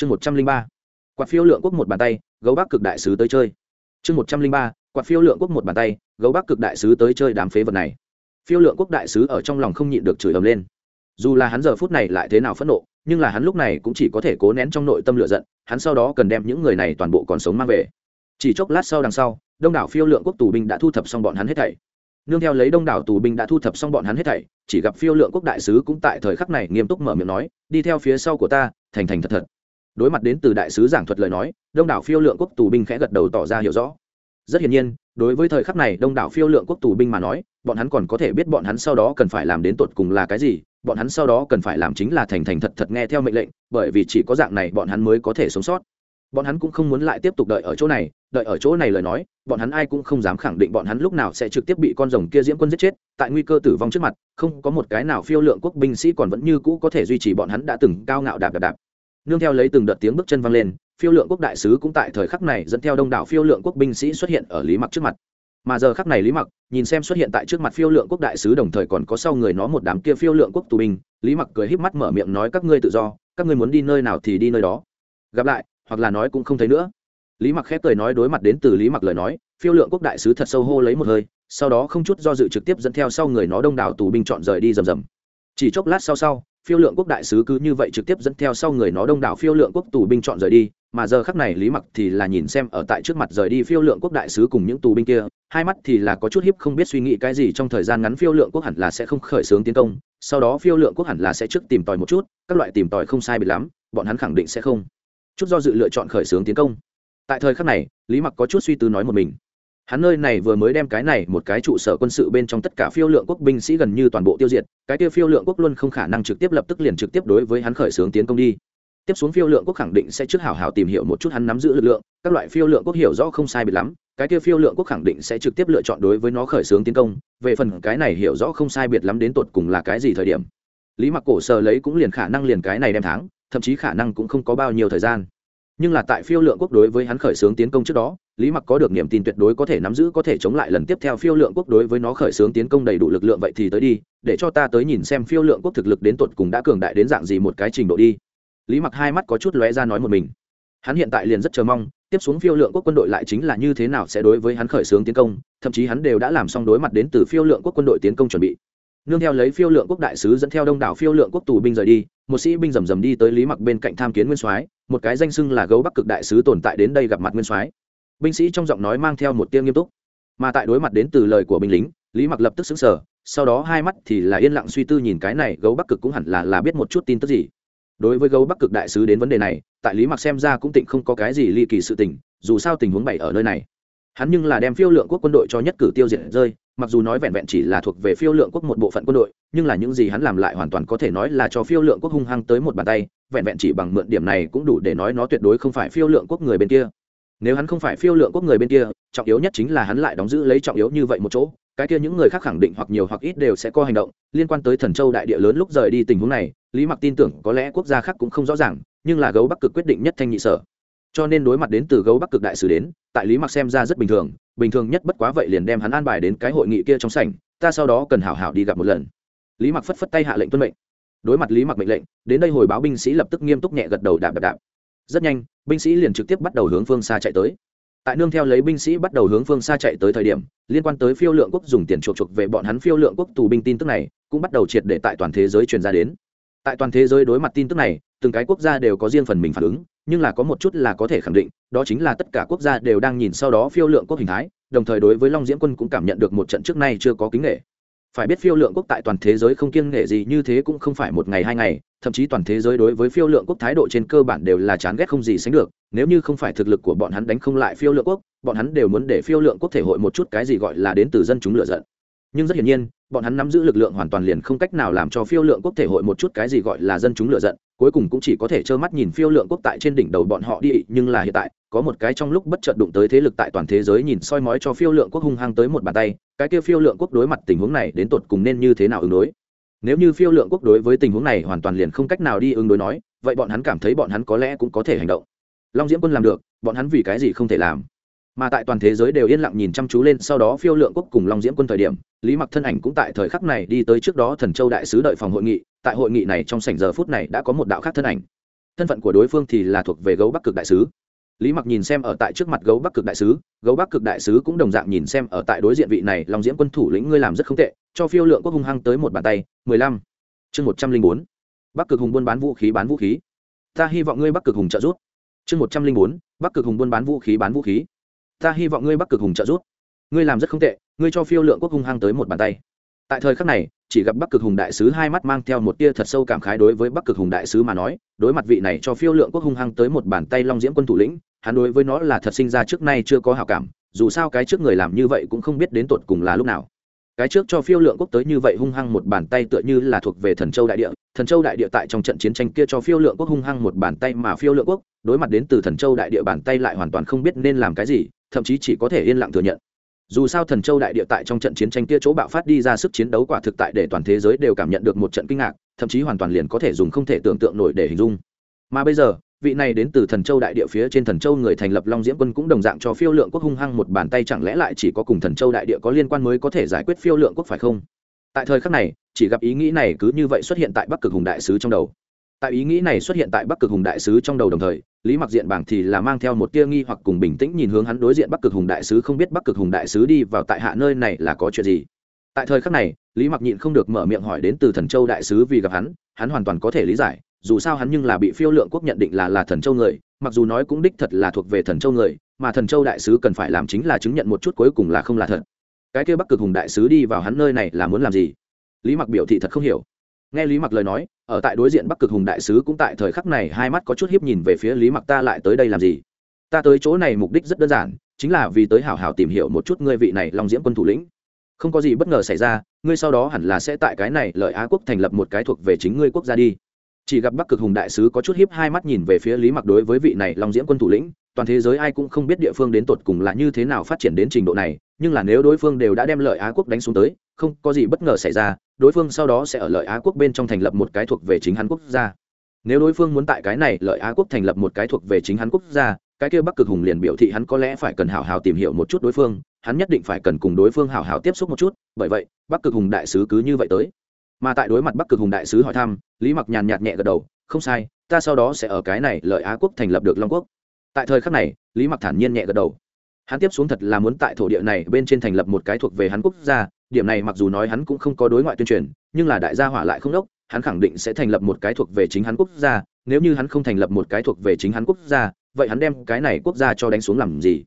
chương một trăm linh ba, quạt phiêu lượng quốc một bàn tay, gấu bắc cực đại sứ tới chơi. Chương một trăm linh ba, quạt phiêu lượng quốc một bàn tay, gấu bắc cực đại sứ tới chơi đám phế vật này. Phiêu lượng quốc đại sứ ở trong lòng không nhịn được chửi ầm lên. Dù là hắn giờ phút này lại thế nào phẫn nộ, nhưng là hắn lúc này cũng chỉ có thể cố nén trong nội tâm lựa giận, hắn sau đó cần đem những người này toàn bộ còn sống mang về. Chỉ chốc lát sau đằng sau, đông đảo phiêu lượng quốc tù binh đã thu thập xong bọn hắn hết thảy. Nương theo lấy đông đảo tù binh đã thu thập xong bọn hắn hết thảy, chỉ gặp phiêu lượng quốc đại sứ cũng tại thời khắc này nghiêm túc mở miệng nói, đi theo phía sau của ta, thành thành thật thật đối mặt đến từ đại sứ giảng thuật lời nói, đông đảo phiêu lượng quốc tù binh khẽ gật đầu tỏ ra hiểu rõ. Rất hiển nhiên, đối với thời khắc này đông đảo phiêu lượng quốc tù binh mà nói, bọn hắn còn có thể biết bọn hắn sau đó cần phải làm đến tột cùng là cái gì, bọn hắn sau đó cần phải làm chính là thành thành thật thật nghe theo mệnh lệnh, bởi vì chỉ có dạng này bọn hắn mới có thể sống sót. Bọn hắn cũng không muốn lại tiếp tục đợi ở chỗ này, đợi ở chỗ này lời nói, bọn hắn ai cũng không dám khẳng định bọn hắn lúc nào sẽ trực tiếp bị con rồng kia diễm quân giết chết, tại nguy cơ tử vong trước mặt, không có một cái nào phiêu lượng quốc binh sĩ còn vẫn như cũ có thể duy trì bọn hắn đã từng cao ngạo đạp đạp đạp nương theo lấy từng đợt tiếng bước chân vang lên, phiêu lượng quốc đại sứ cũng tại thời khắc này dẫn theo đông đảo phiêu lượng quốc binh sĩ xuất hiện ở lý mặc trước mặt. Mà giờ khắc này lý mặc, nhìn xem xuất hiện tại trước mặt phiêu lượng quốc đại sứ đồng thời còn có sau người nó một đám kia phiêu lượng quốc tù binh, lý mặc cười híp mắt mở miệng nói, các ngươi tự do, các ngươi muốn đi nơi nào thì đi nơi đó. Gặp lại, hoặc là nói cũng không thấy nữa. Lý mặc khép cười nói, đối mặt đến từ lý mặc lời nói, phiêu lượng quốc đại sứ thật sâu hô lấy một hơi, sau đó không chút do dự trực tiếp dẫn theo sau người nó đông đảo tù binh chọn rời đi rầm rầm. Chỉ chốc lát sau sau phiêu lượng quốc đại sứ cứ như vậy trực tiếp dẫn theo sau người nó đông đảo phiêu lượng quốc tù binh chọn rời đi, mà giờ khắc này lý mặc thì là nhìn xem ở tại trước mặt rời đi phiêu lượng quốc đại sứ cùng những tù binh kia, hai mắt thì là có chút hiếp không biết suy nghĩ cái gì trong thời gian ngắn phiêu lượng quốc hẳn là sẽ không khởi xướng tiến công, sau đó phiêu lượng quốc hẳn là sẽ trước tìm tòi một chút, các loại tìm tòi không sai bị lắm, bọn hắn khẳng định sẽ không. Chút do dự lựa chọn khởi xướng tiến công. Tại thời khắc này, lý mặc có chút suy tư nói một mình hắn nơi này vừa mới đem cái này một cái trụ sở quân sự bên trong tất cả phiêu lượng quốc binh sĩ gần như toàn bộ tiêu diệt, cái tiêu phiêu lượng quốc luôn không khả năng trực tiếp lập tức liền trực tiếp đối với hắn khởi xướng tiến công đi. Tiếp xuống phiêu lượng quốc khẳng định sẽ trước hảo hảo tìm hiểu một chút hắn nắm giữ lực lượng, các loại phiêu lượng quốc hiểu rõ không sai biệt lắm, cái kia phiêu lượng quốc khẳng định sẽ trực tiếp lựa chọn đối với nó khởi xướng tiến công, về phần cái này hiểu rõ không sai biệt lắm đến tột cùng là cái gì thời điểm. Lý mặc cổ sờ lấy cũng liền khả năng liền cái này đem tháng thậm chí khả năng cũng không có bao nhiêu thời gian. Nhưng là tại phiêu lượng quốc đối với hắn khởi xướng tiến công trước đó lý mặc có được niềm tin tuyệt đối có thể nắm giữ có thể chống lại lần tiếp theo phiêu lượng quốc đối với nó khởi xướng tiến công đầy đủ lực lượng vậy thì tới đi, để cho ta tới nhìn xem phiêu lượng quốc thực lực đến tột cùng đã cường đại đến dạng gì một cái trình độ đi. Lý mặc hai mắt có chút lóe ra nói một mình. Hắn hiện tại liền rất chờ mong, tiếp xuống phiêu lượng quốc quân đội lại chính là như thế nào sẽ đối với hắn khởi xướng tiến công, thậm chí hắn đều đã làm xong đối mặt đến từ phiêu lượng quốc quân đội tiến công chuẩn bị. Nương theo lấy phiêu lượng quốc đại sứ dẫn theo đông đảo phiêu lượng quốc tù binh rời đi, một sĩ binh rầm rầm đi tới lý mặc bên cạnh tham kiến nguyên soái, một cái danh xưng là gấu bắc cực đại sứ tồn tại đến đây gặp mặt nguyên soái binh sĩ trong giọng nói mang theo một tiếng nghiêm túc. Mà tại đối mặt đến từ lời của binh lính, lý mặc lập tức xứng sở sau đó hai mắt thì là yên lặng suy tư nhìn cái này, gấu bắc cực cũng hẳn là là biết một chút tin tức gì. Đối với gấu bắc cực đại sứ đến vấn đề này, tại lý mặc xem ra cũng tịnh không có cái gì ly kỳ sự tình, dù sao tình huống bảy ở nơi này. Hắn nhưng là đem phiêu lượng quốc quân đội cho nhất cử tiêu diệt rơi, mặc dù nói vẹn vẹn chỉ là thuộc về phiêu lượng quốc một bộ phận quân đội, nhưng là những gì hắn làm lại hoàn toàn có thể nói là cho phiêu lượng quốc hung hăng tới một bàn tay, vẹn vẹn chỉ bằng mượn điểm này cũng đủ để nói nó tuyệt đối không phải phiêu lượng quốc người bên kia nếu hắn không phải phiêu lượng quốc người bên kia, trọng yếu nhất chính là hắn lại đóng giữ lấy trọng yếu như vậy một chỗ, cái kia những người khác khẳng định hoặc nhiều hoặc ít đều sẽ có hành động, liên quan tới thần châu đại địa lớn lúc rời đi tình huống này, lý mặc tin tưởng có lẽ quốc gia khác cũng không rõ ràng, nhưng là gấu bắc cực quyết định nhất thanh nhị sở. Cho nên đối mặt đến từ gấu bắc cực đại sứ đến, tại lý mặc xem ra rất bình thường bình thường nhất bất quá vậy liền đem hắn an bài đến cái hội nghị kia trong sảnh, ta sau đó cần hảo hảo đi gặp một lần. Lý mặc phất phất tay hạ lệnh tuân mệnh. Đối mặt lý mặc mệnh lệnh, đến đây hồi báo binh sĩ lập tức nghiêm túc nhẹ gật đầu đạp đạp đạp rất nhanh, binh sĩ liền trực tiếp bắt đầu hướng phương xa chạy tới. Tại nương theo lấy binh sĩ bắt đầu hướng phương xa chạy tới thời điểm, liên quan tới phiêu lượng quốc dùng tiền chuộc chuộc về bọn hắn phiêu lượng quốc tù binh tin tức này, cũng bắt đầu triệt để tại toàn thế giới truyền ra đến. Tại toàn thế giới đối mặt tin tức này, từng cái quốc gia đều có riêng phần mình phản ứng, nhưng là có một chút là có thể khẳng định, đó chính là tất cả quốc gia đều đang nhìn sau đó phiêu lượng quốc hình thái, đồng thời đối với long diễm quân cũng cảm nhận được một trận trước nay chưa có kính nghệ phải biết phiêu lượng quốc tại toàn thế giới không kiêng nghệ gì như thế cũng không phải một ngày hai ngày, thậm chí toàn thế giới đối với phiêu lượng quốc thái độ trên cơ bản đều là chán ghét không gì sánh được. Nếu như không phải thực lực của bọn hắn đánh không lại phiêu lượng quốc, bọn hắn đều muốn để phiêu lượng quốc thể hội một chút cái gì gọi là đến từ dân chúng lựa giận. Nhưng rất hiển nhiên bọn hắn nắm giữ lực lượng hoàn toàn liền không cách nào làm cho phiêu lượng quốc thể hội một chút cái gì gọi là dân chúng lựa giận, cuối cùng cũng chỉ có thể trơ mắt nhìn phiêu lượng quốc tại trên đỉnh đầu bọn họ đi, nhưng là hiện tại, có một cái trong lúc bất chợt đụng tới thế lực tại toàn thế giới nhìn soi mói cho phiêu lượng quốc hung hăng tới một bàn tay, cái kia phiêu lượng quốc đối mặt tình huống này đến tột cùng nên như thế nào ứng đối? Nếu như phiêu lượng quốc đối với tình huống này hoàn toàn liền không cách nào đi ứng đối nói, vậy bọn hắn cảm thấy bọn hắn có lẽ cũng có thể hành động. Long diễm quân làm được, bọn hắn vì cái gì không thể làm? Mà tại toàn thế giới đều yên lặng nhìn chăm chú lên sau đó phiêu lượng quốc cùng long diễm quân thời điểm, lý mặc thân ảnh cũng tại thời khắc này đi tới trước đó thần châu đại sứ đợi phòng hội nghị, tại hội nghị này trong sảnh giờ phút này đã có một đạo khác thân ảnh. Thân phận của đối phương thì là thuộc về gấu bắc cực đại sứ. Lý mặc nhìn xem ở tại trước mặt gấu bắc cực đại sứ, gấu bắc cực đại sứ cũng đồng dạng nhìn xem ở tại đối diện vị này long diễm quân thủ lĩnh ngươi làm rất không tệ, cho phiêu lượng quốc hung hăng tới một bàn tay, mười lăm, chương một trăm linh bốn. Bắc cực hùng buôn bán vũ khí bán vũ khí. Ta hy vọng ngươi bắc cực hùng trợ giúp. Chương một trăm linh bốn, bắc cực hùng buôn bán vũ khí bán vũ khí ta hy vọng ngươi bắc cực hùng trợ giúp. Ngươi làm rất không tệ, ngươi cho phiêu lượng quốc hung hăng tới một bàn tay. Tại thời khắc này, chỉ gặp bắc cực hùng đại sứ hai mắt mang theo một tia thật sâu cảm khái đối với bắc cực hùng đại sứ mà nói, đối mặt vị này cho phiêu lượng quốc hung hăng tới một bàn tay long diễm quân thủ lĩnh, hắn đối với nó là thật sinh ra trước nay chưa có hào cảm, dù sao cái trước người làm như vậy cũng không biết đến tột cùng là lúc nào cái trước cho phiêu lượng quốc tới như vậy hung hăng một bàn tay tựa như là thuộc về thần châu đại địa, thần châu đại địa tại trong trận chiến tranh kia cho phiêu lượng quốc hung hăng một bàn tay mà phiêu lượng quốc đối mặt đến từ thần châu đại địa bàn tay lại hoàn toàn không biết nên làm cái gì, thậm chí chỉ có thể yên lặng thừa nhận. Dù sao thần châu đại địa tại trong trận chiến tranh kia chỗ bạo phát đi ra sức chiến đấu quả thực tại để toàn thế giới đều cảm nhận được một trận kinh ngạc, thậm chí hoàn toàn liền có thể dùng không thể tưởng tượng nổi để hình dung. Mà bây giờ vị này đến từ thần châu đại địa phía trên thần châu người thành lập long diễm quân cũng đồng dạng cho phiêu lượng quốc hung hăng một bàn tay, chẳng lẽ lại chỉ có cùng thần châu đại địa có liên quan mới có thể giải quyết phiêu lượng quốc phải không? Tại thời khắc này, chỉ gặp ý nghĩ này cứ như vậy xuất hiện tại bắc cực hùng đại sứ trong đầu. Tại ý nghĩ này xuất hiện tại bắc cực hùng đại sứ trong đầu đồng thời, lý mặc diện bảng thì là mang theo một tia nghi hoặc cùng bình tĩnh nhìn hướng hắn đối diện bắc cực hùng đại sứ, không biết bắc cực hùng đại sứ đi vào tại hạ nơi này là có chuyện gì. Tại thời khắc này, lý mặc nhịn không được mở miệng hỏi đến từ thần châu đại sứ vì gặp hắn hắn hoàn toàn có thể lý giải dù sao hắn nhưng là bị phiêu lượng quốc nhận định là là thần châu người, mặc dù nói cũng đích thật là thuộc về thần châu người, mà thần châu đại sứ cần phải làm chính là chứng nhận một chút cuối cùng là không là thật. Cái kia bắc cực hùng đại sứ đi vào hắn nơi này là muốn làm gì? Lý mặc biểu thị thật không hiểu. Nghe lý mặc lời nói, ở tại đối diện bắc cực hùng đại sứ cũng tại thời khắc này hai mắt có chút hiếp nhìn về phía lý mặc, ta lại tới đây làm gì? Ta tới chỗ này mục đích rất đơn giản, chính là vì tới hảo hảo tìm hiểu một chút ngươi vị này long diễm quân thủ lĩnh. Không có gì bất ngờ xảy ra, ngươi sau đó hẳn là sẽ tại cái này lợi á quốc thành lập một cái thuộc về chính ngươi quốc gia đi chỉ gặp bắc cực hùng đại sứ có chút hiếp hai mắt nhìn về phía lý mặc đối với vị này long diễm quân thủ lĩnh, toàn thế giới ai cũng không biết địa phương đến tột cùng là như thế nào phát triển đến trình độ này, nhưng là nếu đối phương đều đã đem lợi á quốc đánh xuống tới, không có gì bất ngờ xảy ra, đối phương sau đó sẽ ở lợi á quốc bên trong thành lập một cái thuộc về chính hắn quốc gia. Nếu đối phương muốn tại cái này lợi á quốc thành lập một cái thuộc về chính hắn quốc gia, cái kia bắc cực hùng liền biểu thị hắn có lẽ phải cần hảo hảo tìm hiểu một chút đối phương, hắn nhất định phải cần cùng đối phương hảo hảo tiếp xúc một chút, bởi vậy, bắc cực hùng đại sứ cứ như vậy tới mà tại đối mặt bắc cực hùng đại sứ hỏi thăm, lý mặc nhàn nhạt nhẹ gật đầu, không sai, ta sau đó sẽ ở cái này lợi á quốc thành lập được long quốc. Tại thời khắc này, lý mặc thản nhiên nhẹ gật đầu. Hắn tiếp xuống thật là muốn tại thổ địa này bên trên thành lập một cái thuộc về hắn quốc gia, điểm này mặc dù nói hắn cũng không có đối ngoại tuyên truyền, nhưng là đại gia hỏa lại không đốc, hắn khẳng định sẽ thành lập một cái thuộc về chính hắn quốc gia, nếu như hắn không thành lập một cái thuộc về chính hắn quốc gia, vậy hắn đem cái này quốc gia cho đánh xuống làm gì?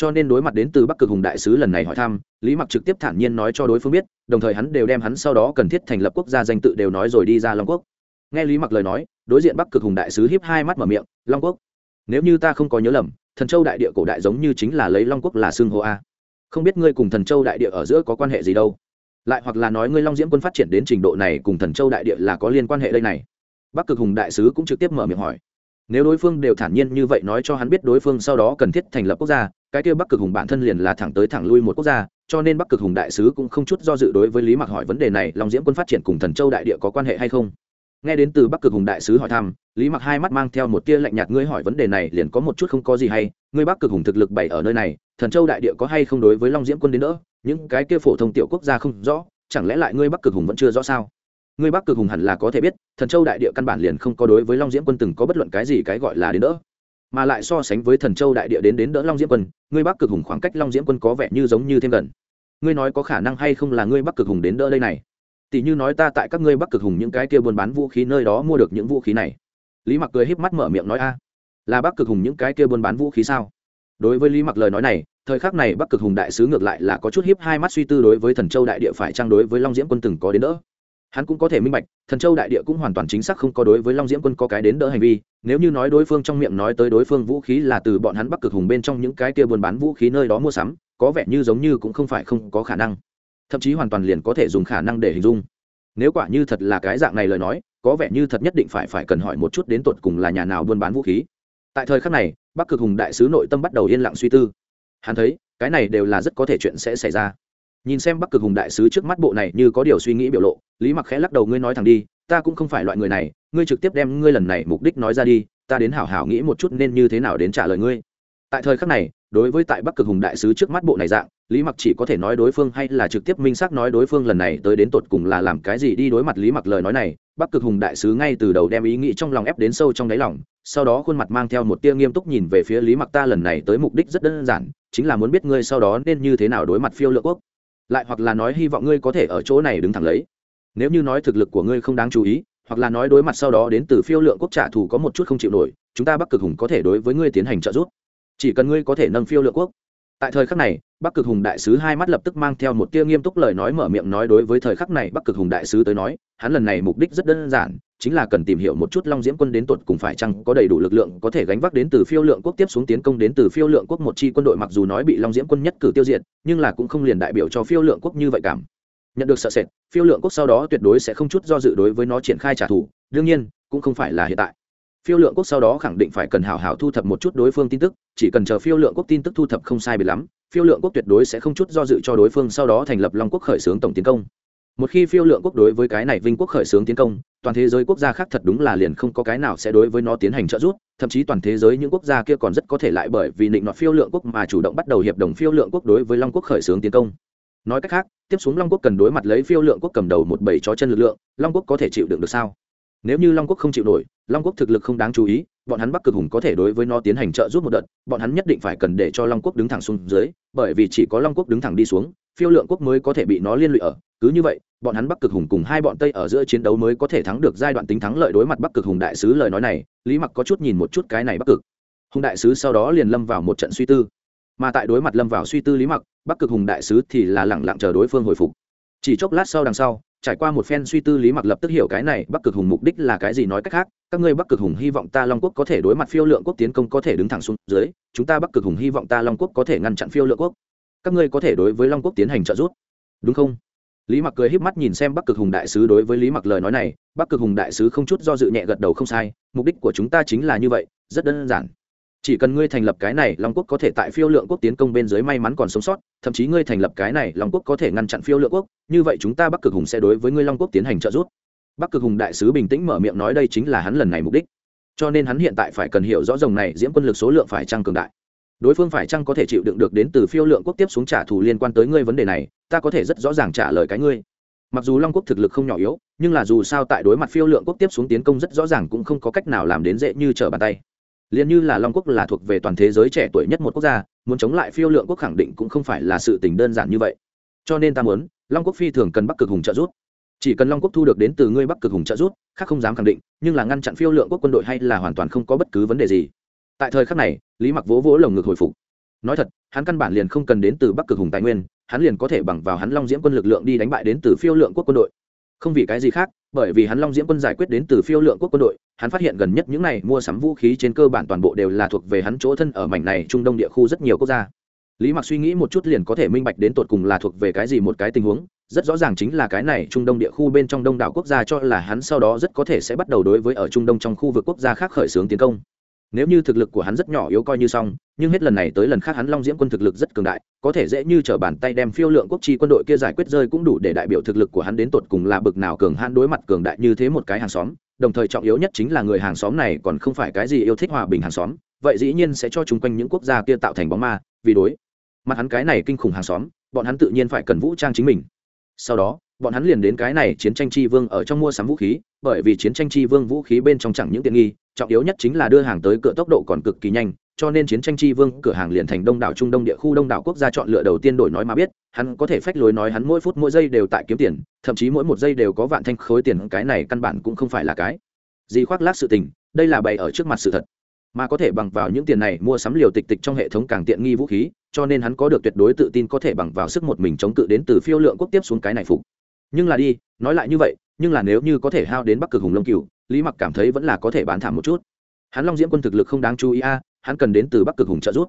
Cho nên đối mặt đến từ bắc cực hùng đại sứ lần này hỏi thăm, lý mặc trực tiếp thản nhiên nói cho đối phương biết, đồng thời hắn đều đem hắn sau đó cần thiết thành lập quốc gia danh tự đều nói rồi đi ra long quốc. Nghe lý mặc lời nói, đối diện bắc cực hùng đại sứ hiếp hai mắt mở miệng, long quốc, nếu như ta không có nhớ lầm, thần châu đại địa cổ đại giống như chính là lấy long quốc là xương hô a. Không biết ngươi cùng thần châu đại địa ở giữa có quan hệ gì đâu? Lại hoặc là nói ngươi long diễm quân phát triển đến trình độ này cùng thần châu đại địa là có liên quan hệ đây này? Bắc cực hùng đại sứ cũng trực tiếp mở miệng hỏi. Nếu đối phương đều thản nhiên như vậy nói cho hắn biết đối phương sau đó cần thiết thành lập quốc gia cái kia bắc cực hùng bản thân liền là thẳng tới thẳng lui một quốc gia, cho nên bắc cực hùng đại sứ cũng không chút do dự đối với lý mặc hỏi vấn đề này, long diễm quân phát triển cùng thần châu đại địa có quan hệ hay không? Nghe đến từ bắc cực hùng đại sứ hỏi thăm, lý mặc hai mắt mang theo một tia lạnh nhạt, ngươi hỏi vấn đề này liền có một chút không có gì hay, ngươi bắc cực hùng thực lực bày ở nơi này, thần châu đại địa có hay không đối với long diễm quân đến nữa những cái kia phổ thông tiểu quốc gia không rõ, chẳng lẽ lại ngươi bắc cực hùng vẫn chưa rõ sao? Ngươi bắc cực hùng hẳn là có thể biết, thần châu đại địa căn bản liền không có đối với long diễm quân từng có bất luận cái gì cái gọi là đến nữa mà lại so sánh với thần châu đại địa đến đến đỡ long diễm quân, ngươi bắc cực hùng khoảng cách long diễm quân có vẻ như giống như thêm gần. Ngươi nói có khả năng hay không là ngươi bắc cực hùng đến đỡ đây này? Tỷ như nói ta tại các ngươi bắc cực hùng những cái kia buôn bán vũ khí nơi đó mua được những vũ khí này. Lý mặc cười híp mắt mở miệng nói a, là bắc cực hùng những cái kia buôn bán vũ khí sao? Đối với lý mặc lời nói này, thời khắc này bắc cực hùng đại sứ ngược lại là có chút hiếp hai mắt suy tư đối với thần châu đại địa phải trang đối với long diễm quân từng có đến đỡ? Hắn cũng có thể minh bạch, thần châu đại địa cũng hoàn toàn chính xác không có đối với long diễm quân có cái đến đỡ hành vi, nếu như nói đối phương trong miệng nói tới đối phương vũ khí là từ bọn hắn bắc cực hùng bên trong những cái kia buôn bán vũ khí nơi đó mua sắm, có vẻ như giống như cũng không phải không có khả năng. Thậm chí hoàn toàn liền có thể dùng khả năng để hình dung. Nếu quả như thật là cái dạng này lời nói, có vẻ như thật nhất định phải phải cần hỏi một chút đến tột cùng là nhà nào buôn bán vũ khí. Tại thời khắc này, bắc cực hùng đại sứ nội tâm bắt đầu yên lặng suy tư. Hắn thấy, cái này đều là rất có thể chuyện sẽ xảy ra nhìn xem bắc cực hùng đại sứ trước mắt bộ này như có điều suy nghĩ biểu lộ, lý mặc khẽ lắc đầu, ngươi nói thẳng đi, ta cũng không phải loại người này, ngươi trực tiếp đem ngươi lần này mục đích nói ra đi, ta đến hảo hảo nghĩ một chút nên như thế nào đến trả lời ngươi. Tại thời khắc này, đối với tại bắc cực hùng đại sứ trước mắt bộ này dạng, lý mặc chỉ có thể nói đối phương hay là trực tiếp minh xác nói đối phương lần này tới đến tột cùng là làm cái gì đi đối mặt lý mặc lời nói này, bắc cực hùng đại sứ ngay từ đầu đem ý nghĩ trong lòng ép đến sâu trong đáy lòng, sau đó khuôn mặt mang theo một tia nghiêm túc nhìn về phía lý mặc, ta lần này tới mục đích rất đơn giản, chính là muốn biết ngươi sau đó nên như thế nào đối mặt phiêu lựa quốc lại hoặc là nói hy vọng ngươi có thể ở chỗ này đứng thẳng lấy. Nếu như nói thực lực của ngươi không đáng chú ý, hoặc là nói đối mặt sau đó đến từ phiêu lượng quốc trả thù có một chút không chịu nổi, chúng ta bắc cực hùng có thể đối với ngươi tiến hành trợ giúp. Chỉ cần ngươi có thể nâng phiêu lượng quốc tại thời khắc này, bắc cực hùng đại sứ hai mắt lập tức mang theo một tia nghiêm túc lời nói mở miệng nói đối với thời khắc này bắc cực hùng đại sứ tới nói, hắn lần này mục đích rất đơn giản, chính là cần tìm hiểu một chút long diễm quân đến tột cùng phải chăng có đầy đủ lực lượng có thể gánh vác đến từ phiêu lượng quốc tiếp xuống tiến công đến từ phiêu lượng quốc một chi quân đội mặc dù nói bị long diễm quân nhất cử tiêu diệt, nhưng là cũng không liền đại biểu cho phiêu lượng quốc như vậy cảm. Nhận được sợ sệt, phiêu lượng quốc sau đó tuyệt đối sẽ không chút do dự đối với nó triển khai trả thù, đương nhiên, cũng không phải là hiện tại phiêu lượng quốc sau đó khẳng định phải cần hảo hảo thu thập một chút đối phương tin tức, chỉ cần chờ phiêu lượng quốc tin tức thu thập không sai biệt lắm, phiêu lượng quốc tuyệt đối sẽ không chút do dự cho đối phương sau đó thành lập long quốc khởi xướng tổng tiến công. Một khi phiêu lượng quốc đối với cái này vinh quốc khởi xướng tiến công, toàn thế giới quốc gia khác thật đúng là liền không có cái nào sẽ đối với nó tiến hành trợ giúp, thậm chí toàn thế giới những quốc gia kia còn rất có thể lại bởi vì định nọ phiêu lượng quốc mà chủ động bắt đầu hiệp đồng phiêu lượng quốc đối với long quốc khởi xướng tiến công. Nói cách khác, tiếp xuống long quốc cần đối mặt lấy phiêu lượng quốc cầm đầu một bảy chó chân lực lượng, long quốc có thể chịu đựng được sao? Nếu như long quốc không chịu nổi, long quốc thực lực không đáng chú ý, bọn hắn bắc cực hùng có thể đối với nó tiến hành trợ giúp một đợt, bọn hắn nhất định phải cần để cho long quốc đứng thẳng xuống dưới, bởi vì chỉ có long quốc đứng thẳng đi xuống, phiêu lượng quốc mới có thể bị nó liên lụy ở. Cứ như vậy, bọn hắn bắc cực hùng cùng hai bọn tây ở giữa chiến đấu mới có thể thắng được giai đoạn tính thắng lợi đối mặt bắc cực hùng đại sứ lời nói này, lý mặc có chút nhìn một chút cái này bắc cực. Hùng đại sứ sau đó liền lâm vào một trận suy tư. Mà tại đối mặt lâm vào suy tư lý mặc, bắc cực hùng đại sứ thì là lẳng lặng chờ đối phương hồi phục. Chỉ chốc lát sau đằng sau trải qua một phen suy tư, lý mặc lập tức hiểu cái này, bắc cực hùng mục đích là cái gì nói cách khác, các ngươi bắc cực hùng hy vọng ta long quốc có thể đối mặt phiêu lượng quốc tiến công có thể đứng thẳng xuống dưới, chúng ta bắc cực hùng hy vọng ta long quốc có thể ngăn chặn phiêu lượng quốc. Các ngươi có thể đối với long quốc tiến hành trợ giúp. Đúng không? Lý mặc cười híp mắt nhìn xem bắc cực hùng đại sứ đối với lý mặc lời nói này, bắc cực hùng đại sứ không chút do dự nhẹ gật đầu không sai, mục đích của chúng ta chính là như vậy, rất đơn giản chỉ cần ngươi thành lập cái này long quốc có thể tại phiêu lượng quốc tiến công bên dưới may mắn còn sống sót, thậm chí ngươi thành lập cái này long quốc có thể ngăn chặn phiêu lượng quốc, như vậy chúng ta bắc cực hùng sẽ đối với ngươi long quốc tiến hành trợ giúp. Bắc cực hùng đại sứ bình tĩnh mở miệng nói đây chính là hắn lần này mục đích. Cho nên hắn hiện tại phải cần hiểu rõ rồng này diễm quân lực số lượng phải trăng cường đại. Đối phương phải chăng có thể chịu đựng được đến từ phiêu lượng quốc tiếp xuống trả thù liên quan tới ngươi vấn đề này, ta có thể rất rõ ràng trả lời cái ngươi. Mặc dù long quốc thực lực không nhỏ yếu, nhưng là dù sao tại đối mặt phiêu lượng quốc tiếp xuống tiến công rất rõ ràng cũng không có cách nào làm đến dễ như trở bàn tay liền như là long quốc là thuộc về toàn thế giới trẻ tuổi nhất một quốc gia, muốn chống lại phiêu lượng quốc khẳng định cũng không phải là sự tình đơn giản như vậy. Cho nên ta muốn, long quốc phi thường cần bắc cực hùng trợ giúp. Chỉ cần long quốc thu được đến từ ngươi bắc cực hùng trợ giúp, khác không dám khẳng định, nhưng là ngăn chặn phiêu lượng quốc quân đội hay là hoàn toàn không có bất cứ vấn đề gì. Tại thời khắc này, lý mặc vỗ vỗ lồng ngực hồi phục. Nói thật, hắn căn bản liền không cần đến từ bắc cực hùng tài nguyên, hắn liền có thể bằng vào hắn long diễm quân lực lượng đi đánh bại đến từ phiêu lượng quốc quân đội. Không vì cái gì khác bởi vì hắn long diễm quân giải quyết đến từ phiêu lượng quốc quân đội, hắn phát hiện gần nhất những này mua sắm vũ khí trên cơ bản toàn bộ đều là thuộc về hắn chỗ thân ở mảnh này trung đông địa khu rất nhiều quốc gia. Lý mặc suy nghĩ một chút liền có thể minh bạch đến tột cùng là thuộc về cái gì một cái tình huống, rất rõ ràng chính là cái này trung đông địa khu bên trong đông đảo quốc gia cho là hắn sau đó rất có thể sẽ bắt đầu đối với ở trung đông trong khu vực quốc gia khác khởi xướng tiến công nếu như thực lực của hắn rất nhỏ yếu coi như xong, nhưng hết lần này tới lần khác hắn long diễm quân thực lực rất cường đại, có thể dễ như t r ở bàn tay đem phiêu lượng quốc chi quân đội kia giải quyết rơi cũng đủ để đại biểu thực lực của hắn đến tột cùng là bực nào cường hắn đối mặt cường đại như thế một cái hàng xóm. Đồng thời trọng yếu nhất chính là người hàng xóm này còn không phải cái gì yêu thích hòa bình hàng xóm, vậy dĩ nhiên sẽ cho chung quanh những quốc gia kia tạo thành bóng ma, vì đối. Mặt hắn cái này kinh khủng hàng xóm, bọn hắn tự nhiên phải cần vũ trang chính mình. Sau đó bọn hắn liền đến cái này chiến tranh chi vương ở trong mua sắm vũ khí, bởi vì chiến tranh chi vương vũ khí bên trong chẳng những tiện nghi, trọng yếu nhất chính là đưa hàng tới cửa tốc độ còn cực kỳ nhanh, cho nên chiến tranh chi vương cửa hàng liền thành đông đảo trung đông địa khu đông đảo quốc gia chọn lựa đầu tiên đổi nói mà biết, hắn có thể phách lối nói hắn mỗi phút mỗi giây đều tại kiếm tiền, thậm chí mỗi một giây đều có vạn thanh khối tiền, cái này căn bản cũng không phải là cái gì khoác lác sự tình, đây là bày ở trước mặt sự thật. Mà có thể bằng vào những tiền này mua sắm liều tịch tịch trong hệ thống càng tiện nghi vũ khí, cho nên hắn có được tuyệt đối tự tin có thể bằng vào sức một mình chống cự đến từ phiêu lượng quốc tiếp xuống cái này phục nhưng là đi, nói lại như vậy, nhưng là nếu như có thể hao đến bắc cực hùng lông cừu lý mặc cảm thấy vẫn là có thể bán thảm một chút. Hắn long diễm quân thực lực không đáng chú ý a, hắn cần đến từ bắc cực hùng trợ giúp.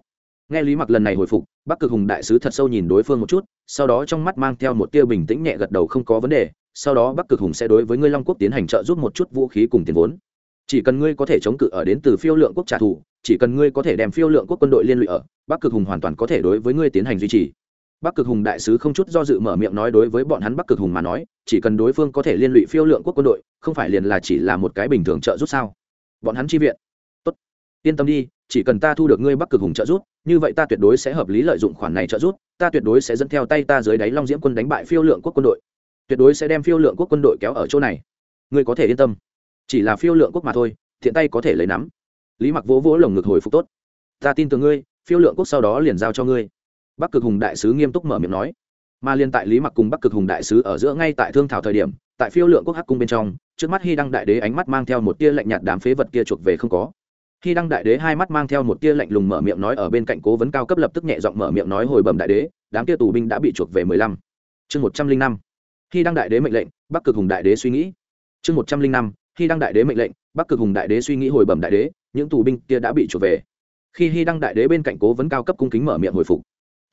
Nghe lý mặc lần này hồi phục, bắc cực hùng đại sứ thật sâu nhìn đối phương một chút, sau đó trong mắt mang theo một tia bình tĩnh nhẹ gật đầu không có vấn đề, sau đó bắc cực hùng sẽ đối với ngươi long quốc tiến hành trợ giúp một chút vũ khí cùng tiền vốn. Chỉ cần ngươi có thể chống cự ở đến từ phiêu lượng quốc trả thù, chỉ cần ngươi có thể đem phiêu lượng quốc quân đội liên lụy ở, bắc cực hùng hoàn toàn có thể đối với ngươi tiến hành duy trì bắc cực hùng đại sứ không chút do dự mở miệng nói đối với bọn hắn bắc cực hùng mà nói, chỉ cần đối phương có thể liên lụy phiêu lượng quốc quân đội, không phải liền là chỉ là một cái bình thường trợ giúp sao? Bọn hắn chi viện. Tốt. Yên tâm đi, chỉ cần ta thu được ngươi bắc cực hùng trợ giúp, như vậy ta tuyệt đối sẽ hợp lý lợi dụng khoản này trợ giúp, ta tuyệt đối sẽ dẫn theo tay ta dưới đáy long diễm quân đánh bại phiêu lượng quốc quân đội. Tuyệt đối sẽ đem phiêu lượng quốc quân đội kéo ở chỗ này. Ngươi có thể yên tâm. Chỉ là phiêu lượng quốc mà thôi, thiện tay có thể lấy nắm. Lý mặc vỗ vỗ lồng ngực hồi phục tốt. Ta tin tưởng ngươi, phiêu lượng quốc sau đó liền giao cho ngươi bắc cực hùng đại sứ nghiêm túc mở miệng nói. Mà liên tại lý mặc cùng bắc cực hùng đại sứ ở giữa ngay tại thương thảo thời điểm, tại phiêu lượng quốc hắc cung bên trong, trước mắt hy đăng đại đế ánh mắt mang theo một tia lạnh nhạt đám phế vật kia chuộc về không có. Hy đăng đại đế hai mắt mang theo một tia lạnh lùng mở miệng nói ở bên cạnh cố vấn cao cấp lập tức nhẹ giọng mở miệng nói hồi bẩm đại đế, đám tia tù binh đã bị chuộc về mười lăm. Chương một trăm linh năm. Hy đăng đại đế mệnh lệnh, bắc cực hùng đại đế suy nghĩ. Chương một trăm linh năm. Hy đăng đại đế mệnh lệnh, bắc cực hùng đại đế suy nghĩ hồi bẩm đại đế, những tù binh kia đã bị chuộc về. Khi hy đăng đại đế bên cạnh cố vấn cao cấp cung kính mở miệng hồi phục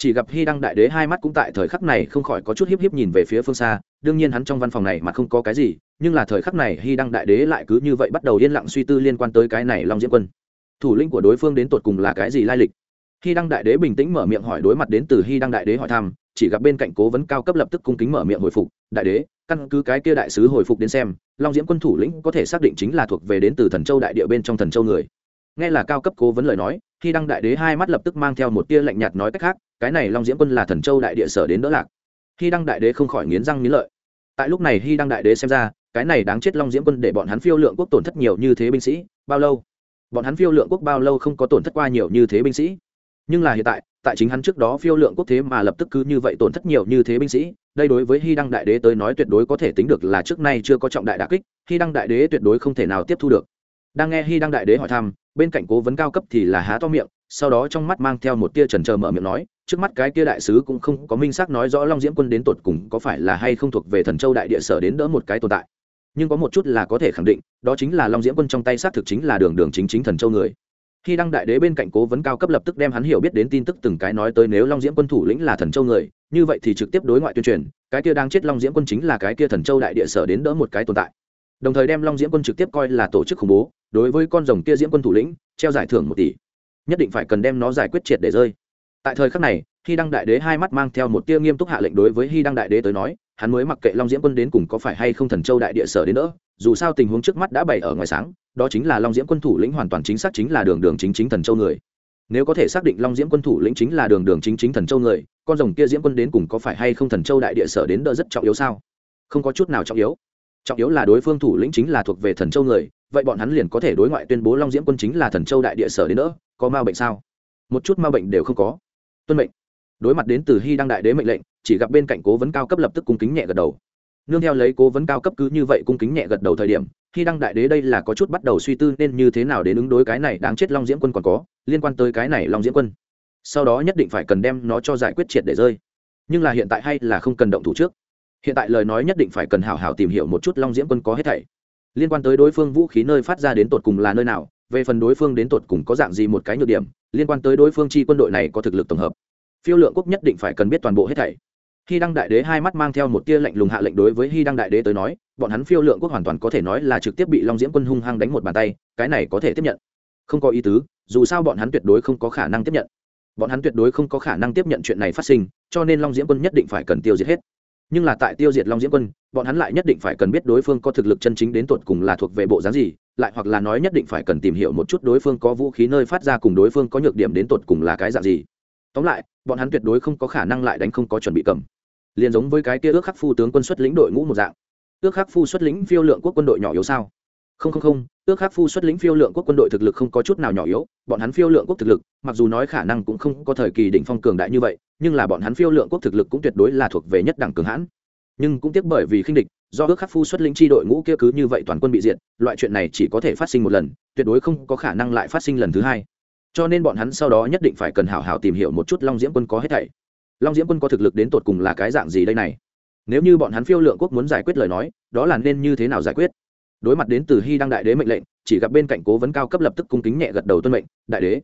chỉ gặp hy đăng đại đế hai mắt cũng tại thời khắc này không khỏi có chút hiếp hiếp nhìn về phía phương xa. Đương nhiên hắn trong văn phòng này mà không có cái gì, nhưng là thời khắc này hy đăng đại đế lại cứ như vậy bắt đầu yên lặng suy tư liên quan tới cái này long diễm quân. Thủ lĩnh của đối phương đến tột cùng là cái gì lai lịch? Hy đăng đại đế bình tĩnh mở miệng hỏi đối mặt đến từ hy đăng đại đế hỏi thăm, chỉ gặp bên cạnh cố vấn cao cấp lập tức cung kính mở miệng hồi phục, đại đế, căn cứ cái kia đại sứ hồi phục đến xem, long diễm quân thủ lĩnh có thể xác định chính là thuộc về đến từ thần châu đại địa bên trong thần châu người. Nghe là cao cấp cố vấn lời nói khi đăng đại đế hai mắt lập tức mang theo một tia lạnh nhạt nói cách khác cái này long diễm quân là thần châu đại địa sở đến đỡ lạc. Khi đăng đại đế không khỏi nghiến răng nghiến lợi. Tại lúc này khi đăng đại đế xem ra, cái này đáng chết long diễm quân để bọn hắn phiêu lượng quốc tổn thất nhiều như thế binh sĩ, bao lâu? Bọn hắn phiêu lượng quốc bao lâu không có tổn thất qua nhiều như thế binh sĩ. Nhưng là hiện tại tại chính hắn trước đó phiêu lượng quốc thế mà lập tức cứ như vậy tổn thất nhiều như thế binh sĩ, đây đối với hy đăng đại đế tới nói tuyệt đối có thể tính được là trước nay chưa có trọng đại đà kích, hy đăng đại đế tuyệt đối không thể nào tiếp thu được. Đang nghe hy đăng đại đế hỏi thăm, bên cạnh cố vấn cao cấp thì là há to miệng, sau đó trong mắt mang theo một tia trần trờ mở miệng nói trước mắt cái kia đại sứ cũng không có minh xác nói rõ long diễm quân đến tột cùng có phải là hay không thuộc về thần châu đại địa sở đến đỡ một cái tồn tại. Nhưng có một chút là có thể khẳng định, đó chính là long diễm quân trong tay xác thực chính là đường đường chính chính thần châu người. Khi đăng đại đế bên cạnh cố vấn cao cấp lập tức đem hắn hiểu biết đến tin tức từng cái nói tới nếu long diễm quân thủ lĩnh là thần châu người, như vậy thì trực tiếp đối ngoại tuyên truyền, cái kia đang chết long diễm quân chính là cái kia thần châu đại địa sở đến đỡ một cái tồn tại. Đồng thời đem long diễm quân trực tiếp coi là tổ chức khủng bố, đối với con rồng kia diễm quân thủ lĩnh, treo giải thưởng một tỷ. Nhất định phải cần đem nó giải quyết triệt để rơi tại thời khắc này khi đăng đại đế hai mắt mang theo một tia nghiêm túc hạ lệnh đối với hy đăng đại đế tới nói, hắn mới mặc kệ long diễm quân đến cùng có phải hay không thần châu đại địa sở đến nữa, dù sao tình huống trước mắt đã bày ở ngoài sáng, đó chính là long diễm quân thủ lĩnh hoàn toàn chính xác chính là đường đường chính chính thần châu người. Nếu có thể xác định long diễm quân thủ lĩnh chính là đường đường chính chính thần châu người, con rồng kia diễm quân đến cùng có phải hay không thần châu đại địa sở đến đỡ rất trọng yếu sao? Không có chút nào trọng yếu. Trọng yếu là đối phương thủ lĩnh chính là thuộc về thần châu người, vậy bọn hắn liền có thể đối ngoại tuyên bố long diễm quân chính là thần châu đại địa sở đến nữa, có ma bệnh sao? Một chút ma bệnh đều không có tuân mệnh. Đối mặt đến từ hy đăng đại đế mệnh lệnh, chỉ gặp bên cạnh cố vấn cao cấp lập tức cung kính nhẹ gật đầu. Nương theo lấy cố vấn cao cấp cứ như vậy cung kính nhẹ gật đầu thời điểm, Hy đăng đại đế đây là có chút bắt đầu suy tư nên như thế nào đến ứng đối cái này đáng chết long diễm quân còn có, liên quan tới cái này long diễm quân. Sau đó nhất định phải cần đem nó cho giải quyết triệt để rơi. Nhưng là hiện tại hay là không cần động thủ trước. Hiện tại lời nói nhất định phải cần hảo hảo tìm hiểu một chút long diễm quân có hết thảy. Liên quan tới đối phương vũ khí nơi phát ra đến tột cùng là nơi nào về phần đối phương đến tột cùng có dạng gì một cái nhược điểm, liên quan tới đối phương chi quân đội này có thực lực tổng hợp, phiêu lượng quốc nhất định phải cần biết toàn bộ hết thảy. Khi đăng đại đế hai mắt mang theo một tia lạnh lùng hạ lệnh đối với hy đăng đại đế tới nói, bọn hắn phiêu lượng quốc hoàn toàn có thể nói là trực tiếp bị long diễm quân hung hăng đánh một bàn tay, cái này có thể tiếp nhận. Không có ý tứ, dù sao bọn hắn tuyệt đối không có khả năng tiếp nhận. Bọn hắn tuyệt đối không có khả năng tiếp nhận chuyện này phát sinh, cho nên long diễm quân nhất định phải cần tiêu diệt hết nhưng là tại tiêu diệt long diễm quân, bọn hắn lại nhất định phải cần biết đối phương có thực lực chân chính đến tột cùng là thuộc về bộ dáng gì, lại hoặc là nói nhất định phải cần tìm hiểu một chút đối phương có vũ khí nơi phát ra cùng đối phương có nhược điểm đến tột cùng là cái dạng gì. Tóm lại, bọn hắn tuyệt đối không có khả năng lại đánh không có chuẩn bị cầm. Liền giống với cái kia ước khắc phu tướng quân xuất lĩnh đội ngũ một dạng. Ước khắc phu xuất lĩnh phiêu lượng quốc quân đội nhỏ yếu sao? Không không không, ước khắc phu xuất lĩnh phiêu lượng quốc quân đội thực lực không có chút nào nhỏ yếu, bọn hắn phiêu lượng quốc thực lực, mặc dù nói khả năng cũng không có thời kỳ đỉnh phong cường đại như vậy, nhưng là bọn hắn phiêu lượng quốc thực lực cũng tuyệt đối là thuộc về nhất đẳng cường hãn. Nhưng cũng tiếc bởi vì khinh địch, do ước khắc phu xuất lĩnh chi đội ngũ kia cứ như vậy toàn quân bị diệt, loại chuyện này chỉ có thể phát sinh một lần, tuyệt đối không có khả năng lại phát sinh lần thứ hai. Cho nên bọn hắn sau đó nhất định phải cần hảo hảo tìm hiểu một chút long diễm quân có hết thảy. Long diễm quân có thực lực đến tột cùng là cái dạng gì đây này? Nếu như bọn hắn phiêu lượng quốc muốn giải quyết lời nói, đó là nên như thế nào giải quyết? Đối mặt đến từ hy đăng đại đế mệnh lệnh, chỉ gặp bên cạnh cố vấn cao cấp lập tức cung kính nhẹ gật đầu tuân mệnh, đại đế.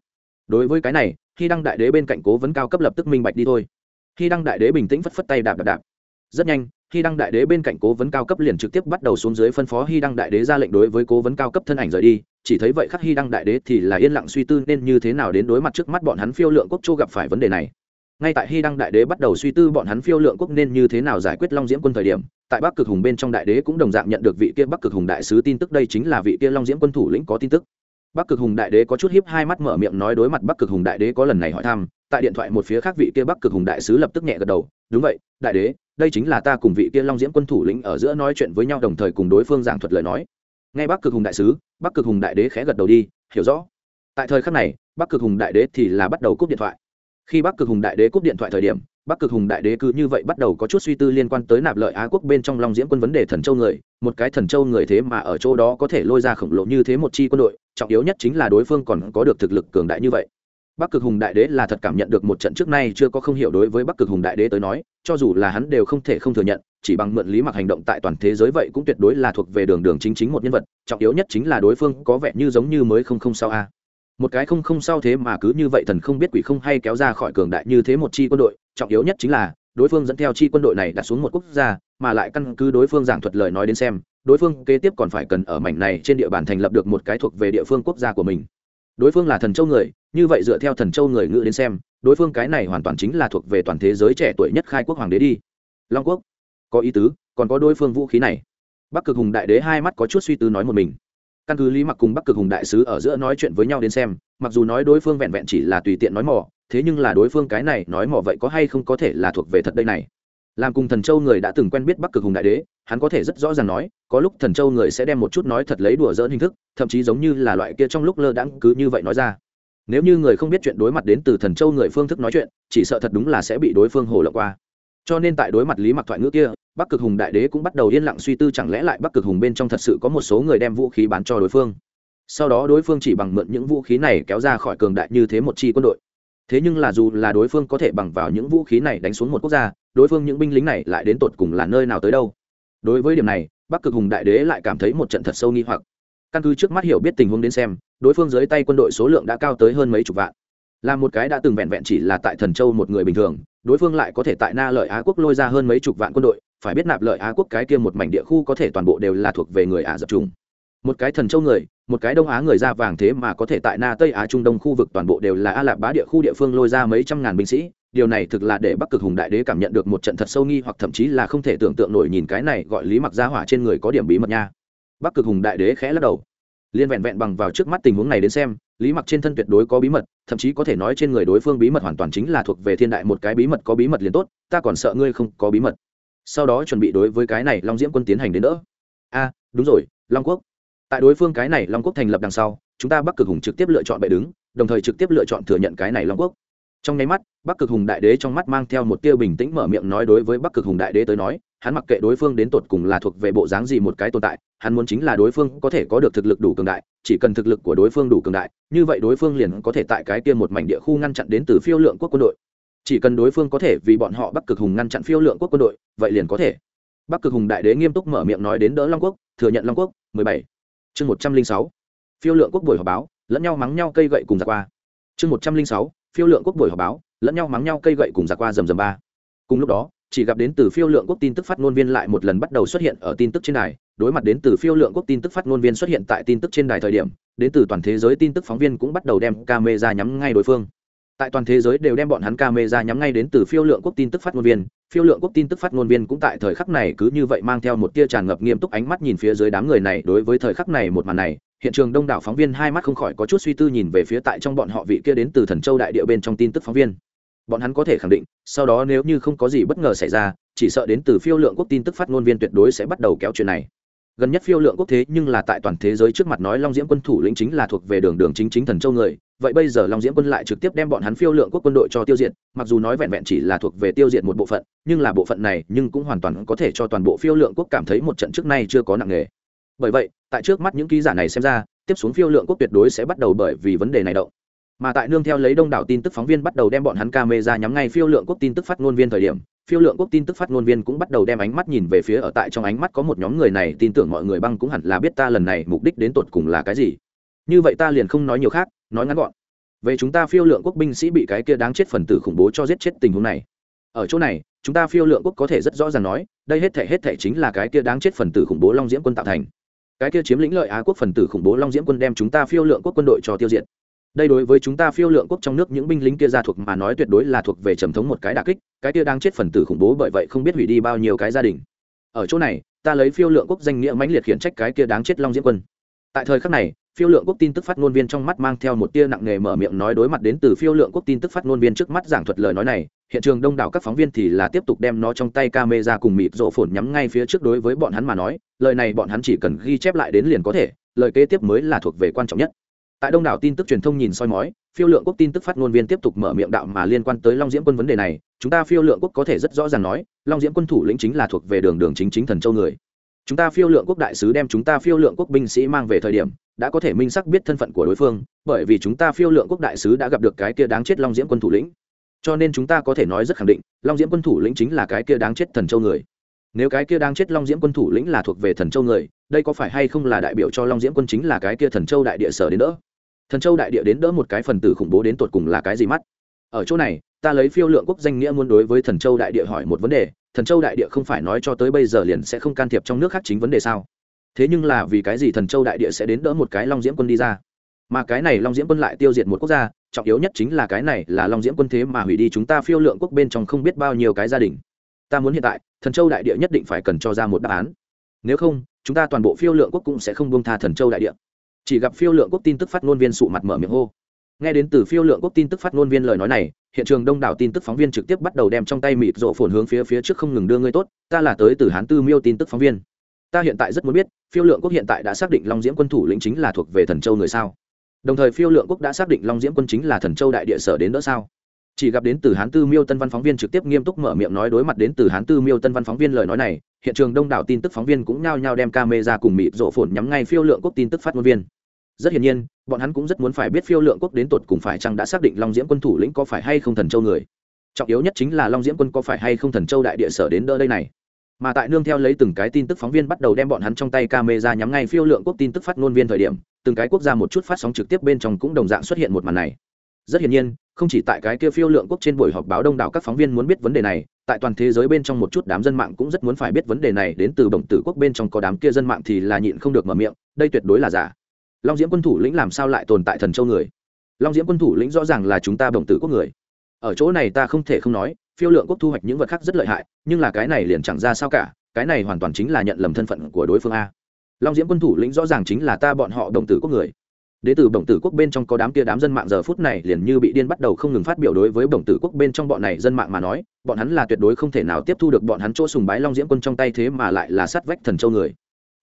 Đối với cái này, hy đăng đại đế bên cạnh cố vấn cao cấp lập tức minh bạch đi thôi. Hy đăng đại đế bình tĩnh phất phất tay đạp đạp đạp. Rất nhanh, hy đăng đại đế bên cạnh cố vấn cao cấp liền trực tiếp bắt đầu xuống dưới phân phó hy đăng đại đế ra lệnh đối với cố vấn cao cấp thân ảnh rời đi. Chỉ thấy vậy khắc hy đăng đại đế thì là yên lặng suy tư nên như thế nào đến đối mặt trước mắt bọn hắn phiêu lượng quốc châu gặp phải vấn đề này. Ngay tại hy đăng đại đế bắt đầu suy tư bọn hắn phiêu lượng quốc nên như thế nào giải quyết long diễm quân thời điểm tại bắc cực hùng bên trong đại đế cũng đồng dạng nhận được vị kia bắc cực hùng đại sứ tin tức, đây chính là vị kia long diễm quân thủ lĩnh có tin tức. Bắc cực hùng đại đế có chút hiếp hai mắt mở miệng nói đối mặt bắc cực hùng đại đế có lần này hỏi thăm, tại điện thoại một phía khác vị kia bắc cực hùng đại sứ lập tức nhẹ gật đầu, đúng vậy, đại đế, đây chính là ta cùng vị kia long diễm quân thủ lĩnh ở giữa nói chuyện với nhau đồng thời cùng đối phương giảng thuật lời nói. Ngay bắc cực hùng đại sứ, bắc cực hùng đại đế khẽ gật đầu đi, hiểu rõ. Tại thời khắc này, bắc cực hùng đại đế thì là bắt đầu cúp điện thoại. Khi bắc cực hùng đại đế cúp điện thoại thời điểm bắc cực hùng đại đế cứ như vậy bắt đầu có chút suy tư liên quan tới nạp lợi á quốc bên trong long diễm quân vấn đề thần châu người, một cái thần châu người thế mà ở chỗ đó có thể lôi ra khổng lồ như thế một chi quân đội, trọng yếu nhất chính là đối phương còn có được thực lực cường đại như vậy. Bắc cực hùng đại đế là thật cảm nhận được một trận trước nay chưa có không hiểu đối với bắc cực hùng đại đế tới nói, cho dù là hắn đều không thể không thừa nhận, chỉ bằng mượn lý mặc hành động tại toàn thế giới vậy cũng tuyệt đối là thuộc về đường đường chính chính một nhân vật, trọng yếu nhất chính là đối phương có vẻ như giống như mới không không sao a một cái không không sao thế mà cứ như vậy thần không biết quỷ không hay kéo ra khỏi cường đại như thế một chi quân đội, trọng yếu nhất chính là, đối phương dẫn theo chi quân đội này đặt xuống một quốc gia, mà lại căn cứ đối phương giảng thuật lời nói đến xem, đối phương kế tiếp còn phải cần ở mảnh này trên địa bàn thành lập được một cái thuộc về địa phương quốc gia của mình. Đối phương là thần châu người, như vậy dựa theo thần châu người ngữ đến xem, đối phương cái này hoàn toàn chính là thuộc về toàn thế giới trẻ tuổi nhất khai quốc hoàng đế đi. Long quốc, có ý tứ, còn có đối phương vũ khí này. Bắc cực hùng đại đế hai mắt có chút suy tư nói một mình căn cứ lý mặc cùng bắc cực hùng đại sứ ở giữa nói chuyện với nhau đến xem, mặc dù nói đối phương vẹn vẹn chỉ là tùy tiện nói mỏ, thế nhưng là đối phương cái này nói mỏ vậy có hay không có thể là thuộc về thật đây này? Làm cùng thần châu người đã từng quen biết bắc cực hùng đại đế, hắn có thể rất rõ ràng nói, có lúc thần châu người sẽ đem một chút nói thật lấy đùa dỡn hình thức, thậm chí giống như là loại kia trong lúc lơ đãng cứ như vậy nói ra. Nếu như người không biết chuyện đối mặt đến từ thần châu người phương thức nói chuyện, chỉ sợ thật đúng là sẽ bị đối phương hồ lộng qua. Cho nên tại đối mặt lý mặc thoại ngữ kia bắc cực hùng đại đế cũng bắt đầu yên lặng suy tư chẳng lẽ lại bắc cực hùng bên trong thật sự có một số người đem vũ khí bán cho đối phương. Sau đó đối phương chỉ bằng mượn những vũ khí này kéo ra khỏi cường đại như thế một chi quân đội. Thế nhưng là dù là đối phương có thể bằng vào những vũ khí này đánh xuống một quốc gia, đối phương những binh lính này lại đến tột cùng là nơi nào tới đâu. Đối với điểm này, bắc cực hùng đại đế lại cảm thấy một trận thật sâu nghi hoặc. Căn cứ trước mắt hiểu biết tình huống đến xem, đối phương dưới tay quân đội số lượng đã cao tới hơn mấy chục vạn. Là một cái đã từng vẹn vẹn chỉ là tại thần châu một người bình thường, đối phương lại có thể tại na lợi á quốc lôi ra hơn mấy chục vạn quân đội phải biết nạp lợi á quốc cái kia một mảnh địa khu có thể toàn bộ đều là thuộc về người ả dập trùng. Một cái thần châu người, một cái đông á người da vàng thế mà có thể tại na tây á trung đông khu vực toàn bộ đều là a lạp bá địa khu địa phương lôi ra mấy trăm ngàn binh sĩ. Điều này thực là để bắc cực hùng đại đế cảm nhận được một trận thật sâu nghi hoặc thậm chí là không thể tưởng tượng nổi nhìn cái này gọi lý mặc gia hỏa trên người có điểm bí mật nha. Bắc cực hùng đại đế khẽ lắc đầu. Liên vẹn vẹn bằng vào trước mắt tình huống này đến xem, lý mặc trên thân tuyệt đối có bí mật, thậm chí có thể nói trên người đối phương bí mật hoàn toàn chính là thuộc về thiên đại một cái bí mật có bí mật liền tốt, ta còn sợ ngươi không có bí mật sau đó chuẩn bị đối với cái này long diễm quân tiến hành đến đỡ. A, đúng rồi, long quốc. Tại đối phương cái này long quốc thành lập đằng sau, chúng ta bắc cực hùng trực tiếp lựa chọn bệ đứng, đồng thời trực tiếp lựa chọn thừa nhận cái này long quốc. Trong nháy mắt, bắc cực hùng đại đế trong mắt mang theo một tia bình tĩnh mở miệng nói đối với bắc cực hùng đại đế tới nói, hắn mặc kệ đối phương đến tột cùng là thuộc về bộ dáng gì một cái tồn tại, hắn muốn chính là đối phương có thể có được thực lực đủ cường đại, chỉ cần thực lực của đối phương đủ cường đại, như vậy đối phương liền có thể tại cái kia một mảnh địa khu ngăn chặn đến từ phiêu lượng quốc quân đội chỉ cần đối phương có thể vì bọn họ bắc cực hùng ngăn chặn phiêu lượng quốc quân đội, vậy liền có thể. Bắc cực hùng đại đế nghiêm túc mở miệng nói đến đỡ long quốc, thừa nhận long quốc, mười bảy. Chương một trăm linh sáu. Phiêu lượng quốc buổi họp báo, lẫn nhau mắng nhau cây gậy cùng giặc qua. Chương một trăm linh sáu. Phiêu lượng quốc buổi họp báo, lẫn nhau mắng nhau cây gậy cùng giặc qua rầm rầm ba. Cùng lúc đó, chỉ gặp đến từ phiêu lượng quốc tin tức phát ngôn viên lại một lần bắt đầu xuất hiện ở tin tức trên đài. Đối mặt đến từ phiêu lượng quốc tin tức phát ngôn viên xuất hiện tại tin tức trên đài thời điểm, đến từ toàn thế giới tin tức phóng viên cũng bắt đầu đem camera nhắm ngay đối phương tại toàn thế giới đều đem bọn hắn camera nhắm ngay đến từ phiêu lượng quốc tin tức phát ngôn viên. Phiêu lượng quốc tin tức phát ngôn viên cũng tại thời khắc này cứ như vậy mang theo một tia tràn ngập nghiêm túc ánh mắt nhìn phía dưới đám người này. Đối với thời khắc này một màn này, hiện trường đông đảo phóng viên hai mắt không khỏi có chút suy tư nhìn về phía tại trong bọn họ vị kia đến từ thần châu đại địa bên trong tin tức phóng viên. Bọn hắn có thể khẳng định, sau đó nếu như không có gì bất ngờ xảy ra, chỉ sợ đến từ phiêu lượng quốc tin tức phát ngôn viên tuyệt đối sẽ bắt đầu kéo chuyện này gần nhất phiêu lượng quốc thế nhưng là tại toàn thế giới trước mặt nói long diễm quân thủ lĩnh chính là thuộc về đường đường chính chính thần châu người. Vậy bây giờ long diễm quân lại trực tiếp đem bọn hắn phiêu lượng quốc quân đội cho tiêu diệt, mặc dù nói vẹn vẹn chỉ là thuộc về tiêu diệt một bộ phận, nhưng là bộ phận này nhưng cũng hoàn toàn có thể cho toàn bộ phiêu lượng quốc cảm thấy một trận trước nay chưa có nặng nghề bởi vậy, tại trước mắt những ký giả này xem ra, tiếp xuống phiêu lượng quốc tuyệt đối sẽ bắt đầu bởi vì vấn đề này động. Mà tại nương theo lấy đông đảo tin tức phóng viên bắt đầu đem bọn hắn ca mê ra nhắm ngay phiêu lượng quốc tin tức phát ngôn viên thời điểm phiêu lượng quốc tin tức phát ngôn viên cũng bắt đầu đem ánh mắt nhìn về phía ở tại trong ánh mắt có một nhóm người này, tin tưởng mọi người băng cũng hẳn là biết ta lần này mục đích đến tột cùng là cái gì. Như vậy ta liền không nói nhiều khác, nói ngắn gọn. Về chúng ta phiêu lượng quốc binh sĩ bị cái kia đáng chết phần tử khủng bố cho giết chết tình huống này. Ở chỗ này, chúng ta phiêu lượng quốc có thể rất rõ ràng nói, đây hết thể hết thể chính là cái kia đáng chết phần tử khủng bố long diễm quân tạo thành. Cái kia chiếm lĩnh lợi á quốc phần tử khủng bố long diễm quân đem chúng ta phiêu lượng quốc quân đội cho tiêu diệt đây đối với chúng ta phiêu lượng quốc trong nước những binh lính kia ra thuộc mà nói tuyệt đối là thuộc về trầm thống một cái đà kích, cái kia đang chết phần tử khủng bố bởi vậy không biết hủy đi bao nhiêu cái gia đình. Ở chỗ này, ta lấy phiêu lượng quốc danh nghĩa mãnh liệt khiển trách cái kia đáng chết long diễm quân. Tại thời khắc này, phiêu lượng quốc tin tức phát ngôn viên trong mắt mang theo một tia nặng nề mở miệng nói đối mặt đến từ phiêu lượng quốc tin tức phát ngôn viên trước mắt giảng thuật lời nói này, hiện trường đông đảo các phóng viên thì là tiếp tục đem nó trong tay camera cùng mịt rộ phồn nhắm ngay phía trước đối với bọn hắn mà nói, lời này bọn hắn chỉ cần ghi chép lại đến liền có thể, lời kế tiếp mới là thuộc về quan trọng nhất tại đông đảo tin tức truyền thông nhìn soi mói, phiêu lượng quốc tin tức phát ngôn viên tiếp tục mở miệng đạo mà liên quan tới long diễm quân vấn đề này. Chúng ta phiêu lượng quốc có thể rất rõ ràng nói, long diễm quân thủ lĩnh chính là thuộc về đường đường chính chính thần châu người. Chúng ta phiêu lượng quốc đại sứ đem chúng ta phiêu lượng quốc binh sĩ mang về thời điểm, đã có thể minh xác biết thân phận của đối phương, bởi vì chúng ta phiêu lượng quốc đại sứ đã gặp được cái kia đáng chết long diễm quân thủ lĩnh. Cho nên chúng ta có thể nói rất khẳng định, long diễm quân thủ lĩnh chính là cái kia đáng chết thần châu người. Nếu cái kia đang chết long diễm quân thủ lĩnh là thuộc về thần châu người, đây có phải hay không là đại biểu cho long diễm quân chính là cái kia thần châu đại địa sở đến đỡ? Thần châu đại địa đến đỡ một cái phần tử khủng bố đến tột cùng là cái gì mắt? Ở chỗ này, ta lấy phiêu lượng quốc danh nghĩa muốn đối với thần châu đại địa hỏi một vấn đề, thần châu đại địa không phải nói cho tới bây giờ liền sẽ không can thiệp trong nước khác chính vấn đề sao? Thế nhưng là vì cái gì thần châu đại địa sẽ đến đỡ một cái long diễm quân đi ra? Mà cái này long diễm quân lại tiêu diệt một quốc gia, trọng yếu nhất chính là cái này là long diễm quân thế mà hủy đi chúng ta phiêu lượng quốc bên trong không biết bao nhiêu cái gia đình. Ta muốn hiện tại, thần châu đại địa nhất định phải cần cho ra một đáp án. Nếu không, chúng ta toàn bộ phiêu lượng quốc cũng sẽ không buông tha thần châu đại địa chỉ gặp phiêu lượng quốc tin tức phát ngôn viên sụ mặt mở miệng hô. Nghe đến từ phiêu lượng quốc tin tức phát ngôn viên lời nói này, hiện trường đông đảo tin tức phóng viên trực tiếp bắt đầu đem trong tay mịt rộ phồn hướng phía phía trước không ngừng đưa ngươi tốt, ta là tới từ hán tư miêu tin tức phóng viên. Ta hiện tại rất muốn biết, phiêu lượng quốc hiện tại đã xác định long diễm quân thủ lĩnh chính là thuộc về thần châu người sao? Đồng thời phiêu lượng quốc đã xác định long diễm quân chính là thần châu đại địa sở đến đỡ sao? Chỉ gặp đến từ hán tư miêu tân văn phóng viên trực tiếp nghiêm túc mở miệng nói đối mặt đến từ hán tư miêu tân văn phóng viên lời nói này, hiện trường đông đảo tin tức phóng viên cũng nhao nhao đem ca mê ra cùng mịt rộ phồn nhắm ngay phiêu lượng quốc tin tức phát ngôn viên. Rất hiển nhiên, bọn hắn cũng rất muốn phải biết phiêu lượng quốc đến tột cùng phải chăng đã xác định long diễm quân thủ lĩnh có phải hay không thần châu người. Trọng yếu nhất chính là long diễm quân có phải hay không thần châu đại địa sở đến đỡ đây này. Mà tại nương theo lấy từng cái tin tức phóng viên bắt đầu đem bọn hắn trong tay camera nhắm ngay phiêu lượng quốc tin tức phát ngôn viên thời điểm, từng cái quốc gia một chút phát sóng trực tiếp bên trong cũng đồng dạng xuất hiện một màn này rất hiển nhiên, không chỉ tại cái kia phiêu lượng quốc trên buổi họp báo đông đảo các phóng viên muốn biết vấn đề này, tại toàn thế giới bên trong một chút đám dân mạng cũng rất muốn phải biết vấn đề này đến từ đồng tử quốc bên trong có đám kia dân mạng thì là nhịn không được mở miệng, đây tuyệt đối là giả. Long diễm quân thủ lĩnh làm sao lại tồn tại thần châu người? Long diễm quân thủ lĩnh rõ ràng là chúng ta đồng tử quốc người. Ở chỗ này ta không thể không nói, phiêu lượng quốc thu hoạch những vật khác rất lợi hại, nhưng là cái này liền chẳng ra sao cả, cái này hoàn toàn chính là nhận lầm thân phận của đối phương a. Long diễm quân thủ lĩnh rõ ràng chính là ta bọn họ đồng tử quốc người đế tử bổng tử quốc bên trong có đám kia đám dân mạng giờ phút này liền như bị điên bắt đầu không ngừng phát biểu đối với bổng tử quốc bên trong bọn này dân mạng mà nói, bọn hắn là tuyệt đối không thể nào tiếp thu được bọn hắn chỗ sùng bái long diễm quân trong tay thế mà lại là sát vách thần châu người.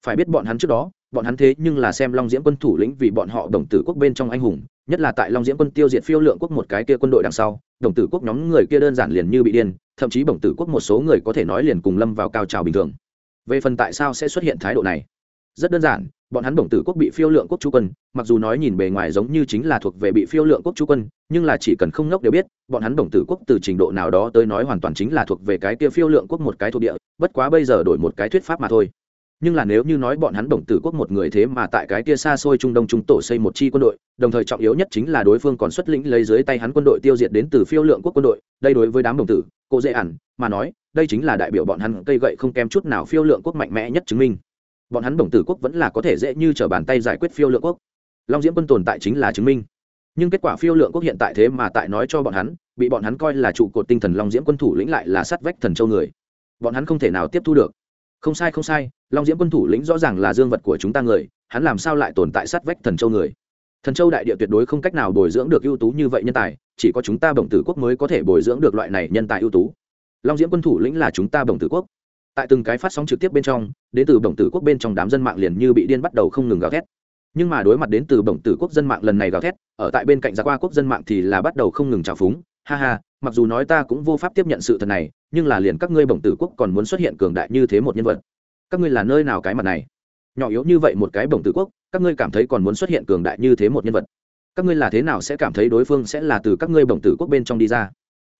Phải biết bọn hắn trước đó, bọn hắn thế nhưng là xem long diễm quân thủ lĩnh vì bọn họ đồng tử quốc bên trong anh hùng, nhất là tại long diễm quân tiêu diệt phiêu lượng quốc một cái kia quân đội đằng sau đồng tử quốc nhóm người kia đơn giản liền như bị điên, thậm chí bổng tử quốc một số người có thể nói liền cùng lâm vào cao trào bình thường. Về phần tại sao sẽ xuất hiện thái độ này? Rất đơn giản, bọn hắn bổng tử quốc bị phiêu lượng quốc chú quân, mặc dù nói nhìn bề ngoài giống như chính là thuộc về bị phiêu lượng quốc chú quân, nhưng là chỉ cần không ngốc đều biết, bọn hắn bổng tử quốc từ trình độ nào đó tới nói hoàn toàn chính là thuộc về cái kia phiêu lượng quốc một cái thuộc địa, bất quá bây giờ đổi một cái thuyết pháp mà thôi. Nhưng là nếu như nói bọn hắn bổng tử quốc một người thế mà tại cái kia xa xôi trung đông trung tổ xây một chi quân đội, đồng thời trọng yếu nhất chính là đối phương còn xuất lĩnh lấy dưới tay hắn quân đội tiêu diệt đến từ phiêu lượng quốc quân đội, đây đối với đám đồng tử, cô dễ ẩn, mà nói, đây chính là đại biểu bọn hắn cây gậy không kém chút nào phiêu lượng quốc mạnh mẽ nhất chứng minh bọn hắn đồng tử quốc vẫn là có thể dễ như t r ở bàn tay giải quyết phiêu lượng quốc. Long diễm quân tồn tại chính là chứng minh. Nhưng kết quả phiêu lượng quốc hiện tại thế mà tại nói cho bọn hắn, bị bọn hắn coi là trụ cột tinh thần long diễm quân thủ lĩnh lại là sát vách thần châu người. Bọn hắn không thể nào tiếp thu được. Không sai không sai, long diễm quân thủ lĩnh rõ ràng là dương vật của chúng ta người, hắn làm sao lại tồn tại sát vách thần châu người? Thần châu đại địa tuyệt đối không cách nào bồi dưỡng được ưu tú như vậy nhân tài, chỉ có chúng ta bồng tử quốc mới có thể bồi dưỡng được loại này nhân tài ưu tú. Long diễm quân thủ lĩnh là chúng ta bồng tử quốc tại từng cái phát sóng trực tiếp bên trong, đến từ bổng tử quốc bên trong đám dân mạng liền như bị điên bắt đầu không ngừng gào thét. Nhưng mà đối mặt đến từ bổng tử quốc dân mạng lần này gào thét, ở tại bên cạnh gia qua quốc dân mạng thì là bắt đầu không ngừng trào phúng. Ha ha, mặc dù nói ta cũng vô pháp tiếp nhận sự thật này, nhưng là liền các ngươi bổng tử quốc còn muốn xuất hiện cường đại như thế một nhân vật. Các ngươi là nơi nào cái mặt này? Nhỏ yếu như vậy một cái bổng tử quốc, các ngươi cảm thấy còn muốn xuất hiện cường đại như thế một nhân vật. Các ngươi là thế nào sẽ cảm thấy đối phương sẽ là từ các ngươi bổng tử quốc bên trong đi ra?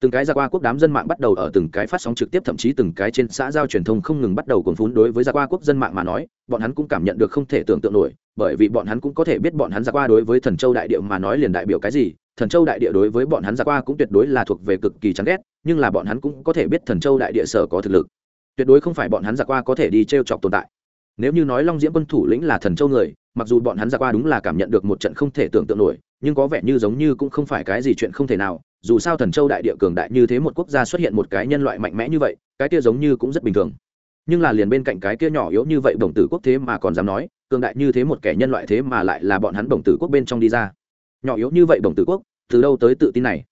Từng cái gia qua quốc đám dân mạng bắt đầu ở từng cái phát sóng trực tiếp, thậm chí từng cái trên xã giao truyền thông không ngừng bắt đầu cuồng phún. Đối với gia qua quốc dân mạng mà nói, bọn hắn cũng cảm nhận được không thể tưởng tượng nổi, bởi vì bọn hắn cũng có thể biết bọn hắn gia qua đối với thần châu đại địa mà nói liền đại biểu cái gì. Thần châu đại địa đối với bọn hắn gia qua cũng tuyệt đối là thuộc về cực kỳ chán ghét, nhưng là bọn hắn cũng có thể biết thần châu đại địa sở có thực lực. Tuyệt đối không phải bọn hắn gia qua có thể đi t r e o chọc tồn tại. Nếu như nói long diễm quân thủ lĩnh là thần châu người, mặc dù bọn hắn gia qua đúng là cảm nhận được một trận không thể tưởng tượng nổi, nhưng có vẻ như giống như cũng không phải cái gì chuyện không thể nào dù sao thần châu đại địa cường đại như thế một quốc gia xuất hiện một cái nhân loại mạnh mẽ như vậy, cái kia giống như cũng rất bình thường. Nhưng là liền bên cạnh cái kia nhỏ yếu như vậy đồng tử quốc thế mà còn dám nói, cường đại như thế một kẻ nhân loại thế mà lại là bọn hắn đồng tử quốc bên trong đi ra. Nhỏ yếu như vậy đồng tử quốc, từ đâu tới tự tin này?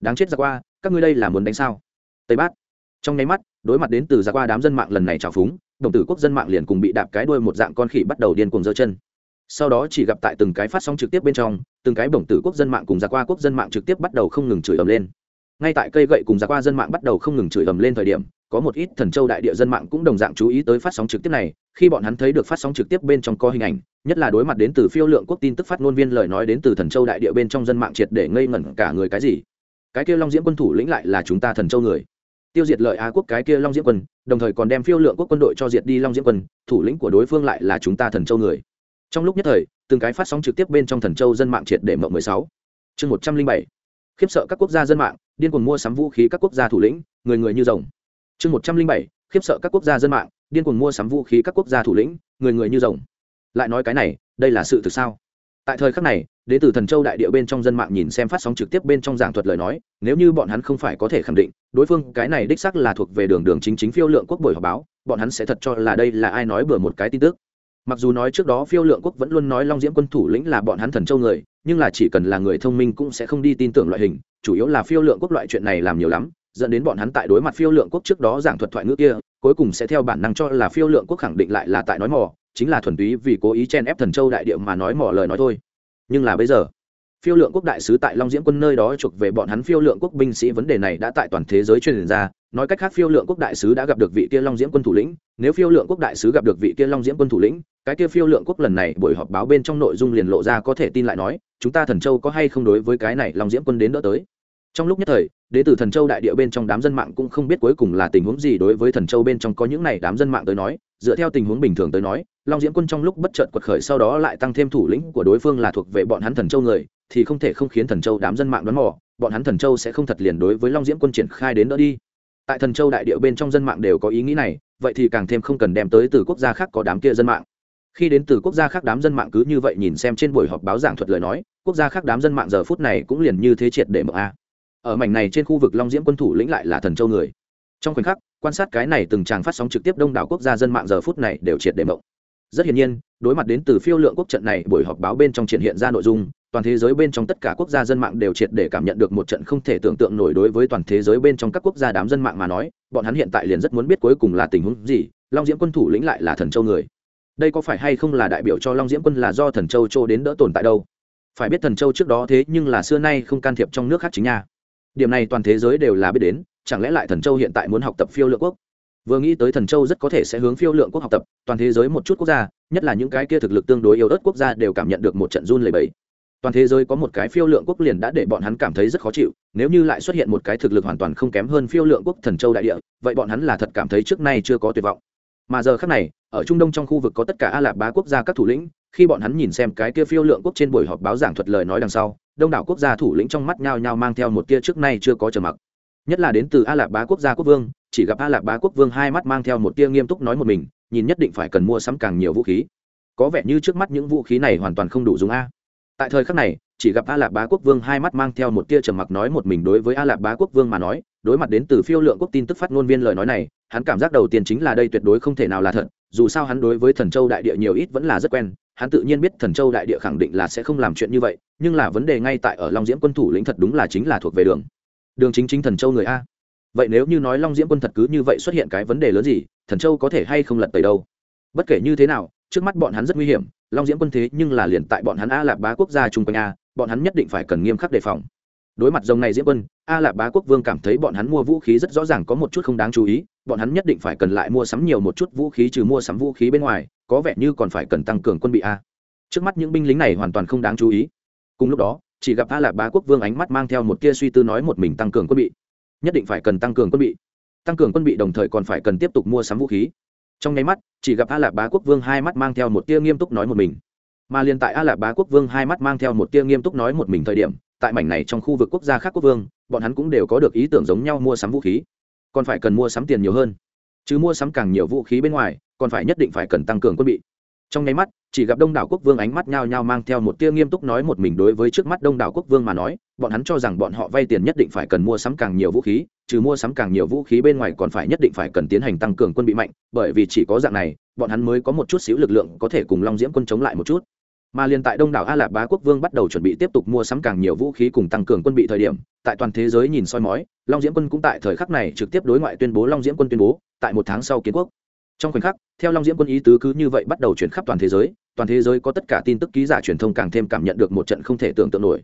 Đáng chết ra qua, các ngươi đây là muốn đánh sao? Tây bát trong nháy mắt, đối mặt đến từ ra qua đám dân mạng lần này trào phúng đồng tử quốc dân mạng liền cùng bị đạp cái đuôi một dạng con khỉ bắt đầu điên cuồng giơ chân. Sau đó chỉ gặp tại từng cái phát sóng trực tiếp bên trong từng cái bổng tử quốc dân mạng cùng giả qua quốc dân mạng trực tiếp bắt đầu không ngừng chửi ầm lên. Ngay tại cây gậy cùng giả qua dân mạng bắt đầu không ngừng chửi ầm lên thời điểm, có một ít thần châu đại địa dân mạng cũng đồng dạng chú ý tới phát sóng trực tiếp này, khi bọn hắn thấy được phát sóng trực tiếp bên trong có hình ảnh, nhất là đối mặt đến từ phiêu lượng quốc tin tức phát ngôn viên lời nói đến từ thần châu đại địa bên trong dân mạng triệt để ngây ngẩn cả người cái gì. Cái kia long diễm quân thủ lĩnh lại là chúng ta thần châu người. Tiêu diệt lợi á quốc cái kia long diễm quân, đồng thời còn đem phiêu lượng quốc quân đội cho diệt đi long diễm quân, thủ lĩnh của đối phương lại là chúng ta thần châu người trong lúc nhất thời, từng cái phát sóng trực tiếp bên trong thần châu dân mạng triệt để mộng mười sáu. Chương một trăm linh bảy. Khiếp sợ các quốc gia dân mạng, điên cuồng mua sắm vũ khí các quốc gia thủ lĩnh, người người như rồng. Chương một trăm linh bảy. Khiếp sợ các quốc gia dân mạng, điên cuồng mua sắm vũ khí các quốc gia thủ lĩnh, người người như rồng. Lại nói cái này, đây là sự thực sao? Tại thời khắc này đ tử thần châu đại địa bên trong dân mạng nhìn xem phát sóng trực tiếp bên trong giảng thuật lời nói, nếu như bọn hắn không phải có thể khẳng định, đối phương cái này đích sắc là thuộc về đường đường chính chính phiêu lượng quốc buổi họp báo, bọn hắn sẽ thật cho là đây là ai nói bừa một cái tin tức mặc dù nói trước đó phiêu lượng quốc vẫn luôn nói long diễm quân thủ lĩnh là bọn hắn thần châu người, nhưng là chỉ cần là người thông minh cũng sẽ không đi tin tưởng loại hình, chủ yếu là phiêu lượng quốc loại chuyện này làm nhiều lắm, dẫn đến bọn hắn tại đối mặt phiêu lượng quốc trước đó giảng thuật thoại ngữ kia, cuối cùng sẽ theo bản năng cho là phiêu lượng quốc khẳng định lại là tại nói mỏ chính là thuần túy vì cố ý chen ép thần châu đại địa mà nói mỏ lời nói thôi. Nhưng là bây giờ, phiêu lượng quốc đại sứ tại long diễm quân nơi đó chuộc về bọn hắn phiêu lượng quốc binh sĩ vấn đề này đã tại toàn thế giới truyền ra nói cách khác phiêu lượng quốc đại sứ đã gặp được vị kia long diễm quân thủ lĩnh, nếu phiêu lượng quốc đại sứ gặp được vị kia long diễm quân thủ lĩnh, cái kia phiêu lượng quốc lần này buổi họp báo bên trong nội dung liền lộ ra có thể tin lại nói, chúng ta thần châu có hay không đối với cái này long diễm quân đến đỡ tới? Trong lúc nhất thời, đến từ thần châu đại địa bên trong đám dân mạng cũng không biết cuối cùng là tình huống gì đối với thần châu bên trong có những này đám dân mạng tới nói, dựa theo tình huống bình thường tới nói, long diễm quân trong lúc bất chợt quật khởi sau đó lại tăng thêm thủ lĩnh của đối phương là thuộc về bọn hắn thần châu người, thì không thể không khiến thần châu đám dân mạng đoán mò, bọn hắn thần châu sẽ không thật liền đối với long diễm quân triển khai đến đỡ đi tại thần châu đại địa bên trong dân mạng đều có ý nghĩ này, vậy thì càng thêm không cần đem tới từ quốc gia khác có đám kia dân mạng. Khi đến từ quốc gia khác đám dân mạng cứ như vậy nhìn xem trên buổi họp báo giảng thuật lời nói, quốc gia khác đám dân mạng giờ phút này cũng liền như thế triệt để mở a. Ở mảnh này trên khu vực long diễm quân thủ lĩnh lại là thần châu người. Trong khoảnh khắc, quan sát cái này từng tràng phát sóng trực tiếp đông đảo quốc gia dân mạng giờ phút này đều triệt để mộng. Rất hiển nhiên, đối mặt đến từ phiêu lượng quốc trận này, buổi họp báo bên trong triển hiện ra nội dung toàn thế giới bên trong tất cả quốc gia dân mạng đều triệt để cảm nhận được một trận không thể tưởng tượng nổi đối với toàn thế giới bên trong các quốc gia đám dân mạng mà nói, bọn hắn hiện tại liền rất muốn biết cuối cùng là tình huống gì, long diễm quân thủ lĩnh lại là thần châu người. Đây có phải hay không là đại biểu cho long diễm quân là do thần châu châu đến đỡ tồn tại đâu? Phải biết thần châu trước đó thế nhưng là xưa nay không can thiệp trong nước khác chính nha. Điểm này toàn thế giới đều là biết đến, chẳng lẽ lại thần châu hiện tại muốn học tập phiêu lượng quốc? Vừa nghĩ tới thần châu rất có thể sẽ hướng phiêu lượng quốc học tập, toàn thế giới một chút quốc gia, nhất là những cái kia thực lực tương đối yếu ớt quốc gia đều cảm nhận được một trận run lầy bẫy toàn thế giới có một cái phiêu lượng quốc liền đã để bọn hắn cảm thấy rất khó chịu, nếu như lại xuất hiện một cái thực lực hoàn toàn không kém hơn phiêu lượng quốc thần châu đại địa, vậy bọn hắn là thật cảm thấy trước nay chưa có tuyệt vọng. Mà giờ khác này, ở trung đông trong khu vực có tất cả a lạp bá quốc gia các thủ lĩnh, khi bọn hắn nhìn xem cái kia phiêu lượng quốc trên buổi họp báo giảng thuật lời nói đằng sau, đông đảo quốc gia thủ lĩnh trong mắt nhao nhao mang theo một tia trước nay chưa có trầm mặc. Nhất là đến từ a lạp bá quốc gia quốc vương, chỉ gặp a lạp bá quốc vương hai mắt mang theo một tia nghiêm túc nói một mình, nhìn nhất định phải cần mua sắm càng nhiều vũ khí. Có vẻ như trước mắt những vũ khí này hoàn toàn không đủ dùng a tại thời khắc này, chỉ gặp a Lạc bá quốc vương hai mắt mang theo một tia trầm mặc nói một mình đối với a Lạc bá quốc vương mà nói, đối mặt đến từ phiêu lượng quốc tin tức phát ngôn viên lời nói này, hắn cảm giác đầu tiên chính là đây tuyệt đối không thể nào là thật, dù sao hắn đối với thần châu đại địa nhiều ít vẫn là rất quen, hắn tự nhiên biết thần châu đại địa khẳng định là sẽ không làm chuyện như vậy, nhưng là vấn đề ngay tại ở long diễm quân thủ lĩnh thật đúng là chính là thuộc về đường. Đường chính chính thần châu người a. Vậy nếu như nói long diễm quân thật cứ như vậy xuất hiện cái vấn đề lớn gì, thần châu có thể hay không lật tẩy đâu? Bất kể như thế nào, trước mắt bọn hắn rất nguy hiểm long diễm quân thế nhưng là liền tại bọn hắn a lạp bá quốc gia chung quanh a, bọn hắn nhất định phải cần nghiêm khắc đề phòng. Đối mặt dòng này diễm quân, a lạp bá quốc vương cảm thấy bọn hắn mua vũ khí rất rõ ràng có một chút không đáng chú ý, bọn hắn nhất định phải cần lại mua sắm nhiều một chút vũ khí trừ mua sắm vũ khí bên ngoài, có vẻ như còn phải cần tăng cường quân bị a. Trước mắt những binh lính này hoàn toàn không đáng chú ý. Cùng lúc đó, chỉ gặp a lạp bá quốc vương ánh mắt mang theo một tia suy tư nói một mình tăng cường quân bị. Nhất định phải cần tăng cường quân bị. Tăng cường quân bị đồng thời còn phải cần tiếp tục mua sắm vũ khí trong nháy mắt, chỉ gặp a lạp bá quốc vương hai mắt mang theo một tia nghiêm túc nói một mình. Mà liền tại a lạp bá quốc vương hai mắt mang theo một tia nghiêm túc nói một mình thời điểm, tại mảnh này trong khu vực quốc gia khác quốc vương, bọn hắn cũng đều có được ý tưởng giống nhau mua sắm vũ khí. Còn phải cần mua sắm tiền nhiều hơn. Chứ mua sắm càng nhiều vũ khí bên ngoài, còn phải nhất định phải cần tăng cường quân bị trong nháy mắt, chỉ gặp đông đảo quốc vương ánh mắt nhao nhao mang theo một tia nghiêm túc nói một mình đối với trước mắt đông đảo quốc vương mà nói, bọn hắn cho rằng bọn họ vay tiền nhất định phải cần mua sắm càng nhiều vũ khí, trừ mua sắm càng nhiều vũ khí bên ngoài còn phải nhất định phải cần tiến hành tăng cường quân bị mạnh, bởi vì chỉ có dạng này, bọn hắn mới có một chút xíu lực lượng có thể cùng long diễm quân chống lại một chút. Mà liền tại đông đảo a lạp bá quốc vương bắt đầu chuẩn bị tiếp tục mua sắm càng nhiều vũ khí cùng tăng cường quân bị thời điểm, tại toàn thế giới nhìn soi mói, long diễm quân cũng tại thời khắc này trực tiếp đối ngoại tuyên bố long diễm quân tuyên bố, tại một tháng sau kiến quốc trong khoảnh khắc, theo long diễm quân ý tứ cứ như vậy bắt đầu chuyển khắp toàn thế giới, toàn thế giới có tất cả tin tức ký giả truyền thông càng thêm cảm nhận được một trận không thể tưởng tượng nổi.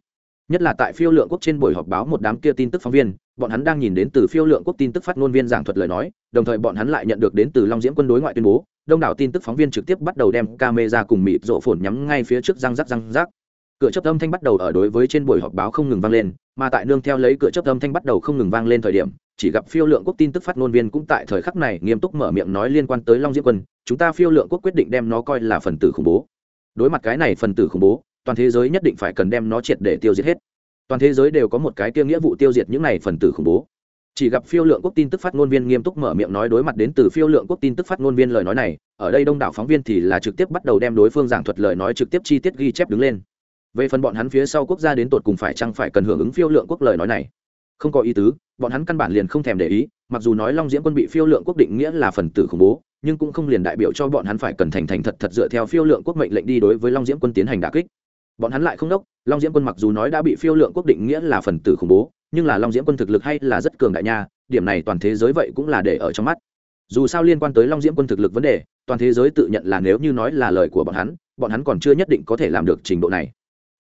Nhất là tại phiêu lượng quốc trên buổi họp báo một đám kia tin tức phóng viên, bọn hắn đang nhìn đến từ phiêu lượng quốc tin tức phát ngôn viên giảng thuật lời nói, đồng thời bọn hắn lại nhận được đến từ long diễm quân đối ngoại tuyên bố, đông đảo tin tức phóng viên trực tiếp bắt đầu đem camera cùng mịt rộ phồn nhắm ngay phía trước răng rắc răng rắc cửa chấp âm thanh bắt đầu ở đối với trên buổi họp báo không ngừng vang lên, mà tại nương theo lấy cửa chấp âm thanh bắt đầu không ngừng vang lên thời điểm, chỉ gặp phiêu lượng quốc tin tức phát ngôn viên cũng tại thời khắc này nghiêm túc mở miệng nói liên quan tới long diễm quân, chúng ta phiêu lượng quốc quyết định đem nó coi là phần tử khủng bố. Đối mặt cái này phần tử khủng bố, toàn thế giới nhất định phải cần đem nó triệt để tiêu diệt hết. Toàn thế giới đều có một cái tiêu nghĩa vụ tiêu diệt những này phần tử khủng bố. Chỉ gặp phiêu lượng quốc tin tức phát ngôn viên nghiêm túc mở miệng nói đối mặt đến từ phiêu lượng quốc tin tức phát ngôn viên lời nói này, ở đây đông đảo phóng viên thì là trực tiếp bắt đầu đem đối phương giảng thuật lời nói trực tiếp chi tiết ghi chép đứng lên về phần bọn hắn phía sau quốc gia đến tột cùng phải chăng phải cần hưởng ứng phiêu lượng quốc lời nói này? Không có ý tứ, bọn hắn căn bản liền không thèm để ý, mặc dù nói long diễm quân bị phiêu lượng quốc định nghĩa là phần tử khủng bố, nhưng cũng không liền đại biểu cho bọn hắn phải cần thành thành thật thật dựa theo phiêu lượng quốc mệnh lệnh đi đối với long diễm quân tiến hành đà kích. Bọn hắn lại không đốc, long diễm quân mặc dù nói đã bị phiêu lượng quốc định nghĩa là phần tử khủng bố, nhưng là long diễm quân thực lực hay là rất cường đại nha, điểm này toàn thế giới vậy cũng là để ở trong mắt. Dù sao liên quan tới long diễm quân thực lực vấn đề, toàn thế giới tự nhận là nếu như nói là lời của bọn hắn bọn hắn còn chưa nhất định có thể làm được trình độ này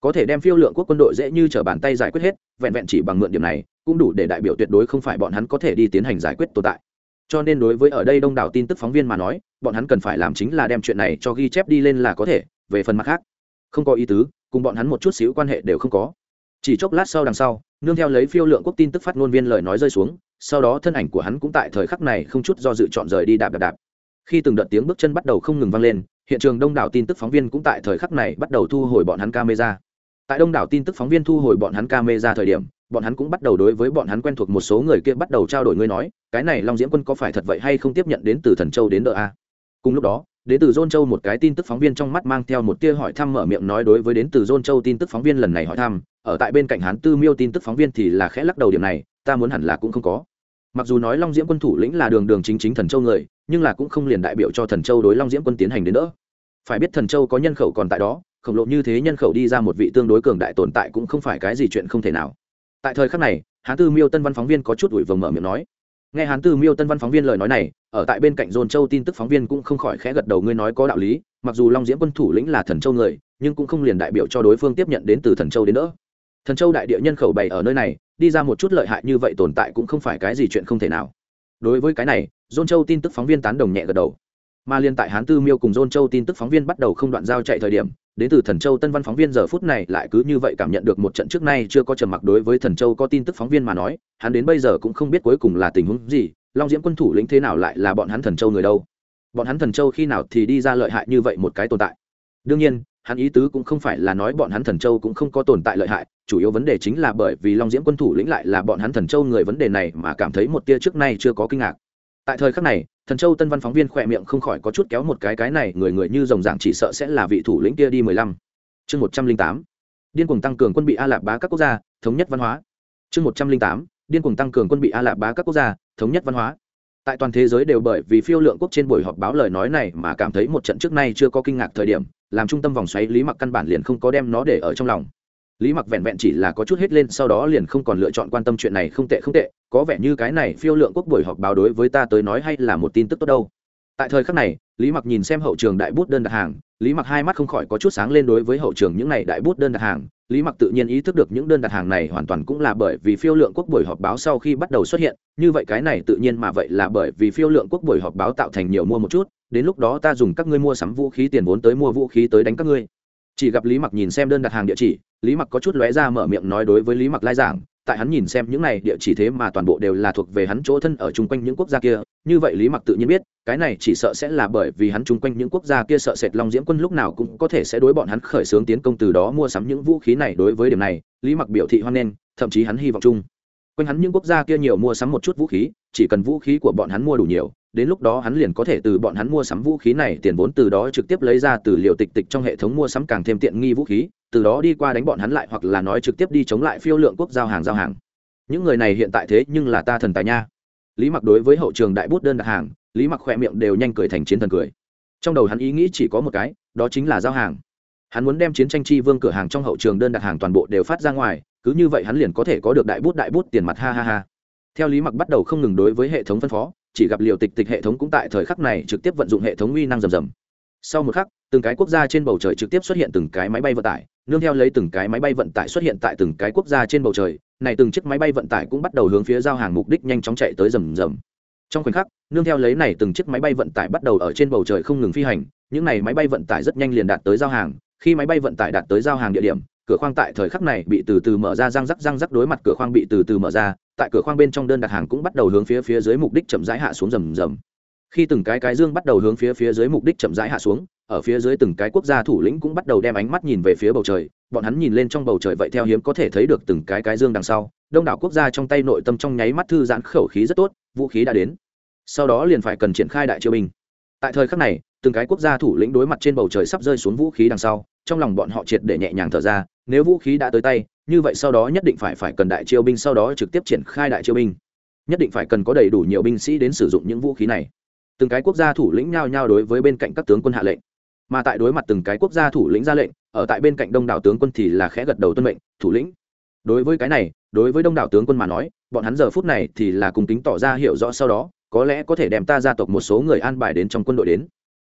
có thể đem phiêu lượng quốc quân đội dễ như t bàn tay giải quyết hết, vẹn vẹn chỉ bằng mượn điểm này, cũng đủ để đại biểu tuyệt đối không phải bọn hắn có thể đi tiến hành giải quyết tồn tại. Cho nên đối với ở đây đông đảo tin tức phóng viên mà nói, bọn hắn cần phải làm chính là đem chuyện này cho ghi chép đi lên là có thể, về phần mặt khác, không có ý tứ, cùng bọn hắn một chút xíu quan hệ đều không có. Chỉ chốc lát sau đằng sau, nương theo lấy phiêu lượng quốc tin tức phát ngôn viên lời nói rơi xuống, sau đó thân ảnh của hắn cũng tại thời khắc này không chút do dự chọn rời đi đạp đạp đạp. Khi từng đợt tiếng bước chân bắt đầu không ngừng vang lên, hiện trường đông đảo tin tức phóng viên cũng tại thời khắc này bắt đầu thu hồi bọn hắn camera tại đông đảo tin tức phóng viên thu hồi bọn hắn camera thời điểm bọn hắn cũng bắt đầu đối với bọn hắn quen thuộc một số người kia bắt đầu trao đổi ngươi nói cái này long diễm quân có phải thật vậy hay không tiếp nhận đến từ thần châu đến đỡ a cùng lúc đó đến từ dôn Châu một cái tin tức phóng viên trong mắt mang theo một tia hỏi thăm mở miệng nói đối với đến từ dôn Châu tin tức phóng viên lần này hỏi thăm, ở tại bên cạnh hắn Tư Miêu tin tức phóng viên thì là khẽ lắc đầu điểm này, ta muốn hẳn là cũng không có. Mặc dù nói Long Diễm quân thủ lĩnh là đường đường chính chính thần châu người, nhưng là cũng không liền đại biểu cho thần châu đối Long Diễm quân tiến hành đến nữa. Phải biết thần châu có nhân khẩu còn tại đó, khổng lồ như thế nhân khẩu đi ra một vị tương đối cường đại tồn tại cũng không phải cái gì chuyện không thể nào. Tại thời khắc này, Hán Tư Miêu tân văn phóng viên có chút ủi vầng mở miệng nói, nghe hán tư miêu tân văn phóng viên lời nói này ở tại bên cạnh dồn châu tin tức phóng viên cũng không khỏi khẽ gật đầu ngươi nói có đạo lý mặc dù long diễm quân thủ lĩnh là thần châu người nhưng cũng không liền đại biểu cho đối phương tiếp nhận đến từ thần châu đến nữa. Thần châu đại địa nhân khẩu bày ở nơi này đi ra một chút lợi hại như vậy tồn tại cũng không phải cái gì chuyện không thể nào. Đối với cái này dồn châu tin tức phóng viên tán đồng nhẹ gật đầu. Mà liên tại hán tư miêu cùng dồn châu tin tức phóng viên bắt đầu không đoạn giao chạy thời điểm đến từ thần châu tân văn phóng viên giờ phút này lại cứ như vậy cảm nhận được một trận trước nay chưa có trầm mặc đối với thần châu có tin tức phóng viên mà nói, hắn đến bây giờ cũng không biết cuối cùng là tình huống gì, long diễm quân thủ lĩnh thế nào lại là bọn hắn thần châu người đâu? Bọn hắn thần châu khi nào thì đi ra lợi hại như vậy một cái tồn tại? Đương nhiên, hắn ý tứ cũng không phải là nói bọn hắn thần châu cũng không có tồn tại lợi hại, chủ yếu vấn đề chính là bởi vì long diễm quân thủ lĩnh lại là bọn hắn thần châu người vấn đề này mà cảm thấy một tia trước nay chưa có kinh ngạc tại thời khắc này, thần châu tân văn phóng viên khỏe miệng không khỏi có chút kéo một cái cái này người người như rồng ràng chỉ sợ sẽ là vị thủ lĩnh kia đi mười lăm. Chương một trăm linh tám. Điên cuồng tăng cường quân bị a lạp bá các quốc gia, thống nhất văn hóa. Chương một trăm linh tám. Điên cuồng tăng cường quân bị a lạp bá các quốc gia, thống nhất văn hóa. Tại toàn thế giới đều bởi vì phiêu lượng quốc trên buổi họp báo lời nói này mà cảm thấy một trận trước nay chưa có kinh ngạc thời điểm, làm trung tâm vòng xoáy lý mặc căn bản liền không có đem nó để ở trong lòng lý mặc vẹn vẹn chỉ là có chút hết lên, sau đó liền không còn lựa chọn quan tâm chuyện này, không tệ không tệ. Có vẻ như cái này phiêu lượng quốc buổi họp báo đối với ta tới nói hay là một tin tức tốt đâu. Tại thời khắc này, lý mặc nhìn xem hậu trường đại bút đơn đặt hàng, lý mặc hai mắt không khỏi có chút sáng lên đối với hậu trường những này đại bút đơn đặt hàng. Lý mặc tự nhiên ý thức được những đơn đặt hàng này hoàn toàn cũng là bởi vì phiêu lượng quốc buổi họp báo sau khi bắt đầu xuất hiện. Như vậy cái này tự nhiên mà vậy là bởi vì phiêu lượng quốc buổi họp báo tạo thành nhiều mua một chút. Đến lúc đó ta dùng các ngươi mua sắm vũ khí tiền vốn tới mua vũ khí tới đánh các ngươi chỉ gặp lý mặc nhìn xem đơn đặt hàng địa chỉ, lý mặc có chút lóe ra mở miệng nói đối với lý mặc lai giảng, tại hắn nhìn xem những này địa chỉ thế mà toàn bộ đều là thuộc về hắn chỗ thân ở chung quanh những quốc gia kia, như vậy lý mặc tự nhiên biết, cái này chỉ sợ sẽ là bởi vì hắn chung quanh những quốc gia kia sợ sệt long diễm quân lúc nào cũng có thể sẽ đối bọn hắn khởi xướng tiến công từ đó mua sắm những vũ khí này đối với điểm này, lý mặc biểu thị hoan nghênh, thậm chí hắn hy vọng chung. Quanh hắn những quốc gia kia nhiều mua sắm một chút vũ khí, chỉ cần vũ khí của bọn hắn mua đủ nhiều đến lúc đó hắn liền có thể từ bọn hắn mua sắm vũ khí này, tiền vốn từ đó trực tiếp lấy ra từ liều tịch tịch trong hệ thống mua sắm càng thêm tiện nghi vũ khí, từ đó đi qua đánh bọn hắn lại hoặc là nói trực tiếp đi chống lại phiêu lượng quốc giao hàng giao hàng. Những người này hiện tại thế nhưng là ta thần tài nha. Lý mặc đối với hậu trường đại bút đơn đặt hàng, lý mặc khỏe miệng đều nhanh cười thành chiến thần cười. Trong đầu hắn ý nghĩ chỉ có một cái, đó chính là giao hàng. Hắn muốn đem chiến tranh chi vương cửa hàng trong hậu trường đơn đặt hàng toàn bộ đều phát ra ngoài, cứ như vậy hắn liền có thể có được đại bút đại bút tiền mặt, ha ha ha. Theo lý mặc bắt đầu không ngừng đối với hệ thống phân phó chỉ gặp liều tịch tịch hệ thống cũng tại thời khắc này trực tiếp vận dụng hệ thống uy năng rầm rầm. Sau một khắc, từng cái quốc gia trên bầu trời trực tiếp xuất hiện từng cái máy bay vận tải, nương theo lấy từng cái máy bay vận tải xuất hiện tại từng cái quốc gia trên bầu trời, này từng chiếc máy bay vận tải cũng bắt đầu hướng phía giao hàng mục đích nhanh chóng chạy tới rầm rầm. Trong khoảnh khắc, nương theo lấy này từng chiếc máy bay vận tải bắt đầu ở trên bầu trời không ngừng phi hành, những này máy bay vận tải rất nhanh liền đạt tới giao hàng, khi máy bay vận tải đạt tới giao hàng địa điểm cửa khoang tại thời khắc này bị từ từ mở ra, răng rắc răng rắc đối mặt cửa khoang bị từ từ mở ra, tại cửa khoang bên trong đơn đặt hàng cũng bắt đầu hướng phía phía dưới mục đích chậm rãi hạ xuống rầm rầm. Khi từng cái cái dương bắt đầu hướng phía phía dưới mục đích chậm rãi hạ xuống, ở phía dưới từng cái quốc gia thủ lĩnh cũng bắt đầu đem ánh mắt nhìn về phía bầu trời. Bọn hắn nhìn lên trong bầu trời vậy theo hiếm có thể thấy được từng cái cái dương đằng sau, đông đảo quốc gia trong tay nội tâm trong nháy mắt thư giãn khẩu khí rất tốt, vũ khí đã đến. Sau đó liền phải cần triển khai đại triều binh. Tại thời khắc này, từng cái quốc gia thủ lĩnh đối mặt trên bầu trời sắp rơi xuống vũ khí đằng sau trong lòng bọn họ triệt để nhẹ nhàng thở ra, nếu vũ khí đã tới tay, như vậy sau đó nhất định phải phải cần đại chiêu binh, sau đó trực tiếp triển khai đại chiêu binh. Nhất định phải cần có đầy đủ nhiều binh sĩ đến sử dụng những vũ khí này. Từng cái quốc gia thủ lĩnh nhao nhao đối với bên cạnh các tướng quân hạ lệnh. Mà tại đối mặt từng cái quốc gia thủ lĩnh ra lệnh, ở tại bên cạnh đông đảo tướng quân thì là khẽ gật đầu tuân mệnh, thủ lĩnh. Đối với cái này, đối với đông đảo tướng quân mà nói, bọn hắn giờ phút này thì là cùng tính tỏ ra hiểu rõ sau đó, có lẽ có thể đem ta gia tộc một số người an bài đến trong quân đội đến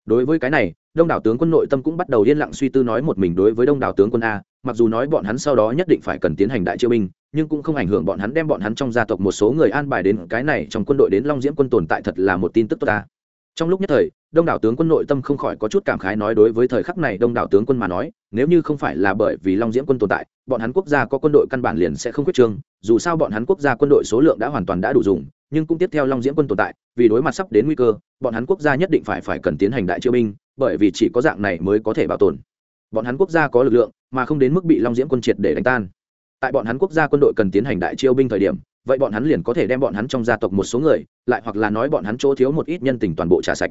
đối với cái này, đông đảo tướng quân nội tâm cũng bắt đầu yên lặng suy tư nói một mình đối với đông đảo tướng quân a, mặc dù nói bọn hắn sau đó nhất định phải cần tiến hành đại chiêu binh, nhưng cũng không ảnh hưởng bọn hắn đem bọn hắn trong gia tộc một số người an bài đến cái này trong quân đội đến long diễm quân tồn tại thật là một tin tức tốt ta trong lúc nhất thời, đông đảo tướng quân nội tâm không khỏi có chút cảm khái nói đối với thời khắc này đông đảo tướng quân mà nói, nếu như không phải là bởi vì long diễm quân tồn tại, bọn hắn quốc gia có quân đội căn bản liền sẽ không quyết trương, dù sao bọn hắn quốc gia quân đội số lượng đã hoàn toàn đã đủ dùng, nhưng cũng tiếp theo long diễm quân tồn tại, vì đối mặt sắp đến nguy cơ, bọn hắn quốc gia nhất định phải phải cần tiến hành đại chiêu binh, bởi vì chỉ có dạng này mới có thể bảo tồn. Bọn hắn quốc gia có lực lượng, mà không đến mức bị long diễm quân triệt để đánh tan. Tại bọn hắn quốc gia quân đội cần tiến hành đại chiêu binh thời điểm vậy bọn hắn liền có thể đem bọn hắn trong gia tộc một số người, lại hoặc là nói bọn hắn chỗ thiếu một ít nhân tình toàn bộ trả sạch.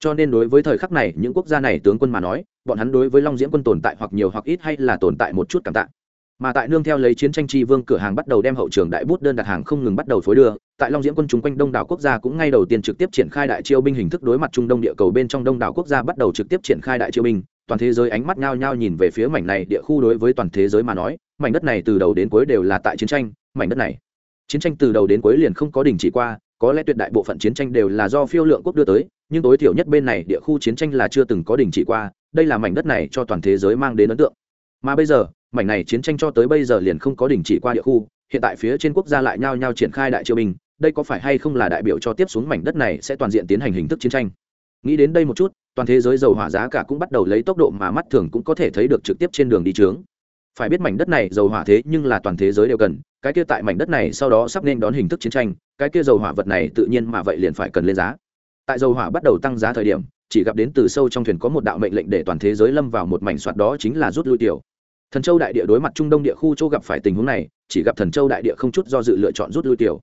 Cho nên đối với thời khắc này, những quốc gia này tướng quân mà nói, bọn hắn đối với long diễm quân tồn tại hoặc nhiều hoặc ít hay là tồn tại một chút cảm tạ. Mà tại nương theo lấy chiến tranh tri vương cửa hàng bắt đầu đem hậu trường đại bút đơn đặt hàng không ngừng bắt đầu phối đưa, tại long diễm quân chung quanh đông đảo quốc gia cũng ngay đầu tiên trực tiếp triển khai đại chiêu binh hình thức đối mặt trung đông địa cầu bên trong đông đảo quốc gia bắt đầu trực tiếp triển khai đại chiêu binh, toàn thế giới ánh mắt nhao nhao nhìn về phía mảnh này địa khu đối với toàn thế giới mà nói, mảnh đất này từ đầu đến cuối đều là tại chiến tranh, mảnh đất này chiến tranh từ đầu đến cuối liền không có đình chỉ qua, có lẽ tuyệt đại bộ phận chiến tranh đều là do phiêu lượng quốc đưa tới, nhưng tối thiểu nhất bên này địa khu chiến tranh là chưa từng có đình chỉ qua, đây là mảnh đất này cho toàn thế giới mang đến ấn tượng. Mà bây giờ, mảnh này chiến tranh cho tới bây giờ liền không có đình chỉ qua địa khu, hiện tại phía trên quốc gia lại nhao nhao triển khai đại triều binh, đây có phải hay không là đại biểu cho tiếp xuống mảnh đất này sẽ toàn diện tiến hành hình thức chiến tranh? Nghĩ đến đây một chút, toàn thế giới dầu hỏa giá cả cũng bắt đầu lấy tốc độ mà mắt thường cũng có thể thấy được trực tiếp trên đường đi trướng. Phải biết mảnh đất này dầu hỏa thế nhưng là toàn thế giới đều cần cái kia tại mảnh đất này sau đó sắp nên đón hình thức chiến tranh, cái kia dầu hỏa vật này tự nhiên mà vậy liền phải cần lên giá. Tại dầu hỏa bắt đầu tăng giá thời điểm, chỉ gặp đến từ sâu trong thuyền có một đạo mệnh lệnh để toàn thế giới lâm vào một mảnh soạt đó chính là rút lui tiểu. Thần châu đại địa đối mặt trung đông địa khu chỗ gặp phải tình huống này, chỉ gặp thần châu đại địa không chút do dự lựa chọn rút lui tiểu.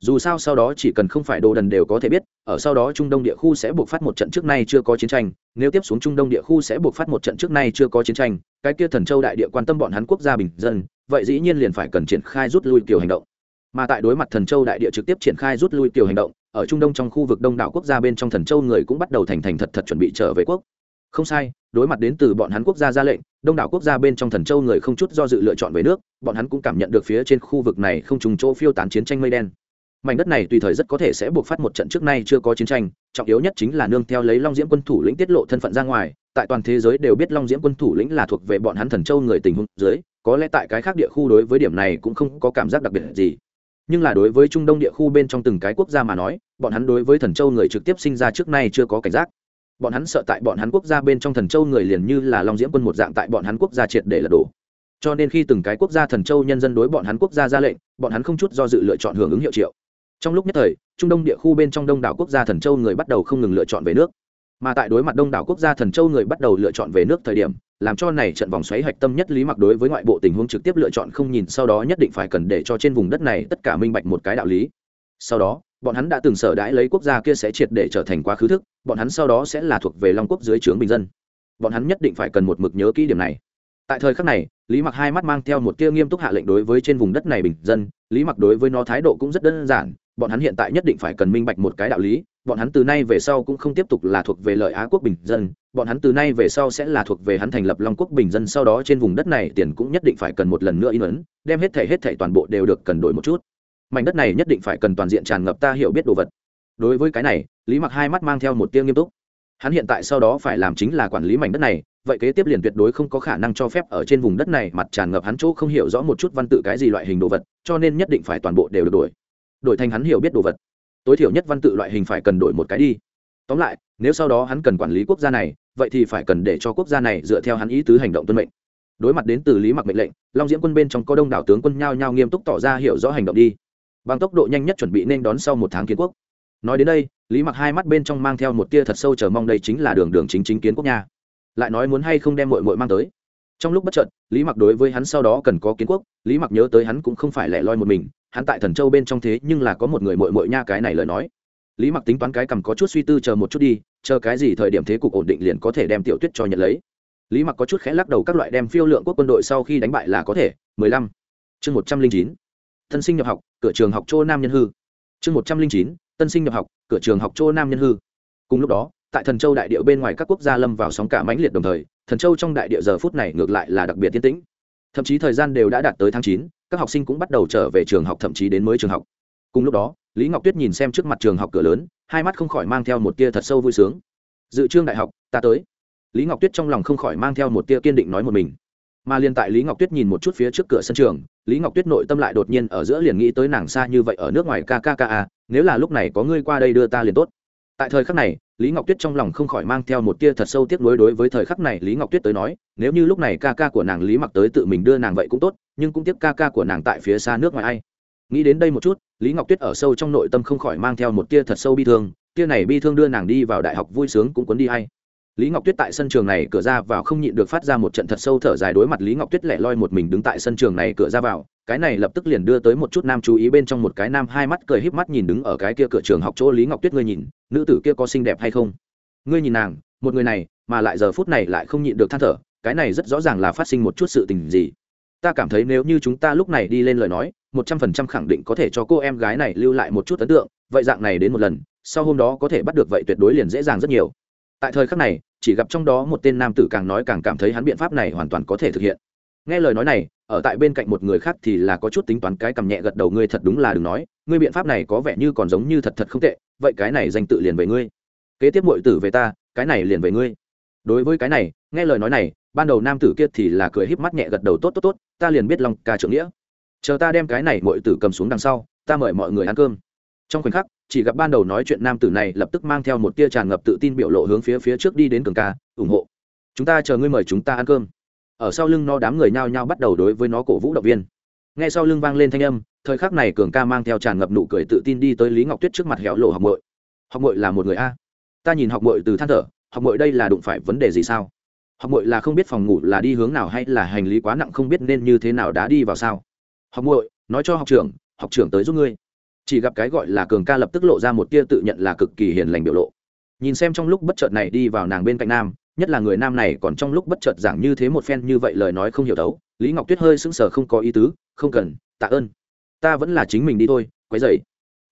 Dù sao sau đó chỉ cần không phải đồ đần đều có thể biết, ở sau đó trung đông địa khu sẽ buộc phát một trận trước nay chưa có chiến tranh, nếu tiếp xuống trung đông địa khu sẽ buộc phát một trận trước nay chưa có chiến tranh, cái kia thần châu đại địa quan tâm bọn hắn quốc gia bình dân vậy dĩ nhiên liền phải cần triển khai rút lui kiểu hành động. Mà tại đối mặt thần châu đại địa trực tiếp triển khai rút lui kiểu hành động, ở trung đông trong khu vực đông đảo quốc gia bên trong thần châu người cũng bắt đầu thành thành thật thật chuẩn bị trở về quốc. Không sai, đối mặt đến từ bọn hắn quốc gia ra lệnh, đông đảo quốc gia bên trong thần châu người không chút do dự lựa chọn về nước, bọn hắn cũng cảm nhận được phía trên khu vực này không trùng chỗ phiêu tán chiến tranh mây đen mảnh đất này tùy thời rất có thể sẽ buộc phát một trận trước nay chưa có chiến tranh, trọng yếu nhất chính là nương theo lấy long diễm quân thủ lĩnh tiết lộ thân phận ra ngoài, tại toàn thế giới đều biết long diễm quân thủ lĩnh là thuộc về bọn hắn thần châu người tình huống dưới, có lẽ tại cái khác địa khu đối với điểm này cũng không có cảm giác đặc biệt gì. Nhưng là đối với trung đông địa khu bên trong từng cái quốc gia mà nói, bọn hắn đối với thần châu người trực tiếp sinh ra trước nay chưa có cảnh giác. Bọn hắn sợ tại bọn hắn quốc gia bên trong thần châu người liền như là long diễm quân một dạng tại bọn hắn quốc gia triệt để lật đổ. Cho nên khi từng cái quốc gia thần châu nhân dân đối bọn hắn quốc gia ra lệnh, bọn hắn không chút do dự lựa chọn hưởng ứng hiệu triệu trong lúc nhất thời, trung đông địa khu bên trong đông đảo quốc gia thần châu người bắt đầu không ngừng lựa chọn về nước. Mà tại đối mặt đông đảo quốc gia thần châu người bắt đầu lựa chọn về nước thời điểm, làm cho này trận vòng xoáy hạch tâm nhất lý mặc đối với ngoại bộ tình huống trực tiếp lựa chọn không nhìn, sau đó nhất định phải cần để cho trên vùng đất này tất cả minh bạch một cái đạo lý. Sau đó, bọn hắn đã từng sở đãi lấy quốc gia kia sẽ triệt để trở thành quá khứ thức, bọn hắn sau đó sẽ là thuộc về long quốc dưới trướng bình dân. Bọn hắn nhất định phải cần một mực nhớ kỹ điểm này. Tại thời khắc này lý mặc hai mắt mang theo một tia nghiêm túc hạ lệnh đối với trên vùng đất này bình dân. Lý mặc đối với nó thái độ cũng rất đơn giản. Bọn hắn hiện tại nhất định phải cần minh bạch một cái đạo lý. Bọn hắn từ nay về sau cũng không tiếp tục là thuộc về lợi á quốc bình dân. Bọn hắn từ nay về sau sẽ là thuộc về hắn thành lập long quốc bình dân. Sau đó trên vùng đất này tiền cũng nhất định phải cần một lần nữa in ấn. Đem hết thể hết thể toàn bộ đều được cần đổi một chút. Mảnh đất này nhất định phải cần toàn diện tràn ngập ta hiểu biết đồ vật. Đối với cái này, lý mặc hai mắt mang theo một tiêu nghiêm túc. Hắn hiện tại sau đó phải làm chính là quản lý mảnh đất này vậy kế tiếp liền tuyệt đối không có khả năng cho phép ở trên vùng đất này mặt tràn ngập hắn chỗ không hiểu rõ một chút văn tự cái gì loại hình đồ vật, cho nên nhất định phải toàn bộ đều được đổi. Đổi thành hắn hiểu biết đồ vật. Tối thiểu nhất văn tự loại hình phải cần đổi một cái đi. Tóm lại, nếu sau đó hắn cần quản lý quốc gia này, vậy thì phải cần để cho quốc gia này dựa theo hắn ý tứ hành động tuân mệnh. Đối mặt đến từ lý mặc mệnh lệnh, long diễm quân bên trong có đông đảo tướng quân nhao nhao nghiêm túc tỏ ra hiểu rõ hành động đi. Bằng tốc độ nhanh nhất chuẩn bị nên đón sau một tháng kiến quốc. Nói đến đây, lý mặc hai mắt bên trong mang theo một tia thật sâu chờ mong đây chính là đường đường chính chính kiến quốc nha lại nói muốn hay không đem mội mội mang tới trong lúc bất trợn lý mặc đối với hắn sau đó cần có kiến quốc, lý mặc nhớ tới hắn cũng không phải lẻ loi một mình, hắn tại thần châu bên trong thế nhưng là có một người mội mội nha cái này lời nói lý mặc tính toán cái cầm có chút suy tư chờ một chút đi, chờ cái gì thời điểm thế cục ổn định liền có thể đem tiểu tuyết cho nhận lấy lý mặc có chút khẽ lắc đầu các loại đem phiêu lượng quốc quân đội sau khi đánh bại là có thể 15. chương 109. tân sinh nhập học, cửa trường học châu nam nhân hư chương 109. tân sinh nhập học, cửa trường học châu nam nhân hư cùng lúc đó tại thần châu đại địa bên ngoài các quốc gia lâm vào sóng cả mãnh liệt đồng thời, thần châu trong đại địa giờ phút này ngược lại là đặc biệt tiến tĩnh. Thậm chí thời gian đều đã đạt tới tháng chín, các học sinh cũng bắt đầu trở về trường học thậm chí đến mới trường học. Cùng lúc đó, lý ngọc tuyết nhìn xem trước mặt trường học cửa lớn, hai mắt không khỏi mang theo một tia thật sâu vui sướng. Dự trương đại học, ta tới. Lý ngọc tuyết trong lòng không khỏi mang theo một tia kiên định nói một mình. Mà liên tại lý ngọc tuyết nhìn một chút phía trước cửa sân trường, lý ngọc tuyết nội tâm lại đột nhiên ở giữa liền nghĩ tới nàng xa như vậy ở nước ngoài kkka nếu là lúc này có ngươi qua đây đưa ta liền tốt tại thời khắc này, lý ngọc tuyết trong lòng không khỏi mang theo một tia thật sâu tiếc nuối đối với thời khắc này lý ngọc tuyết tới nói, nếu như lúc này ca ca của nàng lý mặc tới tự mình đưa nàng vậy cũng tốt, nhưng cũng tiếc ca ca của nàng tại phía xa nước ngoài ai. Nghĩ đến đây một chút, lý ngọc tuyết ở sâu trong nội tâm không khỏi mang theo một tia thật sâu bi thương, tia này bi thương đưa nàng đi vào đại học vui sướng cũng cuốn đi hay lý ngọc tuyết tại sân trường này cửa ra vào không nhịn được phát ra một trận thật sâu thở dài đối mặt lý ngọc tuyết lẻ loi một mình đứng tại sân trường này cửa ra vào. Cái này lập tức liền đưa tới một chút nam chú ý bên trong một cái nam hai mắt cười híp mắt nhìn đứng ở cái kia cửa trường học chỗ lý ngọc tuyết ngươi nhìn, nữ tử kia có xinh đẹp hay không? Ngươi nhìn nàng, một người này, mà lại giờ phút này lại không nhịn được than thở, cái này rất rõ ràng là phát sinh một chút sự tình gì. Ta cảm thấy nếu như chúng ta lúc này đi lên lời nói, một trăm phần trăm khẳng định có thể cho cô em gái này lưu lại một chút ấn tượng, vậy dạng này đến một lần, sau hôm đó có thể bắt được vậy tuyệt đối liền dễ dàng rất nhiều. Tại thời khắc này chỉ gặp trong đó một tên nam tử càng nói càng cảm thấy hắn biện pháp này hoàn toàn có thể thực hiện. Nghe lời nói này, ở tại bên cạnh một người khác thì là có chút tính toán cái cầm nhẹ gật đầu, ngươi thật đúng là đừng nói, ngươi biện pháp này có vẻ như còn giống như thật thật không tệ, vậy cái này danh tự liền về ngươi. Kế tiếp mọi tử về ta, cái này liền về ngươi. Đối với cái này, nghe lời nói này, ban đầu nam tử kia thì là cười híp mắt nhẹ gật đầu, tốt tốt tốt, ta liền biết lòng ca trưởng nghĩa. Chờ ta đem cái này mọi tử cầm xuống đằng sau, ta mời mọi người ăn cơm. Trong khoảnh khắc chỉ gặp ban đầu nói chuyện nam tử này lập tức mang theo một tia tràn ngập tự tin biểu lộ hướng phía phía trước đi đến cường ca, ủng hộ. Chúng ta chờ ngươi mời chúng ta ăn cơm. Ở sau lưng nó đám người nhao nhao bắt đầu đối với nó cổ vũ động viên. Ngay sau lưng vang lên thanh âm, thời khắc này cường ca mang theo tràn ngập nụ cười tự tin đi tới lý ngọc tuyết trước mặt hẻo lộ học mội học mội là một người a. Ta nhìn học mội từ than thở, học mội đây là đụng phải vấn đề gì sao? Học mội là không biết phòng ngủ là đi hướng nào hay là hành lý quá nặng không biết nên như thế nào đã đi vào sao? Học mội nói cho học trưởng học trưởng tới giúp ngươi chỉ gặp cái gọi là cường ca lập tức lộ ra một tia tự nhận là cực kỳ hiền lành biểu lộ. Nhìn xem trong lúc bất chợt này đi vào nàng bên cạnh nam, nhất là người nam này còn trong lúc bất chợt giảng như thế một phen như vậy lời nói không hiểu đấu, lý ngọc tuyết hơi sững sờ không có ý tứ, không cần, tạ ơn. Ta vẫn là chính mình đi thôi, quấy dậy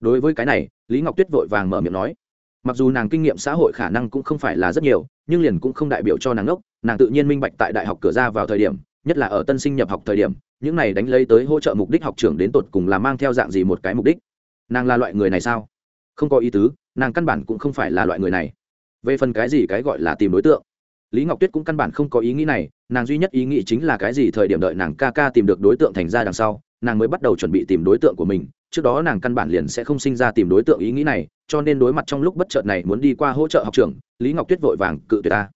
đối với cái này, lý ngọc tuyết vội vàng mở miệng nói. Mặc dù nàng kinh nghiệm xã hội khả năng cũng không phải là rất nhiều, nhưng liền cũng không đại biểu cho nàng ốc nàng tự nhiên minh bạch tại đại học cửa ra vào thời điểm, nhất là ở tân sinh nhập học thời điểm, những này đánh lấy tới hỗ trợ mục đích học trưởng đến tột cùng là mang theo dạng gì một cái mục đích nàng là loại người này sao? Không có ý tứ, nàng căn bản cũng không phải là loại người này. Về phần cái gì cái gọi là tìm đối tượng? Lý ngọc tuyết cũng căn bản không có ý nghĩ này, nàng duy nhất ý nghĩ chính là cái gì thời điểm đợi nàng ca ca tìm được đối tượng thành ra đằng sau, nàng mới bắt đầu chuẩn bị tìm đối tượng của mình. Trước đó nàng căn bản liền sẽ không sinh ra tìm đối tượng ý nghĩ này, cho nên đối mặt trong lúc bất chợt này muốn đi qua hỗ trợ học trường, lý ngọc tuyết vội vàng cự tuyệt ta.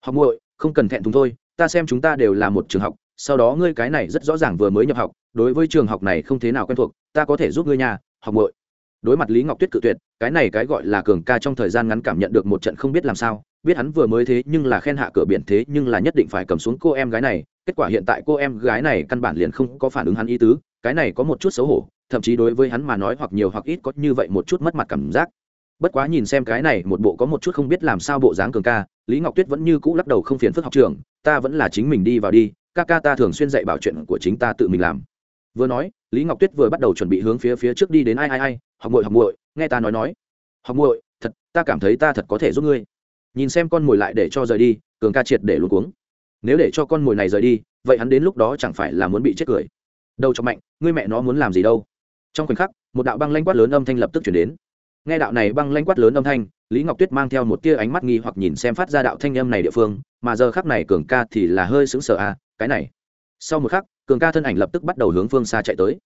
Học muội, không cần thẹn thùng thôi, ta xem chúng ta đều là một trường học, sau đó ngươi cái này rất rõ ràng vừa mới nhập học, đối với trường học này không thế nào quen thuộc, ta có thể giúp ngươi nhà học muội đối mặt lý ngọc tuyết cự tuyệt, cái này cái gọi là cường ca trong thời gian ngắn cảm nhận được một trận không biết làm sao, biết hắn vừa mới thế nhưng là khen hạ cửa biển thế nhưng là nhất định phải cầm xuống cô em gái này, kết quả hiện tại cô em gái này căn bản liền không có phản ứng hắn ý tứ, cái này có một chút xấu hổ, thậm chí đối với hắn mà nói hoặc nhiều hoặc ít có như vậy một chút mất mặt cảm giác. Bất quá nhìn xem cái này, một bộ có một chút không biết làm sao bộ dáng cường ca, lý ngọc tuyết vẫn như cũ lắc đầu không phiền phức học trường, ta vẫn là chính mình đi vào đi, ca ca ta thường xuyên dạy bảo chuyện của chính ta tự mình làm. Vừa nói, lý ngọc tuyết vừa bắt đầu chuẩn bị hướng phía phía trước đi đến ai ai ai học muội học muội, nghe ta nói nói. Học muội, thật, ta cảm thấy ta thật có thể giúp ngươi. Nhìn xem con mồi lại để cho rời đi, cường ca triệt để luôn cuống. Nếu để cho con mồi này rời đi, vậy hắn đến lúc đó chẳng phải là muốn bị chết cười. Đâu cho mạnh, ngươi mẹ nó muốn làm gì đâu. Trong khoảnh khắc, một đạo băng lanh quát lớn âm thanh lập tức chuyển đến. Nghe đạo này băng lanh quát lớn âm thanh, lý ngọc tuyết mang theo một tia ánh mắt nghi hoặc nhìn xem phát ra đạo thanh âm này địa phương, mà giờ khắc này cường ca thì là hơi sững sờ a cái này. Sau một khắc, cường ca thân ảnh lập tức bắt đầu hướng phương xa chạy tới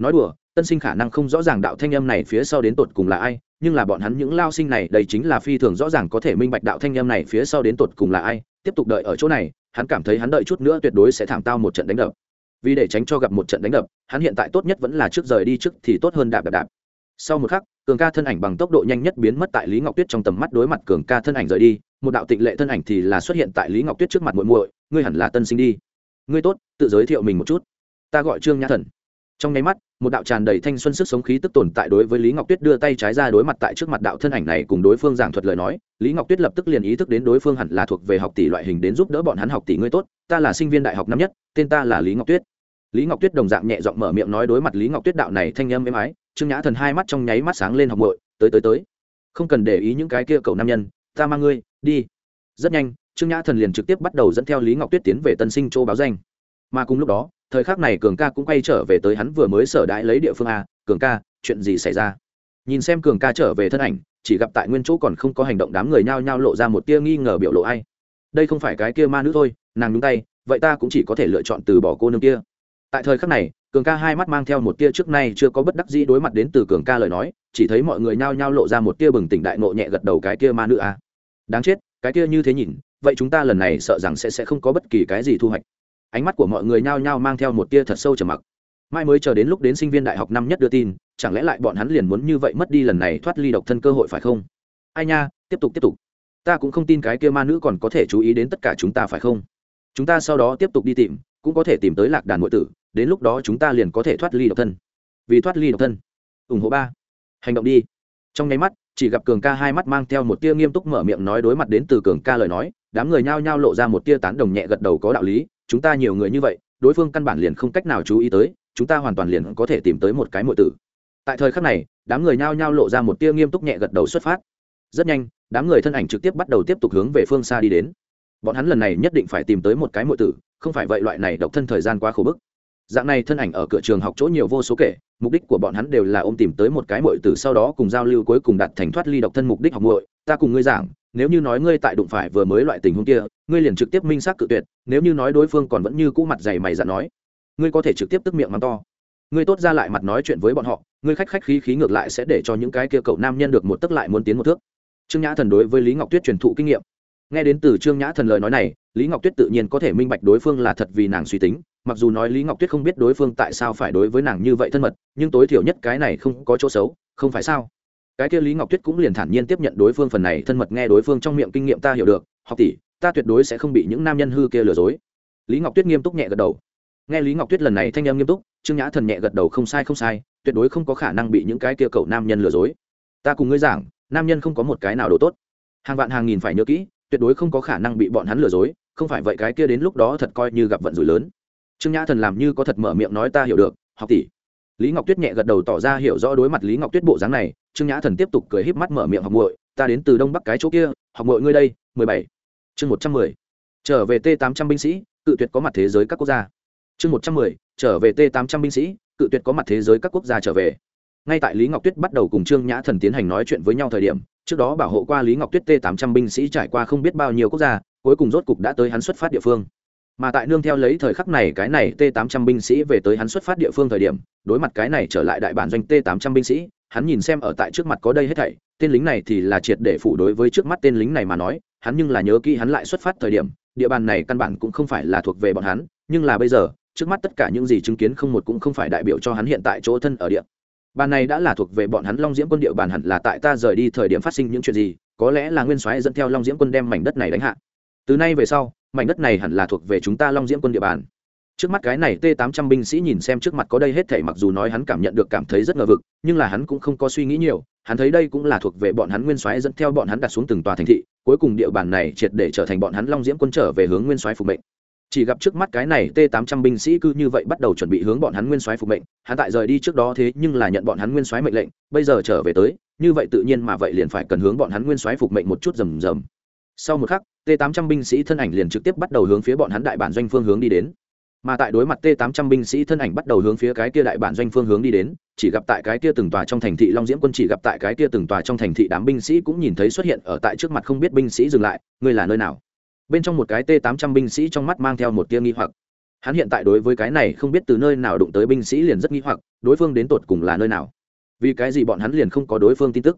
nói đùa, tân sinh khả năng không rõ ràng đạo thanh âm này phía sau đến tột cùng là ai, nhưng là bọn hắn những lao sinh này, đây chính là phi thường rõ ràng có thể minh bạch đạo thanh âm này phía sau đến tột cùng là ai, tiếp tục đợi ở chỗ này, hắn cảm thấy hắn đợi chút nữa tuyệt đối sẽ thảm tao một trận đánh đập. Vì để tránh cho gặp một trận đánh đập, hắn hiện tại tốt nhất vẫn là trước rời đi trước thì tốt hơn đạp đạp đạp. Sau một khắc, cường ca thân ảnh bằng tốc độ nhanh nhất biến mất tại lý ngọc tuyết trong tầm mắt đối mặt cường ca thân ảnh rời đi, một đạo tịnh lệ thân ảnh thì là xuất hiện tại lý ngọc tuyết trước mặt muội muội, ngươi hẳn là tân sinh đi. Ngươi tốt, tự giới thiệu mình một chút. Ta gọi trương nhã thần. Trong nháy mắt một đạo tràn đầy thanh xuân sức sống khí tức tồn tại đối với lý ngọc tuyết đưa tay trái ra đối mặt tại trước mặt đạo thân ảnh này cùng đối phương giảng thuật lời nói, lý ngọc tuyết lập tức liền ý thức đến đối phương hẳn là thuộc về học tỷ loại hình đến giúp đỡ bọn hắn học tỷ ngươi tốt, ta là sinh viên đại học năm nhất, tên ta là lý ngọc tuyết. Lý ngọc tuyết đồng dạng nhẹ giọng mở miệng nói đối mặt lý ngọc tuyết đạo này thanh âm êm ái, trương nhã thần hai mắt trong nháy mắt sáng lên học bội tới tới tới. Không cần để ý những cái kia cầu nam nhân, ta mang ngươi, đi. Rất nhanh, trương nhã thần liền trực tiếp bắt đầu dẫn theo lý ngọc tuyết tiến về tân sinh châu báo danh. Mà cùng lúc đó thời khắc này cường ca cũng quay trở về tới hắn vừa mới sở đãi lấy địa phương a, cường ca, chuyện gì xảy ra? Nhìn xem cường ca trở về thân ảnh, chỉ gặp tại nguyên chỗ còn không có hành động đám người nhao nhao lộ ra một tia nghi ngờ biểu lộ ai. Đây không phải cái kia ma nữ thôi, nàng nhúng tay, vậy ta cũng chỉ có thể lựa chọn từ bỏ cô nương kia. Tại thời khắc này, cường ca hai mắt mang theo một tia trước nay chưa có bất đắc dĩ đối mặt đến từ cường ca lời nói, chỉ thấy mọi người nhao nhao lộ ra một tia bừng tỉnh đại nộ nhẹ gật đầu cái kia ma nữ a. Đáng chết, cái kia như thế nhìn, vậy chúng ta lần này sợ rằng sẽ sẽ không có bất kỳ cái gì thu hoạch ánh mắt của mọi người nhao nhao mang theo một tia thật sâu trầm mặc. Mai mới chờ đến lúc đến sinh viên đại học năm nhất đưa tin, chẳng lẽ lại bọn hắn liền muốn như vậy mất đi lần này thoát ly độc thân cơ hội phải không? Ai nha, tiếp tục tiếp tục. Ta cũng không tin cái kia ma nữ còn có thể chú ý đến tất cả chúng ta phải không? Chúng ta sau đó tiếp tục đi tìm, cũng có thể tìm tới lạc đàn nội tử, đến lúc đó chúng ta liền có thể thoát ly độc thân. Vì thoát ly độc thân. Ủng hộ ba. Hành động đi. Trong nháy mắt, chỉ gặp cường ca hai mắt mang theo một tia nghiêm túc mở miệng nói đối mặt đến từ cường ca lời nói, đám người nhao nhao lộ ra một tia tán đồng nhẹ gật đầu có đạo lý chúng ta nhiều người như vậy, đối phương căn bản liền không cách nào chú ý tới, chúng ta hoàn toàn liền có thể tìm tới một cái mọi tử. Tại thời khắc này, đám người nhao nhao lộ ra một tia nghiêm túc nhẹ gật đầu xuất phát. Rất nhanh, đám người thân ảnh trực tiếp bắt đầu tiếp tục hướng về phương xa đi đến. Bọn hắn lần này nhất định phải tìm tới một cái mọi tử, không phải vậy loại này độc thân thời gian quá khổ bức. Dạng này thân ảnh ở cửa trường học chỗ nhiều vô số kể, mục đích của bọn hắn đều là ôm tìm tới một cái mội tử sau đó cùng giao lưu cuối cùng đạt thành thoát ly độc thân mục đích học muội, ta cùng ngươi giảng nếu như nói ngươi tại đụng phải vừa mới loại tình huống kia, ngươi liền trực tiếp minh xác cự tuyệt, nếu như nói đối phương còn vẫn như cũ mặt dày mày dặn nói, ngươi có thể trực tiếp tức miệng mắng to. Ngươi tốt ra lại mặt nói chuyện với bọn họ, ngươi khách khách khí khí ngược lại sẽ để cho những cái kia cậu nam nhân được một tức lại muốn tiến một thước. Trương nhã thần đối với lý ngọc tuyết truyền thụ kinh nghiệm. Nghe đến từ trương nhã thần lời nói này, lý ngọc tuyết tự nhiên có thể minh bạch đối phương là thật vì nàng suy tính, mặc dù nói lý ngọc tuyết không biết đối phương tại sao phải đối với nàng như vậy thân mật, nhưng tối thiểu nhất cái này không có chỗ xấu, không phải sao? Cái kia lý ngọc tuyết cũng liền thản nhiên tiếp nhận đối phương phần này thân mật nghe đối phương trong miệng kinh nghiệm ta hiểu được, học tỷ, ta tuyệt đối sẽ không bị những nam nhân hư kia lừa dối. Lý ngọc tuyết nghiêm túc nhẹ gật đầu. Nghe lý ngọc tuyết lần này thanh em nghiêm túc, trương nhã thần nhẹ gật đầu, không sai không sai, tuyệt đối không có khả năng bị những cái kia cậu nam nhân lừa dối. Ta cùng ngươi giảng, nam nhân không có một cái nào đồ tốt. Hàng vạn hàng nghìn phải nhớ kỹ, tuyệt đối không có khả năng bị bọn hắn lừa dối, không phải vậy cái kia đến lúc đó thật coi như gặp vận rủi lớn. Trương nhã thần làm như có thật mở miệng nói ta hiểu được, học tỷ. Lý ngọc tuyết nhẹ gật đầu tỏ ra hiểu rõ đối mặt lý ngọc tuyết bộ dáng này trương nhã thần tiếp tục cười híp mắt mở miệng học muội, ta đến từ đông bắc cái chỗ kia, học muội ngươi đây, mười bảy. Chương một trăm mười. Trở về t tám trăm binh sĩ, cự tuyệt có mặt thế giới các quốc gia. Chương một trăm mười. Trở về t tám trăm binh sĩ, cự tuyệt có mặt thế giới các quốc gia trở về. Ngay tại lý ngọc tuyết bắt đầu cùng trương nhã thần tiến hành nói chuyện với nhau thời điểm, trước đó bảo hộ qua lý ngọc tuyết t tám trăm binh sĩ trải qua không biết bao nhiêu quốc gia, cuối cùng rốt cục đã tới hắn xuất phát địa phương. Mà tại nương theo lấy thời khắc này, cái này t 800 binh sĩ về tới hắn xuất phát địa phương thời điểm, đối mặt cái này trở lại đại bản doanh t 800 binh sĩ hắn nhìn xem ở tại trước mặt có đây hết thảy, tên lính này thì là triệt để phủ đối với trước mắt tên lính này mà nói, hắn nhưng là nhớ kỹ hắn lại xuất phát thời điểm, địa bàn này căn bản cũng không phải là thuộc về bọn hắn, nhưng là bây giờ, trước mắt tất cả những gì chứng kiến không một cũng không phải đại biểu cho hắn hiện tại chỗ thân ở địa. Bàn này đã là thuộc về bọn hắn long diễm quân địa bàn hẳn là tại ta rời đi thời điểm phát sinh những chuyện gì, có lẽ là nguyên soái dẫn theo long diễm quân đem mảnh đất này đánh hạ. Từ nay về sau, mảnh đất này hẳn là thuộc về chúng ta long diễm quân địa bàn trước mắt cái này t 800 binh sĩ nhìn xem trước mặt có đây hết thảy, mặc dù nói hắn cảm nhận được cảm thấy rất ngờ vực, nhưng là hắn cũng không có suy nghĩ nhiều. Hắn thấy đây cũng là thuộc về bọn hắn nguyên soái dẫn theo bọn hắn đặt xuống từng tòa thành thị, cuối cùng địa bàn này triệt để trở thành bọn hắn long diễm quân trở về hướng nguyên soái phục mệnh. Chỉ gặp trước mắt cái này t 800 binh sĩ cứ như vậy bắt đầu chuẩn bị hướng bọn hắn nguyên soái phục mệnh. Hắn tại rời đi trước đó thế nhưng là nhận bọn hắn nguyên soái mệnh lệnh, bây giờ trở về tới, như vậy tự nhiên mà vậy liền phải cần hướng bọn hắn nguyên soái phục mệnh một chút rầm rầm. Sau một khắc t 800 binh sĩ thân ảnh liền trực tiếp bắt đầu hướng phía bọn hắn đại bản doanh phương hướng đi đến mà tại đối mặt t 800 binh sĩ thân ảnh bắt đầu hướng phía cái kia đại bản doanh phương hướng đi đến, chỉ gặp tại cái kia từng tòa trong thành thị long diễm quân chỉ gặp tại cái kia từng tòa trong thành thị đám binh sĩ cũng nhìn thấy xuất hiện ở tại trước mặt không biết binh sĩ dừng lại, ngươi là nơi nào? Bên trong một cái t 800 binh sĩ trong mắt mang theo một tia nghi hoặc. Hắn hiện tại đối với cái này không biết từ nơi nào đụng tới binh sĩ liền rất nghi hoặc, đối phương đến tột cùng là nơi nào? Vì cái gì bọn hắn liền không có đối phương tin tức?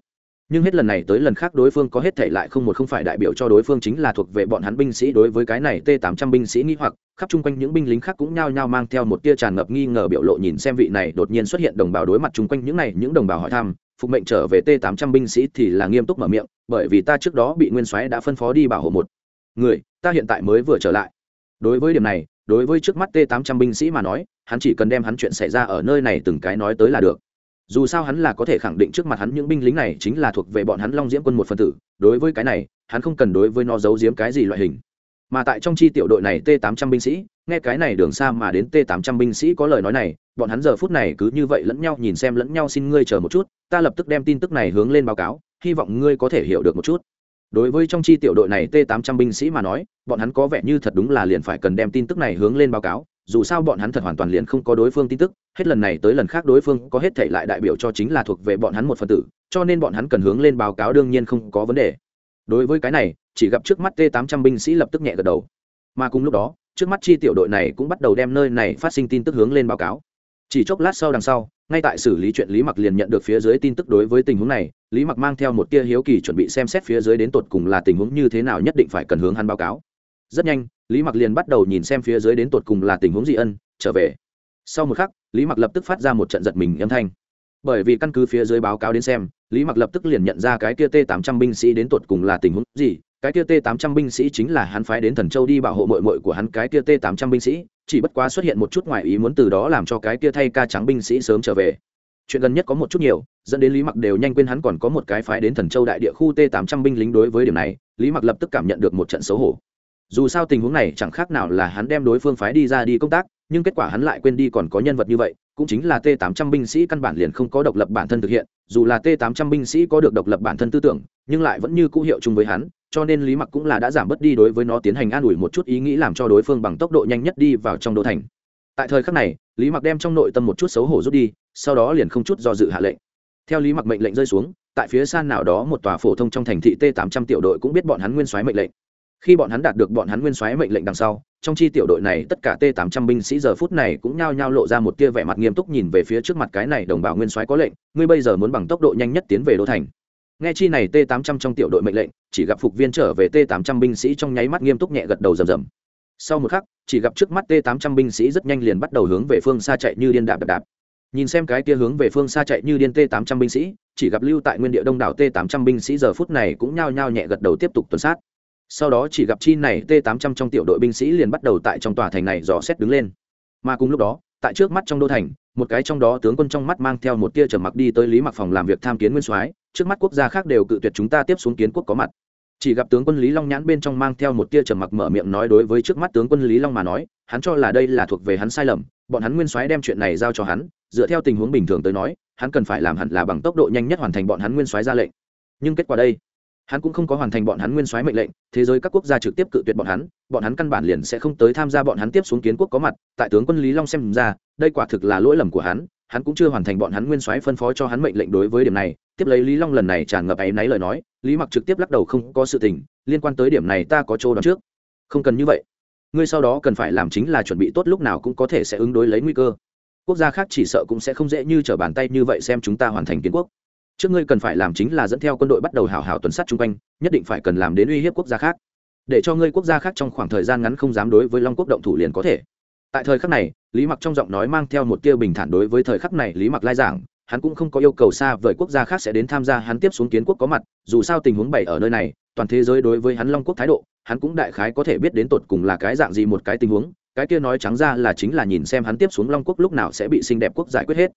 Nhưng hết lần này tới lần khác đối phương có hết thể lại không một không phải đại biểu cho đối phương chính là thuộc về bọn hắn binh sĩ đối với cái này t 800 binh sĩ nghi hoặc, khắp chung quanh những binh lính khác cũng nhao nhao mang theo một tia tràn ngập nghi ngờ biểu lộ nhìn xem vị này đột nhiên xuất hiện đồng bào đối mặt chung quanh những này, những đồng bào hỏi thăm, phục mệnh trở về t 800 binh sĩ thì là nghiêm túc mở miệng, bởi vì ta trước đó bị nguyên soái đã phân phó đi bảo hộ một. Người, ta hiện tại mới vừa trở lại. Đối với điểm này, đối với trước mắt t 800 binh sĩ mà nói, hắn chỉ cần đem hắn chuyện xảy ra ở nơi này từng cái nói tới là được dù sao hắn là có thể khẳng định trước mặt hắn những binh lính này chính là thuộc về bọn hắn long diễm quân một phần tử, đối với cái này, hắn không cần đối với nó giấu giếm cái gì loại hình. Mà tại trong chi tiểu đội này t 800 binh sĩ, nghe cái này đường xa mà đến t 800 binh sĩ có lời nói này, bọn hắn giờ phút này cứ như vậy lẫn nhau nhìn xem lẫn nhau xin ngươi chờ một chút, ta lập tức đem tin tức này hướng lên báo cáo, hy vọng ngươi có thể hiểu được một chút. Đối với trong chi tiểu đội này t 800 binh sĩ mà nói, bọn hắn có vẻ như thật đúng là liền phải cần đem tin tức này hướng lên báo cáo dù sao bọn hắn thật hoàn toàn liền không có đối phương tin tức, hết lần này tới lần khác đối phương có hết thể lại đại biểu cho chính là thuộc về bọn hắn một phần tử, cho nên bọn hắn cần hướng lên báo cáo đương nhiên không có vấn đề. Đối với cái này, chỉ gặp trước mắt t 800 binh sĩ lập tức nhẹ gật đầu. Mà cùng lúc đó, trước mắt chi tiểu đội này cũng bắt đầu đem nơi này phát sinh tin tức hướng lên báo cáo. Chỉ chốc lát sau đằng sau, ngay tại xử lý chuyện lý mặc liền nhận được phía dưới tin tức đối với tình huống này, lý mặc mang theo một tia hiếu kỳ chuẩn bị xem xét phía dưới đến tột cùng là tình huống như thế nào nhất định phải cần hướng hắn báo cáo rất nhanh, lý mặc liền bắt đầu nhìn xem phía dưới đến tột cùng là tình huống gì ân, trở về. Sau một khắc, lý mặc lập tức phát ra một trận giật mình âm thanh. Bởi vì căn cứ phía dưới báo cáo đến xem, lý mặc lập tức liền nhận ra cái kia t 800 binh sĩ đến tột cùng là tình huống gì. Cái kia t 800 binh sĩ chính là hắn phái đến thần châu đi bảo hộ mội mội của hắn cái kia t 800 binh sĩ, chỉ bất quá xuất hiện một chút ngoài ý muốn từ đó làm cho cái kia thay ca trắng binh sĩ sớm trở về. Chuyện gần nhất có một chút nhiều, dẫn đến lý mặc đều nhanh quên hắn còn có một cái phái đến thần châu đại địa khu t 800 binh lính đối với điểm này, lý mặc lập tức cảm nhận được một trận xấu hổ dù sao tình huống này chẳng khác nào là hắn đem đối phương phái đi ra đi công tác, nhưng kết quả hắn lại quên đi còn có nhân vật như vậy, cũng chính là t 800 binh sĩ căn bản liền không có độc lập bản thân thực hiện, dù là t 800 binh sĩ có được độc lập bản thân tư tưởng, nhưng lại vẫn như cũ hiệu chung với hắn, cho nên lý mặc cũng là đã giảm bớt đi đối với nó tiến hành an ủi một chút ý nghĩ làm cho đối phương bằng tốc độ nhanh nhất đi vào trong đô thành. Tại thời khắc này, lý mặc đem trong nội tâm một chút xấu hổ rút đi, sau đó liền không chút do dự hạ lệnh. Theo lý mặc mệnh lệnh rơi xuống, tại phía xa nào đó một tòa phổ thông trong thành thị t 800 tiểu đội cũng biết bọn hắn nguyên soái mệnh lệnh khi bọn hắn đạt được bọn hắn nguyên soái mệnh lệnh đằng sau, trong chi tiểu đội này tất cả t 800 binh sĩ giờ phút này cũng nhao nhao lộ ra một tia vẻ mặt nghiêm túc nhìn về phía trước mặt cái này đồng bào nguyên soái có lệnh, ngươi bây giờ muốn bằng tốc độ nhanh nhất tiến về đô thành. Nghe chi này t 800 trong tiểu đội mệnh lệnh, chỉ gặp phục viên trở về t 800 binh sĩ trong nháy mắt nghiêm túc nhẹ gật đầu rầm rầm. Sau một khắc, chỉ gặp trước mắt t 800 binh sĩ rất nhanh liền bắt đầu hướng về phương xa chạy như điên đạp đạp đạp. Nhìn xem cái tia hướng về phương xa chạy như điên t 800 binh sĩ, chỉ gặp lưu tại nguyên địa đông đảo t 800 binh sĩ giờ phút này cũng nhao nhao nhẹ gật đầu tiếp tục tuần sát sau đó chỉ gặp chi này t 800 trong tiểu đội binh sĩ liền bắt đầu tại trong tòa thành này dò xét đứng lên. Mà cùng lúc đó, tại trước mắt trong đô thành, một cái trong đó tướng quân trong mắt mang theo một tia trầm mặc đi tới lý mặc phòng làm việc tham kiến nguyên soái, trước mắt quốc gia khác đều cự tuyệt chúng ta tiếp xuống kiến quốc có mặt. Chỉ gặp tướng quân lý long nhãn bên trong mang theo một tia trầm mặc mở miệng nói đối với trước mắt tướng quân lý long mà nói, hắn cho là đây là thuộc về hắn sai lầm, bọn hắn nguyên soái đem chuyện này giao cho hắn, dựa theo tình huống bình thường tới nói, hắn cần phải làm hẳn là bằng tốc độ nhanh nhất hoàn thành bọn hắn nguyên soái ra lệnh. Nhưng kết quả đây hắn cũng không có hoàn thành bọn hắn nguyên soái mệnh lệnh, thế giới các quốc gia trực tiếp cự tuyệt bọn hắn bọn hắn căn bản liền sẽ không tới tham gia bọn hắn tiếp xuống kiến quốc có mặt, tại tướng quân lý long xem ra, đây quả thực là lỗi lầm của hắn hắn cũng chưa hoàn thành bọn hắn nguyên soái phân phó cho hắn mệnh lệnh đối với điểm này, tiếp lấy lý long lần này tràn ngập áy náy lời nói, lý mặc trực tiếp lắc đầu không có sự tình, liên quan tới điểm này ta có chỗ đoán trước. Không cần như vậy. Ngươi sau đó cần phải làm chính là chuẩn bị tốt lúc nào cũng có thể sẽ ứng đối lấy nguy cơ. Quốc gia khác chỉ sợ cũng sẽ không dễ như trở bàn tay như vậy xem chúng ta hoàn thành kiến quốc trước ngươi cần phải làm chính là dẫn theo quân đội bắt đầu hào hào tuần sát chung quanh, nhất định phải cần làm đến uy hiếp quốc gia khác. Để cho ngươi quốc gia khác trong khoảng thời gian ngắn không dám đối với long quốc động thủ liền có thể. Tại thời khắc này, lý mặc trong giọng nói mang theo một tia bình thản đối với thời khắc này lý mặc lai giảng, hắn cũng không có yêu cầu xa vời quốc gia khác sẽ đến tham gia, hắn tiếp xuống kiến quốc có mặt, dù sao tình huống bày ở nơi này, toàn thế giới đối với hắn long quốc thái độ, hắn cũng đại khái có thể biết đến tột cùng là cái dạng gì một cái tình huống, cái kia nói trắng ra là chính là nhìn xem hắn tiếp xuống long quốc lúc nào sẽ bị xinh đẹp quốc giải quyết hết.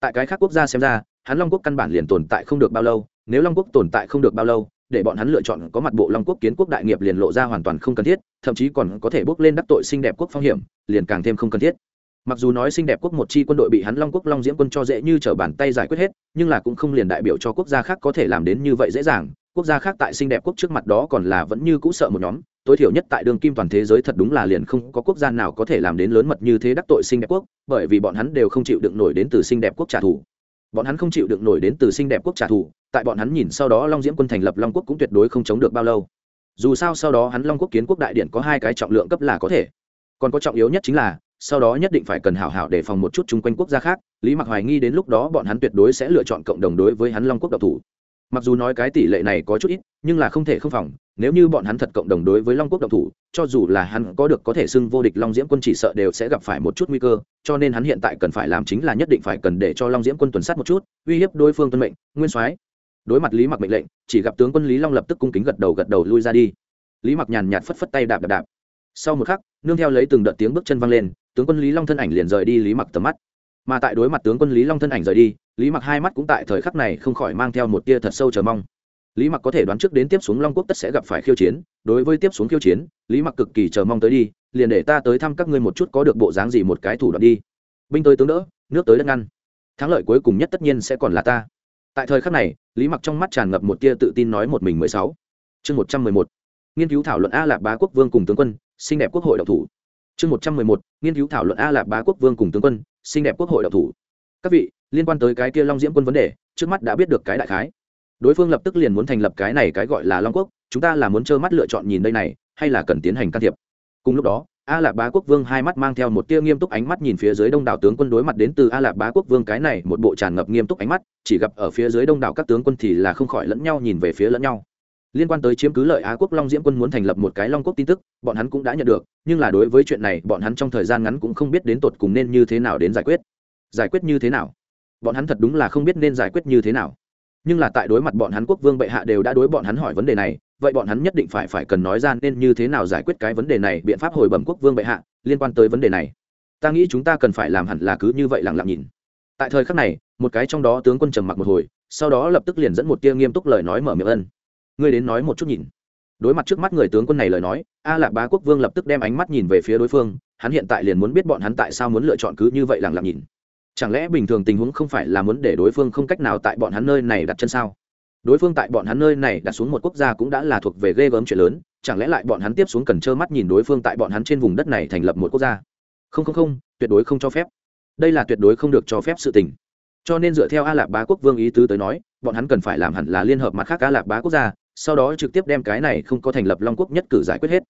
Tại cái khác quốc gia xem ra hắn long quốc căn bản liền tồn tại không được bao lâu, nếu long quốc tồn tại không được bao lâu, để bọn hắn lựa chọn có mặt bộ long quốc kiến quốc đại nghiệp liền lộ ra hoàn toàn không cần thiết, thậm chí còn có thể bước lên đắc tội xinh đẹp quốc phong hiểm, liền càng thêm không cần thiết. Mặc dù nói xinh đẹp quốc một chi quân đội bị hắn long quốc long diễm quân cho dễ như t r ở bàn tay giải quyết hết, nhưng là cũng không liền đại biểu cho quốc gia khác có thể làm đến như vậy dễ dàng. Quốc gia khác tại xinh đẹp quốc trước mặt đó còn là vẫn như cũ sợ một nhóm, tối thiểu nhất tại đường kim toàn thế giới thật đúng là liền không có quốc gia nào có thể làm đến lớn mật như thế đắc tội sinh đẹp quốc, bởi vì bọn hắn đều không chịu đựng nổi đến từ sinh đẹp quốc trả thù bọn hắn không chịu được nổi đến từ sinh đẹp quốc trả thù, tại bọn hắn nhìn sau đó long diễm quân thành lập long quốc cũng tuyệt đối không chống được bao lâu. Dù sao sau đó hắn long quốc kiến quốc đại điện có hai cái trọng lượng cấp là có thể. Còn có trọng yếu nhất chính là, sau đó nhất định phải cần hảo hảo để phòng một chút chung quanh quốc gia khác, lý mặc hoài nghi đến lúc đó bọn hắn tuyệt đối sẽ lựa chọn cộng đồng đối với hắn long quốc độc thủ mặc dù nói cái tỷ lệ này có chút ít, nhưng là không thể không phòng, nếu như bọn hắn thật cộng đồng đối với long quốc độc thủ, cho dù là hắn có được có thể xưng vô địch long diễm quân chỉ sợ đều sẽ gặp phải một chút nguy cơ, cho nên hắn hiện tại cần phải làm chính là nhất định phải cần để cho long diễm quân tuần sát một chút, uy hiếp đối phương tuân mệnh, nguyên soái. Đối mặt lý mặc mệnh lệnh, chỉ gặp tướng quân lý long lập tức cung kính gật đầu gật đầu lui ra đi. Lý mặc nhàn nhạt phất phất tay đạp đạp đạp. Sau một khắc, nương theo lấy từng đợt tiếng bước chân văng lên, tướng quân lý long thân ảnh liền rời đi lý mặc tầm mắt. Mà tại đối mặt tướng quân lý long thân ảnh rời đi lý mặc hai mắt cũng tại thời khắc này không khỏi mang theo một tia thật sâu chờ mong. Lý mặc có thể đoán trước đến tiếp xuống long quốc tất sẽ gặp phải khiêu chiến, đối với tiếp xuống khiêu chiến, lý mặc cực kỳ chờ mong tới đi, liền để ta tới thăm các ngươi một chút có được bộ dáng gì một cái thủ đoạn đi. Binh tới tướng đỡ, nước tới đất ngăn. Thắng lợi cuối cùng nhất tất nhiên sẽ còn là ta. Tại thời khắc này, lý mặc trong mắt tràn ngập một tia tự tin nói một mình mười sáu. Chương một trăm mười một. Nghiên cứu thảo luận a lạc bá quốc vương cùng tướng quân, xinh đẹp quốc hội độc thủ. Chương một trăm mười một. Nghiên cứu thảo luận a lạc bá quốc vương cùng tướng quân, xinh đẹp quốc hội độc thủ. Các vị liên quan tới cái kia long diễm quân vấn đề, trước mắt đã biết được cái đại khái. Đối phương lập tức liền muốn thành lập cái này cái gọi là long quốc, chúng ta là muốn trơ mắt lựa chọn nhìn đây này, hay là cần tiến hành can thiệp? Cùng lúc đó, a lạp bá quốc vương hai mắt mang theo một tia nghiêm túc ánh mắt nhìn phía dưới đông đảo tướng quân đối mặt đến từ a lạp bá quốc vương cái này một bộ tràn ngập nghiêm túc ánh mắt, chỉ gặp ở phía dưới đông đảo các tướng quân thì là không khỏi lẫn nhau nhìn về phía lẫn nhau. Liên quan tới chiếm cứ lợi á quốc long diễm quân muốn thành lập một cái long quốc tin tức, bọn hắn cũng đã nhận được, nhưng là đối với chuyện này, bọn hắn trong thời gian ngắn cũng không biết đến tột cùng nên như thế nào đến giải quyết. Giải quyết như thế nào? Bọn hắn thật đúng là không biết nên giải quyết như thế nào. Nhưng là tại đối mặt bọn hắn quốc vương bệ hạ đều đã đối bọn hắn hỏi vấn đề này, vậy bọn hắn nhất định phải phải cần nói ra nên như thế nào giải quyết cái vấn đề này, biện pháp hồi bẩm quốc vương bệ hạ, liên quan tới vấn đề này. Ta nghĩ chúng ta cần phải làm hẳn là cứ như vậy lặng lặng nhìn. Tại thời khắc này, một cái trong đó tướng quân trầm mặc một hồi, sau đó lập tức liền dẫn một tia nghiêm túc lời nói mở miệng ân. Ngươi đến nói một chút nhìn. Đối mặt trước mắt người tướng quân này lời nói, a lạc bá quốc vương lập tức đem ánh mắt nhìn về phía đối phương, hắn hiện tại liền muốn biết bọn hắn tại sao muốn lựa chọn cứ như vậy lặng lặng nhìn chẳng lẽ bình thường tình huống không phải là muốn để đối phương không cách nào tại bọn hắn nơi này đặt chân sao? Đối phương tại bọn hắn nơi này đặt xuống một quốc gia cũng đã là thuộc về ghê gớm chuyện lớn, chẳng lẽ lại bọn hắn tiếp xuống cần trơ mắt nhìn đối phương tại bọn hắn trên vùng đất này thành lập một quốc gia? Không không không, tuyệt đối không cho phép. Đây là tuyệt đối không được cho phép sự tình. Cho nên dựa theo a lạc bá quốc vương ý tứ tới nói, bọn hắn cần phải làm hẳn là liên hợp mặt khác a lạc bá quốc gia, sau đó trực tiếp đem cái này không có thành lập long quốc nhất cử giải quyết hết.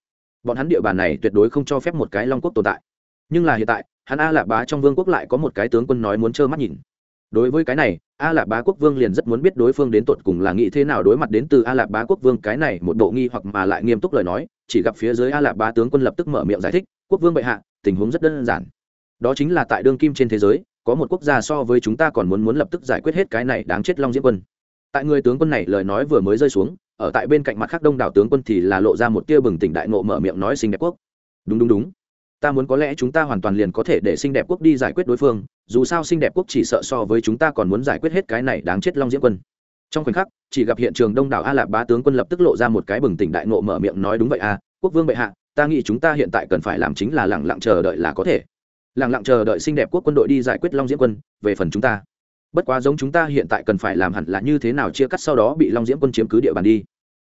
Bọn hắn địa bàn này tuyệt đối không cho phép một cái long quốc tồn tại. Nhưng là hiện tại hắn a lạc bá trong vương quốc lại có một cái tướng quân nói muốn trơ mắt nhìn. Đối với cái này, a lạc bá quốc vương liền rất muốn biết đối phương đến tột cùng là nghĩ thế nào đối mặt đến từ a lạc bá quốc vương. Cái này một bộ nghi hoặc mà lại nghiêm túc lời nói, chỉ gặp phía dưới a lạc bá tướng quân lập tức mở miệng giải thích, quốc vương bệ hạ, tình huống rất đơn giản. Đó chính là tại đương kim trên thế giới, có một quốc gia so với chúng ta còn muốn muốn lập tức giải quyết hết cái này đáng chết long diễm quân. Tại người tướng quân này lời nói vừa mới rơi xuống, ở tại bên cạnh mặt khác đông đảo tướng quân thì là lộ ra một tia bừng tỉnh đại ngộ mở miệng nói xinh đẹp quốc. Đúng đúng đúng ta muốn có lẽ chúng ta hoàn toàn liền có thể để xinh đẹp quốc đi giải quyết đối phương, dù sao xinh đẹp quốc chỉ sợ so với chúng ta còn muốn giải quyết hết cái này đáng chết long diễm quân. Trong khoảnh khắc, chỉ gặp hiện trường đông đảo a lạp bá tướng quân lập tức lộ ra một cái bừng tỉnh đại nộ mở miệng nói đúng vậy a quốc vương bệ hạ, ta nghĩ chúng ta hiện tại cần phải làm chính là lẳng lặng chờ đợi là có thể. Lẳng lặng chờ đợi xinh đẹp quốc quân đội đi giải quyết long diễm quân, về phần chúng ta. Bất quá giống chúng ta hiện tại cần phải làm hẳn là như thế nào chia cắt sau đó bị long diễm quân chiếm cứ địa bàn đi.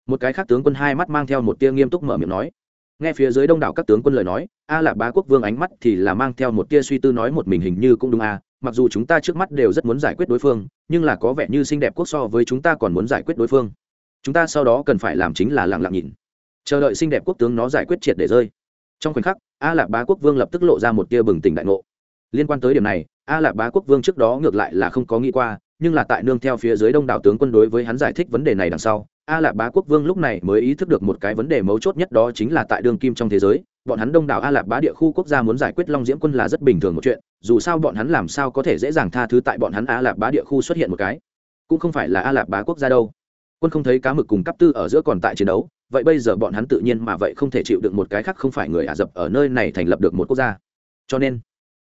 Một cái khác tướng quân hai mắt mang theo một tia nghiêm túc mở miệng nói nghe phía dưới đông đảo các tướng quân lời nói, a là bá quốc vương ánh mắt thì là mang theo một tia suy tư nói một mình hình như cũng đúng a mặc dù chúng ta trước mắt đều rất muốn giải quyết đối phương, nhưng là có vẻ như xinh đẹp quốc so với chúng ta còn muốn giải quyết đối phương. Chúng ta sau đó cần phải làm chính là lặng lặng nhìn. Chờ đợi xinh đẹp quốc tướng nó giải quyết triệt để rơi. Trong khoảnh khắc, a lạc bá quốc vương lập tức lộ ra một tia bừng tỉnh đại ngộ. Liên quan tới điểm này, a lạc bá quốc vương trước đó ngược lại là không có nghĩ qua, nhưng là tại nương theo phía dưới đông đảo tướng quân đối với hắn giải thích vấn đề này đằng sau a Lạp bá quốc vương lúc này mới ý thức được một cái vấn đề mấu chốt nhất đó chính là tại đường kim trong thế giới, bọn hắn đông đảo a Lạp bá địa khu quốc gia muốn giải quyết long diễm quân là rất bình thường một chuyện, dù sao bọn hắn làm sao có thể dễ dàng tha thứ tại bọn hắn a Lạp bá địa khu xuất hiện một cái. Cũng không phải là a Lạp bá quốc gia đâu. Quân không thấy cá mực cùng cấp tư ở giữa còn tại chiến đấu, vậy bây giờ bọn hắn tự nhiên mà vậy không thể chịu được một cái khác không phải người ả rập ở nơi này thành lập được một quốc gia. Cho nên,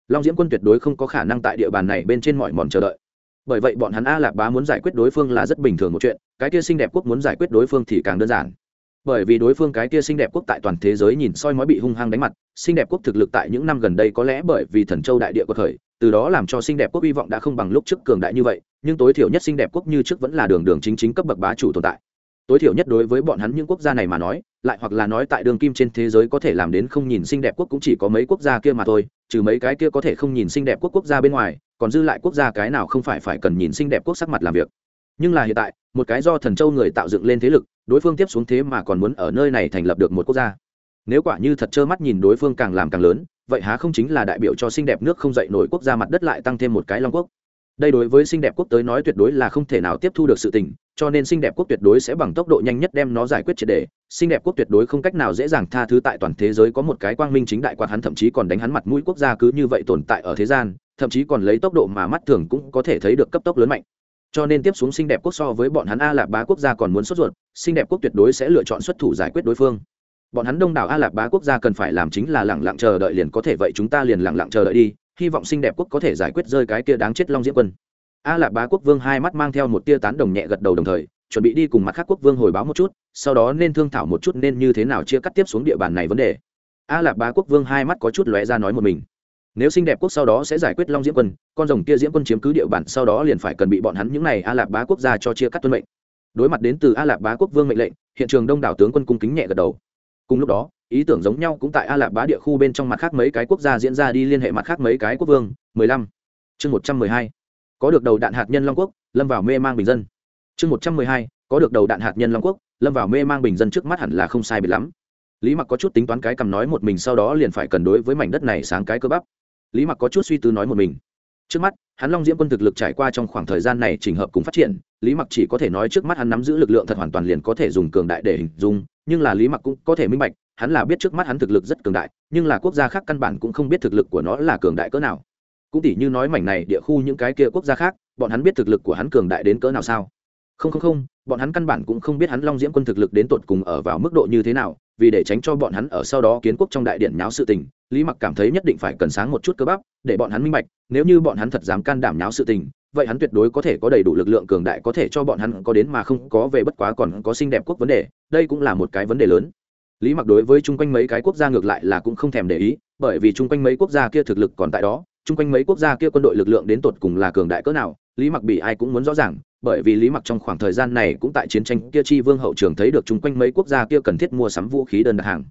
long diễm quân tuyệt đối không có khả năng tại địa bàn này bên trên mọi mòn chờ đợi bởi vậy bọn hắn a lạc bá muốn giải quyết đối phương là rất bình thường một chuyện, cái kia xinh đẹp quốc muốn giải quyết đối phương thì càng đơn giản. Bởi vì đối phương cái kia xinh đẹp quốc tại toàn thế giới nhìn soi mói bị hung hăng đánh mặt, xinh đẹp quốc thực lực tại những năm gần đây có lẽ bởi vì thần châu đại địa có thời, từ đó làm cho xinh đẹp quốc hy vọng đã không bằng lúc trước cường đại như vậy, nhưng tối thiểu nhất xinh đẹp quốc như trước vẫn là đường đường chính chính cấp bậc bá chủ tồn tại. Tối thiểu nhất đối với bọn hắn những quốc gia này mà nói, lại hoặc là nói tại đường kim trên thế giới có thể làm đến không nhìn xinh đẹp quốc cũng chỉ có mấy quốc gia kia mà thôi, trừ mấy cái kia có thể không nhìn xinh đẹp quốc quốc gia bên ngoài còn dư lại quốc gia cái nào không phải phải cần nhìn xinh đẹp quốc sắc mặt làm việc. Nhưng là hiện tại, một cái do thần châu người tạo dựng lên thế lực, đối phương tiếp xuống thế mà còn muốn ở nơi này thành lập được một quốc gia. Nếu quả như thật trơ mắt nhìn đối phương càng làm càng lớn, vậy há không chính là đại biểu cho xinh đẹp nước không dậy nổi quốc gia mặt đất lại tăng thêm một cái long quốc. Đây đối với xinh đẹp quốc tới nói tuyệt đối là không thể nào tiếp thu được sự tình, cho nên xinh đẹp quốc tuyệt đối sẽ bằng tốc độ nhanh nhất đem nó giải quyết triệt đề xinh đẹp quốc tuyệt đối không cách nào dễ dàng tha thứ tại toàn thế giới có một cái quang minh chính đại quạt, hắn thậm chí còn đánh hắn mặt mũi quốc gia cứ như vậy tồn tại ở thế gian thậm chí còn lấy tốc độ mà mắt thường cũng có thể thấy được cấp tốc lớn mạnh. Cho nên tiếp xuống xinh đẹp quốc so với bọn hắn a lạp bá quốc gia còn muốn sốt ruột, xinh đẹp quốc tuyệt đối sẽ lựa chọn xuất thủ giải quyết đối phương. Bọn hắn đông đảo a lạp bá quốc gia cần phải làm chính là lẳng lặng chờ đợi liền có thể vậy chúng ta liền lẳng lặng chờ đợi đi, hy vọng xinh đẹp quốc có thể giải quyết rơi cái kia đáng chết long diễm quân. A lạp bá quốc vương hai mắt mang theo một tia tán đồng nhẹ gật đầu đồng thời, chuẩn bị đi cùng mặt khác quốc vương hồi báo một chút, sau đó nên thương thảo một chút nên như thế nào chia cắt tiếp xuống địa bàn này vấn đề. A lạp bá quốc vương hai mắt có chút lóe ra nói một mình nếu xinh đẹp quốc sau đó sẽ giải quyết long diễm quân, con rồng kia diễm quân chiếm cứ địa bản sau đó liền phải cần bị bọn hắn những này a lạp bá quốc gia cho chia cắt tuân mệnh đối mặt đến từ a lạp bá quốc vương mệnh lệnh, hiện trường đông đảo tướng quân cung kính nhẹ gật đầu cùng lúc đó, ý tưởng giống nhau cũng tại a lạp bá địa khu bên trong mặt khác mấy cái quốc gia diễn ra đi liên hệ mặt khác mấy cái quốc vương 15. chương 112. có được đầu đạn hạt nhân long quốc, lâm vào mê mang bình dân chương 112. có được đầu đạn hạt nhân long quốc, lâm vào mê mang bình dân trước mắt hẳn là không sai biệt lắm lý mặc có chút tính toán cái cầm nói một mình sau đó liền phải cần đối với mảnh đất này sáng cái cơ bắp lý mặc có chút suy tư nói một mình. Trước mắt, hắn long diễm quân thực lực trải qua trong khoảng thời gian này trình hợp cùng phát triển, lý mặc chỉ có thể nói trước mắt hắn nắm giữ lực lượng thật hoàn toàn liền có thể dùng cường đại để hình dung, nhưng là lý mặc cũng có thể minh bạch, hắn là biết trước mắt hắn thực lực rất cường đại, nhưng là quốc gia khác căn bản cũng không biết thực lực của nó là cường đại cỡ nào. Cũng tỉ như nói mảnh này địa khu những cái kia quốc gia khác, bọn hắn biết thực lực của hắn cường đại đến cỡ nào sao? Không không không, bọn hắn căn bản cũng không biết hắn long diễm quân thực lực đến tột cùng ở vào mức độ như thế nào vì để tránh cho bọn hắn ở sau đó kiến quốc trong đại điện nháo sự tình, lý mặc cảm thấy nhất định phải cần sáng một chút cơ bắp, để bọn hắn minh bạch, nếu như bọn hắn thật dám can đảm nháo sự tình, vậy hắn tuyệt đối có thể có đầy đủ lực lượng cường đại có thể cho bọn hắn có đến mà không có về bất quá còn có xinh đẹp quốc vấn đề, đây cũng là một cái vấn đề lớn. Lý mặc đối với chung quanh mấy cái quốc gia ngược lại là cũng không thèm để ý, bởi vì chung quanh mấy quốc gia kia thực lực còn tại đó, chung quanh mấy quốc gia kia quân đội lực lượng đến tột cùng là cường đại cỡ nào, lý mặc bị ai cũng muốn rõ ràng bởi vì lý mặc trong khoảng thời gian này cũng tại chiến tranh kia chi vương hậu trường thấy được chung quanh mấy quốc gia kia cần thiết mua sắm vũ khí đơn đặt hàng.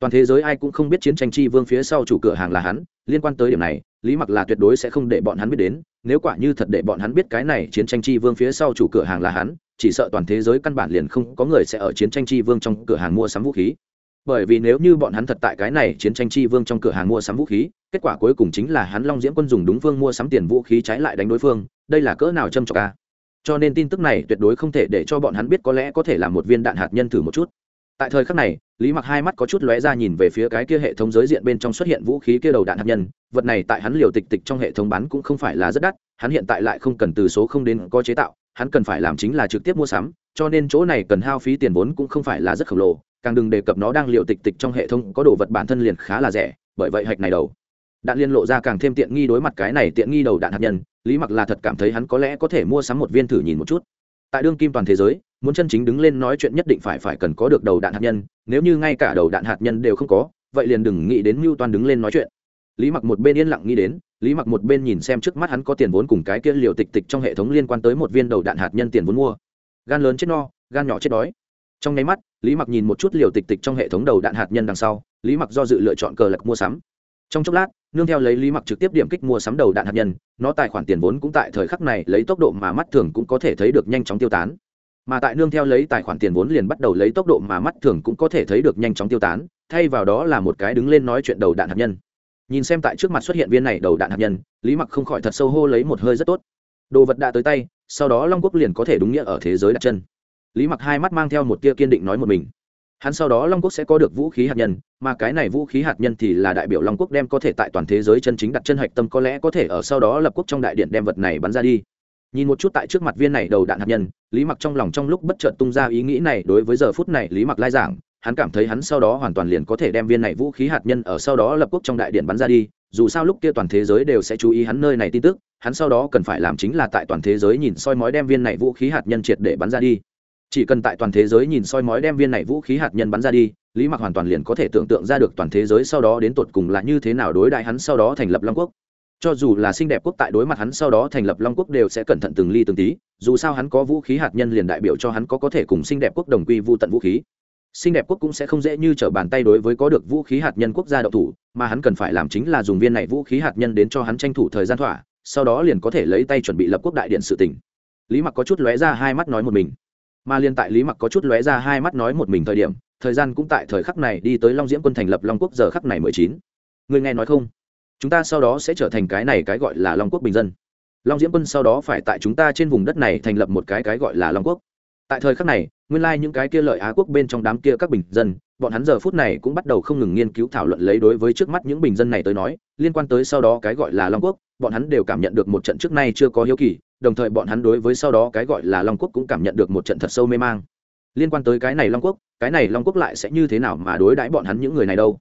Toàn thế giới ai cũng không biết chiến tranh chi vương phía sau chủ cửa hàng là hắn, liên quan tới điểm này, lý mặc là tuyệt đối sẽ không để bọn hắn biết đến, nếu quả như thật để bọn hắn biết cái này chiến tranh chi vương phía sau chủ cửa hàng là hắn, chỉ sợ toàn thế giới căn bản liền không có người sẽ ở chiến tranh chi vương trong cửa hàng mua sắm vũ khí. Bởi vì nếu như bọn hắn thật tại cái này chiến tranh chi vương trong cửa hàng mua sắm vũ khí, kết quả cuối cùng chính là hắn long diễm quân dùng đúng phương mua sắm tiền vũ khí trái lại đánh đối phương, đây là cỡ nào châm trọc ca à? Cho nên tin tức này tuyệt đối không thể để cho bọn hắn biết có lẽ có thể là một viên đạn hạt nhân thử một chút. Tại thời khắc này, lý mặc hai mắt có chút lóe ra nhìn về phía cái kia hệ thống giới diện bên trong xuất hiện vũ khí kia đầu đạn hạt nhân. Vật này tại hắn liều tịch tịch trong hệ thống bán cũng không phải là rất đắt, hắn hiện tại lại không cần từ số không đến có chế tạo, hắn cần phải làm chính là trực tiếp mua sắm, cho nên chỗ này cần hao phí tiền vốn cũng không phải là rất khổng lồ, càng đừng đề cập nó đang liều tịch tịch trong hệ thống có đồ vật bản thân liền khá là rẻ, bởi vậy hạch này đầu đạn liên lộ ra càng thêm tiện nghi đối mặt cái này tiện nghi đầu đạn hạt nhân, lý mặc là thật cảm thấy hắn có lẽ có thể mua sắm một viên thử nhìn một chút. Tại đương kim toàn thế giới, muốn chân chính đứng lên nói chuyện nhất định phải phải cần có được đầu đạn hạt nhân, nếu như ngay cả đầu đạn hạt nhân đều không có, vậy liền đừng nghĩ đến mưu toàn đứng lên nói chuyện. Lý mặc một bên yên lặng nghĩ đến, lý mặc một bên nhìn xem trước mắt hắn có tiền vốn cùng cái kia liều tịch tịch trong hệ thống liên quan tới một viên đầu đạn hạt nhân tiền vốn mua. Gan lớn chết no, gan nhỏ chết đói. Trong nháy mắt, lý mặc nhìn một chút liều tịch tịch trong hệ thống đầu đạn hạt nhân đằng sau, lý mặc do dự lựa chọn cờ lạc mua sắm. Trong chốc lát nương theo lấy lý mặc trực tiếp điểm kích mua sắm đầu đạn hạt nhân, nó tài khoản tiền vốn cũng tại thời khắc này lấy tốc độ mà mắt thường cũng có thể thấy được nhanh chóng tiêu tán. Mà tại nương theo lấy tài khoản tiền vốn liền bắt đầu lấy tốc độ mà mắt thường cũng có thể thấy được nhanh chóng tiêu tán, thay vào đó là một cái đứng lên nói chuyện đầu đạn hạt nhân. Nhìn xem tại trước mặt xuất hiện viên này đầu đạn hạt nhân, lý mặc không khỏi thật sâu hô lấy một hơi rất tốt. Đồ vật đã tới tay, sau đó long quốc liền có thể đúng nghĩa ở thế giới đặt chân. Lý mặc hai mắt mang theo một tia kiên định nói một mình hắn sau đó long quốc sẽ có được vũ khí hạt nhân, mà cái này vũ khí hạt nhân thì là đại biểu long quốc đem có thể tại toàn thế giới chân chính đặt chân hạch tâm, có lẽ có thể ở sau đó lập quốc trong đại điện đem vật này bắn ra đi. Nhìn một chút tại trước mặt viên này đầu đạn hạt nhân, lý mặc trong lòng trong lúc bất chợt tung ra ý nghĩ này, đối với giờ phút này lý mặc lai giảng, hắn cảm thấy hắn sau đó hoàn toàn liền có thể đem viên này vũ khí hạt nhân ở sau đó lập quốc trong đại điện bắn ra đi, dù sao lúc kia toàn thế giới đều sẽ chú ý hắn nơi này tin tức, hắn sau đó cần phải làm chính là tại toàn thế giới nhìn soi mói đem viên này vũ khí hạt nhân triệt để bắn ra đi chỉ cần tại toàn thế giới nhìn soi mói đem viên này vũ khí hạt nhân bắn ra đi, lý mặc hoàn toàn liền có thể tưởng tượng ra được toàn thế giới sau đó đến tột cùng là như thế nào đối đại hắn sau đó thành lập long quốc. Cho dù là xinh đẹp quốc tại đối mặt hắn sau đó thành lập long quốc đều sẽ cẩn thận từng ly từng tí, dù sao hắn có vũ khí hạt nhân liền đại biểu cho hắn có có thể cùng xinh đẹp quốc đồng quy vô tận vũ khí. Xinh đẹp quốc cũng sẽ không dễ như trở bàn tay đối với có được vũ khí hạt nhân quốc gia đậu thủ, mà hắn cần phải làm chính là dùng viên này vũ khí hạt nhân đến cho hắn tranh thủ thời gian thỏa, sau đó liền có thể lấy tay chuẩn bị lập quốc đại điện sự tỉnh lý mặc có chút lóe ra hai mắt nói một mình mà liên tại lý mặc có chút lóe ra hai mắt nói một mình thời điểm, thời gian cũng tại thời khắc này đi tới long diễm quân thành lập long quốc giờ khắc này mười chín. Người nghe nói không? Chúng ta sau đó sẽ trở thành cái này cái gọi là long quốc bình dân. Long diễm quân sau đó phải tại chúng ta trên vùng đất này thành lập một cái cái gọi là long quốc. Tại thời khắc này nguyên lai những cái kia lợi á quốc bên trong đám kia các bình dân, bọn hắn giờ phút này cũng bắt đầu không ngừng nghiên cứu thảo luận lấy đối với trước mắt những bình dân này tới nói, liên quan tới sau đó cái gọi là long quốc, bọn hắn đều cảm nhận được một trận trước nay chưa có hiếu kỳ, đồng thời bọn hắn đối với sau đó cái gọi là long quốc cũng cảm nhận được một trận thật sâu mê mang. Liên quan tới cái này long quốc, cái này long quốc lại sẽ như thế nào mà đối đãi bọn hắn những người này đâu?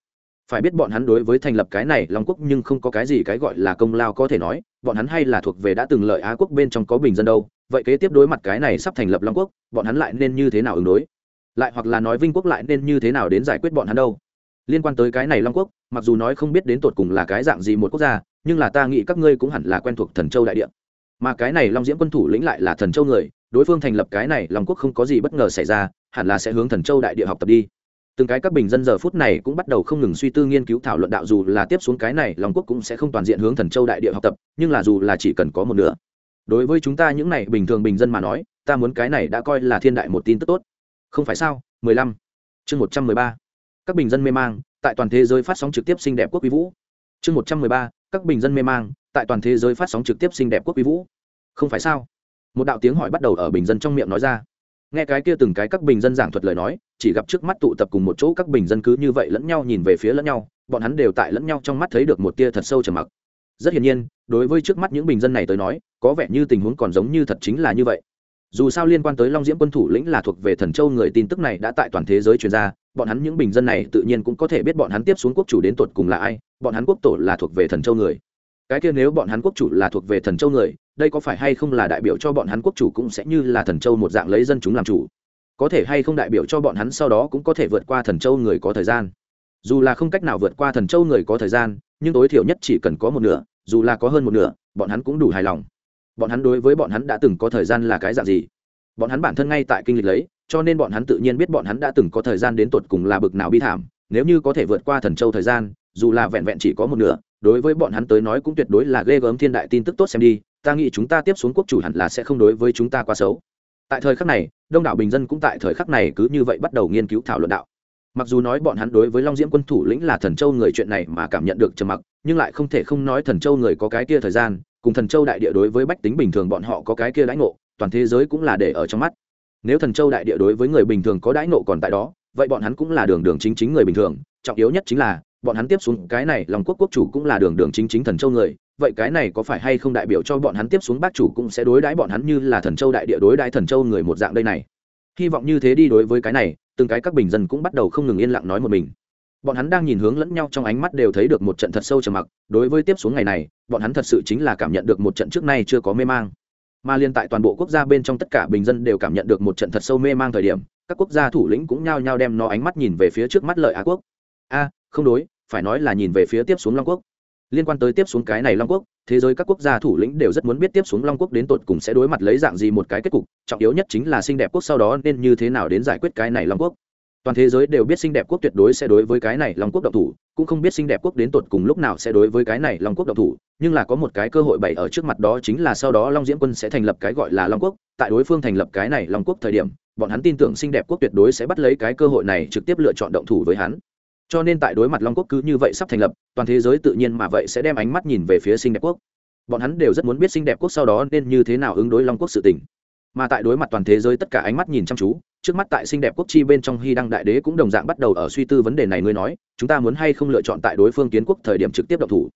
Phải biết bọn hắn đối với thành lập cái này long quốc nhưng không có cái gì cái gọi là công lao có thể nói bọn hắn hay là thuộc về đã từng lợi á quốc bên trong có bình dân đâu, vậy kế tiếp đối mặt cái này sắp thành lập long quốc, bọn hắn lại nên như thế nào ứng đối? Lại hoặc là nói vinh quốc lại nên như thế nào đến giải quyết bọn hắn đâu? Liên quan tới cái này long quốc, mặc dù nói không biết đến tột cùng là cái dạng gì một quốc gia, nhưng là ta nghĩ các ngươi cũng hẳn là quen thuộc thần châu đại địa. Mà cái này long diễm quân thủ lĩnh lại là thần châu người, đối phương thành lập cái này long quốc không có gì bất ngờ xảy ra, hẳn là sẽ hướng thần châu đại địa học tập đi từng cái các bình dân giờ phút này cũng bắt đầu không ngừng suy tư nghiên cứu thảo luận đạo dù là tiếp xuống cái này, long quốc cũng sẽ không toàn diện hướng thần châu đại địa học tập, nhưng là dù là chỉ cần có một nửa. Đối với chúng ta những này bình thường bình dân mà nói, ta muốn cái này đã coi là thiên đại một tin tức tốt. Không phải sao? 15. chương 113. các bình dân mê mang, tại toàn thế giới phát sóng trực tiếp xinh đẹp quốc quý vũ. Chương 113. các bình dân mê mang, tại toàn thế giới phát sóng trực tiếp xinh đẹp quốc quý vũ. Không phải sao? Một đạo tiếng hỏi bắt đầu ở bình dân trong miệng nói ra nghe cái kia từng cái các bình dân giảng thuật lời nói, chỉ gặp trước mắt tụ tập cùng một chỗ các bình dân cứ như vậy lẫn nhau nhìn về phía lẫn nhau, bọn hắn đều tại lẫn nhau trong mắt thấy được một tia thật sâu trầm mặc. Rất hiển nhiên, đối với trước mắt những bình dân này tới nói, có vẻ như tình huống còn giống như thật chính là như vậy. Dù sao liên quan tới long diễm quân thủ lĩnh là thuộc về thần châu người tin tức này đã tại toàn thế giới truyền ra, bọn hắn những bình dân này tự nhiên cũng có thể biết bọn hắn tiếp xuống quốc chủ đến tột cùng là ai, bọn hắn quốc tổ là thuộc về thần châu người. Cái kia nếu bọn hắn quốc chủ là thuộc về thần châu người đây có phải hay không là đại biểu cho bọn hắn quốc chủ cũng sẽ như là thần châu một dạng lấy dân chúng làm chủ? Có thể hay không đại biểu cho bọn hắn sau đó cũng có thể vượt qua thần châu người có thời gian? Dù là không cách nào vượt qua thần châu người có thời gian, nhưng tối thiểu nhất chỉ cần có một nửa, dù là có hơn một nửa, bọn hắn cũng đủ hài lòng. Bọn hắn đối với bọn hắn đã từng có thời gian là cái dạng gì? Bọn hắn bản thân ngay tại kinh lịch lấy, cho nên bọn hắn tự nhiên biết bọn hắn đã từng có thời gian đến tột cùng là bực nào bi thảm. Nếu như có thể vượt qua thần châu thời gian, dù là vẹn vẹn chỉ có một nửa, đối với bọn hắn tới nói cũng tuyệt đối là ghê gớm thiên đại tin tức tốt xem đi ta nghĩ chúng ta tiếp xuống quốc chủ hẳn là sẽ không đối với chúng ta quá xấu. Tại thời khắc này, đông đảo bình dân cũng tại thời khắc này cứ như vậy bắt đầu nghiên cứu thảo luận đạo. Mặc dù nói bọn hắn đối với long diễm quân thủ lĩnh là thần châu người chuyện này mà cảm nhận được trầm mặc, nhưng lại không thể không nói thần châu người có cái kia thời gian, cùng thần châu đại địa đối với bách tính bình thường bọn họ có cái kia đãi ngộ, toàn thế giới cũng là để ở trong mắt. Nếu thần châu đại địa đối với người bình thường có đãi ngộ còn tại đó, vậy bọn hắn cũng là đường đường chính chính người bình thường, trọng yếu nhất chính là, bọn hắn tiếp xuống cái này lòng quốc quốc chủ cũng là đường đường chính chính thần châu người vậy cái này có phải hay không đại biểu cho bọn hắn tiếp xuống bác chủ cũng sẽ đối đãi bọn hắn như là thần châu đại địa đối đãi thần châu người một dạng đây này? Hy vọng như thế đi đối với cái này, từng cái các bình dân cũng bắt đầu không ngừng yên lặng nói một mình. Bọn hắn đang nhìn hướng lẫn nhau trong ánh mắt đều thấy được một trận thật sâu trầm mặc, đối với tiếp xuống ngày này, bọn hắn thật sự chính là cảm nhận được một trận trước nay chưa có mê mang. Mà liên tại toàn bộ quốc gia bên trong tất cả bình dân đều cảm nhận được một trận thật sâu mê mang thời điểm, các quốc gia thủ lĩnh cũng nhao nhao đem nó ánh mắt nhìn về phía trước mắt lợi á quốc. A, không đối, phải nói là nhìn về phía tiếp xuống long quốc liên quan tới tiếp xuống cái này long quốc, thế giới các quốc gia thủ lĩnh đều rất muốn biết tiếp xuống long quốc đến tột cùng sẽ đối mặt lấy dạng gì một cái kết cục, trọng yếu nhất chính là xinh đẹp quốc sau đó nên như thế nào đến giải quyết cái này long quốc. Toàn thế giới đều biết xinh đẹp quốc tuyệt đối sẽ đối với cái này long quốc độc thủ, cũng không biết xinh đẹp quốc đến tột cùng lúc nào sẽ đối với cái này long quốc độc thủ, nhưng là có một cái cơ hội bày ở trước mặt đó chính là sau đó long diễm quân sẽ thành lập cái gọi là long quốc, tại đối phương thành lập cái này long quốc thời điểm, bọn hắn tin tưởng xinh đẹp quốc tuyệt đối sẽ bắt lấy cái cơ hội này trực tiếp lựa chọn động thủ với hắn cho nên tại đối mặt long quốc cứ như vậy sắp thành lập, toàn thế giới tự nhiên mà vậy sẽ đem ánh mắt nhìn về phía xinh đẹp quốc. Bọn hắn đều rất muốn biết xinh đẹp quốc sau đó nên như thế nào ứng đối long quốc sự tình. Mà tại đối mặt toàn thế giới tất cả ánh mắt nhìn chăm chú, trước mắt tại xinh đẹp quốc chi bên trong hy đăng đại đế cũng đồng dạng bắt đầu ở suy tư vấn đề này, ngươi nói, chúng ta muốn hay không lựa chọn tại đối phương kiến quốc thời điểm trực tiếp độc thủ?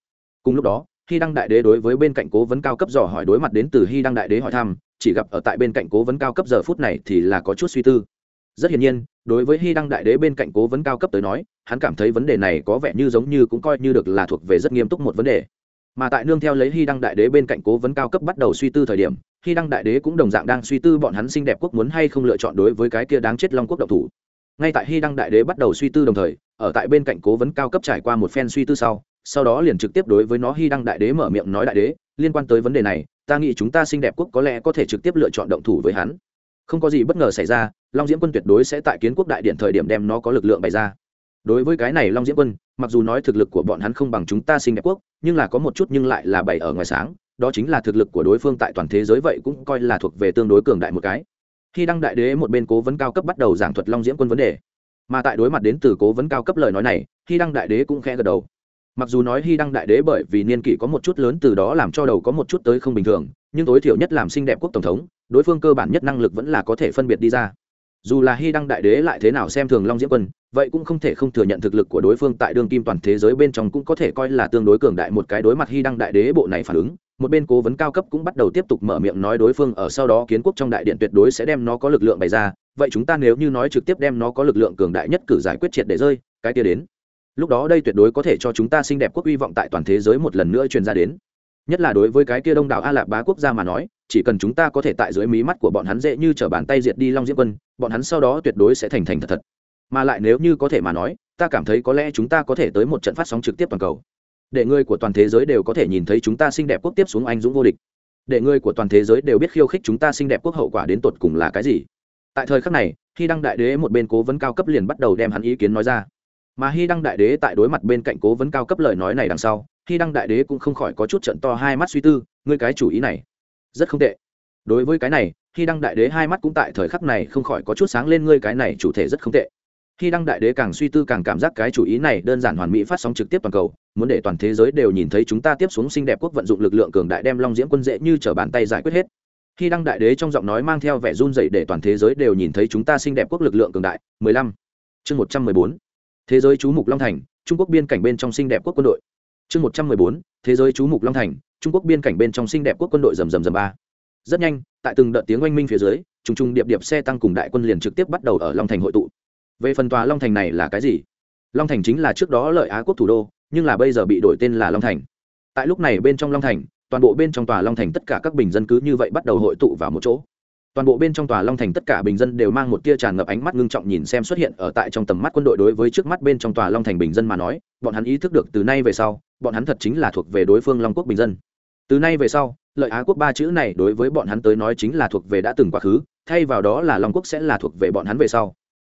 Cùng lúc đó, hy đăng đại đế đối với bên cạnh cố vấn cao cấp dò hỏi đối mặt đến từ hy đăng đại đế hỏi thăm, chỉ gặp ở tại bên cạnh cố vấn cao cấp giờ phút này thì là có chút suy tư rất hiển nhiên, đối với hy đăng đại đế bên cạnh cố vấn cao cấp tới nói, hắn cảm thấy vấn đề này có vẻ như giống như cũng coi như được là thuộc về rất nghiêm túc một vấn đề. Mà tại nương theo lấy hy đăng đại đế bên cạnh cố vấn cao cấp bắt đầu suy tư thời điểm, hy đăng đại đế cũng đồng dạng đang suy tư bọn hắn xinh đẹp quốc muốn hay không lựa chọn đối với cái kia đáng chết long quốc độc thủ. Ngay tại hy đăng đại đế bắt đầu suy tư đồng thời, ở tại bên cạnh cố vấn cao cấp trải qua một phen suy tư sau sau đó liền trực tiếp đối với nó hy đăng đại đế mở miệng nói đại đế, liên quan tới vấn đề này, ta nghĩ chúng ta xinh đẹp quốc có lẽ có thể trực tiếp lựa chọn động thủ với hắn không có gì bất ngờ xảy ra, long diễm quân tuyệt đối sẽ tại kiến quốc đại điện thời điểm đem nó có lực lượng bày ra. Đối với cái này long diễm quân, mặc dù nói thực lực của bọn hắn không bằng chúng ta sinh đẹp quốc, nhưng là có một chút nhưng lại là bày ở ngoài sáng, đó chính là thực lực của đối phương tại toàn thế giới vậy cũng coi là thuộc về tương đối cường đại một cái. Khi đăng đại đế một bên cố vấn cao cấp bắt đầu giảng thuật long diễm quân vấn đề, mà tại đối mặt đến từ cố vấn cao cấp lời nói này, khi đăng đại đế cũng khẽ gật đầu mặc dù nói hy đăng đại đế bởi vì niên kỷ có một chút lớn từ đó làm cho đầu có một chút tới không bình thường, nhưng tối thiểu nhất làm xinh đẹp quốc tổng thống, đối phương cơ bản nhất năng lực vẫn là có thể phân biệt đi ra. Dù là hy đăng đại đế lại thế nào xem thường long diễm quân, vậy cũng không thể không thừa nhận thực lực của đối phương tại đương kim toàn thế giới bên trong cũng có thể coi là tương đối cường đại một cái đối mặt hy đăng đại đế bộ này phản ứng. Một bên cố vấn cao cấp cũng bắt đầu tiếp tục mở miệng nói đối phương ở sau đó kiến quốc trong đại điện tuyệt đối sẽ đem nó có lực lượng bày ra. Vậy chúng ta nếu như nói trực tiếp đem nó có lực lượng cường đại nhất cử giải quyết triệt để rơi, cái kia đến lúc đó đây tuyệt đối có thể cho chúng ta xinh đẹp quốc hy vọng tại toàn thế giới một lần nữa truyền ra đến. Nhất là đối với cái kia đông đảo a lạp bá quốc gia mà nói, chỉ cần chúng ta có thể tại dưới mí mắt của bọn hắn dễ như t r ở bàn tay diệt đi long diễm quân, bọn hắn sau đó tuyệt đối sẽ thành thành thật thật. Mà lại nếu như có thể mà nói, ta cảm thấy có lẽ chúng ta có thể tới một trận phát sóng trực tiếp toàn cầu. Để người của toàn thế giới đều có thể nhìn thấy chúng ta xinh đẹp quốc tiếp xuống anh dũng vô địch. Để người của toàn thế giới đều biết khiêu khích chúng ta xinh đẹp quốc hậu quả đến tột cùng là cái gì. Tại thời khắc này, khi đăng đại đế một bên cố vấn cao cấp liền bắt đầu đem hắn ý kiến nói ra mà hy đăng đại đế tại đối mặt bên cạnh cố vấn cao cấp lời nói này đằng sau hy đăng đại đế cũng không khỏi có chút trận to hai mắt suy tư, ngươi cái chủ ý này, rất không tệ đối với cái này hy đăng đại đế hai mắt cũng tại thời khắc này không khỏi có chút sáng lên, ngươi cái này chủ thể rất không tệ khi đăng đại đế càng suy tư càng cảm giác cái chủ ý này đơn giản hoàn mỹ phát sóng trực tiếp toàn cầu, muốn để toàn thế giới đều nhìn thấy chúng ta tiếp xuống xinh đẹp quốc vận dụng lực lượng cường đại đem long diễm quân dễ như trở bàn tay giải quyết hết khi đăng đại đế trong giọng nói mang theo vẻ run dậy để toàn thế giới đều nhìn thấy chúng ta xinh đẹp quốc lực lượng cường đại 15. chương 114 thế giới chú mục long thành, trung quốc biên cảnh bên trong xinh đẹp quốc quân đội. Chương 114. thế giới chú mục long thành, trung quốc biên cảnh bên trong xinh đẹp quốc quân đội rầm rầm rầm ba. Rất nhanh, tại từng đợt tiếng oanh minh phía dưới, trùng trùng điệp điệp xe tăng cùng đại quân liền trực tiếp bắt đầu ở long thành hội tụ. Về phần tòa long thành này là cái gì? Long thành chính là trước đó lợi á quốc thủ đô, nhưng là bây giờ bị đổi tên là long thành. Tại lúc này bên trong long thành, toàn bộ bên trong tòa long thành tất cả các bình dân cứ như vậy bắt đầu hội tụ vào một chỗ toàn bộ bên trong tòa long thành tất cả bình dân đều mang một tia tràn ngập ánh mắt ngưng trọng nhìn xem xuất hiện ở tại trong tầm mắt quân đội đối với trước mắt bên trong tòa long thành bình dân mà nói, bọn hắn ý thức được từ nay về sau, bọn hắn thật chính là thuộc về đối phương long quốc bình dân. Từ nay về sau, lợi á quốc ba chữ này đối với bọn hắn tới nói chính là thuộc về đã từng quá khứ, thay vào đó là long quốc sẽ là thuộc về bọn hắn về sau.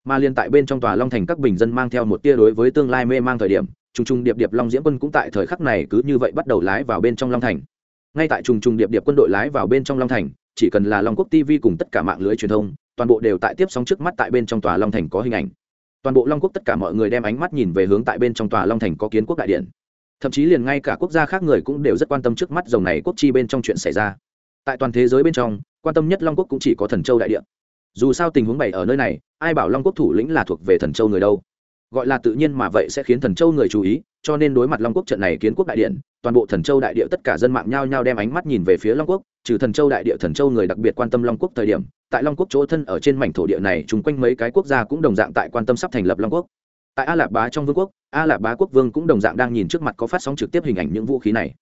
Mà liên tại bên trong tòa long thành các bình dân mang theo một tia đối với tương lai mê mang thời điểm, trùng trùng điệp điệp long diễm quân cũng tại thời khắc này cứ như vậy bắt đầu lái vào bên trong long thành. Ngay tại trùng trùng điệp điệp quân đội lái vào bên trong long thành chỉ cần là long quốc tv cùng tất cả mạng lưới truyền thông, toàn bộ đều tại tiếp sóng trước mắt tại bên trong tòa long thành có hình ảnh. Toàn bộ long quốc tất cả mọi người đem ánh mắt nhìn về hướng tại bên trong tòa long thành có kiến quốc đại điện. Thậm chí liền ngay cả quốc gia khác người cũng đều rất quan tâm trước mắt dòng này quốc chi bên trong chuyện xảy ra. Tại toàn thế giới bên trong, quan tâm nhất long quốc cũng chỉ có thần châu đại điện. Dù sao tình huống bày ở nơi này, ai bảo long quốc thủ lĩnh là thuộc về thần châu người đâu? Gọi là tự nhiên mà vậy sẽ khiến thần châu người chú ý, cho nên đối mặt long quốc trận này kiến quốc đại điện, toàn bộ thần châu đại địa tất cả dân mạng nhao nhao đem ánh mắt nhìn về phía long quốc, trừ thần châu đại địa thần châu người đặc biệt quan tâm long quốc thời điểm, tại long quốc chỗ thân ở trên mảnh thổ địa này chung quanh mấy cái quốc gia cũng đồng dạng tại quan tâm sắp thành lập long quốc. Tại a lạp bá trong vương quốc, a lạp bá quốc vương cũng đồng dạng đang nhìn trước mặt có phát sóng trực tiếp hình ảnh những vũ khí này.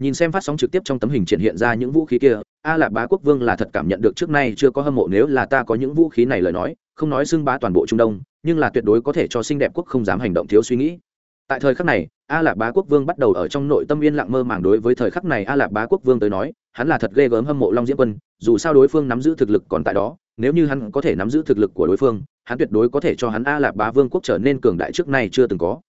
Nhìn xem phát sóng trực tiếp trong tấm hình triển hiện ra những vũ khí kia, a lạp bá quốc vương là thật cảm nhận được trước nay chưa có hâm mộ nếu là ta có những vũ khí này lời nói, không nói xưng bá toàn bộ trung đông nhưng là tuyệt đối có thể cho xinh đẹp quốc không dám hành động thiếu suy nghĩ. Tại thời khắc này, a lạp bá quốc vương bắt đầu ở trong nội tâm yên lặng mơ màng đối với thời khắc này a lạp bá quốc vương tới nói, hắn là thật ghê gớm hâm mộ long diễm quân, dù sao đối phương nắm giữ thực lực còn tại đó, nếu như hắn có thể nắm giữ thực lực của đối phương, hắn tuyệt đối có thể cho hắn a lạp bá vương quốc trở nên cường đại trước nay chưa từng có.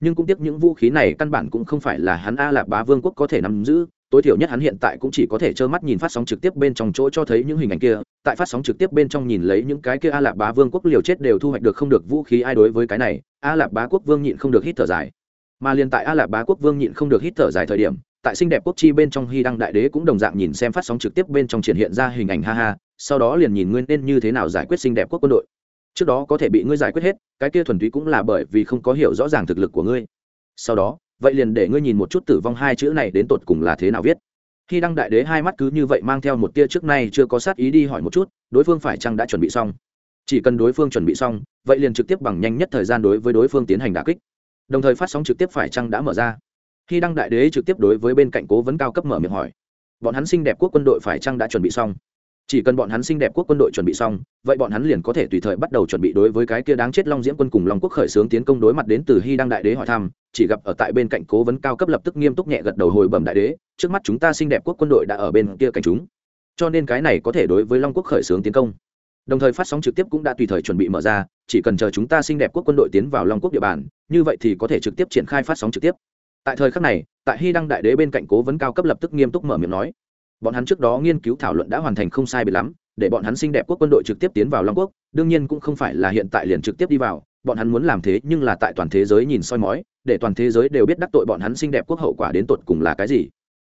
Nhưng cũng tiếc những vũ khí này căn bản cũng không phải là hắn a lạp bá vương quốc có thể nắm giữ tối thiểu nhất hắn hiện tại cũng chỉ có thể trơ mắt nhìn phát sóng trực tiếp bên trong chỗ cho thấy những hình ảnh kia, tại phát sóng trực tiếp bên trong nhìn lấy những cái kia a lạp bá vương quốc liều chết đều thu hoạch được không được vũ khí ai đối với cái này, a lạp bá quốc vương nhịn không được hít thở dài. Mà liền tại a lạp bá quốc vương nhịn không được hít thở dài thời điểm, tại xinh đẹp quốc chi bên trong hy đăng đại đế cũng đồng dạng nhìn xem phát sóng trực tiếp bên trong triển hiện ra hình ảnh ha ha, sau đó liền nhìn nguyên nên như thế nào giải quyết xinh đẹp quốc quân đội. Trước đó có thể bị ngươi giải quyết hết, cái kia thuần túy cũng là bởi vì không có hiểu rõ ràng thực lực của ngươi. Sau đó vậy liền để ngươi nhìn một chút tử vong hai chữ này đến tột cùng là thế nào viết. Khi đăng đại đế hai mắt cứ như vậy mang theo một tia trước nay chưa có sát ý đi hỏi một chút, đối phương phải chăng đã chuẩn bị xong? Chỉ cần đối phương chuẩn bị xong, vậy liền trực tiếp bằng nhanh nhất thời gian đối với đối phương tiến hành đà kích. Đồng thời phát sóng trực tiếp phải chăng đã mở ra? Khi đăng đại đế trực tiếp đối với bên cạnh cố vấn cao cấp mở miệng hỏi, bọn hắn xinh đẹp quốc quân đội phải chăng đã chuẩn bị xong? Chỉ cần bọn hắn xinh đẹp quốc quân đội chuẩn bị xong, vậy bọn hắn liền có thể tùy thời bắt đầu chuẩn bị đối với cái kia đáng chết long diễm quân cùng long quốc khởi xướng tiến công đối mặt đến từ hy đăng đại đế hỏi thăm, chỉ gặp ở tại bên cạnh cố vấn cao cấp lập tức nghiêm túc nhẹ gật đầu hồi bẩm đại đế, trước mắt chúng ta xinh đẹp quốc quân đội đã ở bên kia cạnh chúng. Cho nên cái này có thể đối với long quốc khởi xướng tiến công. Đồng thời phát sóng trực tiếp cũng đã tùy thời chuẩn bị mở ra, chỉ cần chờ chúng ta xinh đẹp quốc quân đội tiến vào long quốc địa bàn, như vậy thì có thể trực tiếp triển khai phát sóng trực tiếp. Tại thời khắc này, tại hy đăng đại đế bên cạnh cố vấn cao cấp lập tức nghiêm túc mở miệng nói bọn hắn trước đó nghiên cứu thảo luận đã hoàn thành không sai bị lắm, để bọn hắn xinh đẹp quốc quân đội trực tiếp tiến vào long quốc, đương nhiên cũng không phải là hiện tại liền trực tiếp đi vào, bọn hắn muốn làm thế nhưng là tại toàn thế giới nhìn soi mói, để toàn thế giới đều biết đắc tội bọn hắn xinh đẹp quốc hậu quả đến tột cùng là cái gì.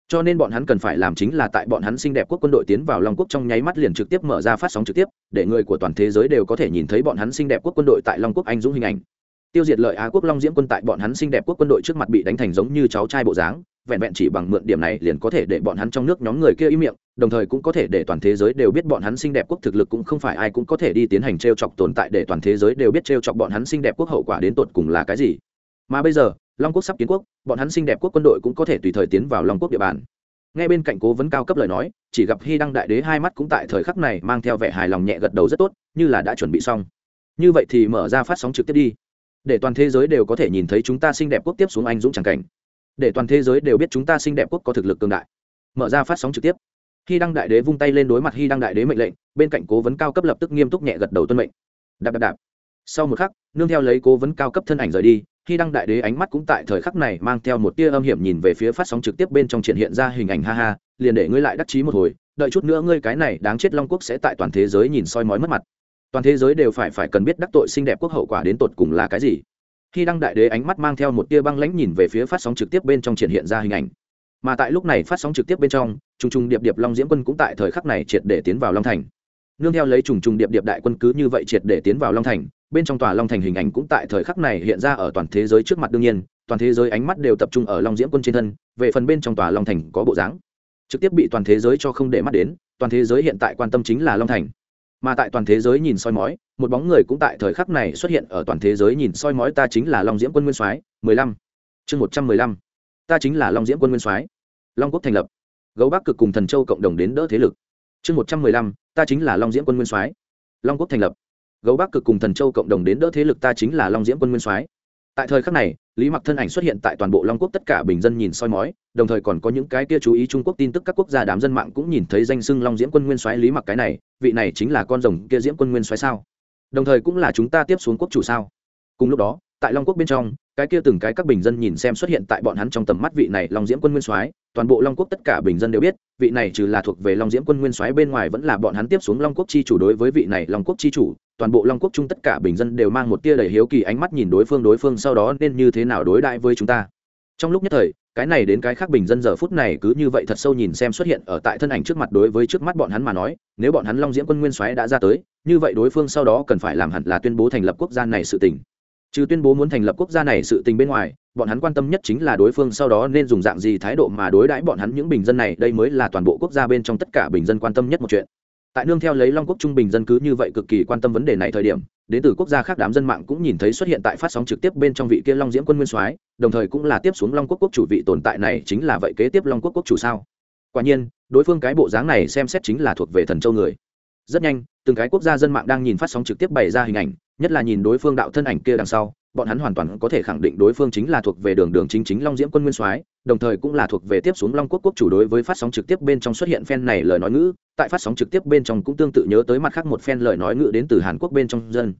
Cho nên bọn hắn cần phải làm chính là tại bọn hắn xinh đẹp quốc quân đội tiến vào long quốc trong nháy mắt liền trực tiếp mở ra phát sóng trực tiếp, để người của toàn thế giới đều có thể nhìn thấy bọn hắn xinh đẹp quốc quân đội tại long quốc anh dũng hình ảnh tiêu diệt lợi á quốc long diễm quân tại bọn hắn xinh đẹp quốc quân đội trước mặt bị đánh thành giống như cháu trai bộ dáng, vẹn vẹn chỉ bằng mượn điểm này liền có thể để bọn hắn trong nước nhóm người kia im miệng, đồng thời cũng có thể để toàn thế giới đều biết bọn hắn xinh đẹp quốc thực lực cũng không phải ai cũng có thể đi tiến hành t r e o chọc tồn tại để toàn thế giới đều biết t r e o chọc bọn hắn xinh đẹp quốc hậu quả đến tột cùng là cái gì. Mà bây giờ, long quốc sắp kiến quốc, bọn hắn xinh đẹp quốc quân đội cũng có thể tùy thời tiến vào long quốc địa bàn. Ngay bên cạnh cố vấn cao cấp lời nói, chỉ gặp hy đăng đại đế hai mắt cũng tại thời khắc này mang theo vẻ hài lòng nhẹ gật đầu rất tốt, như là đã chuẩn bị xong. Như vậy thì mở ra phát sóng trực tiếp đi để toàn thế giới đều có thể nhìn thấy chúng ta xinh đẹp quốc tiếp xuống anh dũng tràng cảnh. Để toàn thế giới đều biết chúng ta xinh đẹp quốc có thực lực cường đại. Mở ra phát sóng trực tiếp. Khi đăng đại đế vung tay lên đối mặt khi đăng đại đế mệnh lệnh, bên cạnh cố vấn cao cấp lập tức nghiêm túc nhẹ gật đầu tuân mệnh. Đạp đạp đạp. Sau một khắc, nương theo lấy cố vấn cao cấp thân ảnh rời đi khi đăng đại đế ánh mắt cũng tại thời khắc này mang theo một tia âm hiểm nhìn về phía phát sóng trực tiếp bên trong triển hiện ra hình ảnh ha ha, liền để ngươi lại đắc chí một hồi, đợi chút nữa ngươi cái này đáng chết long quốc sẽ tại toàn thế giới nhìn soi mói mất mặt toàn thế giới đều phải phải cần biết đắc tội xinh đẹp quốc hậu quả đến tột cùng là cái gì. Khi đăng đại đế ánh mắt mang theo một tia băng lãnh nhìn về phía phát sóng trực tiếp bên trong triển hiện ra hình ảnh. Mà tại lúc này phát sóng trực tiếp bên trong, trùng trùng điệp điệp long diễm quân cũng tại thời khắc này triệt để tiến vào long thành. Nương theo lấy trùng trùng điệp điệp đại quân cứ như vậy triệt để tiến vào long thành, bên trong tòa long thành hình ảnh cũng tại thời khắc này hiện ra ở toàn thế giới trước mặt đương nhiên, toàn thế giới ánh mắt đều tập trung ở long diễm quân trên thân, về phần bên trong tòa long thành có bộ dáng trực tiếp bị toàn thế giới cho không để mắt đến, toàn thế giới hiện tại quan tâm chính là long thành mà tại toàn thế giới nhìn soi mói, một bóng người cũng tại thời khắc này xuất hiện ở toàn thế giới nhìn soi mói, ta chính là long diễm quân nguyên soái, mười lăm. Chương một trăm mười lăm. Ta chính là long diễm quân nguyên soái. Long quốc thành lập. Gấu bắc cực cùng thần châu cộng đồng đến đỡ thế lực. Chương một trăm mười lăm. Ta chính là long diễm quân nguyên soái. Long quốc thành lập. Gấu bắc cực cùng thần châu cộng đồng đến đỡ thế lực, ta chính là long diễm quân nguyên soái tại thời khắc này, lý mặc thân ảnh xuất hiện tại toàn bộ long quốc, tất cả bình dân nhìn soi mói, đồng thời còn có những cái kia chú ý trung quốc tin tức các quốc gia đám dân mạng cũng nhìn thấy danh sưng long diễm quân nguyên soái lý mặc cái này, vị này chính là con rồng kia diễm quân nguyên soái sao? Đồng thời cũng là chúng ta tiếp xuống quốc chủ sao? Cùng lúc đó, tại long quốc bên trong, cái kia từng cái các bình dân nhìn xem xuất hiện tại bọn hắn trong tầm mắt vị này long diễm quân nguyên soái, toàn bộ long quốc tất cả bình dân đều biết, vị này trừ là thuộc về long diễm quân nguyên soái bên ngoài vẫn là bọn hắn tiếp xuống long quốc chi chủ đối với vị này long quốc chi chủ toàn bộ long quốc chung tất cả bình dân đều mang một tia đầy hiếu kỳ ánh mắt nhìn đối phương đối phương sau đó nên như thế nào đối đãi với chúng ta. Trong lúc nhất thời, cái này đến cái khác bình dân giờ phút này cứ như vậy thật sâu nhìn xem xuất hiện ở tại thân ảnh trước mặt đối với trước mắt bọn hắn mà nói, nếu bọn hắn long diễm quân nguyên soái đã ra tới, như vậy đối phương sau đó cần phải làm hẳn là tuyên bố thành lập quốc gia này sự tình. Trừ tuyên bố muốn thành lập quốc gia này sự tình bên ngoài, bọn hắn quan tâm nhất chính là đối phương sau đó nên dùng dạng gì thái độ mà đối đãi bọn hắn những bình dân này, đây mới là toàn bộ quốc gia bên trong tất cả bình dân quan tâm nhất một chuyện tại nương theo lấy long quốc trung bình dân cứ như vậy cực kỳ quan tâm vấn đề này thời điểm, đến từ quốc gia khác đám dân mạng cũng nhìn thấy xuất hiện tại phát sóng trực tiếp bên trong vị kia long diễm quân nguyên soái, đồng thời cũng là tiếp xuống long quốc quốc chủ vị tồn tại này chính là vậy kế tiếp long quốc quốc chủ sao? Quả nhiên, đối phương cái bộ dáng này xem xét chính là thuộc về thần châu người. Rất nhanh, từng cái quốc gia dân mạng đang nhìn phát sóng trực tiếp bày ra hình ảnh, nhất là nhìn đối phương đạo thân ảnh kia đằng sau bọn hắn hoàn toàn có thể khẳng định đối phương chính là thuộc về đường đường chính chính long diễm quân nguyên soái, đồng thời cũng là thuộc về tiếp xuống long quốc quốc chủ đối với phát sóng trực tiếp bên trong xuất hiện phen này lời nói ngữ, tại phát sóng trực tiếp bên trong cũng tương tự nhớ tới mặt khác một phen lời nói ngữ đến từ hàn quốc bên trong dân.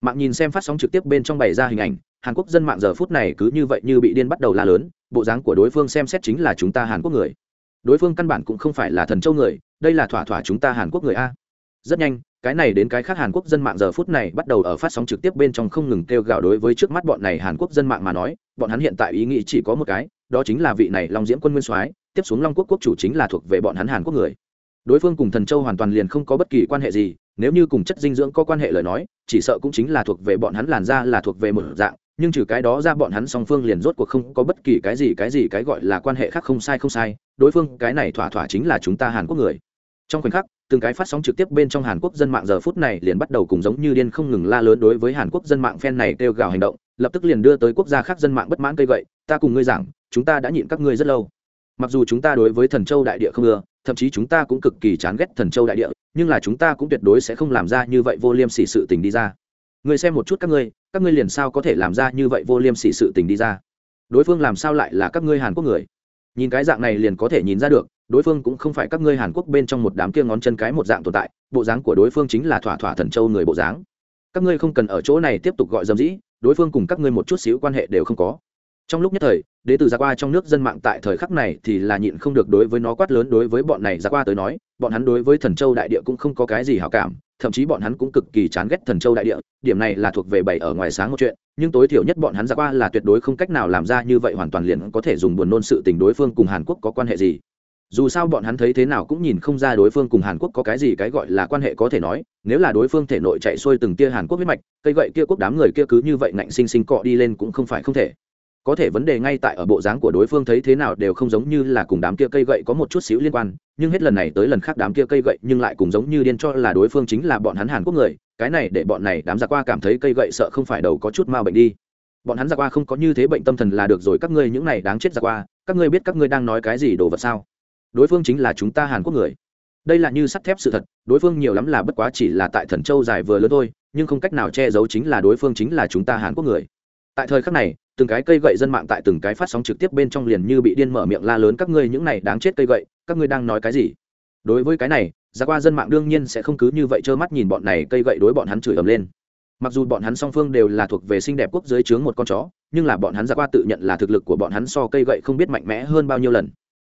Mạng nhìn xem phát sóng trực tiếp bên trong bày ra hình ảnh, hàn quốc dân mạng giờ phút này cứ như vậy như bị điên bắt đầu la lớn, bộ dáng của đối phương xem xét chính là chúng ta hàn quốc người. Đối phương căn bản cũng không phải là thần châu người, đây là thỏa thỏa chúng ta hàn quốc người a rất nhanh, cái này đến cái khác hàn quốc dân mạng giờ phút này bắt đầu ở phát sóng trực tiếp bên trong không ngừng kêu gào đối với trước mắt bọn này hàn quốc dân mạng mà nói, bọn hắn hiện tại ý nghĩ chỉ có một cái, đó chính là vị này long diễm quân nguyên soái, tiếp xuống long quốc quốc chủ chính là thuộc về bọn hắn hàn quốc người. Đối phương cùng thần châu hoàn toàn liền không có bất kỳ quan hệ gì, nếu như cùng chất dinh dưỡng có quan hệ lời nói, chỉ sợ cũng chính là thuộc về bọn hắn làn da là thuộc về một dạng, nhưng trừ cái đó ra bọn hắn song phương liền rốt cuộc không có bất kỳ cái gì cái gì cái gọi là quan hệ khác không sai không sai, đối phương cái này thỏa thỏa chính là chúng ta hàn quốc người. Trong khoảnh khắc từng cái phát sóng trực tiếp bên trong hàn quốc dân mạng giờ phút này liền bắt đầu cùng giống như điên không ngừng la lớn đối với hàn quốc dân mạng fan này kêu gào hành động, lập tức liền đưa tới quốc gia khác dân mạng bất mãn cây gậy, ta cùng ngươi giảng, chúng ta đã nhịn các ngươi rất lâu. Mặc dù chúng ta đối với thần châu đại địa không ưa, thậm chí chúng ta cũng cực kỳ chán ghét thần châu đại địa, nhưng là chúng ta cũng tuyệt đối sẽ không làm ra như vậy vô liêm sỉ sự tình đi ra. Ngươi xem một chút các ngươi các ngươi liền sao có thể làm ra như vậy vô liêm sỉ sự tình đi ra? Đối phương làm sao lại là các ngươi hàn quốc người? Nhìn cái dạng này liền có thể nhìn ra được đối phương cũng không phải các ngươi hàn quốc bên trong một đám kia ngón chân cái một dạng tồn tại, bộ dáng của đối phương chính là thỏa thỏa thần châu người bộ dáng. Các ngươi không cần ở chỗ này tiếp tục gọi dâm dĩ, đối phương cùng các ngươi một chút xíu quan hệ đều không có. Trong lúc nhất thời, đế tử ra qua trong nước dân mạng tại thời khắc này thì là nhịn không được đối với nó quát lớn đối với bọn này ra qua tới nói, bọn hắn đối với thần châu đại địa cũng không có cái gì hảo cảm, thậm chí bọn hắn cũng cực kỳ chán ghét thần châu đại địa, điểm này là thuộc về bảy ở ngoài sáng một chuyện, nhưng tối thiểu nhất bọn hắn ra qua là tuyệt đối không cách nào làm ra như vậy hoàn toàn liền có thể dùng buồn nôn sự tình đối phương cùng hàn quốc có quan hệ gì dù sao bọn hắn thấy thế nào cũng nhìn không ra đối phương cùng hàn quốc có cái gì cái gọi là quan hệ có thể nói, nếu là đối phương thể nội chạy xuôi từng tia hàn quốc huyết mạch, cây gậy kia quốc đám người kia cứ như vậy ngạnh sinh sinh cọ đi lên cũng không phải không thể. Có thể vấn đề ngay tại ở bộ dáng của đối phương thấy thế nào đều không giống như là cùng đám kia cây gậy có một chút xíu liên quan, nhưng hết lần này tới lần khác đám kia cây gậy nhưng lại cùng giống như điên cho là đối phương chính là bọn hắn hàn quốc người, cái này để bọn này đám giặc qua cảm thấy cây gậy sợ không phải đầu có chút ma bệnh đi. Bọn hắn giặc qua không có như thế bệnh tâm thần là được rồi, các ngươi những này đáng chết giặc qua, các ngươi biết các ngươi đang nói cái gì đồ vật sao? Đối phương chính là chúng ta hàn quốc người. Đây là như sắt thép sự thật, đối phương nhiều lắm là bất quá chỉ là tại thần châu dài vừa lớn thôi, nhưng không cách nào che giấu chính là đối phương chính là chúng ta hàn quốc người. Tại thời khắc này, từng cái cây gậy dân mạng tại từng cái phát sóng trực tiếp bên trong liền như bị điên mở miệng la lớn, các ngươi những này đáng chết cây gậy, các ngươi đang nói cái gì? Đối với cái này, ra qua dân mạng đương nhiên sẽ không cứ như vậy trơ mắt nhìn bọn này cây gậy đối bọn hắn chửi ầm lên. Mặc dù bọn hắn song phương đều là thuộc về xinh đẹp quốc dưới chướng một con chó, nhưng là bọn hắn ra qua tự nhận là thực lực của bọn hắn so cây gậy không biết mạnh mẽ hơn bao nhiêu lần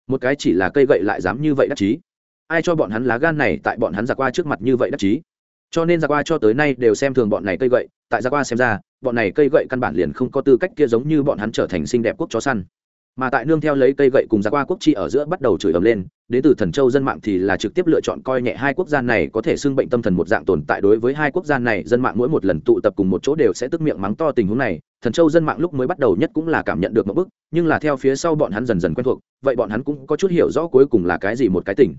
một cái chỉ là cây gậy lại dám như vậy đắc chí. Ai cho bọn hắn lá gan này tại bọn hắn giặc qua trước mặt như vậy đắc chí? Cho nên giặc qua cho tới nay đều xem thường bọn này cây gậy, tại giặc qua xem ra, bọn này cây gậy căn bản liền không có tư cách kia giống như bọn hắn trở thành xinh đẹp quốc chó săn. Mà tại nương theo lấy cây gậy cùng giặc qua quốc chi ở giữa bắt đầu chửi ầm lên đến từ thần châu dân mạng thì là trực tiếp lựa chọn coi nhẹ hai quốc gia này có thể xưng bệnh tâm thần một dạng tồn tại đối với hai quốc gia này. Dân mạng mỗi một lần tụ tập cùng một chỗ đều sẽ tức miệng mắng to tình huống này. Thần châu dân mạng lúc mới bắt đầu nhất cũng là cảm nhận được một bức, nhưng là theo phía sau bọn hắn dần dần quen thuộc, vậy bọn hắn cũng có chút hiểu rõ cuối cùng là cái gì một cái tình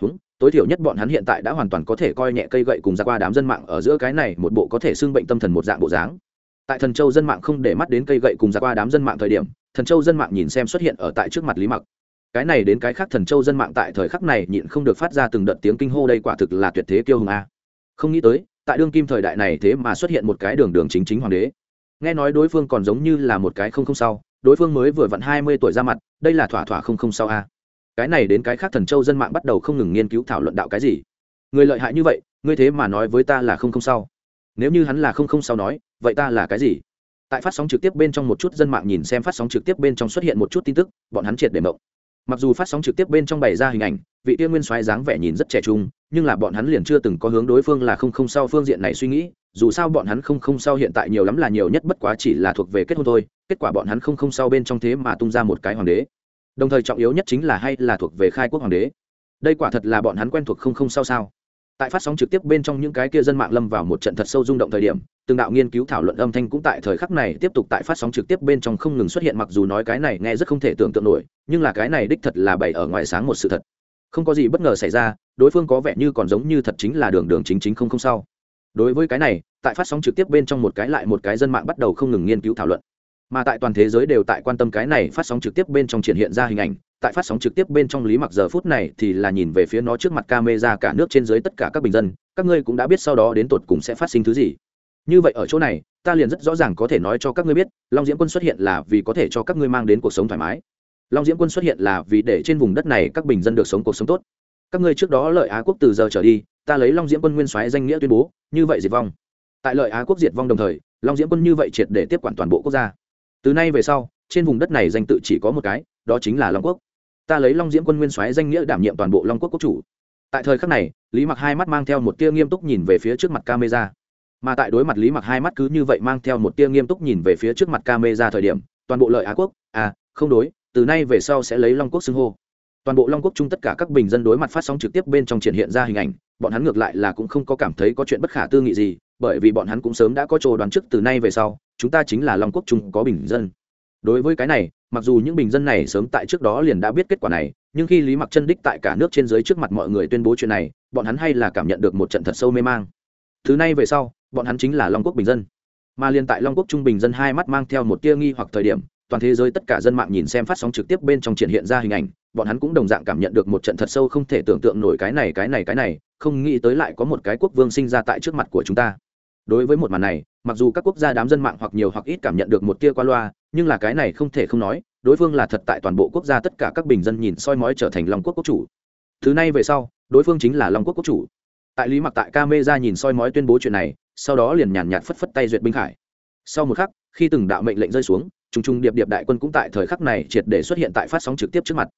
huống. Tối thiểu nhất bọn hắn hiện tại đã hoàn toàn có thể coi nhẹ cây gậy cùng ra qua đám dân mạng ở giữa cái này một bộ có thể xưng bệnh tâm thần một dạng bộ dáng. Tại thần châu dân mạng không để mắt đến cây gậy cùng ra qua đám dân mạng thời điểm, thần châu dân mạng nhìn xem xuất hiện ở tại trước mặt lý mặc cái này đến cái khác thần châu dân mạng tại thời khắc này nhịn không được phát ra từng đợt tiếng kinh hô đây quả thực là tuyệt thế kiêu hùng a. Không nghĩ tới, tại đương kim thời đại này thế mà xuất hiện một cái đường đường chính chính hoàng đế. Nghe nói đối phương còn giống như là một cái không không sau, đối phương mới vừa vặn hai mươi tuổi ra mặt, đây là thỏa thỏa không không sau a. Cái này đến cái khác thần châu dân mạng bắt đầu không ngừng nghiên cứu thảo luận đạo cái gì. Người lợi hại như vậy, ngươi thế mà nói với ta là không không sau. Nếu như hắn là không không sau nói, vậy ta là cái gì? Tại phát sóng trực tiếp bên trong một chút dân mạng nhìn xem phát sóng trực tiếp bên trong xuất hiện một chút tin tức, bọn hắn triệt để mộng mặc dù phát sóng trực tiếp bên trong bày ra hình ảnh, vị tiên nguyên soái dáng vẻ nhìn rất trẻ trung, nhưng là bọn hắn liền chưa từng có hướng đối phương là không không sau phương diện này suy nghĩ, dù sao bọn hắn không không sau hiện tại nhiều lắm là nhiều nhất bất quá chỉ là thuộc về kết hôn thôi, kết quả bọn hắn không không sau bên trong thế mà tung ra một cái hoàng đế. Đồng thời trọng yếu nhất chính là hay là thuộc về khai quốc hoàng đế. Đây quả thật là bọn hắn quen thuộc không không sao sao tại phát sóng trực tiếp bên trong những cái kia dân mạng lâm vào một trận thật sâu rung động thời điểm, từng đạo nghiên cứu thảo luận âm thanh cũng tại thời khắc này tiếp tục tại phát sóng trực tiếp bên trong không ngừng xuất hiện, mặc dù nói cái này nghe rất không thể tưởng tượng nổi, nhưng là cái này đích thật là bày ở ngoài sáng một sự thật. Không có gì bất ngờ xảy ra, đối phương có vẻ như còn giống như thật chính là đường đường chính chính không không sao. Đối với cái này, tại phát sóng trực tiếp bên trong một cái lại một cái dân mạng bắt đầu không ngừng nghiên cứu thảo luận mà tại toàn thế giới đều tại quan tâm cái này phát sóng trực tiếp bên trong triển hiện ra hình ảnh, tại phát sóng trực tiếp bên trong lý mặc giờ phút này thì là nhìn về phía nó trước mặt camera cả nước trên dưới tất cả các bình dân, các ngươi cũng đã biết sau đó đến tột cùng sẽ phát sinh thứ gì. Như vậy ở chỗ này, ta liền rất rõ ràng có thể nói cho các ngươi biết, long diễm quân xuất hiện là vì có thể cho các ngươi mang đến cuộc sống thoải mái. Long diễm quân xuất hiện là vì để trên vùng đất này các bình dân được sống cuộc sống tốt. Các ngươi trước đó lợi á quốc từ giờ trở đi, ta lấy long diễm quân nguyên soái danh nghĩa tuyên bố, như vậy diệt vong. Tại lợi á quốc diệt vong đồng thời, long diễm quân như vậy triệt để tiếp quản toàn bộ quốc gia từ nay về sau, trên vùng đất này danh tự chỉ có một cái, đó chính là long quốc. Ta lấy long diễm quân nguyên soái danh nghĩa đảm nhiệm toàn bộ long quốc quốc chủ. Tại thời khắc này, lý mặc hai mắt mang theo một tia nghiêm túc nhìn về phía trước mặt camera. Mà tại đối mặt lý mặc hai mắt cứ như vậy mang theo một tia nghiêm túc nhìn về phía trước mặt camera thời điểm, toàn bộ lợi á quốc à không đối, từ nay về sau sẽ lấy long quốc xưng hô. Toàn bộ long quốc chung tất cả các bình dân đối mặt phát sóng trực tiếp bên trong triển hiện ra hình ảnh, bọn hắn ngược lại là cũng không có cảm thấy có chuyện bất khả tư nghị gì bởi vì bọn hắn cũng sớm đã có trồ đoán trước từ nay về sau, chúng ta chính là long quốc Trung có bình dân. Đối với cái này, mặc dù những bình dân này sớm tại trước đó liền đã biết kết quả này, nhưng khi lý mặc chân đích tại cả nước trên dưới trước mặt mọi người tuyên bố chuyện này, bọn hắn hay là cảm nhận được một trận thật sâu mê mang. Thứ này về sau, bọn hắn chính là long quốc bình dân. Mà liên tại long quốc trung bình dân hai mắt mang theo một tia nghi hoặc thời điểm, toàn thế giới tất cả dân mạng nhìn xem phát sóng trực tiếp bên trong triển hiện ra hình ảnh, bọn hắn cũng đồng dạng cảm nhận được một trận thật sâu không thể tưởng tượng nổi cái này cái này cái này, không nghĩ tới lại có một cái quốc vương sinh ra tại trước mặt của chúng ta đối với một màn này, mặc dù các quốc gia đám dân mạng hoặc nhiều hoặc ít cảm nhận được một tia qua loa, nhưng là cái này không thể không nói, đối phương là thật tại toàn bộ quốc gia tất cả các bình dân nhìn soi mói trở thành long quốc quốc chủ. Thứ này về sau, đối phương chính là long quốc quốc chủ. Tại lý mặc tại ca mê ra nhìn soi mói tuyên bố chuyện này, sau đó liền nhàn nhạt phất phất tay duyệt binh khải. Sau một khắc, khi từng đạo mệnh lệnh rơi xuống, trùng trùng điệp điệp đại quân cũng tại thời khắc này triệt để xuất hiện tại phát sóng trực tiếp trước mặt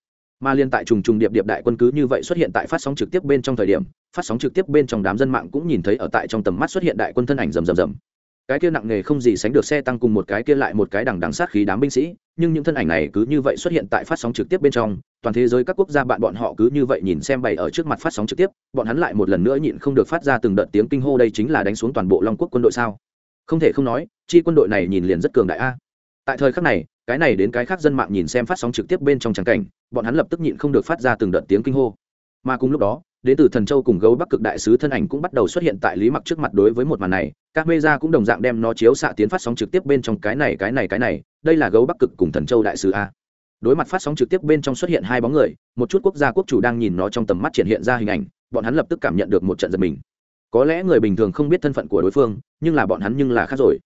mà liên tại trùng trùng điệp điệp đại quân cứ như vậy xuất hiện tại phát sóng trực tiếp bên trong thời điểm, phát sóng trực tiếp bên trong đám dân mạng cũng nhìn thấy ở tại trong tầm mắt xuất hiện đại quân thân ảnh rầm rầm rầm. Cái kia nặng nề không gì sánh được xe tăng cùng một cái kia lại một cái đằng đằng sát khí đám binh sĩ, nhưng những thân ảnh này cứ như vậy xuất hiện tại phát sóng trực tiếp bên trong, toàn thế giới các quốc gia bạn bọn họ cứ như vậy nhìn xem bày ở trước mặt phát sóng trực tiếp, bọn hắn lại một lần nữa nhịn không được phát ra từng đợt tiếng kinh hô đây chính là đánh xuống toàn bộ long quốc quân đội sao? Không thể không nói, chi quân đội này nhìn liền rất cường đại a tại thời khắc này, cái này đến cái khác dân mạng nhìn xem phát sóng trực tiếp bên trong tràng cảnh, bọn hắn lập tức nhịn không được phát ra từng đợt tiếng kinh hô. Mà cùng lúc đó, đến từ thần châu cùng gấu bắc cực đại sứ thân ảnh cũng bắt đầu xuất hiện tại lý mặc trước mặt đối với một màn này, các mê gia cũng đồng dạng đem nó chiếu xạ tiến phát sóng trực tiếp bên trong cái này cái này cái này, đây là gấu bắc cực cùng thần châu đại sứ a. Đối mặt phát sóng trực tiếp bên trong xuất hiện hai bóng người, một chút quốc gia quốc chủ đang nhìn nó trong tầm mắt triển hiện ra hình ảnh, bọn hắn lập tức cảm nhận được một trận giật mình. Có lẽ người bình thường không biết thân phận của đối phương, nhưng là bọn hắn nhưng là khác rồi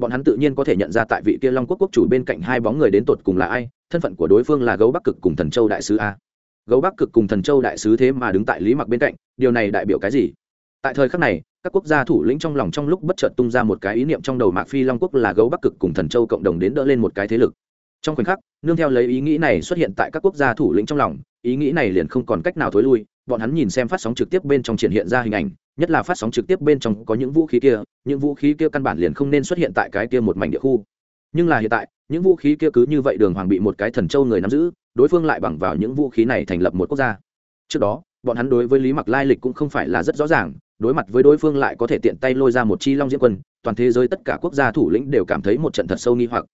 bọn hắn tự nhiên có thể nhận ra tại vị kia long quốc quốc chủ bên cạnh hai bóng người đến tột cùng là ai, thân phận của đối phương là gấu bắc cực cùng thần châu đại sứ a. Gấu bắc cực cùng thần châu đại sứ thế mà đứng tại lý mặc bên cạnh, điều này đại biểu cái gì? Tại thời khắc này, các quốc gia thủ lĩnh trong lòng trong lúc bất chợt tung ra một cái ý niệm trong đầu mạc phi long quốc là gấu bắc cực cùng thần châu cộng đồng đến đỡ lên một cái thế lực. Trong khoảnh khắc, nương theo lấy ý nghĩ này xuất hiện tại các quốc gia thủ lĩnh trong lòng, ý nghĩ này liền không còn cách nào thối lui bọn hắn nhìn xem phát sóng trực tiếp bên trong triển hiện ra hình ảnh, nhất là phát sóng trực tiếp bên trong có những vũ khí kia, những vũ khí kia căn bản liền không nên xuất hiện tại cái kia một mảnh địa khu. Nhưng là hiện tại, những vũ khí kia cứ như vậy đường hoàng bị một cái thần châu người nắm giữ, đối phương lại bằng vào những vũ khí này thành lập một quốc gia. Trước đó, bọn hắn đối với lý mặc lai lịch cũng không phải là rất rõ ràng, đối mặt với đối phương lại có thể tiện tay lôi ra một chi long diễm quân, toàn thế giới tất cả quốc gia thủ lĩnh đều cảm thấy một trận thật sâu nghi hoặc.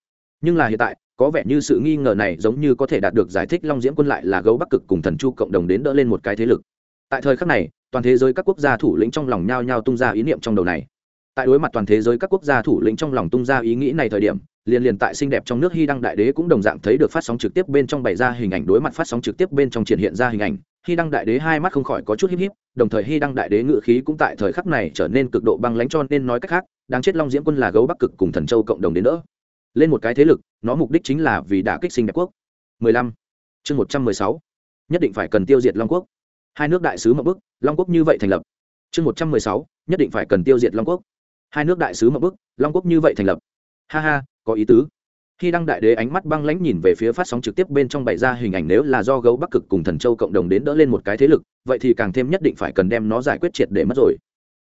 Nhưng là hiện tại có vẻ như sự nghi ngờ này giống như có thể đạt được giải thích long diễm quân lại là gấu bắc cực cùng thần chu cộng đồng đến đỡ lên một cái thế lực. Tại thời khắc này, toàn thế giới các quốc gia thủ lĩnh trong lòng nhao nhao tung ra ý niệm trong đầu này. Tại đối mặt toàn thế giới các quốc gia thủ lĩnh trong lòng tung ra ý nghĩ này thời điểm, liền liền tại xinh đẹp trong nước hy đăng đại đế cũng đồng dạng thấy được phát sóng trực tiếp bên trong bày ra hình ảnh đối mặt phát sóng trực tiếp bên trong triển hiện ra hình ảnh. Hy đăng đại đế hai mắt không khỏi có chút híp híp, đồng thời hy đăng đại đế ngự khí cũng tại thời khắc này trở nên cực độ băng lãnh cho nên nói cách khác đang chết long diễm quân là gấu bắc cực cùng thần châu cộng đồng đến đỡ lên một cái thế lực, nó mục đích chính là vì đã kích sinh đẹp quốc 15. chương 116. nhất định phải cần tiêu diệt long quốc hai nước đại sứ mậu bức, long quốc như vậy thành lập chương 116. nhất định phải cần tiêu diệt long quốc hai nước đại sứ mậu bức, long quốc như vậy thành lập ha ha, có ý tứ khi đăng đại đế ánh mắt băng lãnh nhìn về phía phát sóng trực tiếp bên trong bày ra hình ảnh nếu là do gấu bắc cực cùng thần châu cộng đồng đến đỡ lên một cái thế lực, vậy thì càng thêm nhất định phải cần đem nó giải quyết triệt để mất rồi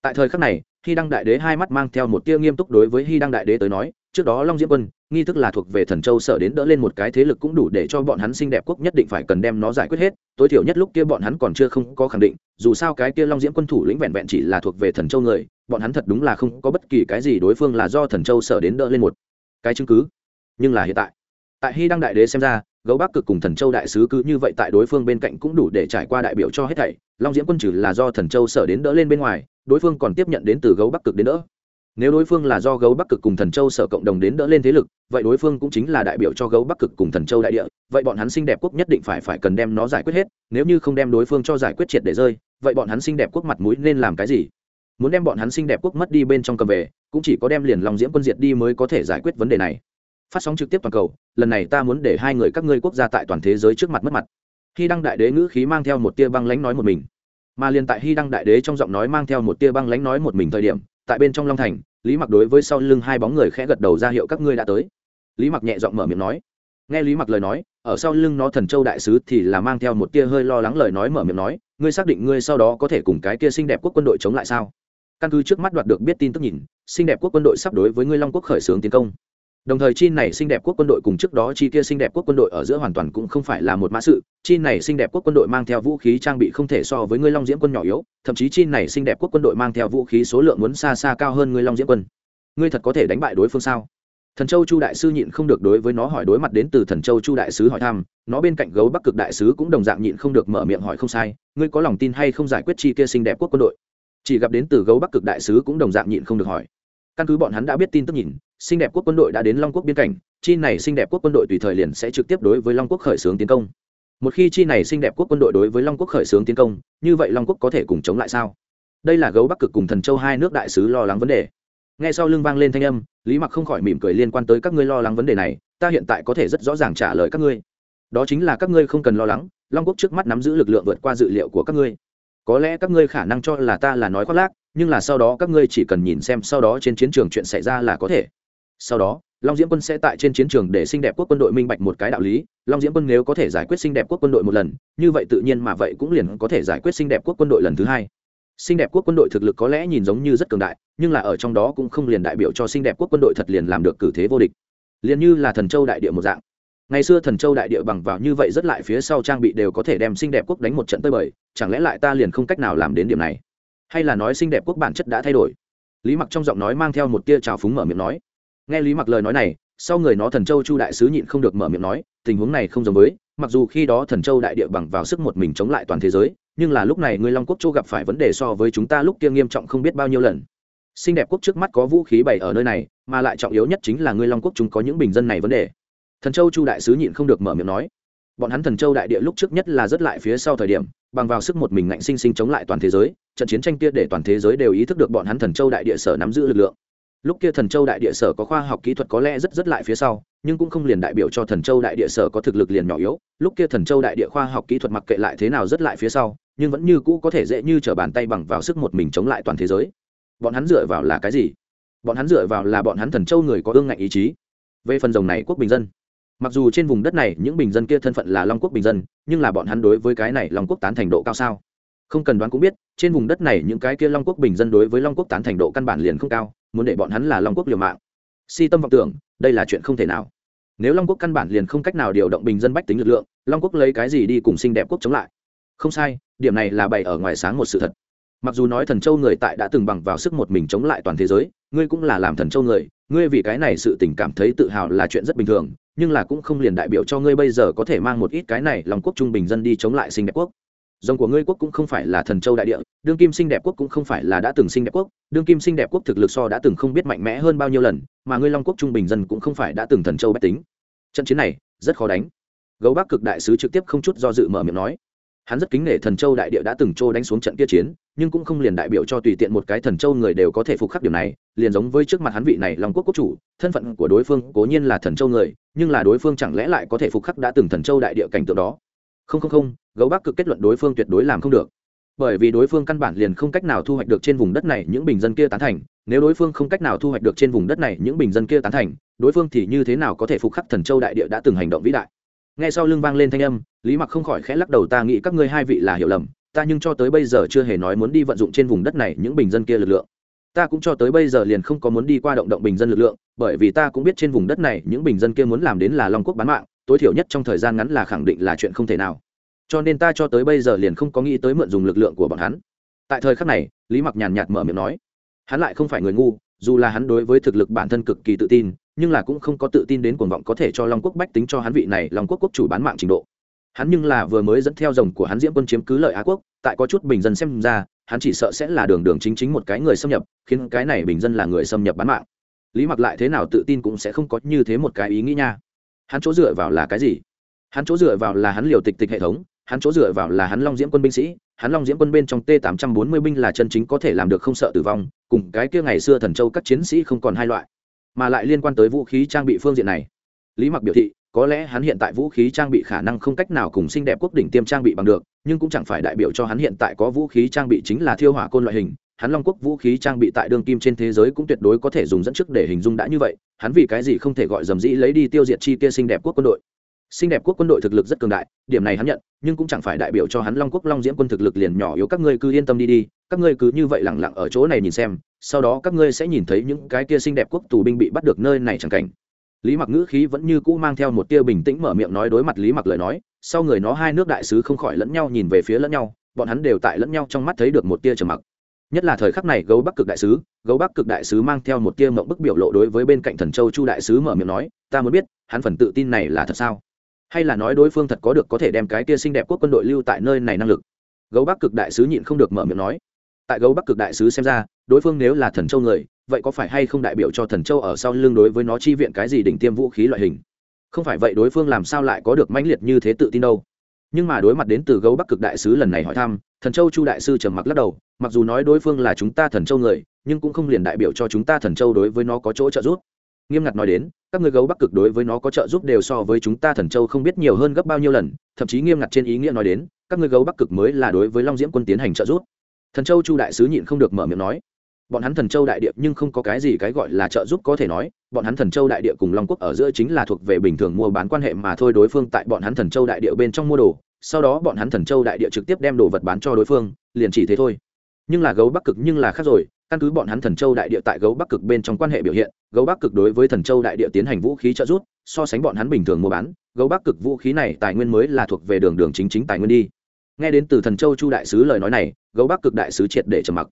tại thời khắc này, khi đăng đại đế hai mắt mang theo một tia nghiêm túc đối với hy đăng đại đế tới nói, trước đó long diễm quân nghi thức là thuộc về thần châu sở đến đỡ lên một cái thế lực cũng đủ để cho bọn hắn xinh đẹp quốc nhất định phải cần đem nó giải quyết hết. Tối thiểu nhất lúc kia bọn hắn còn chưa không có khẳng định, dù sao cái kia long diễm quân thủ lĩnh vẹn vẹn chỉ là thuộc về thần châu người, bọn hắn thật đúng là không có bất kỳ cái gì đối phương là do thần châu sở đến đỡ lên một cái chứng cứ. Nhưng là hiện tại tại hy đăng đại đế xem ra, gấu bắc cực cùng thần châu đại sứ cứ như vậy tại đối phương bên cạnh cũng đủ để trải qua đại biểu cho hết thảy. Long diễm quân trừ là do thần châu sở đến đỡ lên bên ngoài, đối phương còn tiếp nhận đến từ gấu bắc cực đến đỡ nếu đối phương là do gấu bắc cực cùng thần châu sở cộng đồng đến đỡ lên thế lực, vậy đối phương cũng chính là đại biểu cho gấu bắc cực cùng thần châu đại địa. Vậy bọn hắn xinh đẹp quốc nhất định phải phải cần đem nó giải quyết hết. Nếu như không đem đối phương cho giải quyết triệt để rơi, vậy bọn hắn xinh đẹp quốc mặt mũi nên làm cái gì? Muốn đem bọn hắn xinh đẹp quốc mất đi bên trong cầm về, cũng chỉ có đem liền lòng diễm quân diệt đi mới có thể giải quyết vấn đề này. Phát sóng trực tiếp toàn cầu, lần này ta muốn để hai người các ngươi quốc gia tại toàn thế giới trước mặt mất mặt. Khi đăng đại đế ngữ khí mang theo một tia băng lánh nói một mình. Mà liền tại hy đăng đại đế trong giọng nói mang theo một tia băng lánh nói một mình thời điểm tại bên trong long thành, lý mặc đối với sau lưng hai bóng người khẽ gật đầu ra hiệu các ngươi đã tới. Lý mặc nhẹ giọng mở miệng nói. Nghe lý mặc lời nói, ở sau lưng nó thần châu đại sứ thì là mang theo một tia hơi lo lắng lời nói mở miệng nói, ngươi xác định ngươi sau đó có thể cùng cái kia xinh đẹp quốc quân đội chống lại sao? Căn cứ trước mắt đoạt được biết tin tức nhìn, xinh đẹp quốc quân đội sắp đối với ngươi long quốc khởi xướng tiến công đồng thời chi này xinh đẹp quốc quân đội cùng trước đó chi kia xinh đẹp quốc quân đội ở giữa hoàn toàn cũng không phải là một mã sự. Chi này xinh đẹp quốc quân đội mang theo vũ khí trang bị không thể so với ngươi long diễm quân nhỏ yếu, thậm chí chi này xinh đẹp quốc quân đội mang theo vũ khí số lượng muốn xa xa cao hơn ngươi long diễm quân. Ngươi thật có thể đánh bại đối phương sao? Thần châu chu đại sư nhịn không được đối với nó hỏi đối mặt đến từ thần châu chu đại sứ hỏi thăm, nó bên cạnh gấu bắc cực đại sứ cũng đồng dạng nhịn không được mở miệng hỏi không sai, ngươi có lòng tin hay không giải quyết chi kia xinh đẹp quốc quân đội? Chỉ gặp đến từ gấu bắc cực đại sứ cũng đồng dạng nhịn không được hỏi căn cứ bọn hắn đã biết tin tức nhìn, xinh đẹp quốc quân đội đã đến long quốc biên cảnh, chi này xinh đẹp quốc quân đội tùy thời liền sẽ trực tiếp đối với long quốc khởi xướng tiến công. Một khi chi này xinh đẹp quốc quân đội đối với long quốc khởi xướng tiến công, như vậy long quốc có thể cùng chống lại sao? Đây là gấu bắc cực cùng thần châu hai nước đại sứ lo lắng vấn đề. Ngay sau lưng vang lên thanh âm, lý mặc không khỏi mỉm cười liên quan tới các ngươi lo lắng vấn đề này, ta hiện tại có thể rất rõ ràng trả lời các ngươi. Đó chính là các ngươi không cần lo lắng, long quốc trước mắt nắm giữ lực lượng vượt qua dự liệu của các ngươi. Có lẽ các ngươi khả năng cho là ta là nói khoác lác nhưng là sau đó các ngươi chỉ cần nhìn xem sau đó trên chiến trường chuyện xảy ra là có thể. Sau đó, long diễm quân sẽ tại trên chiến trường để xinh đẹp quốc quân đội minh bạch một cái đạo lý, long diễm quân nếu có thể giải quyết xinh đẹp quốc quân đội một lần, như vậy tự nhiên mà vậy cũng liền có thể giải quyết xinh đẹp quốc quân đội lần thứ hai. Xinh đẹp quốc quân đội thực lực có lẽ nhìn giống như rất cường đại, nhưng là ở trong đó cũng không liền đại biểu cho xinh đẹp quốc quân đội thật liền làm được cử thế vô địch. Liền như là thần châu đại địa một dạng. Ngày xưa thần châu đại địa bằng vào như vậy rất lại phía sau trang bị đều có thể đem xinh đẹp quốc đánh một trận tơi bời, chẳng lẽ lại ta liền không cách nào làm đến điểm này? Hay là nói xinh đẹp quốc bản chất đã thay đổi? Lý mặc trong giọng nói mang theo một tia trào phúng mở miệng nói. Nghe lý mặc lời nói này, sau người nó thần châu chu đại sứ nhịn không được mở miệng nói, tình huống này không giống với, mặc dù khi đó thần châu đại địa bằng vào sức một mình chống lại toàn thế giới, nhưng là lúc này người long quốc châu gặp phải vấn đề so với chúng ta lúc kia nghiêm trọng không biết bao nhiêu lần. Xinh đẹp quốc trước mắt có vũ khí bày ở nơi này, mà lại trọng yếu nhất chính là người long quốc chúng có những bình dân này vấn đề. Thần châu chu đại sứ nhịn không được mở miệng nói. Bọn hắn thần châu đại địa lúc trước nhất là rất lại phía sau thời điểm bằng vào sức một mình ngạnh sinh sinh chống lại toàn thế giới, trận chiến tranh kia để toàn thế giới đều ý thức được bọn hắn thần châu đại địa sở nắm giữ lực lượng. Lúc kia thần châu đại địa sở có khoa học kỹ thuật có lẽ rất rất lại phía sau, nhưng cũng không liền đại biểu cho thần châu đại địa sở có thực lực liền nhỏ yếu. Lúc kia thần châu đại địa khoa học kỹ thuật mặc kệ lại thế nào rất lại phía sau, nhưng vẫn như cũ có thể dễ như t r ở bàn tay bằng vào sức một mình chống lại toàn thế giới. Bọn hắn dựa vào là cái gì? Bọn hắn dựa vào là bọn hắn thần châu người có ương ngạnh ý chí. Về phần rồng này quốc bình dân mặc dù trên vùng đất này những bình dân kia thân phận là long quốc bình dân, nhưng là bọn hắn đối với cái này long quốc tán thành độ cao sao? Không cần đoán cũng biết, trên vùng đất này những cái kia long quốc bình dân đối với long quốc tán thành độ căn bản liền không cao, muốn để bọn hắn là long quốc liều mạng. Si tâm vọng tưởng, đây là chuyện không thể nào. Nếu long quốc căn bản liền không cách nào điều động bình dân bách tính lực lượng, long quốc lấy cái gì đi cùng xinh đẹp quốc chống lại? Không sai, điểm này là bày ở ngoài sáng một sự thật. Mặc dù nói thần châu người tại đã từng bằng vào sức một mình chống lại toàn thế giới, ngươi cũng là làm thần châu người, ngươi vì cái này sự tình cảm thấy tự hào là chuyện rất bình thường nhưng là cũng không liền đại biểu cho ngươi bây giờ có thể mang một ít cái này lòng quốc trung bình dân đi chống lại sinh đẹp quốc. Dòng của ngươi quốc cũng không phải là thần châu đại địa, đương kim sinh đẹp quốc cũng không phải là đã từng sinh đẹp quốc, đương kim sinh đẹp quốc thực lực so đã từng không biết mạnh mẽ hơn bao nhiêu lần, mà ngươi long quốc trung bình dân cũng không phải đã từng thần châu bách tính. Trận chiến này, rất khó đánh. Gấu bắc cực đại sứ trực tiếp không chút do dự mở miệng nói hắn rất kính nể thần châu đại địa đã từng trô đánh xuống trận kia chiến, nhưng cũng không liền đại biểu cho tùy tiện một cái thần châu người đều có thể phục khắc điều này, liền giống với trước mặt hắn vị này long quốc quốc chủ, thân phận của đối phương cố nhiên là thần châu người, nhưng là đối phương chẳng lẽ lại có thể phục khắc đã từng thần châu đại địa cảnh tượng đó? Không không không, gấu bắc cực kết luận đối phương tuyệt đối làm không được. Bởi vì đối phương căn bản liền không cách nào thu hoạch được trên vùng đất này những bình dân kia tán thành, nếu đối phương không cách nào thu hoạch được trên vùng đất này những bình dân kia tán thành, đối phương thì như thế nào có thể phục khắc thần châu đại địa đã từng hành động vĩ đại? Nghe sau lưng vang lên thanh âm, lý mặc không khỏi khẽ lắc đầu, ta nghĩ các ngươi hai vị là hiểu lầm, ta nhưng cho tới bây giờ chưa hề nói muốn đi vận dụng trên vùng đất này những bình dân kia lực lượng. Ta cũng cho tới bây giờ liền không có muốn đi qua động động bình dân lực lượng, bởi vì ta cũng biết trên vùng đất này những bình dân kia muốn làm đến là long quốc bán mạng, tối thiểu nhất trong thời gian ngắn là khẳng định là chuyện không thể nào. Cho nên ta cho tới bây giờ liền không có nghĩ tới mượn dùng lực lượng của bọn hắn. Tại thời khắc này, lý mặc nhàn nhạt mở miệng nói, hắn lại không phải người ngu, dù là hắn đối với thực lực bản thân cực kỳ tự tin nhưng là cũng không có tự tin đến cuồng vọng có thể cho long quốc bách tính cho hắn vị này long quốc quốc chủ bán mạng trình độ. Hắn nhưng là vừa mới dẫn theo dòng của hắn diễm quân chiếm cứ lợi á quốc, tại có chút bình dân xem ra, hắn chỉ sợ sẽ là đường đường chính chính một cái người xâm nhập, khiến cái này bình dân là người xâm nhập bán mạng. Lý mặc lại thế nào tự tin cũng sẽ không có như thế một cái ý nghĩ nha. Hắn chỗ dựa vào là cái gì? Hắn chỗ dựa vào là hắn liều tịch tịch hệ thống, hắn chỗ dựa vào là hắn long diễm quân binh sĩ, hắn long diễm quân bên trong t 840 binh là chân chính có thể làm được không sợ tử vong, cùng cái kia ngày xưa thần châu các chiến sĩ không còn hai loại mà lại liên quan tới vũ khí trang bị phương diện này. Lý mặc biểu thị, có lẽ hắn hiện tại vũ khí trang bị khả năng không cách nào cùng xinh đẹp quốc đỉnh tiêm trang bị bằng được, nhưng cũng chẳng phải đại biểu cho hắn hiện tại có vũ khí trang bị chính là thiêu hỏa côn loại hình. Hắn long quốc vũ khí trang bị tại đường kim trên thế giới cũng tuyệt đối có thể dùng dẫn trước để hình dung đã như vậy, hắn vì cái gì không thể gọi dầm dĩ lấy đi tiêu diệt chi kia xinh đẹp quốc quân đội? Xinh đẹp quốc quân đội thực lực rất cường đại, điểm này hắn nhận, nhưng cũng chẳng phải đại biểu cho hắn long quốc long diễm quân thực lực liền nhỏ yếu, các ngươi cứ yên tâm đi đi, các ngươi cứ như vậy lẳng lặng ở chỗ này nhìn xem, sau đó các ngươi sẽ nhìn thấy những cái kia xinh đẹp quốc tù binh bị bắt được nơi này chẳng cảnh. Lý mặc ngữ khí vẫn như cũ mang theo một tia bình tĩnh mở miệng nói đối mặt lý mặc lời nói, sau người nó hai nước đại sứ không khỏi lẫn nhau nhìn về phía lẫn nhau, bọn hắn đều tại lẫn nhau trong mắt thấy được một tia trầm mặc. Nhất là thời khắc này gấu bắc cực đại sứ, gấu bắc cực đại sứ mang theo một tia mộng bức biểu lộ đối với bên cạnh thần châu chu đại sứ mở miệng nói, ta muốn biết, hắn phần tự tin này là thật sao? Hay là nói đối phương thật có được có thể đem cái tia xinh đẹp quốc quân đội lưu tại nơi này năng lực? Gấu bắc cực đại sứ nhịn không được mở miệng nói. Tại gấu bắc cực đại sứ xem ra, đối phương nếu là thần châu người, vậy có phải hay không đại biểu cho thần châu ở sau lưng đối với nó chi viện cái gì đỉnh tiêm vũ khí loại hình? Không phải vậy đối phương làm sao lại có được mãnh liệt như thế tự tin đâu? Nhưng mà đối mặt đến từ gấu bắc cực đại sứ lần này hỏi thăm, thần châu chu đại sư trầm mặc lắc đầu, mặc dù nói đối phương là chúng ta thần châu người, nhưng cũng không liền đại biểu cho chúng ta thần châu đối với nó có chỗ trợ giúp nghiêm ngặt nói đến, các người gấu bắc cực đối với nó có trợ giúp đều so với chúng ta thần châu không biết nhiều hơn gấp bao nhiêu lần, thậm chí nghiêm ngặt trên ý nghĩa nói đến, các người gấu bắc cực mới là đối với long diễm quân tiến hành trợ giúp. Thần châu chu đại sứ nhịn không được mở miệng nói, bọn hắn thần châu đại địa nhưng không có cái gì cái gọi là trợ giúp có thể nói, bọn hắn thần châu đại địa cùng long quốc ở giữa chính là thuộc về bình thường mua bán quan hệ mà thôi, đối phương tại bọn hắn thần châu đại địa bên trong mua đồ, sau đó bọn hắn thần châu đại địa trực tiếp đem đồ vật bán cho đối phương, liền chỉ thế thôi. Nhưng là gấu bắc cực nhưng là khác rồi căn cứ bọn hắn thần châu đại địa tại gấu bắc cực bên trong quan hệ biểu hiện, gấu bắc cực đối với thần châu đại địa tiến hành vũ khí trợ giúp, so sánh bọn hắn bình thường mua bán, gấu bắc cực vũ khí này tài nguyên mới là thuộc về đường đường chính chính tài nguyên đi. Nghe đến từ thần châu chu đại sứ lời nói này, gấu bắc cực đại sứ triệt để trầm mặc.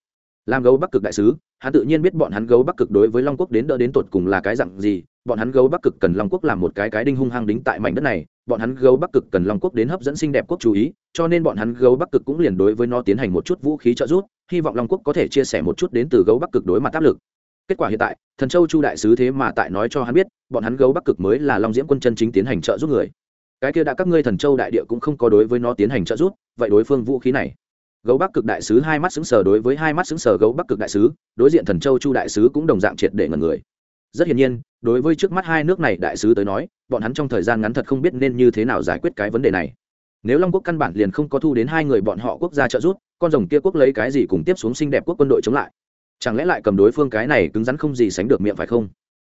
Làm gấu bắc cực đại sứ, hắn tự nhiên biết bọn hắn gấu bắc cực đối với long quốc đến đỡ đến tột cùng là cái dặn gì bọn hắn gấu bắc cực cần long quốc làm một cái cái đinh hung hăng đính tại mảnh đất này, bọn hắn gấu bắc cực cần long quốc đến hấp dẫn xinh đẹp quốc chú ý, cho nên bọn hắn gấu bắc cực cũng liền đối với nó tiến hành một chút vũ khí trợ giúp, hy vọng long quốc có thể chia sẻ một chút đến từ gấu bắc cực đối mặt áp lực. Kết quả hiện tại, thần châu chu đại sứ thế mà tại nói cho hắn biết, bọn hắn gấu bắc cực mới là long diễm quân chân chính tiến hành trợ giúp người. Cái kia đã các ngươi thần châu đại địa cũng không có đối với nó tiến hành trợ giúp, vậy đối phương vũ khí này? Gấu bắc cực đại sứ hai mắt xứng sờ đối với hai mắt xứng sờ gấu bắc cực đại sứ, đối diện thần châu chu đại sứ cũng đồng dạng triệt để ngần người rất hiển nhiên, đối với trước mắt hai nước này đại sứ tới nói, bọn hắn trong thời gian ngắn thật không biết nên như thế nào giải quyết cái vấn đề này. Nếu long quốc căn bản liền không có thu đến hai người bọn họ quốc gia trợ giúp, con rồng kia quốc lấy cái gì cùng tiếp xuống xinh đẹp quốc quân đội chống lại? Chẳng lẽ lại cầm đối phương cái này cứng rắn không gì sánh được miệng phải không?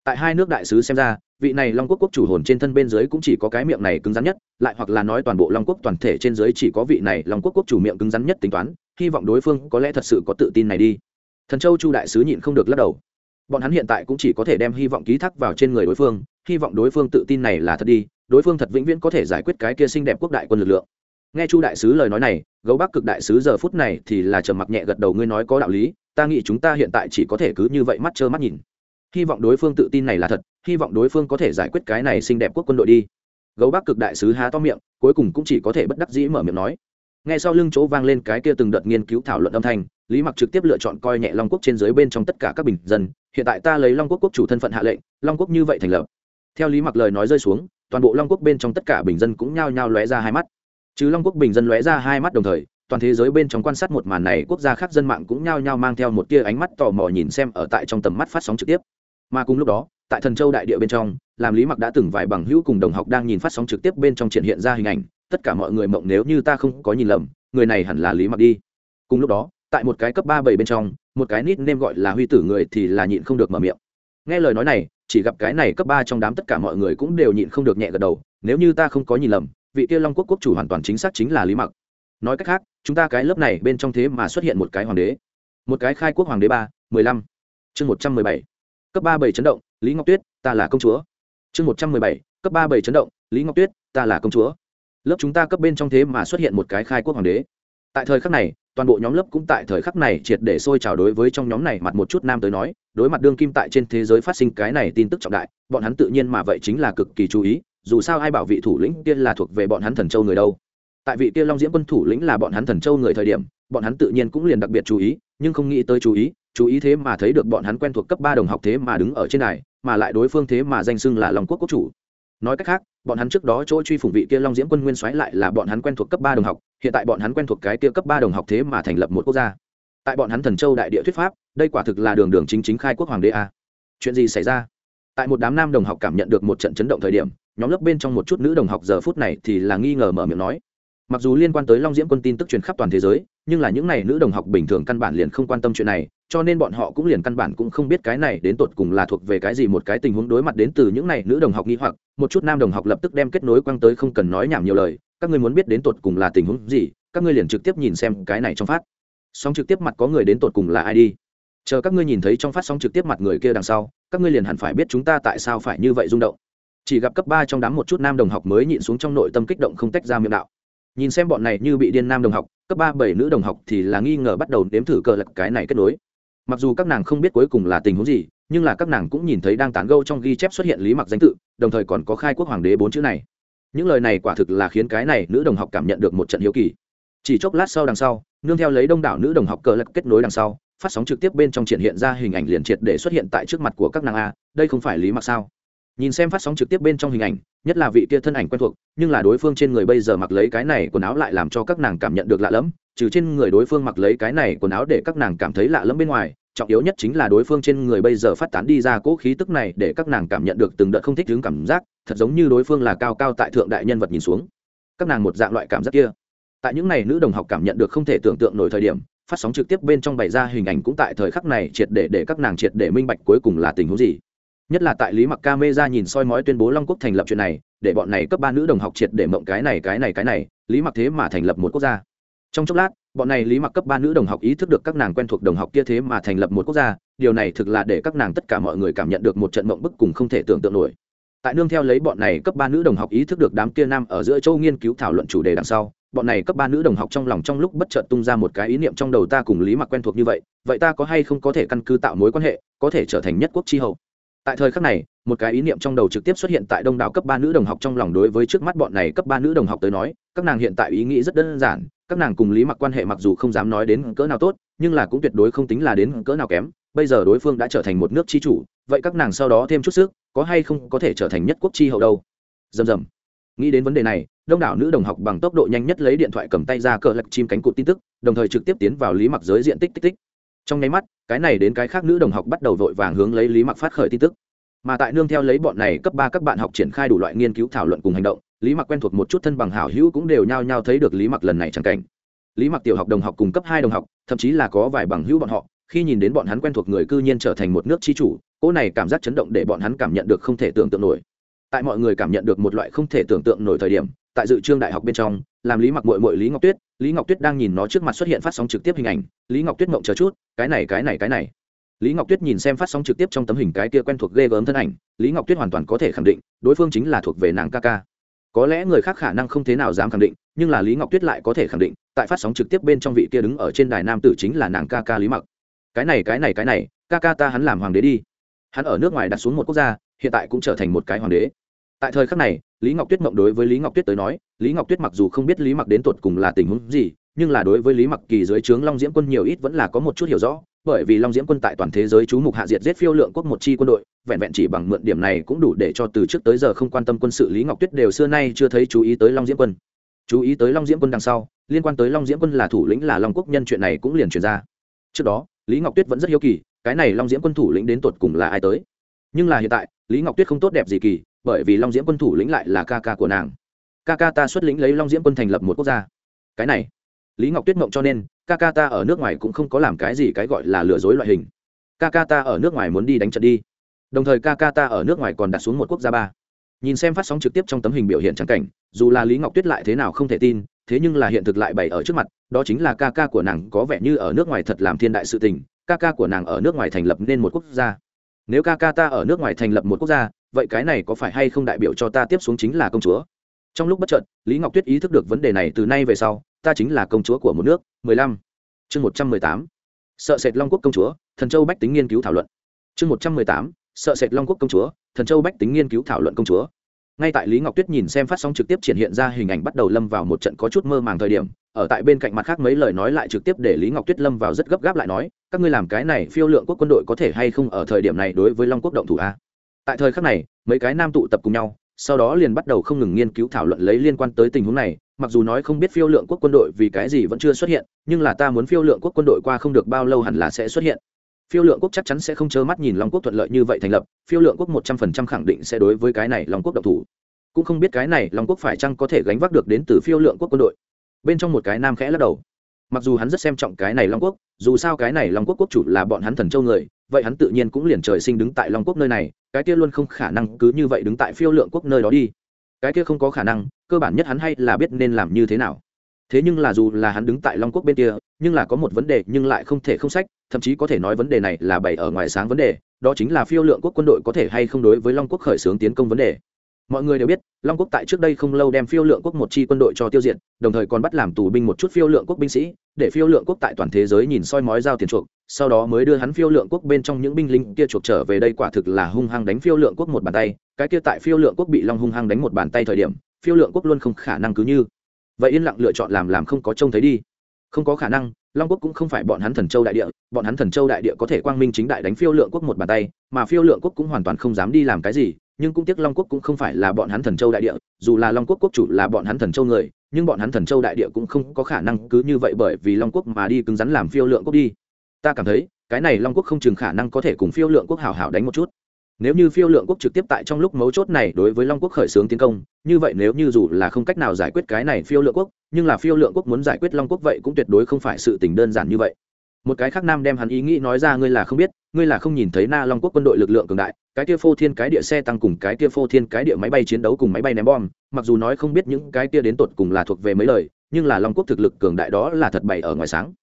Tại hai nước đại sứ xem ra, vị này long quốc quốc chủ hồn trên thân bên dưới cũng chỉ có cái miệng này cứng rắn nhất, lại hoặc là nói toàn bộ long quốc toàn thể trên dưới chỉ có vị này long quốc quốc chủ miệng cứng rắn nhất tính toán, hy vọng đối phương có lẽ thật sự có tự tin này đi. Thần châu chu đại sứ nhịn không được lắc đầu bọn hắn hiện tại cũng chỉ có thể đem hy vọng ký thác vào trên người đối phương, hy vọng đối phương tự tin này là thật đi, đối phương thật vĩnh viễn có thể giải quyết cái kia xinh đẹp quốc đại quân lực lượng. Nghe chu đại sứ lời nói này, gấu bắc cực đại sứ giờ phút này thì là trầm mặc nhẹ gật đầu, ngươi nói có đạo lý, ta nghĩ chúng ta hiện tại chỉ có thể cứ như vậy mắt trơ mắt nhìn. Hy vọng đối phương tự tin này là thật, hy vọng đối phương có thể giải quyết cái này xinh đẹp quốc quân đội đi. Gấu bắc cực đại sứ há to miệng, cuối cùng cũng chỉ có thể bất đắc dĩ mở miệng nói. Ngay sau lưng chỗ vang lên cái kia từng đợt nghiên cứu thảo luận âm thanh lý mặc trực tiếp lựa chọn coi nhẹ long quốc trên dưới bên trong tất cả các bình dân, hiện tại ta lấy long quốc quốc chủ thân phận hạ lệnh, long quốc như vậy thành lập. Theo lý mặc lời nói rơi xuống, toàn bộ long quốc bên trong tất cả bình dân cũng nhao nhao lóe ra hai mắt. Chứ long quốc bình dân lóe ra hai mắt đồng thời, toàn thế giới bên trong quan sát một màn này, quốc gia khác dân mạng cũng nhao nhao mang theo một tia ánh mắt tò mò nhìn xem ở tại trong tầm mắt phát sóng trực tiếp. Mà cùng lúc đó, tại thần châu đại địa bên trong, làm lý mặc đã từng vài bằng hữu cùng đồng học đang nhìn phát sóng trực tiếp bên trong triển hiện ra hình ảnh, tất cả mọi người mộng nếu như ta không có nhìn lầm, người này hẳn là lý mặc đi. Cùng lúc đó tại một cái cấp ba bảy bên trong, một cái nít nêm gọi là huy tử người thì là nhịn không được mở miệng. Nghe lời nói này, chỉ gặp cái này cấp ba trong đám tất cả mọi người cũng đều nhịn không được nhẹ gật đầu, nếu như ta không có nhìn lầm, vị kia long quốc quốc chủ hoàn toàn chính xác chính là lý mặc. Nói cách khác, chúng ta cái lớp này bên trong thế mà xuất hiện một cái hoàng đế. Một cái khai quốc hoàng đế ba, mười lăm. Chương một trăm mười bảy. Cấp ba bảy chấn động, lý ngọc tuyết, ta là công chúa. Chương một trăm mười bảy, cấp ba bảy chấn động, lý ngọc tuyết, ta là công chúa. Lớp chúng ta cấp bên trong thế mà xuất hiện một cái khai quốc hoàng đế. Tại thời khắc này toàn bộ nhóm lớp cũng tại thời khắc này triệt để sôi trào đối với trong nhóm này mặt một chút nam tới nói, đối mặt đương kim tại trên thế giới phát sinh cái này tin tức trọng đại, bọn hắn tự nhiên mà vậy chính là cực kỳ chú ý, dù sao ai bảo vị thủ lĩnh kia là thuộc về bọn hắn thần châu người đâu. Tại vị kia long diễm quân thủ lĩnh là bọn hắn thần châu người thời điểm, bọn hắn tự nhiên cũng liền đặc biệt chú ý, nhưng không nghĩ tới chú ý chú ý thế mà thấy được bọn hắn quen thuộc cấp ba đồng học thế mà đứng ở trên này mà lại đối phương thế mà danh xưng là long quốc quốc chủ nói cách khác, bọn hắn trước đó chỗ truy phủng vị kia long diễm quân nguyên soái lại là bọn hắn quen thuộc cấp ba đồng học, hiện tại bọn hắn quen thuộc cái kia cấp ba đồng học thế mà thành lập một quốc gia. Tại bọn hắn thần châu đại địa thuyết pháp, đây quả thực là đường đường chính chính khai quốc hoàng đế a. Chuyện gì xảy ra? Tại một đám nam đồng học cảm nhận được một trận chấn động thời điểm, nhóm lớp bên trong một chút nữ đồng học giờ phút này thì là nghi ngờ mở miệng nói. Mặc dù liên quan tới long diễm quân tin tức truyền khắp toàn thế giới, nhưng là những n à y nữ đồng học bình thường căn bản liền không quan tâm chuyện này cho nên bọn họ cũng liền căn bản cũng không biết cái này đến tột cùng là thuộc về cái gì một cái tình huống đối mặt đến từ những này nữ đồng học nghi hoặc, một chút nam đồng học lập tức đem kết nối quăng tới không cần nói nhảm nhiều lời, các ngươi muốn biết đến tột cùng là tình huống gì, các ngươi liền trực tiếp nhìn xem cái này trong phát. Sóng trực tiếp mặt có người đến tột cùng là ai đi? Chờ các ngươi nhìn thấy trong phát sóng trực tiếp mặt người kia đằng sau, các ngươi liền hẳn phải biết chúng ta tại sao phải như vậy rung động. Chỉ gặp cấp ba trong đám một chút nam đồng học mới nhịn xuống trong nội tâm kích động không tách ra miệng đạo. Nhìn xem bọn này như bị điên nam đồng học, cấp ba bảy nữ đồng học thì là nghi ngờ bắt đầu nếm thử cờ lật cái này kết nối mặc dù các nàng không biết cuối cùng là tình huống gì, nhưng là các nàng cũng nhìn thấy đang tán gâu trong ghi chép xuất hiện lý mặc danh tự, đồng thời còn có khai quốc hoàng đế bốn chữ này. Những lời này quả thực là khiến cái này nữ đồng học cảm nhận được một trận hiếu kỳ. Chỉ chốc lát sau đằng sau, nương theo lấy đông đảo nữ đồng học cờ lật kết nối đằng sau, phát sóng trực tiếp bên trong triển hiện ra hình ảnh liền triệt để xuất hiện tại trước mặt của các nàng a, đây không phải lý mặc sao? Nhìn xem phát sóng trực tiếp bên trong hình ảnh, nhất là vị kia thân ảnh quen thuộc, nhưng là đối phương trên người bây giờ mặc lấy cái này quần áo lại làm cho các nàng cảm nhận được lạ lẫm trừ trên người đối phương mặc lấy cái này quần áo để các nàng cảm thấy lạ lẫm bên ngoài, trọng yếu nhất chính là đối phương trên người bây giờ phát tán đi ra cỗ khí tức này để các nàng cảm nhận được từng đợt không thích đứng cảm giác, thật giống như đối phương là cao cao tại thượng đại nhân vật nhìn xuống. Các nàng một dạng loại cảm giác kia. Tại những n à y nữ đồng học cảm nhận được không thể tưởng tượng nổi thời điểm, phát sóng trực tiếp bên trong bày ra hình ảnh cũng tại thời khắc này triệt để để các nàng triệt để minh bạch cuối cùng là tình huống gì. Nhất là tại lý mặc ca mê ra nhìn soi mói tuyên bố long quốc thành lập chuyện này, để bọn này cấp ba nữ đồng học triệt để mộng cái này cái này cái này, lý mặc thế mà thành lập một quốc gia trong chốc lát, bọn này lý mặc cấp ba nữ đồng học ý thức được các nàng quen thuộc đồng học kia thế mà thành lập một quốc gia, điều này thực là để các nàng tất cả mọi người cảm nhận được một trận mộng bức cùng không thể tưởng tượng nổi. Tại nương theo lấy bọn này cấp ba nữ đồng học ý thức được đám kia nam ở giữa châu nghiên cứu thảo luận chủ đề đằng sau, bọn này cấp ba nữ đồng học trong lòng trong lúc bất chợt tung ra một cái ý niệm trong đầu ta cùng lý mặc quen thuộc như vậy vậy ta có hay không có thể căn cứ tạo mối quan hệ, có thể trở thành nhất quốc tri hậu? Tại thời khắc này một cái ý niệm trong đầu trực tiếp xuất hiện tại đông đảo cấp ba nữ đồng học trong lòng đối với trước mắt bọn này cấp ba nữ đồng học tới nói, các nàng hiện tại ý nghĩ rất đơn giản, các nàng cùng lý mặc quan hệ mặc dù không dám nói đến cỡ nào tốt, nhưng là cũng tuyệt đối không tính là đến cỡ nào kém, bây giờ đối phương đã trở thành một nước chi chủ, vậy các nàng sau đó thêm chút sức, có hay không có thể trở thành nhất quốc chi hậu đâu? Dầm dầm. Nghĩ đến vấn đề này, đông đảo nữ đồng học bằng tốc độ nhanh nhất lấy điện thoại cầm tay ra cờ lạch chim cánh cụt tin tức, đồng thời trực tiếp tiến vào lý mặc giới diện tích tích tích. Trong nháy mắt, cái này đến cái khác nữ đồng học bắt đầu vội vàng hướng lấy lý mặc phát khởi tin tức mà tại nương theo lấy bọn này cấp ba các bạn học triển khai đủ loại nghiên cứu thảo luận cùng hành động, lý mặc quen thuộc một chút thân bằng hảo hữu cũng đều nhao nhao thấy được lý mặc lần này chẳng cảnh. Lý mặc tiểu học đồng học cùng cấp hai đồng học, thậm chí là có vài bằng hữu bọn họ, khi nhìn đến bọn hắn quen thuộc người cư nhiên trở thành một nước tri chủ, cỗ này cảm giác chấn động để bọn hắn cảm nhận được không thể tưởng tượng nổi. Tại mọi người cảm nhận được một loại không thể tưởng tượng nổi thời điểm, tại dự trương đại học bên trong, làm lý mặc mội mội lý ngọc tuyết, lý ngọc tuyết đang nhìn nó trước mặt xuất hiện phát sóng trực tiếp hình ảnh, lý ngọc tuyết mộng chờ chút, cái này cái này cái này lý ngọc tuyết nhìn xem phát sóng trực tiếp trong tấm hình cái kia quen thuộc ghê gớm thân ảnh, lý ngọc tuyết hoàn toàn có thể khẳng định, đối phương chính là thuộc về nàng ca ca. Có lẽ người khác khả năng không thế nào dám khẳng định, nhưng là lý ngọc tuyết lại có thể khẳng định, tại phát sóng trực tiếp bên trong vị kia đứng ở trên đài nam tử chính là nàng ca ca lý mặc. Cái này cái này cái này, ca ca ta hắn làm hoàng đế đi. Hắn ở nước ngoài đặt xuống một quốc gia, hiện tại cũng trở thành một cái hoàng đế. Tại thời khắc này, lý ngọc tuyết mộng đối với lý ngọc tuyết tới nói, lý ngọc tuyết mặc dù không biết lý mặc đến tột cùng là tình huống gì, nhưng là đối với lý mặc kỳ dưới trướng long diễm quân nhiều ít vẫn là có một chút hiểu rõ bởi vì long diễm quân tại toàn thế giới chú mục hạ diệt giết phiêu lượng quốc một chi quân đội, vẹn vẹn chỉ bằng mượn điểm này cũng đủ để cho từ trước tới giờ không quan tâm quân sự lý ngọc tuyết đều xưa nay chưa thấy chú ý tới long diễm quân. Chú ý tới long diễm quân đằng sau, liên quan tới long diễm quân là thủ lĩnh là long quốc nhân chuyện này cũng liền truyền ra. Trước đó, lý ngọc tuyết vẫn rất hiếu kỳ, cái này long diễm quân thủ lĩnh đến tột cùng là ai tới? Nhưng là hiện tại, lý ngọc tuyết không tốt đẹp gì kỳ, bởi vì long diễm quân thủ lĩnh lại là ca ca của nàng. Ca ca ta xuất lĩnh lấy long diễm quân thành lập một quốc gia. Cái này, lý ngọc tuyết mộng cho nên ca ca ta ở nước ngoài cũng không có làm cái gì cái gọi là lừa dối loại hình. Ca ca ta ở nước ngoài muốn đi đánh trận đi. Đồng thời ca ca ta ở nước ngoài còn đặt xuống một quốc gia ba. Nhìn xem phát sóng trực tiếp trong tấm hình biểu hiện trắng cảnh, dù là lý ngọc tuyết lại thế nào không thể tin, thế nhưng là hiện thực lại bày ở trước mặt, đó chính là ca ca của nàng có vẻ như ở nước ngoài thật làm thiên đại sự tình ca ca của nàng ở nước ngoài thành lập nên một quốc gia. Nếu ca ca ta ở nước ngoài thành lập một quốc gia, vậy cái này có phải hay không đại biểu cho ta tiếp xuống chính là công chúa? Trong lúc bất chợt, lý ngọc tuyết ý thức được vấn đề này từ nay về sau ta chính là công chúa của một nước, mười lăm, chương một trăm mười tám. Sợ sệt long quốc công chúa, thần châu bách tính nghiên cứu thảo luận. Chương một trăm mười tám, sợ sệt long quốc công chúa, thần châu bách tính nghiên cứu thảo luận công chúa. Ngay tại lý ngọc tuyết nhìn xem phát sóng trực tiếp triển hiện ra hình ảnh bắt đầu lâm vào một trận có chút mơ màng thời điểm, ở tại bên cạnh mặt khác mấy lời nói lại trực tiếp để lý ngọc tuyết lâm vào rất gấp gáp lại nói, các ngươi làm cái này phiêu lượng quốc quân đội có thể hay không ở thời điểm này đối với long quốc động thủ a? Tại thời khắc này, mấy cái nam tụ tập cùng nhau, sau đó liền bắt đầu không ngừng nghiên cứu thảo luận lấy liên quan tới tình huống này mặc dù nói không biết phiêu lượng quốc quân đội vì cái gì vẫn chưa xuất hiện, nhưng là ta muốn phiêu lượng quốc quân đội qua không được bao lâu hẳn là sẽ xuất hiện. Phiêu lượng quốc chắc chắn sẽ không trơ mắt nhìn long quốc thuận lợi như vậy thành lập, phiêu lượng quốc một trăm phần trăm khẳng định sẽ đối với cái này long quốc độc thủ. Cũng không biết cái này long quốc phải chăng có thể gánh vác được đến từ phiêu lượng quốc quân đội. Bên trong một cái nam khẽ lắc đầu. Mặc dù hắn rất xem trọng cái này long quốc, dù sao cái này long quốc quốc chủ là bọn hắn thần châu người, vậy hắn tự nhiên cũng liền trời sinh đứng tại long quốc nơi này, cái kia luôn không khả năng cứ như vậy đứng tại phiêu lượng quốc nơi đó đi cái kia không có khả năng, cơ bản nhất hắn hay là biết nên làm như thế nào. Thế nhưng là dù là hắn đứng tại long quốc bên kia, nhưng là có một vấn đề nhưng lại không thể không sách, thậm chí có thể nói vấn đề này là bày ở ngoài sáng vấn đề, đó chính là phiêu lượng quốc quân đội có thể hay không đối với long quốc khởi xướng tiến công vấn đề mọi người đều biết, long quốc tại trước đây không lâu đem phiêu lượng quốc một chi quân đội cho tiêu diệt, đồng thời còn bắt làm tù binh một chút phiêu lượng quốc binh sĩ, để phiêu lượng quốc tại toàn thế giới nhìn soi mói giao tiền chuộc, sau đó mới đưa hắn phiêu lượng quốc bên trong những binh lính kia chuộc trở về đây quả thực là hung hăng đánh phiêu lượng quốc một bàn tay, cái kia tại phiêu lượng quốc bị long hung hăng đánh một bàn tay thời điểm, phiêu lượng quốc luôn không khả năng cứ như vậy yên lặng lựa chọn làm làm không có trông thấy đi. Không có khả năng, long quốc cũng không phải bọn hắn thần châu đại địa, bọn hắn thần châu đại địa có thể quang minh chính đại đánh phiêu lượng quốc một bàn tay, mà phiêu lượng quốc cũng hoàn toàn không dám đi làm cái gì nhưng cũng tiếc long quốc cũng không phải là bọn hắn thần châu đại địa, dù là long quốc quốc chủ là bọn hắn thần châu người, nhưng bọn hắn thần châu đại địa cũng không có khả năng cứ như vậy bởi vì long quốc mà đi cứng rắn làm phiêu lượng quốc đi. Ta cảm thấy, cái này long quốc không chừng khả năng có thể cùng phiêu lượng quốc hảo hảo đánh một chút. Nếu như phiêu lượng quốc trực tiếp tại trong lúc mấu chốt này đối với long quốc khởi xướng tiến công, như vậy nếu như dù là không cách nào giải quyết cái này phiêu lượng quốc, nhưng là phiêu lượng quốc muốn giải quyết long quốc vậy cũng tuyệt đối không phải sự tình đơn giản như vậy một cái khác nam đem hắn ý nghĩ nói ra, ngươi là không biết, ngươi là không nhìn thấy na long quốc quân đội lực lượng cường đại, cái kia phô thiên cái địa xe tăng cùng cái kia phô thiên cái địa máy bay chiến đấu cùng máy bay ném bom, mặc dù nói không biết những cái kia đến tột cùng là thuộc về mấy lời, nhưng là long quốc thực lực cường đại đó là thật bày ở ngoài sáng.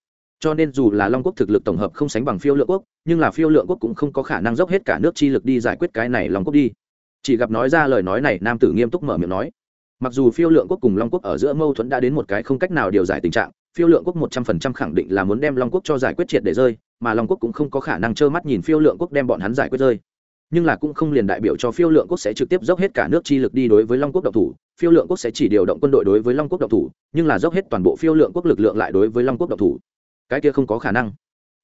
Cho nên dù là long quốc thực lực tổng hợp không sánh bằng phiêu lượng quốc, nhưng là phiêu lượng quốc cũng không có khả năng dốc hết cả nước chi lực đi giải quyết cái này long quốc đi. Chỉ gặp nói ra lời nói này, nam tử nghiêm túc mở miệng nói, mặc dù phiêu lượng quốc cùng long quốc ở giữa mâu thuẫn đã đến một cái không cách nào điều giải tình trạng phiêu lượng quốc một trăm phần trăm khẳng định là muốn đem long quốc cho giải quyết triệt để rơi, mà long quốc cũng không có khả năng trơ mắt nhìn phiêu lượng quốc đem bọn hắn giải quyết rơi. Nhưng là cũng không liền đại biểu cho phiêu lượng quốc sẽ trực tiếp dốc hết cả nước chi lực đi đối với long quốc độc thủ, phiêu lượng quốc sẽ chỉ điều động quân đội đối với long quốc độc thủ, nhưng là dốc hết toàn bộ phiêu lượng quốc lực lượng lại đối với long quốc độc thủ. Cái kia không có khả năng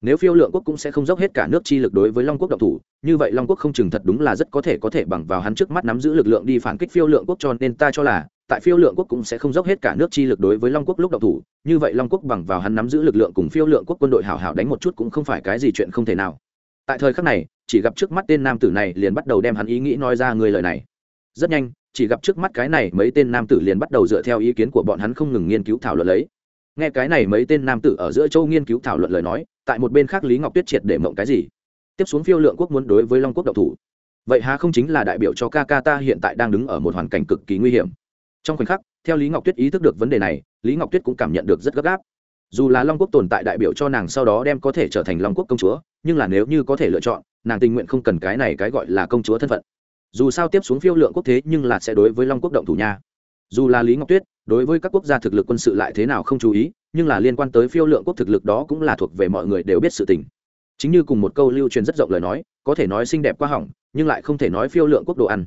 nếu phiêu lượng quốc cũng sẽ không dốc hết cả nước chi lực đối với long quốc độc thủ, như vậy long quốc không chừng thật đúng là rất có thể có thể bằng vào hắn trước mắt nắm giữ lực lượng đi phản kích phiêu lượng quốc cho nên ta cho là, tại phiêu lượng quốc cũng sẽ không dốc hết cả nước chi lực đối với long quốc lúc độc thủ, như vậy long quốc bằng vào hắn nắm giữ lực lượng cùng phiêu lượng quốc quân đội hảo hảo đánh một chút cũng không phải cái gì chuyện không thể nào. Tại thời khắc này, chỉ gặp trước mắt tên nam tử này liền bắt đầu đem hắn ý nghĩ nói ra người lời này. Rất nhanh, chỉ gặp trước mắt cái này mấy tên nam tử liền bắt đầu dựa theo ý kiến của bọn hắn không ngừng nghiên cứu thảo luận lấy nghe cái này mấy tên nam tử ở giữa châu nghiên cứu thảo luận lời nói, tại một bên khác lý ngọc tuyết triệt để mộng cái gì? Tiếp xuống phiêu lượng quốc muốn đối với long quốc độc thủ. Vậy há không chính là đại biểu cho ca ca ta hiện tại đang đứng ở một hoàn cảnh cực kỳ nguy hiểm? Trong khoảnh khắc, theo lý ngọc tuyết ý thức được vấn đề này, lý ngọc tuyết cũng cảm nhận được rất gấp gáp. Dù là long quốc tồn tại đại biểu cho nàng sau đó đem có thể trở thành long quốc công chúa, nhưng là nếu như có thể lựa chọn, nàng tình nguyện không cần cái này cái gọi là công chúa thân phận. Dù sao tiếp xuống phiêu lượng quốc thế nhưng là sẽ đối với long quốc động thủ nha dù là lý ngọc tuyết đối với các quốc gia thực lực quân sự lại thế nào không chú ý nhưng là liên quan tới phiêu lượng quốc thực lực đó cũng là thuộc về mọi người đều biết sự tình chính như cùng một câu lưu truyền rất rộng lời nói có thể nói xinh đẹp quá hỏng nhưng lại không thể nói phiêu lượng quốc đồ ăn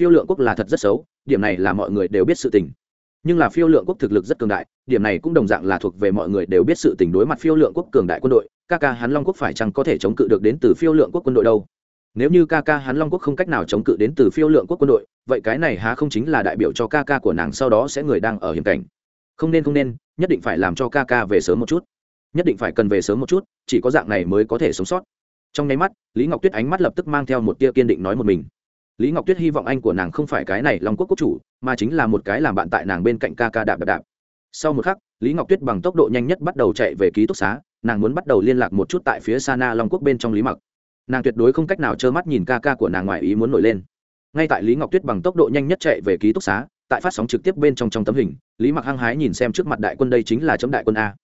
phiêu lượng quốc là thật rất xấu điểm này là mọi người đều biết sự tình nhưng là phiêu lượng quốc thực lực rất cường đại điểm này cũng đồng dạng là thuộc về mọi người đều biết sự tình đối mặt phiêu lượng quốc cường đại quân đội ca ca hắn long quốc phải chăng có thể chống cự được đến từ phiêu lượng quốc quân đội đâu nếu như ca ca hắn long quốc không cách nào chống cự đến từ phiêu lượng quốc quân đội, vậy cái này há không chính là đại biểu cho ca ca của nàng sau đó sẽ người đang ở hiểm cảnh. Không nên không nên, nhất định phải làm cho ca ca về sớm một chút. Nhất định phải cần về sớm một chút, chỉ có dạng này mới có thể sống sót. Trong nháy mắt, lý ngọc tuyết ánh mắt lập tức mang theo một tia kiên định nói một mình. Lý ngọc tuyết hy vọng anh của nàng không phải cái này long quốc quốc chủ, mà chính là một cái làm bạn tại nàng bên cạnh ca ca đạp đạp đạp. Sau một khắc, lý ngọc tuyết bằng tốc độ nhanh nhất bắt đầu chạy về ký túc xá, nàng muốn bắt đầu liên lạc một chút tại phía sa na long quốc bên trong lý mặc nàng tuyệt đối không cách nào trơ mắt nhìn ca ca của nàng ngoài ý muốn nổi lên. Ngay tại lý ngọc tuyết bằng tốc độ nhanh nhất chạy về ký túc xá, tại phát sóng trực tiếp bên trong trong tấm hình, lý mặc hăng hái nhìn xem trước mặt đại quân đây chính là chấm đại quân a.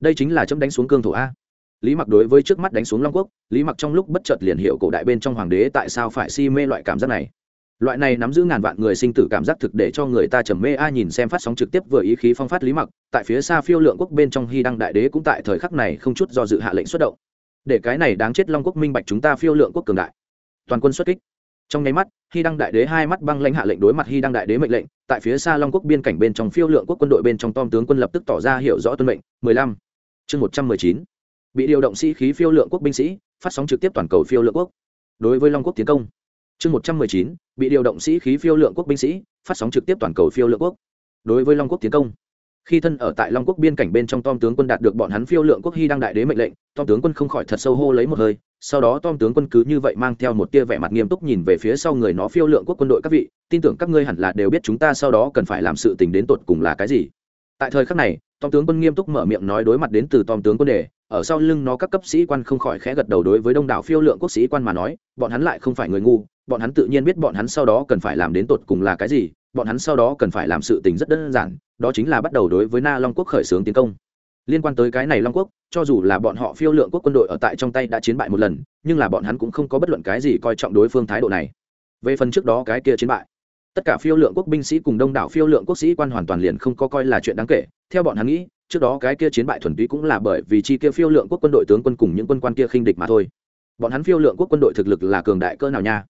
Đây chính là chấm đánh xuống cương thổ a. Lý mặc đối với trước mắt đánh xuống long quốc, lý mặc trong lúc bất chợt liền hiệu cổ đại bên trong hoàng đế tại sao phải si mê loại cảm giác này. Loại này nắm giữ ngàn vạn người sinh tử cảm giác thực để cho người ta trầm mê a nhìn xem phát sóng trực tiếp vừa ý khí phong phát lý mặc, tại phía xa phiêu lượng quốc bên trong hy đăng đại đế cũng tại thời khắc này không chút do dự hạ lệnh xuất động để cái này đáng chết long quốc minh bạch chúng ta phiêu lượng quốc cường đại. Toàn quân xuất kích. Trong nháy mắt, hy đăng đại đế hai mắt băng lãnh hạ lệnh đối mặt hy đăng đại đế mệnh lệnh, tại phía xa long quốc biên cảnh bên trong phiêu lượng quốc quân đội bên trong tom tướng quân lập tức tỏ ra hiểu rõ tuân mệnh. Mười lăm. Chương một trăm mười chín. Bị điều động sĩ khí phiêu lượng quốc binh sĩ, phát sóng trực tiếp toàn cầu phiêu lượng quốc. Đối với long quốc tiến công. Chương một trăm mười chín. Bị điều động sĩ khí phiêu lượng quốc binh sĩ, phát sóng trực tiếp toàn cầu phiêu lượng quốc. Đối với long quốc tiến công khi thân ở tại long quốc biên cảnh bên trong tom tướng quân đạt được bọn hắn phiêu lượng quốc hy đăng đại đế mệnh lệnh, tom tướng quân không khỏi thật sâu hô lấy một hơi, sau đó tom tướng quân cứ như vậy mang theo một tia vẻ mặt nghiêm túc nhìn về phía sau người nó phiêu lượng quốc quân đội các vị, tin tưởng các ngươi hẳn là đều biết chúng ta sau đó cần phải làm sự tình đến tột cùng là cái gì. Tại thời khắc này, tom tướng quân nghiêm túc mở miệng nói đối mặt đến từ tom tướng quân đề, ở sau lưng nó các cấp sĩ quan không khỏi khẽ gật đầu đối với đông đảo phiêu lượng quốc sĩ quan mà nói, bọn hắn lại không phải người ngu bọn hắn tự nhiên biết bọn hắn sau đó cần phải làm đến tột cùng là cái gì, bọn hắn sau đó cần phải làm sự tình rất đơn giản, đó chính là bắt đầu đối với na long quốc khởi xướng tiến công. Liên quan tới cái này long quốc, cho dù là bọn họ phiêu lượng quốc quân đội ở tại trong tay đã chiến bại một lần, nhưng là bọn hắn cũng không có bất luận cái gì coi trọng đối phương thái độ này. Về phần trước đó cái kia chiến bại, tất cả phiêu lượng quốc binh sĩ cùng đông đảo phiêu lượng quốc sĩ quan hoàn toàn liền không có coi là chuyện đáng kể. Theo bọn hắn nghĩ, trước đó cái kia chiến bại thuần túy cũng là bởi vì chi kia phiêu lượng quốc quân đội tướng quân cùng những quân quan kia khinh địch mà thôi. Bọn hắn phiêu lượng quốc quân đội thực lực là cường đại cỡ nào nha?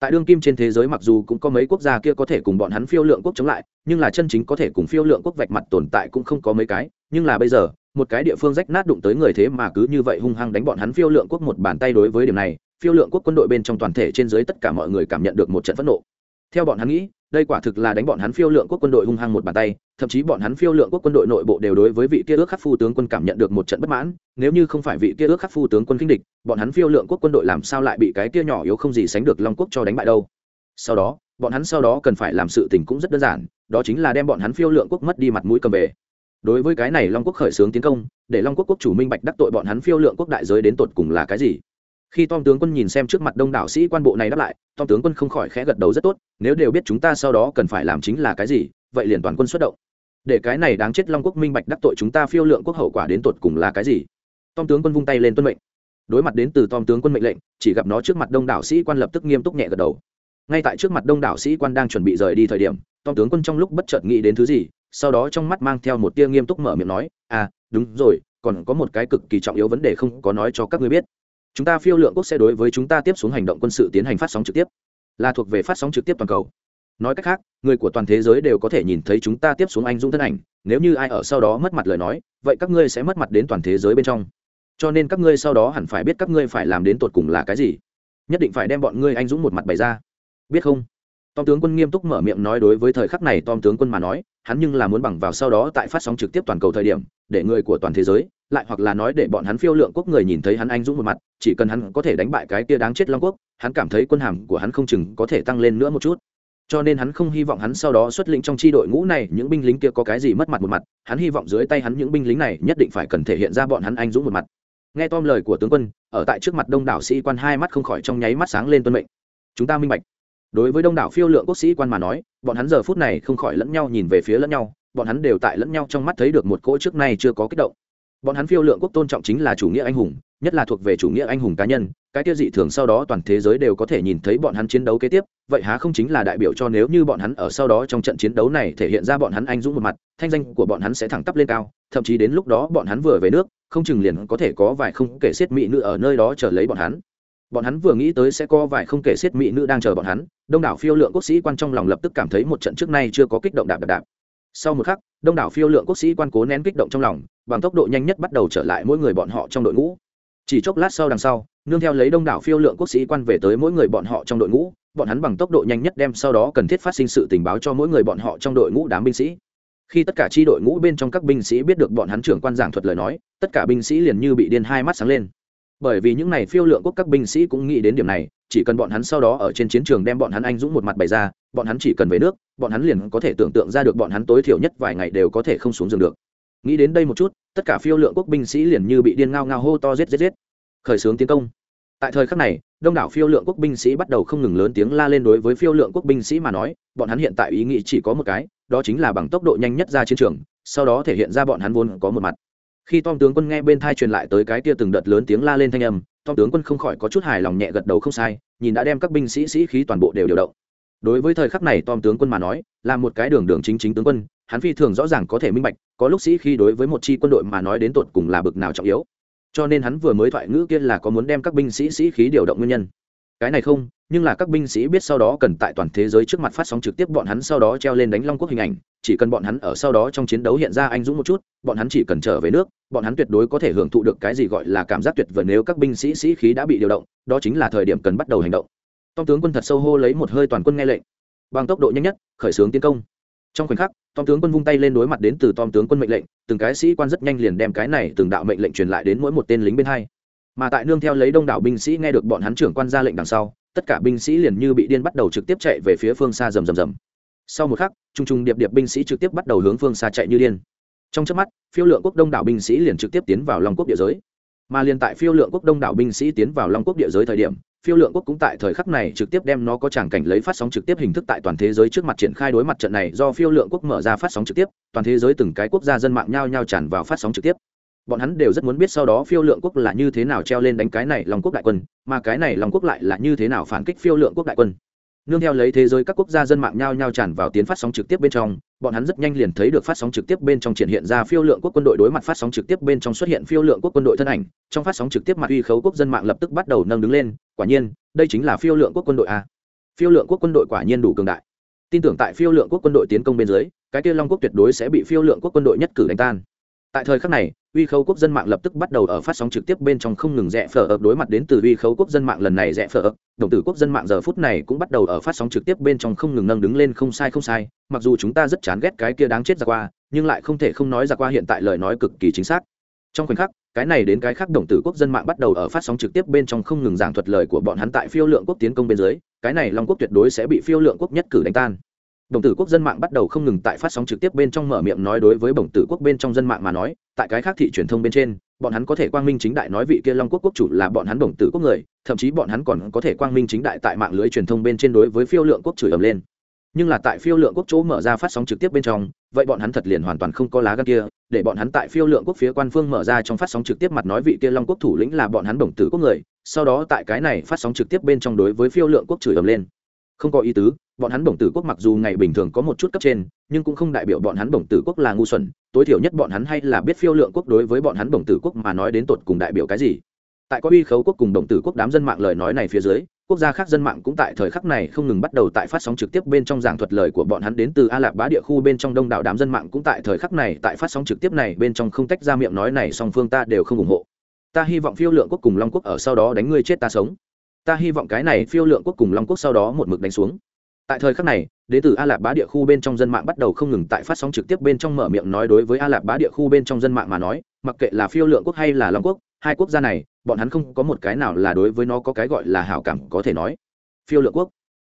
Tại đương kim trên thế giới mặc dù cũng có mấy quốc gia kia có thể cùng bọn hắn phiêu lượng quốc chống lại, nhưng là chân chính có thể cùng phiêu lượng quốc vạch mặt tồn tại cũng không có mấy cái. Nhưng là bây giờ, một cái địa phương rách nát đụng tới người thế mà cứ như vậy hung hăng đánh bọn hắn phiêu lượng quốc một bàn tay đối với điểm này, phiêu lượng quốc quân đội bên trong toàn thể trên dưới tất cả mọi người cảm nhận được một trận phẫn nộ theo bọn hắn nghĩ, đây quả thực là đánh bọn hắn phiêu lượng quốc quân đội hung hăng một bàn tay, thậm chí bọn hắn phiêu lượng quốc quân đội nội bộ đều đối với vị kia ước khắc phu tướng quân cảm nhận được một trận bất mãn, nếu như không phải vị kia ước khắc phu tướng quân kinh địch, bọn hắn phiêu lượng quốc quân đội làm sao lại bị cái kia nhỏ yếu không gì sánh được long quốc cho đánh bại đâu. Sau đó, bọn hắn sau đó cần phải làm sự tình cũng rất đơn giản, đó chính là đem bọn hắn phiêu lượng quốc mất đi mặt mũi cầm về. Đối với cái này long quốc khởi xướng tiến công, để long quốc quốc chủ minh bạch đắc tội bọn hắn phiêu lượng quốc đại giới đến tột cùng là cái gì khi tom tướng quân nhìn xem trước mặt đông đảo sĩ quan bộ này đáp lại, tom tướng quân không khỏi khẽ gật đầu rất tốt, nếu đều biết chúng ta sau đó cần phải làm chính là cái gì, vậy liền toàn quân xuất động. Để cái này đáng chết long quốc minh bạch đắc tội chúng ta phiêu lượng quốc hậu quả đến tột cùng là cái gì. Tom tướng quân vung tay lên tuân mệnh. Đối mặt đến từ tom tướng quân mệnh lệnh, chỉ gặp nó trước mặt đông đảo sĩ quan lập tức nghiêm túc nhẹ gật đầu. Ngay tại trước mặt đông đảo sĩ quan đang chuẩn bị rời đi thời điểm, tom tướng quân trong lúc bất chợt nghĩ đến thứ gì, sau đó trong mắt mang theo một tia nghiêm túc mở miệng nói à đúng rồi, còn có một cái cực kỳ trọng yếu vấn đề không có nói cho các ngươi biết chúng ta phiêu lượng quốc sẽ đối với chúng ta tiếp xuống hành động quân sự tiến hành phát sóng trực tiếp, là thuộc về phát sóng trực tiếp toàn cầu. Nói cách khác, người của toàn thế giới đều có thể nhìn thấy chúng ta tiếp xuống anh dũng thân ảnh, nếu như ai ở sau đó mất mặt lời nói, vậy các ngươi sẽ mất mặt đến toàn thế giới bên trong. Cho nên các ngươi sau đó hẳn phải biết các ngươi phải làm đến tột cùng là cái gì. Nhất định phải đem bọn ngươi anh dũng một mặt bày ra. Biết không? Tom tướng quân nghiêm túc mở miệng nói đối với thời khắc này tom tướng quân mà nói, hắn nhưng là muốn bằng vào sau đó tại phát sóng trực tiếp toàn cầu thời điểm để người của toàn thế giới, lại hoặc là nói để bọn hắn phiêu lượng quốc người nhìn thấy hắn anh dũng một mặt, chỉ cần hắn có thể đánh bại cái kia đáng chết long quốc, hắn cảm thấy quân hàm của hắn không chừng có thể tăng lên nữa một chút. Cho nên hắn không hy vọng hắn sau đó xuất lĩnh trong tri đội ngũ này, những binh lính kia có cái gì mất mặt một mặt, hắn hy vọng dưới tay hắn những binh lính này nhất định phải cần thể hiện ra bọn hắn anh dũng một mặt. Nghe tom lời của tướng quân, ở tại trước mặt đông đảo sĩ quan hai mắt không khỏi trong nháy mắt sáng lên tuân mệnh. Chúng ta minh bạch. Đối với đông đảo phiêu lượng quốc sĩ quan mà nói, bọn hắn giờ phút này không khỏi lẫn nhau nhìn về phía lẫn nhau bọn hắn đều tại lẫn nhau trong mắt thấy được một cỗ trước nay chưa có kích động. Bọn hắn phiêu lượng quốc tôn trọng chính là chủ nghĩa anh hùng, nhất là thuộc về chủ nghĩa anh hùng cá nhân, cái tiêu dị thường sau đó toàn thế giới đều có thể nhìn thấy bọn hắn chiến đấu kế tiếp, vậy há không chính là đại biểu cho nếu như bọn hắn ở sau đó trong trận chiến đấu này thể hiện ra bọn hắn anh dũng một mặt, thanh danh của bọn hắn sẽ thẳng tắp lên cao, thậm chí đến lúc đó bọn hắn vừa về nước, không chừng liền có thể có vài không kể xiết mỹ nữ ở nơi đó chờ lấy bọn hắn. Bọn hắn vừa nghĩ tới sẽ có vài không kể xiết mỹ nữ đang chờ bọn hắn, đông đảo phiêu lượng quốc sĩ quan trong lòng lập tức cảm thấy một trận trước nay chưa có kích động đạp đạp đạp sau một khắc, đông đảo phiêu lượng quốc sĩ quan cố nén kích động trong lòng, bằng tốc độ nhanh nhất bắt đầu trở lại mỗi người bọn họ trong đội ngũ. Chỉ chốc lát sau đằng sau, nương theo lấy đông đảo phiêu lượng quốc sĩ quan về tới mỗi người bọn họ trong đội ngũ, bọn hắn bằng tốc độ nhanh nhất đem sau đó cần thiết phát sinh sự tình báo cho mỗi người bọn họ trong đội ngũ đám binh sĩ. Khi tất cả tri đội ngũ bên trong các binh sĩ biết được bọn hắn trưởng quan giảng thuật lời nói, tất cả binh sĩ liền như bị điên hai mắt sáng lên bởi vì những này phiêu lượng quốc các binh sĩ cũng nghĩ đến điểm này, chỉ cần bọn hắn sau đó ở trên chiến trường đem bọn hắn anh dũng một mặt bày ra, bọn hắn chỉ cần về nước, bọn hắn liền có thể tưởng tượng ra được bọn hắn tối thiểu nhất vài ngày đều có thể không xuống giường được. Nghĩ đến đây một chút, tất cả phiêu lượng quốc binh sĩ liền như bị điên ngao ngao hô to rết rết rết khởi xướng tiến công. Tại thời khắc này, đông đảo phiêu lượng quốc binh sĩ bắt đầu không ngừng lớn tiếng la lên đối với phiêu lượng quốc binh sĩ mà nói, bọn hắn hiện tại ý nghĩ chỉ có một cái, đó chính là bằng tốc độ nhanh nhất ra chiến trường, sau đó thể hiện ra bọn hắn vốn có một mặt khi tom tướng quân nghe bên thai truyền lại tới cái tia từng đợt lớn tiếng la lên thanh âm, tom tướng quân không khỏi có chút hài lòng nhẹ gật đầu không sai, nhìn đã đem các binh sĩ sĩ khí toàn bộ đều điều động. Đối với thời khắc này tom tướng quân mà nói, là một cái đường đường chính chính tướng quân, hắn phi thường rõ ràng có thể minh bạch, có lúc sĩ khi đối với một chi quân đội mà nói đến tột cùng là bực nào trọng yếu. Cho nên hắn vừa mới thoại ngữ kia là có muốn đem các binh sĩ sĩ khí điều động nguyên nhân cái này không, nhưng là các binh sĩ biết sau đó cần tại toàn thế giới trước mặt phát sóng trực tiếp bọn hắn sau đó treo lên đánh long quốc hình ảnh, chỉ cần bọn hắn ở sau đó trong chiến đấu hiện ra anh dũng một chút, bọn hắn chỉ cần trở về nước, bọn hắn tuyệt đối có thể hưởng thụ được cái gì gọi là cảm giác tuyệt vời nếu các binh sĩ sĩ khí đã bị điều động, đó chính là thời điểm cần bắt đầu hành động. Tom tướng quân thật sâu hô lấy một hơi toàn quân nghe lệnh. Bằng tốc độ nhanh nhất, khởi xướng tiến công. Trong khoảnh khắc tom tướng quân vung tay lên đối mặt đến từ tom tướng quân mệnh lệnh, từng cái sĩ quan rất nhanh liền đem cái này từng đạo mệnh lệnh truyền lại đến mỗi một tên lính bên hai mà tại nương theo lấy đông đảo binh sĩ nghe được bọn hắn trưởng quan ra lệnh đằng sau, tất cả binh sĩ liền như bị điên bắt đầu trực tiếp chạy về phía phương xa rầm rầm rầm. Sau một khắc t r u n g t r u n g điệp điệp binh sĩ trực tiếp bắt đầu hướng phương xa chạy như điên. Trong trước mắt, phiêu lượng quốc đông đảo binh sĩ liền trực tiếp tiến vào long quốc địa giới. Mà liền tại phiêu lượng quốc đông đảo binh sĩ tiến vào long quốc địa giới thời điểm, phiêu lượng quốc cũng tại thời khắc này trực tiếp đem nó có tràng cảnh lấy phát sóng trực tiếp hình thức tại toàn thế giới trước mặt triển khai đối mặt trận này do phiêu lượng quốc mở ra phát sóng trực tiếp, toàn thế giới từng cái quốc gia dân mạng nhao nhao tràn vào phát sóng trực tiếp bọn hắn đều rất muốn biết sau đó phiêu lượng quốc là như thế nào treo lên đánh cái này long quốc đại quân, mà cái này long quốc lại là như thế nào phản kích phiêu lượng quốc đại quân. Nương theo lấy thế giới các quốc gia dân mạng nhao nhao tràn vào tiến phát sóng trực tiếp bên trong, bọn hắn rất nhanh liền thấy được phát sóng trực tiếp bên trong triển hiện ra phiêu lượng quốc quân đội đối mặt phát sóng trực tiếp bên trong xuất hiện phiêu lượng quốc quân đội thân ảnh, trong phát sóng trực tiếp mặt uy khấu quốc dân mạng lập tức bắt đầu nâng đứng lên, quả nhiên, đây chính là phiêu lượng quốc quân đội a. Phiêu lượng quốc quân đội quả nhiên đủ cường đại. Tin tưởng tại phiêu lượng quốc quân đội tiến công bên dưới, cái kia long quốc tuyệt đối sẽ bị phiêu lượng quốc quân đội nhất cử đánh tan tại thời khắc này, uy khấu quốc dân mạng lập tức bắt đầu ở phát sóng trực tiếp bên trong không ngừng rẽ phở ập đối mặt đến từ uy khấu quốc dân mạng lần này rẽ phở ập. Đồng tử quốc dân mạng giờ phút này cũng bắt đầu ở phát sóng trực tiếp bên trong không ngừng nâng đứng lên không sai không sai, mặc dù chúng ta rất chán ghét cái kia đáng chết ra qua, nhưng lại không thể không nói ra qua hiện tại lời nói cực kỳ chính xác. Trong khoảnh khắc, cái này đến cái khác đồng tử quốc dân mạng bắt đầu ở phát sóng trực tiếp bên trong không ngừng giảng thuật lời của bọn hắn tại phiêu lượng quốc tiến công bên dưới, cái này long quốc tuyệt đối sẽ bị phiêu lượng quốc nhất cử đánh tan đồng tử quốc dân mạng bắt đầu không ngừng tại phát sóng trực tiếp bên trong mở miệng nói đối với đồng tử quốc bên trong dân mạng mà nói, tại cái khác thị truyền thông bên trên, bọn hắn có thể quang minh chính đại nói vị kia long quốc quốc chủ là bọn hắn đồng tử quốc người, thậm chí bọn hắn còn có thể quang minh chính đại tại mạng lưới truyền thông bên trên đối với phiêu lượng quốc chửi ầm lên. Nhưng là tại phiêu lượng quốc chỗ mở ra phát sóng trực tiếp bên trong, vậy bọn hắn thật liền hoàn toàn không có lá gan kia, để bọn hắn tại phiêu lượng quốc phía quan phương mở ra trong phát sóng trực tiếp mặt nói vị kia long quốc thủ lĩnh là bọn hắn đồng tử quốc người, sau đó tại cái này phát sóng trực tiếp bên trong đối với phiêu lượng quốc chửi ầm lên. Không có ý tứ bọn hắn bổng tử quốc mặc dù ngày bình thường có một chút cấp trên, nhưng cũng không đại biểu bọn hắn bổng tử quốc là ngu xuẩn, tối thiểu nhất bọn hắn hay là biết phiêu lượng quốc đối với bọn hắn bổng tử quốc mà nói đến tột cùng đại biểu cái gì. Tại có uy khấu quốc cùng đồng tử quốc đám dân mạng lời nói này phía dưới, quốc gia khác dân mạng cũng tại thời khắc này không ngừng bắt đầu tại phát sóng trực tiếp bên trong giảng thuật lời của bọn hắn đến từ a lạc bá địa khu bên trong đông đảo đám dân mạng cũng tại thời khắc này tại phát sóng trực tiếp này bên trong không tách ra miệng nói này song phương ta đều không ủng hộ. Ta hy vọng phiêu lượng quốc cùng long quốc ở sau đó đánh ngươi chết ta sống. Ta hy vọng cái này phiêu lượng quốc cùng long quốc sau đó một mực đánh xuống tại thời khắc này, đến từ a lạp bá địa khu bên trong dân mạng bắt đầu không ngừng tại phát sóng trực tiếp bên trong mở miệng nói đối với a lạp bá địa khu bên trong dân mạng mà nói, mặc kệ là phiêu lượng quốc hay là long quốc, hai quốc gia này, bọn hắn không có một cái nào là đối với nó có cái gọi là hảo cảm có thể nói. Phiêu lượng quốc.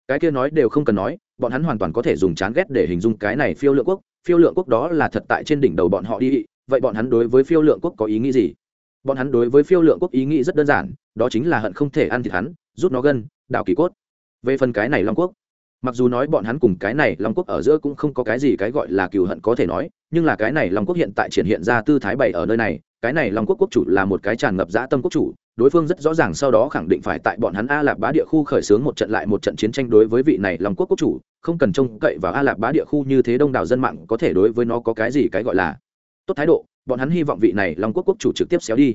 Cái kia nói đều không cần nói, bọn hắn hoàn toàn có thể dùng chán ghét để hình dung cái này phiêu lượng quốc. Phiêu lượng quốc đó là thật tại trên đỉnh đầu bọn họ đi. Vậy bọn hắn đối với phiêu lượng quốc có ý nghĩ gì? Bọn hắn đối với phiêu lượng quốc ý nghĩ rất đơn giản, đó chính là hận không thể ăn thịt hắn, rút nó gân, đảo kỳ cốt. Về phần cái này long quốc mặc dù nói bọn hắn cùng cái này long quốc ở giữa cũng không có cái gì cái gọi là cừu hận có thể nói, nhưng là cái này long quốc hiện tại triển hiện ra tư thái bảy ở nơi này, cái này long quốc quốc chủ là một cái tràn ngập dã tâm quốc chủ, đối phương rất rõ ràng sau đó khẳng định phải tại bọn hắn a lạp bá địa khu khởi xướng một trận lại một trận chiến tranh đối với vị này long quốc quốc chủ, không cần trông cậy vào a lạp bá địa khu như thế đông đảo dân mạng có thể đối với nó có cái gì cái gọi là tốt thái độ, bọn hắn hy vọng vị này long quốc quốc chủ trực tiếp xéo đi.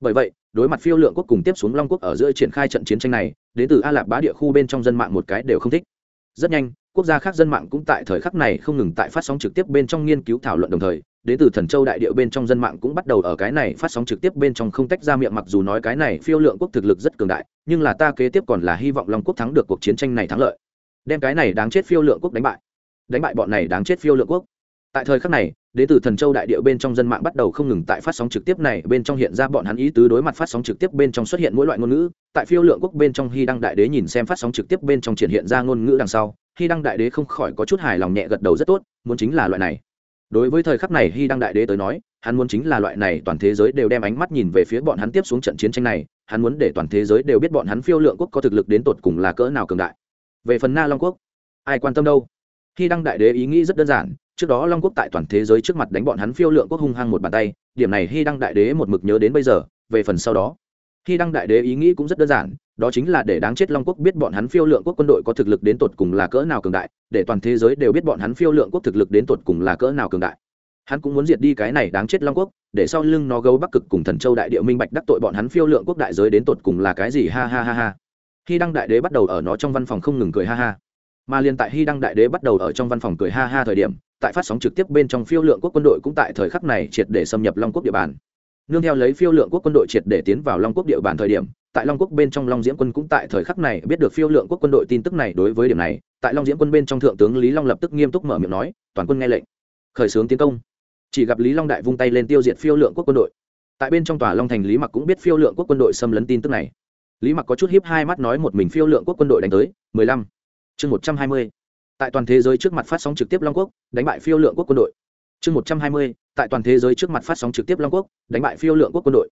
Bởi vậy, đối mặt phiêu lượng quốc cùng tiếp xuống long quốc ở giữa triển khai trận chiến tranh này, đến từ a lạp bá địa khu bên trong dân mạng một cái đều không thích rất nhanh, quốc gia khác dân mạng cũng tại thời khắc này không ngừng tại phát sóng trực tiếp bên trong nghiên cứu thảo luận đồng thời, đến từ thần châu đại địa bên trong dân mạng cũng bắt đầu ở cái này phát sóng trực tiếp bên trong không tách ra miệng mặc dù nói cái này phiêu lượng quốc thực lực rất cường đại, nhưng là ta kế tiếp còn là hy vọng long quốc thắng được cuộc chiến tranh này thắng lợi. Đem cái này đáng chết phiêu lượng quốc đánh bại. Đánh bại bọn này đáng chết phiêu lượng quốc tại thời khắc này đến từ thần châu đại địa bên trong dân mạng bắt đầu không ngừng tại phát sóng trực tiếp này, bên trong hiện ra bọn hắn ý tứ đối mặt phát sóng trực tiếp bên trong xuất hiện mỗi loại ngôn ngữ. Tại phiêu lượng quốc bên trong hy đăng đại đế nhìn xem phát sóng trực tiếp bên trong triển hiện ra ngôn ngữ đằng sau, hy đăng đại đế không khỏi có chút hài lòng nhẹ gật đầu rất tốt, muốn chính là loại này. Đối với thời khắc này hy đăng đại đế tới nói, hắn muốn chính là loại này, toàn thế giới đều đem ánh mắt nhìn về phía bọn hắn tiếp xuống trận chiến tranh này, hắn muốn để toàn thế giới đều biết bọn hắn phiêu lượng quốc có thực lực đến tột cùng là cỡ nào cường đại. Về phần na long quốc, ai quan tâm đâu? Hy đăng đại đế ý nghĩ rất đơn giản trước đó long quốc tại toàn thế giới trước mặt đánh bọn hắn phiêu lượng quốc hung hăng một bàn tay, điểm này hy đăng đại đế một mực nhớ đến bây giờ, về phần sau đó. Hy đăng đại đế ý nghĩ cũng rất đơn giản, đó chính là để đáng chết long quốc biết bọn hắn phiêu lượng quốc quân đội có thực lực đến tột cùng là cỡ nào cường đại, để toàn thế giới đều biết bọn hắn phiêu lượng quốc thực lực đến tột cùng là cỡ nào cường đại. Hắn cũng muốn diệt đi cái này đáng chết long quốc, để sau lưng nó gấu bắc cực cùng thần châu đại địa minh bạch đắc tội bọn hắn phiêu lượng quốc đại giới đến tột cùng là cái gì, ha ha ha ha. Hy đăng đại đế bắt đầu ở nó trong văn phòng không ngừng cười ha ha. Mà liền tại hy đăng đại đế bắt đầu ở trong văn phòng cười ha ha thời điểm tại phát sóng trực tiếp bên trong phiêu lượng quốc quân đội cũng tại thời khắc này triệt để xâm nhập long quốc địa bàn. Nương theo lấy phiêu lượng quốc quân đội triệt để tiến vào long quốc địa bàn thời điểm, tại long quốc bên trong long diễm quân cũng tại thời khắc này biết được phiêu lượng quốc quân đội tin tức này đối với điểm này, tại long diễm quân bên trong thượng tướng lý long lập tức nghiêm túc mở miệng nói, toàn quân nghe lệnh. Khởi xướng tiến công. Chỉ gặp lý long đại vung tay lên tiêu diệt phiêu lượng quốc quân đội. Tại bên trong tòa long thành lý mặc cũng biết phiêu lượng quốc quân đội xâm lấn tin tức này. Lý mặc có chút hiếp hai mắt nói một mình phiêu lượng quốc quân đội đánh tới. Mười lăm. Chương một trăm hai mươi tại toàn thế giới trước mặt phát sóng trực tiếp long quốc, đánh bại phiêu lượng quốc quân đội. Chương một trăm hai mươi, tại toàn thế giới trước mặt phát sóng trực tiếp long quốc, đánh bại phiêu lượng quốc quân đội.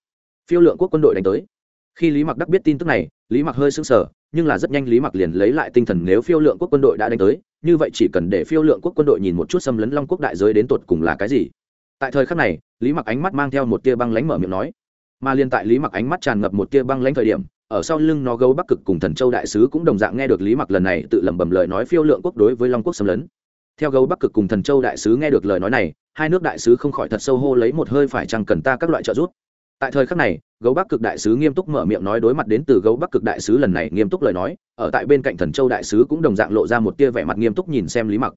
Phiêu lượng quốc quân đội đánh tới. Khi lý mặc đắc biết tin tức này, lý mặc hơi sững sờ, nhưng là rất nhanh lý mặc liền lấy lại tinh thần nếu phiêu lượng quốc quân đội đã đánh tới, như vậy chỉ cần để phiêu lượng quốc quân đội nhìn một chút xâm lấn long quốc đại giới đến tột cùng là cái gì. Tại thời khắc này, lý mặc ánh mắt mang theo một tia băng lánh mở miệng nói. Mà liên tại lý mặc ánh mắt tràn ngập một tia băng lánh thời điểm ở sau lưng nó gấu bắc cực cùng thần châu đại sứ cũng đồng dạng nghe được lý mặc lần này tự lẩm bẩm lời nói phiêu lượng quốc đối với long quốc xâm lấn. Theo gấu bắc cực cùng thần châu đại sứ nghe được lời nói này, hai nước đại sứ không khỏi thật sâu hô lấy một hơi phải chăng cần ta các loại trợ giúp. Tại thời khắc này, gấu bắc cực đại sứ nghiêm túc mở miệng nói đối mặt đến từ gấu bắc cực đại sứ lần này nghiêm túc lời nói, ở tại bên cạnh thần châu đại sứ cũng đồng dạng lộ ra một tia vẻ mặt nghiêm túc nhìn xem lý mặc.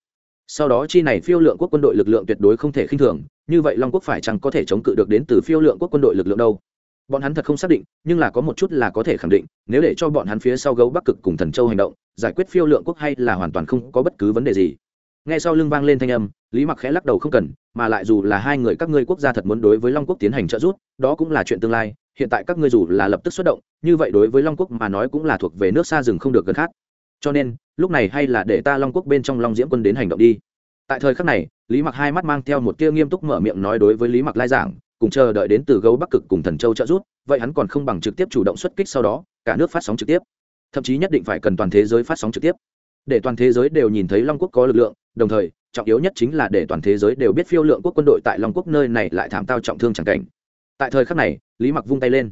Sau đó chi này phiêu lượng quốc quân đội lực lượng tuyệt đối không thể khinh thường, như vậy long quốc phải chăng có thể chống cự được đến từ phiêu lượng quốc quân đội lực lượng đâu? Bọn hắn thật không xác định, nhưng là có một chút là có thể khẳng định, nếu để cho bọn hắn phía sau gấu bắc cực cùng thần châu hành động, giải quyết phiêu lượng quốc hay là hoàn toàn không có bất cứ vấn đề gì. Nghe sau lưng vang lên thanh âm, lý mặc khẽ lắc đầu không cần, mà lại dù là hai người các ngươi quốc gia thật muốn đối với long quốc tiến hành trợ giúp, đó cũng là chuyện tương lai, hiện tại các ngươi dù là lập tức xuất động, như vậy đối với long quốc mà nói cũng là thuộc về nước xa rừng không được gần khác. Cho nên, lúc này hay là để ta long quốc bên trong long diễm quân đến hành động đi. Tại thời khắc này, lý mặc hai mắt mang theo một tia nghiêm túc mở miệng nói đối với lý mặc lai giảng cùng chờ đợi đến từ gấu bắc cực cùng thần châu trợ giúp, vậy hắn còn không bằng trực tiếp chủ động xuất kích sau đó, cả nước phát sóng trực tiếp. Thậm chí nhất định phải cần toàn thế giới phát sóng trực tiếp. Để toàn thế giới đều nhìn thấy long quốc có lực lượng, đồng thời, trọng yếu nhất chính là để toàn thế giới đều biết phiêu lượng quốc quân đội tại long quốc nơi này lại thảm tao trọng thương chẳng cảnh. Tại thời khắc này, lý mặc vung tay lên.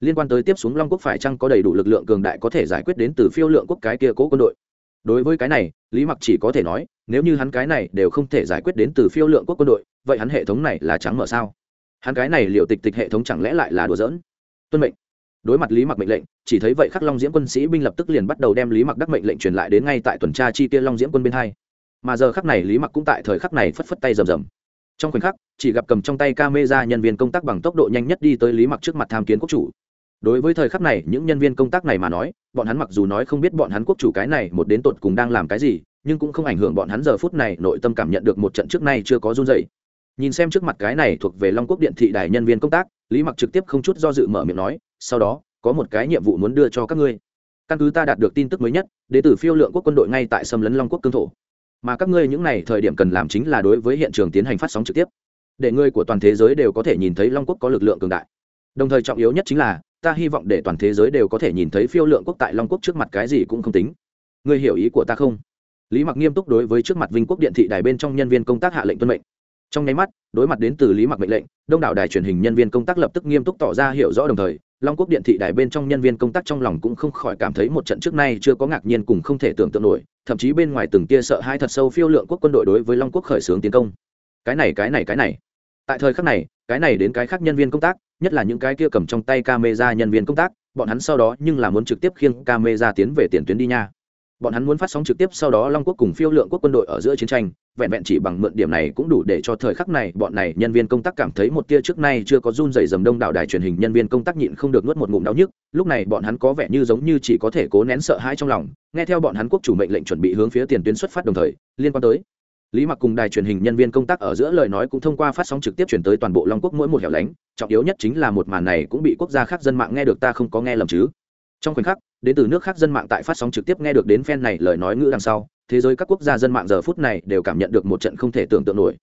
Liên quan tới tiếp xuống long quốc phải chăng có đầy đủ lực lượng cường đại có thể giải quyết đến từ phiêu lượng quốc cái kia cố quân đội? Đối với cái này, lý mặc chỉ có thể nói, nếu như hắn cái này đều không thể giải quyết đến từ phiêu lượng quốc quân đội, vậy hắn hệ thống này là trắng mở sao? Hắn cái này liệu tịch tịch hệ thống chẳng lẽ lại là đùa giỡn? Tuân mệnh. Đối mặt lý mặc mệnh lệnh, chỉ thấy vậy khắc long diễm quân sĩ binh lập tức liền bắt đầu đem lý mặc đắc mệnh lệnh truyền lại đến ngay tại tuần tra chi tiêu long diễm quân bên hai. Mà giờ khắc này lý mặc cũng tại thời khắc này phất phất tay rầm rầm. Trong khoảnh khắc, chỉ gặp cầm trong tay ca mê ra nhân viên công tác bằng tốc độ nhanh nhất đi tới lý mặc trước mặt tham kiến quốc chủ. Đối với thời khắc này, những nhân viên công tác này mà nói, bọn hắn mặc dù nói không biết bọn hắn quốc chủ cái này một đến tột cùng đang làm cái gì, nhưng cũng không ảnh hưởng bọn hắn giờ phút này nội tâm cảm nhận được một trận trước nay chưa có run dày nhìn xem trước mặt cái này thuộc về long quốc điện thị đài nhân viên công tác, lý mặc trực tiếp không chút do dự mở miệng nói, sau đó, có một cái nhiệm vụ muốn đưa cho các ngươi. Căn cứ ta đạt được tin tức mới nhất, đến tử phiêu lượng quốc quân đội ngay tại xâm lấn long quốc cương thổ. Mà các ngươi những n à y thời điểm cần làm chính là đối với hiện trường tiến hành phát sóng trực tiếp. Để ngươi của toàn thế giới đều có thể nhìn thấy long quốc có lực lượng cường đại. Đồng thời trọng yếu nhất chính là, ta hy vọng để toàn thế giới đều có thể nhìn thấy phiêu lượng quốc tại long quốc trước mặt cái gì cũng không tính. Ngươi hiểu ý của ta không? Lý mặc nghiêm túc đối với trước mặt vinh quốc điện thị đài bên trong nhân viên công tác hạ lệnh tuân mệnh trong nháy mắt, đối mặt đến từ lý mặc mệnh lệnh, đông đảo đài truyền hình nhân viên công tác lập tức nghiêm túc tỏ ra hiểu rõ đồng thời, long quốc điện thị đài bên trong nhân viên công tác trong lòng cũng không khỏi cảm thấy một trận trước nay chưa có ngạc nhiên cùng không thể tưởng tượng nổi, thậm chí bên ngoài từng tia sợ hai thật sâu phiêu lượng quốc quân đội đối với long quốc khởi xướng tiến công. Cái này cái này cái này. Tại thời khắc này, cái này đến cái khác nhân viên công tác, nhất là những cái kia cầm trong tay camera nhân viên công tác, bọn hắn sau đó nhưng là muốn trực tiếp khiêng camera tiến về tiền tuyến đi nha bọn hắn muốn phát sóng trực tiếp sau đó long quốc cùng phiêu lượng quốc quân đội ở giữa chiến tranh, vẹn vẹn chỉ bằng mượn điểm này cũng đủ để cho thời khắc này bọn này nhân viên công tác cảm thấy một tia trước nay chưa có run dày dầm đông đảo đài truyền hình nhân viên công tác nhịn không được nuốt một ngụm đau nhức, lúc này bọn hắn có vẻ như giống như chỉ có thể cố nén sợ hãi trong lòng, nghe theo bọn hắn quốc chủ mệnh lệnh chuẩn bị hướng phía tiền tuyến xuất phát đồng thời, liên quan tới. Lý mặc cùng đài truyền hình nhân viên công tác ở giữa lời nói cũng thông qua phát sóng trực tiếp chuyển tới toàn bộ long quốc mỗi một hẻo lánh, trọng yếu nhất chính là một màn này cũng bị quốc gia khác dân mạng nghe được ta không có nghe lầm chứ. Trong khoảnh khắc đến từ nước khác dân mạng tại phát sóng trực tiếp nghe được đến phen này lời nói ngữ đằng sau, thế giới các quốc gia dân mạng giờ phút này đều cảm nhận được một trận không thể tưởng tượng nổi.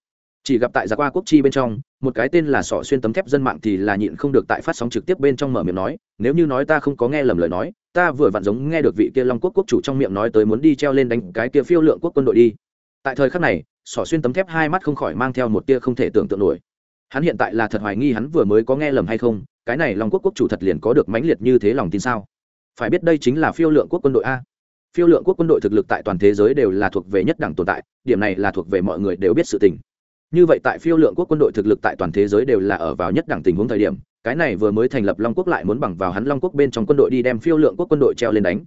Chỉ gặp tại giặc qua quốc chi bên trong, một cái tên là sỏ xuyên tấm thép dân mạng thì là nhịn không được tại phát sóng trực tiếp bên trong mở miệng nói, nếu như nói ta không có nghe lầm lời nói, ta vừa vặn giống nghe được vị kia long quốc quốc chủ trong miệng nói tới muốn đi treo lên đánh cái kia phiêu lượng quốc quân đội đi. Tại thời khắc này sỏ xuyên tấm thép hai mắt không khỏi mang theo một tia không thể tưởng tượng nổi. Hắn hiện tại là thật hoài nghi hắn vừa mới có nghe lầm hay không, cái này long quốc quốc chủ thật liền có được mãnh liệt như thế lòng tin sao? Phải biết đây chính là phiêu lượng quốc quân đội a. Phiêu lượng quốc quân đội thực lực tại toàn thế giới đều là thuộc về nhất đẳng tồn tại, điểm này là thuộc về mọi người đều biết sự tình. Như vậy tại phiêu lượng quốc quân đội thực lực tại toàn thế giới đều là ở vào nhất đẳng tình huống thời điểm, cái này vừa mới thành lập long quốc lại muốn bằng vào hắn long quốc bên trong quân đội đi đem phiêu lượng quốc quân đội treo lên đánh.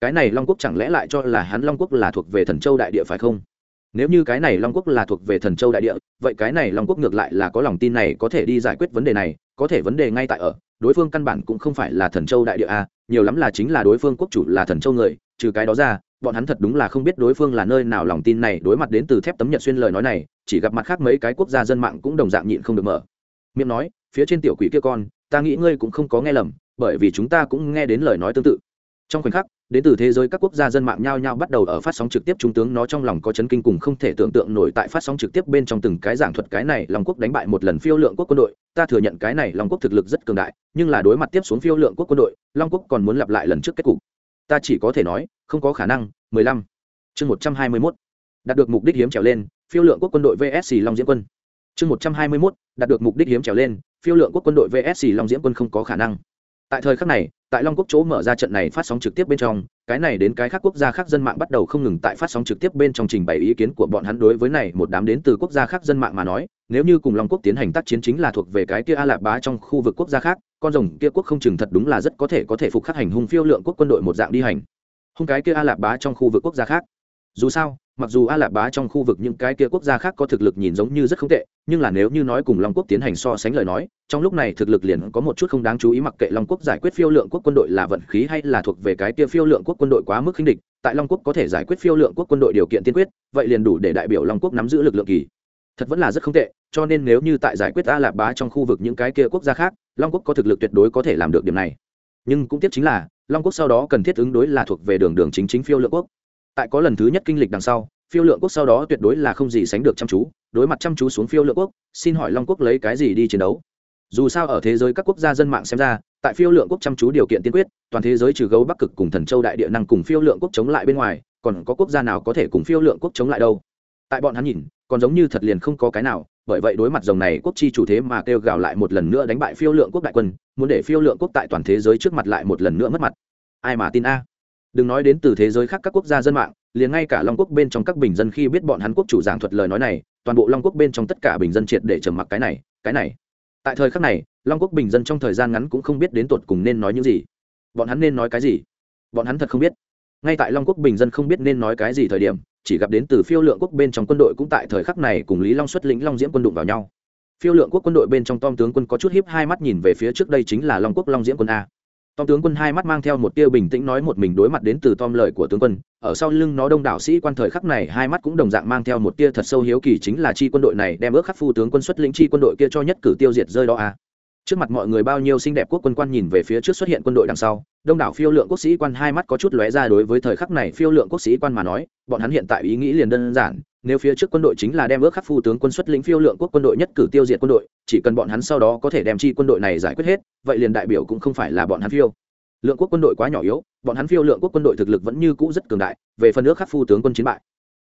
Cái này long quốc chẳng lẽ lại cho là hắn long quốc là thuộc về thần châu đại địa phải không? Nếu như cái này long quốc là thuộc về thần châu đại địa, vậy cái này long quốc ngược lại là có lòng tin này có thể đi giải quyết vấn đề này, có thể vấn đề ngay tại ở đối phương căn bản cũng không phải là thần châu đại địa a, nhiều lắm là chính là đối phương quốc chủ là thần châu người, trừ cái đó ra, bọn hắn thật đúng là không biết đối phương là nơi nào lòng tin này đối mặt đến từ thép tấm nhật xuyên lời nói này, chỉ gặp mặt khác mấy cái quốc gia dân mạng cũng đồng dạng nhịn không được mở. Miệng nói, phía trên tiểu quỷ kia con, ta nghĩ ngươi cũng không có nghe lầm, bởi vì chúng ta cũng nghe đến lời nói tương tự. Trong khoảnh khắc đến từ thế giới các quốc gia dân mạng nhao nhao bắt đầu ở phát sóng trực tiếp trung tướng nó trong lòng có chấn kinh cùng không thể tưởng tượng nổi tại phát sóng trực tiếp bên trong từng cái giảng thuật cái này long quốc đánh bại một lần phiêu lượng quốc quân đội ta thừa nhận cái này long quốc thực lực rất cường đại, nhưng là đối mặt tiếp xuống phiêu lượng quốc quân đội, long quốc còn muốn lặp lại lần trước kết cục ta chỉ có thể nói, không có khả năng 15. chương 121. đạt được mục đích hiếm trèo lên, phiêu lượng quốc quân đội vsc long diễm quân chương 121. đạt được mục đích hiếm trèo lên, phiêu lượng quốc quân đội vsc long diễm quân không có khả năng tại thời khắc này tại long quốc chỗ mở ra trận này phát sóng trực tiếp bên trong, cái này đến cái khác quốc gia khác dân mạng bắt đầu không ngừng tại phát sóng trực tiếp bên trong trình bày ý kiến của bọn hắn đối với này một đám đến từ quốc gia khác dân mạng mà nói. Nếu như cùng long quốc tiến hành tác chiến chính là thuộc về cái kia a lạp bá trong khu vực quốc gia khác, con rồng kia quốc không chừng thật đúng là rất có thể có thể phục khắc hành hung phiêu lượng quốc quân đội một dạng đi hành. Hung cái kia a lạp bá trong khu vực quốc gia khác dù sao, mặc dù a lạp bá trong khu vực những cái kia quốc gia khác có thực lực nhìn giống như rất không tệ, nhưng là nếu như nói cùng long quốc tiến hành so sánh lời nói, trong lúc này thực lực liền có một chút không đáng chú ý mặc kệ long quốc giải quyết phiêu lượng quốc quân đội là vận khí hay là thuộc về cái kia phiêu lượng quốc quân đội quá mức khinh địch, tại long quốc có thể giải quyết phiêu lượng quốc quân đội điều kiện tiên quyết, vậy liền đủ để đại biểu long quốc nắm giữ lực lượng kỳ. Thật vẫn là rất không tệ, cho nên nếu như tại giải quyết a lạp bá trong khu vực những cái kia quốc gia khác, long quốc có thực lực tuyệt đối có thể làm được điểm này. Nhưng cũng tiếc chính là, long quốc sau đó cần thiết ứng đối là thuộc về đường đường chính chính phiêu lượng quốc tại có lần thứ nhất kinh lịch đằng sau, phiêu lượng quốc sau đó tuyệt đối là không gì sánh được chăm chú, đối mặt chăm chú xuống phiêu lượng quốc, xin hỏi long quốc lấy cái gì đi chiến đấu? Dù sao ở thế giới các quốc gia dân mạng xem ra, tại phiêu lượng quốc chăm chú điều kiện tiên quyết, toàn thế giới trừ gấu bắc cực cùng thần châu đại địa năng cùng phiêu lượng quốc chống lại bên ngoài, còn có quốc gia nào có thể cùng phiêu lượng quốc chống lại đâu? Tại bọn hắn nhìn, còn giống như thật liền không có cái nào, bởi vậy đối mặt dòng này quốc chi chủ thế mà kêu gào lại một lần nữa đánh bại phiêu lượng quốc đại quân, muốn để phiêu lượng quốc tại toàn thế giới trước mặt lại một lần nữa mất mặt. Ai mà tin a? Đừng nói đến từ thế giới khác các quốc gia dân mạng, liền ngay cả long quốc bên trong các bình dân khi biết bọn hắn quốc chủ giảng thuật lời nói này, toàn bộ long quốc bên trong tất cả bình dân triệt để trầm mặc cái này cái này. Tại thời khắc này, long quốc bình dân trong thời gian ngắn cũng không biết đến tột cùng nên nói những gì. Bọn hắn nên nói cái gì? Bọn hắn thật không biết. Ngay tại long quốc bình dân không biết nên nói cái gì thời điểm, chỉ gặp đến từ phiêu lượng quốc bên trong quân đội cũng tại thời khắc này cùng lý long xuất lĩnh long diễm quân đụng vào nhau. Phiêu lượng quốc quân đội bên trong tom tướng quân có chút hiếp hai mắt nhìn về phía trước đây chính là long quốc long diễm quân a tom tướng quân hai mắt mang theo một tia bình tĩnh nói một mình đối mặt đến từ tom lời của tướng quân. Ở sau lưng nó đông đảo sĩ quan thời khắc này, hai mắt cũng đồng dạng mang theo một tia thật sâu hiếu kỳ chính là chi quân đội này đem ước khắc phu tướng quân xuất lĩnh chi quân đội kia cho nhất cử tiêu diệt rơi đó à trước mặt mọi người bao nhiêu xinh đẹp quốc quân quan nhìn về phía trước xuất hiện quân đội đằng sau, đông đảo phiêu lượng quốc sĩ quan hai mắt có chút lóe ra đối với thời khắc này phiêu lượng quốc sĩ quan mà nói, bọn hắn hiện tại ý nghĩ liền đơn giản, nếu phía trước quân đội chính là đem ước khắc phu tướng quân xuất lĩnh phiêu lượng quốc quân đội nhất cử tiêu diệt quân đội, chỉ cần bọn hắn sau đó có thể đem chi quân đội này giải quyết hết, vậy liền đại biểu cũng không phải là bọn hắn phiêu. Lượng quốc quân đội quá nhỏ yếu, bọn hắn phiêu lượng quốc quân đội thực lực vẫn như cũ rất cường đại, về phần ước khắc phu tướng quân chiến bại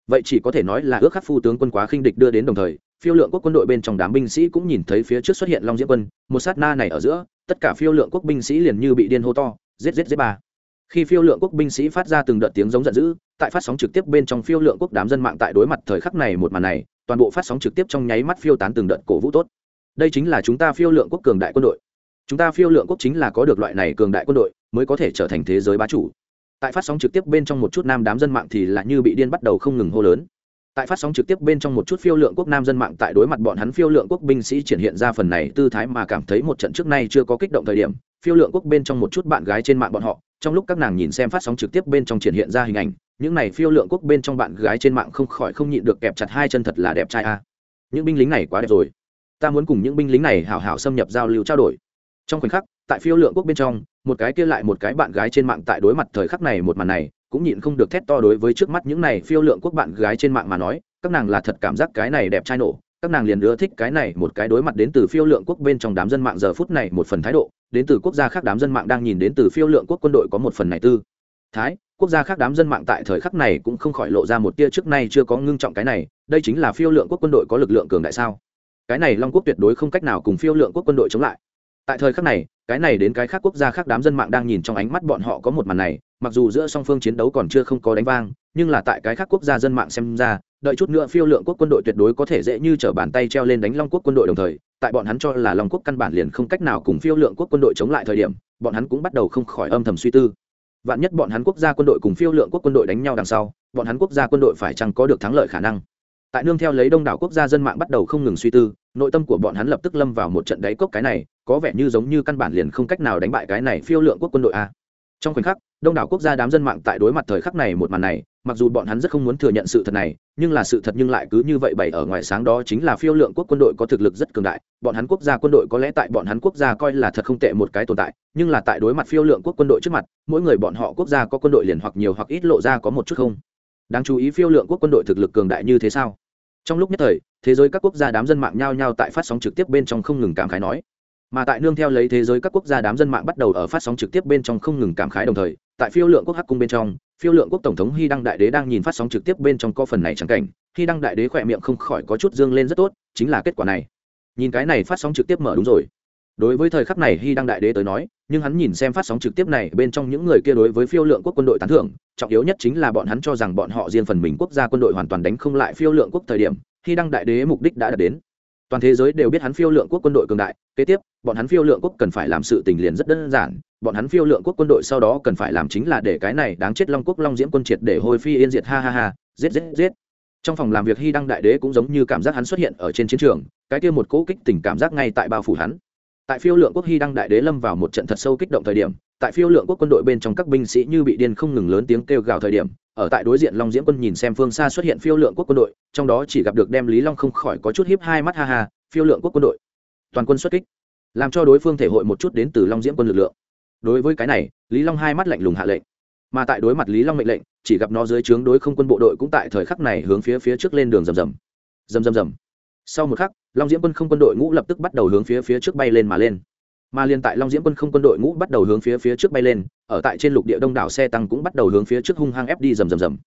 vậy chỉ có thể nói là ước khắc phu tướng quân quá khinh địch đưa đến đồng thời, phiêu lượng quốc quân đội bên trong đám binh sĩ cũng nhìn thấy phía trước xuất hiện long diễm quân, một sát na này ở giữa, tất cả phiêu lượng quốc binh sĩ liền như bị điên hô to, giết giết giết ba. Khi phiêu lượng quốc binh sĩ phát ra từng đợt tiếng giống giận dữ, tại phát sóng trực tiếp bên trong phiêu lượng quốc đám dân mạng tại đối mặt thời khắc này một màn này, toàn bộ phát sóng trực tiếp trong nháy mắt phiêu tán từng đợt cổ vũ tốt. Đây chính là chúng ta phiêu lượng quốc cường đại quân đội. Chúng ta phiêu lượng quốc chính là có được loại này cường đại quân đội, mới có thể trở thành thế giới bá chủ tại phát sóng trực tiếp bên trong một chút nam đám dân mạng thì là như bị điên bắt đầu không ngừng hô lớn. Tại phát sóng trực tiếp bên trong một chút phiêu lượng quốc nam dân mạng, tại đối mặt bọn hắn phiêu lượng quốc binh sĩ triển hiện ra phần này tư thái mà cảm thấy một trận trước nay chưa có kích động thời điểm, phiêu lượng quốc bên trong một chút bạn gái trên mạng bọn họ, trong lúc các nàng nhìn xem phát sóng trực tiếp bên trong triển hiện ra hình ảnh, những này phiêu lượng quốc bên trong bạn gái trên mạng không khỏi không nhịn được kẹp chặt hai chân thật là đẹp trai a. Những binh lính này quá đẹp rồi. Ta muốn cùng những binh lính này hào hào xâm nhập giao lưu trao đổi. Trong khoảnh khắc, tại phiêu lượng quốc bên trong một cái kia lại một cái bạn gái trên mạng tại đối mặt thời khắc này một màn này, cũng nhịn không được thét to đối với trước mắt những này phiêu lượng quốc bạn gái trên mạng mà nói, các nàng là thật cảm giác cái này đẹp trai nổ, các nàng liền ưa thích cái này một cái đối mặt đến từ phiêu lượng quốc bên trong đám dân mạng giờ phút này một phần thái độ, đến từ quốc gia khác đám dân mạng đang nhìn đến từ phiêu lượng quốc quân đội có một phần này tư. Thái, quốc gia khác đám dân mạng tại thời khắc này cũng không khỏi lộ ra một tia trước nay chưa có ngưng trọng cái này, đây chính là phiêu lượng quốc quân đội có lực lượng cường đại sao? Cái này long quốc tuyệt đối không cách nào cùng phiêu lượng quốc quân đội chống lại tại thời khắc này, cái này đến cái khác quốc gia khác đám dân mạng đang nhìn trong ánh mắt bọn họ có một màn này, mặc dù giữa song phương chiến đấu còn chưa không có đánh vang, nhưng là tại cái khác quốc gia dân mạng xem ra, đợi chút nữa phiêu lượng quốc quân đội tuyệt đối có thể dễ như t r ở bàn tay treo lên đánh long quốc quân đội đồng thời, tại bọn hắn cho là long quốc căn bản liền không cách nào cùng phiêu lượng quốc quân đội chống lại thời điểm, bọn hắn cũng bắt đầu không khỏi âm thầm suy tư. Vạn nhất bọn hắn quốc gia quân đội cùng phiêu lượng quốc quân đội đánh nhau đằng sau, bọn hắn quốc gia quân đội phải chăng có được thắng lợi khả năng? Tại nương theo lấy đông đảo quốc gia dân mạng bắt đầu không ngừng suy tư, nội tâm của bọn hắn lập tức lâm vào một trận đáy cốc cái này, có vẻ như giống như căn bản liền không cách nào đánh bại cái này phiêu lượng quốc quân đội a. Trong khoảnh khắc, đông đảo quốc gia đám dân mạng tại đối mặt thời khắc này một màn này, mặc dù bọn hắn rất không muốn thừa nhận sự thật này, nhưng là sự thật nhưng lại cứ như vậy bày ở ngoài sáng đó chính là phiêu lượng quốc quân đội có thực lực rất cường đại. Bọn hắn quốc gia quân đội có lẽ tại bọn hắn quốc gia coi là thật không tệ một cái tồn tại, nhưng là tại đối mặt phiêu lượng quốc quân đội trước mặt, mỗi người bọn họ quốc gia có quân đội liền hoặc nhiều hoặc ít lộ ra có một chút không đáng chú ý phiêu lượng quốc quân đội thực lực cường đại như thế sao? Trong lúc nhất thời, thế giới các quốc gia đám dân mạng nhao nhao tại phát sóng trực tiếp bên trong không ngừng cảm khái nói. Mà tại nương theo lấy thế giới các quốc gia đám dân mạng bắt đầu ở phát sóng trực tiếp bên trong không ngừng cảm khái đồng thời, tại phiêu lượng quốc hắc cung bên trong, phiêu lượng quốc tổng thống hy đăng đại đế đang nhìn phát sóng trực tiếp bên trong co phần này chẳng cảnh. Hy đăng đại đế khỏe miệng không khỏi có chút dương lên rất tốt, chính là kết quả này. Nhìn cái này phát sóng trực tiếp mở đúng rồi đối với thời khắc này hy đăng đại đế tới nói, nhưng hắn nhìn xem phát sóng trực tiếp này bên trong những người kia đối với phiêu lượng quốc quân đội tán thưởng, trọng yếu nhất chính là bọn hắn cho rằng bọn họ riêng phần mình quốc gia quân đội hoàn toàn đánh không lại phiêu lượng quốc thời điểm hy đăng đại đế mục đích đã đạt đến. Toàn thế giới đều biết hắn phiêu lượng quốc quân đội cường đại, kế tiếp, bọn hắn phiêu lượng quốc cần phải làm sự tình liền rất đơn giản, bọn hắn phiêu lượng quốc quân đội sau đó cần phải làm chính là để cái này đáng chết long quốc long diễm quân triệt để hồi phi yên diệt, ha ha ha, giết giết giết. Trong phòng làm việc hy đăng đại đế cũng giống như cảm giác hắn xuất hiện ở trên chiến trường, cái kia một cỗ kích tình cảm giác ngay tại bao phủ hắn tại phiêu lượng quốc hy đăng đại đế lâm vào một trận thật sâu kích động thời điểm, tại phiêu lượng quốc quân đội bên trong các binh sĩ như bị điên không ngừng lớn tiếng kêu gào thời điểm, ở tại đối diện long diễm quân nhìn xem phương xa xuất hiện phiêu lượng quốc quân đội, trong đó chỉ gặp được đem lý long không khỏi có chút hiếp hai mắt ha ha, phiêu lượng quốc quân đội. Toàn quân xuất kích, làm cho đối phương thể hội một chút đến từ long diễm quân lực lượng. Đối với cái này, lý long hai mắt lạnh lùng hạ lệnh. Mà tại đối mặt lý long mệnh lệnh, chỉ gặp nó dưới trướng đối không quân bộ đội cũng tại thời khắc này hướng phía phía trước lên đường rầm rầm. Rầm rầm rầm sau một khắc, long diễm quân không quân đội ngũ lập tức bắt đầu hướng phía phía trước bay lên mà lên. Mà liên tại long diễm quân không quân đội ngũ bắt đầu hướng phía phía trước bay lên, ở tại trên lục địa đông đảo xe tăng cũng bắt đầu hướng phía trước hung hăng ép đi rầm rầm rầm.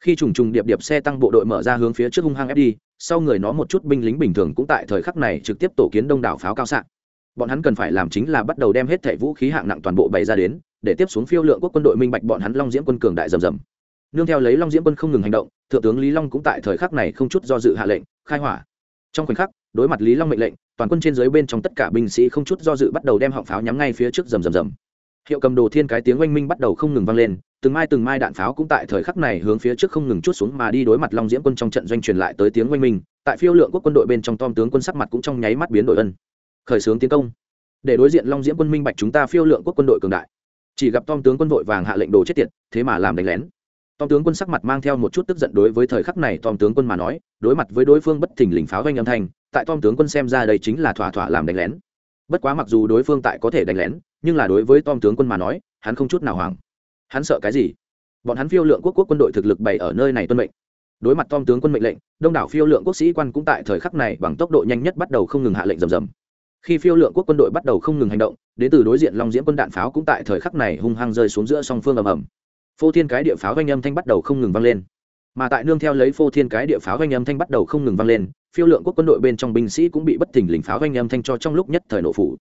Khi trùng trùng điệp điệp xe tăng bộ đội mở ra hướng phía trước hung hăng ép đi, sau người nó một chút binh lính bình thường cũng tại thời khắc này trực tiếp tổ kiến đông đảo pháo cao xạ bọn hắn cần phải làm chính là bắt đầu đem hết thẻ vũ khí hạng nặng toàn bộ bày ra đến, để tiếp xuống phiêu lượng quốc quân đội minh bạch bọn hắn long diễm quân cường đại rầm rầm. Nương theo lấy long diễm quân không ngừng hành động, thượng tướng lý long cũng tại thời khắc này không chút do dự hạ lệnh, khai hỏa trong khoảnh khắc, đối mặt lý long mệnh lệnh, toàn quân trên dưới bên trong tất cả binh sĩ không chút do dự bắt đầu đem họng pháo nhắm ngay phía trước rầm rầm rầm. Hiệu cầm đồ thiên cái tiếng oanh minh bắt đầu không ngừng vang lên, từng mai từng mai đạn pháo cũng tại thời khắc này hướng phía trước không ngừng chút xuống mà đi đối mặt long diễm quân trong trận doanh truyền lại tới tiếng oanh minh, tại phiêu lượng quốc quân đội bên trong tom tướng quân sắc mặt cũng trong nháy mắt biến đổi ân. Khởi xướng tiến công. Để đối diện long diễm quân minh bạch chúng ta phiêu lượng quốc quân đội cường đại. Chỉ gặp tom tướng quân vội vàng hạ lệnh đồ chết tiệt, thế mà làm đánh lén tom tướng quân sắc mặt mang theo một chút tức giận đối với thời khắc này tom tướng quân mà nói, đối mặt với đối phương bất thình lình pháo doanh âm thanh, tại tom tướng quân xem ra đây chính là thỏa thỏa làm đánh lén. Bất quá mặc dù đối phương tại có thể đánh lén, nhưng là đối với tom tướng quân mà nói, hắn không chút nào hoảng. Hắn sợ cái gì? Bọn hắn phiêu lượng quốc quốc quân đội thực lực bày ở nơi này tuân mệnh. Đối mặt tom tướng quân mệnh lệnh, đông đảo phiêu lượng quốc sĩ quan cũng tại thời khắc này bằng tốc độ nhanh nhất bắt đầu không ngừng hạ lệnh rầm rầm. Khi phiêu lượng quốc quân đội bắt đầu không ngừng hành động, đến từ đối diện long diễm quân đạn pháo cũng tại thời khắc này hung hăng rơi xuống giữa song phương ầm ầm phô thiên cái địa pháo vanh âm thanh bắt đầu không ngừng vang lên. Mà tại nương theo lấy phô thiên cái địa pháo vanh âm thanh bắt đầu không ngừng vang lên, phiêu lượng quốc quân đội bên trong binh sĩ cũng bị bất thình lình pháo vanh âm thanh cho trong lúc nhất thời nổ phủ.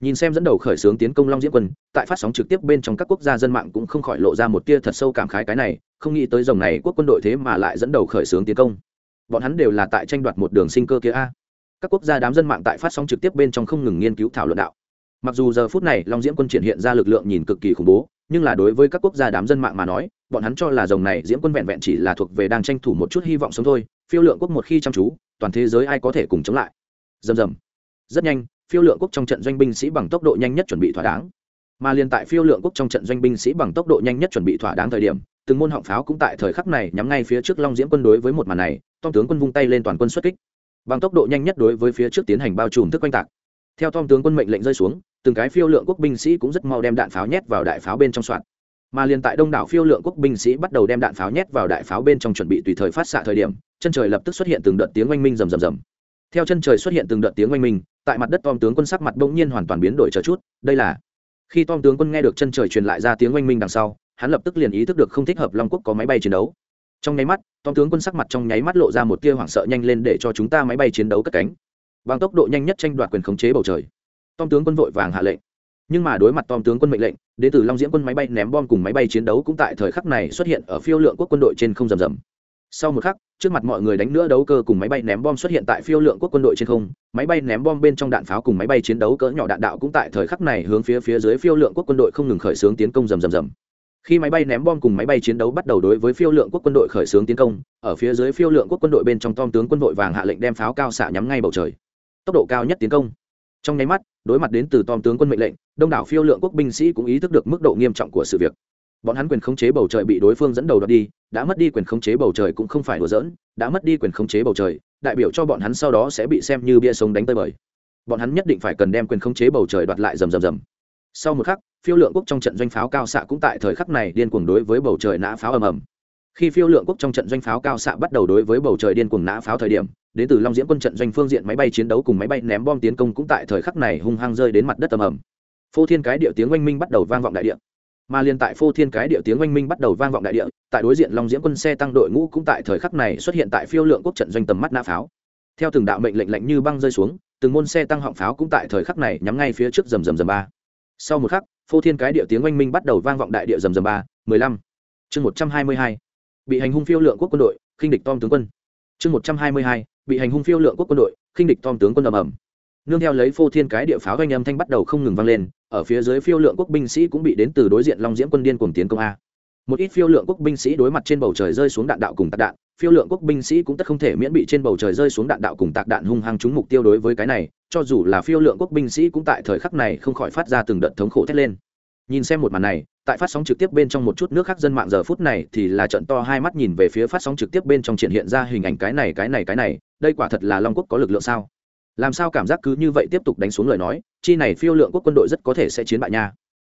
Nhìn xem dẫn đầu khởi xướng tiến công long diễm quân, tại phát sóng trực tiếp bên trong các quốc gia dân mạng cũng không khỏi lộ ra một tia thật sâu cảm khái cái này, không nghĩ tới dòng này quốc quân đội thế mà lại dẫn đầu khởi xướng tiến công. Bọn hắn đều là tại tranh đoạt một đường sinh cơ kia a. Các quốc gia đám dân mạng tại phát sóng trực tiếp bên trong không ngừng nghiên cứu thảo luận đạo. Mặc dù giờ phút này long diễm quân triển hiện ra lực lượng nhìn cực kỳ khủng bố nhưng là đối với các quốc gia đám dân mạng mà nói, bọn hắn cho là dòng này diễm quân vẹn vẹn chỉ là thuộc về đang tranh thủ một chút hy vọng sống thôi, phiêu lượng quốc một khi chăm chú, toàn thế giới ai có thể cùng chống lại. Dầm dầm rất nhanh, phiêu lượng quốc trong trận doanh binh sĩ bằng tốc độ nhanh nhất chuẩn bị thỏa đáng. Mà liền tại phiêu lượng quốc trong trận doanh binh sĩ bằng tốc độ nhanh nhất chuẩn bị thỏa đáng thời điểm, từng môn họng pháo cũng tại thời khắc này nhắm ngay phía trước long diễm quân đối với một màn này, tom tướng quân vung tay lên toàn quân xuất kích. Bằng tốc độ nhanh nhất đối với phía trước tiến hành bao trùm thức quanh tạc theo tom tướng quân mệnh lệnh rơi xuống, từng cái phiêu lượng quốc binh sĩ cũng rất mau đem đạn pháo nhét vào đại pháo bên trong soạn. Mà liền tại đông đảo phiêu lượng quốc binh sĩ bắt đầu đem đạn pháo nhét vào đại pháo bên trong chuẩn bị tùy thời phát xạ thời điểm, chân trời lập tức xuất hiện từng đợt tiếng oanh minh rầm rầm rầm. Theo chân trời xuất hiện từng đợt tiếng oanh minh, tại mặt đất tom tướng quân sắc mặt bỗng nhiên hoàn toàn biến đổi chờ chút, đây là khi tom tướng quân nghe được chân trời truyền lại ra tiếng oanh minh đằng sau, hắn lập tức liền ý thức được không thích hợp long quốc có máy bay chiến đấu. Trong nháy mắt, tom tướng quân sắc mặt trong nháy mắt lộ ra một tia hoảng sợ nhanh lên để cho chúng ta máy bay chiến đấu cất cánh bằng tốc độ nhanh nhất tranh đoạt quyền khống chế bầu trời. Tom tướng quân vội vàng hạ lệnh. Nhưng mà đối mặt tom tướng quân mệnh lệnh đến từ long diễm quân máy bay ném bom cùng máy bay chiến đấu cũng tại thời khắc này xuất hiện ở phiêu lượng quốc quân đội trên không rầm rầm. Sau một khắc, trước mặt mọi người đánh nữa đấu cơ cùng máy bay ném bom xuất hiện tại phiêu lượng quốc quân đội trên không, máy bay ném bom bên trong đạn pháo cùng máy bay chiến đấu cỡ nhỏ đạn đạo cũng tại thời khắc này hướng phía phía dưới phiêu lượng quốc quân đội không ngừng khởi xướng tiến công rầm rầm rầm. Khi máy bay ném bom cùng máy bay chiến đấu bắt đầu đối với phiêu lượng quốc quân đội khởi xướng tiến công, ở phía dưới phiêu lượng quốc quân đội bên trong tom tướng quân đội vàng hạ lệnh đem pháo cao xạ nhắm ngay bầu trời tốc độ cao nhất tiến công. Trong nháy mắt, đối mặt đến từ tom tướng quân mệnh lệnh, đông đảo phiêu lượng quốc binh sĩ cũng ý thức được mức độ nghiêm trọng của sự việc. Bọn hắn quyền khống chế bầu trời bị đối phương dẫn đầu đoạt đi, đã mất đi quyền khống chế bầu trời cũng không phải đùa giỡn, đã mất đi quyền khống chế bầu trời, đại biểu cho bọn hắn sau đó sẽ bị xem như bia sống đánh tơi bời. Bọn hắn nhất định phải cần đem quyền khống chế bầu trời đoạt lại rầm rầm rầm. Sau một khắc, phiêu lượng quốc trong trận doanh pháo cao xạ cũng tại thời khắc này điên cuồng đối với bầu trời nã pháo ầm ầm. Khi phiêu lượng quốc trong trận doanh pháo cao xạ bắt đầu đối với bầu trời điên cuồng nã pháo thời điểm đến từ long Diễm quân trận doanh phương diện máy bay chiến đấu cùng máy bay ném bom tiến công cũng tại thời khắc này hung hăng rơi đến mặt đất ầm ầm. Phô thiên cái địa tiếng oanh minh bắt đầu vang vọng đại địa. Mà liền tại phô thiên cái địa tiếng oanh minh bắt đầu vang vọng đại địa, tại đối diện long Diễm quân xe tăng đội ngũ cũng tại thời khắc này xuất hiện tại phiêu lượng quốc trận doanh tầm mắt nã pháo. Theo từng đạo mệnh lệnh lệnh như băng rơi xuống, từng môn xe tăng họng pháo cũng tại thời khắc này nhắm ngay phía trước rầm rầm rầm ba. Sau một khắc, phô thiên cái địa tiếng oanh minh bắt đầu vang vọng đại địa rầm rầm ba, mười lăm. Chương một trăm hai mươi hai. Bị hành hung phiêu lượng quốc quân đội, khinh địch tom tướng quân. Chương một trăm hai mươi hai bị hành hung phiêu lượng quốc quân đội, khinh địch tom tướng quân ầm ầm. Nương theo lấy phô thiên cái địa pháo anh âm thanh bắt đầu không ngừng vang lên, ở phía dưới phiêu lượng quốc binh sĩ cũng bị đến từ đối diện long diễm quân điên cuồng tiến công a. Một ít phiêu lượng quốc binh sĩ đối mặt trên bầu trời rơi xuống đạn đạo cùng tạc đạn, phiêu lượng quốc binh sĩ cũng tất không thể miễn bị trên bầu trời rơi xuống đạn đạo cùng tạc đạn hung hăng trúng mục tiêu đối với cái này, cho dù là phiêu lượng quốc binh sĩ cũng tại thời khắc này không khỏi phát ra từng đợt thống khổ thét lên. Nhìn xem một màn này tại phát sóng trực tiếp bên trong một chút nước khác dân mạng giờ phút này thì là trận to hai mắt nhìn về phía phát sóng trực tiếp bên trong triển hiện ra hình ảnh cái này cái này cái này. Đây quả thật là long quốc có lực lượng sao? Làm sao cảm giác cứ như vậy tiếp tục đánh xuống lời nói, chi này phiêu lượng quốc quân đội rất có thể sẽ chiến bại nha.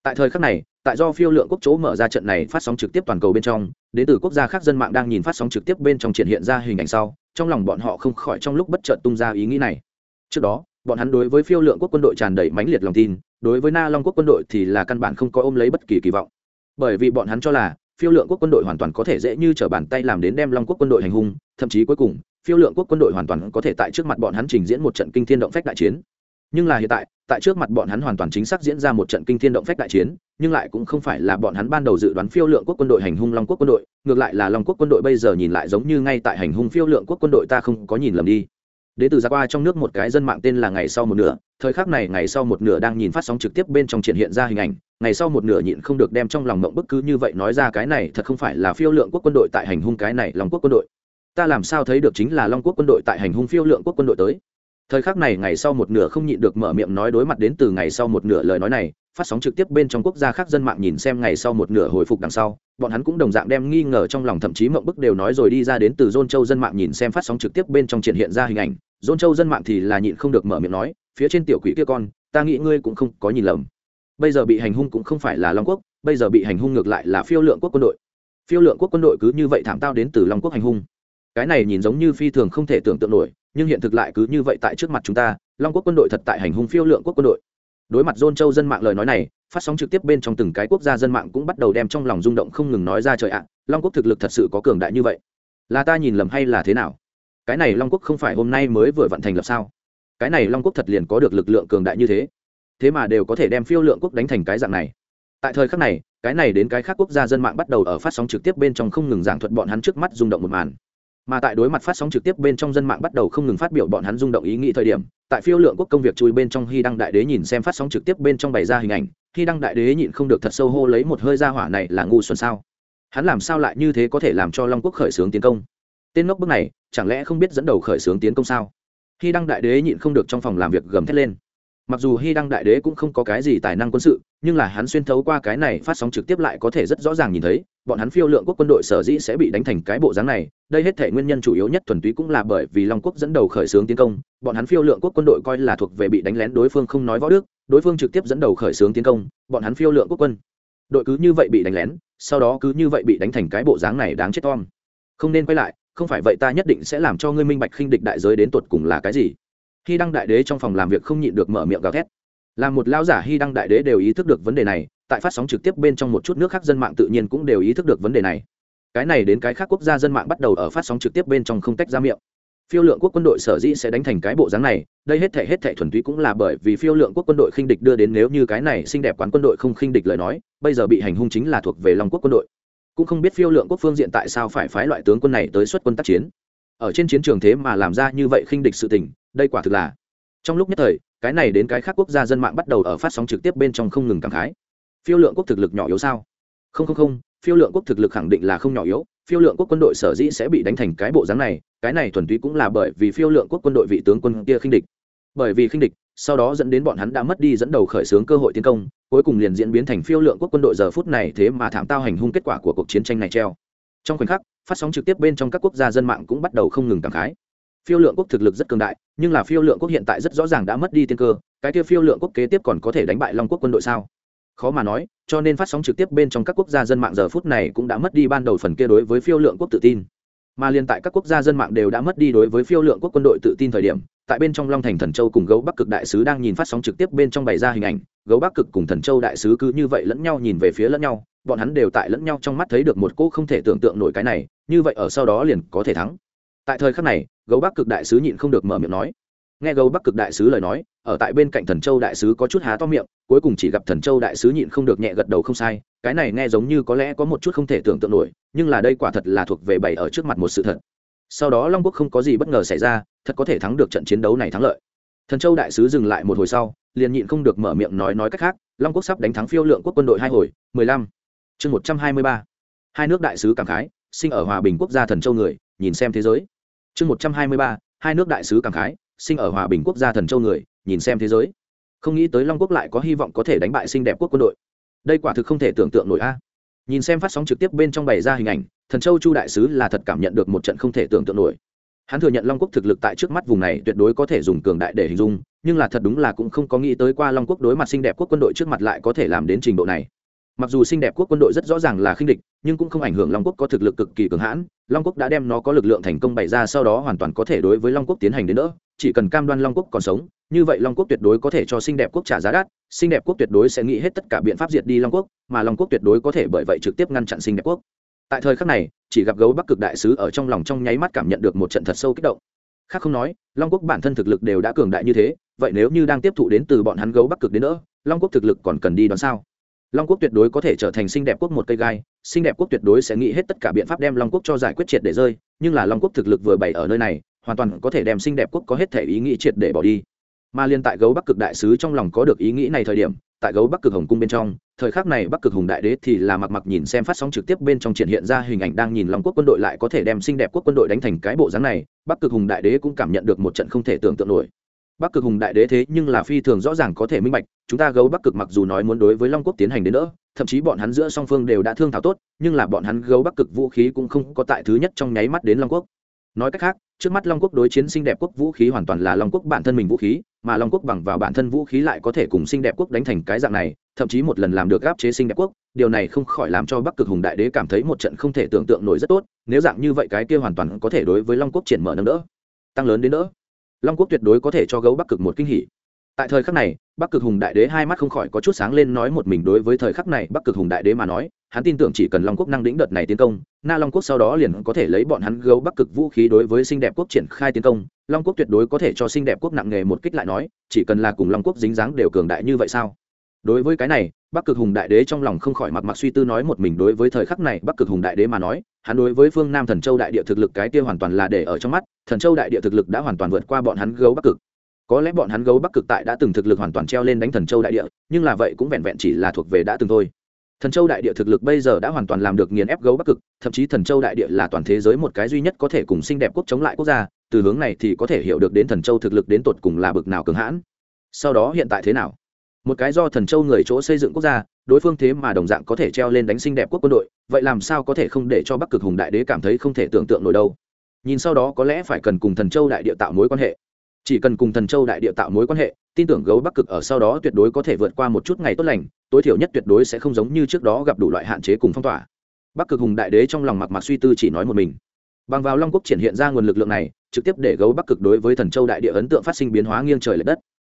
Tại thời khắc này, tại do phiêu lượng quốc chỗ mở ra trận này phát sóng trực tiếp toàn cầu bên trong, đến từ quốc gia khác dân mạng đang nhìn phát sóng trực tiếp bên trong triển hiện ra hình ảnh sau, trong lòng bọn họ không khỏi trong lúc bất chợt tung ra ý nghĩ này. Trước đó bọn hắn đối với phiêu lượng quốc quân đội tràn đầy mãnh liệt lòng tin, đối với na long quốc quân đội thì là căn bản không có ôm lấy bất kỳ kỳ vọng. Bởi vì bọn hắn cho là, phiêu lượng quốc quân đội hoàn toàn có thể dễ như t r ở bàn tay làm đến đem long quốc quân đội hành hung, thậm chí cuối cùng, phiêu lượng quốc quân đội hoàn toàn có thể tại trước mặt bọn hắn trình diễn một trận kinh thiên động phách đại chiến. Nhưng là hiện tại tại trước mặt bọn hắn hoàn toàn chính xác diễn ra một trận kinh thiên động phách đại chiến, nhưng lại cũng không phải là bọn hắn ban đầu dự đoán phiêu lượng quốc quân đội hành hung long quốc quân đội, ngược lại là long quốc quân đội bây giờ nhìn lại giống như ngay tại hành hung phiêu lượng quốc quân đội, ta không có nhìn lầm đi đế từ ra qua trong nước một cái dân mạng tên là ngày sau một nửa. Thời khắc này ngày sau một nửa đang nhìn phát sóng trực tiếp bên trong triển hiện ra hình ảnh. Ngày sau một nửa nhịn không được đem trong lòng mộng bức cứ như vậy nói ra cái này thật không phải là phiêu lượng quốc quân đội tại hành hung cái này long quốc quân đội. Ta làm sao thấy được chính là long quốc quân đội tại hành hung phiêu lượng quốc quân đội tới? Thời khắc này ngày sau một nửa không nhịn được mở miệng nói đối mặt đến từ ngày sau một nửa lời nói này phát sóng trực tiếp bên trong quốc gia khác dân mạng nhìn xem ngày sau một nửa hồi phục đằng sau, bọn hắn cũng đồng dạng đem nghi ngờ trong lòng thậm chí mộng bức đều nói rồi đi ra đến từ dôn châu dân mạng nhìn xem phát sóng trực tiếp bên trong triển hiện ra hình ảnh. Dôn châu dân mạng thì là nhịn không được mở miệng nói, phía trên tiểu quỷ kia con, ta nghĩ ngươi cũng không có nhìn lầm. Bây giờ bị hành hung cũng không phải là long quốc, bây giờ bị hành hung ngược lại là phiêu lượng quốc quân đội. Phiêu lượng quốc quân đội cứ như vậy thảm tao đến từ long quốc hành hung. Cái này nhìn giống như phi thường không thể tưởng tượng nổi, nhưng hiện thực lại cứ như vậy tại trước mặt chúng ta, long quốc quân đội thật tại hành hung phiêu lượng quốc quân đội đối mặt dôn châu dân mạng lời nói này, phát sóng trực tiếp bên trong từng cái quốc gia dân mạng cũng bắt đầu đem trong lòng rung động không ngừng nói ra trời ạ, long quốc thực lực thật sự có cường đại như vậy. Là ta nhìn lầm hay là thế nào? Cái này long quốc không phải hôm nay mới vừa vận thành lập sao? Cái này long quốc thật liền có được lực lượng cường đại như thế? Thế mà đều có thể đem phiêu lượng quốc đánh thành cái dạng này. Tại thời khắc này, cái này đến cái khác quốc gia dân mạng bắt đầu ở phát sóng trực tiếp bên trong không ngừng giảng thuật bọn hắn trước mắt rung động một màn mà tại đối mặt phát sóng trực tiếp bên trong dân mạng bắt đầu không ngừng phát biểu bọn hắn rung động ý nghĩ thời điểm, tại phiêu lượng quốc công việc chui bên trong hy đăng đại đế nhìn xem phát sóng trực tiếp bên trong bày ra hình ảnh, hy đăng đại đế nhịn không được thật sâu hô lấy một hơi ra hỏa này là ngu xuẩn sao? Hắn làm sao lại như thế có thể làm cho long quốc khởi xướng tiến công? Tên ngốc bước này, chẳng lẽ không biết dẫn đầu khởi xướng tiến công sao? Hy đăng đại đế nhịn không được trong phòng làm việc gầm thét lên. Mặc dù hy đăng đại đế cũng không có cái gì tài năng quân sự, nhưng là hắn xuyên thấu qua cái này phát sóng trực tiếp lại có thể rất rõ ràng nhìn thấy bọn hắn phiêu lượng quốc quân đội sở dĩ sẽ bị đánh thành cái bộ dáng này, đây hết thể nguyên nhân chủ yếu nhất thuần túy cũng là bởi vì long quốc dẫn đầu khởi xướng tiến công, bọn hắn phiêu lượng quốc quân đội coi là thuộc về bị đánh lén đối phương không nói võ đức, đối phương trực tiếp dẫn đầu khởi xướng tiến công, bọn hắn phiêu lượng quốc quân. Đội cứ như vậy bị đánh lén, sau đó cứ như vậy bị đánh thành cái bộ dáng này đáng chết tom không nên quay lại, không phải vậy ta nhất định sẽ làm cho ngươi minh bạch khinh địch đại giới đến tột cùng là cái gì. Khi đăng đại đế trong phòng làm việc không nhịn được mở miệng gào thét. Là một lao giả hy đăng đại đế đều ý thức được vấn đề này tại phát sóng trực tiếp bên trong một chút nước khác dân mạng tự nhiên cũng đều ý thức được vấn đề này. Cái này đến cái khác quốc gia dân mạng bắt đầu ở phát sóng trực tiếp bên trong không tách ra miệng. Phiêu lượng quốc quân đội sở dĩ sẽ đánh thành cái bộ dáng này, đây hết thể hết thể thuần túy cũng là bởi vì phiêu lượng quốc quân đội khinh địch đưa đến nếu như cái này xinh đẹp quán quân đội không khinh địch lời nói, bây giờ bị hành hung chính là thuộc về long quốc quân đội. Cũng không biết phiêu lượng quốc phương diện tại sao phải phái loại tướng quân này tới xuất quân tác chiến. Ở trên chiến trường thế mà làm ra như vậy khinh địch sự tình, đây quả thực là. Trong lúc nhất thời, cái này đến cái khác quốc gia dân mạng bắt đầu ở phát sóng trực tiếp bên trong không ngừng cảm khái phiêu lượng quốc thực lực nhỏ yếu sao? Không không không, phiêu lượng quốc thực lực khẳng định là không nhỏ yếu. Phiêu lượng quốc quân đội sở dĩ sẽ bị đánh thành cái bộ dáng này, cái này thuần túy cũng là bởi vì phiêu lượng quốc quân đội vị tướng quân kia khinh địch. Bởi vì khinh địch, sau đó dẫn đến bọn hắn đã mất đi dẫn đầu khởi xướng cơ hội tiến công, cuối cùng liền diễn biến thành phiêu lượng quốc quân đội giờ phút này thế mà thảm tao hành hung kết quả của cuộc chiến tranh này treo. Trong khoảnh khắc, phát sóng trực tiếp bên trong các quốc gia dân mạng cũng bắt đầu không ngừng cảm khái. Phiêu lượng quốc thực lực rất cường đại, nhưng là phiêu lượng quốc hiện tại rất rõ ràng đã mất đi tiên cơ, cái kia phiêu lượng quốc kế tiếp còn có thể đánh bại long quốc quân đội sao? Khó mà nói, cho nên phát sóng trực tiếp bên trong các quốc gia dân mạng giờ phút này cũng đã mất đi ban đầu phần kia đối với phiêu lượng quốc tự tin. Mà liên tại các quốc gia dân mạng đều đã mất đi đối với phiêu lượng quốc quân đội tự tin thời điểm, tại bên trong long thành thần châu cùng gấu bắc cực đại sứ đang nhìn phát sóng trực tiếp bên trong bày ra hình ảnh, gấu bắc cực cùng thần châu đại sứ cứ như vậy lẫn nhau nhìn về phía lẫn nhau, bọn hắn đều tại lẫn nhau trong mắt thấy được một cô không thể tưởng tượng nổi cái này, như vậy ở sau đó liền có thể thắng. Tại thời khắc này, gấu bắc cực đại sứ nhịn không được mở miệng nói nghe gấu bắc cực đại sứ lời nói, ở tại bên cạnh thần châu đại sứ có chút há to miệng, cuối cùng chỉ gặp thần châu đại sứ nhịn không được nhẹ gật đầu không sai, cái này nghe giống như có lẽ có một chút không thể tưởng tượng nổi, nhưng là đây quả thật là thuộc về bảy ở trước mặt một sự thật. Sau đó long quốc không có gì bất ngờ xảy ra, thật có thể thắng được trận chiến đấu này thắng lợi. Thần châu đại sứ dừng lại một hồi sau, liền nhịn không được mở miệng nói nói cách khác, long quốc sắp đánh thắng phiêu lượng quốc quân đội hai hồi, mười lăm. Chương một trăm hai mươi ba. Hai nước đại sứ cảm khái, sinh ở hòa bình quốc gia thần châu người, nhìn xem thế giới. Chương một trăm hai mươi ba, hai nước đại sứ cảm khái sinh ở hòa bình quốc gia thần châu người, nhìn xem thế giới. Không nghĩ tới long quốc lại có hy vọng có thể đánh bại xinh đẹp quốc quân đội. Đây quả thực không thể tưởng tượng nổi a. Nhìn xem phát sóng trực tiếp bên trong bày ra hình ảnh, thần châu chu đại sứ là thật cảm nhận được một trận không thể tưởng tượng nổi. Hắn thừa nhận long quốc thực lực tại trước mắt vùng này tuyệt đối có thể dùng cường đại để hình dung, nhưng là thật đúng là cũng không có nghĩ tới qua long quốc đối mặt xinh đẹp quốc quân đội trước mặt lại có thể làm đến trình độ này mặc dù xinh đẹp quốc quân đội rất rõ ràng là khinh địch, nhưng cũng không ảnh hưởng long quốc có thực lực cực kỳ cường hãn. Long quốc đã đem nó có lực lượng thành công bày ra, sau đó hoàn toàn có thể đối với long quốc tiến hành đến nữa chỉ cần cam đoan long quốc còn sống, như vậy long quốc tuyệt đối có thể cho xinh đẹp quốc trả giá đắt. Xinh đẹp quốc tuyệt đối sẽ nghĩ hết tất cả biện pháp diệt đi long quốc, mà long quốc tuyệt đối có thể bởi vậy trực tiếp ngăn chặn xinh đẹp quốc. Tại thời khắc này, chỉ gặp gấu bắc cực đại sứ ở trong lòng trong nháy mắt cảm nhận được một trận thật sâu kích động. Khác không nói, long quốc bản thân thực lực đều đã cường đại như thế, vậy nếu như đang tiếp thụ đến từ bọn hắn gấu bắc cực đến nữa long quốc thực lực còn cần đi đón sao? Long quốc tuyệt đối có thể trở thành xinh đẹp quốc một cây gai, xinh đẹp quốc tuyệt đối sẽ nghĩ hết tất cả biện pháp đem long quốc cho giải quyết triệt để rơi, nhưng là long quốc thực lực vừa bày ở nơi này, hoàn toàn có thể đem xinh đẹp quốc có hết thể ý nghĩ triệt để bỏ đi. Mà liên tại gấu bắc cực đại sứ trong lòng có được ý nghĩ này thời điểm, tại gấu bắc cực hồng cung bên trong, thời khắc này bắc cực hùng đại đế thì là mặc mặc nhìn xem phát sóng trực tiếp bên trong triển hiện ra hình ảnh đang nhìn long quốc quân đội lại có thể đem xinh đẹp quốc quân đội đánh thành cái bộ dáng này, bắc cực hùng đại đế cũng cảm nhận được một trận không thể tưởng tượng nổi bắc cực hùng đại đế thế nhưng là phi thường rõ ràng có thể minh bạch, chúng ta gấu bắc cực mặc dù nói muốn đối với long quốc tiến hành đến nữa thậm chí bọn hắn giữa song phương đều đã thương thảo tốt, nhưng là bọn hắn gấu bắc cực vũ khí cũng không có tại thứ nhất trong nháy mắt đến long quốc. Nói cách khác, trước mắt long quốc đối chiến xinh đẹp quốc vũ khí hoàn toàn là long quốc bản thân mình vũ khí, mà long quốc bằng vào bản thân vũ khí lại có thể cùng xinh đẹp quốc đánh thành cái dạng này, thậm chí một lần làm được gáp chế xinh đẹp quốc, điều này không khỏi làm cho bắc cực hùng đại đế cảm thấy một trận không thể tưởng tượng nổi rất tốt, nếu dạng như vậy cái kia hoàn toàn có thể đối với long quốc triển mở nâng đỡ, tăng lớn đến đỡ long quốc tuyệt đối có thể cho gấu bắc cực một kinh hỉ. Tại thời khắc này, bắc cực hùng đại đế hai mắt không khỏi có chút sáng lên nói một mình đối với thời khắc này bắc cực hùng đại đế mà nói, hắn tin tưởng chỉ cần long quốc năng đĩnh đợt này tiến công, na long quốc sau đó liền có thể lấy bọn hắn gấu bắc cực vũ khí đối với xinh đẹp quốc triển khai tiến công. Long quốc tuyệt đối có thể cho xinh đẹp quốc nặng nghề một kích lại nói, chỉ cần là cùng long quốc dính dáng đều cường đại như vậy sao? Đối với cái này, bắc cực hùng đại đế trong lòng không khỏi mặc mặc suy tư nói một mình đối với thời khắc này bắc cực hùng đại đế mà nói, hắn đối với phương nam thần châu đại địa thực lực cái kia hoàn toàn là để ở trong mắt thần châu đại địa thực lực đã hoàn toàn vượt qua bọn hắn gấu bắc cực. Có lẽ bọn hắn gấu bắc cực tại đã từng thực lực hoàn toàn treo lên đánh thần châu đại địa, nhưng là vậy cũng vẹn vẹn chỉ là thuộc về đã từng thôi. Thần châu đại địa thực lực bây giờ đã hoàn toàn làm được nghiền ép gấu bắc cực, thậm chí thần châu đại địa là toàn thế giới một cái duy nhất có thể cùng xinh đẹp quốc chống lại quốc gia, từ hướng này thì có thể hiểu được đến thần châu thực lực đến tột cùng là bực nào cường hãn. Sau đó hiện tại thế nào? Một cái do thần châu người chỗ xây dựng quốc gia, đối phương thế mà đồng dạng có thể treo lên đánh xinh đẹp quốc quân đội, vậy làm sao có thể không để cho bắc cực hùng đại đế cảm thấy không thể tưởng tượng nổi đâu? Nhìn sau đó có lẽ phải cần cùng thần châu đại địa tạo mối quan hệ. Chỉ cần cùng thần châu đại địa tạo mối quan hệ, tin tưởng gấu bắc cực ở sau đó tuyệt đối có thể vượt qua một chút ngày tốt lành, tối thiểu nhất tuyệt đối sẽ không giống như trước đó gặp đủ loại hạn chế cùng phong tỏa. Bắc cực hùng đại đế trong lòng mặc mặc suy tư chỉ nói một mình. Bằng vào long quốc triển hiện ra nguồn lực lượng này, trực tiếp để gấu bắc cực đối với thần châu đại địa ấn tượng phát sinh biến hóa nghiêng trời l ệ đất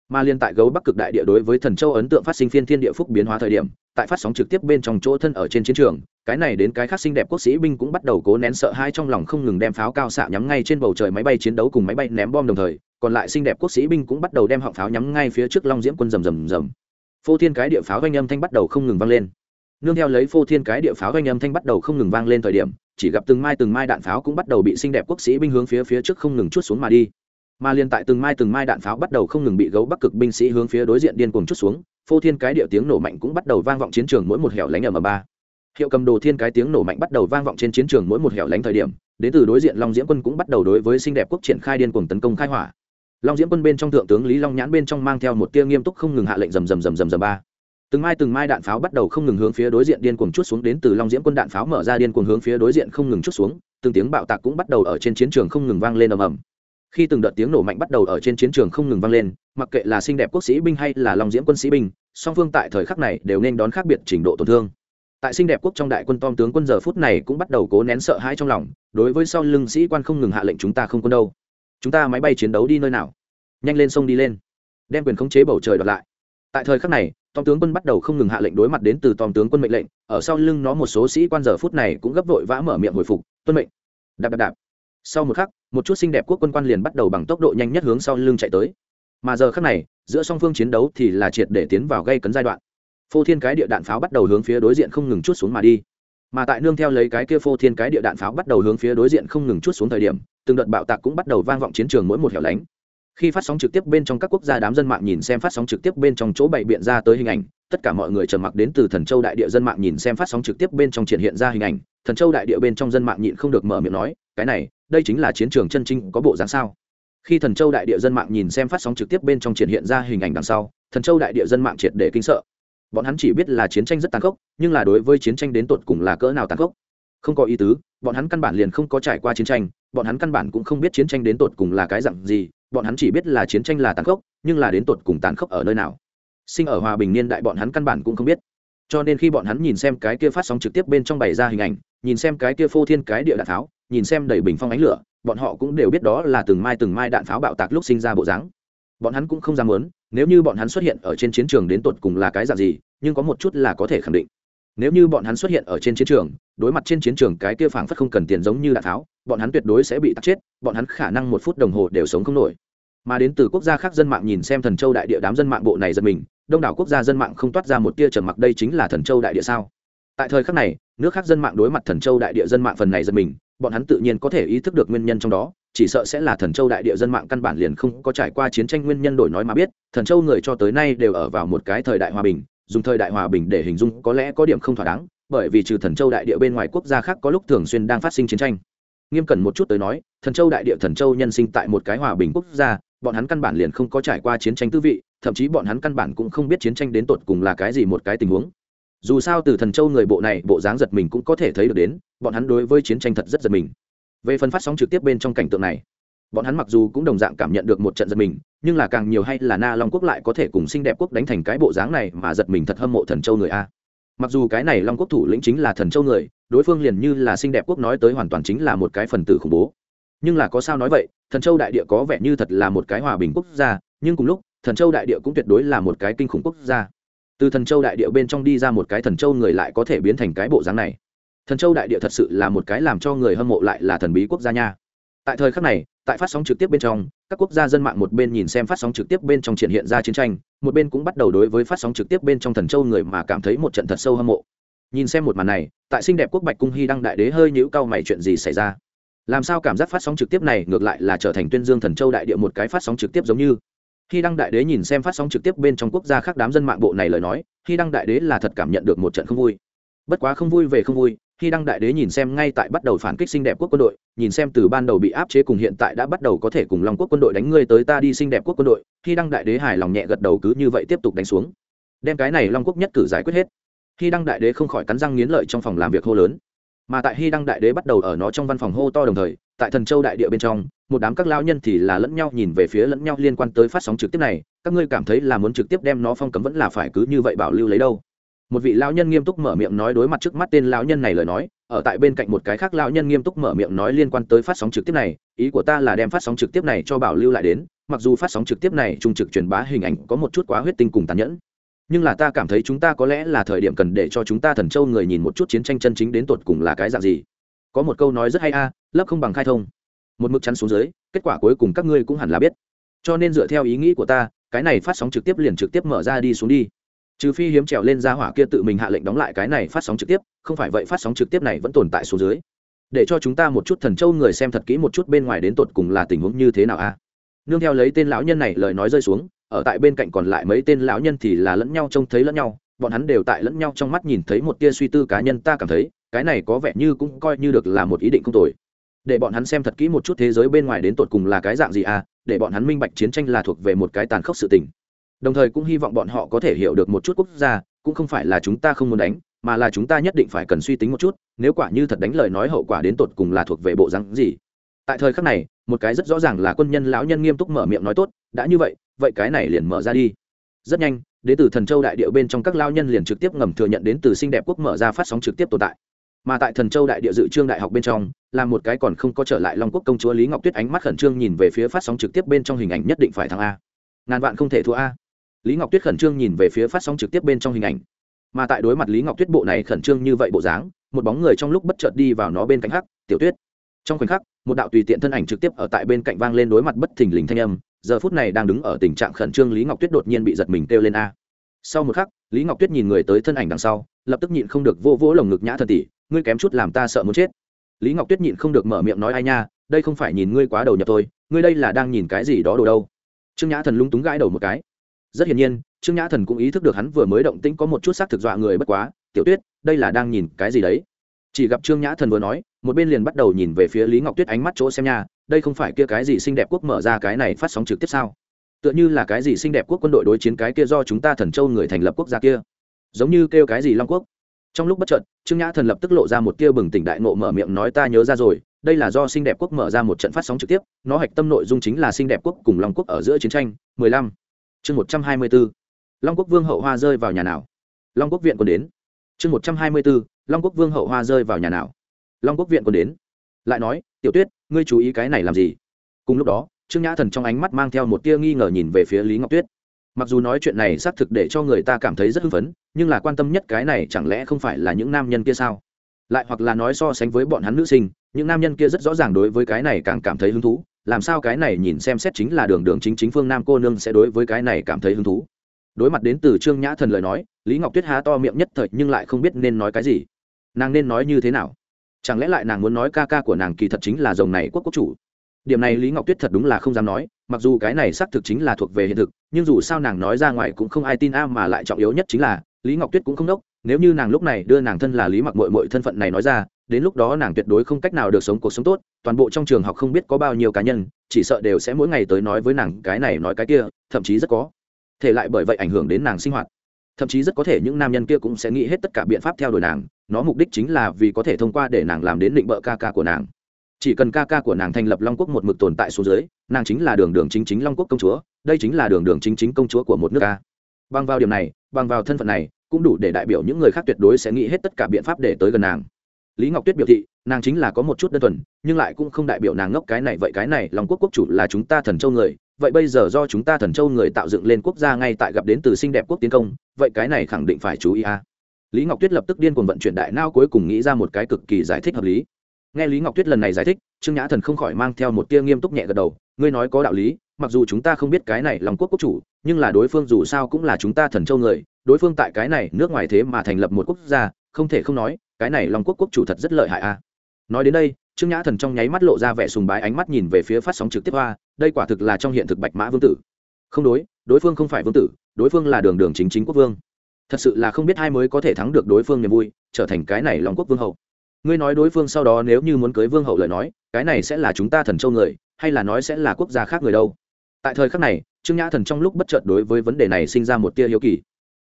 mà liên tại gấu bắc cực đại địa đối với thần châu ấn tượng phát sinh phiên thiên địa phúc biến hóa thời điểm, tại phát sóng trực tiếp bên trong chỗ thân ở trên chiến trường, cái này đến cái khác xinh đẹp quốc sĩ binh cũng bắt đầu cố nén sợ hai trong lòng không ngừng đem pháo cao xạ nhắm ngay trên bầu trời máy bay chiến đấu cùng máy bay ném bom đồng thời, còn lại xinh đẹp quốc sĩ binh cũng bắt đầu đem họng pháo nhắm ngay phía trước long diễm quân rầm rầm rầm. Phô thiên cái địa pháo vang âm thanh bắt đầu không ngừng vang lên. Nương theo lấy phô thiên cái địa pháo vang âm thanh bắt đầu không ngừng vang lên thời điểm, chỉ gặp từng mai từng mai đạn pháo cũng bắt đầu bị xinh đẹp quốc sĩ binh hướng phía phía trước không ngừng chút xuống mà đi mà liên tại từng mai từng mai đạn pháo bắt đầu không ngừng bị gấu bắc cực binh sĩ hướng phía đối diện điên cuồng chút xuống, phô thiên cái địa tiếng nổ mạnh cũng bắt đầu vang vọng chiến trường mỗi một hẻo lánh ở m ba. Hiệu cầm đồ thiên cái tiếng nổ mạnh bắt đầu vang vọng trên chiến trường mỗi một hẻo lánh thời điểm, đến từ đối diện long diễm quân cũng bắt đầu đối với xinh đẹp quốc triển khai điên cuồng tấn công khai hỏa. Long diễm quân bên trong thượng tướng lý long nhãn bên trong mang theo một tia nghiêm túc không ngừng hạ lệnh rầm rầm rầm rầm rầm ba. Từng mai từng mai đạn pháo bắt đầu không ngừng hướng phía đối diện điên cuồng chút xuống, đến từ long diễm quân đạn pháo mở ra điên cuồng hướng phía đối diện không ngừng chút xuống, từng tiếng bạo tạc cũng bắt đầu ở trên chiến trường không ngừng vang lên ầm ầm khi từng đợt tiếng nổ mạnh bắt đầu ở trên chiến trường không ngừng vang lên, mặc kệ là xinh đẹp quốc sĩ binh hay là long diễm quân sĩ binh, song phương tại thời khắc này đều nên đón khác biệt trình độ tổn thương. Tại xinh đẹp quốc trong đại quân tom tướng quân giờ phút này cũng bắt đầu cố nén sợ hãi trong lòng, đối với sau lưng sĩ quan không ngừng hạ lệnh chúng ta không quân đâu. Chúng ta máy bay chiến đấu đi nơi nào? Nhanh lên sông đi lên. Đem quyền khống chế bầu trời đoạt lại. Tại thời khắc này, tom tướng quân bắt đầu không ngừng hạ lệnh đối mặt đến từ tom tướng quân mệnh lệnh, ở sau lưng nó một số sĩ quan giờ phút này cũng gấp vội vã mở miệng hồi phục, tuân mệnh. Đạp đạp đạp sau một khắc, một chút xinh đẹp quốc quân quan liền bắt đầu bằng tốc độ nhanh nhất hướng sau lưng chạy tới. Mà giờ khắc này, giữa song phương chiến đấu thì là triệt để tiến vào gây cấn giai đoạn. Phô thiên cái địa đạn pháo bắt đầu hướng phía đối diện không ngừng chút xuống mà đi. Mà tại nương theo lấy cái kia phô thiên cái địa đạn pháo bắt đầu hướng phía đối diện không ngừng chút xuống thời điểm, từng đợt bạo tạc cũng bắt đầu vang vọng chiến trường mỗi một hẻo lánh. Khi phát sóng trực tiếp bên trong các quốc gia đám dân mạng nhìn xem phát sóng trực tiếp bên trong chỗ bày biện ra tới hình ảnh, tất cả mọi người trầm mặc đến từ thần châu đại địa dân mạng nhìn xem phát sóng trực tiếp bên trong triển hiện ra hình ảnh, thần châu đại địa bên trong dân mạng nhịn không được mở miệng nói cái này, đây chính là chiến trường chân chính có bộ dáng sao? Khi thần châu đại địa dân mạng nhìn xem phát sóng trực tiếp bên trong triển hiện ra hình ảnh đằng sau, thần châu đại địa dân mạng triệt để kinh sợ. Bọn hắn chỉ biết là chiến tranh rất tàn khốc, nhưng là đối với chiến tranh đến tột cùng là cỡ nào tàn khốc? Không có ý tứ, bọn hắn căn bản liền không có trải qua chiến tranh, bọn hắn căn bản cũng không biết chiến tranh đến tột cùng là cái dặn gì, bọn hắn chỉ biết là chiến tranh là tàn khốc, nhưng là đến tột cùng tàn khốc ở nơi nào? Sinh ở hòa bình niên đại bọn hắn căn bản cũng không biết. Cho nên khi bọn hắn nhìn xem cái kia phát sóng trực tiếp bên trong bày ra hình ảnh nhìn xem cái kia phô thiên cái địa đạn tháo nhìn xem đầy bình phong ánh lửa, bọn họ cũng đều biết đó là từng mai từng mai đạn pháo bạo tạc lúc sinh ra bộ dáng. Bọn hắn cũng không dám muốn, nếu như bọn hắn xuất hiện ở trên chiến trường đến tột cùng là cái dạng gì, nhưng có một chút là có thể khẳng định. Nếu như bọn hắn xuất hiện ở trên chiến trường, đối mặt trên chiến trường cái kia phảng phất không cần tiền giống như đạn tháo bọn hắn tuyệt đối sẽ bị tắt chết, bọn hắn khả năng một phút đồng hồ đều sống không nổi. Mà đến từ quốc gia khác dân mạng nhìn xem thần châu đại địa đám dân mạng bộ này giật mình, đông đảo quốc gia dân mạng không toát ra một tia trầm mặc đây chính là thần châu đại địa sao? Tại thời khắc này nước khác dân mạng đối mặt thần châu đại địa dân mạng phần này giật mình, bọn hắn tự nhiên có thể ý thức được nguyên nhân trong đó, chỉ sợ sẽ là thần châu đại địa dân mạng căn bản liền không có trải qua chiến tranh nguyên nhân đổi nói mà biết, thần châu người cho tới nay đều ở vào một cái thời đại hòa bình, dùng thời đại hòa bình để hình dung có lẽ có điểm không thỏa đáng, bởi vì trừ thần châu đại địa bên ngoài quốc gia khác có lúc thường xuyên đang phát sinh chiến tranh. Nghiêm cẩn một chút tới nói, thần châu đại địa thần châu nhân sinh tại một cái hòa bình quốc gia, bọn hắn căn bản liền không có trải qua chiến tranh tư vị, thậm chí bọn hắn căn bản cũng không biết chiến tranh đến tột cùng là cái gì một cái tình huống dù sao từ thần châu người bộ này bộ dáng giật mình cũng có thể thấy được đến, bọn hắn đối với chiến tranh thật rất giật mình. Về phần phát sóng trực tiếp bên trong cảnh tượng này, bọn hắn mặc dù cũng đồng dạng cảm nhận được một trận giật mình, nhưng là càng nhiều hay là na long quốc lại có thể cùng xinh đẹp quốc đánh thành cái bộ dáng này mà giật mình thật hâm mộ thần châu người a. Mặc dù cái này long quốc thủ lĩnh chính là thần châu người, đối phương liền như là xinh đẹp quốc nói tới hoàn toàn chính là một cái phần tử khủng bố. Nhưng là có sao nói vậy, thần châu đại địa có vẻ như thật là một cái hòa bình quốc gia, nhưng cùng lúc, thần châu đại địa cũng tuyệt đối là một cái kinh khủng quốc gia từ thần châu đại địa bên trong đi ra một cái thần châu người lại có thể biến thành cái bộ dáng này. Thần châu đại địa thật sự là một cái làm cho người hâm mộ lại là thần bí quốc gia nha. Tại thời khắc này, tại phát sóng trực tiếp bên trong, các quốc gia dân mạng một bên nhìn xem phát sóng trực tiếp bên trong triển hiện ra chiến tranh, một bên cũng bắt đầu đối với phát sóng trực tiếp bên trong thần châu người mà cảm thấy một trận thật sâu hâm mộ. Nhìn xem một màn này, tại xinh đẹp quốc bạch cung hy đăng đại đế hơi nhũ cao mày chuyện gì xảy ra? Làm sao cảm giác phát sóng trực tiếp này ngược lại là trở thành tuyên dương thần châu đại địa một cái phát sóng trực tiếp giống như? Khi đăng đại đế nhìn xem phát sóng trực tiếp bên trong quốc gia khác đám dân mạng bộ này lời nói, khi đăng đại đế là thật cảm nhận được một trận không vui. Bất quá không vui về không vui, khi đăng đại đế nhìn xem ngay tại bắt đầu phản kích xinh đẹp quốc quân đội, nhìn xem từ ban đầu bị áp chế cùng hiện tại đã bắt đầu có thể cùng long quốc quân đội đánh ngươi tới ta đi xinh đẹp quốc quân đội, khi đăng đại đế hài lòng nhẹ gật đầu cứ như vậy tiếp tục đánh xuống. Đem cái này long quốc nhất cử giải quyết hết. Khi đăng đại đế không khỏi cắn răng nghiến lợi trong phòng làm việc hô lớn. Mà tại hy đăng đại đế bắt đầu ở nó trong văn phòng hô to đồng thời, tại thần châu đại địa bên trong một đám các lao nhân thì là lẫn nhau nhìn về phía lẫn nhau liên quan tới phát sóng trực tiếp này. Các ngươi cảm thấy là muốn trực tiếp đem nó phong cấm vẫn là phải cứ như vậy bảo lưu lấy đâu? Một vị lão nhân nghiêm túc mở miệng nói đối mặt trước mắt tên lão nhân này lời nói ở tại bên cạnh một cái khác lão nhân nghiêm túc mở miệng nói liên quan tới phát sóng trực tiếp này ý của ta là đem phát sóng trực tiếp này cho bảo lưu lại đến mặc dù phát sóng trực tiếp này trung trực truyền bá hình ảnh có một chút quá huyết tinh cùng tàn nhẫn nhưng là ta cảm thấy chúng ta có lẽ là thời điểm cần để cho chúng ta thần châu người nhìn một chút chiến tranh chân chính đến tột cùng là cái dạng gì. Có một câu nói rất hay a à, lấp không bằng khai thông một mực chắn xuống dưới, kết quả cuối cùng các ngươi cũng hẳn là biết. Cho nên dựa theo ý nghĩ của ta, cái này phát sóng trực tiếp liền trực tiếp mở ra đi xuống đi. Trừ phi hiếm trèo lên ra hỏa kia tự mình hạ lệnh đóng lại cái này phát sóng trực tiếp, không phải vậy phát sóng trực tiếp này vẫn tồn tại xuống dưới. Để cho chúng ta một chút thần châu người xem thật kỹ một chút bên ngoài đến tột cùng là tình huống như thế nào a. Nương theo lấy tên lão nhân này lời nói rơi xuống, ở tại bên cạnh còn lại mấy tên lão nhân thì là lẫn nhau trông thấy lẫn nhau, bọn hắn đều tại lẫn nhau trong mắt nhìn thấy một tia suy tư cá nhân ta cảm thấy, cái này có vẻ như cũng coi như được là một ý định không tồi để bọn hắn xem thật kỹ một chút thế giới bên ngoài đến tột cùng là cái dạng gì à để bọn hắn minh bạch chiến tranh là thuộc về một cái tàn khốc sự tình. Đồng thời cũng hy vọng bọn họ có thể hiểu được một chút quốc gia, cũng không phải là chúng ta không muốn đánh, mà là chúng ta nhất định phải cần suy tính một chút, nếu quả như thật đánh lời nói hậu quả đến tột cùng là thuộc về bộ rắn gì. Tại thời khắc này, một cái rất rõ ràng là quân nhân lão nhân nghiêm túc mở miệng nói tốt, đã như vậy vậy cái này liền mở ra đi. Rất nhanh, đến từ thần châu đại điệu bên trong các lao nhân liền trực tiếp ngầm thừa nhận đến từ xinh đẹp quốc mở ra phát sóng trực tiếp tồn tại. Mà tại thần châu đại địa dự trương đại học bên trong là một cái còn không có trở lại long quốc công chúa lý ngọc tuyết ánh mắt khẩn trương nhìn về phía phát sóng trực tiếp bên trong hình ảnh nhất định phải thắng a. Ngàn vạn không thể thua a. Lý ngọc tuyết khẩn trương nhìn về phía phát sóng trực tiếp bên trong hình ảnh. Mà tại đối mặt lý ngọc tuyết bộ này khẩn trương như vậy bộ dáng, một bóng người trong lúc bất chợt đi vào nó bên cạnh hắc, tiểu tuyết. Trong khoảnh khắc, một đạo tùy tiện thân ảnh trực tiếp ở tại bên cạnh vang lên đối mặt bất thình lình thanh âm. Giờ phút này đang đứng ở tình trạng khẩn trương lý ngọc tuyết đột nhiên bị giật mình kêu lên a. Sau một khắc, lý ngọc tuyết nhìn người tới thân ảnh đằng sau, lập tức nhịn không được vô vỗ lồng ngực nhã thần tỷ, ngươi kém chút làm ta sợ muốn chết lý ngọc tuyết nhịn không được mở miệng nói ai nha, đây không phải nhìn ngươi quá đầu nhập tôi ngươi đây là đang nhìn cái gì đó đồ đâu. Trương nhã thần lúng túng gãi đầu một cái. Rất hiển nhiên, trương nhã thần cũng ý thức được hắn vừa mới động tĩnh có một chút xác thực dọa người bất quá, tiểu tuyết, đây là đang nhìn cái gì đấy? Chỉ gặp trương nhã thần vừa nói, một bên liền bắt đầu nhìn về phía lý ngọc tuyết ánh mắt chỗ xem nha, đây không phải kia cái gì xinh đẹp quốc mở ra cái này phát sóng trực tiếp sao? Tựa như là cái gì xinh đẹp quốc quân đội đối chiến cái kia do chúng ta thần châu người thành lập quốc gia kia, giống như kêu cái gì long quốc trong lúc bất chợt, trương nhã thần lập tức lộ ra một tia bừng tỉnh đại ngộ mở miệng nói ta nhớ ra rồi, đây là do xinh đẹp quốc mở ra một trận phát sóng trực tiếp, nó hạch tâm nội dung chính là xinh đẹp quốc cùng long quốc ở giữa chiến tranh. 15. chương 124. long quốc vương hậu hoa rơi vào nhà nào? Long quốc viện còn đến. Chương 124. long quốc vương hậu hoa rơi vào nhà nào? Long quốc viện còn đến. Lại nói, tiểu tuyết, ngươi chú ý cái này làm gì? Cùng lúc đó, trương nhã thần trong ánh mắt mang theo một tia nghi ngờ nhìn về phía lý ngọc tuyết. Mặc dù nói chuyện này xác thực để cho người ta cảm thấy rất hưng phấn nhưng là quan tâm nhất cái này chẳng lẽ không phải là những nam nhân kia sao? Lại hoặc là nói so sánh với bọn hắn nữ sinh, những nam nhân kia rất rõ ràng đối với cái này càng cảm thấy hứng thú, làm sao cái này nhìn xem xét chính là đường đường chính chính phương nam cô nương sẽ đối với cái này cảm thấy hứng thú. Đối mặt đến từ trương nhã thần lời nói, lý ngọc tuyết há to miệng nhất thời nhưng lại không biết nên nói cái gì. Nàng nên nói như thế nào? Chẳng lẽ lại nàng muốn nói ca ca của nàng kỳ thật chính là dòng này quốc quốc chủ? Điểm này lý ngọc tuyết thật đúng là không dám nói, mặc dù cái này xác thực chính là thuộc về hiện thực, nhưng dù sao nàng nói ra ngoài cũng không ai tin a, mà lại trọng yếu nhất chính là lý ngọc tuyết cũng không đốc, nếu như nàng lúc này đưa nàng thân là lý mặc mội mội thân phận này nói ra, đến lúc đó nàng tuyệt đối không cách nào được sống cuộc sống tốt, toàn bộ trong trường học không biết có bao nhiêu cá nhân, chỉ sợ đều sẽ mỗi ngày tới nói với nàng cái này nói cái kia, thậm chí rất có thể lại bởi vậy ảnh hưởng đến nàng sinh hoạt. Thậm chí rất có thể những nam nhân kia cũng sẽ nghĩ hết tất cả biện pháp theo đuổi nàng, nó mục đích chính là vì có thể thông qua để nàng làm đến định bợ ca ca của nàng. Chỉ cần ca ca của nàng thành lập long quốc một mực tồn tại số dưới, nàng chính là đường đường chính chính long quốc công chúa, đây chính là đường đường chính chính công chúa của một nước ca bằng vào điểm này, bằng vào thân phận này, cũng đủ để đại biểu những người khác tuyệt đối sẽ nghĩ hết tất cả biện pháp để tới gần nàng. Lý ngọc tuyết biểu thị, nàng chính là có một chút đơn thuần, nhưng lại cũng không đại biểu nàng ngốc cái này vậy cái này, long quốc quốc chủ là chúng ta thần châu người, vậy bây giờ do chúng ta thần châu người tạo dựng lên quốc gia ngay tại gặp đến từ xinh đẹp quốc tiến công, vậy cái này khẳng định phải chú ý a. Lý ngọc tuyết lập tức điên cuồng vận chuyển đại nao cuối cùng nghĩ ra một cái cực kỳ giải thích hợp lý. Nghe lý ngọc tuyết lần này giải thích, trương nhã thần không khỏi mang theo một tia nghiêm túc nhẹ gật đầu, ngươi nói có đạo lý mặc dù chúng ta không biết cái này lòng quốc quốc chủ, nhưng là đối phương dù sao cũng là chúng ta thần châu người, đối phương tại cái này nước ngoài thế mà thành lập một quốc gia, không thể không nói, cái này lòng quốc quốc chủ thật rất lợi hại a. Nói đến đây, trương nhã thần trong nháy mắt lộ ra vẻ sùng bái ánh mắt nhìn về phía phát sóng trực tiếp hoa, đây quả thực là trong hiện thực bạch mã vương tử. Không đối đối phương không phải vương tử, đối phương là đường đường chính chính quốc vương. Thật sự là không biết hai mới có thể thắng được đối phương niềm vui, trở thành cái này lòng quốc vương hậu. Ngươi nói đối phương sau đó nếu như muốn cưới vương hậu lời nói, cái này sẽ là chúng ta thần châu người, hay là nói sẽ là quốc gia khác người đâu? Tại thời khắc này, trương nhã thần trong lúc bất chợt đối với vấn đề này sinh ra một tia hiếu kỳ.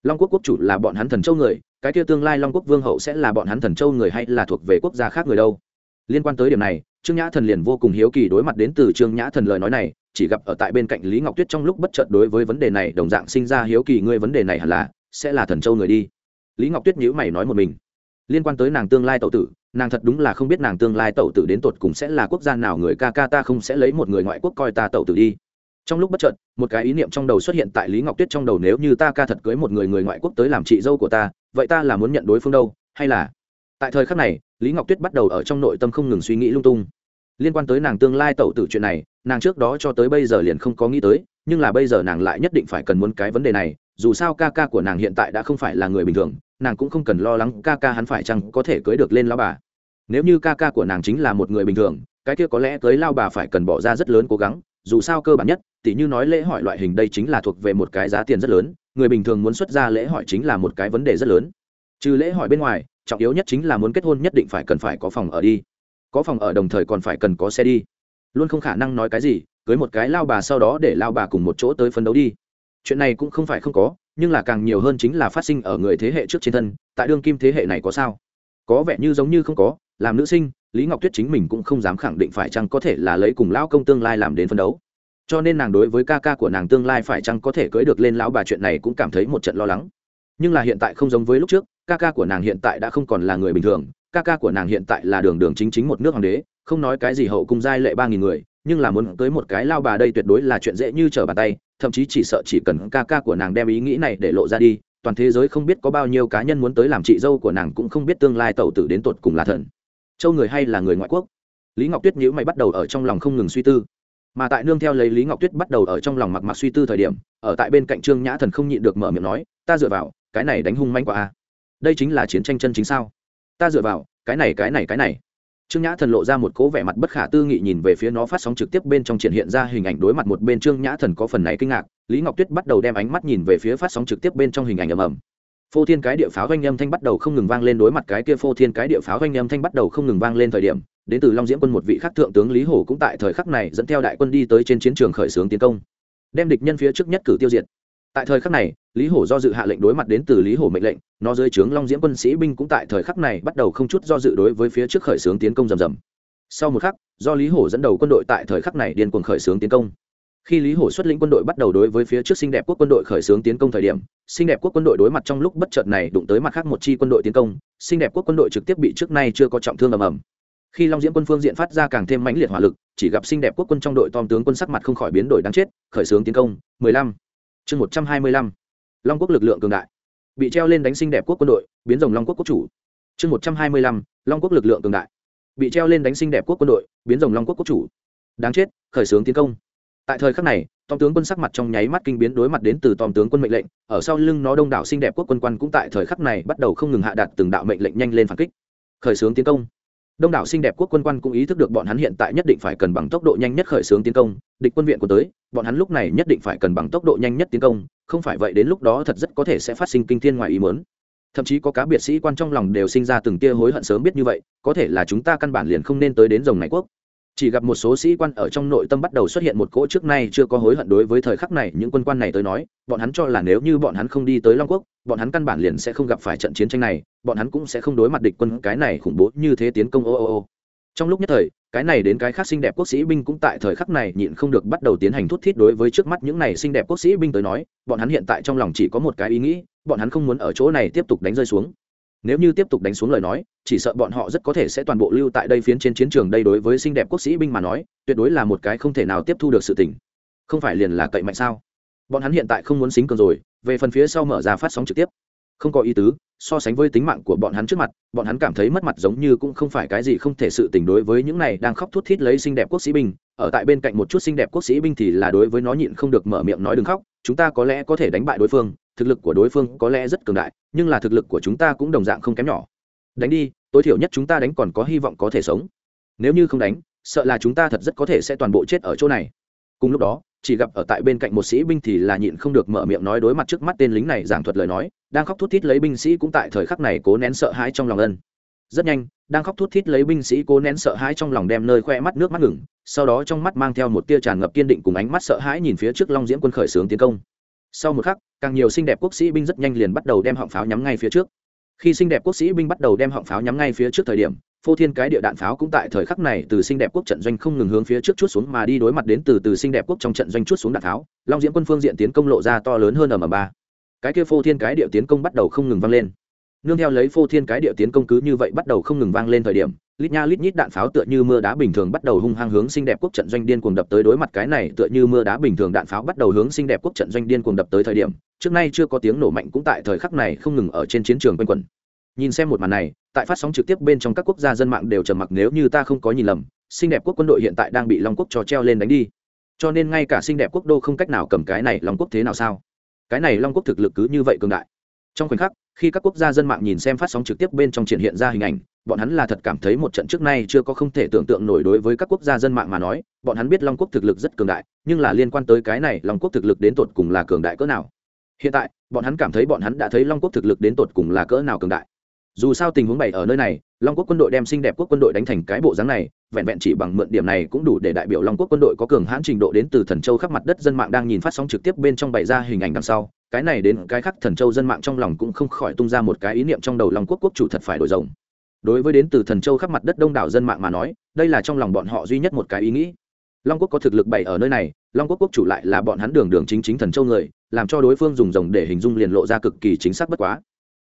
Long quốc quốc chủ là bọn hắn thần châu người, cái tia tương lai long quốc vương hậu sẽ là bọn hắn thần châu người hay là thuộc về quốc gia khác người đâu? Liên quan tới điểm này, trương nhã thần liền vô cùng hiếu kỳ đối mặt đến từ trương nhã thần lời nói này, chỉ gặp ở tại bên cạnh lý ngọc tuyết trong lúc bất chợt đối với vấn đề này đồng dạng sinh ra hiếu kỳ, ngươi vấn đề này hẳn là sẽ là thần châu người đi. Lý ngọc tuyết nhữ mày nói một mình. Liên quan tới nàng tương lai tậu tử, nàng thật đúng là không biết nàng tương lai tẩu tử đến tột cùng sẽ là quốc gia nào, người ca ca ta không sẽ lấy một người ngoại quốc coi ta tẩu tử đi trong lúc bất chợt, một cái ý niệm trong đầu xuất hiện tại lý ngọc tuyết trong đầu nếu như ta ca thật cưới một người người ngoại quốc tới làm chị dâu của ta, vậy ta là muốn nhận đối phương đâu, hay là? Tại thời khắc này, lý ngọc tuyết bắt đầu ở trong nội tâm không ngừng suy nghĩ lung tung. Liên quan tới nàng tương lai tẩu tử chuyện này, nàng trước đó cho tới bây giờ liền không có nghĩ tới, nhưng là bây giờ nàng lại nhất định phải cần muốn cái vấn đề này, dù sao ca ca của nàng hiện tại đã không phải là người bình thường, nàng cũng không cần lo lắng ca ca hắn phải chăng có thể cưới được lên lao bà. Nếu như ca ca của nàng chính là một người bình thường, cái kia có lẽ cưới lao bà phải cần bỏ ra rất lớn cố gắng dù sao cơ bản nhất, tỉ như nói lễ hỏi loại hình đây chính là thuộc về một cái giá tiền rất lớn, người bình thường muốn xuất ra lễ hỏi chính là một cái vấn đề rất lớn. Trừ lễ hỏi bên ngoài, trọng yếu nhất chính là muốn kết hôn nhất định phải cần phải có phòng ở đi. Có phòng ở đồng thời còn phải cần có xe đi. Luôn không khả năng nói cái gì, cưới một cái lao bà sau đó để lao bà cùng một chỗ tới phấn đấu đi. Chuyện này cũng không phải không có, nhưng là càng nhiều hơn chính là phát sinh ở người thế hệ trước trên thân, tại đương kim thế hệ này có sao? Có vẻ như giống như không có làm nữ sinh, lý ngọc tuyết chính mình cũng không dám khẳng định phải chăng có thể là lấy cùng lão công tương lai làm đến phân đấu. Cho nên nàng đối với ca ca của nàng tương lai phải chăng có thể cưới được lên lão bà chuyện này cũng cảm thấy một trận lo lắng. Nhưng là hiện tại không giống với lúc trước, ca ca của nàng hiện tại đã không còn là người bình thường, ca ca của nàng hiện tại là đường đường chính chính một nước hoàng đế, không nói cái gì hậu cung giai lệ ba nghìn người, nhưng là muốn tới một cái lao bà đây tuyệt đối là chuyện dễ như trở bàn tay, thậm chí chỉ sợ chỉ cần ca ca của nàng đem ý nghĩ này để lộ ra đi, toàn thế giới không biết có bao nhiêu cá nhân muốn tới làm chị dâu của nàng cũng không biết tương lai tẩu tử đến tột cùng là thần châu người hay là người ngoại quốc? Lý ngọc tuyết nhữ mày bắt đầu ở trong lòng không ngừng suy tư. Mà tại nương theo lấy lý ngọc tuyết bắt đầu ở trong lòng mặc mặc suy tư thời điểm, ở tại bên cạnh trương nhã thần không nhịn được mở miệng nói, ta dựa vào, cái này đánh hung manh quá a. Đây chính là chiến tranh chân chính sao? Ta dựa vào, cái này cái này cái này. Trương nhã thần lộ ra một cố vẻ mặt bất khả tư nghị nhìn về phía nó phát sóng trực tiếp bên trong triển hiện ra hình ảnh đối mặt một bên trương nhã thần có phần này kinh ngạc. Lý ngọc tuyết bắt đầu đem ánh mắt nhìn về phía phát sóng trực tiếp bên trong hình ảnh ầm ầm phô thiên cái địa pháo doanh âm thanh bắt đầu không ngừng vang lên đối mặt cái kia phô thiên cái địa pháo doanh âm thanh bắt đầu không ngừng vang lên thời điểm, đến từ long diễm quân một vị khắc thượng tướng lý hổ cũng tại thời khắc này dẫn theo đại quân đi tới trên chiến trường khởi xướng tiến công, đem địch nhân phía trước nhất cử tiêu diệt. Tại thời khắc này, lý hổ do dự hạ lệnh đối mặt đến từ lý hổ mệnh lệnh, nó dưới trướng long diễm quân sĩ binh cũng tại thời khắc này bắt đầu không chút do dự đối với phía trước khởi xướng tiến công rầm rầm. Sau một khắc, do lý hổ dẫn đầu quân đội tại thời khắc này điên cuồng khởi xướng tiến công khi lý hổ xuất lĩnh quân đội bắt đầu đối với phía trước xinh đẹp quốc quân đội khởi xướng tiến công thời điểm, xinh đẹp quốc quân đội đối mặt trong lúc bất chợt này đụng tới mặt khác một chi quân đội tiến công, xinh đẹp quốc quân đội trực tiếp bị trước nay chưa có trọng thương ầm ầm khi long diễm quân phương diện phát ra càng thêm mãnh liệt hỏa lực, chỉ gặp xinh đẹp quốc quân trong đội tom tướng quân sắc mặt không khỏi biến đổi đáng chết, khởi xướng tiến công 15. chương 125. long quốc lực lượng cường đại bị treo lên đánh xinh đẹp quốc quân đội, biến rồng long quốc quốc chủ chương 125. long quốc lực lượng cường đại bị treo lên đánh xinh đẹp quốc quân đội, biến rồng long quốc quốc chủ đáng chết, khởi xướng tiến công tại thời khắc này, tom tướng quân sắc mặt trong nháy mắt kinh biến đối mặt đến từ tom tướng quân mệnh lệnh, ở sau lưng nó đông đảo xinh đẹp quốc quân quan cũng tại thời khắc này bắt đầu không ngừng hạ đặt từng đạo mệnh lệnh nhanh lên phản kích. Khởi xướng tiến công. Đông đảo xinh đẹp quốc quân quan cũng ý thức được bọn hắn hiện tại nhất định phải cần bằng tốc độ nhanh nhất khởi xướng tiến công, địch quân viện của tới, bọn hắn lúc này nhất định phải cần bằng tốc độ nhanh nhất tiến công, không phải vậy đến lúc đó thật rất có thể sẽ phát sinh kinh thiên ngoài ý mớn thậm chí có cá biệt sĩ quan trong lòng đều sinh ra từng tia hối hận sớm biết như vậy, có thể là chúng ta căn bản liền không nên tới đến rồng này quốc chỉ gặp một số sĩ quan ở trong nội tâm bắt đầu xuất hiện một cỗ trước nay chưa có hối hận đối với thời khắc này, những quân quan này tới nói, bọn hắn cho là nếu như bọn hắn không đi tới long quốc, bọn hắn căn bản liền sẽ không gặp phải trận chiến tranh này, bọn hắn cũng sẽ không đối mặt địch quân, cái này khủng bố như thế tiến công ô ô ô. Trong lúc nhất thời, cái này đến cái khác xinh đẹp quốc sĩ binh cũng tại thời khắc này nhịn không được bắt đầu tiến hành thút thít đối với trước mắt những này xinh đẹp quốc sĩ binh tới nói, bọn hắn hiện tại trong lòng chỉ có một cái ý nghĩ, bọn hắn không muốn ở chỗ này tiếp tục đánh rơi xuống nếu như tiếp tục đánh xuống lời nói, chỉ sợ bọn họ rất có thể sẽ toàn bộ lưu tại đây phiến trên chiến trường đây đối với xinh đẹp quốc sĩ binh mà nói, tuyệt đối là một cái không thể nào tiếp thu được sự tình. Không phải liền là cậy mạnh sao? Bọn hắn hiện tại không muốn xính cường rồi, về phần phía sau mở ra phát sóng trực tiếp. Không có ý tứ, so sánh với tính mạng của bọn hắn trước mặt, bọn hắn cảm thấy mất mặt giống như cũng không phải cái gì không thể sự tình đối với những này đang khóc thút thít lấy xinh đẹp quốc sĩ binh. Ở tại bên cạnh một chút xinh đẹp quốc sĩ binh thì là đối với nó nhịn không được mở miệng nói đừng khóc, chúng ta có lẽ có thể đánh bại đối phương thực lực của đối phương có lẽ rất cường đại, nhưng là thực lực của chúng ta cũng đồng dạng không kém nhỏ. Đánh đi, tối thiểu nhất chúng ta đánh còn có hy vọng có thể sống. Nếu như không đánh, sợ là chúng ta thật rất có thể sẽ toàn bộ chết ở chỗ này. Cùng lúc đó, chỉ gặp ở tại bên cạnh một sĩ binh thì là nhịn không được mở miệng nói đối mặt trước mắt tên lính này giảng thuật lời nói, đang khóc thút thít lấy binh sĩ cũng tại thời khắc này cố nén sợ hãi trong lòng ân. Rất nhanh, đang khóc thút thít lấy binh sĩ cố nén sợ hãi trong lòng đem nơi khoe mắt nước mắt ngừng, sau đó trong mắt mang theo một tia tràn ngập kiên định cùng ánh mắt sợ hãi nhìn phía trước long diễm quân khởi xướng tiến công sau một khắc, càng nhiều xinh đẹp quốc sĩ binh rất nhanh liền bắt đầu đem họng pháo nhắm ngay phía trước. Khi xinh đẹp quốc sĩ binh bắt đầu đem họng pháo nhắm ngay phía trước thời điểm, phô thiên cái địa đạn pháo cũng tại thời khắc này từ xinh đẹp quốc trận doanh không ngừng hướng phía trước chút xuống mà đi đối mặt đến từ từ xinh đẹp quốc trong trận doanh chút xuống đạn pháo, long diễm quân phương diện tiến công lộ ra to lớn hơn ở m ba. Cái kia phô thiên cái địa tiến công bắt đầu không ngừng vang lên. Nương theo lấy phô thiên cái địa tiến công cứ như vậy bắt đầu không ngừng vang lên thời điểm lít nha lít nhít đạn pháo tựa như mưa đá bình thường bắt đầu hung hăng hướng xinh đẹp quốc trận doanh điên cuồng đập tới đối mặt cái này tựa như mưa đá bình thường đạn pháo bắt đầu hướng xinh đẹp quốc trận doanh điên cuồng đập tới thời điểm, trước nay chưa có tiếng nổ mạnh cũng tại thời khắc này không ngừng ở trên chiến trường quanh quẩn. Nhìn xem một màn này, tại phát sóng trực tiếp bên trong các quốc gia dân mạng đều trầm mặc nếu như ta không có nhìn lầm, xinh đẹp quốc quân đội hiện tại đang bị long quốc trò treo lên đánh đi. Cho nên ngay cả xinh đẹp quốc đô không cách nào cầm cái này long quốc thế nào sao? Cái này long quốc thực lực cứ như vậy cường đại. Trong khoảnh khắc khi các quốc gia dân mạng nhìn xem phát sóng trực tiếp bên trong triển hiện ra hình ảnh, bọn hắn là thật cảm thấy một trận trước nay chưa có không thể tưởng tượng nổi đối với các quốc gia dân mạng mà nói, bọn hắn biết long quốc thực lực rất cường đại, nhưng là liên quan tới cái này, long quốc thực lực đến tột cùng là cường đại cỡ nào. Hiện tại, bọn hắn cảm thấy bọn hắn đã thấy long quốc thực lực đến tột cùng là cỡ nào cường đại dù sao tình huống bày ở nơi này, long quốc quân đội đem xinh đẹp quốc quân đội đánh thành cái bộ dáng này, vẹn vẹn chỉ bằng mượn điểm này cũng đủ để đại biểu long quốc quân đội có cường hãn trình độ đến từ thần châu khắp mặt đất dân mạng đang nhìn phát sóng trực tiếp bên trong bày ra hình ảnh đằng sau. Cái này đến cái khác thần châu dân mạng trong lòng cũng không khỏi tung ra một cái ý niệm trong đầu long quốc quốc chủ thật phải đổi rồng. Đối với đến từ thần châu khắp mặt đất đông đảo dân mạng mà nói, đây là trong lòng bọn họ duy nhất một cái ý nghĩ. Long quốc có thực lực bày ở nơi này, long quốc quốc chủ lại là bọn hắn đường đường chính chính thần châu người, làm cho đối phương dùng rồng để hình dung liền lộ ra cực kỳ chính xác bất quá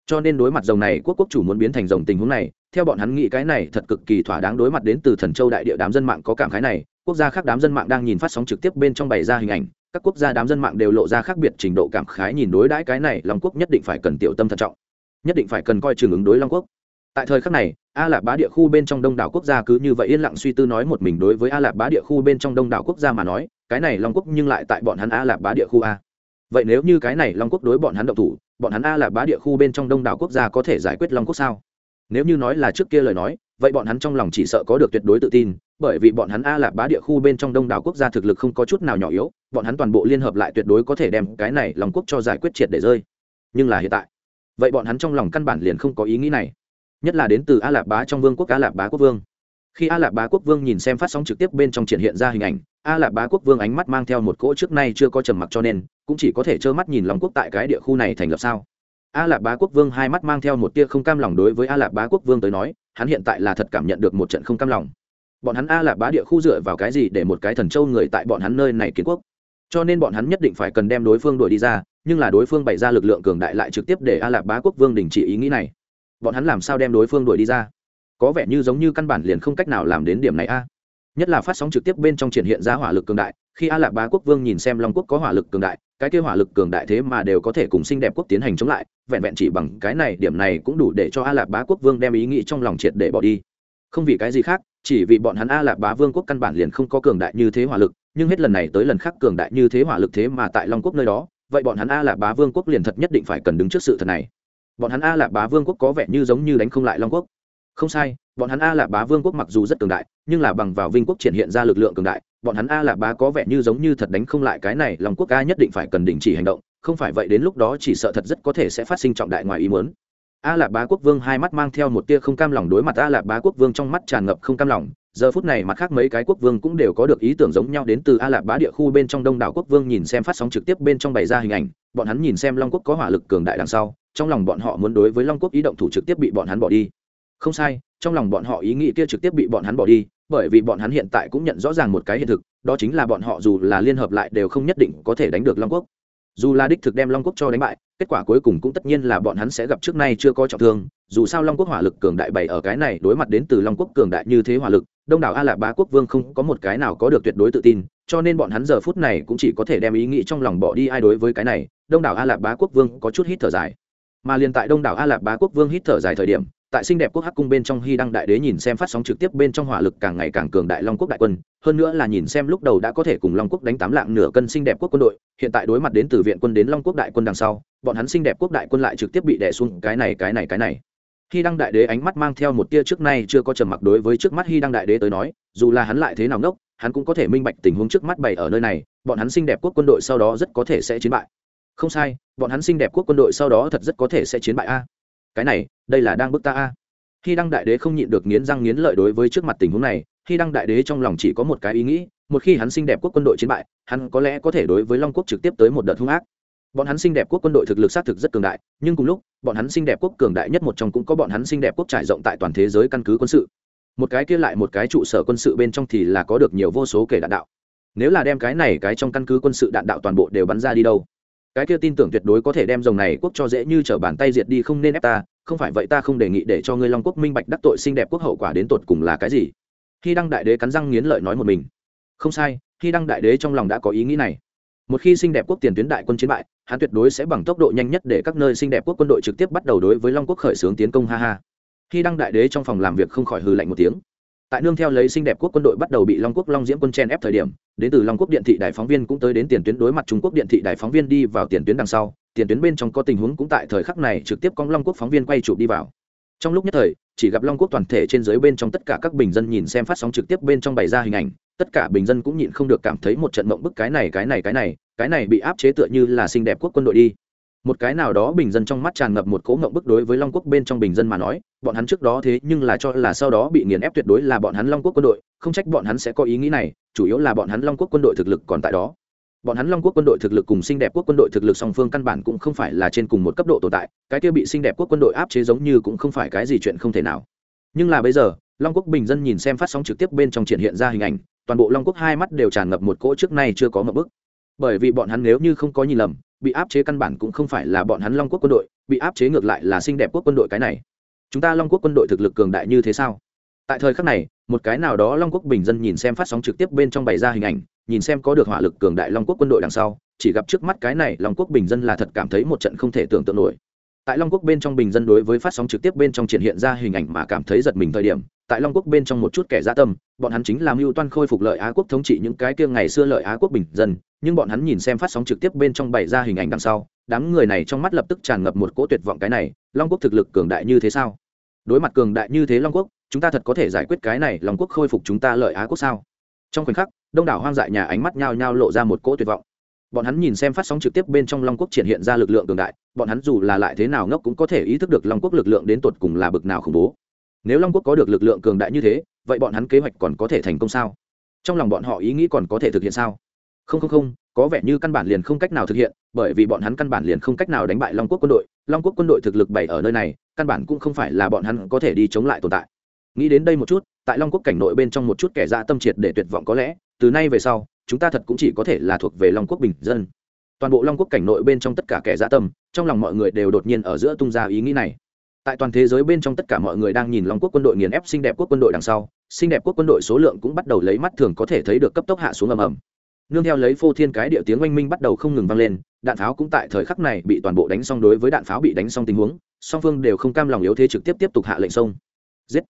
cho nên đối mặt rồng này, quốc quốc chủ muốn biến thành rồng tình huống này, theo bọn hắn nghĩ cái này thật cực kỳ thỏa đáng đối mặt đến từ thần châu đại địa đám dân mạng có cảm khái này, quốc gia khác đám dân mạng đang nhìn phát sóng trực tiếp bên trong bày ra hình ảnh, các quốc gia đám dân mạng đều lộ ra khác biệt trình độ cảm khái nhìn đối đãi cái này, long quốc nhất định phải cần tiểu tâm thận trọng, nhất định phải cần coi chừng ứng đối long quốc. Tại thời khắc này, a lạp bá địa khu bên trong đông đảo quốc gia cứ như vậy yên lặng suy tư nói một mình đối với a lạp bá địa khu bên trong đông đảo quốc gia mà nói, cái này long quốc nhưng lại tại bọn hắn a lạp bá địa khu a. Vậy nếu như cái này long quốc đối bọn hắn động thủ bọn hắn a là bá địa khu bên trong đông đảo quốc gia có thể giải quyết long quốc sao? Nếu như nói là trước kia lời nói, vậy bọn hắn trong lòng chỉ sợ có được tuyệt đối tự tin, bởi vì bọn hắn a là bá địa khu bên trong đông đảo quốc gia thực lực không có chút nào nhỏ yếu, bọn hắn toàn bộ liên hợp lại tuyệt đối có thể đem cái này lòng quốc cho giải quyết triệt để rơi. Nhưng là hiện tại, vậy bọn hắn trong lòng căn bản liền không có ý nghĩ này. Nhất là đến từ a lạp bá trong vương quốc, a lạp bá quốc vương. Khi a lạp bá quốc vương nhìn xem phát sóng trực tiếp bên trong triển hiện ra hình ảnh, a lạp bá quốc vương ánh mắt mang theo một cỗ trước nay chưa có trầm mặc cho nên cũng chỉ có thể trơ mắt nhìn lòng quốc tại cái địa khu này thành lập sao? A lạp bá quốc vương hai mắt mang theo một tia không cam lòng đối với a lạp bá quốc vương tới nói, hắn hiện tại là thật cảm nhận được một trận không cam lòng. Bọn hắn a lạp bá địa khu dựa vào cái gì để một cái thần châu người tại bọn hắn nơi này kiến quốc? Cho nên bọn hắn nhất định phải cần đem đối phương đuổi đi ra, nhưng là đối phương bày ra lực lượng cường đại lại trực tiếp để a lạp bá quốc vương đình chỉ ý nghĩ này. Bọn hắn làm sao đem đối phương đuổi đi ra? Có vẻ như giống như căn bản liền không cách nào làm đến điểm này a. Nhất là phát sóng trực tiếp bên trong triển hiện ra hỏa lực cường đại, khi a lạp bá quốc vương nhìn xem long quốc có hỏa lực cường đại cái kia hỏa lực cường đại thế mà đều có thể cùng xinh đẹp quốc tiến hành chống lại, vẹn vẹn chỉ bằng cái này, điểm này cũng đủ để cho a lạp bá quốc vương đem ý nghĩ trong lòng triệt để bỏ đi. Không vì cái gì khác, chỉ vì bọn hắn a lạp bá vương quốc căn bản liền không có cường đại như thế hỏa lực, nhưng hết lần này tới lần khác cường đại như thế hỏa lực thế mà tại long quốc nơi đó, vậy bọn hắn a lạp bá vương quốc liền thật nhất định phải cần đứng trước sự thật này. Bọn hắn a lạp bá vương quốc có vẻ như giống như đánh không lại long quốc. Không sai, bọn hắn a lạp bá vương quốc mặc dù rất cường đại, nhưng là bằng vào vinh quốc triển hiện ra lực lượng cường đại bọn hắn a lạp bá có vẻ như giống như thật đánh không lại cái này long quốc a nhất định phải cần đình chỉ hành động, không phải vậy đến lúc đó chỉ sợ thật rất có thể sẽ phát sinh trọng đại ngoài ý muốn. A lạp bá quốc vương hai mắt mang theo một tia không cam lòng đối mặt a lạp bá quốc vương trong mắt tràn ngập không cam lòng, giờ phút này mặt khác mấy cái quốc vương cũng đều có được ý tưởng giống nhau đến từ a lạp bá địa khu bên trong đông đảo quốc vương nhìn xem phát sóng trực tiếp bên trong bày ra hình ảnh, bọn hắn nhìn xem long quốc có hỏa lực cường đại đằng sau, trong lòng bọn họ muốn đối với long quốc ý động thủ trực tiếp bị bọn hắn bỏ đi. Không sai, trong lòng bọn họ ý nghĩ kia trực tiếp bị bọn hắn bỏ đi bởi vì bọn hắn hiện tại cũng nhận rõ ràng một cái hiện thực, đó chính là bọn họ dù là liên hợp lại đều không nhất định có thể đánh được long quốc. Dù là đích thực đem long quốc cho đánh bại, kết quả cuối cùng cũng tất nhiên là bọn hắn sẽ gặp trước nay chưa có trọng thương. Dù sao long quốc hỏa lực cường đại bày ở cái này, đối mặt đến từ long quốc cường đại như thế hỏa lực, đông đảo a Lạc bá quốc vương không có một cái nào có được tuyệt đối tự tin, cho nên bọn hắn giờ phút này cũng chỉ có thể đem ý nghĩ trong lòng bỏ đi ai đối với cái này. Đông đảo a Lạc bá quốc vương có chút hít thở dài mà liền tại đông đảo a lạp bá quốc vương hít thở dài thời điểm, tại xinh đẹp quốc hắc cung bên trong hy đăng đại đế nhìn xem phát sóng trực tiếp bên trong hỏa lực càng ngày càng cường đại long quốc đại quân, hơn nữa là nhìn xem lúc đầu đã có thể cùng long quốc đánh tám lạng nửa cân xinh đẹp quốc quân đội, hiện tại đối mặt đến từ viện quân đến long quốc đại quân đằng sau, bọn hắn xinh đẹp quốc đại quân lại trực tiếp bị đè xuống, cái này cái này cái này. Hy đăng đại đế ánh mắt mang theo một tia trước nay chưa có trầm mặc đối với trước mắt hy đăng đại đế tới nói, dù là hắn lại thế nào ngốc, hắn cũng có thể minh bạch tình huống trước mắt bày ở nơi này, bọn hắn xinh đẹp quốc quân đội sau đó rất có thể sẽ chiến bại không sai, bọn hắn xinh đẹp quốc quân đội sau đó thật rất có thể sẽ chiến bại a. Cái này, đây là đang bức ta a. Khi đăng đại đế không nhịn được nghiến răng nghiến lợi đối với trước mặt tình huống này, khi đăng đại đế trong lòng chỉ có một cái ý nghĩ, một khi hắn xinh đẹp quốc quân đội chiến bại, hắn có lẽ có thể đối với long quốc trực tiếp tới một đợt hung ác. Bọn hắn xinh đẹp quốc quân đội thực lực xác thực rất cường đại, nhưng cùng lúc, bọn hắn xinh đẹp quốc cường đại nhất một trong cũng có bọn hắn xinh đẹp quốc trải rộng tại toàn thế giới căn cứ quân sự. Một cái kia lại một cái trụ sở quân sự bên trong thì là có được nhiều vô số kể đạn đạo. Nếu là đem cái này cái trong căn cứ quân sự đạn đạo toàn bộ đều bắn ra đi đâu? Cái kia tin tưởng tuyệt đối có thể đem dòng này quốc cho dễ như trở bàn tay diệt đi không nên ép ta, không phải vậy ta không đề nghị để cho ngươi long quốc minh bạch đắc tội xinh đẹp quốc hậu quả đến tột cùng là cái gì. Khi đăng đại đế cắn răng nghiến lợi nói một mình. Không sai, khi đăng đại đế trong lòng đã có ý nghĩ này. Một khi xinh đẹp quốc tiền tuyến đại quân chiến bại, hắn tuyệt đối sẽ bằng tốc độ nhanh nhất để các nơi xinh đẹp quốc quân đội trực tiếp bắt đầu đối với long quốc khởi xướng tiến công, ha ha. Khi đăng đại đế trong phòng làm việc không khỏi hư lạnh một tiếng tại nương theo lấy xinh đẹp quốc quân đội bắt đầu bị long quốc long diễm quân chen ép thời điểm, đến từ long quốc điện thị đài phóng viên cũng tới đến tiền tuyến đối mặt trung quốc điện thị đài phóng viên đi vào tiền tuyến đằng sau. Tiền tuyến bên trong có tình huống cũng tại thời khắc này trực tiếp con long quốc phóng viên quay chụp đi vào. Trong lúc nhất thời, chỉ gặp long quốc toàn thể trên dưới bên trong tất cả các bình dân nhìn xem phát sóng trực tiếp bên trong bày ra hình ảnh. Tất cả bình dân cũng nhịn không được cảm thấy một trận mộng bức, cái này cái này cái này cái này bị áp chế tựa như là xinh đẹp quốc quân đội đi một cái nào đó bình dân trong mắt tràn ngập một cỗ ngộng bức đối với long quốc bên trong bình dân mà nói, bọn hắn trước đó thế nhưng là cho là sau đó bị nghiền ép tuyệt đối là bọn hắn long quốc quân đội, không trách bọn hắn sẽ có ý nghĩ này, chủ yếu là bọn hắn long quốc quân đội thực lực còn tại đó. Bọn hắn long quốc quân đội thực lực cùng xinh đẹp quốc quân đội thực lực song phương căn bản cũng không phải là trên cùng một cấp độ tồn tại, cái kia bị xinh đẹp quốc quân đội áp chế giống như cũng không phải cái gì chuyện không thể nào. Nhưng là bây giờ, long quốc bình dân nhìn xem phát sóng trực tiếp bên trong triển hiện ra hình ảnh, toàn bộ long quốc hai mắt đều tràn ngập một cỗ trước nay chưa có ngập bức. Bởi vì bọn hắn nếu như không có nhìn lầm bị áp chế căn bản cũng không phải là bọn hắn long quốc quân đội, bị áp chế ngược lại là xinh đẹp quốc quân đội cái này. Chúng ta long quốc quân đội thực lực cường đại như thế sao? Tại thời khắc này, một cái nào đó long quốc bình dân nhìn xem phát sóng trực tiếp bên trong bày ra hình ảnh, nhìn xem có được hỏa lực cường đại long quốc quân đội đằng sau, chỉ gặp trước mắt cái này long quốc bình dân là thật cảm thấy một trận không thể tưởng tượng nổi tại long quốc bên trong bình dân đối với phát sóng trực tiếp bên trong triển hiện ra hình ảnh mà cảm thấy giật mình thời điểm, tại long quốc bên trong một chút kẻ gia tâm, bọn hắn chính là mưu toan khôi phục lợi á quốc thống trị những cái kia ngày xưa lợi á quốc bình dân, nhưng bọn hắn nhìn xem phát sóng trực tiếp bên trong bày ra hình ảnh đằng sau, đám người này trong mắt lập tức tràn ngập một cỗ tuyệt vọng cái này, long quốc thực lực cường đại như thế sao? Đối mặt cường đại như thế long quốc, chúng ta thật có thể giải quyết cái này Long quốc khôi phục chúng ta lợi á quốc sao? Trong khoảnh khắc, đông đảo hoang dại nhà ánh mắt nhao nhao lộ ra một cỗ tuyệt vọng bọn hắn nhìn xem phát sóng trực tiếp bên trong long quốc triển hiện ra lực lượng cường đại, bọn hắn dù là lại thế nào ngốc cũng có thể ý thức được long quốc lực lượng đến tột cùng là bực nào khủng bố. Nếu long quốc có được lực lượng cường đại như thế, vậy bọn hắn kế hoạch còn có thể thành công sao? Trong lòng bọn họ ý nghĩ còn có thể thực hiện sao? Không không không, có vẻ như căn bản liền không cách nào thực hiện, bởi vì bọn hắn căn bản liền không cách nào đánh bại long quốc quân đội. Long quốc quân đội thực lực bày ở nơi này, căn bản cũng không phải là bọn hắn có thể đi chống lại tồn tại. Nghĩ đến đây một chút, tại long quốc cảnh nội bên trong một chút kẻ ra tâm triệt để tuyệt vọng có lẽ từ nay về sau, chúng ta thật cũng chỉ có thể là thuộc về long quốc bình dân. Toàn bộ long quốc cảnh nội bên trong tất cả kẻ dạ tâm, trong lòng mọi người đều đột nhiên ở giữa tung ra ý nghĩ này. Tại toàn thế giới bên trong tất cả mọi người đang nhìn long quốc quân đội nghiền ép xinh đẹp quốc quân đội đằng sau, xinh đẹp quốc quân đội số lượng cũng bắt đầu lấy mắt thường có thể thấy được cấp tốc hạ xuống ầm ầm. Nương theo lấy phô thiên cái địa tiếng oanh minh bắt đầu không ngừng vang lên, đạn pháo cũng tại thời khắc này bị toàn bộ đánh xong đối với đạn pháo bị đánh xong tình huống, song phương đều không cam lòng yếu thế trực tiếp tiếp tục hạ lệnh sông. Giết.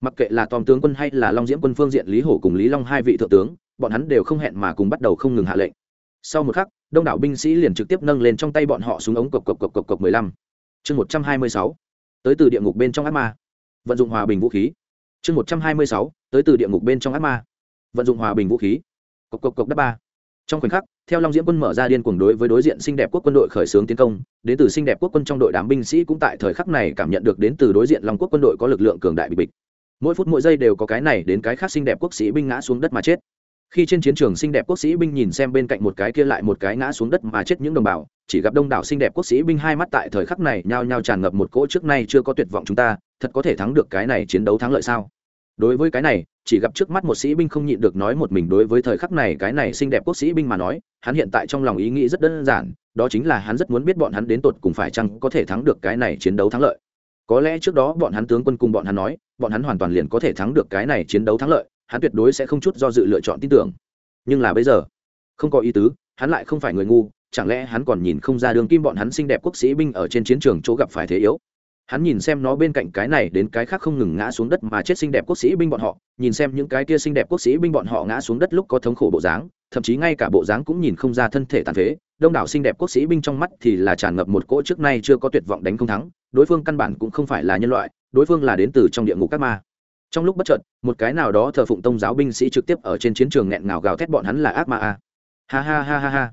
Mặc kệ là tòm tướng quân hay là long diễm quân phương diện lý hổ cùng lý long hai vị thượng tướng bọn hắn đều không hẹn mà cùng bắt đầu không ngừng hạ lệnh. Sau một khắc, đông đảo binh sĩ liền trực tiếp nâng lên trong tay bọn họ xuống ống cộc cộc cộc cộc cộc mười lăm. Chương một trăm hai mươi sáu, tới từ địa ngục bên trong ác ma. Vận dụng hòa bình vũ khí. Chương một trăm hai mươi sáu, tới từ địa ngục bên trong ác ma. Vận dụng hòa bình vũ khí. Cộc cộc cộc đáp ba. Trong khoảnh khắc, theo long diễm quân mở ra điên cuồng đối với đối diện xinh đẹp quốc quân đội khởi xướng tiến công, đến từ xinh đẹp quốc quân trong đội đám binh sĩ cũng tại thời khắc này cảm nhận được đến từ đối diện long quốc quân đội có lực lượng cường đại bị bịch. Mỗi phút mỗi giây đều có cái này đến cái khác xinh đẹp quốc sĩ binh ngã xuống đất mà chết khi trên chiến trường xinh đẹp quốc sĩ binh nhìn xem bên cạnh một cái kia lại một cái ngã xuống đất mà chết những đồng bào, chỉ gặp đông đảo xinh đẹp quốc sĩ binh hai mắt tại thời khắc này nhao nhao tràn ngập một cỗ trước nay chưa có tuyệt vọng chúng ta, thật có thể thắng được cái này chiến đấu thắng lợi sao? Đối với cái này, chỉ gặp trước mắt một sĩ binh không nhịn được nói một mình đối với thời khắc này cái này xinh đẹp quốc sĩ binh mà nói, hắn hiện tại trong lòng ý nghĩ rất đơn giản, đó chính là hắn rất muốn biết bọn hắn đến tột cùng phải chăng có thể thắng được cái này chiến đấu thắng lợi. Có lẽ trước đó bọn hắn tướng quân cùng bọn hắn nói, bọn hắn hoàn toàn liền có thể thắng được cái này chiến đấu thắng lợi hắn tuyệt đối sẽ không chút do dự lựa chọn tin tưởng. Nhưng là bây giờ, không có ý tứ, hắn lại không phải người ngu, chẳng lẽ hắn còn nhìn không ra đường kim bọn hắn xinh đẹp quốc sĩ binh ở trên chiến trường chỗ gặp phải thế yếu? Hắn nhìn xem nó bên cạnh cái này đến cái khác không ngừng ngã xuống đất mà chết xinh đẹp quốc sĩ binh bọn họ, nhìn xem những cái kia xinh đẹp quốc sĩ binh bọn họ ngã xuống đất lúc có thống khổ bộ dáng, thậm chí ngay cả bộ dáng cũng nhìn không ra thân thể tàn phế, đông đảo xinh đẹp quốc sĩ binh trong mắt thì là tràn ngập một cỗ trước nay chưa có tuyệt vọng đánh không thắng, đối phương căn bản cũng không phải là nhân loại, đối phương là đến từ trong địa ngục các ma trong lúc bất chợt, một cái nào đó thờ phụng tông giáo binh sĩ trực tiếp ở trên chiến trường nghẹn ngào gào thét bọn hắn là ác ma a. Ha ha ha ha ha.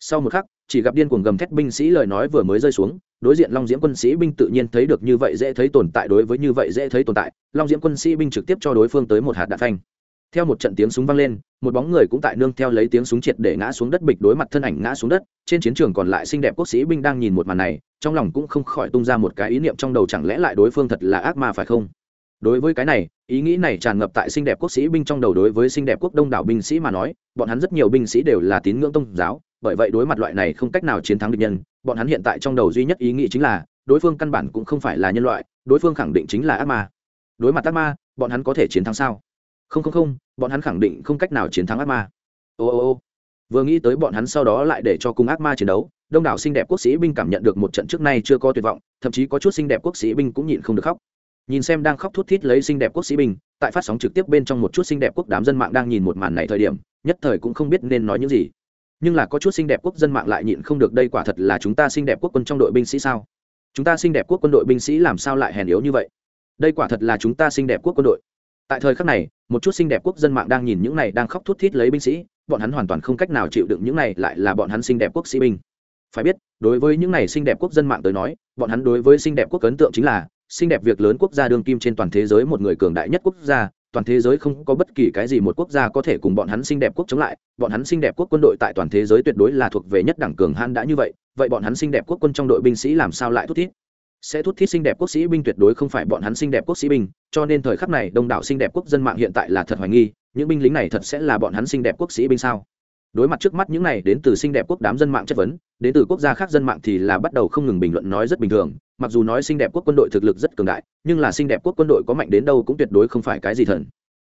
Sau một khắc, chỉ gặp điên cuồng gầm thét binh sĩ lời nói vừa mới rơi xuống, đối diện long diễm quân sĩ binh tự nhiên thấy được như vậy dễ thấy tồn tại, đối với như vậy dễ thấy tồn tại, long diễm quân sĩ binh trực tiếp cho đối phương tới một hạt đạn phanh. Theo một trận tiếng súng vang lên, một bóng người cũng tại nương theo lấy tiếng súng triệt để ngã xuống đất bịch đối mặt thân ảnh ngã xuống đất, trên chiến trường còn lại xinh đẹp quốc sĩ binh đang nhìn một màn này, trong lòng cũng không khỏi tung ra một cái ý niệm trong đầu chẳng lẽ lại đối phương thật là ác ma phải không? Đối với cái này, ý nghĩ này tràn ngập tại xinh đẹp quốc sĩ binh trong đầu đối với xinh đẹp quốc đông đảo binh sĩ mà nói, bọn hắn rất nhiều binh sĩ đều là tín ngưỡng tôn giáo, bởi vậy đối mặt loại này không cách nào chiến thắng địch nhân, bọn hắn hiện tại trong đầu duy nhất ý nghĩ chính là, đối phương căn bản cũng không phải là nhân loại, đối phương khẳng định chính là ác ma. Đối mặt ác ma, bọn hắn có thể chiến thắng sao? Không không không, bọn hắn khẳng định không cách nào chiến thắng ác ma. Ô ô ô. Vừa nghĩ tới bọn hắn sau đó lại để cho cùng ác ma chiến đấu, đông đảo xinh đẹp quốc sĩ binh cảm nhận được một trận trước nay chưa có tuyệt vọng, thậm chí có chút xinh đẹp quốc sĩ binh cũng nhịn không được khóc nhìn xem đang khóc thút thít lấy xinh đẹp quốc sĩ binh tại phát sóng trực tiếp bên trong một chút xinh đẹp quốc đám dân mạng đang nhìn một màn này thời điểm nhất thời cũng không biết nên nói những gì nhưng là có chút xinh đẹp quốc dân mạng lại nhịn không được đây quả thật là chúng ta xinh đẹp quốc quân trong đội binh sĩ sao chúng ta xinh đẹp quốc quân đội binh sĩ làm sao lại hèn yếu như vậy đây quả thật là chúng ta xinh đẹp quốc quân đội tại thời khắc này một chút xinh đẹp quốc dân mạng đang nhìn những này đang khóc thút thít lấy binh sĩ bọn hắn hoàn toàn không cách nào chịu đựng những này lại là bọn hắn xinh đẹp quốc sĩ binh phải biết đối với những này xinh đẹp quốc dân mạng tới nói bọn hắn đối với xinh đẹp quốc ấn tượng chính là xinh đẹp việc lớn quốc gia đương kim trên toàn thế giới một người cường đại nhất quốc gia, toàn thế giới không có bất kỳ cái gì một quốc gia có thể cùng bọn hắn xinh đẹp quốc chống lại, bọn hắn xinh đẹp quốc quân đội tại toàn thế giới tuyệt đối là thuộc về nhất đẳng cường han đã như vậy vậy bọn hắn xinh đẹp quốc quân trong đội binh sĩ làm sao lại thút thít? Sẽ thút thít xinh đẹp quốc sĩ binh tuyệt đối không phải bọn hắn xinh đẹp quốc sĩ binh, cho nên thời khắc này đông đảo xinh đẹp quốc dân mạng hiện tại là thật hoài nghi, những binh lính này thật sẽ là bọn hắn xinh đẹp quốc sĩ binh sao? Đối mặt trước mắt những này đến từ xinh đẹp quốc đám dân mạng chất vấn, đến từ quốc gia khác dân mạng thì là bắt đầu không ngừng bình luận nói rất bình thường, mặc dù nói xinh đẹp quốc quân đội thực lực rất cường đại, nhưng là xinh đẹp quốc quân đội có mạnh đến đâu cũng tuyệt đối không phải cái gì thần.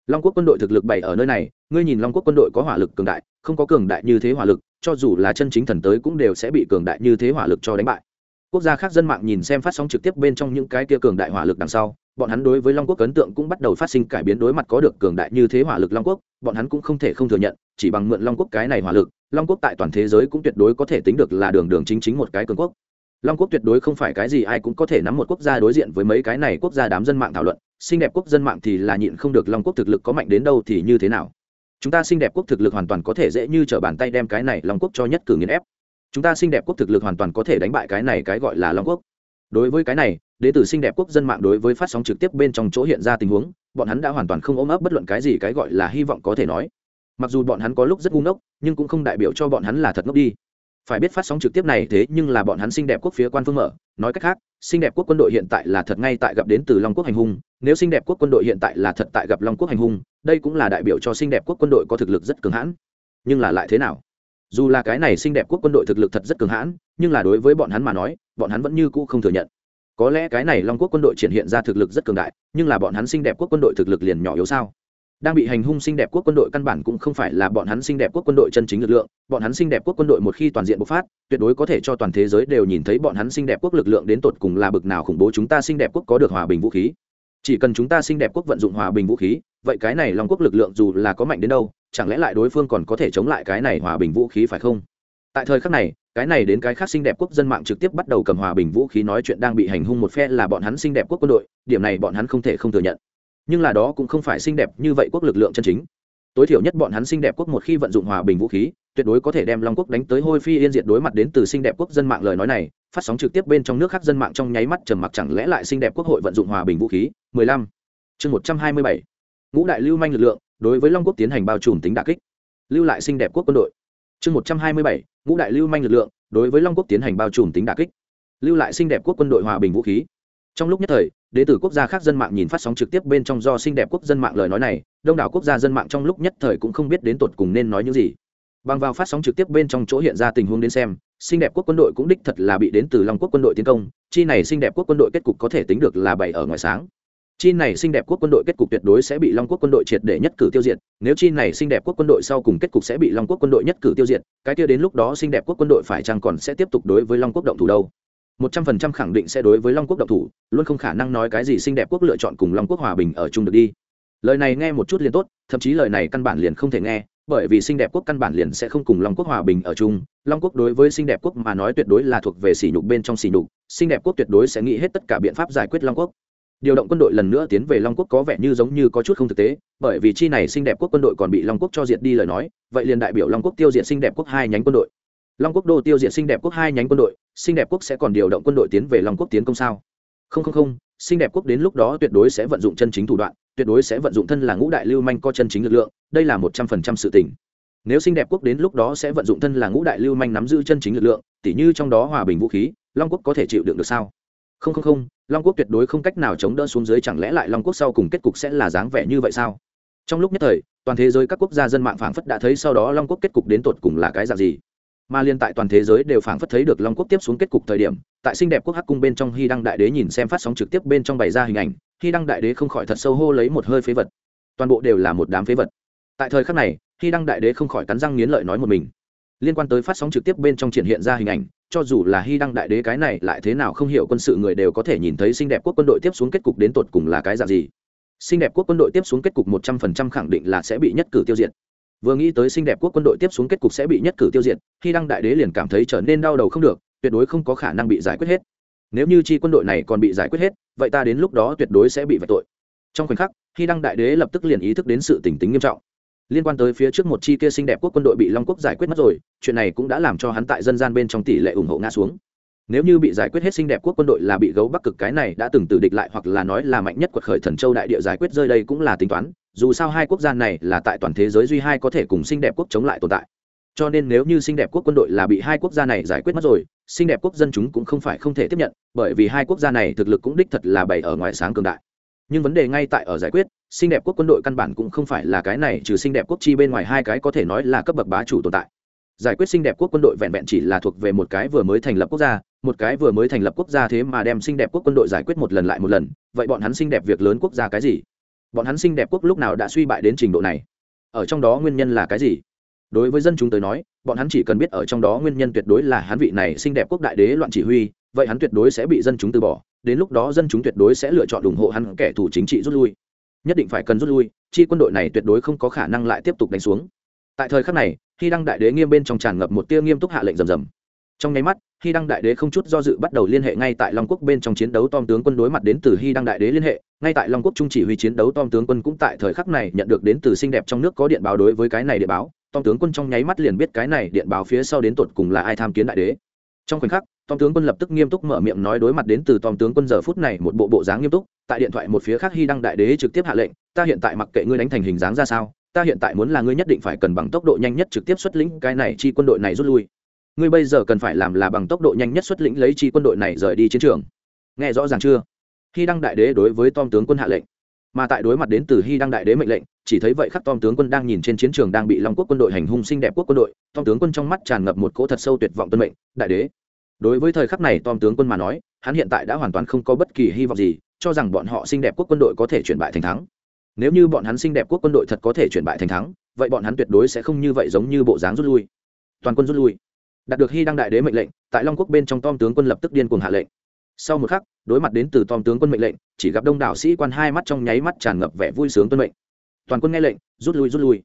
Long quốc quân đội thực lực bày ở nơi này, ngươi nhìn long quốc quân đội có hỏa lực cường đại, không có cường đại như thế hỏa lực, cho dù là chân chính thần tới cũng đều sẽ bị cường đại như thế hỏa lực cho đánh bại. Quốc gia khác dân mạng nhìn xem phát sóng trực tiếp bên trong những cái kia cường đại hỏa lực đằng sau bọn hắn đối với long quốc ấn tượng cũng bắt đầu phát sinh cải biến đối mặt có được cường đại như thế hỏa lực long quốc, bọn hắn cũng không thể không thừa nhận, chỉ bằng mượn long quốc cái này hỏa lực, long quốc tại toàn thế giới cũng tuyệt đối có thể tính được là đường đường chính chính một cái cường quốc. Long quốc tuyệt đối không phải cái gì ai cũng có thể nắm một quốc gia đối diện với mấy cái này quốc gia đám dân mạng thảo luận, xinh đẹp quốc dân mạng thì là nhịn không được long quốc thực lực có mạnh đến đâu thì như thế nào. Chúng ta xinh đẹp quốc thực lực hoàn toàn có thể dễ như t r ở bàn tay đem cái này long quốc cho nhất cử nghiền ép. Chúng ta xinh đẹp quốc thực lực hoàn toàn có thể đánh bại cái này cái gọi là long quốc đối với cái này, đế tử xinh đẹp quốc dân mạng đối với phát sóng trực tiếp bên trong chỗ hiện ra tình huống, bọn hắn đã hoàn toàn không ôm ấp bất luận cái gì cái gọi là hy vọng có thể nói. Mặc dù bọn hắn có lúc rất ngu ngốc, nhưng cũng không đại biểu cho bọn hắn là thật ngốc đi. Phải biết phát sóng trực tiếp này thế nhưng là bọn hắn xinh đẹp quốc phía quan phương mở. Nói cách khác, xinh đẹp quốc quân đội hiện tại là thật ngay tại gặp đến từ long quốc hành hung, nếu xinh đẹp quốc quân đội hiện tại là thật tại gặp long quốc hành hung, đây cũng là đại biểu cho xinh đẹp quốc quân đội có thực lực rất cường hãn. Nhưng là lại thế nào? Dù là cái này xinh đẹp quốc quân đội thực lực thật rất cường hãn, nhưng là đối với bọn hắn mà nói, bọn hắn vẫn như cũ không thừa nhận. Có lẽ cái này long quốc quân đội triển hiện ra thực lực rất cường đại, nhưng là bọn hắn xinh đẹp quốc quân đội thực lực liền nhỏ yếu sao? Đang bị hành hung xinh đẹp quốc quân đội căn bản cũng không phải là bọn hắn xinh đẹp quốc quân đội chân chính lực lượng, bọn hắn xinh đẹp quốc quân đội một khi toàn diện bộc phát, tuyệt đối có thể cho toàn thế giới đều nhìn thấy bọn hắn xinh đẹp quốc lực lượng đến tột cùng là bực nào khủng bố chúng ta xinh đẹp quốc có được hòa bình vũ khí chỉ cần chúng ta xinh đẹp quốc vận dụng hòa bình vũ khí, vậy cái này long quốc lực lượng dù là có mạnh đến đâu, chẳng lẽ lại đối phương còn có thể chống lại cái này hòa bình vũ khí phải không? Tại thời khắc này, cái này đến cái khác xinh đẹp quốc dân mạng trực tiếp bắt đầu cầm hòa bình vũ khí nói chuyện đang bị hành hung một phe là bọn hắn xinh đẹp quốc quân đội, điểm này bọn hắn không thể không thừa nhận. Nhưng là đó cũng không phải xinh đẹp như vậy quốc lực lượng chân chính. Tối thiểu nhất bọn hắn xinh đẹp quốc một khi vận dụng hòa bình vũ khí, tuyệt đối có thể đem long quốc đánh tới hôi phi yên diệt đối mặt đến từ xinh đẹp quốc dân mạng lời nói này phát sóng trực tiếp bên trong nước khác dân mạng trong nháy mắt trầm mặc chẳng lẽ lại xinh đẹp quốc hội vận dụng hòa bình vũ khí 15. chương 127. ngũ đại lưu manh lực lượng, đối với long quốc tiến hành bao trùm tính đả kích lưu lại xinh đẹp quốc quân đội chương 127. ngũ đại lưu manh lực lượng, đối với long quốc tiến hành bao trùm tính đả kích lưu lại xinh đẹp quốc quân đội hòa bình vũ khí trong lúc nhất thời, đế tử quốc gia khác dân mạng nhìn phát sóng trực tiếp bên trong do xinh đẹp quốc dân mạng lời nói này, đông đảo quốc gia dân mạng trong lúc nhất thời cũng không biết đến tột cùng nên nói những gì bằng vào phát sóng trực tiếp bên trong chỗ hiện ra tình huống đến xem, xinh đẹp quốc quân đội cũng đích thật là bị đến từ long quốc quân đội tiến công, chi này xinh đẹp quốc quân đội kết cục có thể tính được là bảy ở ngoài sáng. Chi này xinh đẹp quốc quân đội kết cục tuyệt đối sẽ bị long quốc quân đội triệt để nhất cử tiêu diệt, nếu chi này xinh đẹp quốc quân đội sau cùng kết cục sẽ bị long quốc quân đội nhất cử tiêu diệt, cái kia đến lúc đó xinh đẹp quốc quân đội phải chăng còn sẽ tiếp tục đối với long quốc động thủ đâu? Một trăm phần trăm khẳng định sẽ đối với long quốc động thủ, luôn không khả năng nói cái gì xinh đẹp quốc lựa chọn cùng long quốc hòa bình ở chung được đi. Lời này nghe một chút liền tốt, thậm chí lời này căn bản liền không thể nghe bởi vì xinh đẹp quốc căn bản liền sẽ không cùng long quốc hòa bình ở chung. Long quốc đối với xinh đẹp quốc mà nói tuyệt đối là thuộc về sỉ nhục bên trong sỉ nhục, xinh đẹp quốc tuyệt đối sẽ nghĩ hết tất cả biện pháp giải quyết long quốc. Điều động quân đội lần nữa tiến về long quốc có vẻ như giống như có chút không thực tế, bởi vì chi này xinh đẹp quốc quân đội còn bị long quốc cho diệt đi lời nói, vậy liền đại biểu long quốc tiêu diệt xinh đẹp quốc hai nhánh quân đội. Long quốc đô tiêu diệt xinh đẹp quốc hai nhánh quân đội, xinh đẹp quốc sẽ còn điều động quân đội tiến về long quốc tiến công sao? Không không không, xinh đẹp quốc đến lúc đó tuyệt đối sẽ vận dụng chân chính thủ đoạn tuyệt đối sẽ vận dụng thân là ngũ đại lưu manh có chân chính lực lượng, đây là một trăm phần trăm sự tỉnh nếu xinh đẹp quốc đến lúc đó sẽ vận dụng thân là ngũ đại lưu manh nắm giữ chân chính lực lượng, tỉ như trong đó hòa bình vũ khí, long quốc có thể chịu đựng được sao? Không không không, long quốc tuyệt đối không cách nào chống đỡ xuống dưới chẳng lẽ lại long quốc sau cùng kết cục sẽ là dáng vẻ như vậy sao? Trong lúc nhất thời, toàn thế giới các quốc gia dân mạng phảng phất đã thấy sau đó long quốc kết cục đến tột cùng là cái dạng gì? Mà liên tại toàn thế giới đều phảng phất thấy được long quốc tiếp xuống kết cục thời điểm, tại xinh đẹp quốc hắc cung bên trong hy đăng đại đế nhìn xem phát sóng trực tiếp bên trong bày ra hình ảnh, hy đăng đại đế không khỏi thật sâu hô lấy một hơi phế vật. Toàn bộ đều là một đám phế vật. Tại thời khắc này, hy đăng đại đế không khỏi cắn răng nghiến lợi nói một mình. Liên quan tới phát sóng trực tiếp bên trong triển hiện ra hình ảnh, cho dù là hy đăng đại đế cái này lại thế nào không hiểu quân sự người đều có thể nhìn thấy xinh đẹp quốc quân đội tiếp xuống kết cục đến tột cùng là cái dạng gì. Xinh đẹp quốc quân đội tiếp xuống kết cục một trăm phần trăm khẳng định là sẽ bị nhất cử tiêu diệt vừa nghĩ tới xinh đẹp quốc quân đội tiếp xuống kết cục sẽ bị nhất cử tiêu diệt, khi đăng đại đế liền cảm thấy trở nên đau đầu không được, tuyệt đối không có khả năng bị giải quyết hết. Nếu như chi quân đội này còn bị giải quyết hết, vậy ta đến lúc đó tuyệt đối sẽ bị vạch tội. Trong khoảnh khắc, khi đăng đại đế lập tức liền ý thức đến sự tỉnh tính nghiêm trọng. Liên quan tới phía trước một chi kia xinh đẹp quốc quân đội bị long quốc giải quyết mất rồi, chuyện này cũng đã làm cho hắn tại dân gian bên trong tỷ lệ ủng hộ ngã xuống nếu như bị giải quyết hết xinh đẹp quốc quân đội là bị gấu bắc cực cái này đã từng tử địch lại hoặc là nói là mạnh nhất quật khởi thần châu đại địa giải quyết rơi đây cũng là tính toán, dù sao hai quốc gia này là tại toàn thế giới duy hai có thể cùng xinh đẹp quốc chống lại tồn tại. Cho nên nếu như xinh đẹp quốc quân đội là bị hai quốc gia này giải quyết mất rồi, xinh đẹp quốc dân chúng cũng không phải không thể tiếp nhận, bởi vì hai quốc gia này thực lực cũng đích thật là bày ở ngoài sáng cường đại. Nhưng vấn đề ngay tại ở giải quyết, xinh đẹp quốc quân đội căn bản cũng không phải là cái này, trừ xinh đẹp quốc chi bên ngoài hai cái có thể nói là cấp bậc bá chủ tồn tại giải quyết xinh đẹp quốc quân đội vẹn vẹn chỉ là thuộc về một cái vừa mới thành lập quốc gia, một cái vừa mới thành lập quốc gia thế mà đem xinh đẹp quốc quân đội giải quyết một lần lại một lần, vậy bọn hắn xinh đẹp việc lớn quốc gia cái gì? Bọn hắn xinh đẹp quốc lúc nào đã suy bại đến trình độ này? Ở trong đó nguyên nhân là cái gì? Đối với dân chúng tới nói, bọn hắn chỉ cần biết ở trong đó nguyên nhân tuyệt đối là hắn vị này xinh đẹp quốc đại đế loạn chỉ huy, vậy hắn tuyệt đối sẽ bị dân chúng từ bỏ, đến lúc đó dân chúng tuyệt đối sẽ lựa chọn ủng hộ hắn kẻ thù chính trị rút lui. Nhất định phải cần rút lui, chi quân đội này tuyệt đối không có khả năng lại tiếp tục đánh xuống tại thời khắc này khi đăng đại đế nghiêm bên trong tràn ngập một tia nghiêm túc hạ lệnh rầm rầm. Trong nháy mắt khi đăng đại đế không chút do dự bắt đầu liên hệ ngay tại long quốc bên trong chiến đấu tom tướng quân đối mặt đến từ hy đăng đại đế liên hệ. Ngay tại long quốc trung chỉ huy chiến đấu tom tướng quân cũng tại thời khắc này nhận được đến từ xinh đẹp trong nước có điện báo đối với cái này điện báo. Tom tướng quân trong nháy mắt liền biết cái này điện báo phía sau đến tột cùng là ai tham kiến đại đế. Trong khoảnh khắc, tom tướng quân lập tức nghiêm túc mở miệng nói đối mặt đến từ tom tướng quân giờ phút này một bộ bộ dáng nghiêm túc. Tại điện thoại một phía khác hy đăng đại đế trực tiếp hạ lệnh, ta hiện tại mặc kệ ngươi đánh thành hình dáng ra sao ta hiện tại muốn là ngươi nhất định phải cần bằng tốc độ nhanh nhất trực tiếp xuất lĩnh cái này chi quân đội này rút lui. Ngươi bây giờ cần phải làm là bằng tốc độ nhanh nhất xuất lĩnh lấy chi quân đội này rời đi chiến trường. Nghe rõ ràng chưa? Khi đăng đại đế đối với tom tướng quân hạ lệnh. Mà tại đối mặt đến từ hy đăng đại đế mệnh lệnh, chỉ thấy vậy khắc tom tướng quân đang nhìn trên chiến trường đang bị long quốc quân đội hành hung xinh đẹp quốc quân đội, tom tướng quân trong mắt tràn ngập một cỗ thật sâu tuyệt vọng tuân mệnh, đại đế. Đối với thời khắc này tom tướng quân mà nói, hắn hiện tại đã hoàn toàn không có bất kỳ hy vọng gì, cho rằng bọn họ xinh đẹp quốc quân đội có thể chuyển bại thành thắng nếu như bọn hắn xinh đẹp quốc quân đội thật có thể chuyển bại thành thắng, vậy bọn hắn tuyệt đối sẽ không như vậy giống như bộ dáng rút lui. Toàn quân rút lui. Đạt được hy đăng đại đế mệnh lệnh, tại long quốc bên trong tom tướng quân lập tức điên cuồng hạ lệnh. Sau một khắc, đối mặt đến từ tom tướng quân mệnh lệnh, chỉ gặp đông đảo sĩ quan hai mắt trong nháy mắt tràn ngập vẻ vui sướng tuân mệnh. Toàn quân nghe lệnh, rút lui rút lui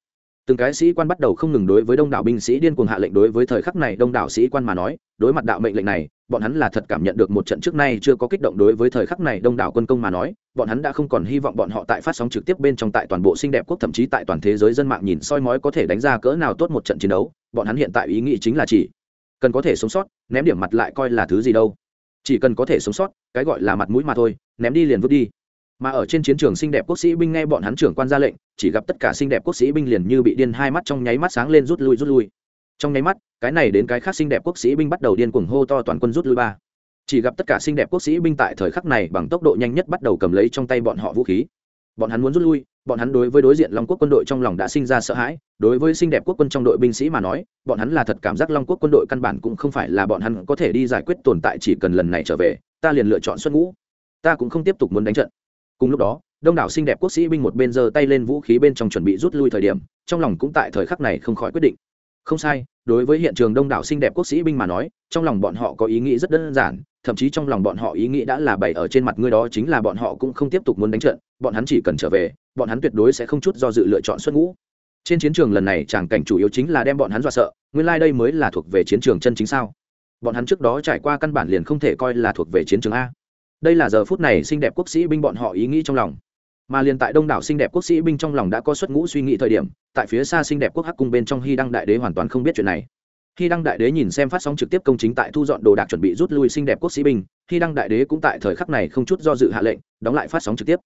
từng cái sĩ quan bắt đầu không ngừng đối với đông đảo binh sĩ điên cuồng hạ lệnh đối với thời khắc này đông đảo sĩ quan mà nói, đối mặt đạo mệnh lệnh này, bọn hắn là thật cảm nhận được một trận trước nay chưa có kích động đối với thời khắc này đông đảo quân công mà nói, bọn hắn đã không còn hy vọng bọn họ tại phát sóng trực tiếp bên trong tại toàn bộ xinh đẹp quốc thậm chí tại toàn thế giới dân mạng nhìn soi mói có thể đánh ra cỡ nào tốt một trận chiến đấu, bọn hắn hiện tại ý nghĩ chính là chỉ cần có thể sống sót, ném điểm mặt lại coi là thứ gì đâu. Chỉ cần có thể sống sót, cái gọi là mặt mũi mà thôi, ném đi liền vứt đi mà ở trên chiến trường xinh đẹp quốc sĩ binh nghe bọn hắn trưởng quan ra lệnh, chỉ gặp tất cả xinh đẹp quốc sĩ binh liền như bị điên hai mắt trong nháy mắt sáng lên rút lui rút lui. Trong nháy mắt, cái này đến cái khác xinh đẹp quốc sĩ binh bắt đầu điên cuồng hô to toàn quân rút lui ba. Chỉ gặp tất cả xinh đẹp quốc sĩ binh tại thời khắc này bằng tốc độ nhanh nhất bắt đầu cầm lấy trong tay bọn họ vũ khí. Bọn hắn muốn rút lui, bọn hắn đối với đối diện long quốc quân đội trong lòng đã sinh ra sợ hãi, đối với xinh đẹp quốc quân trong đội binh sĩ mà nói, bọn hắn là thật cảm giác long quốc quân đội căn bản cũng không phải là bọn hắn có thể đi giải quyết tồn tại chỉ cần lần này trở về, ta liền lựa chọn xuất ngũ. Ta cũng không tiếp tục muốn đánh trận cùng lúc đó, đông đảo xinh đẹp quốc sĩ binh một bên giơ tay lên vũ khí bên trong chuẩn bị rút lui thời điểm, trong lòng cũng tại thời khắc này không khỏi quyết định. Không sai, đối với hiện trường đông đảo xinh đẹp quốc sĩ binh mà nói, trong lòng bọn họ có ý nghĩ rất đơn giản, thậm chí trong lòng bọn họ ý nghĩ đã là bày ở trên mặt ngươi đó chính là bọn họ cũng không tiếp tục muốn đánh trận, bọn hắn chỉ cần trở về, bọn hắn tuyệt đối sẽ không chút do dự lựa chọn xuất ngũ. Trên chiến trường lần này tràng cảnh chủ yếu chính là đem bọn hắn dọa sợ, nguyên lai、like、đây mới là thuộc về chiến trường chân chính sao? Bọn hắn trước đó trải qua căn bản liền không thể coi là thuộc về chiến trường a đây là giờ phút này xinh đẹp quốc sĩ binh bọn họ ý nghĩ trong lòng. Mà liền tại đông đảo xinh đẹp quốc sĩ binh trong lòng đã có xuất ngũ suy nghĩ thời điểm, tại phía xa xinh đẹp quốc hắc cung bên trong hy đăng đại đế hoàn toàn không biết chuyện này. Hy đăng đại đế nhìn xem phát sóng trực tiếp công chính tại thu dọn đồ đạc chuẩn bị rút lui xinh đẹp quốc sĩ binh, hy đăng đại đế cũng tại thời khắc này không chút do dự hạ lệnh, đóng lại phát sóng trực tiếp.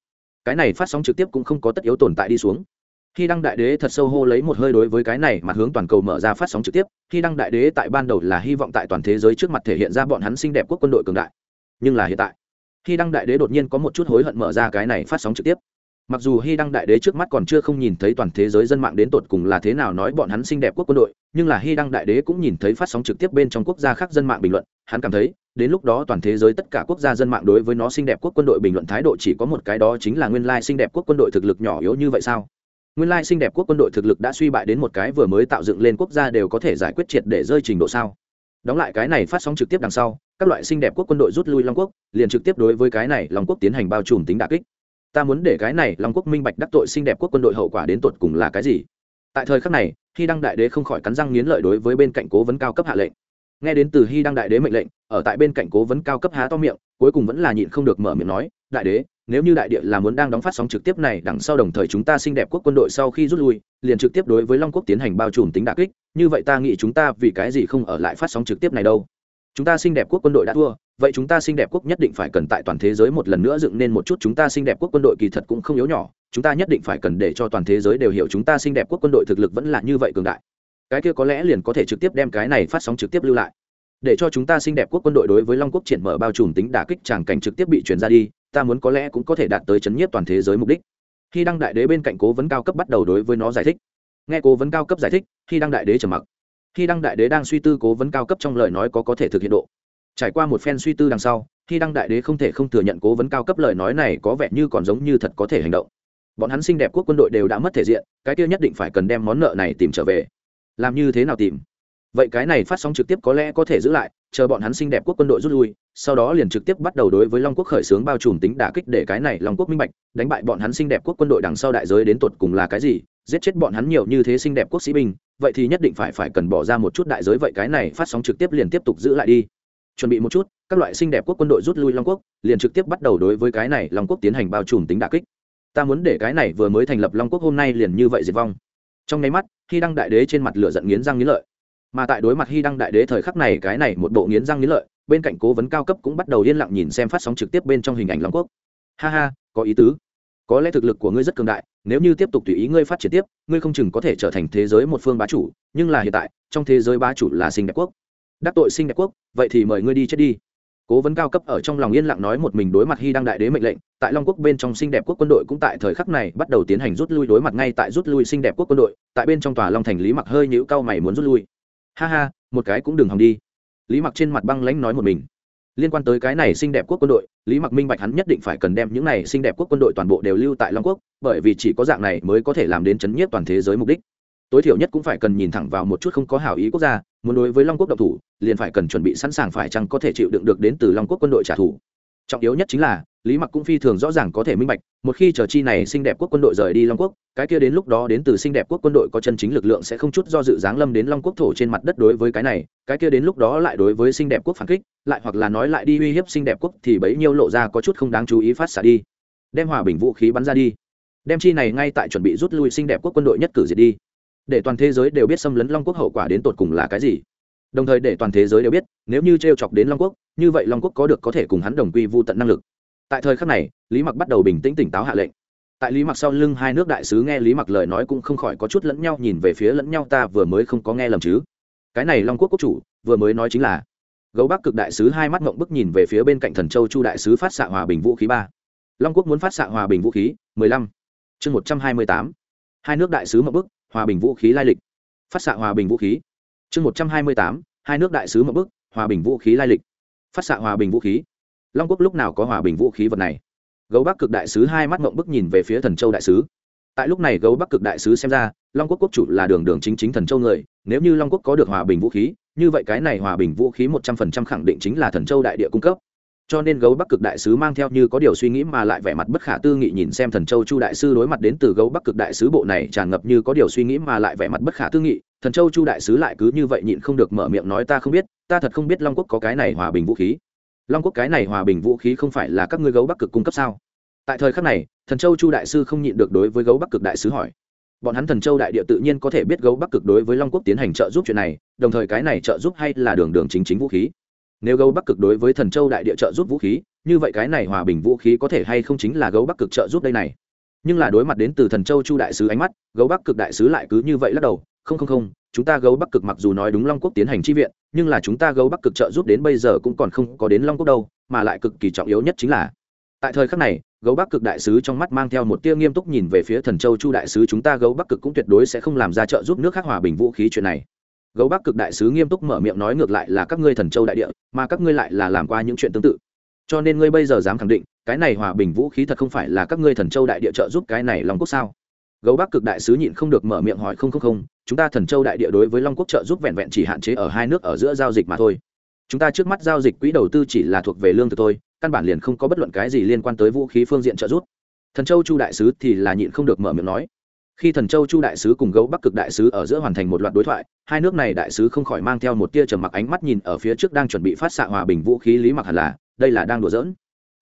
Cái này phát sóng trực tiếp cũng không có tất yếu tồn tại đi xuống. Khi đăng đại đế thật sâu hô lấy một hơi đối với cái này mặt hướng toàn cầu mở ra phát sóng trực tiếp khi đăng đại đế tại ban đầu là hy vọng tại toàn thế giới trước mặt thể hiện ra bọn hắn xinh đẹp quốc quân đội cường đại. Nhưng là hiện tại hy đăng đại đế đột nhiên có một chút hối hận mở ra cái này phát sóng trực tiếp. Mặc dù hy đăng đại đế trước mắt còn chưa không nhìn thấy toàn thế giới dân mạng đến tột cùng là thế nào nói bọn hắn xinh đẹp quốc quân đội, nhưng là hy đăng đại đế cũng nhìn thấy phát sóng trực tiếp bên trong quốc gia khác dân mạng bình luận, hắn cảm thấy, đến lúc đó toàn thế giới tất cả quốc gia dân mạng đối với nó xinh đẹp quốc quân đội bình luận thái độ chỉ có một cái đó chính là nguyên lai xinh đẹp quốc quân đội thực lực nhỏ yếu như vậy sao? Nguyên lai xinh đẹp quốc quân đội thực lực đã suy bại đến một cái vừa mới tạo dựng lên quốc gia đều có thể giải quyết triệt để rơi trình độ sao? Đóng lại cái này phát sóng trực tiếp đằng sau, các loại xinh đẹp quốc quân đội rút lui long quốc, liền trực tiếp đối với cái này long quốc tiến hành bao trùm tính đà kích. Ta muốn để cái này long quốc minh bạch đắc tội xinh đẹp quốc quân đội hậu quả đến tột cùng là cái gì. Tại thời khắc này khi đăng đại đế không khỏi cắn răng nghiến lợi đối với bên cạnh cố vấn cao cấp hạ lệnh. Nghe đến từ hy đăng đại đế mệnh lệnh, ở tại bên cạnh cố vấn cao cấp há to miệng, cuối cùng vẫn là nhịn không được mở miệng nói đại đế, nếu như đại địa là muốn đang đóng phát sóng trực tiếp này, đằng sau đồng thời chúng ta xinh đẹp quốc quân đội sau khi rút lui, liền trực tiếp đối với long quốc tiến hành bao trùm tính đà kích, như vậy ta nghĩ chúng ta vì cái gì không ở lại phát sóng trực tiếp này đâu? Chúng ta xinh đẹp quốc quân đội đã thua, vậy chúng ta xinh đẹp quốc nhất định phải cần tại toàn thế giới một lần nữa dựng nên một chút chúng ta xinh đẹp quốc quân đội kỳ thật cũng không yếu nhỏ, chúng ta nhất định phải cần để cho toàn thế giới đều hiểu chúng ta xinh đẹp quốc quân đội thực lực vẫn là như vậy cường đại. Cái kia có lẽ liền có thể trực tiếp đem cái này phát sóng trực tiếp lưu lại. Để cho chúng ta xinh đẹp quốc quân đội đối với long quốc triển mở bao trùm tính đả kích tràng cảnh trực tiếp bị truyền ra đi ta muốn có lẽ cũng có thể đạt tới chấn nhiếp toàn thế giới mục đích. Khi đăng đại đế bên cạnh cố vấn cao cấp bắt đầu đối với nó giải thích. Nghe cố vấn cao cấp giải thích, khi đăng đại đế trầm mặc. Khi đăng đại đế đang suy tư cố vấn cao cấp trong lời nói có có thể thực hiện độ. Trải qua một phen suy tư đằng sau, khi đăng đại đế không thể không thừa nhận cố vấn cao cấp lời nói này có vẻ như còn giống như thật có thể hành động. Bọn hắn xinh đẹp quốc quân đội đều đã mất thể diện, cái kia nhất định phải cần đem món nợ này tìm trở về. Làm như thế nào tìm? Vậy cái này phát sóng trực tiếp có lẽ có thể giữ lại, chờ bọn hắn xinh đẹp quốc quân đội rút lui, sau đó liền trực tiếp bắt đầu đối với long quốc khởi xướng bao trùm tính đả kích để cái này long quốc minh bạch, đánh bại bọn hắn xinh đẹp quốc quân đội đằng sau đại giới đến tột cùng là cái gì, giết chết bọn hắn nhiều như thế xinh đẹp quốc sĩ binh, vậy thì nhất định phải phải cần bỏ ra một chút đại giới vậy cái này phát sóng trực tiếp liền tiếp tục giữ lại đi. Chuẩn bị một chút, các loại xinh đẹp quốc quân đội rút lui long quốc, liền trực tiếp bắt đầu đối với cái này long quốc tiến hành bao trùm tính đả kích. Ta muốn để cái này vừa mới thành lập long quốc hôm nay liền như vậy diệt vong. Trong nháy mắt, khi đăng đại đế trên mặt lửa giận nghiến răng nghiến lợi mà tại đối mặt hy đăng đại đế thời khắc này cái này một bộ nghiến răng nghiến lợi, bên cạnh cố vấn cao cấp cũng bắt đầu yên lặng nhìn xem phát sóng trực tiếp bên trong hình ảnh long quốc. Ha ha, có ý tứ. Có lẽ thực lực của ngươi rất cường đại, nếu như tiếp tục tùy ý ngươi phát triển tiếp, ngươi không chừng có thể trở thành thế giới một phương bá chủ, nhưng là hiện tại, trong thế giới bá chủ là sinh đẹp quốc. Đắc tội sinh đẹp quốc, vậy thì mời ngươi đi chết đi. Cố vấn cao cấp ở trong lòng yên lặng nói một mình đối mặt hy đăng đại đế mệnh lệnh, tại long quốc bên trong xinh đẹp quốc quân đội cũng tại thời khắc này bắt đầu tiến hành rút lui, đối mặt ngay tại rút lui xinh đẹp quốc quân đội, tại bên trong tòa long thành lý mặc hơi nhũ cao mày muốn rút lui ha ha, một cái cũng đừng hòng đi. Lý mặc trên mặt băng lãnh nói một mình. Liên quan tới cái này xinh đẹp quốc quân đội, lý mặc minh bạch hắn nhất định phải cần đem những này xinh đẹp quốc quân đội toàn bộ đều lưu tại long quốc, bởi vì chỉ có dạng này mới có thể làm đến chấn nhiếp toàn thế giới mục đích. Tối thiểu nhất cũng phải cần nhìn thẳng vào một chút không có hảo ý quốc gia, muốn đối với long quốc độc thủ, liền phải cần chuẩn bị sẵn sàng phải chăng có thể chịu đựng được đến từ long quốc quân đội trả thù. Trọng yếu nhất chính là lý mặc cũng phi thường rõ ràng có thể minh bạch, một khi chờ chi này xinh đẹp quốc quân đội rời đi long quốc, cái kia đến lúc đó đến từ xinh đẹp quốc quân đội có chân chính lực lượng sẽ không chút do dự giáng lâm đến long quốc thổ trên mặt đất đối với cái này, cái kia đến lúc đó lại đối với xinh đẹp quốc phản kích, lại hoặc là nói lại đi uy hiếp xinh đẹp quốc thì bấy nhiêu lộ ra có chút không đáng chú ý phát xả đi. Đem hòa bình vũ khí bắn ra đi. Đem chi này ngay tại chuẩn bị rút lui xinh đẹp quốc quân đội nhất cử diệt đi. Để toàn thế giới đều biết xâm lấn long quốc hậu quả đến tột cùng là cái gì. Đồng thời để toàn thế giới đều biết, nếu như t r e o chọc đến long quốc, như vậy long quốc có được có thể cùng hắn đồng quy vô tận năng lực tại thời khắc này, lý mặc bắt đầu bình tĩnh tỉnh táo hạ lệnh. Tại lý mặc sau lưng hai nước đại sứ nghe lý mặc lời nói cũng không khỏi có chút lẫn nhau nhìn về phía lẫn nhau, ta vừa mới không có nghe lầm chứ? Cái này long quốc quốc chủ, vừa mới nói chính là gấu bắc cực đại sứ hai mắt ngộng bức nhìn về phía bên cạnh thần châu chu đại sứ phát xạ hòa bình vũ khí ba. Long quốc muốn phát xạ hòa bình vũ khí, mười lăm. Chương một trăm hai mươi tám. Hai nước đại sứ mậu bức, hòa bình vũ khí lai lịch. Phát xạ hòa bình vũ khí. Chương một trăm hai mươi tám. Hai nước đại sứ mậu bức, hòa bình vũ khí lai lịch. Phát xạ hòa bình vũ khí long quốc lúc nào có hòa bình vũ khí vật này? Gấu bắc cực đại sứ hai mắt mộng bức nhìn về phía thần châu đại sứ. Tại lúc này gấu bắc cực đại sứ xem ra, long quốc quốc chủ là đường đường chính chính thần châu người, nếu như long quốc có được hòa bình vũ khí, như vậy cái này hòa bình vũ khí một trăm phần trăm khẳng định chính là thần châu đại địa cung cấp. Cho nên gấu bắc cực đại sứ mang theo như có điều suy nghĩ mà lại vẻ mặt bất khả tư nghị nhìn xem thần châu chu đại sư đối mặt đến từ gấu bắc cực đại sứ bộ này tràn ngập như có điều suy nghĩ mà lại vẻ mặt bất khả tư nghị, thần châu chu đại sứ lại cứ như vậy nhịn không được mở miệng nói ta không biết, ta thật không biết long quốc có cái này hòa bình vũ khí long quốc cái này hòa bình vũ khí không phải là các ngươi gấu bắc cực cung cấp sao? Tại thời khắc này, thần châu chu đại sư không nhịn được đối với gấu bắc cực đại sứ hỏi. Bọn hắn thần châu đại địa tự nhiên có thể biết gấu bắc cực đối với long quốc tiến hành trợ giúp chuyện này, đồng thời cái này trợ giúp hay là đường đường chính chính vũ khí. Nếu gấu bắc cực đối với thần châu đại địa trợ giúp vũ khí, như vậy cái này hòa bình vũ khí có thể hay không chính là gấu bắc cực trợ giúp đây này? Nhưng là đối mặt đến từ thần châu chu đại sứ ánh mắt, gấu bắc cực đại sứ lại cứ như vậy lắc đầu, không không không chúng ta gấu bắc cực mặc dù nói đúng long quốc tiến hành chi viện, nhưng là chúng ta gấu bắc cực trợ giúp đến bây giờ cũng còn không có đến long quốc đâu, mà lại cực kỳ trọng yếu nhất chính là, tại thời khắc này, gấu bắc cực đại sứ trong mắt mang theo một tia nghiêm túc nhìn về phía thần châu chu đại sứ, chúng ta gấu bắc cực cũng tuyệt đối sẽ không làm ra trợ giúp nước khác hòa bình vũ khí chuyện này. Gấu bắc cực đại sứ nghiêm túc mở miệng nói ngược lại là các ngươi thần châu đại địa, mà các ngươi lại là làm qua những chuyện tương tự. Cho nên ngươi bây giờ dám khẳng định, cái này hòa bình vũ khí thật không phải là các ngươi thần châu đại địa trợ giúp cái này long quốc sao? Gấu bắc cực đại sứ nhịn không được mở miệng hỏi không không không, chúng ta thần châu đại địa đối với long quốc trợ giúp vẹn vẹn chỉ hạn chế ở hai nước ở giữa giao dịch mà thôi. Chúng ta trước mắt giao dịch quỹ đầu tư chỉ là thuộc về lương thực thôi, căn bản liền không có bất luận cái gì liên quan tới vũ khí phương diện trợ giúp. Thần châu chu đại sứ thì là nhịn không được mở miệng nói. Khi thần châu chu đại sứ cùng gấu bắc cực đại sứ ở giữa hoàn thành một loạt đối thoại, hai nước này đại sứ không khỏi mang theo một tia trầm mặc ánh mắt nhìn ở phía trước đang chuẩn bị phát xạ hòa bình vũ khí lý mặc hẳn là, đây là đang đùa giỡn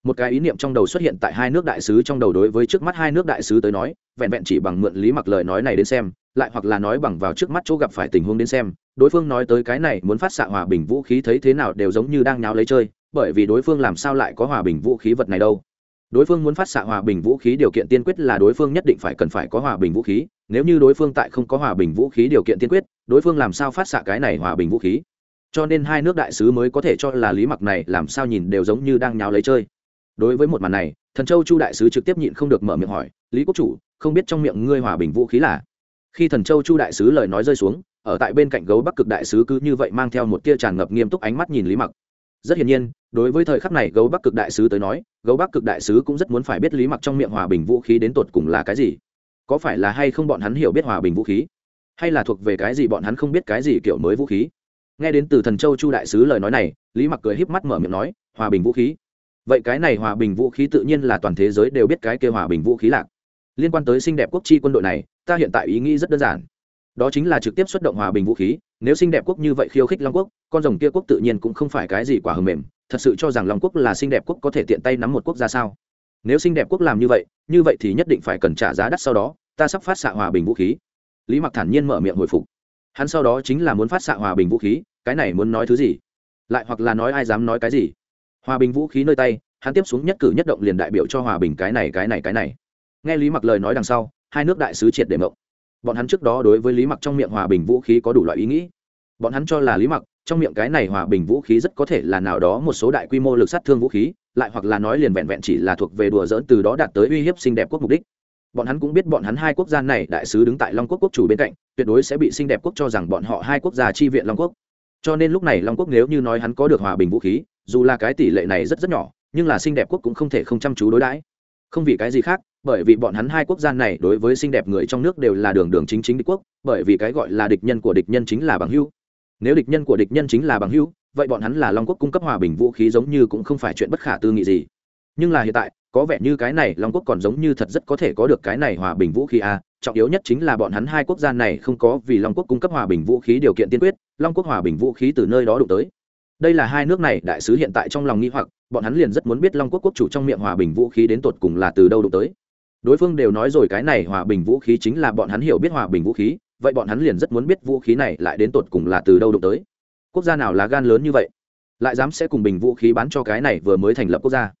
một cái ý niệm trong đầu xuất hiện tại hai nước đại sứ trong đầu đối với trước mắt hai nước đại sứ tới nói, vẹn vẹn chỉ bằng mượn lý mặc lời nói này đến xem, lại hoặc là nói bằng vào trước mắt chỗ gặp phải tình huống đến xem, đối phương nói tới cái này muốn phát xạ hòa bình vũ khí thấy thế nào đều giống như đang nháo lấy chơi, bởi vì đối phương làm sao lại có hòa bình vũ khí vật này đâu. Đối phương muốn phát xạ hòa bình vũ khí điều kiện tiên quyết là đối phương nhất định phải cần phải có hòa bình vũ khí, nếu như đối phương tại không có hòa bình vũ khí điều kiện tiên quyết, đối phương làm sao phát xạ cái này hòa bình vũ khí? Cho nên hai nước đại sứ mới có thể cho là lý mặc này làm sao nhìn đều giống như đang nháo lấy chơi đối với một màn này, thần châu chu đại sứ trực tiếp nhịn không được mở miệng hỏi, lý quốc chủ, không biết trong miệng ngươi hòa bình vũ khí là? Khi thần châu chu đại sứ lời nói rơi xuống, ở tại bên cạnh gấu bắc cực đại sứ cứ như vậy mang theo một tia tràn ngập nghiêm túc ánh mắt nhìn lý mặc. Rất hiển nhiên, đối với thời khắc này gấu bắc cực đại sứ tới nói, gấu bắc cực đại sứ cũng rất muốn phải biết lý mặc trong miệng hòa bình vũ khí đến tột cùng là cái gì. Có phải là hay không bọn hắn hiểu biết hòa bình vũ khí? Hay là thuộc về cái gì bọn hắn không biết cái gì kiểu mới vũ khí? Nghe đến từ thần châu chu đại sứ lời nói này, lý mặc cười híp mắt mở miệng nói, hòa bình vũ khí vậy cái này hòa bình vũ khí tự nhiên là toàn thế giới đều biết cái kêu hòa bình vũ khí lạc. Liên quan tới xinh đẹp quốc chi quân đội này, ta hiện tại ý nghĩ rất đơn giản. Đó chính là trực tiếp xuất động hòa bình vũ khí, nếu xinh đẹp quốc như vậy khiêu khích long quốc, con rồng kia quốc tự nhiên cũng không phải cái gì quả hầm mềm, thật sự cho rằng long quốc là xinh đẹp quốc có thể tiện tay nắm một quốc gia sao? Nếu xinh đẹp quốc làm như vậy như vậy thì nhất định phải cần trả giá đắt sau đó, ta sắp phát xạ hòa bình vũ khí. Lý mặc thản nhiên mở miệng hồi phục. Hắn sau đó chính là muốn phát xạ hòa bình vũ khí, cái này muốn nói thứ gì? Lại hoặc là nói ai dám nói cái gì? Hòa bình vũ khí nơi tay, hắn tiếp xuống nhất cử nhất động liền đại biểu cho hòa bình cái này cái này cái này. Nghe lý mặc lời nói đằng sau, hai nước đại sứ triệt để mộng. Bọn hắn trước đó đối với lý mặc trong miệng hòa bình vũ khí có đủ loại ý nghĩ. Bọn hắn cho là lý mặc, trong miệng cái này hòa bình vũ khí rất có thể là nào đó một số đại quy mô lực sát thương vũ khí, lại hoặc là nói liền vẹn vẹn chỉ là thuộc về đùa dỡn từ đó đạt tới uy hiếp xinh đẹp quốc mục đích. Bọn hắn cũng biết bọn hắn hai quốc gia này, đại sứ đứng tại long quốc quốc chủ bên cạnh, tuyệt đối sẽ bị xinh đẹp quốc cho rằng bọn họ hai quốc gia chi viện long quốc. Cho nên lúc này long quốc nếu như nói hắn có được hòa bình vũ khí dù là cái tỷ lệ này rất rất nhỏ, nhưng là xinh đẹp quốc cũng không thể không chăm chú đối đãi. Không vì cái gì khác, bởi vì bọn hắn hai quốc gia này đối với xinh đẹp người trong nước đều là đường đường chính chính địch quốc, bởi vì cái gọi là địch nhân của địch nhân chính là bằng hữu. Nếu địch nhân của địch nhân chính là bằng hữu, vậy bọn hắn là long quốc cung cấp hòa bình vũ khí giống như cũng không phải chuyện bất khả tư nghị gì. Nhưng là hiện tại, có vẻ như cái này long quốc còn giống như thật rất có thể có được cái này hòa bình vũ khí a à. trọng yếu nhất chính là bọn hắn hai quốc gia này không có vì long quốc cung cấp hòa bình vũ khí điều kiện tiên quyết, long quốc hòa bình vũ khí từ nơi đó đụng tới đây là hai nước này, đại sứ hiện tại trong lòng nghi hoặc, bọn hắn liền rất muốn biết long quốc quốc chủ trong miệng hòa bình vũ khí đến tột cùng là từ đâu đụng tới. Đối phương đều nói rồi cái này hòa bình vũ khí chính là bọn hắn hiểu biết hòa bình vũ khí, vậy bọn hắn liền rất muốn biết vũ khí này lại đến tột cùng là từ đâu đụng tới. Quốc gia nào là gan lớn như vậy, lại dám sẽ cùng bình vũ khí bán cho cái này vừa mới thành lập quốc gia.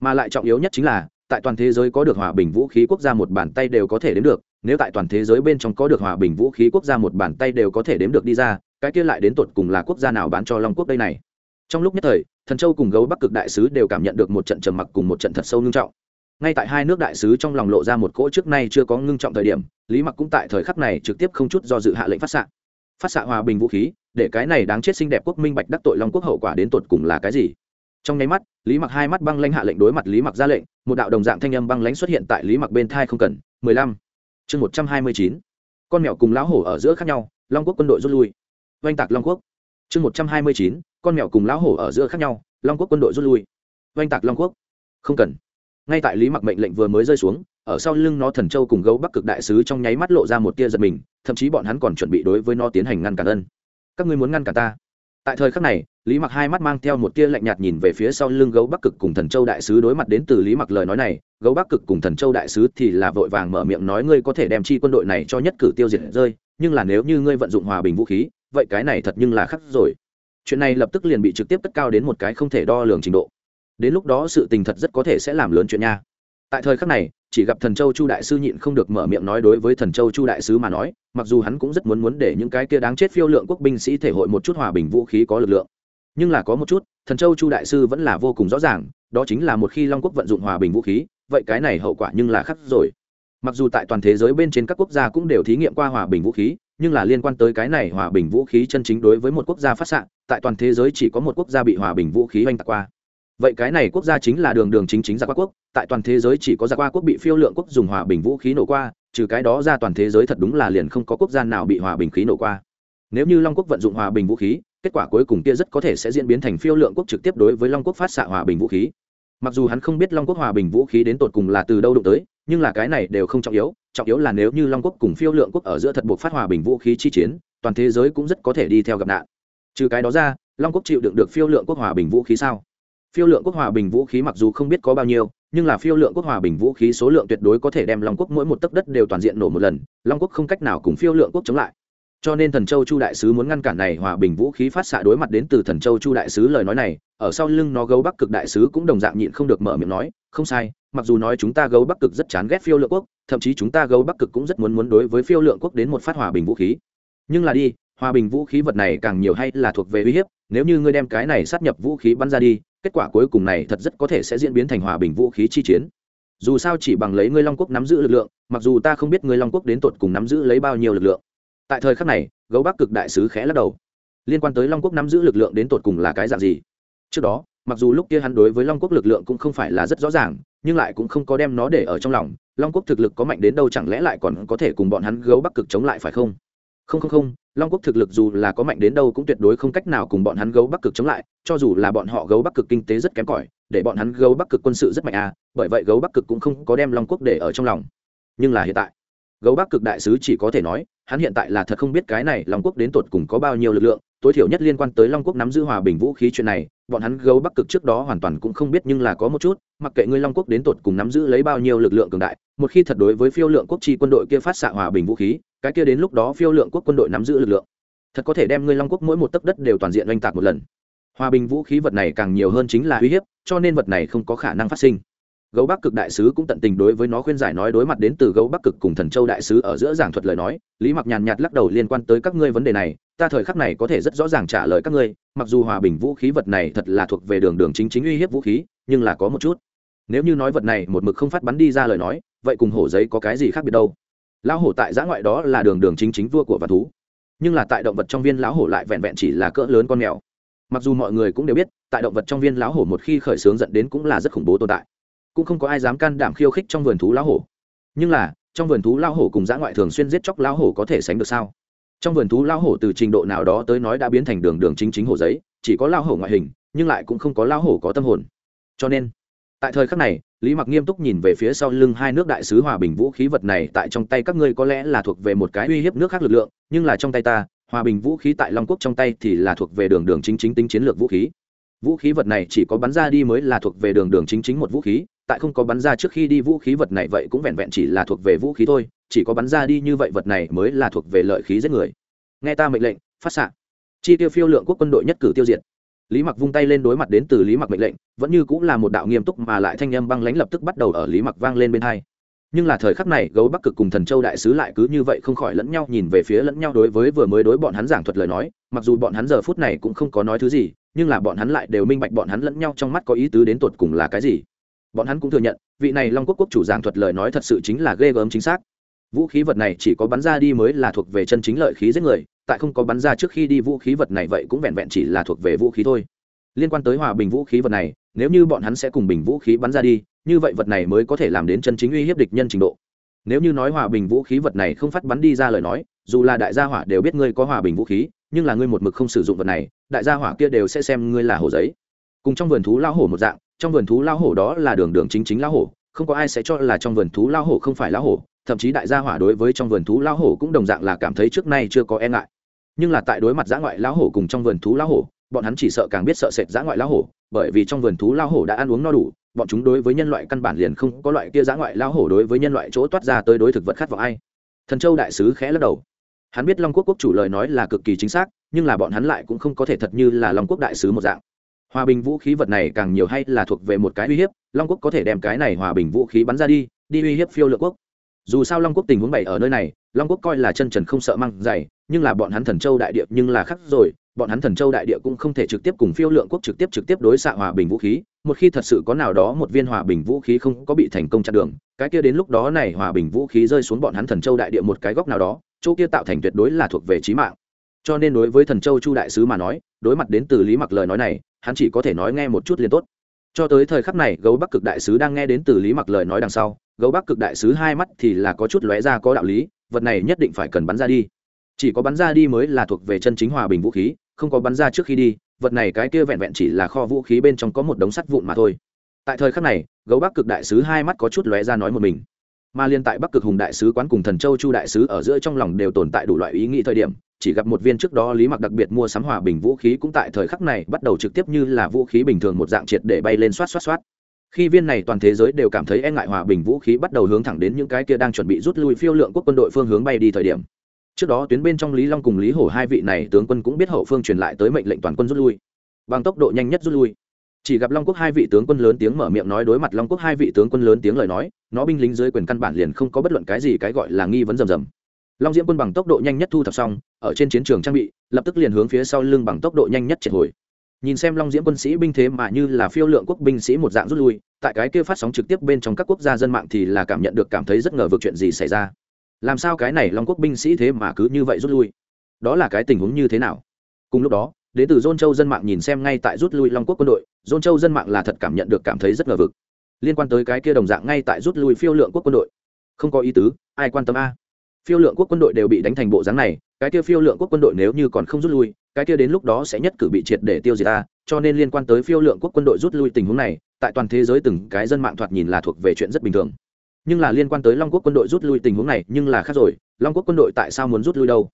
Mà lại trọng yếu nhất chính là, tại toàn thế giới có được hòa bình vũ khí quốc gia một bàn tay đều có thể đếm được, nếu tại toàn thế giới bên trong có được hòa bình vũ khí quốc gia một bàn tay đều có thể đếm được đi ra, cái kia lại đến tột cùng là quốc gia nào bán cho long quốc đây này? Trong lúc nhất thời, thần châu cùng gấu bắc cực đại sứ đều cảm nhận được một trận trầm mặc cùng một trận thật sâu ngưng trọng. Ngay tại hai nước đại sứ trong lòng lộ ra một cỗ trước nay chưa có ngưng trọng thời điểm, lý mặc cũng tại thời khắc này trực tiếp không chút do dự hạ lệnh phát xạ. Phát xạ hòa bình vũ khí, để cái này đáng chết xinh đẹp quốc minh bạch đắc tội long quốc hậu quả đến tột cùng là cái gì? Trong nháy mắt, lý mặc hai mắt băng lãnh hạ lệnh đối mặt lý mặc ra lệnh, một đạo đồng dạng thanh âm băng lãnh xuất hiện tại lý mặc bên thai không cần. Mười lăm. Chương một trăm hai mươi chín. Con mèo cùng lão hổ ở giữa khác nhau, long quốc quân đội rút lui. Oanh tạc long quốc chương một trăm hai mươi chín, con mèo cùng lão hổ ở giữa khác nhau, long quốc quân đội rút lui. Oanh tạc long quốc. Không cần. Ngay tại lý mặc mệnh lệnh vừa mới rơi xuống, ở sau lưng nó thần châu cùng gấu bắc cực đại sứ trong nháy mắt lộ ra một tia giật mình, thậm chí bọn hắn còn chuẩn bị đối với nó tiến hành ngăn cản ân. Các ngươi muốn ngăn cản ta? Tại thời khắc này, lý mặc hai mắt mang theo một tia lạnh nhạt nhìn về phía sau lưng gấu bắc cực cùng thần châu đại sứ đối mặt đến từ lý mặc lời nói này, gấu bắc cực cùng thần châu đại sứ thì là vội vàng mở miệng nói ngươi có thể đem chi quân đội này cho nhất cử tiêu diệt rơi, nhưng là nếu như ngươi vận dụng hòa bình vũ khí vậy cái này thật nhưng là khắc rồi. Chuyện này lập tức liền bị trực tiếp cất cao đến một cái không thể đo lường trình độ. Đến lúc đó sự tình thật rất có thể sẽ làm lớn chuyện nha. Tại thời khắc này, chỉ gặp thần châu chu đại sư nhịn không được mở miệng nói đối với thần châu chu đại sứ mà nói, mặc dù hắn cũng rất muốn muốn để những cái kia đáng chết phiêu lượng quốc binh sĩ thể hội một chút hòa bình vũ khí có lực lượng. Nhưng là có một chút, thần châu chu đại sư vẫn là vô cùng rõ ràng, đó chính là một khi long quốc vận dụng hòa bình vũ khí, vậy cái này hậu quả nhưng là khắc rồi. Mặc dù tại toàn thế giới bên trên các quốc gia cũng đều thí nghiệm qua hòa bình vũ khí nhưng là liên quan tới cái này hòa bình vũ khí chân chính đối với một quốc gia phát xạ, tại toàn thế giới chỉ có một quốc gia bị hòa bình vũ khí oanh tạc qua. Vậy cái này quốc gia chính là đường đường chính chính giặc qua quốc, tại toàn thế giới chỉ có giặc qua quốc bị phiêu lượng quốc dùng hòa bình vũ khí nổ qua, trừ cái đó ra toàn thế giới thật đúng là liền không có quốc gia nào bị hòa bình khí nổ qua. Nếu như long quốc vận dụng hòa bình vũ khí, kết quả cuối cùng kia rất có thể sẽ diễn biến thành phiêu lượng quốc trực tiếp đối với long quốc phát xạ hòa bình vũ khí. Mặc dù hắn không biết long quốc hòa bình vũ khí đến tột cùng là từ đâu đụng tới nhưng là cái này đều không trọng yếu trọng yếu là nếu như long quốc cùng phiêu lượng quốc ở giữa thật buộc phát hòa bình vũ khí chi chiến, toàn thế giới cũng rất có thể đi theo gặp nạn. Trừ cái đó ra, long quốc chịu đựng được phiêu lượng quốc hòa bình vũ khí sao? Phiêu lượng quốc hòa bình vũ khí mặc dù không biết có bao nhiêu, nhưng là phiêu lượng quốc hòa bình vũ khí số lượng tuyệt đối có thể đem long quốc mỗi một tấc đất đều toàn diện nổ một lần, long quốc không cách nào cùng phiêu lượng quốc chống lại. Cho nên thần châu chu đại sứ muốn ngăn cản này hòa bình vũ khí phát xạ đối mặt đến từ thần châu chu đại sứ lời nói này, ở sau lưng nó gấu bắc cực đại sứ cũng đồng dạng nhịn không được mở miệng nói, không sai mặc dù nói chúng ta gấu bắc cực rất chán ghét phiêu lượng quốc, thậm chí chúng ta gấu bắc cực cũng rất muốn muốn đối với phiêu lượng quốc đến một phát hòa bình vũ khí. Nhưng là đi, hòa bình vũ khí vật này càng nhiều hay là thuộc về uy hiếp, nếu như ngươi đem cái này sát nhập vũ khí bắn ra đi, kết quả cuối cùng này thật rất có thể sẽ diễn biến thành hòa bình vũ khí chi chiến. Dù sao chỉ bằng lấy ngươi long quốc nắm giữ lực lượng, mặc dù ta không biết ngươi long quốc đến tột cùng nắm giữ lấy bao nhiêu lực lượng. Tại thời khắc này, gấu bắc cực đại sứ khẽ lắc đầu. Liên quan tới long quốc nắm giữ lực lượng đến tột cùng là cái dạng gì? Trước đó, mặc dù lúc kia hắn đối với long quốc lực lượng cũng không phải là rất rõ ràng nhưng lại cũng không có đem nó để ở trong lòng. Long quốc thực lực có mạnh đến đâu chẳng lẽ lại còn có thể cùng bọn hắn gấu bắc cực chống lại phải không? Không không không, long quốc thực lực dù là có mạnh đến đâu cũng tuyệt đối không cách nào cùng bọn hắn gấu bắc cực chống lại, cho dù là bọn họ gấu bắc cực kinh tế rất kém cỏi, để bọn hắn gấu bắc cực quân sự rất mạnh à bởi vậy gấu bắc cực cũng không có đem long quốc để ở trong lòng. Nhưng là hiện tại, gấu bắc cực đại sứ chỉ có thể nói, hắn hiện tại là thật không biết cái này long quốc đến tột cùng có bao nhiêu lực lượng tối thiểu nhất liên quan tới long quốc nắm giữ hòa bình vũ khí chuyện này, bọn hắn gấu bắc cực trước đó hoàn toàn cũng không biết nhưng là có một chút, mặc kệ ngươi long quốc đến tột cùng nắm giữ lấy bao nhiêu lực lượng cường đại, một khi thật đối với phiêu lượng quốc chi quân đội kia phát xạ hòa bình vũ khí, cái kia đến lúc đó phiêu lượng quốc quân đội nắm giữ lực lượng. Thật có thể đem ngươi long quốc mỗi một tấc đất đều toàn diện oanh tạc một lần. Hòa bình vũ khí vật này càng nhiều hơn chính là uy hiếp, cho nên vật này không có khả năng phát sinh gấu bắc cực đại sứ cũng tận tình đối với nó khuyên giải nói đối mặt đến từ gấu bắc cực cùng thần châu đại sứ ở giữa giảng thuật lời nói, lý mặc nhàn nhạt lắc đầu liên quan tới các ngươi vấn đề này, ta thời khắc này có thể rất rõ ràng trả lời các ngươi, mặc dù hòa bình vũ khí vật này thật là thuộc về đường đường chính chính uy hiếp vũ khí, nhưng là có một chút. Nếu như nói vật này một mực không phát bắn đi ra lời nói, vậy cùng hổ giấy có cái gì khác biệt đâu? Lão hổ tại giã ngoại đó là đường đường chính chính vua của vạn thú, nhưng là tại động vật trong viên lão hổ lại vẹn vẹn chỉ là cỡ lớn con mèo. Mặc dù mọi người cũng đều biết, tại động vật trong viên lão hổ một khi khởi xướng dẫn đến cũng là rất khủng bố tồn tại cũng không có ai dám can đảm khiêu khích trong vườn thú lão hổ. Nhưng là, trong vườn thú lão hổ cùng dã ngoại thường xuyên giết chóc lão hổ có thể sánh được sao? Trong vườn thú lão hổ từ trình độ nào đó tới nói đã biến thành đường đường chính chính hổ giấy, chỉ có lão hổ ngoại hình, nhưng lại cũng không có lão hổ có tâm hồn. Cho nên, tại thời khắc này, lý mặc nghiêm túc nhìn về phía sau lưng hai nước đại sứ hòa bình vũ khí vật này tại trong tay các ngươi có lẽ là thuộc về một cái uy hiếp nước khác lực lượng, nhưng là trong tay ta, hòa bình vũ khí tại long quốc trong tay thì là thuộc về đường đường chính chính tính chiến lược vũ khí. Vũ khí vật này chỉ có bắn ra đi mới là thuộc về đường đường chính chính một vũ khí tại không có bắn ra trước khi đi vũ khí vật này vậy cũng vẹn vẹn chỉ là thuộc về vũ khí thôi, chỉ có bắn ra đi như vậy vật này mới là thuộc về lợi khí giết người. Nghe ta mệnh lệnh, phát xạ. Chi tiêu phiêu lượng quốc quân đội nhất cử tiêu diệt. Lý mặc vung tay lên đối mặt đến từ lý mặc mệnh lệnh, vẫn như cũng là một đạo nghiêm túc mà lại thanh â m băng lãnh lập tức bắt đầu ở lý mặc vang lên bên hai. Nhưng là thời khắc này, gấu bắc cực cùng thần châu đại sứ lại cứ như vậy không khỏi lẫn nhau nhìn về phía lẫn nhau đối với vừa mới đối bọn hắn giảng thuật lời nói, mặc dù bọn hắn giờ phút này cũng không có nói thứ gì, nhưng là bọn hắn lại đều minh bạch bọn hắn lẫn nhau trong mắt có ý tứ đến tột cùng là cái gì bọn hắn cũng thừa nhận, vị này long quốc quốc chủ giảng thuật lời nói thật sự chính là ghê gớm chính xác. Vũ khí vật này chỉ có bắn ra đi mới là thuộc về chân chính lợi khí giết người, tại không có bắn ra trước khi đi vũ khí vật này vậy cũng vẹn vẹn chỉ là thuộc về vũ khí thôi. Liên quan tới hòa bình vũ khí vật này, nếu như bọn hắn sẽ cùng bình vũ khí bắn ra đi, như vậy vật này mới có thể làm đến chân chính uy hiếp địch nhân trình độ. Nếu như nói hòa bình vũ khí vật này không phát bắn đi ra lời nói, dù là đại gia hỏa đều biết ngươi có hòa bình vũ khí, nhưng là ngươi một mực không sử dụng vật này, đại gia hỏa kia đều sẽ xem ngươi là hồ giấy. Cùng trong vườn thú lao hổ một dạng trong vườn thú lao hổ đó là đường đường chính chính lao hổ, không có ai sẽ cho là trong vườn thú lao hổ không phải lao hổ, thậm chí đại gia hỏa đối với trong vườn thú lao hổ cũng đồng dạng là cảm thấy trước nay chưa có e ngại. Nhưng là tại đối mặt giã ngoại lao hổ cùng trong vườn thú lao hổ, bọn hắn chỉ sợ càng biết sợ sệt giã ngoại lao hổ, bởi vì trong vườn thú lao hổ đã ăn uống no đủ, bọn chúng đối với nhân loại căn bản liền không có loại kia giã ngoại lao hổ đối với nhân loại chỗ toát ra tới đối thực vật khát vọng ai. Thần châu đại sứ khẽ lắc đầu. Hắn biết long quốc quốc chủ lời nói là cực kỳ chính xác, nhưng là bọn hắn lại cũng không có thể thật như là long quốc đại sứ một dạng hòa bình vũ khí vật này càng nhiều hay là thuộc về một cái uy hiếp, long quốc có thể đem cái này hòa bình vũ khí bắn ra đi đi uy hiếp phiêu lượng quốc. Dù sao long quốc tình huống bậy ở nơi này, long quốc coi là chân trần không sợ măng dày, nhưng là bọn hắn thần châu đại địa nhưng là khắc rồi, bọn hắn thần châu đại địa cũng không thể trực tiếp cùng phiêu lượng quốc trực tiếp trực tiếp đối xạ hòa bình vũ khí, một khi thật sự có nào đó một viên hòa bình vũ khí không có bị thành công chặn đường, cái kia đến lúc đó này hòa bình vũ khí rơi xuống bọn hắn thần châu đại địa một cái góc nào đó, chỗ kia tạo thành tuyệt đối là thuộc về trí mạng. Cho nên đối với thần châu chu đại sứ mà nói, đối mặt đến từ lý mặc lời nói này hắn chỉ có thể nói nghe một chút liền tốt. Cho tới thời khắc này, gấu bắc cực đại sứ đang nghe đến từ lý mặc lời nói đằng sau, gấu bắc cực đại sứ hai mắt thì là có chút lóe ra có đạo lý, vật này nhất định phải cần bắn ra đi. Chỉ có bắn ra đi mới là thuộc về chân chính hòa bình vũ khí, không có bắn ra trước khi đi, vật này cái kia vẹn vẹn chỉ là kho vũ khí bên trong có một đống sắt vụn mà thôi. Tại thời khắc này, gấu bắc cực đại sứ hai mắt có chút lóe ra nói một mình. Mà liên tại bắc cực hùng đại sứ quán cùng thần châu chu đại sứ ở giữa trong lòng đều tồn tại đủ loại ý nghĩ thời điểm chỉ gặp một viên trước đó lý mặc đặc biệt mua sắm hòa bình vũ khí cũng tại thời khắc này bắt đầu trực tiếp như là vũ khí bình thường một dạng triệt để bay lên xoát xoát xoát. Khi viên này toàn thế giới đều cảm thấy e ngại hòa bình vũ khí bắt đầu hướng thẳng đến những cái kia đang chuẩn bị rút lui phiêu lượng quốc quân đội phương hướng bay đi thời điểm. Trước đó tuyến bên trong lý long cùng lý hổ hai vị này tướng quân cũng biết hậu phương truyền lại tới mệnh lệnh toàn quân rút lui. Bằng tốc độ nhanh nhất rút lui. Chỉ gặp long quốc hai vị tướng quân lớn tiếng mở miệng nói đối mặt long quốc hai vị tướng quân lớn tiếng lời nói, nó binh lính dưới quyền căn bản liền không có bất luận cái gì cái gọi là nghi vấn rầm rầm. Long diễm quân bằng tốc độ nhanh nhất thu thập xong ở trên chiến trường trang bị, lập tức liền hướng phía sau lưng bằng tốc độ nhanh nhất triệt hồi. Nhìn xem long diễm quân sĩ binh thế mà như là phiêu lượng quốc binh sĩ một dạng rút lui, tại cái kia phát sóng trực tiếp bên trong các quốc gia dân mạng thì là cảm nhận được cảm thấy rất ngờ vực chuyện gì xảy ra. Làm sao cái này long quốc binh sĩ thế mà cứ như vậy rút lui? Đó là cái tình huống như thế nào? Cùng lúc đó đến từ dôn châu dân mạng nhìn xem ngay tại rút lui long quốc quân đội, dôn châu dân mạng là thật cảm nhận được cảm thấy rất ngờ vực. Liên quan tới cái kia đồng dạng ngay tại rút lui phiêu lượng quốc quân đội. Không có ý tứ, ai quan tâm a? Phiêu lượng quốc quân đội đều bị đánh thành bộ dáng này, cái kia phiêu lượng quốc quân đội nếu như còn không rút lui, cái kia đến lúc đó sẽ nhất cử bị triệt để tiêu diệt ta, cho nên liên quan tới phiêu lượng quốc quân đội rút lui tình huống này, tại toàn thế giới từng cái dân mạng thoạt nhìn là thuộc về chuyện rất bình thường. Nhưng là liên quan tới long quốc quân đội rút lui tình huống này, nhưng là khác rồi, long quốc quân đội tại sao muốn rút lui đâu?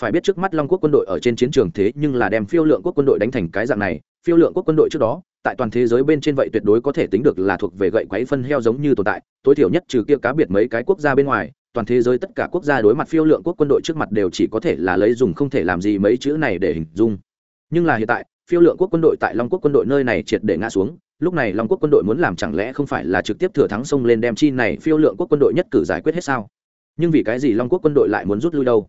Phải biết trước mắt long quốc quân đội ở trên chiến trường thế nhưng là đem phiêu lượng quốc quân đội đánh thành cái dạng này, phiêu lượng quốc quân đội trước đó, tại toàn thế giới bên trên vậy tuyệt đối có thể tính được là thuộc về gậy quấy phân heo giống như tồn tại, tối thiểu nhất trừ kia cá biệt mấy cái quốc gia bên ngoài toàn thế giới tất cả quốc gia đối mặt phiêu lượng quốc quân đội trước mặt đều chỉ có thể là lấy dùng không thể làm gì mấy chữ này để hình dung. Nhưng là hiện tại, phiêu lượng quốc quân đội tại long quốc quân đội nơi này triệt để ngã xuống, lúc này long quốc quân đội muốn làm chẳng lẽ không phải là trực tiếp thừa thắng xông lên đem chi này phiêu lượng quốc quân đội nhất cử giải quyết hết sao? Nhưng vì cái gì long quốc quân đội lại muốn rút lui đâu?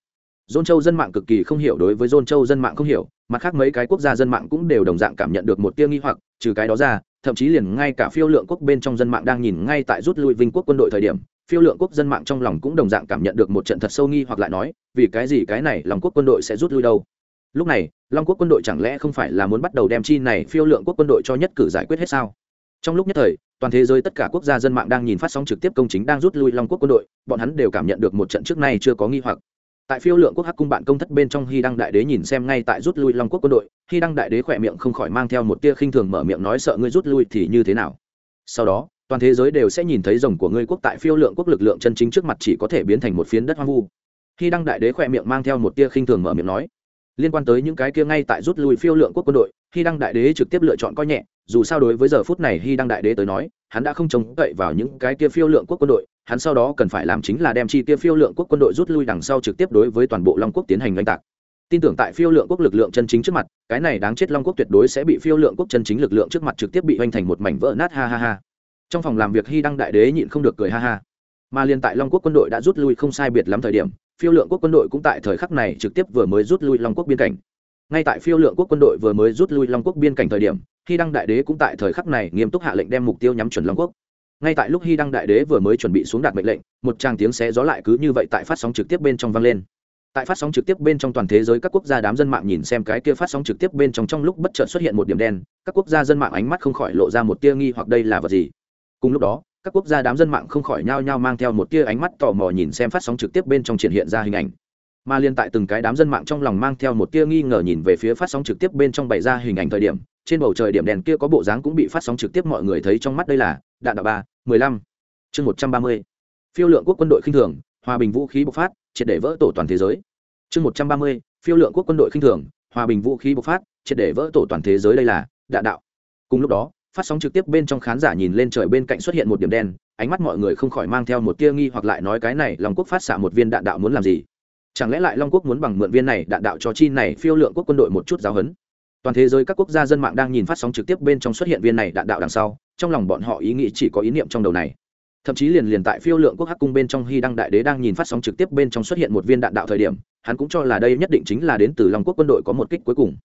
Dôn châu dân mạng cực kỳ không hiểu đối với dôn châu dân mạng không hiểu, mặt khác mấy cái quốc gia dân mạng cũng đều đồng dạng cảm nhận được một tia nghi hoặc, trừ cái đó ra thậm chí liền ngay cả phiêu lượng quốc bên trong dân mạng đang nhìn ngay tại rút lui vinh quốc quân đội thời điểm, phiêu lượng quốc dân mạng trong lòng cũng đồng dạng cảm nhận được một trận thật sâu nghi hoặc lại nói, vì cái gì cái này lòng quốc quân đội sẽ rút lui đâu? Lúc này, long quốc quân đội chẳng lẽ không phải là muốn bắt đầu đem chi này phiêu lượng quốc quân đội cho nhất cử giải quyết hết sao? Trong lúc nhất thời, toàn thế giới tất cả quốc gia dân mạng đang nhìn phát sóng trực tiếp công chính đang rút lui long quốc quân đội, bọn hắn đều cảm nhận được một trận trước nay chưa có nghi hoặc tại phiêu lượng quốc hắc cung bạn công thất bên trong hy đăng đại đế nhìn xem ngay tại rút lui long quốc quân đội, hy đăng đại đế khỏe miệng không khỏi mang theo một tia khinh thường mở miệng nói sợ ngươi rút lui thì như thế nào. Sau đó, toàn thế giới đều sẽ nhìn thấy rồng của ngươi quốc tại phiêu lượng quốc lực lượng chân chính trước mặt chỉ có thể biến thành một phiến đất hoang vu. Hy đăng đại đế khỏe miệng mang theo một tia khinh thường mở miệng nói, liên quan tới những cái kia ngay tại rút lui phiêu lượng quốc quân đội, hy đăng đại đế trực tiếp lựa chọn coi nhẹ, dù sao đối với giờ phút này hy đăng đại đế tới nói, hắn đã không trông cậy vào những cái kia phiêu lượng quốc quân đội hắn sau đó cần phải làm chính là đem chi tiêu phiêu lượng quốc quân đội rút lui đằng sau trực tiếp đối với toàn bộ long quốc tiến hành oanh tạc. Tin tưởng tại phiêu lượng quốc lực lượng chân chính trước mặt, cái này đáng chết long quốc tuyệt đối sẽ bị phiêu lượng quốc chân chính lực lượng trước mặt trực tiếp bị oanh thành một mảnh vỡ nát, ha ha ha. Trong phòng làm việc hy đăng đại đế nhịn không được cười ha ha. Mà liên tại long quốc quân đội đã rút lui không sai biệt lắm thời điểm, phiêu lượng quốc quân đội cũng tại thời khắc này trực tiếp vừa mới rút lui long quốc biên cảnh. Ngay tại phiêu lượng quốc quân đội vừa mới rút lui long quốc biên cảnh thời điểm, hy đăng đại đế cũng tại thời khắc này nghiêm túc hạ lệnh đem mục tiêu nhắm chuẩn long quốc ngay tại lúc hy đăng đại đế vừa mới chuẩn bị xuống đạt mệnh lệnh, một tràng tiếng xé gió lại cứ như vậy tại phát sóng trực tiếp bên trong vang lên. Tại phát sóng trực tiếp bên trong toàn thế giới các quốc gia đám dân mạng nhìn xem cái kia phát sóng trực tiếp bên trong trong lúc bất chợt xuất hiện một điểm đen, các quốc gia dân mạng ánh mắt không khỏi lộ ra một tia nghi hoặc đây là vật gì. Cùng lúc đó, các quốc gia đám dân mạng không khỏi nhao nhao mang theo một tia ánh mắt tò mò nhìn xem phát sóng trực tiếp bên trong triển hiện ra hình ảnh mà liên tại từng cái đám dân mạng trong lòng mang theo một tia nghi ngờ nhìn về phía phát sóng trực tiếp bên trong bày ra hình ảnh thời điểm, trên bầu trời điểm đèn kia có bộ dáng cũng bị phát sóng trực tiếp mọi người thấy trong mắt đây là đạn đạo ba, mười lăm, chương một trăm ba mươi. Phiêu lượng quốc quân đội khinh thường, hòa bình vũ khí bộc phát, triệt để vỡ tổ toàn thế giới. Chương một trăm ba mươi, phiêu lượng quốc quân đội khinh thường, hòa bình vũ khí bộc phát, triệt để vỡ tổ toàn thế giới đây là đạn đạo. Cùng lúc đó, phát sóng trực tiếp bên trong khán giả nhìn lên trời bên cạnh xuất hiện một điểm đen, ánh mắt mọi người không khỏi mang theo một tia nghi hoặc lại nói cái này, lòng quốc phát xạ một viên đạn đạo muốn làm gì? Chẳng lẽ lại long quốc muốn bằng mượn viên này đạn đạo cho chi này phiêu lượng quốc quân đội một chút giáo hấn toàn thế giới các quốc gia dân mạng đang nhìn phát sóng trực tiếp bên trong xuất hiện viên này đạn đạo đằng sau, trong lòng bọn họ ý nghĩ chỉ có ý niệm trong đầu này. Thậm chí liền liền tại phiêu lượng quốc hắc cung bên trong hy đăng đại đế đang nhìn phát sóng trực tiếp bên trong xuất hiện một viên đạn đạo thời điểm, hắn cũng cho là đây nhất định chính là đến từ long quốc quân đội có một kích cuối cùng.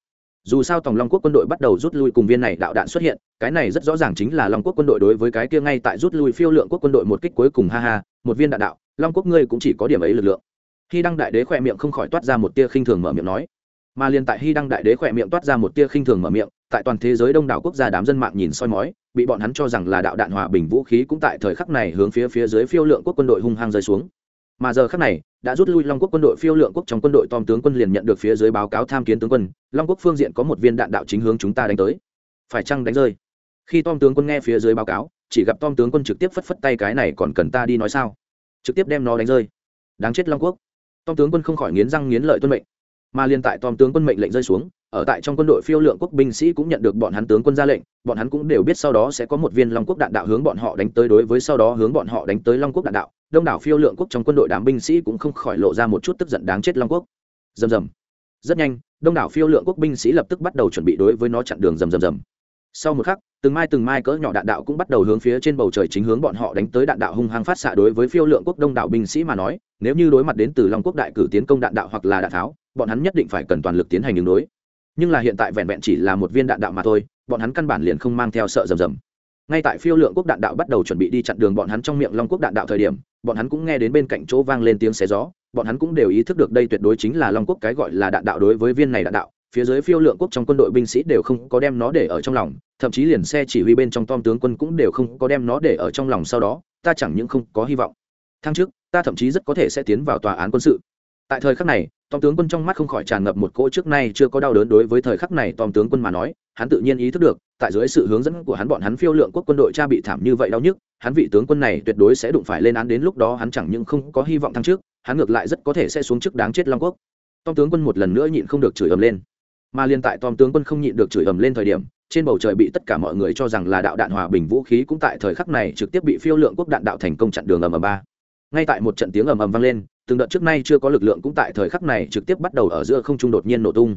Dù sao tổng long quốc quân đội bắt đầu rút lui cùng viên này đạo đạn xuất hiện, cái này rất rõ ràng chính là long quốc quân đội đối với cái kia ngay tại rút lui phiêu lượng quốc quân đội một kích cuối cùng, ha ha, một viên đạn đạo, long quốc ngươi cũng chỉ có điểm ấy lực lượng hy đăng đại đế khỏe miệng không khỏi toát ra một tia khinh thường mở miệng nói. Mà liền tại hy đăng đại đế khỏe miệng toát ra một tia khinh thường mở miệng, tại toàn thế giới đông đảo quốc gia đám dân mạng nhìn soi mói, bị bọn hắn cho rằng là đạo đạn hòa bình vũ khí cũng tại thời khắc này hướng phía phía dưới phiêu lượng quốc quân đội hung hăng rơi xuống. Mà giờ khắc này, đã rút lui long quốc quân đội phiêu lượng quốc trong quân đội tom tướng quân liền nhận được phía dưới báo cáo tham kiến tướng quân, long quốc phương diện có một viên đạn đạo chính hướng chúng ta đánh tới. Phải chăng đánh rơi? Khi tom tướng quân nghe phía dưới báo cáo, chỉ gặp tom tướng quân trực tiếp phất phất tay cái này còn cần ta đi nói sao? Trực tiếp đem nó đánh rơi. Đáng chết long quốc tom tướng quân không khỏi nghiến răng nghiến lợi tuân mệnh. Mà liên tại tom tướng quân mệnh lệnh rơi xuống, ở tại trong quân đội phiêu lượng quốc binh sĩ cũng nhận được bọn hắn tướng quân ra lệnh, bọn hắn cũng đều biết sau đó sẽ có một viên long quốc đạn đạo hướng bọn họ đánh tới đối với sau đó hướng bọn họ đánh tới long quốc đạn đạo. Đông đảo phiêu lượng quốc trong quân đội đám binh sĩ cũng không khỏi lộ ra một chút tức giận đáng chết long quốc. Rầm rầm. Rất nhanh, đông đảo phiêu lượng quốc binh sĩ lập tức bắt đầu chuẩn bị đối với nó chặn đường rầm rầm rầm. Sau một khắc từng mai từng mai cỡ nhỏ đạn đạo cũng bắt đầu hướng phía trên bầu trời chính hướng bọn họ đánh tới đạn đạo hung hăng phát xạ đối với phiêu lượng quốc đông đảo binh sĩ mà nói, nếu như đối mặt đến từ long quốc đại cử tiến công đạn đạo hoặc là đạn tháo, bọn hắn nhất định phải cần toàn lực tiến hành đường đối. Nhưng là hiện tại vẹn vẹn chỉ là một viên đạn đạo mà thôi, bọn hắn căn bản liền không mang theo sợ rầm rầm. Ngay tại phiêu lượng quốc đạn đạo bắt đầu chuẩn bị đi chặn đường bọn hắn trong miệng long quốc đạn đạo thời điểm, bọn hắn cũng nghe đến bên cạnh chỗ vang lên tiếng xé gió, bọn hắn cũng đều ý thức được đây tuyệt đối chính là long quốc cái gọi là đạn đạo đối với viên này đạn đạo phía dưới phiêu lượng quốc trong quân đội binh sĩ đều không có đem nó để ở trong lòng, thậm chí liền xe chỉ huy bên trong tom tướng quân cũng đều không có đem nó để ở trong lòng sau đó, ta chẳng những không có hy vọng. Thăng trước, ta thậm chí rất có thể sẽ tiến vào tòa án quân sự. Tại thời khắc này, tom tướng quân trong mắt không khỏi tràn ngập một cỗ trước nay chưa có đau đớn đối với thời khắc này tom tướng quân mà nói, hắn tự nhiên ý thức được, tại dưới sự hướng dẫn của hắn bọn hắn phiêu lượng quốc quân đội cha bị thảm như vậy đau nhức, hắn vị tướng quân này tuyệt đối sẽ đụng phải lên án đến lúc đó hắn chẳng những không có hy vọng thăng trước hắn ngược lại rất có thể sẽ xuống chức đáng chết long quốc. Tom tướng quân một lần nữa nhịn không được chửi ầm lên mà liên tại tom tướng quân không nhịn được chửi ầm lên thời điểm, trên bầu trời bị tất cả mọi người cho rằng là đạo đạn hòa bình vũ khí cũng tại thời khắc này trực tiếp bị phiêu lượng quốc đạn đạo thành công chặn đường ầm ầm ba. Ngay tại một trận tiếng ầm ầm vang lên, từng đợt trước nay chưa có lực lượng cũng tại thời khắc này trực tiếp bắt đầu ở giữa không trung đột nhiên nổ tung.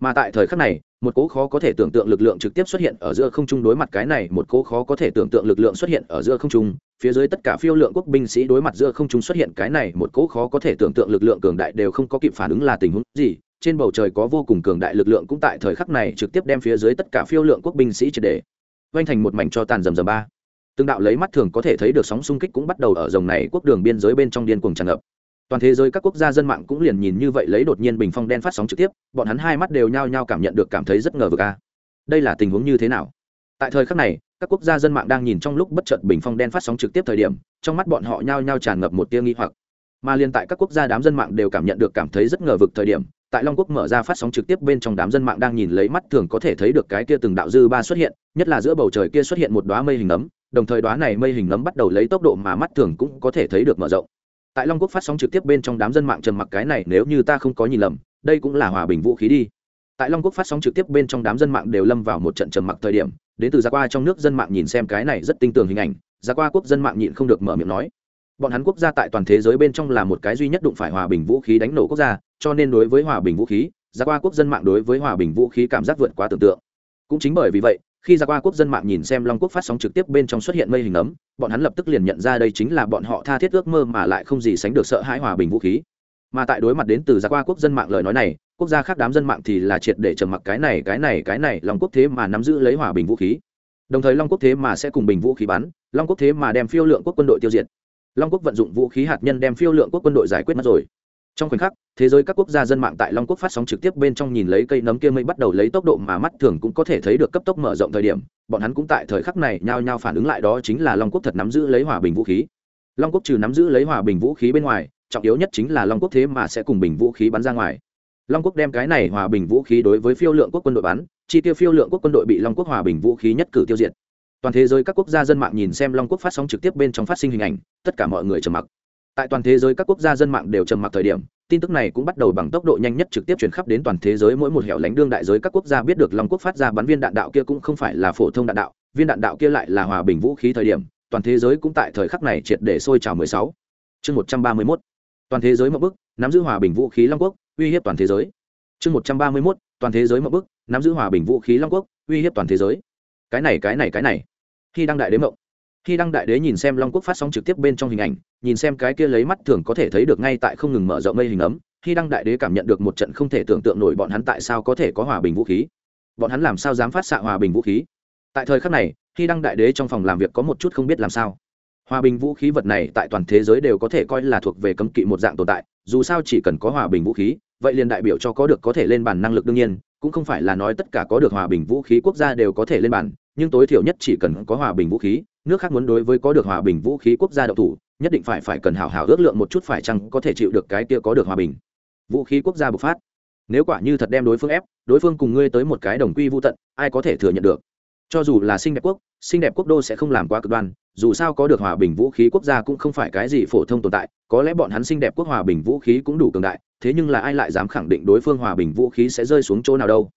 Mà tại thời khắc này, một cố khó có thể tưởng tượng lực lượng trực tiếp xuất hiện ở giữa không trung đối mặt cái này, một cố khó có thể tưởng tượng lực lượng xuất hiện ở giữa không trung, phía dưới tất cả phiêu lượng quốc binh sĩ đối mặt giữa không trung xuất hiện cái này, một cố khó có thể tưởng tượng lực lượng cường đại đều không có kịp phản ứng là tình huống gì trên bầu trời có vô cùng cường đại lực lượng cũng tại thời khắc này trực tiếp đem phía dưới tất cả phiêu lượng quốc binh sĩ triệt để vanh thành một mảnh cho tàn rầm rầm ba. Từng đạo lấy mắt thường có thể thấy được sóng xung kích cũng bắt đầu ở dòng này quốc đường biên giới bên trong điên cuồng tràn ngập. Toàn thế giới các quốc gia dân mạng cũng liền nhìn như vậy lấy đột nhiên bình phong đen phát sóng trực tiếp, bọn hắn hai mắt đều nhao nhao cảm nhận được cảm thấy rất ngờ vực a. Đây là tình huống như thế nào? Tại thời khắc này, các quốc gia dân mạng đang nhìn trong lúc bất chợt bình phong đen phát sóng trực tiếp thời điểm, trong mắt bọn họ nhao nhao tràn ngập một tia nghi hoặc. Mà liên tại các quốc gia đám dân mạng đều cảm nhận được cảm thấy rất ngờ vực thời điểm tại long quốc mở ra phát sóng trực tiếp bên trong đám dân mạng đang nhìn lấy mắt thường có thể thấy được cái kia từng đạo dư ba xuất hiện, nhất là giữa bầu trời kia xuất hiện một đoá mây hình nấm đồng thời đoá này mây hình nấm bắt đầu lấy tốc độ mà mắt thường cũng có thể thấy được mở rộng. Tại long quốc phát sóng trực tiếp bên trong đám dân mạng trầm mặc cái này, nếu như ta không có nhìn lầm, đây cũng là hòa bình vũ khí đi. Tại long quốc phát sóng trực tiếp bên trong đám dân mạng đều lâm vào một trận trầm mặc thời điểm, đến từ gia qua trong nước dân mạng nhìn xem cái này rất tinh tường hình ảnh, gia qua quốc dân mạng nhịn không được mở miệng nói bọn hắn quốc gia tại toàn thế giới bên trong là một cái duy nhất đụng phải hòa bình vũ khí đánh nổ quốc gia, cho nên đối với hòa bình vũ khí gia qua quốc dân mạng đối với hòa bình vũ khí cảm giác vượt quá tưởng tượng. Cũng chính bởi vì vậy, khi gia qua quốc dân mạng nhìn xem long quốc phát sóng trực tiếp bên trong xuất hiện mây hình ấm, bọn hắn lập tức liền nhận ra đây chính là bọn họ tha thiết ước mơ mà lại không gì sánh được sợ hãi hòa bình vũ khí. Mà tại đối mặt đến từ gia qua quốc dân mạng lời nói này, quốc gia khác đám dân mạng thì là triệt để trầm mặc cái này cái này cái này, long quốc thế mà nắm giữ lấy hòa bình vũ khí. Đồng thời long quốc thế mà sẽ cùng bình vũ khí bắn, long quốc thế mà đem phiêu lượng quốc quân đội tiêu diệt long quốc vận dụng vũ khí hạt nhân đem phiêu lượng quốc quân đội giải quyết mất rồi. Trong khoảnh khắc, thế giới các quốc gia dân mạng tại long quốc phát sóng trực tiếp bên trong nhìn lấy cây nấm kia mây bắt đầu lấy tốc độ mà mắt thường cũng có thể thấy được cấp tốc mở rộng thời điểm, bọn hắn cũng tại thời khắc này nhao nhao phản ứng lại đó chính là long quốc thật nắm giữ lấy hòa bình vũ khí. Long quốc trừ nắm giữ lấy hòa bình vũ khí bên ngoài, trọng yếu nhất chính là long quốc thế mà sẽ cùng bình vũ khí bắn ra ngoài. Long quốc đem cái này hòa bình vũ khí đối với phiêu lượng quốc quân đội bắn, chi tiêu phiêu lượng quốc quân đội bị long quốc hòa bình vũ khí nhất cử tiêu diệt toàn thế giới các quốc gia dân mạng nhìn xem long quốc phát sóng trực tiếp bên trong phát sinh hình ảnh, tất cả mọi người trầm mặc tại toàn thế giới các quốc gia dân mạng đều trầm mặc thời điểm, tin tức này cũng bắt đầu bằng tốc độ nhanh nhất trực tiếp truyền khắp đến toàn thế giới mỗi một hẻo lánh đương đại giới các quốc gia biết được long quốc phát ra bắn viên đạn đạo kia cũng không phải là phổ thông đạn đạo, viên đạn đạo kia lại là hòa bình vũ khí thời điểm, toàn thế giới cũng tại thời khắc này triệt để sôi trào 16. chương 131. toàn thế giới một bức, nắm giữ hòa bình vũ khí long quốc, uy hiếp toàn thế giới chương 131. toàn thế giới một bức, nắm giữ hòa bình vũ khí long quốc, uy hiếp toàn thế giới cái này cái này cái này. Khi đăng đại đế mộng, khi đăng đại đế nhìn xem long quốc phát sóng trực tiếp bên trong hình ảnh, nhìn xem cái kia lấy mắt thường có thể thấy được ngay tại không ngừng mở rộng mây hình ấm, khi đăng đại đế cảm nhận được một trận không thể tưởng tượng nổi bọn hắn tại sao có thể có hòa bình vũ khí. Bọn hắn làm sao dám phát xạ hòa bình vũ khí? Tại thời khắc này, khi đăng đại đế trong phòng làm việc có một chút không biết làm sao. Hòa bình vũ khí vật này tại toàn thế giới đều có thể coi là thuộc về cấm kỵ một dạng tồn tại, dù sao chỉ cần có hòa bình vũ khí, vậy liền đại biểu cho có được có thể lên bàn năng lực đương nhiên, cũng không phải là nói tất cả có được hòa bình vũ khí quốc gia đều có thể lên bàn nhưng tối thiểu nhất chỉ cần có hòa bình vũ khí, nước khác muốn đối với có được hòa bình vũ khí quốc gia đậu thủ, nhất định phải phải cần hào hào ước lượng một chút phải chăng có thể chịu được cái kia có được hòa bình. Vũ khí quốc gia bộc phát. Nếu quả như thật đem đối phương ép, đối phương cùng ngươi tới một cái đồng quy vô tận, ai có thể thừa nhận được? Cho dù là xinh đẹp quốc, xinh đẹp quốc đô sẽ không làm quá cực đoan, dù sao có được hòa bình vũ khí quốc gia cũng không phải cái gì phổ thông tồn tại, có lẽ bọn hắn xinh đẹp quốc hòa bình vũ khí cũng đủ cường đại, thế nhưng là ai lại dám khẳng định đối phương hòa bình vũ khí sẽ rơi xuống chỗ nào đâu?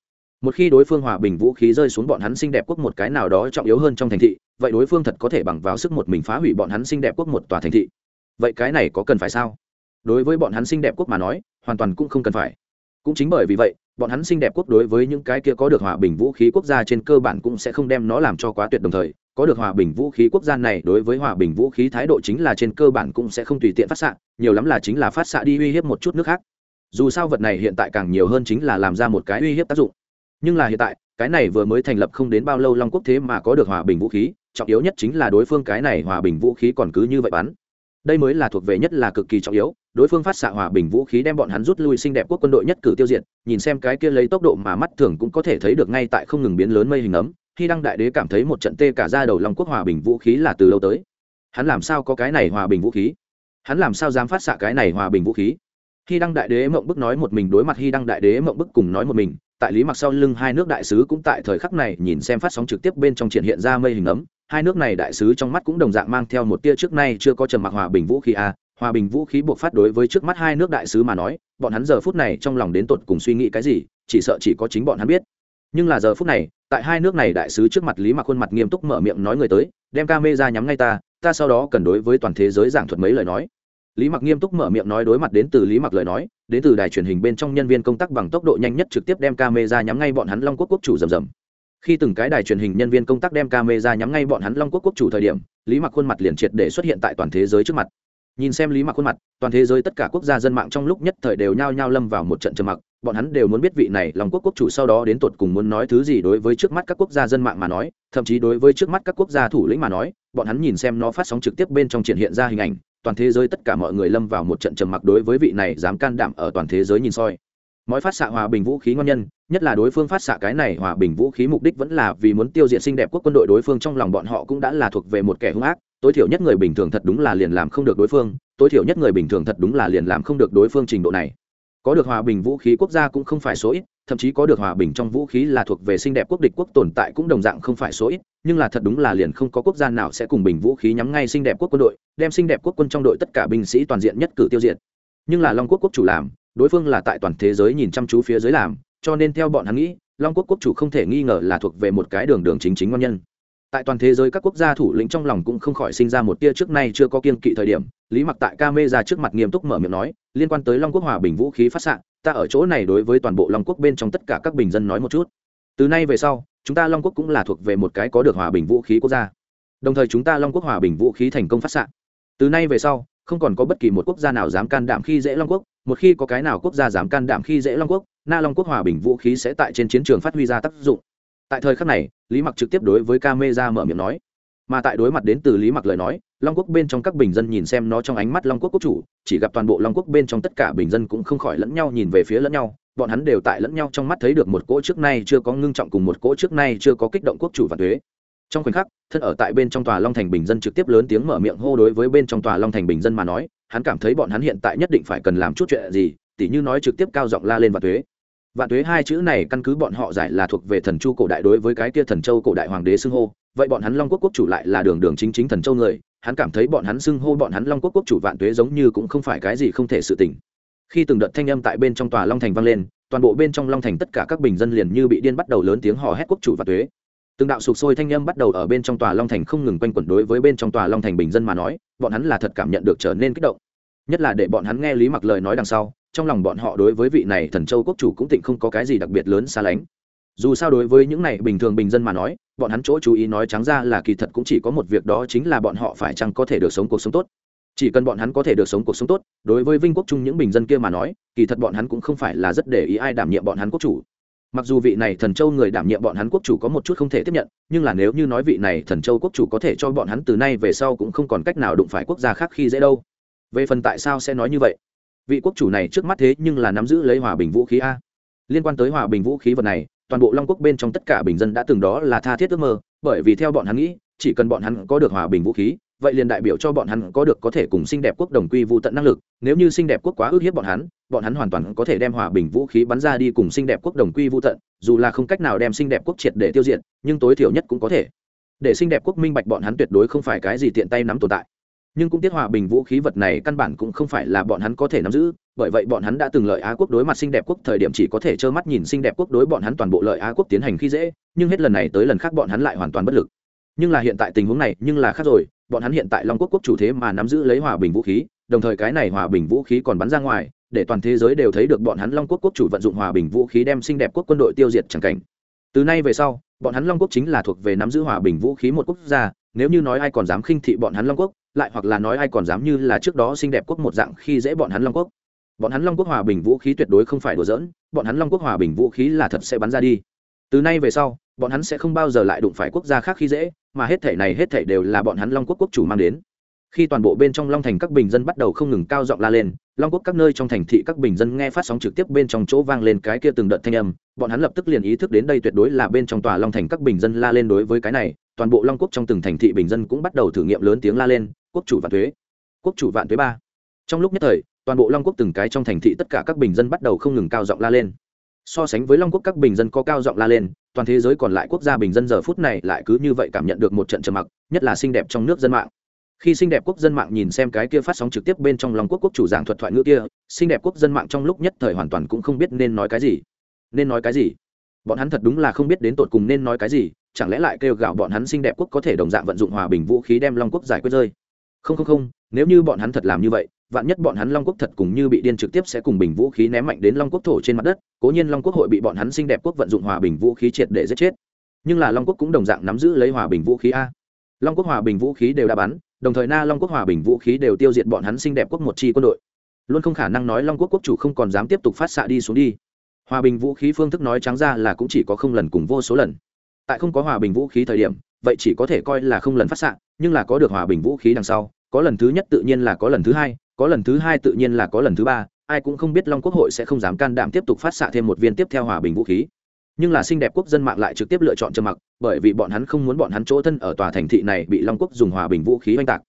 Một khi đối phương hòa bình vũ khí rơi xuống bọn hắn xinh đẹp quốc một cái nào đó trọng yếu hơn trong thành thị, vậy đối phương thật có thể bằng vào sức một mình phá hủy bọn hắn xinh đẹp quốc một tòa thành thị. Vậy cái này có cần phải sao? Đối với bọn hắn xinh đẹp quốc mà nói, hoàn toàn cũng không cần phải. Cũng chính bởi vì vậy, bọn hắn xinh đẹp quốc đối với những cái kia có được hòa bình vũ khí quốc gia trên cơ bản cũng sẽ không đem nó làm cho quá tuyệt đồng thời, có được hòa bình vũ khí quốc gia này đối với hòa bình vũ khí thái độ chính là trên cơ bản cũng sẽ không tùy tiện phát xạ, nhiều lắm là chính là phát xạ đi uy hiếp một chút nước khác. Dù sao vật này hiện tại càng nhiều hơn chính là làm ra một cái uy hiếp tác dụng nhưng là hiện tại, cái này vừa mới thành lập không đến bao lâu long quốc thế mà có được hòa bình vũ khí, trọng yếu nhất chính là đối phương cái này hòa bình vũ khí còn cứ như vậy bắn. Đây mới là thuộc về nhất là cực kỳ trọng yếu, đối phương phát xạ hòa bình vũ khí đem bọn hắn rút lui xinh đẹp quốc quân đội nhất cử tiêu diệt, nhìn xem cái kia lấy tốc độ mà mắt thường cũng có thể thấy được ngay tại không ngừng biến lớn mây hình ấm, khi đăng đại đế cảm thấy một trận tê cả ra đầu long quốc hòa bình vũ khí là từ lâu tới. Hắn làm sao có cái này hòa bình vũ khí? Hắn làm sao dám phát xạ cái này hòa bình vũ khí? Khi đăng đại đế mộng bức nói một mình đối mặt khi đăng đại đế mộng bức cùng nói một mình tại lý mặc sau lưng hai nước đại sứ cũng tại thời khắc này nhìn xem phát sóng trực tiếp bên trong triển hiện ra mây hình ấm. Hai nước này đại sứ trong mắt cũng đồng dạng mang theo một tia trước nay chưa có trầm mặc hòa bình vũ khí a hòa bình vũ khí buộc phát đối với trước mắt hai nước đại sứ mà nói, bọn hắn giờ phút này trong lòng đến tột cùng suy nghĩ cái gì, chỉ sợ chỉ có chính bọn hắn biết. Nhưng là giờ phút này, tại hai nước này đại sứ trước mặt lý mặc khuôn mặt nghiêm túc mở miệng nói người tới, đem ca mê ra nhắm ngay ta ta sau đó cần đối với toàn thế giới giảng thuật mấy lời nói lý mặc nghiêm túc mở miệng nói đối mặt đến từ lý mặc lời nói, đến từ đài truyền hình bên trong nhân viên công tác bằng tốc độ nhanh nhất trực tiếp đem ca mê ra nhắm ngay bọn hắn long quốc quốc chủ rầm rầm. Khi từng cái đài truyền hình nhân viên công tác đem ca mê ra nhắm ngay bọn hắn long quốc quốc chủ thời điểm, lý mặc khuôn mặt liền triệt để xuất hiện tại toàn thế giới trước mặt. Nhìn xem lý mặc khuôn mặt, toàn thế giới tất cả quốc gia dân mạng trong lúc nhất thời đều nhao nhao lâm vào một trận trầm mặc, bọn hắn đều muốn biết vị này lòng quốc quốc chủ sau đó đến tột cùng muốn nói thứ gì đối với trước mắt các quốc gia dân mạng mà nói, thậm chí đối với trước mắt các quốc gia thủ lĩnh mà nói, bọn hắn nhìn xem nó phát sóng trực tiếp bên trong triển hiện ra hình ảnh toàn thế giới tất cả mọi người lâm vào một trận trầm mặc đối với vị này dám can đảm ở toàn thế giới nhìn soi. Mọi phát xạ hòa bình vũ khí ngon nhân, nhất là đối phương phát xạ cái này hòa bình vũ khí mục đích vẫn là vì muốn tiêu diệt xinh đẹp quốc quân đội đối phương, trong lòng bọn họ cũng đã là thuộc về một kẻ hung ác, tối thiểu nhất người bình thường thật đúng là liền làm không được đối phương, tối thiểu nhất người bình thường thật đúng là liền làm không được đối phương trình độ này. Có được hòa bình vũ khí quốc gia cũng không phải số ít, thậm chí có được hòa bình trong vũ khí là thuộc về xinh đẹp quốc địch quốc tồn tại cũng đồng dạng không phải số ít nhưng là thật đúng là liền không có quốc gia nào sẽ cùng bình vũ khí nhắm ngay xinh đẹp quốc quân đội, đem xinh đẹp quốc quân trong đội tất cả binh sĩ toàn diện nhất cử tiêu diệt. Nhưng là long quốc quốc chủ làm, đối phương là tại toàn thế giới nhìn chăm chú phía dưới làm, cho nên theo bọn hắn nghĩ, long quốc quốc chủ không thể nghi ngờ là thuộc về một cái đường đường chính chính ngon nhân. Tại toàn thế giới các quốc gia thủ lĩnh trong lòng cũng không khỏi sinh ra một tia trước nay chưa có kiên kỵ thời điểm, lý mặc tại ca mê ra trước mặt nghiêm túc mở miệng nói, liên quan tới long quốc hòa bình vũ khí phát s ta ở chỗ này đối với toàn bộ long quốc bên trong tất cả các bình dân nói một chút từ nay về sau, chúng ta long quốc cũng là thuộc về một cái có được hòa bình vũ khí quốc gia. Đồng thời chúng ta long quốc hòa bình vũ khí thành công phát s từ nay về sau, không còn có bất kỳ một quốc gia nào dám can đảm khi dễ long quốc, một khi có cái nào quốc gia dám can đảm khi dễ long quốc, na long quốc hòa bình vũ khí sẽ tại trên chiến trường phát huy ra tác dụng. Tại thời khắc này, lý mặc trực tiếp đối với ca mê ra mở miệng nói. Mà tại đối mặt đến từ lý mặc lời nói, long quốc bên trong các bình dân nhìn xem nó trong ánh mắt long quốc quốc chủ, chỉ gặp toàn bộ long quốc bên trong tất cả bình dân cũng không khỏi lẫn nhau nhìn về phía lẫn nhau bọn hắn đều tại lẫn nhau trong mắt thấy được một cỗ trước nay chưa có ngưng trọng cùng một cỗ trước nay chưa có kích động quốc chủ và thuế. Trong khoảnh khắc, thân ở tại bên trong tòa long thành bình dân trực tiếp lớn tiếng mở miệng hô đối với bên trong tòa long thành bình dân mà nói, hắn cảm thấy bọn hắn hiện tại nhất định phải cần làm chút chuyện gì, tỉ như nói trực tiếp cao giọng la lên và thuế. Vạn tuế hai chữ này căn cứ bọn họ giải là thuộc về thần chu cổ đại đối với cái kia thần châu cổ đại hoàng đế xưng hô, vậy bọn hắn long quốc quốc chủ lại là đường đường chính chính thần châu người, hắn cảm thấy bọn hắn xưng hô bọn hắn long quốc quốc chủ vạn tuế giống như cũng không phải cái gì không thể sự tình khi từng đợt thanh âm tại bên trong tòa long thành vang lên, toàn bộ bên trong long thành tất cả các bình dân liền như bị điên bắt đầu lớn tiếng hò hét quốc chủ và tuế. Từng đạo sụp sôi thanh âm bắt đầu ở bên trong tòa long thành không ngừng quanh quẩn đối với bên trong tòa long thành bình dân mà nói, bọn hắn là thật cảm nhận được trở nên kích động. Nhất là để bọn hắn nghe lý mặc lời nói đằng sau, trong lòng bọn họ đối với vị này thần châu quốc chủ cũng tịnh không có cái gì đặc biệt lớn xa lánh. Dù sao đối với những này bình thường bình dân mà nói, bọn hắn chỗ chú ý nói trắng ra là kỳ thật cũng chỉ có một việc đó chính là bọn họ phải chăng có thể được sống cuộc sống tốt chỉ cần bọn hắn có thể được sống cuộc sống tốt, đối với vinh quốc chung những bình dân kia mà nói, kỳ thật bọn hắn cũng không phải là rất để ý ai đảm nhiệm bọn hắn quốc chủ. Mặc dù vị này thần châu người đảm nhiệm bọn hắn quốc chủ có một chút không thể tiếp nhận, nhưng là nếu như nói vị này thần châu quốc chủ có thể cho bọn hắn từ nay về sau cũng không còn cách nào đụng phải quốc gia khác khi dễ đâu. Về phần tại sao sẽ nói như vậy? Vị quốc chủ này trước mắt thế nhưng là nắm giữ lấy hòa bình vũ khí a. Liên quan tới hòa bình vũ khí vật này, toàn bộ long quốc bên trong tất cả bình dân đã từng đó là tha thiết ước mơ, bởi vì theo bọn hắn nghĩ, chỉ cần bọn hắn có được hòa bình vũ khí vậy liền đại biểu cho bọn hắn có được có thể cùng xinh đẹp quốc đồng quy vô tận năng lực. Nếu như xinh đẹp quốc quá ước hiếp bọn hắn bọn hắn hoàn toàn có thể đem hòa bình vũ khí bắn ra đi cùng xinh đẹp quốc đồng quy vô tận, dù là không cách nào đem xinh đẹp quốc triệt để tiêu diệt, nhưng tối thiểu nhất cũng có thể. Để xinh đẹp quốc minh bạch bọn hắn tuyệt đối không phải cái gì tiện tay nắm tồn tại. Nhưng cũng tiết hòa bình vũ khí vật này căn bản cũng không phải là bọn hắn có thể nắm giữ, bởi vậy bọn hắn đã từng lợi á quốc đối mặt xinh đẹp quốc thời điểm chỉ có thể trơ mắt nhìn xinh đẹp quốc đối bọn hắn toàn bộ lợi á quốc tiến hành khi dễ, nhưng hết lần này tới lần khác bọn hắn lại hoàn toàn bất lực. Nhưng là hiện tại tình huống này, nhưng là khác rồi bọn hắn hiện tại long quốc quốc chủ thế mà nắm giữ lấy hòa bình vũ khí, đồng thời cái này hòa bình vũ khí còn bắn ra ngoài, để toàn thế giới đều thấy được bọn hắn long quốc quốc chủ vận dụng hòa bình vũ khí đem xinh đẹp quốc quân đội tiêu diệt chẳng cảnh từ nay về sau, bọn hắn long quốc chính là thuộc về nắm giữ hòa bình vũ khí một quốc gia, nếu như nói ai còn dám khinh thị bọn hắn long quốc, lại hoặc là nói ai còn dám như là trước đó xinh đẹp quốc một dạng khi dễ bọn hắn long quốc bọn hắn long quốc hòa bình vũ khí tuyệt đối không phải đùa dỡn. bọn hắn long quốc hòa bình vũ khí là thật sẽ bắn ra đi từ nay về sau, bọn hắn sẽ không bao giờ lại đụng phải quốc gia khác khi dễ mà hết thể này hết thể đều là bọn hắn long quốc quốc chủ mang đến. Khi toàn bộ bên trong long thành các bình dân bắt đầu không ngừng cao giọng la lên, long quốc các nơi trong thành thị các bình dân nghe phát sóng trực tiếp bên trong chỗ vang lên cái kia từng đợt thanh âm, bọn hắn lập tức liền ý thức đến đây tuyệt đối là bên trong tòa long thành các bình dân la lên đối với cái này, toàn bộ long quốc trong từng thành thị bình dân cũng bắt đầu thử nghiệm lớn tiếng la lên, quốc chủ vạn thuế quốc chủ vạn thuế ba. Trong lúc nhất thời, toàn bộ long quốc từng cái trong thành thị tất cả các bình dân bắt đầu không ngừng cao giọng la lên. So sánh với long quốc các bình dân có cao giọng la lên toàn thế giới còn lại quốc gia bình dân giờ phút này lại cứ như vậy cảm nhận được một trận trầm mặc, nhất là xinh đẹp trong nước dân mạng. Khi xinh đẹp quốc dân mạng nhìn xem cái kia phát sóng trực tiếp bên trong lòng quốc quốc chủ giảng thuật thoại ngữ kia, xinh đẹp quốc dân mạng trong lúc nhất thời hoàn toàn cũng không biết nên nói cái gì. Nên nói cái gì? Bọn hắn thật đúng là không biết đến tột cùng nên nói cái gì, chẳng lẽ lại kêu gào bọn hắn xinh đẹp quốc có thể đồng dạng vận dụng hòa bình vũ khí đem long quốc giải quyết rơi? Không không không, nếu như bọn hắn thật làm như vậy vạn nhất bọn hắn long quốc thật cùng như bị điên trực tiếp sẽ cùng bình vũ khí ném mạnh đến long quốc thổ trên mặt đất, cố nhiên long quốc hội bị bọn hắn xinh đẹp quốc vận dụng hòa bình vũ khí triệt để giết chết. Nhưng là long quốc cũng đồng dạng nắm giữ lấy hòa bình vũ khí a. Long quốc hòa bình vũ khí đều đã bắn, đồng thời na long quốc hòa bình vũ khí đều tiêu diệt bọn hắn xinh đẹp quốc một chi quân đội. Luôn không khả năng nói long quốc quốc chủ không còn dám tiếp tục phát xạ đi xuống đi. Hòa bình vũ khí phương thức nói trắng ra là cũng chỉ có không lần cùng vô số lần. Tại không có hòa bình vũ khí thời điểm, vậy chỉ có thể coi là không lần phát xạ, nhưng là có được hòa bình vũ khí đằng sau, có lần thứ nhất tự nhiên là có lần thứ hai có lần thứ hai tự nhiên là có lần thứ ba, ai cũng không biết long quốc hội sẽ không dám can đảm tiếp tục phát xạ thêm một viên tiếp theo hòa bình vũ khí. Nhưng là xinh đẹp quốc dân mạng lại trực tiếp lựa chọn trầm mặc, bởi vì bọn hắn không muốn bọn hắn chỗ thân ở tòa thành thị này bị long quốc dùng hòa bình vũ khí oanh tạc.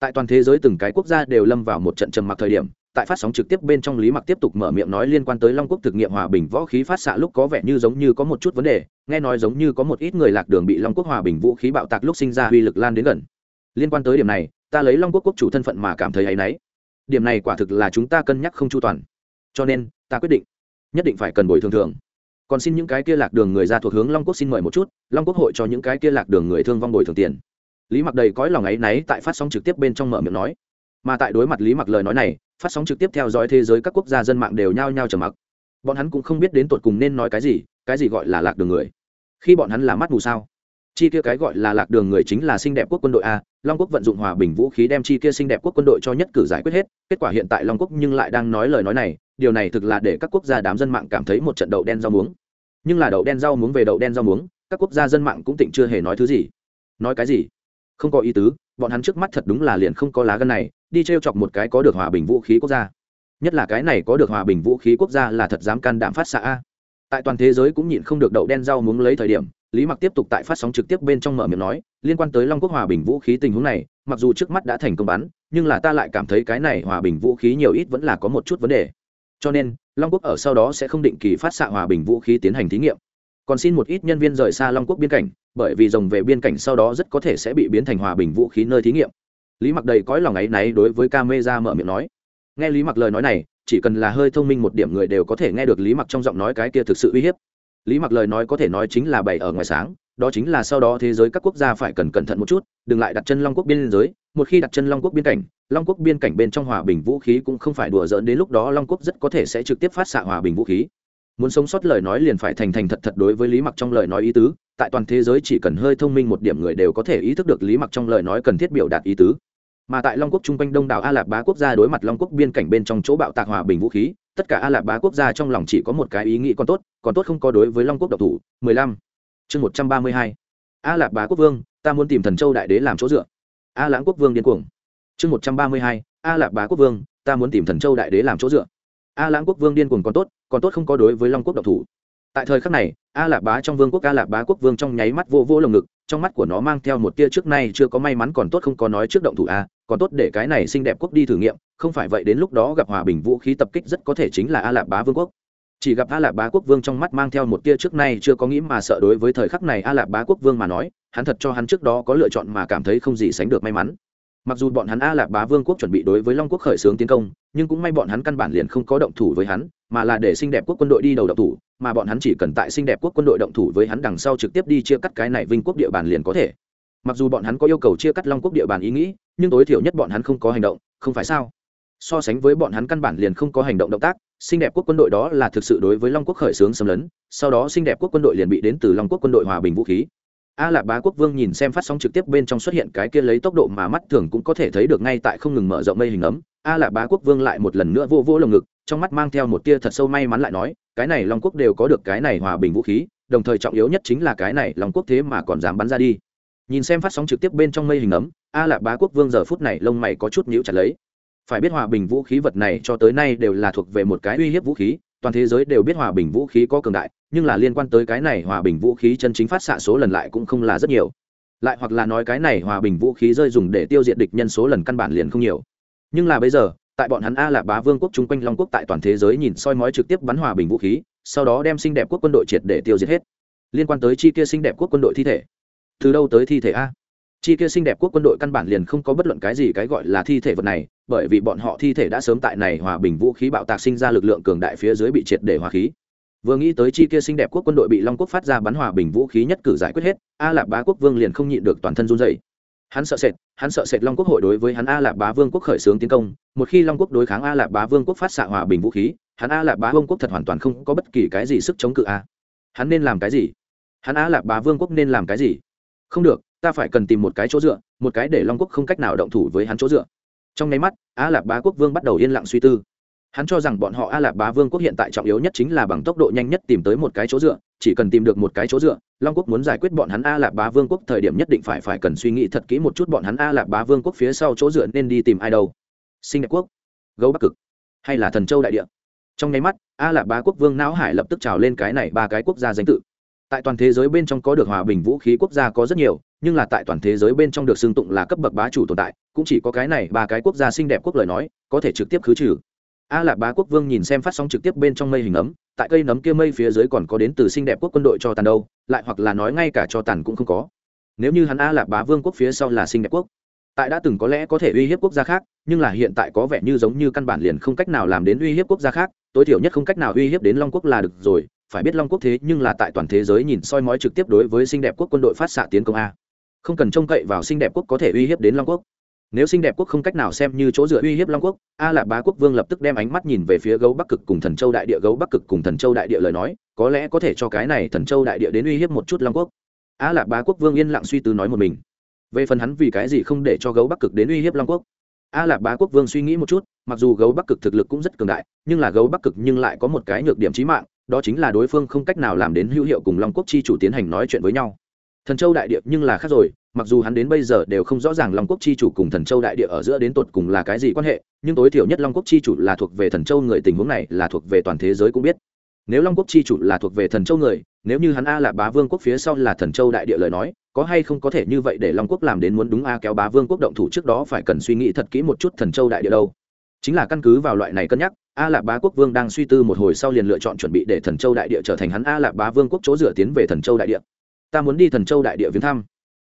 Tại toàn thế giới từng cái quốc gia đều lâm vào một trận trầm mặc thời điểm, tại phát sóng trực tiếp bên trong lý mặc tiếp tục mở miệng nói liên quan tới long quốc thực nghiệm hòa bình võ khí phát xạ lúc có vẻ như giống như có một chút vấn đề, nghe nói giống như có một ít người lạc đường bị long quốc hòa bình vũ khí bạo tạc lúc sinh ra uy lực lan đến gần. Liên quan tới điểm này, ta lấy long quốc quốc chủ thân phận mà cảm thấy áy náy điểm này quả thực là chúng ta cân nhắc không chu toàn. Cho nên, ta quyết định, nhất định phải cần bồi thường thường. Còn xin những cái kia lạc đường người ra thuộc hướng long quốc xin mời một chút, long quốc hội cho những cái kia lạc đường người thương vong bồi thường tiền. Lý mặc đầy cõi lòng áy náy tại phát sóng trực tiếp bên trong mở miệng nói. Mà tại đối mặt lý mặc lời nói này, phát sóng trực tiếp theo dõi thế giới các quốc gia dân mạng đều nhao nhao trầm mặc. Bọn hắn cũng không biết đến tột cùng nên nói cái gì cái gì gọi là lạc đường người. Khi bọn hắn là mắt mù sao? Chi kia cái gọi là lạc đường người chính là xinh đẹp quốc quân đội a, long quốc vận dụng hòa bình vũ khí đem chi kia xinh đẹp quốc quân đội cho nhất cử giải quyết hết, kết quả hiện tại long quốc nhưng lại đang nói lời nói này, điều này thực là để các quốc gia đám dân mạng cảm thấy một trận đậu đen rau muống. Nhưng là đậu đen rau muống về đậu đen rau muống, các quốc gia dân mạng cũng tỉnh chưa hề nói thứ gì. Nói cái gì? Không có ý tứ, bọn hắn trước mắt thật đúng là liền không có lá gân này, đi t r e o chọc một cái có được hòa bình vũ khí quốc gia. Nhất là cái này có được hòa bình vũ khí quốc gia là thật dám can đảm phát xạ a. Tại toàn thế giới cũng nhịn không được đậu đen rau muống lấy thời điểm lý mặc tiếp tục tại phát sóng trực tiếp bên trong mở miệng nói, liên quan tới long quốc hòa bình vũ khí tình huống này, mặc dù trước mắt đã thành công bắn, nhưng là ta lại cảm thấy cái này hòa bình vũ khí nhiều ít vẫn là có một chút vấn đề. Cho nên, long quốc ở sau đó sẽ không định kỳ phát xạ hòa bình vũ khí tiến hành thí nghiệm. Còn xin một ít nhân viên rời xa long quốc biên cảnh, bởi vì dòng về biên cảnh sau đó rất có thể sẽ bị biến thành hòa bình vũ khí nơi thí nghiệm. Lý mặc đầy cõi lòng ấy náy đối với ca mê ra mở miệng nói. Nghe lý mặc lời nói này, chỉ cần là hơi thông minh một điểm người đều có thể nghe được lý mặc trong giọng nói cái kia thực sự uy hiếp lý mặc lời nói có thể nói chính là bày ở ngoài sáng, đó chính là sau đó thế giới các quốc gia phải cần cẩn thận một chút, đừng lại đặt chân long quốc biên giới. Một khi đặt chân long quốc biên cảnh, long quốc biên cảnh bên trong hòa bình vũ khí cũng không phải đùa dỡn đến lúc đó long quốc rất có thể sẽ trực tiếp phát xạ hòa bình vũ khí. Muốn sống sót lời nói liền phải thành thành thật thật đối với lý mặc trong lời nói ý tứ, tại toàn thế giới chỉ cần hơi thông minh một điểm người đều có thể ý thức được lý mặc trong lời nói cần thiết biểu đạt ý tứ mà tại long quốc chung quanh đông đảo a lạp bá quốc gia đối mặt long quốc biên cảnh bên trong chỗ bạo tạc hòa bình vũ khí, tất cả a lạp bá quốc gia trong lòng chỉ có một cái ý nghĩ còn tốt còn tốt không có đối với long quốc độc thủ. Mười lăm. Chương một trăm ba mươi hai. A lạp bá quốc vương, ta muốn tìm thần châu đại đế làm chỗ dựa. A lãng quốc vương điên cuồng. Chương một trăm ba mươi hai. A lạp bá quốc vương, ta muốn tìm thần châu đại đế làm chỗ dựa. A lãng quốc vương điên cuồng còn tốt còn tốt không có đối với long quốc độc thủ. Tại thời khắc này, a lạp bá trong vương quốc a lạp bá quốc vương trong nháy mắt vô vô lồng ngực trong mắt của nó mang theo một tia trước nay chưa có may mắn còn tốt không có nói trước động thủ a còn tốt để cái này xinh đẹp quốc đi thử nghiệm, không phải vậy đến lúc đó gặp hòa bình vũ khí tập kích rất có thể chính là a lạp bá vương quốc. Chỉ gặp a lạp bá quốc vương trong mắt mang theo một tia trước nay chưa có nghĩ mà sợ đối với thời khắc này a lạp bá quốc vương mà nói, hắn thật cho hắn trước đó có lựa chọn mà cảm thấy không gì sánh được may mắn. Mặc dù bọn hắn a lạp bá vương quốc chuẩn bị đối với long quốc khởi xướng tiến công, nhưng cũng may bọn hắn căn bản liền không có động thủ với hắn, mà là để xinh đẹp quốc quân đội đi đầu động thủ mà bọn hắn chỉ cần tại xinh đẹp quốc quân đội động thủ với hắn đằng sau trực tiếp đi chia cắt cái này vinh quốc địa bàn liền có thể. Mặc dù bọn hắn có yêu cầu chia cắt long quốc địa bàn ý nghĩ, nhưng tối thiểu nhất bọn hắn không có hành động, không phải sao? So sánh với bọn hắn căn bản liền không có hành động động tác, xinh đẹp quốc quân đội đó là thực sự đối với long quốc khởi xướng xâm lấn, sau đó xinh đẹp quốc quân đội liền bị đến từ long quốc quân đội hòa bình vũ khí a lạp bá quốc vương nhìn xem phát sóng trực tiếp bên trong xuất hiện cái kia lấy tốc độ mà mắt thường cũng có thể thấy được ngay tại không ngừng mở rộng mây hình ấm, a lạp bá quốc vương lại một lần nữa vô vô lồng ngực, trong mắt mang theo một tia thật sâu may mắn lại nói, cái này long quốc đều có được cái này hòa bình vũ khí, đồng thời trọng yếu nhất chính là cái này long quốc thế mà còn dám bắn ra đi. Nhìn xem phát sóng trực tiếp bên trong mây hình ấm, a lạp bá quốc vương giờ phút này lông mày có chút nhíu chặt lấy. Phải biết hòa bình vũ khí vật này cho tới nay đều là thuộc về một cái uy hiếp vũ khí toàn thế giới đều biết hòa bình vũ khí có cường đại, nhưng là liên quan tới cái này hòa bình vũ khí chân chính phát xạ số lần lại cũng không là rất nhiều. Lại hoặc là nói cái này hòa bình vũ khí rơi dùng để tiêu diệt địch nhân số lần căn bản liền không nhiều. Nhưng là bây giờ, tại bọn hắn a là bá vương quốc chung quanh long quốc tại toàn thế giới nhìn soi mói trực tiếp bắn hòa bình vũ khí, sau đó đem xinh đẹp quốc quân đội triệt để tiêu diệt hết. Liên quan tới chi kia xinh đẹp quốc quân đội thi thể. Từ đâu tới thi thể a? Chi kia xinh đẹp quốc quân đội căn bản liền không có bất luận cái gì cái gọi là thi thể vật này bởi vì bọn họ thi thể đã sớm tại này hòa bình vũ khí bạo tạc sinh ra lực lượng cường đại phía dưới bị triệt để hòa khí. Vừa nghĩ tới chi kia xinh đẹp quốc quân đội bị long quốc phát ra bắn hòa bình vũ khí nhất cử giải quyết hết, a lạp bá quốc vương liền không nhịn được toàn thân run dày hắn sợ sệt, hắn sợ sệt long quốc hội đối với hắn a lạp bá vương quốc khởi xướng tiến công, một khi long quốc đối kháng a lạp bá vương quốc phát xạ hòa bình vũ khí, hắn a lạp bá vương quốc thật hoàn toàn không có bất kỳ cái gì sức chống cự a. Hắn nên làm cái gì? Hắn a lạp bá vương quốc nên làm cái gì? Không được, ta phải cần tìm một cái chỗ dựa, một cái để long quốc không cách nào động thủ với hắn chỗ dựa trong nháy mắt, a lạp bá quốc vương bắt đầu yên lặng suy tư. Hắn cho rằng bọn họ a lạp bá vương quốc hiện tại trọng yếu nhất chính là bằng tốc độ nhanh nhất tìm tới một cái chỗ dựa, chỉ cần tìm được một cái chỗ dựa, long quốc muốn giải quyết bọn hắn a lạp bá vương quốc thời điểm nhất định phải phải cần suy nghĩ thật kỹ một chút bọn hắn a lạp bá vương quốc phía sau chỗ dựa nên đi tìm ai đâu. Sinh đẹp quốc, gấu bắc cực, hay là thần châu đại địa. Trong nháy mắt, a lạp bá quốc vương não hải lập tức trào lên cái này ba cái quốc gia danh tự. Tại toàn thế giới bên trong có được hòa bình vũ khí quốc gia có rất nhiều nhưng là tại toàn thế giới bên trong được xưng tụng là cấp bậc bá chủ tồn tại, cũng chỉ có cái này ba cái quốc gia xinh đẹp quốc lời nói, có thể trực tiếp khứ trừ. A lạc bá quốc vương nhìn xem phát sóng trực tiếp bên trong mây hình ấm, tại cây nấm kia mây phía dưới còn có đến từ xinh đẹp quốc quân đội cho tàn đâu, lại hoặc là nói ngay cả cho tàn cũng không có. Nếu như hắn a lạc bá vương quốc phía sau là xinh đẹp quốc, tại đã từng có lẽ có thể uy hiếp quốc gia khác, nhưng là hiện tại có vẻ như giống như căn bản liền không cách nào làm đến uy hiếp quốc gia khác, tối thiểu nhất không cách nào uy hiếp đến long quốc là được rồi, phải biết long quốc thế nhưng là tại toàn thế giới nhìn soi mói trực tiếp đối với xinh đẹp quốc quân đội phát xạ tiến công a không cần trông cậy vào xinh đẹp quốc có thể uy hiếp đến long quốc nếu xinh đẹp quốc không cách nào xem như chỗ dựa uy hiếp long quốc a lạp bá quốc vương lập tức đem ánh mắt nhìn về phía gấu bắc cực cùng thần châu đại địa gấu bắc cực cùng thần châu đại địa lời nói có lẽ có thể cho cái này thần châu đại địa đến uy hiếp một chút long quốc a lạp bá quốc vương yên lặng suy tư nói một mình về phần hắn vì cái gì không để cho gấu bắc cực đến uy hiếp long quốc a lạp bá quốc vương suy nghĩ một chút mặc dù gấu bắc cực thực lực cũng rất cường đại nhưng là gấu bắc cực nhưng lại có một cái nhược điểm trí mạng đó chính là đối phương không cách nào làm đến hữu hiệu cùng long quốc chi chủ tiến hành nói chuyện với nhau thần châu đại địa nhưng là khác rồi, mặc dù hắn đến bây giờ đều không rõ ràng long quốc chi chủ cùng thần châu đại địa ở giữa đến tột cùng là cái gì quan hệ, nhưng tối thiểu nhất long quốc chi chủ là thuộc về thần châu người, tình huống này là thuộc về toàn thế giới cũng biết. Nếu long quốc chi chủ là thuộc về thần châu người, nếu như hắn a là bá vương quốc phía sau là thần châu đại địa lời nói, có hay không có thể như vậy để long quốc làm đến muốn đúng a kéo bá vương quốc động thủ trước đó phải cần suy nghĩ thật kỹ một chút thần châu đại địa đâu. Chính là căn cứ vào loại này cân nhắc, a là bá quốc vương đang suy tư một hồi sau liền lựa chọn chuẩn bị để thần châu đại địa trở thành hắn a là bá vương quốc chỗ dựa tiến về thần châu đại địa ta muốn đi thần châu đại địa viếng thăm.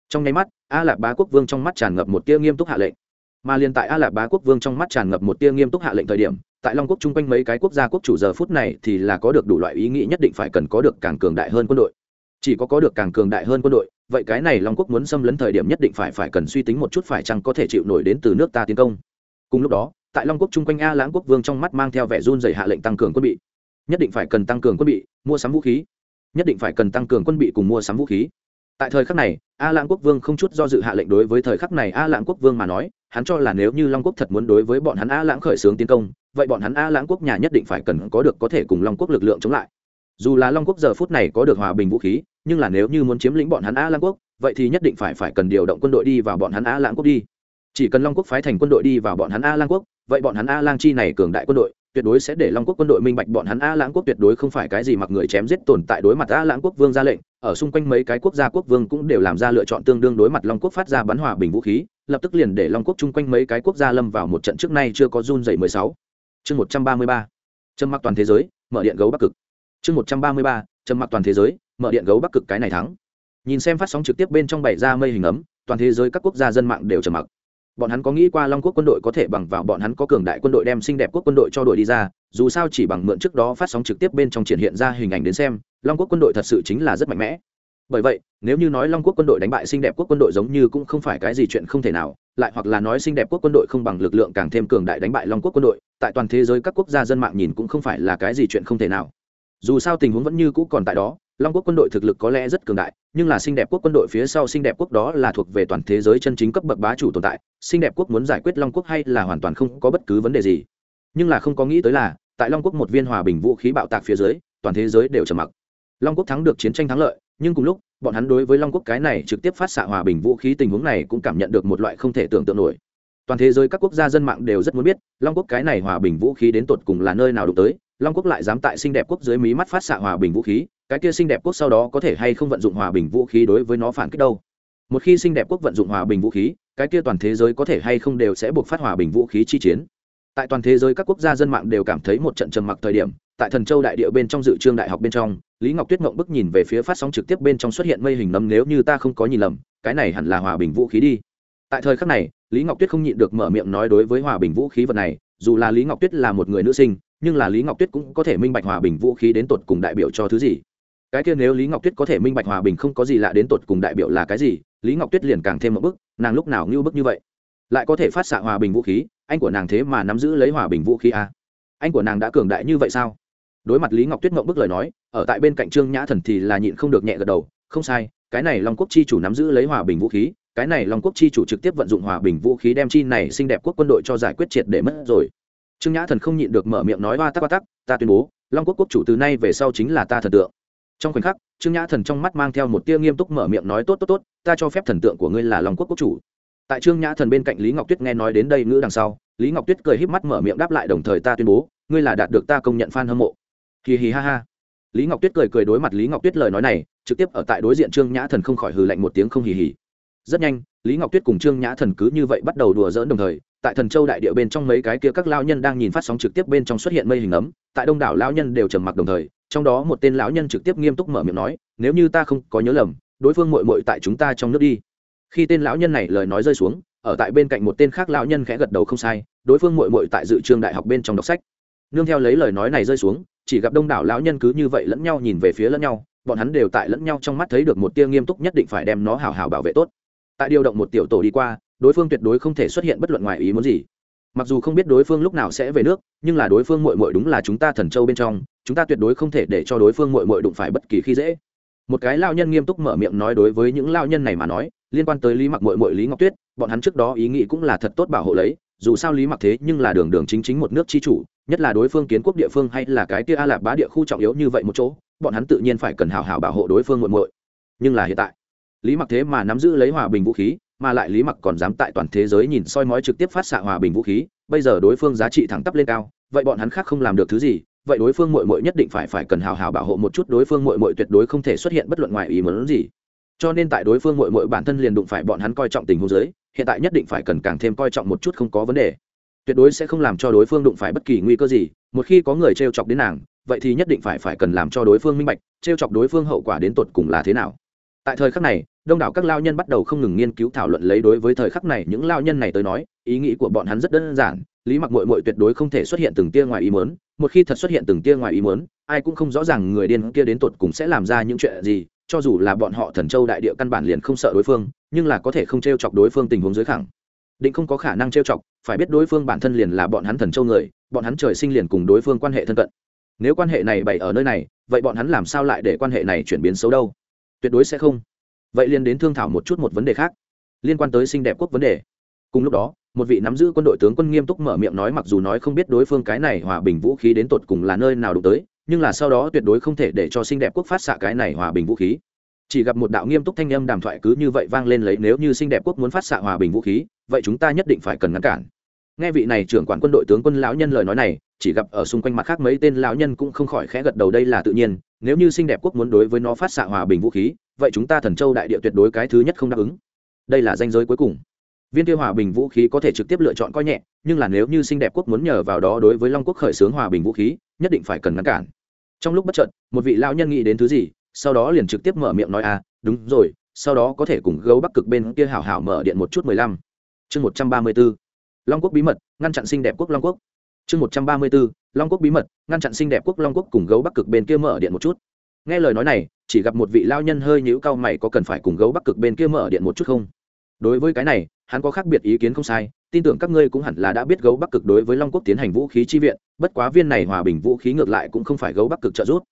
Trong nháy mắt, a lạp bá quốc vương trong mắt tràn ngập một tia nghiêm túc hạ lệnh. Mà liền tại a lạp bá quốc vương trong mắt tràn ngập một tia nghiêm túc hạ lệnh thời điểm, tại long quốc chung quanh mấy cái quốc gia quốc chủ giờ phút này thì là có được đủ loại ý nghĩ nhất định phải cần có được càng cường đại hơn quân đội. Chỉ có có được càng cường đại hơn quân đội, vậy cái này long quốc muốn xâm lấn thời điểm nhất định phải phải cần suy tính một chút phải chăng có thể chịu nổi đến từ nước ta tiến công. Cùng lúc đó, tại long quốc chung quanh a lãng quốc vương trong mắt mang theo vẻ run dày hạ lệnh tăng cường quân bị. Nhất định phải cần tăng cường quân bị, mua sắm vũ khí nhất định phải cần tăng cường quân bị cùng mua sắm vũ khí. Tại thời khắc này, a lãng quốc vương không chút do dự hạ lệnh đối với thời khắc này a lãng quốc vương mà nói, hắn cho là nếu như long quốc thật muốn đối với bọn hắn a lãng khởi xướng tiến công, vậy bọn hắn a lãng quốc nhà nhất định phải cần có được có thể cùng long quốc lực lượng chống lại. Dù là long quốc giờ phút này có được hòa bình vũ khí, nhưng là nếu như muốn chiếm lĩnh bọn hắn a lãng quốc, vậy thì nhất định phải phải cần điều động quân đội đi vào bọn hắn a lãng quốc đi. Chỉ cần long quốc phái thành quân đội đi vào bọn hắn a lãng quốc, vậy bọn hắn a lang chi này cường đại quân đội tuyệt đối sẽ để long quốc quân đội minh bạch bọn hắn a lãng quốc tuyệt đối không phải cái gì mặc người chém giết tồn tại đối mặt a lãng quốc vương ra lệnh. Ở xung quanh mấy cái quốc gia quốc vương cũng đều làm ra lựa chọn tương đương đối mặt long quốc phát ra bắn hòa bình vũ khí, lập tức liền để long quốc chung quanh mấy cái quốc gia lâm vào một trận trước nay chưa có run dày mười sáu. Chương một trăm ba mươi ba. Trầm mặc toàn thế giới, mở điện gấu bắc cực. Chương một trăm ba mươi ba. Trầm mặc toàn thế giới, mở điện gấu bắc cực cái này thắng. Nhìn xem phát sóng trực tiếp bên trong bảy ra mây hình ấm, toàn thế giới các quốc gia dân mạng đều trầm mặc bọn hắn có nghĩ qua long quốc quân đội có thể bằng vào bọn hắn có cường đại quân đội đem xinh đẹp quốc quân đội cho đội đi ra, dù sao chỉ bằng mượn trước đó phát sóng trực tiếp bên trong triển hiện ra hình ảnh đến xem, long quốc quân đội thật sự chính là rất mạnh mẽ. Bởi vậy, nếu như nói long quốc quân đội đánh bại xinh đẹp quốc quân đội giống như cũng không phải cái gì chuyện không thể nào, lại hoặc là nói xinh đẹp quốc quân đội không bằng lực lượng càng thêm cường đại đánh bại long quốc quân đội, tại toàn thế giới các quốc gia dân mạng nhìn cũng không phải là cái gì chuyện không thể nào. Dù sao tình huống vẫn như cũ còn tại đó long quốc quân đội thực lực có lẽ rất cường đại, nhưng là xinh đẹp quốc quân đội phía sau xinh đẹp quốc đó là thuộc về toàn thế giới chân chính cấp bậc bá chủ tồn tại. Xinh đẹp quốc muốn giải quyết long quốc hay là hoàn toàn không có bất cứ vấn đề gì. Nhưng là không có nghĩ tới là, tại long quốc một viên hòa bình vũ khí bạo tạc phía dưới, toàn thế giới đều trầm mặc. Long quốc thắng được chiến tranh thắng lợi, nhưng cùng lúc, bọn hắn đối với long quốc cái này trực tiếp phát xạ hòa bình vũ khí tình huống này cũng cảm nhận được một loại không thể tưởng tượng nổi. Toàn thế giới các quốc gia dân mạng đều rất muốn biết, long quốc cái này hòa bình vũ khí đến tột cùng là nơi nào đụng tới long quốc lại dám tại xinh đẹp quốc dưới mí mắt phát xạ hòa bình vũ khí, cái kia xinh đẹp quốc sau đó có thể hay không vận dụng hòa bình vũ khí đối với nó phản kích đâu? Một khi xinh đẹp quốc vận dụng hòa bình vũ khí, cái kia toàn thế giới có thể hay không đều sẽ buộc phát hòa bình vũ khí chi chiến. Tại toàn thế giới các quốc gia dân mạng đều cảm thấy một trận trầm mặc thời điểm, tại thần châu đại địa bên trong dự trương đại học bên trong, lý ngọc tuyết ngộng bức nhìn về phía phát sóng trực tiếp bên trong xuất hiện mây hình nấm nếu như ta không có nhìn lầm, cái này hẳn là hòa bình vũ khí đi. Tại thời khắc này, lý ngọc tuyết không nhịn được mở miệng nói đối với hòa bình vũ khí vật này, dù là lý ngọc tuyết là một người nữ sinh nhưng là lý ngọc tuyết cũng có thể minh bạch hòa bình vũ khí đến tột cùng đại biểu cho thứ gì. Cái kia nếu lý ngọc tuyết có thể minh bạch hòa bình không có gì lạ đến tột cùng đại biểu là cái gì, lý ngọc tuyết liền càng thêm một bức nàng lúc nào ngưu bức như vậy? Lại có thể phát xạ hòa bình vũ khí, anh của nàng thế mà nắm giữ lấy hòa bình vũ khí à? anh của nàng đã cường đại như vậy sao? Đối mặt lý ngọc tuyết ngộng bức lời nói, ở tại bên cạnh trương nhã thần thì là nhịn không được nhẹ gật đầu, không sai, cái này long quốc chi chủ nắm giữ lấy hòa bình vũ khí, cái này long quốc chi chủ trực tiếp vận dụng hòa bình vũ khí đem chi này xinh đẹp quốc quân đội cho giải quyết triệt để mất rồi trương nhã thần không nhịn được mở miệng nói hoa tắc hoa tắc, ta tuyên bố, long quốc quốc chủ từ nay về sau chính là ta thần tượng. Trong khoảnh khắc, trương nhã thần trong mắt mang theo một tia nghiêm túc mở miệng nói, tốt tốt tốt, ta cho phép thần tượng của ngươi là long quốc quốc chủ. Tại trương nhã thần bên cạnh lý ngọc tuyết nghe nói đến đây ngữ đằng sau, lý ngọc tuyết cười híp mắt mở miệng đáp lại đồng thời ta tuyên bố, ngươi là đạt được ta công nhận f a n hâm mộ. Hì hì ha ha. Lý ngọc tuyết cười cười đối mặt lý ngọc tuyết lời nói này, trực tiếp ở tại đối diện trương nhã thần không khỏi hừ lạnh một tiếng không hì hì. Rất nhanh, lý ngọc tuyết cùng trương nhã thần cứ như vậy bắt đầu đùa dỡn đồng thời tại thần châu đại địa bên trong mấy cái kia các lao nhân đang nhìn phát sóng trực tiếp bên trong xuất hiện mây hình ấm, tại đông đảo lao nhân đều trầm mặc đồng thời, trong đó một tên lão nhân trực tiếp nghiêm túc mở miệng nói, nếu như ta không có nhớ lầm, đối phương mội mội tại chúng ta trong nước đi. Khi tên lão nhân này lời nói rơi xuống, ở tại bên cạnh một tên khác lão nhân khẽ gật đầu không sai, đối phương mội mội tại dự trường đại học bên trong đọc sách. Nương theo lấy lời nói này rơi xuống, chỉ gặp đông đảo lão nhân cứ như vậy lẫn nhau nhìn về phía lẫn nhau, bọn hắn đều tại lẫn nhau trong mắt thấy được một tia nghiêm túc nhất định phải đem nó hào hào bảo vệ tốt. Tại điều động một tiểu tổ đi qua đối phương tuyệt đối không thể xuất hiện bất luận ngoài ý muốn gì. Mặc dù không biết đối phương lúc nào sẽ về nước, nhưng là đối phương mội mội đúng là chúng ta thần châu bên trong, chúng ta tuyệt đối không thể để cho đối phương mội mội đụng phải bất kỳ khi dễ. Một cái lao nhân nghiêm túc mở miệng nói đối với những lao nhân này mà nói, liên quan tới lý mặc mội mội lý ngọc tuyết, bọn hắn trước đó ý nghĩ cũng là thật tốt bảo hộ lấy, dù sao lý mặc thế nhưng là đường đường chính chính một nước chi chủ, nhất là đối phương kiến quốc địa phương hay là cái kia a lạp bá địa khu trọng yếu như vậy một chỗ, bọn hắn tự nhiên phải cần hào hào bảo hộ đối phương muội muội. Nhưng là hiện tại, lý mặc thế mà nắm giữ lấy hòa bình vũ khí mà lại lý mặc còn dám tại toàn thế giới nhìn soi mói trực tiếp phát xạ hòa bình vũ khí, bây giờ đối phương giá trị thẳng tắp lên cao, vậy bọn hắn khác không làm được thứ gì, vậy đối phương muội muội nhất định phải phải cần hào hào bảo hộ một chút đối phương muội muội tuyệt đối không thể xuất hiện bất luận ngoài ý muốn gì. Cho nên tại đối phương muội muội bản thân liền đụng phải bọn hắn coi trọng tình huống giới hiện tại nhất định phải cần càng thêm coi trọng một chút không có vấn đề. Tuyệt đối sẽ không làm cho đối phương đụng phải bất kỳ nguy cơ gì, một khi có người t r e o chọc đến nàng, vậy thì nhất định phải phải cần làm cho đối phương minh bạch t r e o chọc đối phương hậu quả đến tột cùng là thế nào. Tại thời khắc này đông đảo các lao nhân bắt đầu không ngừng nghiên cứu thảo luận lấy đối với thời khắc này những lao nhân này tới nói, ý nghĩ của bọn hắn rất đơn giản, lý mặc mội mội tuyệt đối không thể xuất hiện từng tia ngoài ý mớn một khi thật xuất hiện từng tia ngoài ý mớn ai cũng không rõ ràng người điên kia đến tột cùng sẽ làm ra những chuyện gì, cho dù là bọn họ thần châu đại địa căn bản liền không sợ đối phương, nhưng là có thể không t r e o chọc đối phương tình huống dưới khẳng. Định không có khả năng trêu chọc, phải biết đối phương bản thân liền là bọn hắn thần châu người, bọn hắn trời sinh liền cùng đối phương quan hệ thân cận. Nếu quan hệ này bày ở nơi này, vậy bọn hắn làm sao lại để quan hệ này chuyển biến xấu đâu? Tuyệt đối sẽ không vậy liền đến thương thảo một chút một vấn đề khác, liên quan tới xinh đẹp quốc vấn đề. Cùng lúc đó, một vị nắm giữ quân đội tướng quân nghiêm túc mở miệng nói mặc dù nói không biết đối phương cái này hòa bình vũ khí đến tột cùng là nơi nào đụng tới, nhưng là sau đó tuyệt đối không thể để cho xinh đẹp quốc phát xạ cái này hòa bình vũ khí. Chỉ gặp một đạo nghiêm túc thanh âm đàm thoại cứ như vậy vang lên lấy, nếu như xinh đẹp quốc muốn phát xạ hòa bình vũ khí, vậy chúng ta nhất định phải cần ngăn cản. Nghe vị này trưởng quản quân đội tướng quân lão nhân lời nói này, chỉ gặp ở xung quanh mặt khác mấy tên lão nhân cũng không khỏi khẽ gật đầu, đây là tự nhiên, nếu như xinh đẹp quốc muốn đối với nó phát xạ hòa bình vũ khí vậy chúng ta thần châu đại địa tuyệt đối cái thứ nhất không đáp ứng. Đây là danh giới cuối cùng. Viên tiêu hòa bình vũ khí có thể trực tiếp lựa chọn coi nhẹ, nhưng là nếu như xinh đẹp quốc muốn nhờ vào đó đối với long quốc khởi xướng hòa bình vũ khí, nhất định phải cần ngăn cản. Trong lúc bất trợn một vị lão nhân nghĩ đến thứ gì, sau đó liền trực tiếp mở miệng nói à đúng rồi, sau đó có thể cùng gấu bắc cực bên kia hảo hảo mở điện một chút mười lăm. Chương một trăm ba mươi b ố long quốc bí mật, ngăn chặn xinh đẹp quốc long quốc. Chương một trăm ba mươi b ố long quốc bí mật, ngăn chặn xinh đẹp quốc long quốc cùng gấu bắc cực bên kia mở điện một chút nghe lời nói này, chỉ gặp một vị lao nhân hơi nhũ cao mày có cần phải cùng gấu bắc cực bên kia mở điện một chút không? Đối với cái này, hắn có khác biệt ý kiến không sai, tin tưởng các ngươi cũng hẳn là đã biết gấu bắc cực đối với long quốc tiến hành vũ khí chi viện, bất quá viên này hòa bình vũ khí ngược lại cũng không phải gấu bắc cực trợ giúp.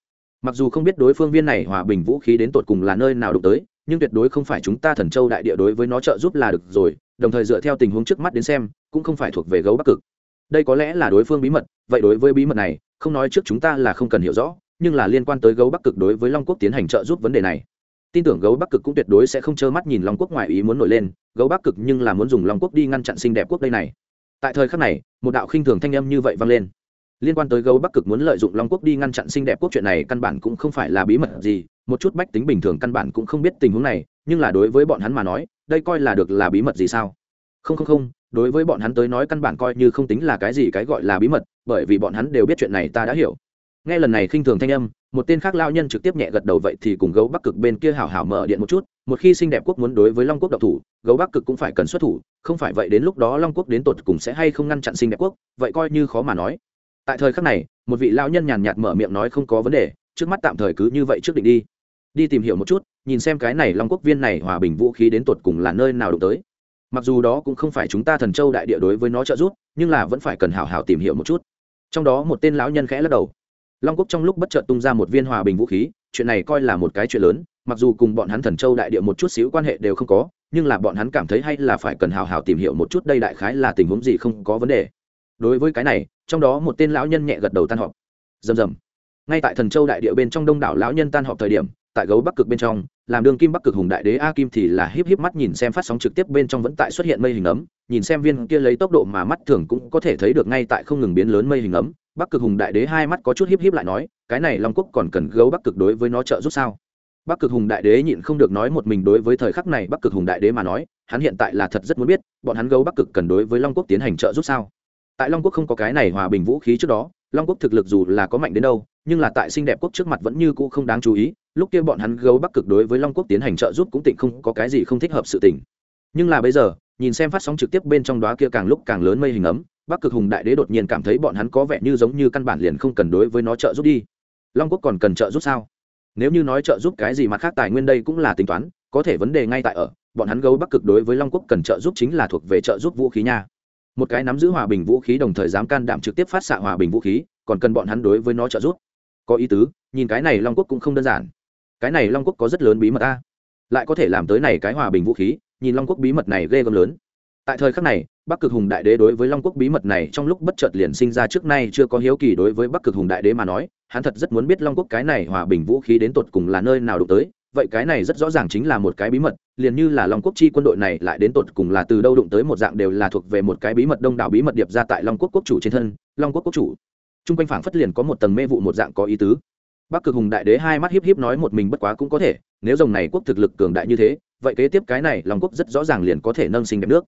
Mặc dù không biết đối phương viên này hòa bình vũ khí đến tột cùng là nơi nào đụng tới, nhưng tuyệt đối không phải chúng ta thần châu đại địa đối với nó trợ giúp là được rồi, đồng thời dựa theo tình huống trước mắt đến xem, cũng không phải thuộc về gấu bắc cực. Đây có lẽ là đối phương bí mật, vậy đối với bí mật này, không nói trước chúng ta là không cần hiểu rõ nhưng là liên quan tới gấu bắc cực đối với long quốc tiến hành trợ giúp vấn đề này. Tin tưởng gấu bắc cực cũng tuyệt đối sẽ không trơ mắt nhìn long quốc ngoại ý muốn nổi lên, gấu bắc cực nhưng là muốn dùng long quốc đi ngăn chặn xinh đẹp quốc đây này. Tại thời khắc này, một đạo khinh thường thanh âm như vậy vang lên. Liên quan tới gấu bắc cực muốn lợi dụng long quốc đi ngăn chặn xinh đẹp quốc chuyện này căn bản cũng không phải là bí mật gì, một chút bách tính bình thường căn bản cũng không biết tình huống này, nhưng là đối với bọn hắn mà nói, đây coi là được là bí mật gì sao? Không không không, đối với bọn hắn tới nói căn bản coi như không tính là cái gì cái gọi là bí mật, bởi vì bọn hắn đều biết chuyện này ta đã hiểu nghe lần này khinh thường thanh âm, một tên khác lao nhân trực tiếp nhẹ gật đầu vậy thì cùng gấu bắc cực bên kia hảo hảo mở điện một chút, một khi xinh đẹp quốc muốn đối với long quốc độc thủ, gấu bắc cực cũng phải cần xuất thủ, không phải vậy đến lúc đó long quốc đến tột cùng sẽ hay không ngăn chặn xinh đẹp quốc, vậy coi như khó mà nói. Tại thời khắc này, một vị lao nhân nhàn nhạt mở miệng nói không có vấn đề, trước mắt tạm thời cứ như vậy trước định đi. Đi tìm hiểu một chút, nhìn xem cái này long quốc viên này hòa bình vũ khí đến tột cùng là nơi nào đụng tới. Mặc dù đó cũng không phải chúng ta thần châu đại địa đối với nó trợ giúp, nhưng là vẫn phải cần hảo hảo tìm hiểu một chút. Trong đó một tên lão nhân khẽ lắc đầu long quốc trong lúc bất chợt tung ra một viên hòa bình vũ khí, chuyện này coi là một cái chuyện lớn, mặc dù cùng bọn hắn thần châu đại địa một chút xíu quan hệ đều không có, nhưng là bọn hắn cảm thấy hay là phải cần hào hào tìm hiểu một chút đây đại khái là tình huống gì không có vấn đề. Đối với cái này, trong đó một tên lão nhân nhẹ gật đầu tan họp. Rầm rầm. Ngay tại thần châu đại địa bên trong đông đảo lão nhân tan họp thời điểm, tại gấu bắc cực bên trong, làm đường kim bắc cực hùng đại đế a kim thì là híp híp mắt nhìn xem phát sóng trực tiếp bên trong vẫn tại xuất hiện mây hình ấm, nhìn xem viên kia lấy tốc độ mà mắt thường cũng có thể thấy được ngay tại không ngừng biến lớn mây hình ấm bắc cực hùng đại đế hai mắt có chút híp híp lại nói, cái này long quốc còn cần gấu bắc cực đối với nó trợ giúp sao? Bắc cực hùng đại đế nhịn không được nói một mình đối với thời khắc này bắc cực hùng đại đế mà nói, hắn hiện tại là thật rất muốn biết, bọn hắn gấu bắc cực cần đối với long quốc tiến hành trợ giúp sao? Tại long quốc không có cái này hòa bình vũ khí trước đó, long quốc thực lực dù là có mạnh đến đâu, nhưng là tại xinh đẹp quốc trước mặt vẫn như cũ không đáng chú ý, lúc kia bọn hắn gấu bắc cực đối với long quốc tiến hành trợ giúp cũng tịnh không có cái gì không thích hợp sự tình. Nhưng là bây giờ, nhìn xem phát sóng trực tiếp bên trong đó kia càng lúc càng lớn mây hình ấm bắc cực hùng đại đế đột nhiên cảm thấy bọn hắn có vẻ như giống như căn bản liền không cần đối với nó trợ giúp đi. Long quốc còn cần trợ giúp sao? Nếu như nói trợ giúp cái gì mặt khác tài nguyên đây cũng là tính toán, có thể vấn đề ngay tại ở, bọn hắn gấu bắc cực đối với long quốc cần trợ giúp chính là thuộc về trợ giúp vũ khí nha. Một cái nắm giữ hòa bình vũ khí đồng thời dám can đảm trực tiếp phát xạ hòa bình vũ khí, còn cần bọn hắn đối với nó trợ giúp. Có ý tứ, nhìn cái này long quốc cũng không đơn giản. Cái này long quốc có rất lớn bí mật ta lại có thể làm tới này cái hòa bình vũ khí, nhìn long quốc bí mật này ghê gớm lớn tại thời khắc này, bắc cực hùng đại đế đối với long quốc bí mật này trong lúc bất chợt liền sinh ra trước nay chưa có hiếu kỳ đối với bắc cực hùng đại đế mà nói, hắn thật rất muốn biết long quốc cái này hòa bình vũ khí đến tột cùng là nơi nào đụng tới. Vậy cái này rất rõ ràng chính là một cái bí mật, liền như là long quốc chi quân đội này lại đến tột cùng là từ đâu đụng tới một dạng đều là thuộc về một cái bí mật đông đảo bí mật điệp ra tại long quốc quốc chủ trên thân, long quốc quốc chủ. T r u n g quanh phảng phất liền có một tầng mê vụ một dạng có ý tứ. Bắc cực hùng đại đế hai mắt hiếp hiếp nói một mình bất quá cũng có thể, nếu dòng này quốc thực lực cường đại như thế, vậy kế tiếp cái này long quốc rất rõ ràng liền có thể nâng sinh đẹp nước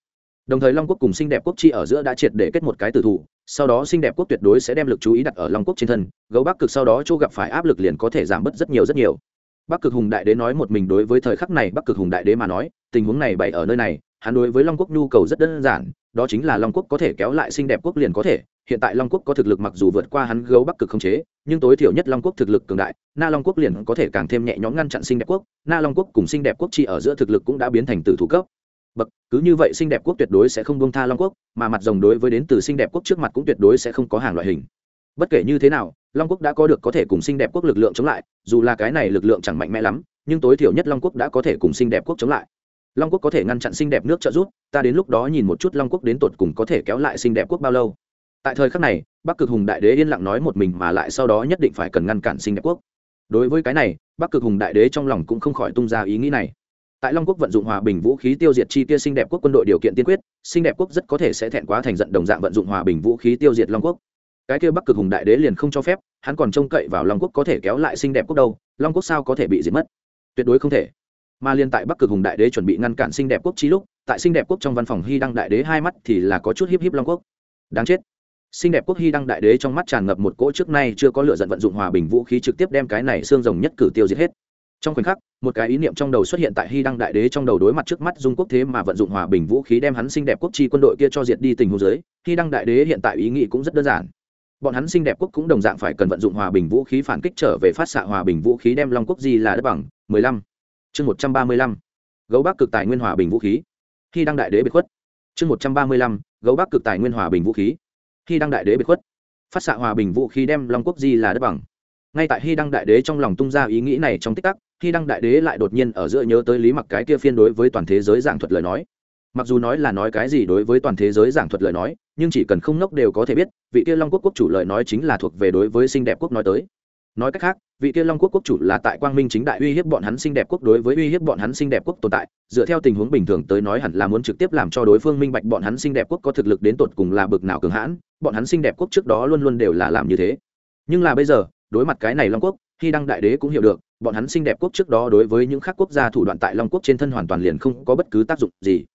đồng thời long quốc cùng xinh đẹp quốc chi ở giữa đã triệt để kết một cái tử thủ, sau đó xinh đẹp quốc tuyệt đối sẽ đem lực chú ý đặt ở long quốc trên thân, gấu bắc cực sau đó chỗ gặp phải áp lực liền có thể giảm bớt rất nhiều rất nhiều. Bắc cực hùng đại đế nói một mình đối với thời khắc này bắc cực hùng đại đế mà nói, tình huống này bày ở nơi này, hắn đối với long quốc nhu cầu rất đơn giản, đó chính là long quốc có thể kéo lại xinh đẹp quốc liền có thể, hiện tại long quốc có thực lực mặc dù vượt qua hắn gấu bắc cực không chế, nhưng tối thiểu nhất long quốc thực lực cường đại, na long quốc liền có thể càng thêm nhẹ nhõm ngăn chặn xinh đẹp quốc, na long quốc cùng xinh đẹp quốc chi ở giữa thực lực cũng đã biến thành tử thủ cấp bậc, cứ như vậy xinh đẹp quốc tuyệt đối sẽ không bông tha long quốc, mà mặt rồng đối với đến từ xinh đẹp quốc trước mặt cũng tuyệt đối sẽ không có hàng loại hình. Bất kể như thế nào, long quốc đã có được có thể cùng xinh đẹp quốc lực lượng chống lại, dù là cái này lực lượng chẳng mạnh mẽ lắm, nhưng tối thiểu nhất long quốc đã có thể cùng xinh đẹp quốc chống lại. Long quốc có thể ngăn chặn xinh đẹp nước trợ giúp, ta đến lúc đó nhìn một chút long quốc đến tột cùng có thể kéo lại xinh đẹp quốc bao lâu. Tại thời khắc này, bắc cực hùng đại đế yên lặng nói một mình mà lại sau đó nhất định phải cần ngăn cản xinh đẹp quốc. Đối với cái này, bắc cực hùng đại đế trong lòng cũng không khỏi tung ra ý nghĩ này tại long quốc vận dụng hòa bình vũ khí tiêu diệt chi kia xinh đẹp quốc quân đội điều kiện tiên quyết xinh đẹp quốc rất có thể sẽ thẹn quá thành giận đồng dạng vận dụng hòa bình vũ khí tiêu diệt long quốc. Cái kia bắc cực hùng đại đế liền không cho phép, hắn còn trông cậy vào long quốc có thể kéo lại xinh đẹp quốc đâu, long quốc sao có thể bị diệt mất? Tuyệt đối không thể. Mà liên tại bắc cực hùng đại đế chuẩn bị ngăn cản xinh đẹp quốc chi lúc, tại xinh đẹp quốc trong văn phòng hy đăng đại đế hai mắt thì là có chút hiếp hiếp long quốc. Đáng chết. Xinh đẹp quốc hy đăng đại đế trong mắt tràn ngập một cỗ trước nay chưa có lựa giận vận dụng hòa bình vũ khí trực tiếp đem cái này xương rồng nhất cử tiêu diệt hết trong khoảnh khắc, một cái ý niệm trong đầu xuất hiện tại hy đăng đại đế trong đầu đối mặt trước mắt dung quốc thế mà vận dụng hòa bình vũ khí đem hắn xinh đẹp quốc chi quân đội kia cho diệt đi tình hồ giới, hy đăng đại đế hiện tại ý nghĩ cũng rất đơn giản. Bọn hắn xinh đẹp quốc cũng đồng dạng phải cần vận dụng hòa bình vũ khí phản kích trở về phát xạ hòa bình vũ khí đem long quốc di là đất bằng. 15. chương 135. gấu bắc cực tài nguyên hòa bình vũ khí. Hy đăng đại đế biệt khuất. Chương 135. gấu bắc cực tài nguyên hòa bình vũ khí. Hy đăng đại đế biệt khuất. Phát xạ hòa bình vũ khí đem long quốc di là đất bằng. Ngay tại hy đăng đại đế trong lòng tung ra ý nghĩ này trong tích tắc khi đăng đại đế lại đột nhiên ở giữa nhớ tới lý mặc cái kia phiên đối với toàn thế giới giảng thuật lời nói. Mặc dù nói là nói cái gì đối với toàn thế giới giảng thuật lời nói, nhưng chỉ cần không nốc đều có thể biết, vị kia long quốc quốc chủ lời nói chính là thuộc về đối với xinh đẹp quốc nói tới. Nói cách khác, vị kia long quốc quốc chủ là tại quang minh chính đại uy hiếp bọn hắn xinh đẹp quốc đối với uy hiếp bọn hắn xinh đẹp quốc tồn tại, dựa theo tình huống bình thường tới nói hẳn là muốn trực tiếp làm cho đối phương minh bạch bọn hắn xinh đẹp quốc có thực lực đến tột cùng là bực nào cường hãn, bọn hắn xinh đẹp quốc trước đó luôn luôn đều là làm như thế. Nhưng là bây giờ, đối mặt cái này long quốc, khi đăng đại đế cũng hiểu được bọn hắn xinh đẹp quốc trước đó đối với những khác quốc gia thủ đoạn tại long quốc trên thân hoàn toàn liền không có bất cứ tác dụng gì.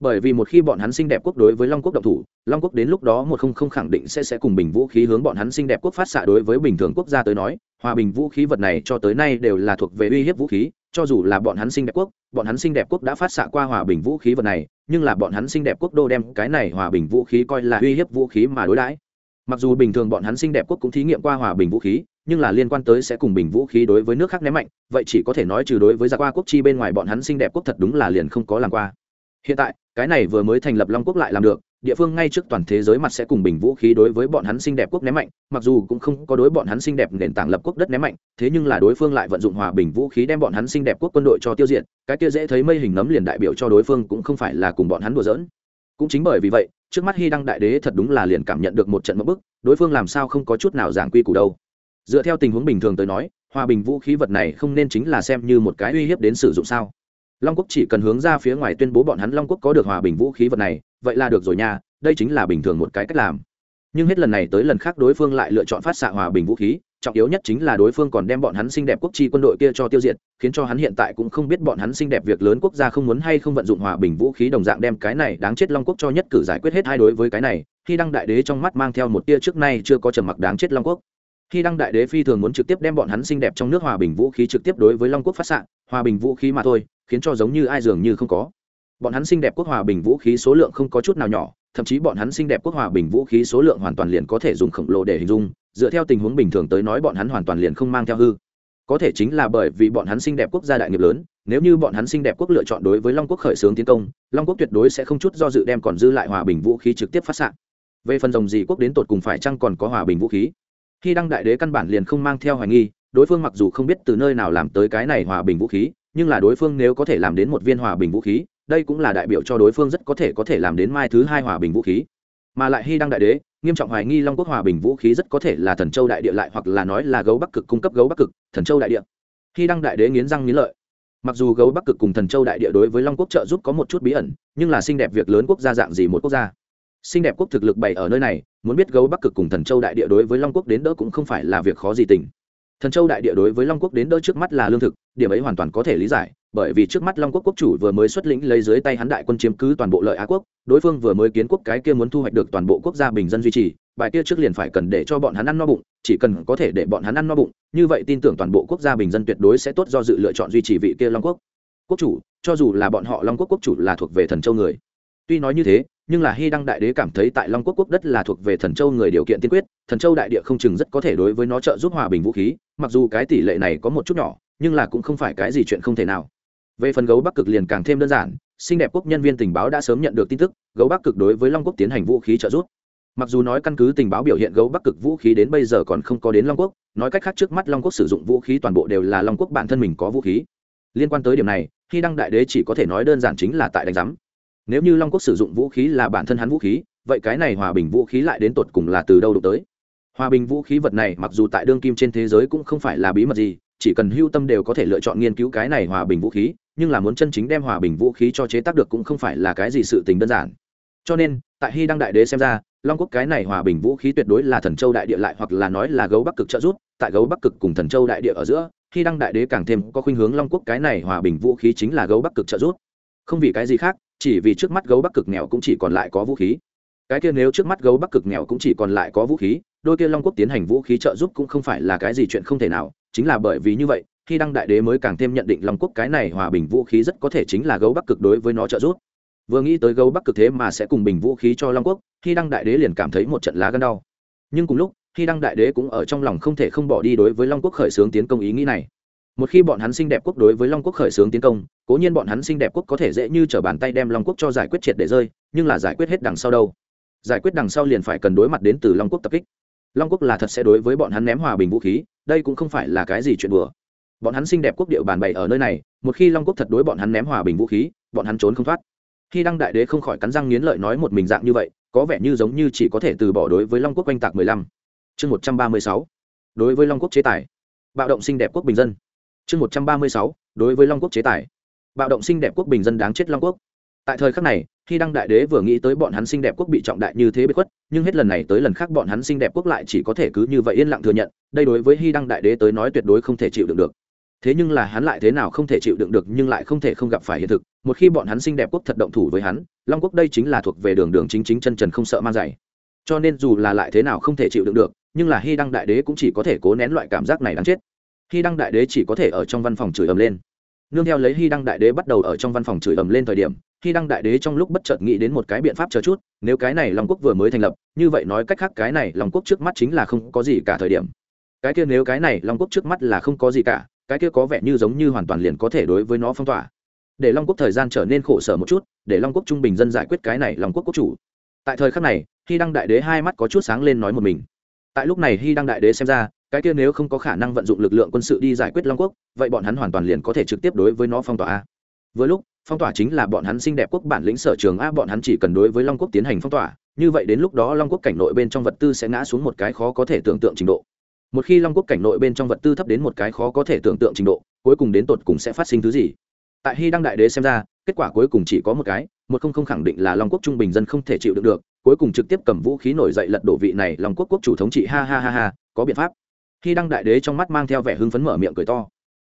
Bởi vì một khi bọn hắn xinh đẹp quốc đối với long quốc động thủ, long quốc đến lúc đó một không không khẳng định sẽ sẽ cùng bình vũ khí hướng bọn hắn xinh đẹp quốc phát xạ đối với bình thường quốc gia tới nói, hòa bình vũ khí vật này cho tới nay đều là thuộc về uy hiếp vũ khí, cho dù là bọn hắn xinh đẹp quốc, bọn hắn xinh đẹp quốc đã phát xạ qua hòa bình vũ khí vật này, nhưng là bọn hắn xinh đẹp quốc đô đem cái này hòa bình vũ khí coi là uy hiếp vũ khí mà đối đãi mặc dù bình thường bọn hắn Sinh đẹp quốc cũng thí nghiệm qua hòa bình vũ khí, nhưng là liên quan tới sẽ cùng bình vũ khí đối với nước khác ném mạnh, vậy chỉ có thể nói trừ đối với gia qua quốc chi bên ngoài bọn hắn Sinh đẹp quốc thật đúng là liền không có làm qua. Hiện tại, cái này vừa mới thành lập long quốc lại làm được, địa phương ngay trước toàn thế giới mặt sẽ cùng bình vũ khí đối với bọn hắn Sinh đẹp quốc ném mạnh, mặc dù cũng không có đối bọn hắn Sinh đẹp nền tảng lập quốc đất ném mạnh, thế nhưng là đối phương lại vận dụng hòa bình vũ khí đem bọn hắn Sinh đẹp quốc quân đội cho tiêu diệt, cái kia dễ thấy mây hình nấm liền đại biểu cho đối phương cũng không phải là cùng bọn hắn đùa giỡn. Cũng chính bởi vì vậy trước mắt hy đăng đại đế thật đúng là liền cảm nhận được một trận mất bức, đối phương làm sao không có chút nào giảng quy củ đâu. Dựa theo tình huống bình thường tới nói, hòa bình vũ khí vật này không nên chính là xem như một cái uy hiếp đến sử dụng sao? Long quốc chỉ cần hướng ra phía ngoài tuyên bố bọn hắn long quốc có được hòa bình vũ khí vật này, vậy là được rồi nha, đây chính là bình thường một cái cách làm. Nhưng hết lần này tới lần khác đối phương lại lựa chọn phát xạ hòa bình vũ khí trọng yếu nhất chính là đối phương còn đem bọn hắn xinh đẹp quốc chi quân đội kia cho tiêu diệt, khiến cho hắn hiện tại cũng không biết bọn hắn xinh đẹp việc lớn quốc gia không muốn hay không vận dụng hòa bình vũ khí đồng dạng đem cái này đáng chết long quốc cho nhất cử giải quyết hết hai đối với cái này, khi đăng đại đế trong mắt mang theo một tia trước nay chưa có trầm mặc đáng chết long quốc. Khi đăng đại đế phi thường muốn trực tiếp đem bọn hắn xinh đẹp trong nước hòa bình vũ khí trực tiếp đối với long quốc phát xạ, hòa bình vũ khí mà thôi, khiến cho giống như ai dường như không có. Bọn hắn xinh đẹp quốc hòa bình vũ khí số lượng không có chút nào nhỏ, thậm chí bọn hắn xinh đẹp quốc hòa bình vũ khí số lượng hoàn toàn liền có thể dùng khổng lồ để hình dung dựa theo tình huống bình thường tới nói bọn hắn hoàn toàn liền không mang theo hư. Có thể chính là bởi vì bọn hắn xinh đẹp quốc gia đại nghiệp lớn, nếu như bọn hắn xinh đẹp quốc lựa chọn đối với long quốc khởi xướng tiến công, long quốc tuyệt đối sẽ không chút do dự đem còn dư lại hòa bình vũ khí trực tiếp phát s về phần dòng gì quốc đến tột cùng phải chăng còn có hòa bình vũ khí? Khi đăng đại đế căn bản liền không mang theo hoài nghi, đối phương mặc dù không biết từ nơi nào làm tới cái này hòa bình vũ khí, nhưng là đối phương nếu có thể làm đến một viên hòa bình vũ khí, đây cũng là đại biểu cho đối phương rất có thể có thể làm đến mai thứ hai hòa bình vũ khí. Mà lại hy đăng đại đế nghiêm trọng hoài nghi long quốc hòa bình vũ khí rất có thể là thần châu đại địa lại hoặc là nói là gấu bắc cực, cung cấp gấu bắc cực, thần châu đại địa. Khi đăng đại đế nghiến răng nghiến lợi, mặc dù gấu bắc cực cùng thần châu đại địa đối với long quốc trợ giúp có một chút bí ẩn, nhưng là xinh đẹp việc lớn quốc gia dạng gì một quốc gia? Xinh đẹp quốc thực lực bày ở nơi này, muốn biết gấu bắc cực cùng thần châu đại địa đối với long quốc đến đỡ cũng không phải là việc khó gì tình. Thần châu đại địa đối với long quốc đến đỡ trước mắt là lương thực, điểm ấy hoàn toàn có thể lý giải bởi vì trước mắt long quốc quốc chủ vừa mới xuất lĩnh lấy dưới tay hắn đại quân chiếm cứ toàn bộ lợi á quốc, đối phương vừa mới kiến quốc cái kia muốn thu hoạch được toàn bộ quốc gia bình dân duy trì, bài kia trước liền phải cần để cho bọn hắn ăn no bụng, chỉ cần có thể để bọn hắn ăn no bụng, như vậy tin tưởng toàn bộ quốc gia bình dân tuyệt đối sẽ tốt do dự lựa chọn duy trì vị kia long quốc. Quốc chủ, cho dù là bọn họ long quốc quốc chủ là thuộc về thần châu người. Tuy nói như thế, nhưng là hy đăng đại đế cảm thấy tại long quốc quốc đất là thuộc về thần châu người điều kiện tiên quyết, thần châu đại địa không chừng rất có thể đối với nó trợ giúp hòa bình vũ khí, mặc dù cái tỷ lệ này có một chút nhỏ, nhưng là cũng không phải cái gì chuyện không thể nào về phần gấu bắc cực liền càng thêm đơn giản, xinh đẹp quốc nhân viên tình báo đã sớm nhận được tin tức, gấu bắc cực đối với long quốc tiến hành vũ khí trợ giúp. Mặc dù nói căn cứ tình báo biểu hiện gấu bắc cực vũ khí đến bây giờ còn không có đến long quốc, nói cách khác trước mắt long quốc sử dụng vũ khí toàn bộ đều là long quốc bản thân mình có vũ khí. Liên quan tới điểm này khi đăng đại đế chỉ có thể nói đơn giản chính là tại đánh giám. Nếu như long quốc sử dụng vũ khí là bản thân hắn vũ khí, vậy cái này hòa bình vũ khí lại đến tột cùng là từ đâu đụng tới? Hòa bình vũ khí vật này mặc dù tại đương kim trên thế giới cũng không phải là bí mật gì, chỉ cần hưu tâm đều có thể lựa chọn nghiên cứu cái này hòa bình vũ khí nhưng là muốn chân chính đem hòa bình vũ khí cho chế tác được cũng không phải là cái gì sự tình đơn giản. Cho nên, tại hy đăng đại đế xem ra, long quốc cái này hòa bình vũ khí tuyệt đối là thần châu đại địa lại hoặc là nói là gấu bắc cực trợ giúp, tại gấu bắc cực cùng thần châu đại địa ở giữa, hy đăng đại đế càng thêm có khuynh hướng long quốc cái này hòa bình vũ khí chính là gấu bắc cực trợ giúp. Không vì cái gì khác, chỉ vì trước mắt gấu bắc cực nghèo cũng chỉ còn lại có vũ khí. Cái kia nếu trước mắt gấu bắc cực nghèo cũng chỉ còn lại có vũ khí, đôi kia long quốc tiến hành vũ khí trợ giúp cũng không phải là cái gì chuyện không thể nào, chính là bởi vì như vậy khi đăng đại đế mới càng thêm nhận định long quốc cái này hòa bình vũ khí rất có thể chính là gấu bắc cực đối với nó trợ giúp. Vừa nghĩ tới gấu bắc cực thế mà sẽ cùng bình vũ khí cho long quốc, khi đăng đại đế liền cảm thấy một trận lá gân đau. Nhưng cùng lúc, khi đăng đại đế cũng ở trong lòng không thể không bỏ đi đối với long quốc khởi xướng tiến công ý nghĩ này. Một khi bọn hắn xinh đẹp quốc đối với long quốc khởi xướng tiến công, cố nhiên bọn hắn xinh đẹp quốc có thể dễ như t r ở bàn tay đem long quốc cho giải quyết triệt để rơi, nhưng là giải quyết hết đằng sau đâu? Giải quyết đằng sau liền phải cần đối mặt đến từ long quốc tập kích. Long quốc là thật sẽ đối với bọn hắn ném hòa bình vũ khí, đây cũng không phải là cái gì chuyện đùa bọn hắn xinh đẹp quốc điệu bàn bày ở nơi này, một khi long quốc thật đối bọn hắn ném hòa bình vũ khí, bọn hắn trốn không thoát. Khi đăng đại đế không khỏi cắn răng nghiến lợi nói một mình dạng như vậy, có vẻ như giống như chỉ có thể từ bỏ đối với long quốc oanh tạc mười lăm. Chương một trăm ba mươi sáu. Đối với long quốc chế tài. Bạo động xinh đẹp quốc bình dân. Chương một trăm ba mươi sáu. Đối với long quốc chế tài. Bạo động xinh đẹp quốc bình dân đáng chết long quốc. Tại thời khắc này, khi đăng đại đế vừa nghĩ tới bọn hắn xinh đẹp quốc bị trọng đại như thế bất khuất, nhưng hết lần này tới lần khác bọn hắn xinh đẹp quốc lại chỉ có thể cứ như vậy yên lặng thừa nhận, đây đối với hy đăng đại đế tới nói tuyệt đối không thể chịu đựng được thế nhưng là hắn lại thế nào không thể chịu đựng được nhưng lại không thể không gặp phải hiện thực. Một khi bọn hắn xinh đẹp quốc thật động thủ với hắn, long quốc đây chính là thuộc về đường đường chính chính chân trần không sợ mang giày. Cho nên dù là lại thế nào không thể chịu đựng được, nhưng là hy đăng đại đế cũng chỉ có thể cố nén loại cảm giác này đáng chết. Hy đăng đại đế chỉ có thể ở trong văn phòng chửi ầm lên. Nương theo lấy hy đăng đại đế bắt đầu ở trong văn phòng chửi ầm lên thời điểm, hy đăng đại đế trong lúc bất chợt nghĩ đến một cái biện pháp chờ chút, nếu cái này long quốc vừa mới thành lập, như vậy nói cách khác cái này long quốc trước mắt chính là không có gì cả thời điểm. Cái kia nếu cái này long quốc trước mắt là không có gì cả cái kia có vẻ như giống như hoàn toàn liền có thể đối với nó phong tỏa. Để long quốc thời gian trở nên khổ sở một chút, để long quốc trung bình dân giải quyết cái này long quốc quốc chủ. Tại thời khắc này, hy đăng đại đế hai mắt có chút sáng lên nói một mình. Tại lúc này hy đăng đại đế xem ra, cái kia nếu không có khả năng vận dụng lực lượng quân sự đi giải quyết long quốc, vậy bọn hắn hoàn toàn liền có thể trực tiếp đối với nó phong tỏa a. Với lúc, phong tỏa chính là bọn hắn xinh đẹp quốc bản lĩnh sở trường a, bọn hắn chỉ cần đối với long quốc tiến hành phong tỏa, như vậy đến lúc đó long quốc cảnh nội bên trong vật tư sẽ ngã xuống một cái khó có thể tưởng tượng trình độ một khi long quốc cảnh nội bên trong vật tư thấp đến một cái khó có thể tưởng tượng trình độ, cuối cùng đến tột cùng sẽ phát sinh thứ gì? Tại hy đăng đại đế xem ra, kết quả cuối cùng chỉ có một cái, một không không khẳng định là long quốc trung bình dân không thể chịu đựng được, cuối cùng trực tiếp cầm vũ khí nổi dậy lật đổ vị này long quốc quốc chủ thống trị. Ha ha ha ha, có biện pháp. Hy đăng đại đế trong mắt mang theo vẻ hưng phấn mở miệng cười to.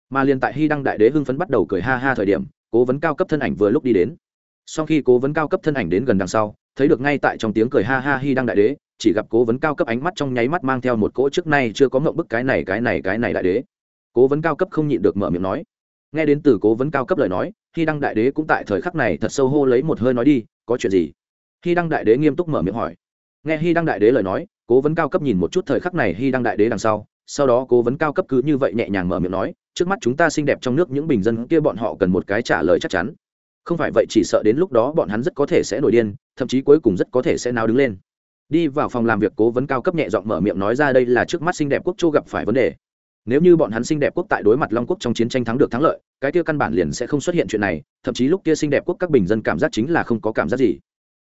Mà liền tại hy đăng đại đế hưng phấn bắt đầu cười ha ha thời điểm, cố vấn cao cấp thân ảnh vừa lúc đi đến. Sau khi cố vấn cao cấp thân ảnh đến gần đằng sau, thấy được ngay tại trong tiếng cười ha ha hy đăng đại đế chỉ gặp cố vấn cao cấp ánh mắt trong nháy mắt mang theo một cỗ trước nay chưa có ngộng bức cái này cái này cái này đại đế. Cố vấn cao cấp không nhịn được mở miệng nói. Nghe đến từ cố vấn cao cấp lời nói khi đăng đại đế cũng tại thời khắc này thật sâu hô lấy một hơi nói đi, có chuyện gì? Khi đăng đại đế nghiêm túc mở miệng hỏi. Nghe hy đăng đại đế lời nói, cố vấn cao cấp nhìn một chút thời khắc này hy đăng đại đế đằng sau sau đó cố vấn cao cấp cứ như vậy nhẹ nhàng mở miệng nói, trước mắt chúng ta xinh đẹp trong nước những bình dân kia bọn họ cần một cái trả lời chắc chắn. Không phải vậy chỉ sợ đến lúc đó bọn hắn rất có thể sẽ nổi điên, thậm chí cuối cùng rất có thể sẽ nào đứng lên đi vào phòng làm việc cố vấn cao cấp nhẹ giọng mở miệng nói ra đây là trước mắt xinh đẹp quốc châu gặp phải vấn đề. Nếu như bọn hắn xinh đẹp quốc tại đối mặt long quốc trong chiến tranh thắng được thắng lợi, cái kia căn bản liền sẽ không xuất hiện chuyện này, thậm chí lúc kia xinh đẹp quốc các bình dân cảm giác chính là không có cảm giác gì.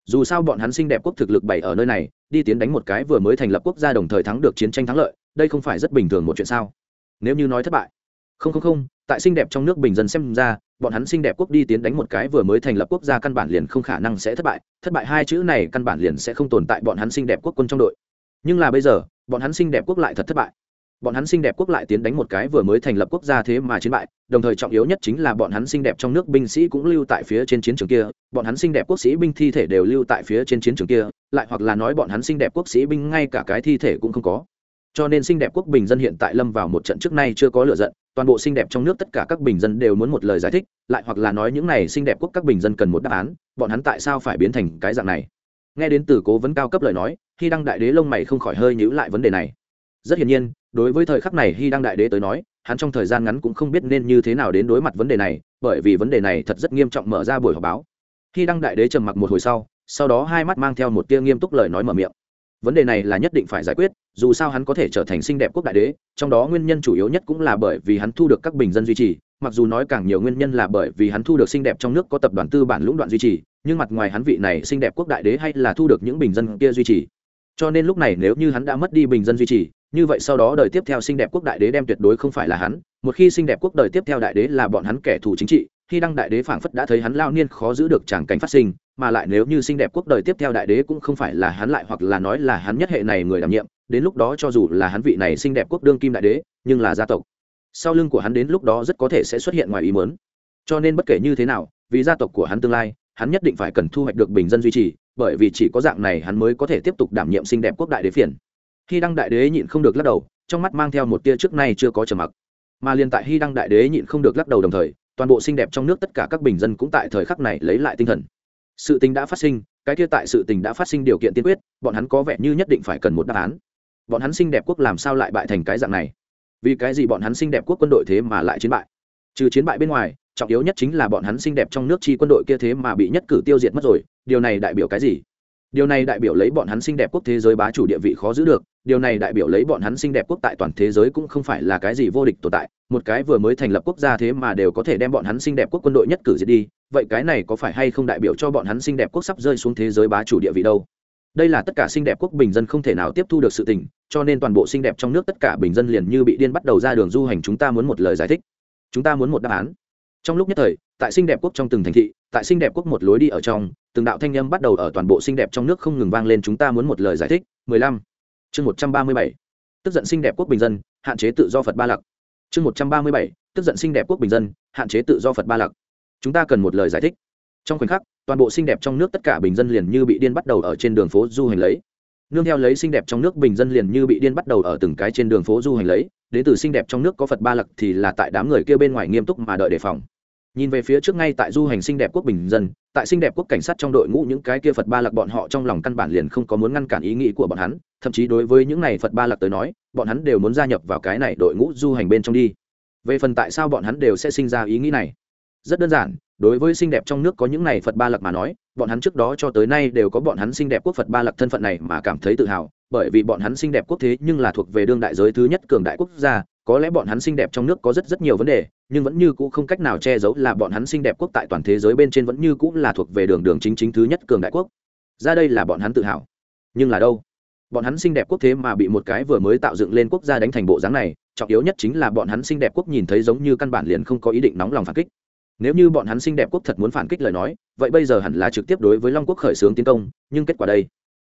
Dù sao bọn hắn xinh đẹp quốc thực lực bày ở nơi này, đi tiến đánh một cái vừa mới thành lập quốc gia đồng thời thắng được chiến tranh thắng lợi, đây không phải rất bình thường một chuyện sao? Nếu như nói thất bại. Không không không, tại xinh đẹp trong nước bình dân xem ra bọn hắn xinh đẹp quốc đi tiến đánh một cái vừa mới thành lập quốc gia căn bản liền không khả năng sẽ thất bại. Thất bại hai chữ này căn bản liền sẽ không tồn tại bọn hắn xinh đẹp quốc quân trong đội. Nhưng là bây giờ, bọn hắn xinh đẹp quốc lại thật thất bại. Bọn hắn xinh đẹp quốc lại tiến đánh một cái vừa mới thành lập quốc gia thế mà chiến bại, đồng thời trọng yếu nhất chính là bọn hắn xinh đẹp trong nước binh sĩ cũng lưu tại phía trên chiến trường kia, bọn hắn xinh đẹp quốc sĩ binh thi thể đều lưu tại phía trên chiến trường kia, lại hoặc là nói bọn hắn xinh đẹp quốc sĩ binh ngay cả cái thi thể cũng không có cho nên xinh đẹp quốc bình dân hiện tại lâm vào một trận trước nay chưa có lựa giận, toàn bộ xinh đẹp trong nước tất cả các bình dân đều muốn một lời giải thích, lại hoặc là nói những này xinh đẹp quốc các bình dân cần một đáp án, bọn hắn tại sao phải biến thành cái dạng này? Nghe đến từ cố vấn cao cấp lời nói khi đăng đại đế lông mày không khỏi hơi nhữ lại vấn đề này. Rất hiển nhiên, đối với thời khắc này hy đăng đại đế tới nói, hắn trong thời gian ngắn cũng không biết nên như thế nào đến đối mặt vấn đề này, bởi vì vấn đề này thật rất nghiêm trọng mở ra buổi họp báo. Hy đăng đại đế trầm mặc một hồi sau sau đó hai mắt mang theo một tia nghiêm túc lời nói mở miệng vấn đề này là nhất định phải giải quyết, dù sao hắn có thể trở thành xinh đẹp quốc đại đế, trong đó nguyên nhân chủ yếu nhất cũng là bởi vì hắn thu được các bình dân duy trì, mặc dù nói càng nhiều nguyên nhân là bởi vì hắn thu được xinh đẹp trong nước có tập đoàn tư bản lũng đoạn duy trì, nhưng mặt ngoài hắn vị này xinh đẹp quốc đại đế hay là thu được những bình dân kia duy trì. Cho nên lúc này nếu như hắn đã mất đi bình dân duy trì, như vậy sau đó đời tiếp theo xinh đẹp quốc đại đế đem tuyệt đối không phải là hắn, một khi xinh đẹp quốc đời tiếp theo đại đế là bọn hắn kẻ thù chính trị, khi đăng đại đế phảng phất đã thấy hắn lao niên khó giữ được tràng cảnh phát sinh mà lại nếu như xinh đẹp quốc đời tiếp theo đại đế cũng không phải là hắn lại hoặc là nói là hắn nhất hệ này người đảm nhiệm, đến lúc đó cho dù là hắn vị này xinh đẹp quốc đương kim đại đế, nhưng là gia tộc. Sau lưng của hắn đến lúc đó rất có thể sẽ xuất hiện ngoài ý muốn. Cho nên bất kể như thế nào, vì gia tộc của hắn tương lai, hắn nhất định phải cần thu hoạch được bình dân duy trì, bởi vì chỉ có dạng này hắn mới có thể tiếp tục đảm nhiệm xinh đẹp quốc đại đế phiền. Khi đăng đại đế nhịn không được lắc đầu, trong mắt mang theo một tia trước nay chưa có trầm mặc. Mà liền tại hy đăng đại đế nhịn không được lắc đầu đồng thời, toàn bộ xinh đẹp trong nước tất cả các bình dân cũng tại thời khắc này lấy lại tinh thần sự tình đã phát sinh, cái kia tại sự tình đã phát sinh điều kiện tiên quyết, bọn hắn có vẻ như nhất định phải cần một đáp án. Bọn hắn xinh đẹp quốc làm sao lại bại thành cái dạng này? Vì cái gì bọn hắn xinh đẹp quốc quân đội thế mà lại chiến bại? Trừ chiến bại bên ngoài, trọng yếu nhất chính là bọn hắn xinh đẹp trong nước chi quân đội kia thế mà bị nhất cử tiêu diệt mất rồi, điều này đại biểu cái gì? Điều này đại biểu lấy bọn hắn xinh đẹp quốc thế giới bá chủ địa vị khó giữ được, điều này đại biểu lấy bọn hắn xinh đẹp quốc tại toàn thế giới cũng không phải là cái gì vô địch tồn tại, một cái vừa mới thành lập quốc gia thế mà đều có thể đem bọn hắn xinh đẹp quốc quân đội nhất cử diệt đi, vậy cái này có phải hay không đại biểu cho bọn hắn xinh đẹp quốc sắp rơi xuống thế giới bá chủ địa vị đâu? Đây là tất cả xinh đẹp quốc bình dân không thể nào tiếp thu được sự tình, cho nên toàn bộ xinh đẹp trong nước tất cả bình dân liền như bị điên bắt đầu ra đường du hành chúng ta muốn một lời giải thích. Chúng ta muốn một đáp án. Trong lúc nhất thời, tại xinh đẹp quốc trong từng thành thị, tại xinh đẹp quốc một lối đi ở trong từng đạo thanh âm bắt đầu ở toàn bộ xinh đẹp trong nước không ngừng vang lên chúng ta muốn một lời giải thích. 15. chương 137. tức giận xinh đẹp quốc bình dân, hạn chế tự do phật ba lặc. Chương 137. tức giận xinh đẹp quốc bình dân, hạn chế tự do phật ba lặc. Chúng ta cần một lời giải thích. Trong khoảnh khắc, toàn bộ xinh đẹp trong nước tất cả bình dân liền như bị điên bắt đầu ở trên đường phố du hành lấy. Nương theo lấy xinh đẹp trong nước bình dân liền như bị điên bắt đầu ở từng cái trên đường phố du hành lấy. Đến từ xinh đẹp trong nước có phật ba lặc thì là tại đám người kia bên ngoài nghiêm túc mà đợi đề phòng nhìn về phía trước ngay tại du hành sinh đẹp quốc bình dân, tại sinh đẹp quốc cảnh sát trong đội ngũ những cái kia phật ba lạc bọn họ trong lòng căn bản liền không có muốn ngăn cản ý nghĩ của bọn hắn, thậm chí đối với những này phật ba lạc tới nói, bọn hắn đều muốn gia nhập vào cái này đội ngũ du hành bên trong đi. Về phần tại sao bọn hắn đều sẽ sinh ra ý nghĩ này? Rất đơn giản, đối với xinh đẹp trong nước có những này phật ba lạc mà nói, bọn hắn trước đó cho tới nay đều có bọn hắn xinh đẹp quốc phật ba lạc thân phận này mà cảm thấy tự hào, bởi vì bọn hắn xinh đẹp quốc thế nhưng là thuộc về đương đại giới thứ nhất cường đại quốc gia có lẽ bọn hắn xinh đẹp trong nước có rất rất nhiều vấn đề, nhưng vẫn như cũ không cách nào che giấu là bọn hắn xinh đẹp quốc tại toàn thế giới bên trên vẫn như cũ là thuộc về đường đường chính chính thứ nhất cường đại quốc. Ra đây là bọn hắn tự hào. Nhưng là đâu? Bọn hắn xinh đẹp quốc thế mà bị một cái vừa mới tạo dựng lên quốc gia đánh thành bộ dáng này, trọng yếu nhất chính là bọn hắn xinh đẹp quốc nhìn thấy giống như căn bản liền không có ý định nóng lòng phản kích. Nếu như bọn hắn xinh đẹp quốc thật muốn phản kích lời nói, vậy bây giờ hẳn là trực tiếp đối với long quốc khởi xướng tiến công, nhưng kết quả đây?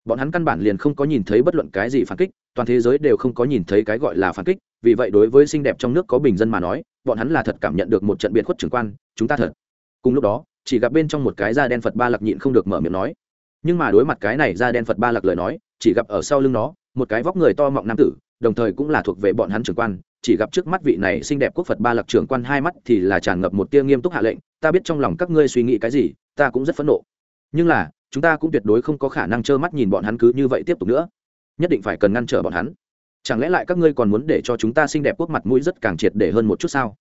Bọn hắn căn bản liền không có nhìn thấy bất luận cái gì phản kích, toàn thế giới đều không có nhìn thấy cái gọi là phản kích, vì vậy đối với xinh đẹp trong nước có bình dân mà nói, bọn hắn là thật cảm nhận được một trận biệt khuất trưởng quan, chúng ta thật. Cùng lúc đó, chỉ gặp bên trong một cái da đen phật ba lặc nhịn không được mở miệng nói. Nhưng mà đối mặt cái này da đen phật ba lặc lời nói, chỉ gặp ở sau lưng nó, một cái vóc người to mọng nam tử, đồng thời cũng là thuộc về bọn hắn trưởng quan, chỉ gặp trước mắt vị này xinh đẹp quốc phật ba lặc trưởng quan hai mắt thì là tràn ngập một tia nghiêm túc hạ lệnh, ta biết trong lòng các ngươi suy nghĩ cái gì, ta cũng rất phẫn nộ. Nhưng là chúng ta cũng tuyệt đối không có khả năng trơ mắt nhìn bọn hắn cứ như vậy tiếp tục nữa. Nhất định phải cần ngăn trở bọn hắn. Chẳng lẽ lại các ngươi còn muốn để cho chúng ta xinh đẹp quốc mặt mũi rất càng triệt để hơn một chút sao?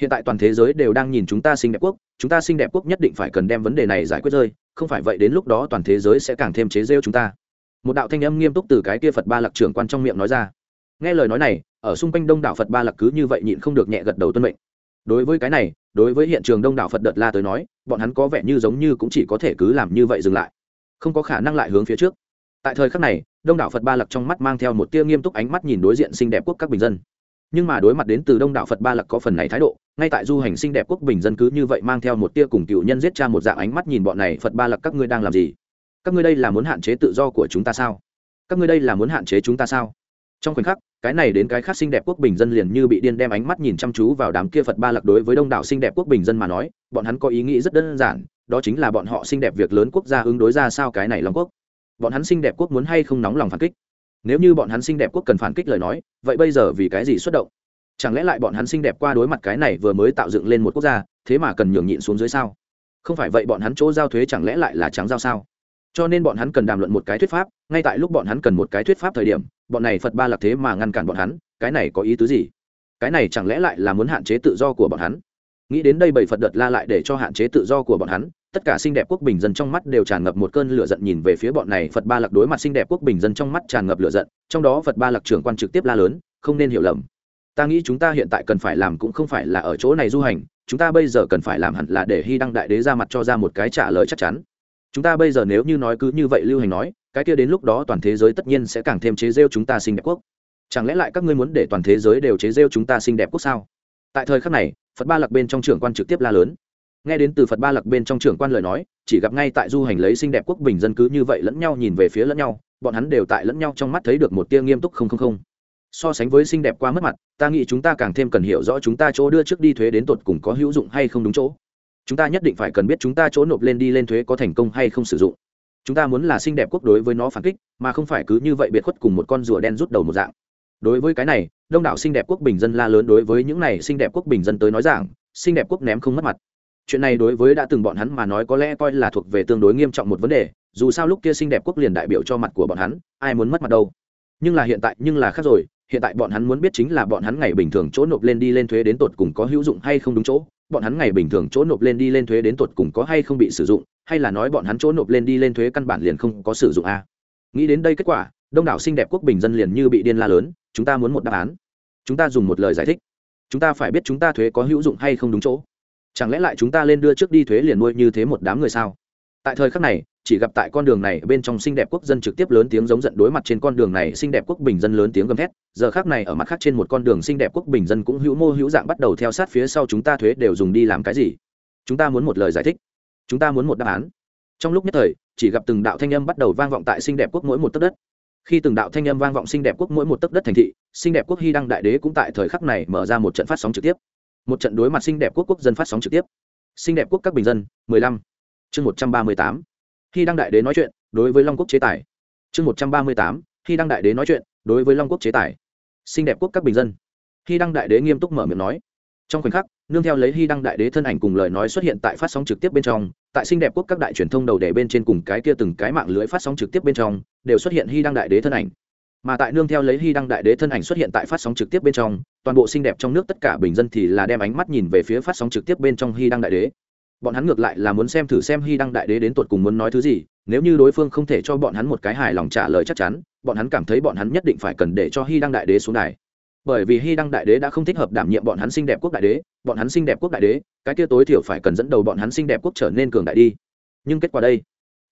Hiện tại toàn thế giới đều đang nhìn chúng ta xinh đẹp quốc, chúng ta xinh đẹp quốc nhất định phải cần đem vấn đề này giải quyết rơi, không phải vậy đến lúc đó toàn thế giới sẽ càng thêm chế rêu chúng ta. Một đạo thanh âm nghiêm túc từ cái kia phật ba lặc trưởng quan trong miệng nói ra. Nghe lời nói này, ở xung quanh đông đảo phật ba lặc cứ như vậy nhịn không được nhẹ gật đầu tuân mệnh. Đối với cái này đối với hiện trường đông đảo phật đợt la tới nói, bọn hắn có vẻ như giống như cũng chỉ có thể cứ làm như vậy dừng lại. Không có khả năng lại hướng phía trước. Tại thời khắc này, đông đảo phật ba lặc trong mắt mang theo một tia nghiêm túc ánh mắt nhìn đối diện xinh đẹp quốc các bình dân. Nhưng mà đối mặt đến từ đông đảo phật ba lặc có phần này thái độ, ngay tại du hành xinh đẹp quốc bình dân cứ như vậy mang theo một tia cùng cựu nhân giết cha một dạng ánh mắt nhìn bọn này phật ba lặc các ngươi đang làm gì? Các ngươi đây là muốn hạn chế tự do của chúng ta sao? Các ngươi đây là muốn hạn chế chúng ta sao? Trong khoảnh khắc cái này đến cái khác xinh đẹp quốc bình dân liền như bị điên đem ánh mắt nhìn chăm chú vào đám kia phật ba lặc đối với đông đảo xinh đẹp quốc bình dân mà nói, bọn hắn có ý nghĩ rất đơn giản, đó chính là bọn họ xinh đẹp việc lớn quốc gia ứng đối ra sao cái này long quốc. Bọn hắn xinh đẹp quốc muốn hay không nóng lòng phản kích? Nếu như bọn hắn xinh đẹp quốc cần phản kích lời nói, vậy bây giờ vì cái gì xuất động? Chẳng lẽ lại bọn hắn xinh đẹp qua đối mặt cái này vừa mới tạo dựng lên một quốc gia, thế mà cần nhường nhịn xuống dưới sao? Không phải vậy bọn hắn chỗ giao thuế chẳng lẽ lại là trắng giao sao? Cho nên bọn hắn cần đàm luận một cái thuyết pháp, ngay tại lúc bọn hắn cần một cái thuyết pháp thời điểm bọn này phật ba lạc thế mà ngăn cản bọn hắn, cái này có ý tứ gì? Cái này chẳng lẽ lại là muốn hạn chế tự do của bọn hắn? Nghĩ đến đây bảy phật đợt la lại để cho hạn chế tự do của bọn hắn, tất cả xinh đẹp quốc bình dân trong mắt đều tràn ngập một cơn lửa giận nhìn về phía bọn này phật ba lạc đối mặt xinh đẹp quốc bình dân trong mắt tràn ngập lửa giận, trong đó phật ba lạc trưởng quan trực tiếp la lớn, không nên hiểu lầm. Ta nghĩ chúng ta hiện tại cần phải làm cũng không phải là ở chỗ này du hành, chúng ta bây giờ cần phải làm hẳn là để hy đăng đại đế ra mặt cho ra một cái trả lời chắc chắn chúng ta bây giờ nếu như nói cứ như vậy lưu hành nói, cái kia đến lúc đó toàn thế giới tất nhiên sẽ càng thêm chế rêu chúng ta xinh đẹp quốc. Chẳng lẽ lại các ngươi muốn để toàn thế giới đều chế rêu chúng ta xinh đẹp quốc sao? Tại thời khắc này, phật ba lạc bên trong trưởng quan trực tiếp la lớn. Nghe đến từ phật ba lạc bên trong trưởng quan lời nói, chỉ gặp ngay tại du hành lấy xinh đẹp quốc bình dân cứ như vậy lẫn nhau nhìn về phía lẫn nhau, bọn hắn đều tại lẫn nhau trong mắt thấy được một tia nghiêm túc không không không. So sánh với xinh đẹp quá mất mặt, ta nghĩ chúng ta càng thêm cần hiểu rõ chúng ta chỗ đưa trước đi thuế đến tột cùng có hữu dụng hay không đúng chỗ chúng ta nhất định phải cần biết chúng ta chỗ nộp lên đi lên thuế có thành công hay không sử dụng. Chúng ta muốn là xinh đẹp quốc đối với nó phản kích, mà không phải cứ như vậy biệt khuất cùng một con rùa đen rút đầu một dạng. Đối với cái này, đông đảo xinh đẹp quốc bình dân la lớn đối với những này xinh đẹp quốc bình dân tới nói rằng, xinh đẹp quốc ném không mất mặt. Chuyện này đối với đã từng bọn hắn mà nói có lẽ coi là thuộc về tương đối nghiêm trọng một vấn đề, dù sao lúc kia xinh đẹp quốc liền đại biểu cho mặt của bọn hắn, ai muốn mất mặt đâu. Nhưng là hiện tại, nhưng là khác rồi, hiện tại bọn hắn muốn biết chính là bọn hắn ngày bình thường chỗ nộp lên đi lên thuế đến tột cùng có hữu dụng hay không đúng chỗ bọn hắn ngày bình thường chỗ nộp lên đi lên thuế đến tột cùng có hay không bị sử dụng, hay là nói bọn hắn chỗ nộp lên đi lên thuế căn bản liền không có sử dụng a? Nghĩ đến đây kết quả, đông đảo xinh đẹp quốc bình dân liền như bị điên la lớn, chúng ta muốn một đáp án. Chúng ta dùng một lời giải thích. Chúng ta phải biết chúng ta thuế có hữu dụng hay không đúng chỗ. Chẳng lẽ lại chúng ta lên đưa trước đi thuế liền nuôi như thế một đám người sao? Tại thời khắc này chỉ gặp tại con đường này bên trong xinh đẹp quốc dân trực tiếp lớn tiếng giống giận đối mặt trên con đường này xinh đẹp quốc bình dân lớn tiếng gầm thét. Giờ khác này ở mặt khác trên một con đường xinh đẹp quốc bình dân cũng hữu mô hữu dạng bắt đầu theo sát phía sau chúng ta thuế đều dùng đi làm cái gì? Chúng ta muốn một lời giải thích. Chúng ta muốn một đáp án. Trong lúc nhất thời, chỉ gặp từng đạo thanh âm bắt đầu vang vọng tại xinh đẹp quốc mỗi một tấc đất. Khi từng đạo thanh âm vang vọng xinh đẹp quốc mỗi một tấc đất thành thị, xinh đẹp quốc hy đăng đại đế cũng tại thời khắc này mở ra một trận phát sóng trực tiếp. Một trận đối mặt xinh đẹp quốc quốc dân phát sóng trực tiếp. Xinh đẹp quốc các bình dân 15. chương 138 khi đăng đại đế nói chuyện, đối với long quốc chế tài. Chương 138. khi đăng đại đế nói chuyện, đối với long quốc chế tài. Xinh đẹp quốc các bình dân. Khi đăng đại đế nghiêm túc mở miệng nói. Trong khoảnh khắc, nương theo lấy hy đăng đại đế thân ảnh cùng lời nói xuất hiện tại phát sóng trực tiếp bên trong, tại xinh đẹp quốc các đại truyền thông đầu đề bên trên cùng cái kia từng cái mạng lưới phát sóng trực tiếp bên trong, đều xuất hiện hy đăng đại đế thân ảnh. Mà tại nương theo lấy hy đăng đại đế thân ảnh xuất hiện tại phát sóng trực tiếp bên trong, toàn bộ xinh đẹp trong nước tất cả bình dân thì là đem ánh mắt nhìn về phía phát sóng trực tiếp bên trong hy đăng đại đế bọn hắn ngược lại là muốn xem thử xem hy đăng đại đế đến tột cùng muốn nói thứ gì, nếu như đối phương không thể cho bọn hắn một cái hài lòng trả lời chắc chắn, bọn hắn cảm thấy bọn hắn nhất định phải cần để cho hy đăng đại đế xuống đài. Bởi vì hy đăng đại đế đã không thích hợp đảm nhiệm bọn hắn xinh đẹp quốc đại đế, bọn hắn xinh đẹp quốc đại đế, cái kia tối thiểu phải cần dẫn đầu bọn hắn xinh đẹp quốc trở nên cường đại đi. Nhưng kết quả đây?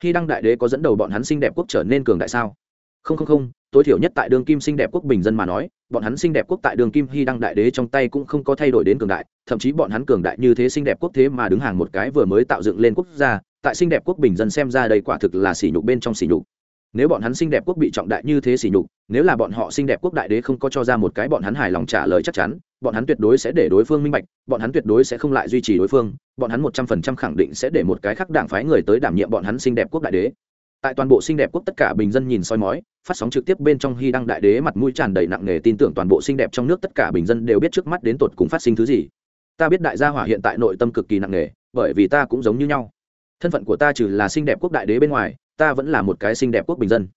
Hy đăng đại đế có dẫn đầu bọn hắn xinh đẹp quốc trở nên cường đại sao? Không không không, tối thiểu nhất tại đường kim xinh đẹp quốc bình dân mà nói, bọn hắn xinh đẹp quốc tại đường kim hy đăng đại đế trong tay cũng không có thay đổi đến cường đại, thậm chí bọn hắn cường đại như thế xinh đẹp quốc thế mà đứng hàng một cái vừa mới tạo dựng lên quốc gia, tại xinh đẹp quốc bình dân xem ra đây quả thực là sỉ nhục bên trong sỉ nhục. Nếu bọn hắn xinh đẹp quốc bị trọng đại như thế sỉ nhục, nếu là bọn họ xinh đẹp quốc đại đế không có cho ra một cái bọn hắn hài lòng trả lời chắc chắn, bọn hắn tuyệt đối sẽ để đối phương minh bạch, bọn hắn tuyệt đối sẽ không lại duy trì đối phương, bọn hắn một trăm phần trăm khẳng định sẽ để một cái khác đảng phái người tới đảm nhiệm bọn hắn xinh đẹp quốc đại đế tại toàn bộ xinh đẹp quốc tất cả bình dân nhìn soi mói, phát sóng trực tiếp bên trong hy đăng đại đế mặt mũi tràn đầy nặng nề tin tưởng toàn bộ xinh đẹp trong nước tất cả bình dân đều biết trước mắt đến tột cùng phát sinh thứ gì. Ta biết đại gia hỏa hiện tại nội tâm cực kỳ nặng nề, bởi vì ta cũng giống như nhau. Thân phận của ta trừ là xinh đẹp quốc đại đế bên ngoài, ta vẫn là một cái xinh đẹp quốc bình dân.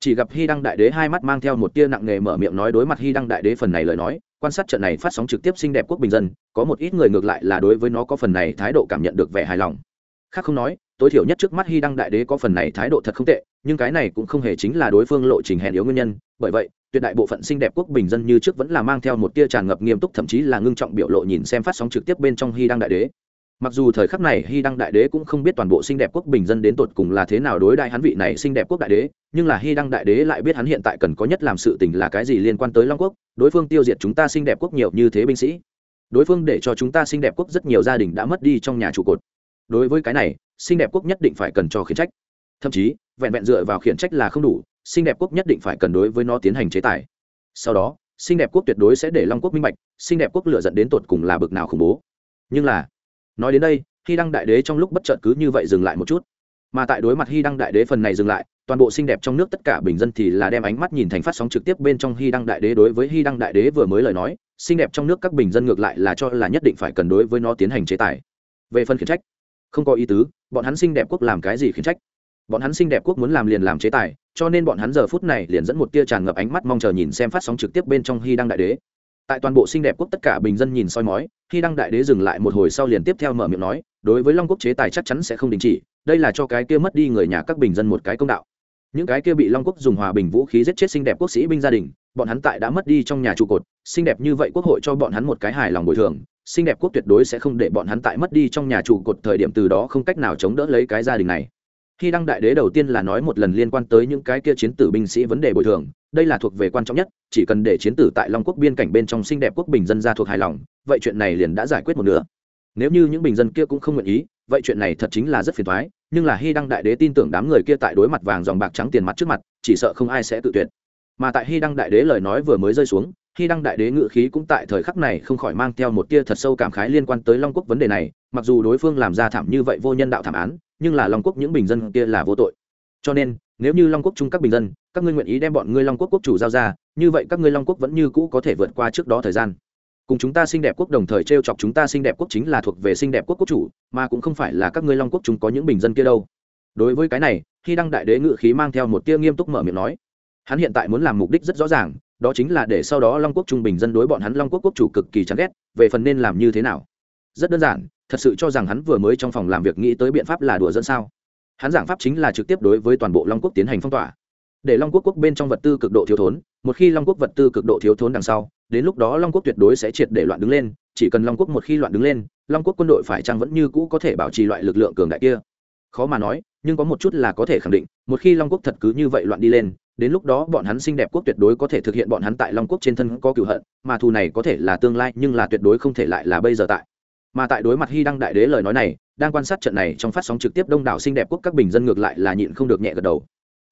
Chỉ gặp hy đăng đại đế hai mắt mang theo một tia nặng nề mở miệng nói đối mặt hy đăng đại đế phần này lời nói, quan sát trận này phát sóng trực tiếp xinh đẹp quốc bình dân, có một ít người ngược lại là đối với nó có phần này thái độ cảm nhận được vẻ hài lòng. Khác không nói tối thiểu nhất trước mắt hy đăng đại đế có phần này thái độ thật không tệ, nhưng cái này cũng không hề chính là đối phương lộ trình hèn yếu nguyên nhân. Bởi vậy, tuyệt đại bộ phận xinh đẹp quốc bình dân như trước vẫn là mang theo một tia tràn ngập nghiêm túc thậm chí là ngưng trọng biểu lộ nhìn xem phát sóng trực tiếp bên trong hy đăng đại đế. Mặc dù thời khắc này hy đăng đại đế cũng không biết toàn bộ xinh đẹp quốc bình dân đến tột cùng là thế nào đối đại hắn vị này xinh đẹp quốc đại đế, nhưng là hy đăng đại đế lại biết hắn hiện tại cần có nhất làm sự tình là cái gì liên quan tới long quốc, đối phương tiêu diệt chúng ta xinh đẹp quốc nhiều như thế binh sĩ. Đối phương để cho chúng ta xinh đẹp quốc rất nhiều gia đình đã mất đi trong nhà trụ cột. Đối với cái này xinh đẹp quốc nhất định phải cần cho khiển trách. Thậm chí, vẹn vẹn dựa vào khiển trách là không đủ, xinh đẹp quốc nhất định phải cần đối với nó tiến hành chế tài. Sau đó, xinh đẹp quốc tuyệt đối sẽ để long quốc minh bạch, xinh đẹp quốc lựa dẫn đến tột cùng là bực nào khủng bố. Nhưng là, nói đến đây, hy đăng đại đế trong lúc bất chợt cứ như vậy dừng lại một chút. Mà tại đối mặt hy đăng đại đế phần này dừng lại, toàn bộ xinh đẹp trong nước tất cả bình dân thì là đem ánh mắt nhìn thành phát sóng trực tiếp bên trong hy đăng đại đế đối với hy đăng đại đế vừa mới lời nói, xinh đẹp trong nước các bình dân ngược lại là cho là nhất định phải cần đối với nó tiến hành chế tài. Về phần khiển trách, không có ý tứ bọn hắn xinh đẹp quốc làm cái gì khiến trách? Bọn hắn xinh đẹp quốc muốn làm liền làm chế tài, cho nên bọn hắn giờ phút này liền dẫn một tia tràn ngập ánh mắt mong chờ nhìn xem phát sóng trực tiếp bên trong hy đăng đại đế. Tại toàn bộ xinh đẹp quốc tất cả bình dân nhìn soi mói, hy đăng đại đế dừng lại một hồi sau liền tiếp theo mở miệng nói, đối với long quốc chế tài chắc chắn sẽ không đình chỉ, đây là cho cái kia mất đi người nhà các bình dân một cái công đạo. Những cái kia bị long quốc dùng hòa bình vũ khí giết chết xinh đẹp quốc sĩ binh gia đình, bọn hắn tại đã mất đi trong nhà trụ cột, xinh đẹp như vậy quốc hội cho bọn hắn một cái hài lòng bồi thường xinh đẹp quốc tuyệt đối sẽ không để bọn hắn tại mất đi trong nhà trụ cột thời điểm từ đó không cách nào chống đỡ lấy cái gia đình này. Khi đăng đại đế đầu tiên là nói một lần liên quan tới những cái kia chiến tử binh sĩ vấn đề bồi thường, đây là thuộc về quan trọng nhất, chỉ cần để chiến tử tại long quốc biên cảnh bên trong xinh đẹp quốc bình dân ra thuộc hài lòng, vậy chuyện này liền đã giải quyết một nửa. Nếu như những bình dân kia cũng không nguyện ý, vậy chuyện này thật chính là rất phiền thoái nhưng là hy đăng đại đế tin tưởng đám người kia tại đối mặt vàng dòng bạc trắng tiền mặt trước mặt, chỉ sợ không ai sẽ tự tuyệt. Mà tại hy đăng đại đế lời nói vừa mới rơi xuống khi đăng đại đế ngự khí cũng tại thời khắc này không khỏi mang theo một tia thật sâu cảm khái liên quan tới long quốc vấn đề này, mặc dù đối phương làm ra thảm như vậy vô nhân đạo thảm án, nhưng là long quốc những bình dân kia là vô tội. Cho nên, nếu như long quốc chung các bình dân, các ngươi nguyện ý đem bọn ngươi long quốc quốc chủ giao ra, như vậy các ngươi long quốc vẫn như cũ có thể vượt qua trước đó thời gian. Cùng chúng ta xinh đẹp quốc đồng thời t r e o chọc chúng ta xinh đẹp quốc chính là thuộc về xinh đẹp quốc quốc chủ, mà cũng không phải là các ngươi long quốc chúng có những bình dân kia đâu. Đối với cái này, khi đăng đại đế ngự khí mang theo một tia nghiêm túc mở miệng nói, hắn hiện tại muốn làm mục đích rất rõ ràng đó chính là để sau đó long quốc trung bình dân đối bọn hắn long quốc quốc chủ cực kỳ chán ghét, về phần nên làm như thế nào. Rất đơn giản, thật sự cho rằng hắn vừa mới trong phòng làm việc nghĩ tới biện pháp là đùa dẫn sao? Hắn giảng pháp chính là trực tiếp đối với toàn bộ long quốc tiến hành phong tỏa. Để long quốc quốc bên trong vật tư cực độ thiếu thốn, một khi long quốc vật tư cực độ thiếu thốn đằng sau, đến lúc đó long quốc tuyệt đối sẽ triệt để loạn đứng lên, chỉ cần long quốc một khi loạn đứng lên, long quốc quân đội phải chăng vẫn như cũ có thể bảo trì loại lực lượng cường đại kia? Khó mà nói, nhưng có một chút là có thể khẳng định, một khi long quốc thật cứ như vậy loạn đi lên đến lúc đó bọn hắn xinh đẹp quốc tuyệt đối có thể thực hiện bọn hắn tại long quốc trên thân có cựu hận, mà thù này có thể là tương lai, nhưng là tuyệt đối không thể lại là bây giờ tại. Mà tại đối mặt hy đăng đại đế lời nói này, đang quan sát trận này trong phát sóng trực tiếp đông đảo xinh đẹp quốc các bình dân ngược lại là nhịn không được nhẹ gật đầu.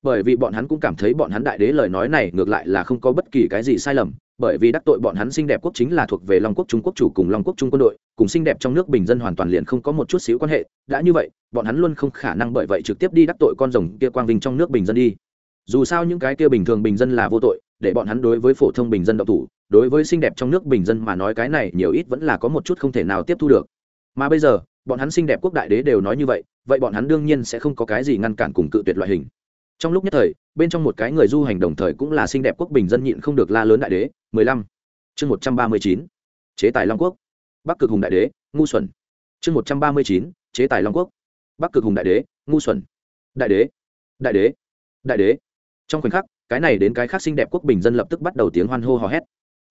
Bởi vì bọn hắn cũng cảm thấy bọn hắn đại đế lời nói này ngược lại là không có bất kỳ cái gì sai lầm, bởi vì đắc tội bọn hắn xinh đẹp quốc chính là thuộc về long quốc trung quốc chủ cùng long quốc trung quân đội, cùng xinh đẹp trong nước bình dân hoàn toàn liền không có một chút xíu quan hệ. Đã như vậy, bọn hắn luôn không khả năng bởi vậy trực tiếp đi đắc tội con rồng kia quang vinh trong nước bình dân đi dù sao những cái kia bình thường bình dân là vô tội, để bọn hắn đối với phổ thông bình dân độc thủ, đối với xinh đẹp trong nước bình dân mà nói cái này nhiều ít vẫn là có một chút không thể nào tiếp thu được. Mà bây giờ, bọn hắn xinh đẹp quốc đại đế đều nói như vậy vậy bọn hắn đương nhiên sẽ không có cái gì ngăn cản cùng cự tuyệt loại hình. Trong lúc nhất thời, bên trong một cái người du hành đồng thời cũng là xinh đẹp quốc bình dân nhịn không được la lớn đại đế, mười lăm. Chương một trăm ba mươi chín. Chế tài long quốc. Bắc cực hùng đại đế, ngu xuẩn. Chương một trăm ba mươi chín. Chế tài long quốc. Bắc cực hùng đại đế, ngu xuẩn. Đại đế. Đại đế. Đại đế trong khoảnh khắc, cái này đến cái khác xinh đẹp quốc bình dân lập tức bắt đầu tiếng hoan hô hò hét.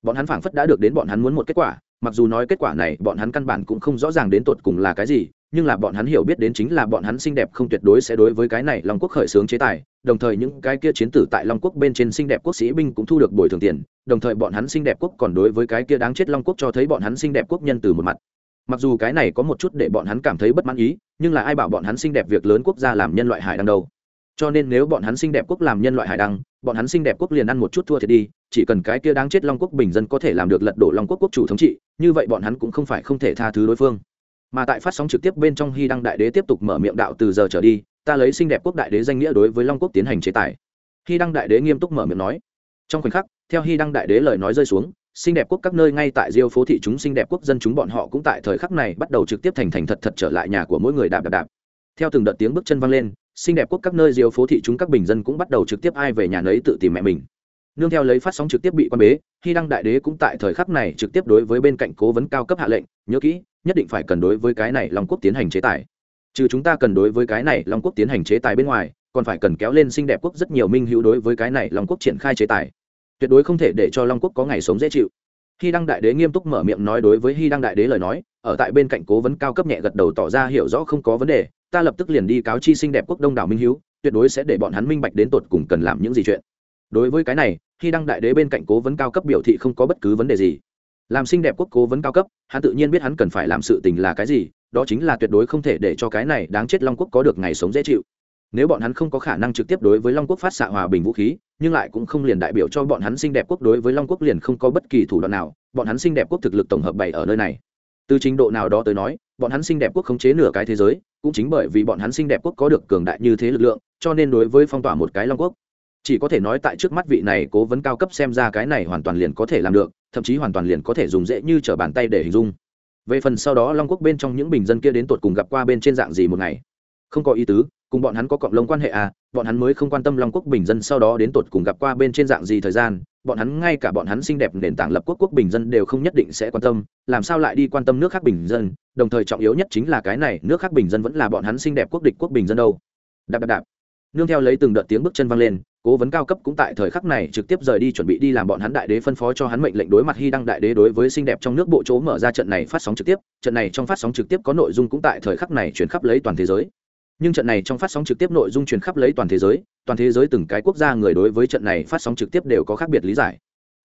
Bọn hắn phảng phất đã được đến bọn hắn muốn một kết quả, mặc dù nói kết quả này bọn hắn căn bản cũng không rõ ràng đến tột cùng là cái gì, nhưng là bọn hắn hiểu biết đến chính là bọn hắn xinh đẹp không tuyệt đối sẽ đối với cái này long quốc khởi xướng chế tài, đồng thời những cái kia chiến tử tại long quốc bên trên xinh đẹp quốc sĩ binh cũng thu được bồi thường tiền, đồng thời bọn hắn xinh đẹp quốc còn đối với cái kia đáng chết long quốc cho thấy bọn hắn xinh đẹp quốc nhân từ một mặt. Mặc dù cái này có một chút để bọn hắn cảm thấy bất mãn ý, nhưng là ai bảo bọn hắn xinh đẹp việc lớn quốc gia làm nhân loại hải đang đâu? Cho nên nếu bọn hắn xinh đẹp quốc làm nhân loại hải đăng, bọn hắn xinh đẹp quốc liền ăn một chút thua thiệt đi, chỉ cần cái kia đáng chết long quốc bình dân có thể làm được lật đổ long quốc quốc chủ thống trị, như vậy bọn hắn cũng không phải không thể tha thứ đối phương. Mà tại phát sóng trực tiếp bên trong hy đăng đại đế tiếp tục mở miệng đạo từ giờ trở đi, ta lấy xinh đẹp quốc đại đế danh nghĩa đối với long quốc tiến hành chế tài. Hy đăng đại đế nghiêm túc mở miệng nói. Trong khoảnh khắc, theo hy đăng đại đế lời nói rơi xuống, xinh đẹp quốc các nơi ngay tại diêu phố thị chúng xinh đẹp quốc dân chúng bọn họ cũng tại thời khắc này bắt đầu trực tiếp thành thành thật thật trở lại nhà của mỗi người đạp đạp đạp. Theo từng đợt tiếng bước chân vang lên xinh đẹp quốc các nơi diêu phố thị chúng các bình dân cũng bắt đầu trực tiếp ai về nhà nấy tự tìm mẹ mình. Nương theo lấy phát sóng trực tiếp bị quan bế khi đăng đại đế cũng tại thời khắc này trực tiếp đối với bên cạnh cố vấn cao cấp hạ lệnh, nhớ kỹ, nhất định phải cần đối với cái này long quốc tiến hành chế tài. Trừ chúng ta cần đối với cái này long quốc tiến hành chế tài bên ngoài, còn phải cần kéo lên xinh đẹp quốc rất nhiều minh hữu đối với cái này long quốc triển khai chế tài. Tuyệt đối không thể để cho long quốc có ngày sống dễ chịu. Hy đăng đại đế nghiêm túc mở miệng nói đối với hy đăng đại đế lời nói, ở tại bên cạnh cố vấn cao cấp nhẹ gật đầu tỏ ra hiểu rõ không có vấn đề ta lập tức liền đi cáo chi sinh đẹp quốc đông đảo minh hữu tuyệt đối sẽ để bọn hắn minh bạch đến tột cùng cần làm những gì chuyện. Đối với cái này, khi đăng đại đế bên cạnh cố vấn cao cấp biểu thị không có bất cứ vấn đề gì. Làm xinh đẹp quốc cố vấn cao cấp, hắn tự nhiên biết hắn cần phải làm sự tình là cái gì, đó chính là tuyệt đối không thể để cho cái này đáng chết long quốc có được ngày sống dễ chịu. Nếu bọn hắn không có khả năng trực tiếp đối với long quốc phát xạ hòa bình vũ khí, nhưng lại cũng không liền đại biểu cho bọn hắn xinh đẹp quốc đối với long quốc liền không có bất kỳ thủ đoạn nào, bọn hắn xinh đẹp quốc thực lực tổng hợp bày ở nơi này. Từ trình độ nào đó tới nói bọn hắn xinh đẹp quốc khống chế nửa cái thế giới, cũng chính bởi vì bọn hắn xinh đẹp quốc có được cường đại như thế lực lượng, cho nên đối với phong tỏa một cái long quốc, chỉ có thể nói tại trước mắt vị này cố vấn cao cấp xem ra cái này hoàn toàn liền có thể làm được, thậm chí hoàn toàn liền có thể dùng dễ như t r ở bàn tay để hình dung. Về phần sau đó, long quốc bên trong những bình dân kia đến tột cùng gặp qua bên trên dạng gì một ngày, không có ý tứ cùng bọn hắn có cộng lông quan hệ à bọn hắn mới không quan tâm long quốc bình dân sau đó đến tột cùng gặp qua bên trên dạng gì thời gian, bọn hắn ngay cả bọn hắn xinh đẹp nền tảng lập quốc quốc bình dân đều không nhất định sẽ quan tâm, làm sao lại đi quan tâm nước khác bình dân, đồng thời trọng yếu nhất chính là cái này, nước khác bình dân vẫn là bọn hắn xinh đẹp quốc địch quốc bình dân đâu. Đạp đạp đạp. Nương theo lấy từng đợt tiếng bước chân vang lên, cố vấn cao cấp cũng tại thời khắc này trực tiếp rời đi chuẩn bị đi làm bọn hắn đại đế phân phó cho hắn mệnh lệnh đối mặt hy đăng đại đế đối với xinh đẹp trong nước bộ chỗ mở ra trận này phát sóng trực tiếp, trận này trong phát sóng trực tiếp có nội dung cũng tại thời khắc này chuyển khắp lấy toàn thế giới nhưng trận này trong phát sóng trực tiếp nội dung truyền khắp lấy toàn thế giới, toàn thế giới từng cái quốc gia người đối với trận này phát sóng trực tiếp đều có khác biệt lý giải.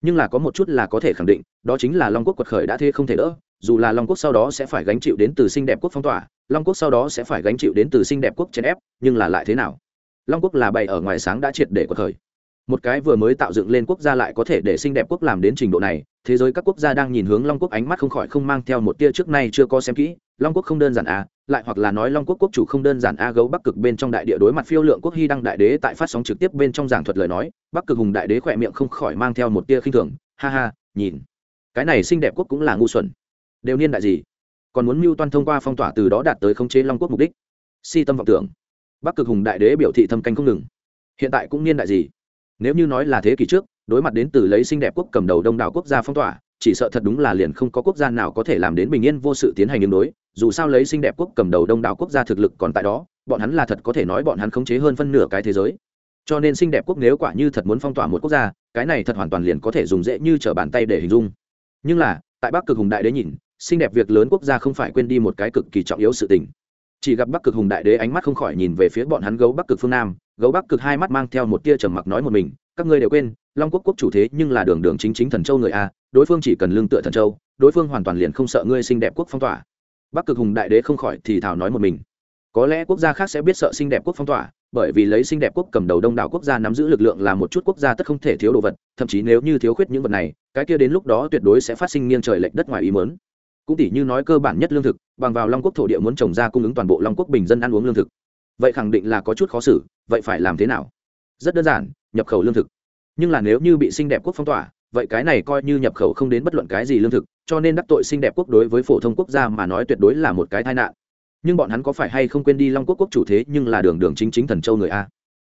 Nhưng là có một chút là có thể khẳng định, đó chính là long quốc quật khởi đã thế không thể đỡ, dù là long quốc sau đó sẽ phải gánh chịu đến từ xinh đẹp quốc phong tỏa, long quốc sau đó sẽ phải gánh chịu đến từ xinh đẹp quốc chèn ép, nhưng là lại thế nào? Long quốc là bày ở ngoài sáng đã triệt để quật khởi. Một cái vừa mới tạo dựng lên quốc gia lại có thể để xinh đẹp quốc làm đến trình độ này, thế giới các quốc gia đang nhìn hướng long quốc ánh mắt không khỏi không mang theo một tia trước nay chưa có xem kỹ, long quốc không đơn giản à lại hoặc là nói long quốc quốc chủ không đơn giản a gấu bắc cực bên trong đại địa đối mặt phiêu lượng quốc hy đăng đại đế tại phát sóng trực tiếp bên trong giảng thuật lời nói, bắc cực hùng đại đế khỏe miệng không khỏi mang theo một tia khinh thường, ha ha, nhìn. Cái này xinh đẹp quốc cũng là ngu xuẩn. Đều niên đại gì? Còn muốn mưu toan thông qua phong tỏa từ đó đạt tới khống chế long quốc mục đích? Si tâm vọng tưởng. Bắc cực hùng đại đế biểu thị thâm canh không ngừng. Hiện tại cũng niên đại gì? Nếu như nói là thế kỷ trước, đối mặt đến từ lấy xinh đẹp quốc cầm đầu đông đảo quốc gia phong tỏa chỉ sợ thật đúng là liền không có quốc gia nào có thể làm đến bình yên vô sự tiến hành ứng đối, dù sao lấy xinh đẹp quốc cầm đầu đông đảo quốc gia thực lực còn tại đó, bọn hắn là thật có thể nói bọn hắn khống chế hơn phân nửa cái thế giới. Cho nên xinh đẹp quốc nếu quả như thật muốn phong tỏa một quốc gia, cái này thật hoàn toàn liền có thể dùng dễ như t r ở bàn tay để hình dung. Nhưng là, tại bắc cực hùng đại đế nhìn, xinh đẹp việc lớn quốc gia không phải quên đi một cái cực kỳ trọng yếu sự tình. Chỉ gặp bắc cực hùng đại đế ánh mắt không khỏi nhìn về phía bọn hắn gấu bắc cực phương nam, gấu bắc cực hai mắt mang theo một tia trầm mặc nói một mình, các ngươi đều quên, long quốc quốc chủ thế nhưng là đường đường chính chính thần châu người a đối phương chỉ cần lương tựa thần châu, đối phương hoàn toàn liền không sợ ngươi xinh đẹp quốc phong tỏa. Bắc cực hùng đại đế không khỏi thì thảo nói một mình. Có lẽ quốc gia khác sẽ biết sợ xinh đẹp quốc phong tỏa, bởi vì lấy xinh đẹp quốc cầm đầu đông đảo quốc gia nắm giữ lực lượng là một chút quốc gia tất không thể thiếu đồ vật, thậm chí nếu như thiếu khuyết những vật này, cái kia đến lúc đó tuyệt đối sẽ phát sinh nghiêng trời lệch đất ngoài ý mớn cũng tỷ như nói cơ bản nhất lương thực, bằng vào long quốc thổ địa muốn trồng ra cung ứng toàn bộ long quốc bình dân ăn uống lương thực. Vậy khẳng định là có chút khó xử, vậy phải làm thế nào? Rất đơn giản, nhập khẩu lương thực. Nhưng là nếu như bị xinh đẹp quốc phong tỏa vậy cái này coi như nhập khẩu không đến bất luận cái gì lương thực, cho nên đắc tội xinh đẹp quốc đối với phổ thông quốc gia mà nói tuyệt đối là một cái tai nạn. Nhưng bọn hắn có phải hay không quên đi long quốc quốc chủ thế nhưng là đường đường chính chính thần châu người a.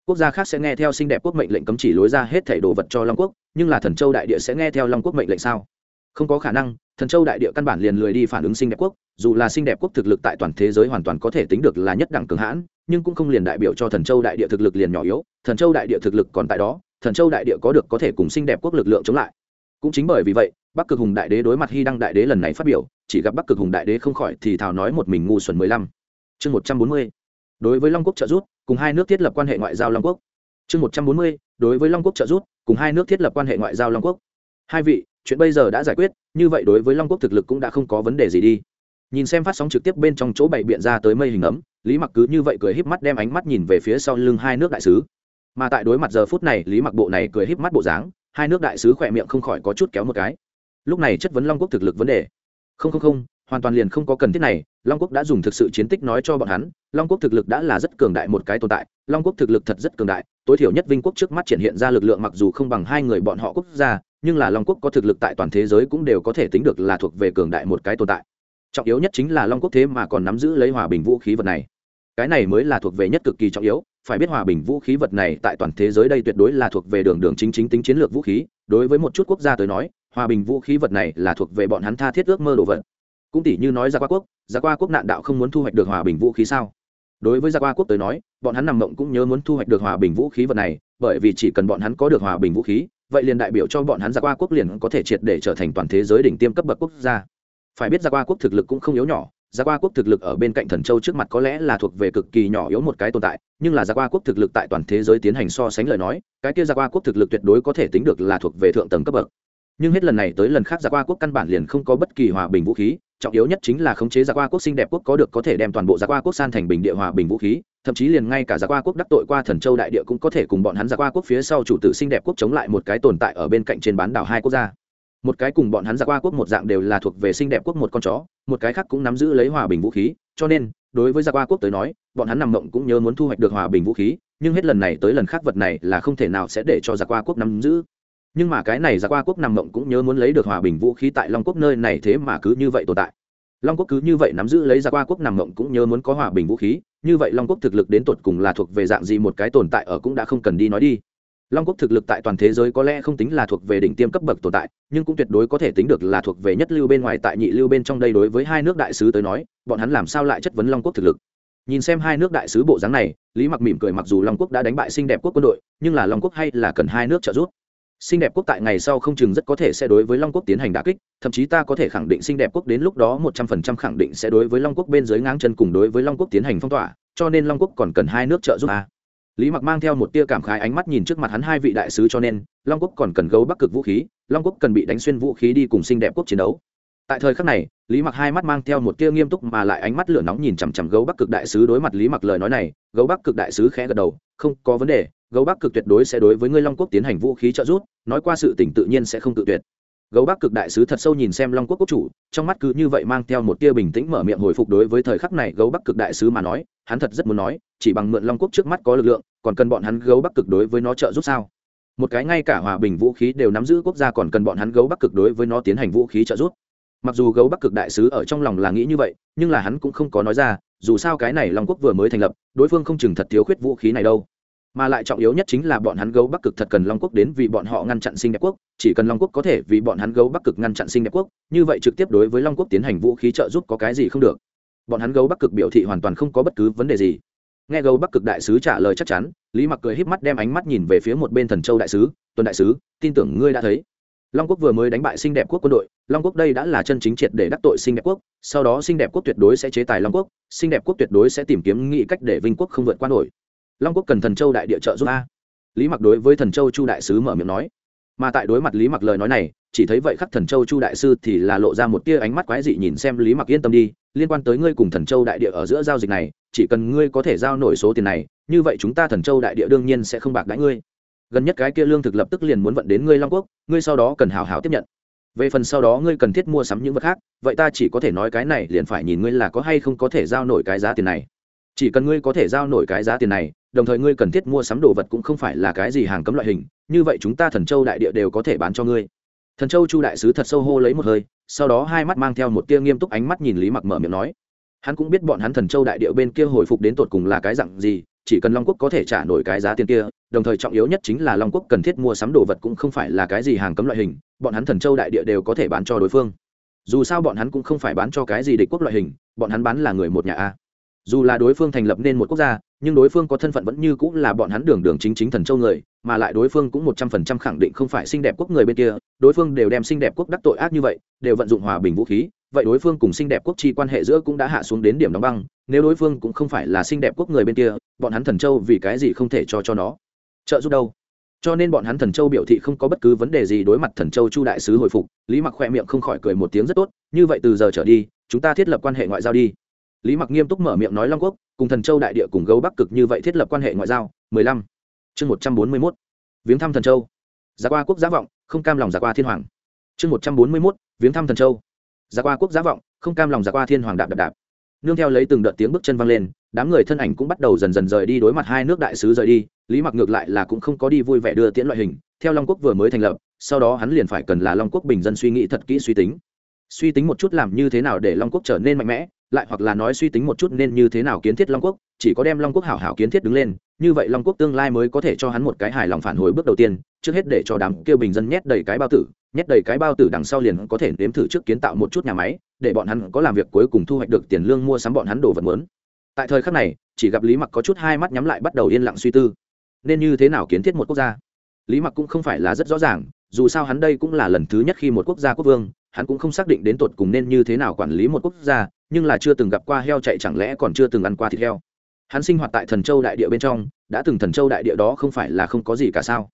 Quốc gia khác sẽ nghe theo xinh đẹp quốc mệnh lệnh cấm chỉ lối ra hết thảy đồ vật cho long quốc, nhưng là thần châu đại địa sẽ nghe theo long quốc mệnh lệnh sao? Không có khả năng, thần châu đại địa căn bản liền lười đi phản ứng xinh đẹp quốc, dù là xinh đẹp quốc thực lực tại toàn thế giới hoàn toàn có thể tính được là nhất đẳng cường hãn, nhưng cũng không liền đại biểu cho thần châu đại địa thực lực liền nhỏ yếu, thần châu đại địa thực lực còn tại đó thần châu đại địa có được có thể cùng xinh đẹp quốc lực lượng chống lại. Cũng chính bởi vì vậy, bắc cực hùng đại đế đối mặt hy đăng đại đế lần này phát biểu, chỉ gặp bắc cực hùng đại đế không khỏi thì thào nói một mình ngu xuẩn mười lăm. Chương một trăm bốn mươi. Đối với long quốc trợ giúp, cùng hai nước thiết lập quan hệ ngoại giao long quốc. Chương một trăm bốn mươi. Đối với long quốc trợ giúp, cùng hai nước thiết lập quan hệ ngoại giao long quốc. Hai vị, chuyện bây giờ đã giải quyết, như vậy đối với long quốc thực lực cũng đã không có vấn đề gì đi. Nhìn xem phát sóng trực tiếp bên trong chỗ bày biện ra tới mây hình ấm, lý mặc cứ như vậy cười híp mắt đem ánh mắt nhìn về phía sau lưng hai nước đại sứ mà tại đối mặt giờ phút này, lý mặc bộ này cười híp mắt bộ dáng, hai nước đại sứ khỏe miệng không khỏi có chút kéo một cái. Lúc này chất vấn long quốc thực lực vấn đề. Không không không, hoàn toàn liền không có cần thiết này, long quốc đã dùng thực sự chiến tích nói cho bọn hắn, long quốc thực lực đã là rất cường đại một cái tồn tại, long quốc thực lực thật rất cường đại, tối thiểu nhất vinh quốc trước mắt triển hiện ra lực lượng mặc dù không bằng hai người bọn họ quốc gia, nhưng là long quốc có thực lực tại toàn thế giới cũng đều có thể tính được là thuộc về cường đại một cái tồn tại. Trọng yếu nhất chính là long quốc thế mà còn nắm giữ lấy hòa bình vũ khí vật này. Cái này mới là thuộc về nhất cực kỳ trọng yếu phải biết hòa bình vũ khí vật này tại toàn thế giới đây tuyệt đối là thuộc về đường đường chính chính tính chiến lược vũ khí, đối với một chút quốc gia tới nói, hòa bình vũ khí vật này là thuộc về bọn hắn tha thiết ước mơ đồ vật. Cũng tỷ như nói ra qua quốc ra qua quốc nạn đạo không muốn thu hoạch được hòa bình vũ khí sao? Đối với gia qua quốc tới nói, bọn hắn nằm mộng cũng nhớ muốn thu hoạch được hòa bình vũ khí vật này, bởi vì chỉ cần bọn hắn có được hòa bình vũ khí, vậy liền đại biểu cho bọn hắn gia qua quốc liền có thể triệt để trở thành toàn thế giới đỉnh tiêm cấp bậc quốc gia. Phải biết gia qua quốc thực lực cũng không yếu nhỏ gia qua quốc thực lực ở bên cạnh thần châu trước mặt có lẽ là thuộc về cực kỳ nhỏ yếu một cái tồn tại, nhưng là gia qua quốc thực lực tại toàn thế giới tiến hành so sánh lời nói, cái kia gia qua quốc thực lực tuyệt đối có thể tính được là thuộc về thượng tầng cấp bậc. Nhưng hết lần này tới lần khác gia qua quốc căn bản liền không có bất kỳ hòa bình vũ khí, trọng yếu nhất chính là khống chế gia qua quốc xinh đẹp quốc có được có thể đem toàn bộ gia qua quốc san thành bình địa hòa bình vũ khí, thậm chí liền ngay cả gia qua quốc đắc tội qua thần châu đại địa cũng có thể cùng bọn hắn gia qua quốc phía sau chủ tử xinh đẹp quốc chống lại một cái tồn tại ở bên cạnh trên bán đảo hai quốc gia một cái cùng bọn hắn gia qua quốc một dạng đều là thuộc về xinh đẹp quốc một con chó, một cái khác cũng nắm giữ lấy hòa bình vũ khí, cho nên, đối với gia qua quốc tới nói, bọn hắn nằm mộng cũng nhớ muốn thu hoạch được hòa bình vũ khí, nhưng hết lần này tới lần khác vật này là không thể nào sẽ để cho gia qua quốc nắm giữ. Nhưng mà cái này gia qua quốc nằm mộng cũng nhớ muốn lấy được hòa bình vũ khí tại long quốc nơi này thế mà cứ như vậy tồn tại. Long quốc cứ như vậy nắm giữ lấy gia qua quốc nằm mộng cũng nhớ muốn có hòa bình vũ khí, như vậy long quốc thực lực đến tột cùng là thuộc về dạng gì một cái tồn tại ở cũng đã không cần đi nói đi long quốc thực lực tại toàn thế giới có lẽ không tính là thuộc về đỉnh tiêm cấp bậc tồn tại, nhưng cũng tuyệt đối có thể tính được là thuộc về nhất lưu bên ngoài tại nhị lưu bên trong đây đối với hai nước đại sứ tới nói, bọn hắn làm sao lại chất vấn long quốc thực lực. Nhìn xem hai nước đại sứ bộ dáng này, lý mặc mỉm cười mặc dù long quốc đã đánh bại xinh đẹp quốc quân đội, nhưng là long quốc hay là cần hai nước trợ giúp. Xinh đẹp quốc tại ngày sau không chừng rất có thể sẽ đối với long quốc tiến hành đà kích, thậm chí ta có thể khẳng định xinh đẹp quốc đến lúc đó một trăm phần trăm khẳng định sẽ đối với long quốc bên dưới ngang chân cùng đối với long quốc tiến hành phong tỏa, cho nên long quốc còn cần hai nước trợ giúp a lý mặc mang theo một tia cảm khái ánh mắt nhìn trước mặt hắn hai vị đại sứ cho nên, long quốc còn cần gấu bắc cực vũ khí, long quốc cần bị đánh xuyên vũ khí đi cùng xinh đẹp quốc chiến đấu. Tại thời khắc này, lý mặc hai mắt mang theo một tia nghiêm túc mà lại ánh mắt lửa nóng nhìn chằm chằm gấu bắc cực đại sứ đối mặt lý mặc lời nói này, gấu bắc cực đại sứ khẽ gật đầu, không có vấn đề, gấu bắc cực tuyệt đối sẽ đối với ngươi long quốc tiến hành vũ khí trợ giúp, nói qua sự tỉnh tự nhiên sẽ không tự tuyệt. Gấu bắc cực đại sứ thật sâu nhìn xem long quốc quốc chủ, trong mắt cứ như vậy mang theo một tia bình tĩnh mở miệng hồi phục đối với thời khắc này gấu bắc cực đại sứ mà nói, hắn thật rất muốn nói, chỉ bằng mượn long quốc trước mắt có lực lượng còn cần bọn hắn gấu bắc cực đối với nó trợ giúp sao? Một cái ngay cả hòa bình vũ khí đều nắm giữ quốc gia còn cần bọn hắn gấu bắc cực đối với nó tiến hành vũ khí trợ giúp. Mặc dù gấu bắc cực đại sứ ở trong lòng là nghĩ như vậy, nhưng là hắn cũng không có nói ra, dù sao cái này long quốc vừa mới thành lập, đối phương không chừng thật thiếu khuyết vũ khí này đâu. Mà lại trọng yếu nhất chính là bọn hắn gấu bắc cực thật cần long quốc đến vì bọn họ ngăn chặn sinh đẹp quốc, chỉ cần long quốc có thể vì bọn hắn gấu bắc cực ngăn chặn sinh đẹp quốc, như vậy trực tiếp đối với long quốc tiến hành vũ khí trợ giúp có cái gì không được. Bọn hắn gấu bắc cực biểu thị hoàn toàn không có bất cứ vấn đề gì nghe gấu bắc cực đại sứ trả lời chắc chắn, lý mặc cười híp mắt đem ánh mắt nhìn về phía một bên thần châu đại sứ, tuần đại sứ, tin tưởng ngươi đã thấy. Long quốc vừa mới đánh bại sinh đẹp quốc quân đội, long quốc đây đã là chân chính triệt để đắc tội sinh đẹp quốc, sau đó sinh đẹp quốc tuyệt đối sẽ chế tài long quốc sinh đẹp quốc tuyệt đối sẽ tìm kiếm nghị cách để vinh quốc không vượt qua nổi. Long quốc cần thần châu đại địa trợ giúp a. Lý mặc đối với thần châu chu đại sứ mở miệng nói. Mà tại đối mặt lý mặc lời nói này, chỉ thấy vậy khắc thần châu chu đại sư thì là lộ ra một tia ánh mắt quái dị nhìn xem lý mặc yên tâm đi, liên quan tới ngươi cùng thần châu đại địa ở giữa giao dịch này chỉ cần ngươi có thể giao nổi số tiền này, như vậy chúng ta thần châu đại địa đương nhiên sẽ không bạc đãi ngươi. Gần nhất cái kia lương thực lập tức liền muốn vận đến ngươi long quốc, ngươi sau đó cần hào hào tiếp nhận. Về phần sau đó ngươi cần thiết mua sắm những vật khác, vậy ta chỉ có thể nói cái này liền phải nhìn ngươi là có hay không có thể giao nổi cái giá tiền này. Chỉ cần ngươi có thể giao nổi cái giá tiền này, đồng thời ngươi cần thiết mua sắm đồ vật cũng không phải là cái gì hàng cấm loại hình, như vậy chúng ta thần châu đại địa đều có thể bán cho ngươi. Thần châu chu đại sứ thật sâu hô lấy một hơi, sau đó hai mắt mang theo một tia nghiêm túc ánh mắt nhìn lý mặc mở miệng nói hắn cũng biết bọn hắn thần châu đại địa bên kia hồi phục đến tột cùng là cái dặn gì, chỉ cần long quốc có thể trả nổi cái giá tiền kia, đồng thời trọng yếu nhất chính là long quốc cần thiết mua sắm đồ vật cũng không phải là cái gì hàng cấm loại hình, bọn hắn thần châu đại địa đều có thể bán cho đối phương. Dù sao bọn hắn cũng không phải bán cho cái gì địch quốc loại hình, bọn hắn bán là người một nhà a. Dù là đối phương thành lập nên một quốc gia, nhưng đối phương có thân phận vẫn như cũng là bọn hắn đường đường chính chính thần châu người, mà lại đối phương cũng một trăm phần trăm khẳng định không phải xinh đẹp quốc người bên kia, đối phương đều đem xinh đẹp quốc đắc tội ác như vậy, đều vận dụng hòa bình vũ khí vậy đối phương cùng xinh đẹp quốc chi quan hệ giữa cũng đã hạ xuống đến điểm đóng băng, nếu đối phương cũng không phải là xinh đẹp quốc người bên kia, bọn hắn thần châu vì cái gì không thể cho cho nó trợ giúp đâu cho nên bọn hắn thần châu biểu thị không có bất cứ vấn đề gì đối mặt thần châu chu đại sứ hồi phục, lý mặc khoe miệng không khỏi cười một tiếng rất tốt, như vậy từ giờ trở đi, chúng ta thiết lập quan hệ ngoại giao đi lý mặc nghiêm túc mở miệng nói long quốc, cùng thần châu đại địa cùng gấu bắc cực như vậy thiết lập quan hệ ngoại giao 15. chương 141. viếng thăm thần châu giá qua quốc giá vọng, không cam lòng giá qua thiên hoàng chương 141. viếng thăm thần châu giả qua quốc giá vọng, không cam lòng giả qua thiên hoàng đạp đạp đạp. Nương theo lấy từng đợt tiếng bước chân vang lên, đám người thân ảnh cũng bắt đầu dần dần rời đi đối mặt hai nước đại sứ rời đi, lý mặc ngược lại là cũng không có đi vui vẻ đưa tiễn loại hình, theo long quốc vừa mới thành lập, sau đó hắn liền phải cần là long quốc bình dân suy nghĩ thật kỹ suy tính. Suy tính một chút làm như thế nào để long quốc trở nên mạnh mẽ, lại hoặc là nói suy tính một chút nên như thế nào kiến thiết long quốc, chỉ có đem long quốc hảo hảo kiến thiết đứng lên, như vậy long quốc tương lai mới có thể cho hắn một cái hài lòng phản hồi bước đầu tiên, trước hết để cho đám kêu bình dân nhét đầy cái bao tử nhét đầy cái bao tử đằng sau liền có thể nếm thử trước kiến tạo một chút nhà máy, để bọn hắn có làm việc cuối cùng thu hoạch được tiền lương mua sắm bọn hắn đồ vật muốn. Tại thời khắc này, chỉ gặp lý mặc có chút hai mắt nhắm lại bắt đầu yên lặng suy tư. Nên như thế nào kiến thiết một quốc gia? Lý mặc cũng không phải là rất rõ ràng, dù sao hắn đây cũng là lần thứ nhất khi một quốc gia quốc vương, hắn cũng không xác định đến tột cùng nên như thế nào quản lý một quốc gia, nhưng là chưa từng gặp qua heo chạy chẳng lẽ còn chưa từng ăn qua thịt heo. Hắn sinh hoạt tại thần châu đại địa bên trong, đã từng thần châu đại địa đó không phải là không có gì cả sao?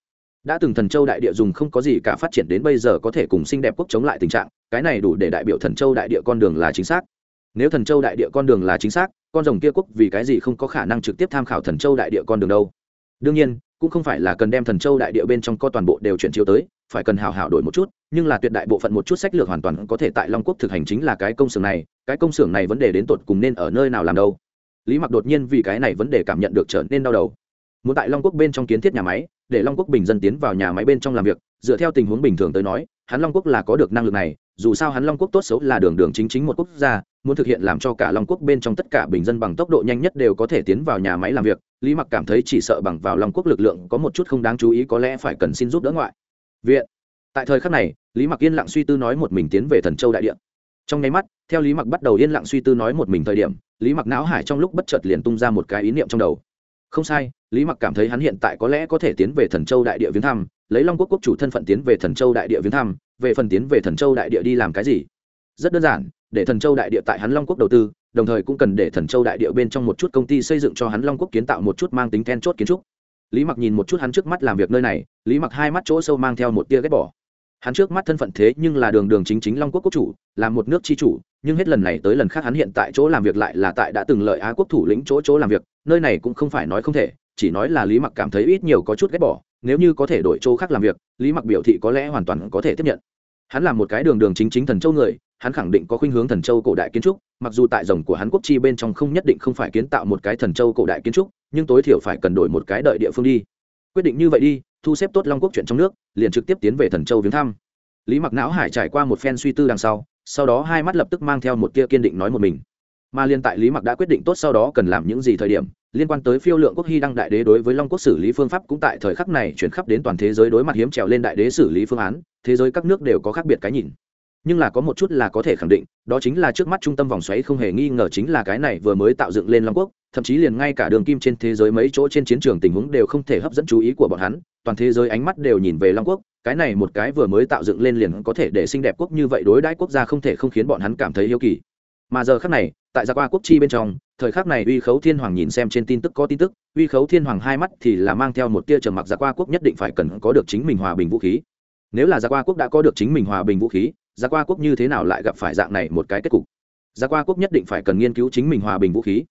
Đã từng thần châu đại địa dùng không có gì cả phát triển đến bây giờ có thể cùng xinh đẹp quốc chống lại tình trạng, cái này đủ để đại biểu thần châu đại địa con đường là chính xác. Nếu thần châu đại địa con đường là chính xác, con rồng kia quốc vì cái gì không có khả năng trực tiếp tham khảo thần châu đại địa con đường đâu? Đương nhiên, cũng không phải là cần đem thần châu đại địa bên trong co toàn bộ đều chuyển chiếu tới, phải cần hào hào đổi một chút, nhưng là tuyệt đại bộ phận một chút sách lược hoàn toàn có thể tại long quốc thực hành chính là cái công xưởng này, cái công xưởng này vấn đề đến tột cùng nên ở nơi nào làm đâu? Lý mặc đột nhiên vì cái này vấn đề cảm nhận được trở nên đau đầu muốn tại long quốc bên trong kiến thiết nhà máy, để long quốc bình dân tiến vào nhà máy bên trong làm việc, dựa theo tình huống bình thường tới nói, hắn long quốc là có được năng lực này, dù sao hắn long quốc tốt xấu là đường đường chính chính một quốc gia, muốn thực hiện làm cho cả long quốc bên trong tất cả bình dân bằng tốc độ nhanh nhất đều có thể tiến vào nhà máy làm việc, lý mặc cảm thấy chỉ sợ bằng vào long quốc lực lượng có một chút không đáng chú ý có lẽ phải cần xin giúp đỡ ngoại. Viện. Tại thời khắc này, lý mặc yên lặng suy tư nói một mình tiến về thần châu đại địa. Trong nháy mắt, theo lý mặc bắt đầu yên lặng suy tư nói một mình thời điểm, lý mặc não hải trong lúc bất chợt liền tung ra một cái ý niệm trong đầu không sai, lý mặc cảm thấy hắn hiện tại có lẽ có thể tiến về thần châu đại địa viếng thăm, lấy long quốc quốc chủ thân phận tiến về thần châu đại địa viếng thăm, về phần tiến về thần châu đại địa đi làm cái gì? Rất đơn giản, để thần châu đại địa tại hắn long quốc đầu tư, đồng thời cũng cần để thần châu đại địa bên trong một chút công ty xây dựng cho hắn long quốc kiến tạo một chút mang tính then chốt kiến trúc. Lý mặc nhìn một chút hắn trước mắt làm việc nơi này, lý mặc hai mắt chỗ sâu mang theo một tia ghét bỏ hắn trước mắt thân phận thế nhưng là đường đường chính chính long quốc quốc chủ, là một nước tri chủ, nhưng hết lần này tới lần khác hắn hiện tại chỗ làm việc lại là tại đã từng lợi á quốc thủ lĩnh chỗ chỗ làm việc, nơi này cũng không phải nói không thể, chỉ nói là lý mặc cảm thấy ít nhiều có chút ghét bỏ, nếu như có thể đổi chỗ khác làm việc, lý mặc biểu thị có lẽ hoàn toàn có thể tiếp nhận. Hắn là một cái đường đường chính chính thần châu người, hắn khẳng định có khuynh hướng thần châu cổ đại kiến trúc, mặc dù tại rồng của hắn quốc chi bên trong không nhất định không phải kiến tạo một cái thần châu cổ đại kiến trúc, nhưng tối thiểu phải cần đổi một cái đợi địa phương đi. Quyết định như vậy đi thu xếp tốt long quốc chuyện trong nước, liền trực tiếp tiến về thần châu viếng thăm. Lý mặc não hải trải qua một phen suy tư đằng sau sau đó hai mắt lập tức mang theo một tia kiên định nói một mình. Mà liên tại lý mặc đã quyết định tốt sau đó cần làm những gì thời điểm, liên quan tới phiêu lượng quốc hy đăng đại đế đối với long quốc xử lý phương pháp cũng tại thời khắc này chuyển khắp đến toàn thế giới đối mặt hiếm trèo lên đại đế xử lý phương án, thế giới các nước đều có khác biệt cái nhìn. Nhưng là có một chút là có thể khẳng định, đó chính là trước mắt trung tâm vòng xoáy không hề nghi ngờ chính là cái này vừa mới tạo dựng lên long quốc, thậm chí liền ngay cả đường kim trên thế giới mấy chỗ trên chiến trường tình huống đều không thể hấp dẫn chú ý của bọn hắn toàn thế giới ánh mắt đều nhìn về long quốc, cái này một cái vừa mới tạo dựng lên liền có thể để xinh đẹp quốc như vậy đối đãi quốc gia không thể không khiến bọn hắn cảm thấy yêu kỳ. Mà giờ khắc này, tại gia qua quốc chi bên trong, thời khắc này uy khấu thiên hoàng nhìn xem trên tin tức có tin tức, uy khấu thiên hoàng hai mắt thì là mang theo một tia trầm mặc gia qua quốc nhất định phải cần có được chính mình hòa bình vũ khí. Nếu là gia qua quốc đã có được chính mình hòa bình vũ khí gia qua quốc như thế nào lại gặp phải dạng này một cái kết cục? Gia qua quốc nhất định phải cần nghiên cứu chính mình hòa bình vũ khí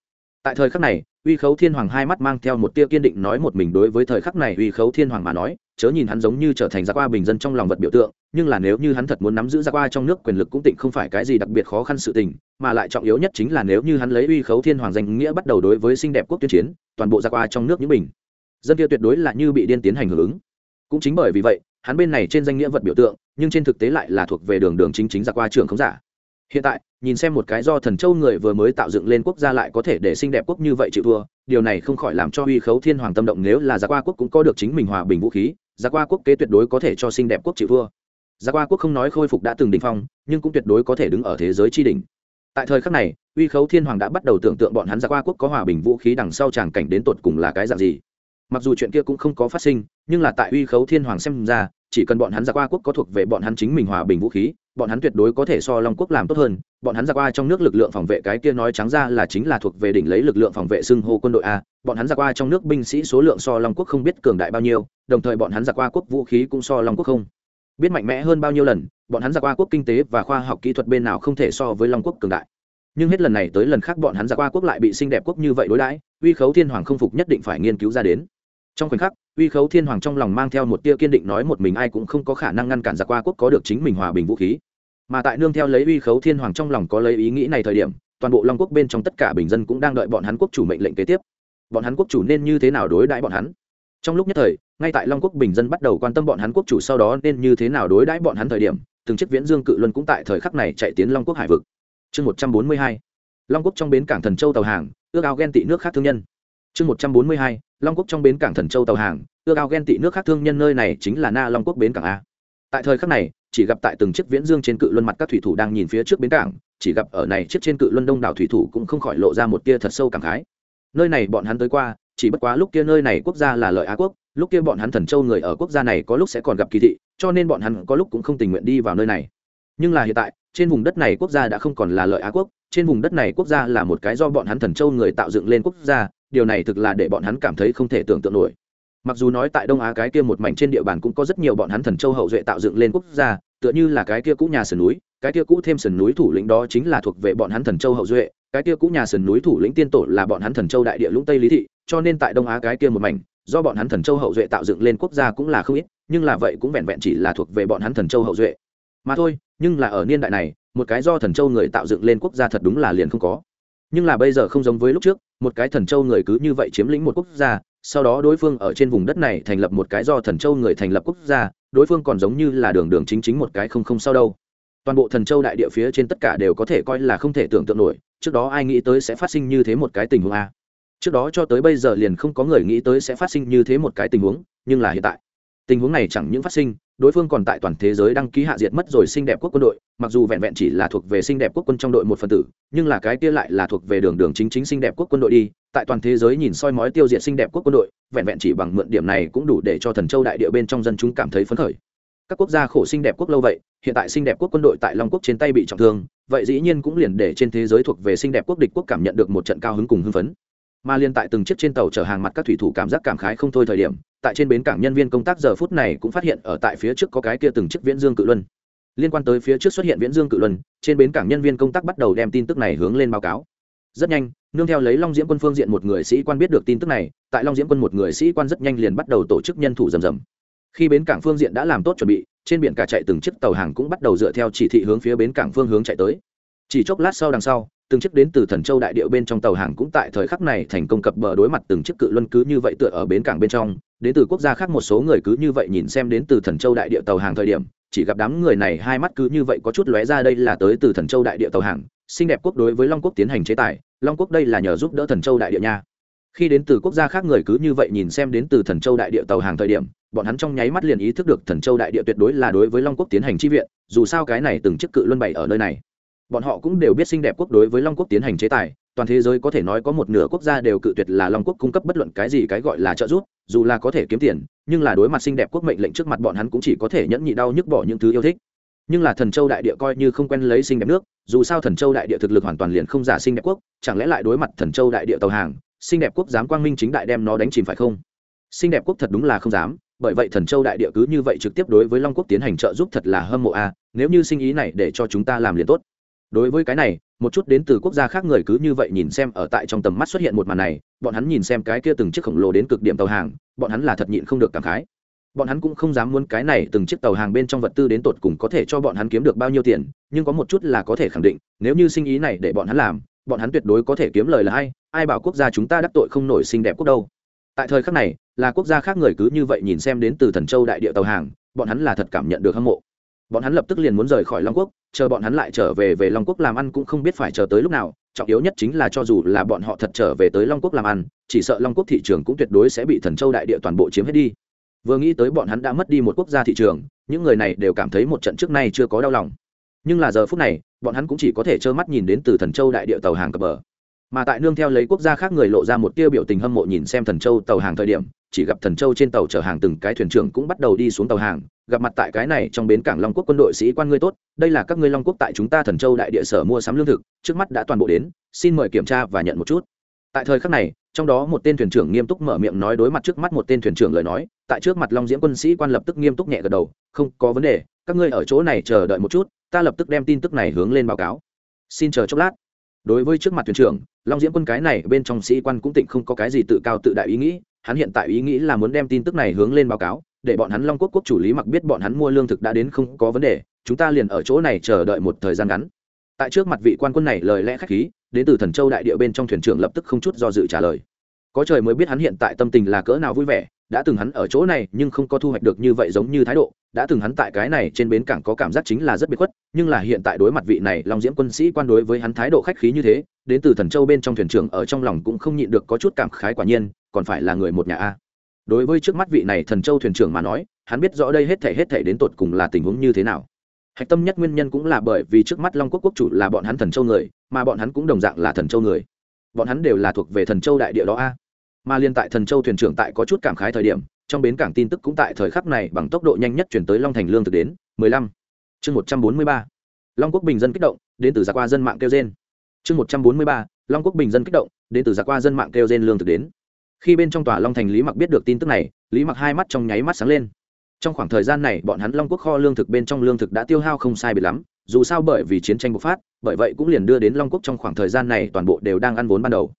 tại thời khắc này, uy khấu thiên hoàng hai mắt mang theo một tia kiên định nói một mình đối với thời khắc này uy khấu thiên hoàng mà nói, chớ nhìn hắn giống như trở thành gia qua bình dân trong lòng vật biểu tượng, nhưng là nếu như hắn thật muốn nắm giữ gia qua trong nước quyền lực cũng tịnh không phải cái gì đặc biệt khó khăn sự tình, mà lại trọng yếu nhất chính là nếu như hắn lấy uy khấu thiên hoàng danh nghĩa bắt đầu đối với xinh đẹp quốc tuyên chiến, toàn bộ gia qua trong nước những bình dân kia tuyệt đối là như bị điên tiến hành hưởng ứng. Cũng chính bởi vì vậy, hắn bên này trên danh nghĩa vật biểu tượng, nhưng trên thực tế lại là thuộc về đường đường chính chính gia qua trường không giả hiện tại, nhìn xem một cái do thần châu người vừa mới tạo dựng lên quốc gia lại có thể để xinh đẹp quốc như vậy chịu thua, điều này không khỏi làm cho uy khấu thiên hoàng tâm động nếu là Giả qua quốc cũng có được chính mình hòa bình vũ khí Giả qua quốc kế tuyệt đối có thể cho xinh đẹp quốc chịu thua. Giả qua quốc không nói khôi phục đã từng đình phong, nhưng cũng tuyệt đối có thể đứng ở thế giới tri đình tại thời khắc này, uy khấu thiên hoàng đã bắt đầu tưởng tượng bọn hắn Giả qua quốc có hòa bình vũ khí đằng sau tràng cảnh đến tột cùng là cái dạng gì. Mặc dù chuyện kia cũng không có phát sinh, nhưng là tại uy khấu thiên hoàng xem ra chỉ cần bọn hắn gia qua quốc có thuộc về bọn hắn chính mình hòa bình vũ khí, bọn hắn tuyệt đối có thể so long quốc làm tốt hơn. Bọn hắn ra qua trong nước lực lượng phòng vệ cái kia nói trắng ra là chính là thuộc về đỉnh lấy lực lượng phòng vệ xưng hô quân đội a. Bọn hắn ra qua trong nước binh sĩ số lượng so long quốc không biết cường đại bao nhiêu, đồng thời bọn hắn ra qua quốc vũ khí cũng so long quốc không biết mạnh mẽ hơn bao nhiêu lần. Bọn hắn ra qua quốc kinh tế và khoa học kỹ thuật bên nào không thể so với long quốc cường đại. Nhưng hết lần này tới lần khác bọn hắn ra qua quốc lại bị xinh đẹp quốc như vậy đối đãi, uy khấu thiên hoàng không phục nhất định phải nghiên cứu ra đến trong khoảnh khắc, uy khấu thiên hoàng trong lòng mang theo một tia kiên định nói một mình ai cũng không có khả năng ngăn cản giặc qua quốc có được chính mình hòa bình vũ khí. Mà tại nương theo lấy uy khấu thiên hoàng trong lòng có lấy ý nghĩ này thời điểm, toàn bộ long quốc bên trong tất cả bình dân cũng đang đợi bọn hắn quốc chủ mệnh lệnh kế tiếp. Bọn hắn quốc chủ nên như thế nào đối đãi bọn hắn? Trong lúc nhất thời, ngay tại long quốc bình dân bắt đầu quan tâm bọn hắn quốc chủ sau đó nên như thế nào đối đãi bọn hắn thời điểm, từng chiếc viễn dương cự luân cũng tại thời khắc này chạy tiến long quốc hải vực. Chương một trăm bốn mươi hai. Long quốc trong bến cảng thần châu tàu hàng, ước ao ghen tị nước khác thương nhân chương một trăm bốn mươi hai, long quốc trong bến cảng thần châu tàu hàng, ưa cao ghen tị nước khác thương nhân nơi này chính là na long quốc bến cảng a. Tại thời khắc này, chỉ gặp tại từng chiếc viễn dương trên cự luân mặt các thủy thủ đang nhìn phía trước bến cảng, chỉ gặp ở này chiếc trên cự luân đông đảo thủy thủ cũng không khỏi lộ ra một tia thật sâu cảm khái. Nơi này bọn hắn tới qua, chỉ bất quá lúc kia nơi này quốc gia là lợi á quốc, lúc kia bọn hắn thần châu người ở quốc gia này có lúc sẽ còn gặp kỳ thị, cho nên bọn hắn có lúc cũng không tình nguyện đi vào nơi này. Nhưng là hiện tại, trên vùng đất này quốc gia đã không còn là lợi á quốc, trên vùng đất này quốc gia là một cái do bọn hắn thần châu người tạo dựng lên quốc gia điều này thực là để bọn hắn cảm thấy không thể tưởng tượng nổi. Mặc dù nói tại đông á cái kia một mảnh trên địa bàn cũng có rất nhiều bọn hắn thần châu hậu duệ tạo dựng lên quốc gia, tựa như là cái kia cũ nhà sườn núi, cái kia cũ thêm sườn núi thủ lĩnh đó chính là thuộc về bọn hắn thần châu hậu duệ, cái kia cũ nhà sườn núi thủ lĩnh tiên tổ là bọn hắn thần châu đại địa lũng tây lý thị, cho nên tại đông á cái kia một mảnh, do bọn hắn thần châu hậu duệ tạo dựng lên quốc gia cũng là không ít, nhưng là vậy cũng vẹn vẹn chỉ là thuộc về bọn hắn thần châu hậu duệ. Mà thôi, nhưng là ở niên đại này, một cái do thần châu người tạo dựng lên quốc gia thật đúng là liền không có. Nhưng là bây giờ không giống với lúc trước một cái thần châu người cứ như vậy chiếm lĩnh một quốc gia, sau đó đối phương ở trên vùng đất này thành lập một cái do thần châu người thành lập quốc gia, đối phương còn giống như là đường đường chính chính một cái không không sao đâu. Toàn bộ thần châu đại địa phía trên tất cả đều có thể coi là không thể tưởng tượng nổi, trước đó ai nghĩ tới sẽ phát sinh như thế một cái tình huống a? Trước đó cho tới bây giờ liền không có người nghĩ tới sẽ phát sinh như thế một cái tình huống, nhưng là hiện tại, tình huống này chẳng những phát sinh đối phương còn tại toàn thế giới đăng ký hạ diệt mất rồi xinh đẹp quốc quân đội, mặc dù vẹn vẹn chỉ là thuộc về xinh đẹp quốc quân trong đội một phần tử, nhưng là cái kia lại là thuộc về đường đường chính chính xinh đẹp quốc quân đội đi, tại toàn thế giới nhìn soi mói tiêu diệt xinh đẹp quốc quân đội, vẹn vẹn chỉ bằng mượn điểm này cũng đủ để cho thần châu đại địa bên trong dân chúng cảm thấy phấn khởi. Các quốc gia khổ xinh đẹp quốc lâu vậy, hiện tại xinh đẹp quốc quân đội tại long quốc trên tay bị trọng thương, vậy dĩ nhiên cũng liền để trên thế giới thuộc về xinh đẹp quốc địch quốc cảm nhận được một trận cao hứng cùng hưng phấn. Mà liên tại từng chiếc trên tàu chở hàng mặt các thủy thủ cảm giác cảm khái không thôi thời điểm tại trên bến cảng nhân viên công tác giờ phút này cũng phát hiện ở tại phía trước có cái kia từng chiếc viễn dương cự luân. Liên quan tới phía trước xuất hiện viễn dương cự luân, trên bến cảng nhân viên công tác bắt đầu đem tin tức này hướng lên báo cáo. Rất nhanh, nương theo lấy long diễm quân phương diện một người sĩ quan biết được tin tức này, tại long diễm quân một người sĩ quan rất nhanh liền bắt đầu tổ chức nhân thủ rầm rầm. Khi bến cảng phương diện đã làm tốt chuẩn bị, trên biển cả chạy từng chiếc tàu hàng cũng bắt đầu dựa theo chỉ thị hướng phía bến cảng phương hướng chạy tới chỉ chốc lát sau đằng sau, từng chiếc đến từ thần châu đại điệu bên trong tàu hàng cũng tại thời khắc này thành công cập bờ đối mặt từng chiếc cự luân cứ như vậy tựa ở bến cảng bên trong. Đến từ quốc gia khác một số người cứ như vậy nhìn xem đến từ thần châu đại điệu tàu hàng thời điểm, chỉ gặp đám người này hai mắt cứ như vậy có chút lóe ra đây là tới từ thần châu đại điệu tàu hàng, xinh đẹp quốc đối với long quốc tiến hành chế tài. Long quốc đây là nhờ giúp đỡ thần châu đại địa nha. Khi đến từ quốc gia khác người cứ như vậy nhìn xem đến từ thần châu đại địa tàu hàng thời điểm, bọn hắn trong nháy mắt liền ý thức được thần châu đại địa tuyệt đối là đối với long quốc tiến hành chi viện, dù sao cái này từng chiếc cự luân bày ở nơi này bọn họ cũng đều biết xinh đẹp quốc đối với long quốc tiến hành chế tài, toàn thế giới có thể nói có một nửa quốc gia đều cự tuyệt là long quốc cung cấp bất luận cái gì cái gọi là trợ giúp, dù là có thể kiếm tiền, nhưng là đối mặt xinh đẹp quốc mệnh lệnh trước mặt bọn hắn cũng chỉ có thể nhẫn nhị đau nhức bỏ những thứ yêu thích. Nhưng là thần châu đại địa coi như không quen lấy xinh đẹp nước, dù sao thần châu đại địa thực lực hoàn toàn liền không giả xinh đẹp quốc, chẳng lẽ lại đối mặt thần châu đại địa tàu hàng, xinh đẹp quốc dám quang minh chính đại đem nó đánh chìm phải không? Xinh đẹp quốc thật đúng là không dám, bởi vậy thần châu đại địa cứ như vậy trực tiếp đối với long quốc tiến hành trợ giúp thật là hâm mộ a, nếu như sinh ý này để cho chúng ta làm liền tốt đối với cái này, một chút đến từ quốc gia khác người cứ như vậy nhìn xem ở tại trong tầm mắt xuất hiện một màn này, bọn hắn nhìn xem cái kia từng chiếc khổng lồ đến cực điểm tàu hàng, bọn hắn là thật nhịn không được cảm khái. Bọn hắn cũng không dám muốn cái này từng chiếc tàu hàng bên trong vật tư đến tột cùng có thể cho bọn hắn kiếm được bao nhiêu tiền, nhưng có một chút là có thể khẳng định, nếu như sinh ý này để bọn hắn làm, bọn hắn tuyệt đối có thể kiếm lời là ai ai bảo quốc gia chúng ta đắc tội không nổi xinh đẹp quốc đâu. Tại thời khắc này, là quốc gia khác người cứ như vậy nhìn xem đến từ thần châu đại địa tàu hàng, bọn hắn là thật cảm nhận được hâm mộ bọn hắn lập tức liền muốn rời khỏi long quốc, chờ bọn hắn lại trở về về long quốc làm ăn cũng không biết phải chờ tới lúc nào, trọng yếu nhất chính là cho dù là bọn họ thật trở về tới long quốc làm ăn, chỉ sợ long quốc thị trường cũng tuyệt đối sẽ bị thần châu đại địa toàn bộ chiếm hết đi. Vừa nghĩ tới bọn hắn đã mất đi một quốc gia thị trường, những người này đều cảm thấy một trận trước nay chưa có đau lòng. Nhưng là giờ phút này, bọn hắn cũng chỉ có thể trơ mắt nhìn đến từ thần châu đại địa tàu hàng cập bờ mà tại nương theo lấy quốc gia khác người lộ ra một tiêu biểu tình hâm mộ nhìn xem thần châu tàu hàng thời điểm, chỉ gặp thần châu trên tàu chở hàng từng cái thuyền trưởng cũng bắt đầu đi xuống tàu hàng, gặp mặt tại cái này trong bến cảng long quốc quân đội sĩ quan ngươi tốt, đây là các ngươi long quốc tại chúng ta thần châu đại địa sở mua sắm lương thực, trước mắt đã toàn bộ đến, xin mời kiểm tra và nhận một chút. Tại thời khắc này, trong đó một tên thuyền trưởng nghiêm túc mở miệng nói đối mặt trước mắt một tên thuyền trưởng lời nói, tại trước mặt long diễm quân sĩ quan lập tức nghiêm túc nhẹ gật đầu, không có vấn đề, các ngươi ở chỗ này chờ đợi một chút, ta lập tức đem tin tức này hướng lên báo cáo. Xin chờ chốc lát đối với trước mặt thuyền trưởng, long diễm quân cái này bên trong sĩ quan cũng tịnh không có cái gì tự cao tự đại ý nghĩ, hắn hiện tại ý nghĩ là muốn đem tin tức này hướng lên báo cáo, để bọn hắn long quốc quốc chủ lý mặc biết bọn hắn mua lương thực đã đến không có vấn đề, chúng ta liền ở chỗ này chờ đợi một thời gian ngắn. Tại trước mặt vị quan quân này lời lẽ khách khí, đến từ thần châu đại địa bên trong thuyền trưởng lập tức không chút do dự trả lời. Có trời mới biết hắn hiện tại tâm tình là cỡ nào vui vẻ đã từng hắn ở chỗ này nhưng không có thu hoạch được như vậy giống như thái độ. Đã từng hắn tại cái này trên bến cảng có cảm giác chính là rất biệt khuất, nhưng là hiện tại đối mặt vị này long diễm quân sĩ quan đối với hắn thái độ khách khí như thế, đến từ thần châu bên trong thuyền trưởng ở trong lòng cũng không nhịn được có chút cảm khái quả nhiên, còn phải là người một nhà a. Đối với trước mắt vị này thần châu thuyền trưởng mà nói, hắn biết rõ đây hết thể hết thể đến tột cùng là tình huống như thế nào. Hạch tâm nhất nguyên nhân cũng là bởi vì trước mắt long quốc quốc chủ là bọn hắn thần châu người, mà bọn hắn cũng đồng dạng là thần châu người. Bọn hắn đều là thuộc về thần châu đại địa đó a mà liên tại thần châu thuyền trưởng tại có chút cảm khái thời điểm, trong bến cảng tin tức cũng tại thời khắc này bằng tốc độ nhanh nhất chuyển tới long thành lương thực đến 15. chương 143. long quốc bình dân kích động, đến từ giặc qua dân mạng kêu gen chương 143. long quốc bình dân kích động, đến từ giặc qua dân mạng kêu gen lương thực đến khi bên trong tòa long thành lý mặc biết được tin tức này, lý mặc hai mắt trong nháy mắt sáng lên trong khoảng thời gian này, bọn hắn long quốc kho lương thực bên trong lương thực đã tiêu hao không sai bị lắm, dù sao bởi vì chiến tranh bộc phát, bởi vậy cũng liền đưa đến long quốc trong khoảng thời gian này toàn bộ đều đang ăn vốn ban đầu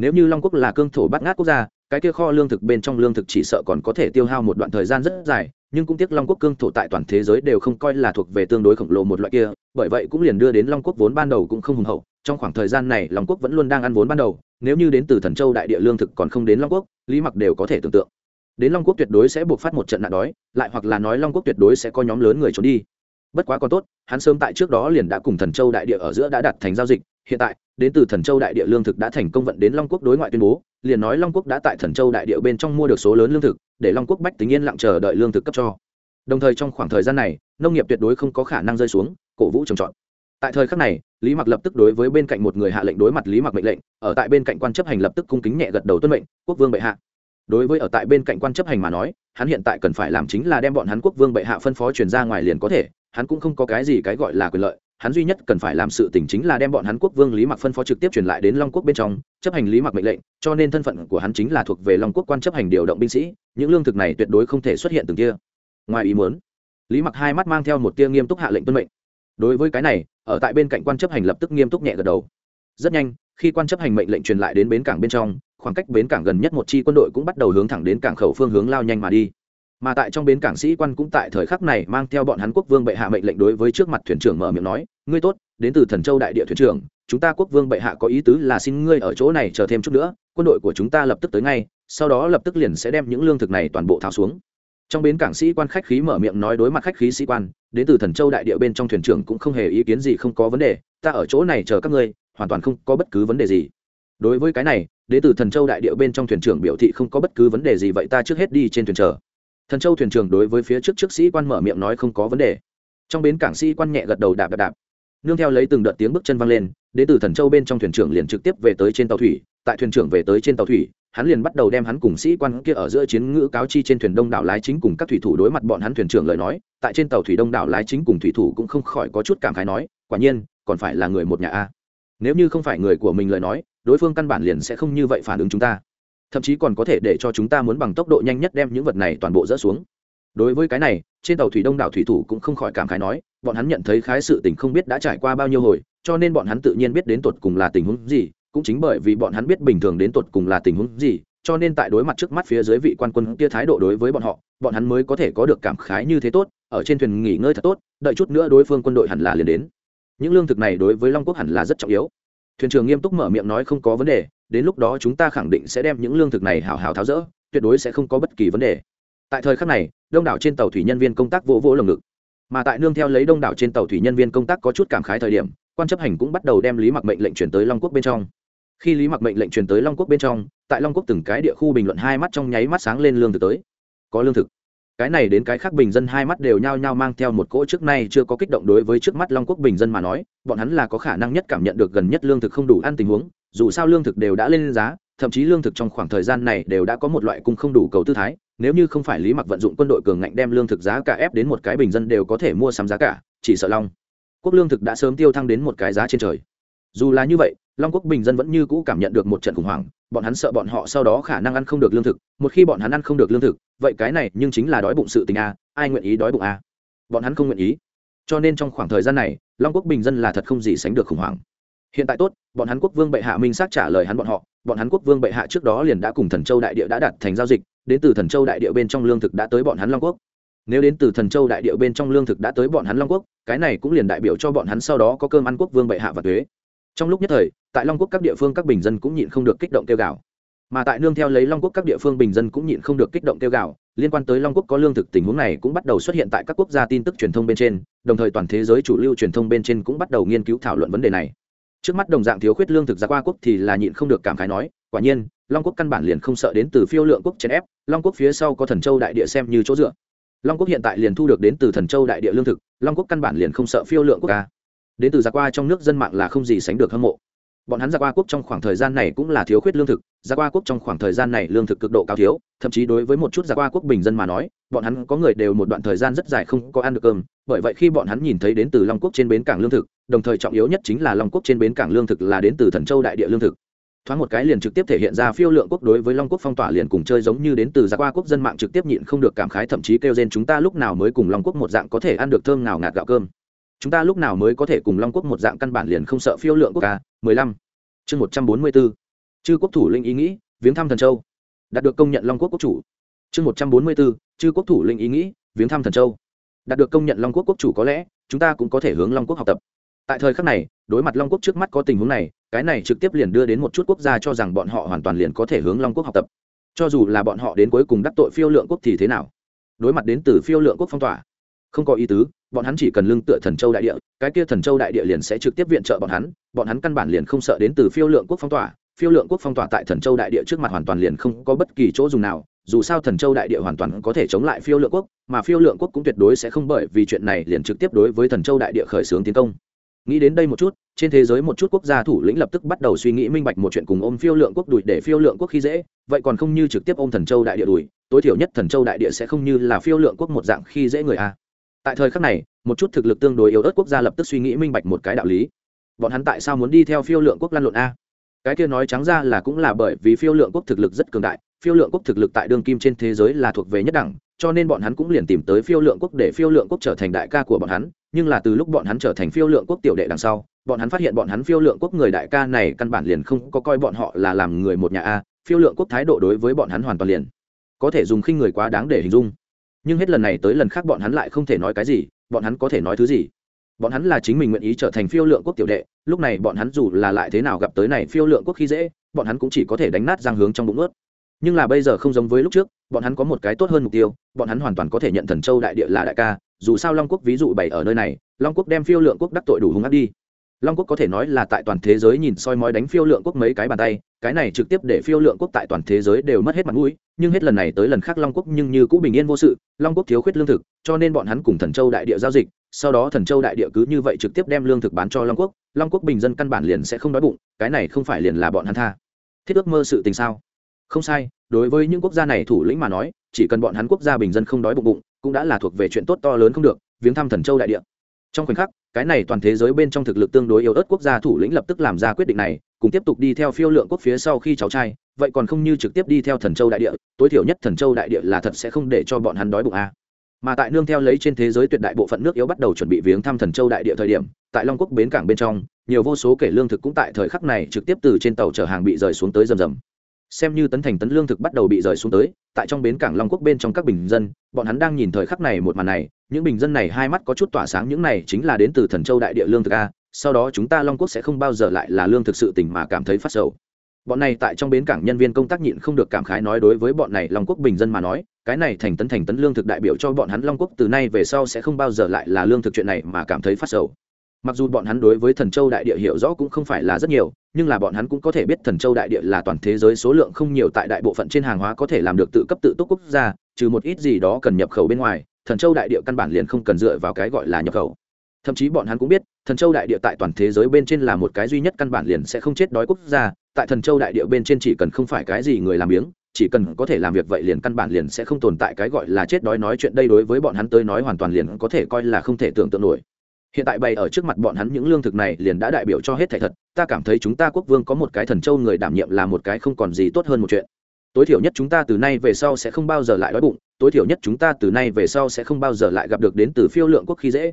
nếu như long quốc là cương thổ bắt ngát quốc gia, cái kia kho lương thực bên trong lương thực chỉ sợ còn có thể tiêu hao một đoạn thời gian rất dài, nhưng cũng tiếc long quốc cương thổ tại toàn thế giới đều không coi là thuộc về tương đối khổng lồ một loại kia, bởi vậy cũng liền đưa đến long quốc vốn ban đầu cũng không hùng hậu. Trong khoảng thời gian này, long quốc vẫn luôn đang ăn vốn ban đầu, nếu như đến từ thần châu đại địa lương thực còn không đến long quốc, lý mặc đều có thể tưởng tượng. Đến long quốc tuyệt đối sẽ buộc phát một trận nạn đói, lại hoặc là nói long quốc tuyệt đối sẽ có nhóm lớn người trốn đi bất quá còn tốt, hắn sớm tại trước đó liền đã cùng thần châu đại địa ở giữa đã đặt thành giao dịch, hiện tại, đến từ thần châu đại địa lương thực đã thành công vận đến long quốc đối ngoại tuyên bố, liền nói long quốc đã tại thần châu đại địa bên trong mua được số lớn lương thực, để long quốc bách tính yên lặng chờ đợi lương thực cấp cho. Đồng thời trong khoảng thời gian này, nông nghiệp tuyệt đối không có khả năng rơi xuống, cổ vũ trồng trọt. Tại thời khắc này, lý mặc lập tức đối với bên cạnh một người hạ lệnh đối mặt lý mặc mệnh lệnh, ở tại bên cạnh quan chấp hành lập tức cung kính nhẹ gật đầu tuân mệnh, quốc vương bệ hạ. Đối với ở tại bên cạnh quan chấp hành mà nói, hắn hiện tại cần phải làm chính là đem bọn hắn quốc vương bệ hạ phân phó truyền ra ngoài liền có thể hắn cũng không có cái gì cái gọi là quyền lợi, hắn duy nhất cần phải làm sự tình chính là đem bọn hắn quốc vương lý mặc phân phó trực tiếp truyền lại đến long quốc bên trong, chấp hành lý mặc mệnh lệnh, cho nên thân phận của hắn chính là thuộc về long quốc quan chấp hành điều động binh sĩ, những lương thực này tuyệt đối không thể xuất hiện từng kia. Ngoài ý muốn, lý mặc hai mắt mang theo một tia nghiêm túc hạ lệnh tuân mệnh. Đối với cái này, ở tại bên cạnh quan chấp hành lập tức nghiêm túc nhẹ gật đầu. Rất nhanh, khi quan chấp hành mệnh lệnh truyền lại đến bến cảng bên trong, khoảng cách bến cảng gần nhất một chi quân đội cũng bắt đầu hướng thẳng đến cảng khẩu phương hướng lao nhanh mà đi mà tại trong bến cảng sĩ quan cũng tại thời khắc này mang theo bọn hắn quốc vương bệ hạ mệnh lệnh đối với trước mặt thuyền trưởng mở miệng nói, ngươi tốt, đến từ thần châu đại địa thuyền trưởng, chúng ta quốc vương bệ hạ có ý tứ là xin ngươi ở chỗ này chờ thêm chút nữa, quân đội của chúng ta lập tức tới ngay, sau đó lập tức liền sẽ đem những lương thực này toàn bộ tháo xuống. Trong bến cảng sĩ quan khách khí mở miệng nói đối mặt khách khí sĩ quan, đến từ thần châu đại địa bên trong thuyền trưởng cũng không hề ý kiến gì không có vấn đề, ta ở chỗ này chờ các ngươi, hoàn toàn không có bất cứ vấn đề gì. Đối với cái này, đến từ thần châu đại địa bên trong thuyền trưởng biểu thị không có bất cứ vấn đề gì, vậy ta trước hết đi trên thuyền chờ thần châu thuyền trưởng đối với phía trước trước sĩ quan mở miệng nói không có vấn đề. Trong bến cảng sĩ quan nhẹ gật đầu đạp đạp đạp. Nương theo lấy từng đợt tiếng bước chân văng lên, đến từ thần châu bên trong thuyền trưởng liền trực tiếp về tới trên tàu thủy. Tại thuyền trưởng về tới trên tàu thủy, hắn liền bắt đầu đem hắn cùng sĩ quan kia ở giữa chiến ngữ cáo chi trên thuyền đông đảo lái chính cùng các thủy thủ đối mặt bọn hắn thuyền trưởng lời nói. Tại trên tàu thủy đông đảo lái chính cùng thủy thủ cũng không khỏi có chút cảm khái nói, quả nhiên, còn phải là người một nhà a. Nếu như không phải người của mình lời nói, đối phương căn bản liền sẽ không như vậy phản ứng chúng ta thậm chí còn có thể để cho chúng ta muốn bằng tốc độ nhanh nhất đem những vật này toàn bộ dỡ xuống. Đối với cái này, trên tàu thủy đông đảo thủy thủ cũng không khỏi cảm khái nói, bọn hắn nhận thấy khái sự tình không biết đã trải qua bao nhiêu hồi, cho nên bọn hắn tự nhiên biết đến tột cùng là tình huống gì, cũng chính bởi vì bọn hắn biết bình thường đến tột cùng là tình huống gì, cho nên tại đối mặt trước mắt phía dưới vị quan quân kia thái độ đối với bọn họ, bọn hắn mới có thể có được cảm khái như thế tốt, ở trên thuyền nghỉ ngơi thật tốt, đợi chút nữa đối phương quân đội hẳn là liền đến. Những lương thực này đối với long quốc hẳn là rất trọng yếu. Thuyền trưởng nghiêm túc mở miệng nói không có vấn đề đến lúc đó chúng ta khẳng định sẽ đem những lương thực này hào hào tháo rỡ, tuyệt đối sẽ không có bất kỳ vấn đề. Tại thời khắc này, đông đảo trên tàu thủy nhân viên công tác vỗ vỗ lồng ngực. Mà tại nương theo lấy đông đảo trên tàu thủy nhân viên công tác có chút cảm khái thời điểm, quan chấp hành cũng bắt đầu đem lý mặc mệnh lệnh chuyển tới long quốc bên trong. Khi lý mặc mệnh lệnh truyền tới long quốc bên trong, tại long quốc từng cái địa khu bình luận hai mắt trong nháy mắt sáng lên lương thực tới. Có lương thực. Cái này đến cái khác bình dân hai mắt đều nhao nhao mang theo một cỗ trước nay chưa có kích động đối với trước mắt long quốc bình dân mà nói, bọn hắn là có khả năng nhất cảm nhận được gần nhất lương thực không đủ ăn tình huống dù sao lương thực đều đã lên giá, thậm chí lương thực trong khoảng thời gian này đều đã có một loại cung không đủ cầu tư thái, nếu như không phải lý mặc vận dụng quân đội cường ngạnh đem lương thực giá cả ép đến một cái bình dân đều có thể mua sắm giá cả, chỉ sợ long quốc lương thực đã sớm tiêu thăng đến một cái giá trên trời. Dù là như vậy, long quốc bình dân vẫn như cũ cảm nhận được một trận khủng hoảng, bọn hắn sợ bọn họ sau đó khả năng ăn không được lương thực, một khi bọn hắn ăn không được lương thực, vậy cái này nhưng chính là đói bụng sự tình a, ai nguyện ý đói bụng a? Bọn hắn không nguyện ý. Cho nên trong khoảng thời gian này, long quốc bình dân là thật không gì sánh được khủng hoảng hiện tại tốt, bọn hắn quốc vương bệ hạ minh xác trả lời hắn bọn họ, bọn hắn quốc vương bệ hạ trước đó liền đã cùng thần châu đại địa đã đặt thành giao dịch, đến từ thần châu đại địa bên trong lương thực đã tới bọn hắn long quốc. Nếu đến từ thần châu đại địa bên trong lương thực đã tới bọn hắn long quốc, cái này cũng liền đại biểu cho bọn hắn sau đó có cơm ăn quốc vương bệ hạ và thuế. Trong lúc nhất thời, tại long quốc các địa phương các bình dân cũng nhịn không được kích động kêu gào. Mà tại nương theo lấy long quốc các địa phương bình dân cũng nhịn không được kích động kêu gào, liên quan tới long quốc có lương thực tình huống này cũng bắt đầu xuất hiện tại các quốc gia tin tức truyền thông bên trên, đồng thời toàn thế giới chủ lưu truyền thông bên trên cũng bắt đầu nghiên cứu thảo luận vấn đề này trước mắt đồng dạng thiếu khuyết lương thực giá qua quốc thì là nhịn không được cảm khái nói, quả nhiên, long quốc căn bản liền không sợ đến từ phiêu lượng quốc chèn ép, long quốc phía sau có thần châu đại địa xem như chỗ dựa. Long quốc hiện tại liền thu được đến từ thần châu đại địa lương thực, long quốc căn bản liền không sợ phiêu lượng quốc ca đến từ gia qua trong nước dân mạng là không gì sánh được hâm mộ bọn hắn gia qua quốc trong khoảng thời gian này cũng là thiếu khuyết lương thực gia qua quốc trong khoảng thời gian này lương thực cực độ cao thiếu, thậm chí đối với một chút gia qua quốc bình dân mà nói, bọn hắn có người đều một đoạn thời gian rất dài không có ăn được cơm, bởi vậy khi bọn hắn nhìn thấy đến từ long quốc trên bến cảng lương thực, đồng thời trọng yếu nhất chính là long quốc trên bến cảng lương thực là đến từ thần châu đại địa lương thực. Thoáng một cái liền trực tiếp thể hiện ra phiêu lượng quốc đối với long quốc phong tỏa liền cùng chơi giống như đến từ gia qua quốc dân mạng trực tiếp nhịn không được cảm khái, thậm chí kêu trên chúng ta lúc nào mới cùng long quốc một dạng có thể ăn được thơm nào ngạt gạo cơm? Chúng ta lúc nào mới có thể cùng long quốc một dạng căn bản liền không sợ phiêu lượng quốc ca? mười lăm. Chương một trăm bốn mươi bốn chư quốc thủ linh ý nghĩ, viếng thăm thần châu. Đạt được công nhận long quốc quốc chủ. Chương một trăm bốn mươi bốn chư quốc thủ linh ý nghĩ, viếng thăm thần châu. Đạt được công nhận long quốc quốc chủ có lẽ, chúng ta cũng có thể hướng long quốc học tập. Tại thời khắc này, đối mặt long quốc trước mắt có tình huống này, cái này trực tiếp liền đưa đến một chút quốc gia cho rằng bọn họ hoàn toàn liền có thể hướng long quốc học tập. Cho dù là bọn họ đến cuối cùng đắc tội phiêu lượng quốc thì thế nào? Đối mặt đến từ phiêu lượng quốc phong tỏa, không có ý tứ bọn hắn chỉ cần lương tựa thần châu đại địa, cái kia thần châu đại địa liền sẽ trực tiếp viện trợ bọn hắn bọn hắn căn bản liền không sợ đến từ phiêu lượng quốc phong tỏa, phiêu lượng quốc phong tỏa tại thần châu đại địa trước mặt hoàn toàn liền không có bất kỳ chỗ dùng nào, dù sao thần châu đại địa hoàn toàn có thể chống lại phiêu lượng quốc, mà phiêu lượng quốc cũng tuyệt đối sẽ không bởi vì chuyện này liền trực tiếp đối với thần châu đại địa khởi xướng tiến công. Nghĩ đến đây một chút, trên thế giới một chút quốc gia thủ lĩnh lập tức bắt đầu suy nghĩ minh bạch một chuyện cùng ôm phiêu lượng quốc đùi để phiêu lượng quốc khi dễ, vậy còn không như trực tiếp ôm thần châu đại địa đùi tối thiểu nhất thần châu đại địa sẽ không như là phiêu lượng quốc một dạng khi dễ người a tại thời khắc này, một chút thực lực tương đối yếu ớt quốc gia lập tức suy nghĩ minh bạch một cái đạo lý. Bọn hắn tại sao muốn đi theo phiêu lượng quốc lăn lộn a? Cái kia nói trắng ra là cũng là bởi vì phiêu lượng quốc thực lực rất cường đại, phiêu lượng quốc thực lực tại đương kim trên thế giới là thuộc về nhất đẳng, cho nên bọn hắn cũng liền tìm tới phiêu lượng quốc để phiêu lượng quốc trở thành đại ca của bọn hắn, nhưng là từ lúc bọn hắn trở thành phiêu lượng quốc tiểu đệ đằng sau, bọn hắn phát hiện bọn hắn phiêu lượng quốc người đại ca này căn bản liền không có coi bọn họ là làm người một nhà a, phiêu lượng quốc thái độ đối với bọn hắn hoàn toàn liền có thể dùng khinh người quá đáng để hình dung nhưng hết lần này tới lần khác bọn hắn lại không thể nói cái gì, bọn hắn có thể nói thứ gì? Bọn hắn là chính mình nguyện ý trở thành phiêu lượng quốc tiểu đệ, lúc này bọn hắn dù là lại thế nào gặp tới này phiêu lượng quốc khi dễ, bọn hắn cũng chỉ có thể đánh nát giang hướng trong bụng ướt. Nhưng là bây giờ không giống với lúc trước, bọn hắn có một cái tốt hơn mục tiêu, bọn hắn hoàn toàn có thể nhận thần châu đại địa là đại ca, dù sao long quốc ví dụ bày ở nơi này, long quốc đem phiêu lượng quốc đắc tội đủ hung ác đi long quốc có thể nói là tại toàn thế giới nhìn soi mói đánh phiêu lượng quốc mấy cái bàn tay, cái này trực tiếp để phiêu lượng quốc tại toàn thế giới đều mất hết mặt mũi, nhưng hết lần này tới lần khác long quốc nhưng như cũng bình yên vô sự, long quốc thiếu khuyết lương thực, cho nên bọn hắn cùng thần châu đại địa giao dịch, sau đó thần châu đại địa cứ như vậy trực tiếp đem lương thực bán cho long quốc long quốc bình dân căn bản liền sẽ không đói bụng, cái này không phải liền là bọn hắn tha. Thiết ước mơ sự tình sao? Không sai, đối với những quốc gia này thủ lĩnh mà nói, chỉ cần bọn hắn quốc gia bình dân không đói bụng bụng, cũng đã là thuộc về chuyện tốt to lớn không được, viếng thăm thần châu đại địa. Trong khoảnh khắc cái này toàn thế giới bên trong thực lực tương đối yếu ớt quốc gia thủ lĩnh lập tức làm ra quyết định này, cùng tiếp tục đi theo phiêu lượng quốc phía sau khi cháu trai, vậy còn không như trực tiếp đi theo thần châu đại địa, tối thiểu nhất thần châu đại địa là thật sẽ không để cho bọn hắn đói bụng a à. mà tại nương theo lấy trên thế giới tuyệt đại bộ phận nước yếu bắt đầu chuẩn bị viếng thăm thần châu đại địa thời điểm, tại long quốc bến cảng bên trong, nhiều vô số kể lương thực cũng tại thời khắc này trực tiếp từ trên tàu chở hàng bị rời xuống tới rầm rầm xem như tấn thành tấn lương thực bắt đầu bị rời xuống tới, tại trong bến cảng long quốc bên trong các bình dân, bọn hắn đang nhìn thời khắc này một màn này, những bình dân này hai mắt có chút tỏa sáng, những này chính là đến từ thần châu đại địa lương thực a, sau đó chúng ta long quốc sẽ không bao giờ lại là lương thực sự tỉnh mà cảm thấy phát sầu. Bọn này tại trong bến cảng nhân viên công tác nhịn không được cảm khái nói đối với bọn này long quốc bình dân mà nói, cái này thành tấn thành tấn lương thực đại biểu cho bọn hắn long quốc từ nay về sau sẽ không bao giờ lại là lương thực chuyện này mà cảm thấy phát sầu mặc dù bọn hắn đối với thần châu đại địa hiểu rõ cũng không phải là rất nhiều, nhưng là bọn hắn cũng có thể biết thần châu đại địa là toàn thế giới số lượng không nhiều tại đại bộ phận trên hàng hóa có thể làm được tự cấp tự túc quốc gia, trừ một ít gì đó cần nhập khẩu bên ngoài, thần châu đại địa căn bản liền không cần dựa vào cái gọi là nhập khẩu. Thậm chí bọn hắn cũng biết, thần châu đại địa tại toàn thế giới bên trên là một cái duy nhất căn bản liền sẽ không chết đói quốc gia, tại thần châu đại địa bên trên chỉ cần không phải cái gì người làm biếng, chỉ cần có thể làm việc vậy liền căn bản liền sẽ không tồn tại cái gọi là chết đói nói chuyện đây đối với bọn hắn tới nói hoàn toàn liền có thể coi là không thể tưởng tượng nổi hiện tại bày ở trước mặt bọn hắn những lương thực này liền đã đại biểu cho hết thảy thật, ta cảm thấy chúng ta quốc vương có một cái thần châu người đảm nhiệm là một cái không còn gì tốt hơn một chuyện. Tối thiểu nhất chúng ta từ nay về sau sẽ không bao giờ lại đói bụng, tối thiểu nhất chúng ta từ nay về sau sẽ không bao giờ lại gặp được đến từ phiêu lượng quốc khi dễ.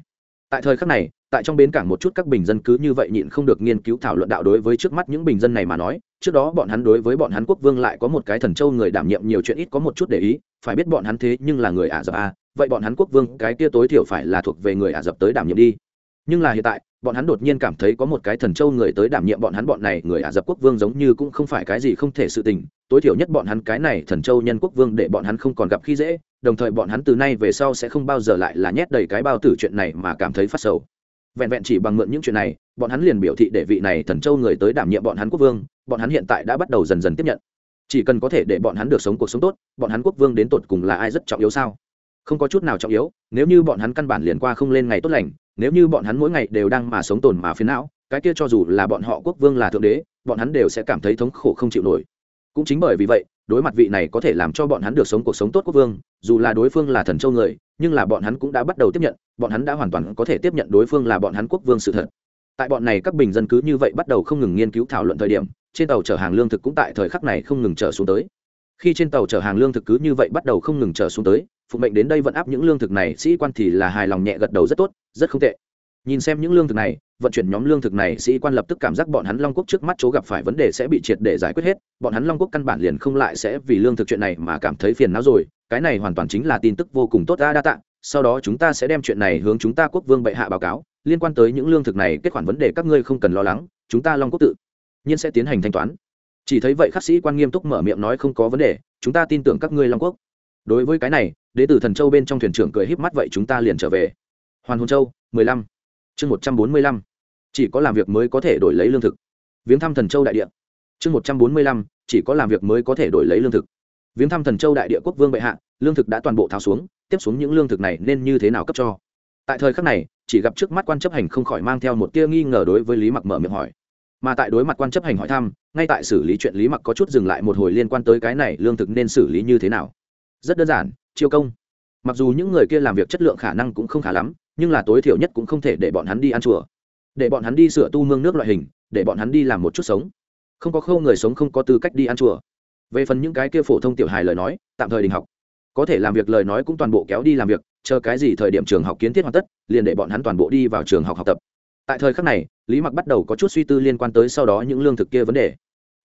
Tại thời khắc này, tại trong bến cảng một chút các bình dân cứ như vậy nhịn không được nghiên cứu thảo luận đạo đối với trước mắt những bình dân này mà nói, trước đó bọn hắn đối với bọn hắn quốc vương lại có một cái thần châu người đảm nhiệm nhiều chuyện ít có một chút để ý, phải biết bọn hắn thế nhưng là người ả rập a, vậy bọn hắn quốc vương cái kia tối thiểu phải là thuộc về người ả rập tới đảm nhiệm đi nhưng là hiện tại bọn hắn đột nhiên cảm thấy có một cái thần châu người tới đảm nhiệm bọn hắn bọn này người ả rập quốc vương giống như cũng không phải cái gì không thể sự tình tối thiểu nhất bọn hắn cái này thần châu nhân quốc vương để bọn hắn không còn gặp khi dễ đồng thời bọn hắn từ nay về sau sẽ không bao giờ lại là nhét đầy cái bao tử chuyện này mà cảm thấy phát sầu vẹn vẹn chỉ bằng mượn những chuyện này bọn hắn liền biểu thị để vị này thần châu người tới đảm nhiệm bọn hắn quốc vương bọn hắn hiện tại đã bắt đầu dần dần tiếp nhận chỉ cần có thể để bọn hắn được sống cuộc sống tốt bọn hắn quốc vương đến tột cùng là ai rất trọng yếu sao không có chút nào trọng yếu nếu như bọn hắn căn bản liền qua không lên ngày tốt lành nếu như bọn hắn mỗi ngày đều đang mà sống tồn mà phiến não, cái kia cho dù là bọn họ quốc vương là thượng đế, bọn hắn đều sẽ cảm thấy thống khổ không chịu nổi. Cũng chính bởi vì vậy, đối mặt vị này có thể làm cho bọn hắn được sống cuộc sống tốt quốc vương, dù là đối phương là thần châu người, nhưng là bọn hắn cũng đã bắt đầu tiếp nhận, bọn hắn đã hoàn toàn có thể tiếp nhận đối phương là bọn hắn quốc vương sự thật. Tại bọn này các bình dân cứ như vậy bắt đầu không ngừng nghiên cứu thảo luận thời điểm, trên tàu chở hàng lương thực cũng tại thời khắc này không ngừng trở xuống tới. Khi trên tàu chở hàng lương thực cứ như vậy bắt đầu không ngừng trở xuống tới phụ mệnh đến đây vẫn áp những lương thực này, sĩ quan thì là hài lòng nhẹ gật đầu rất tốt, rất không tệ. Nhìn xem những lương thực này, vận chuyển nhóm lương thực này, sĩ quan lập tức cảm giác bọn hắn long quốc trước mắt chỗ gặp phải vấn đề sẽ bị triệt để giải quyết hết. Bọn hắn long quốc căn bản liền không lại sẽ vì lương thực chuyện này mà cảm thấy phiền não rồi. Cái này hoàn toàn chính là tin tức vô cùng tốt đa đa tạ. Sau đó chúng ta sẽ đem chuyện này hướng chúng ta quốc vương bệ hạ báo cáo. Liên quan tới những lương thực này, kết khoản vấn đề các ngươi không cần lo lắng. Chúng ta long quốc tự nhiên sẽ tiến hành thanh toán. Chỉ thấy vậy khắc sĩ quan nghiêm túc mở miệng nói không có vấn đề. Chúng ta tin tưởng các ngươi long quốc đối với cái này, đế tử thần châu bên trong thuyền trưởng cười híp mắt vậy chúng ta liền trở về. Hoàn hồn châu, mười lăm. Chương một trăm bốn mươi lăm. Chỉ có làm việc mới có thể đổi lấy lương thực. Viếng thăm thần châu đại địa. Chương một trăm bốn mươi lăm. Chỉ có làm việc mới có thể đổi lấy lương thực. Viếng thăm thần châu đại địa quốc vương bệ hạ, lương thực đã toàn bộ tháo xuống, tiếp xuống những lương thực này nên như thế nào cấp cho? Tại thời khắc này, chỉ gặp trước mắt quan chấp hành không khỏi mang theo một tia nghi ngờ đối với lý mặc mở miệng hỏi. Mà tại đối mặt quan chấp hành hỏi thăm, ngay tại xử lý chuyện lý mặc có chút dừng lại một hồi liên quan tới cái này, lương thực nên xử lý như thế nào? Rất đơn giản, chiêu công. Mặc dù những người kia làm việc chất lượng khả năng cũng không khá lắm, nhưng là tối thiểu nhất cũng không thể để bọn hắn đi ăn chùa. Để bọn hắn đi sửa tu mương nước loại hình, để bọn hắn đi làm một chút sống. Không có khâu người sống không có tư cách đi ăn chùa. Về phần những cái kia phổ thông tiểu hài lời nói, tạm thời đình học. Có thể làm việc lời nói cũng toàn bộ kéo đi làm việc, chờ cái gì thời điểm trường học kiến thiết hoàn tất, liền để bọn hắn toàn bộ đi vào trường học học tập. Tại thời khắc này, lý mặc bắt đầu có chút suy tư liên quan tới sau đó những lương thực kia vấn đề.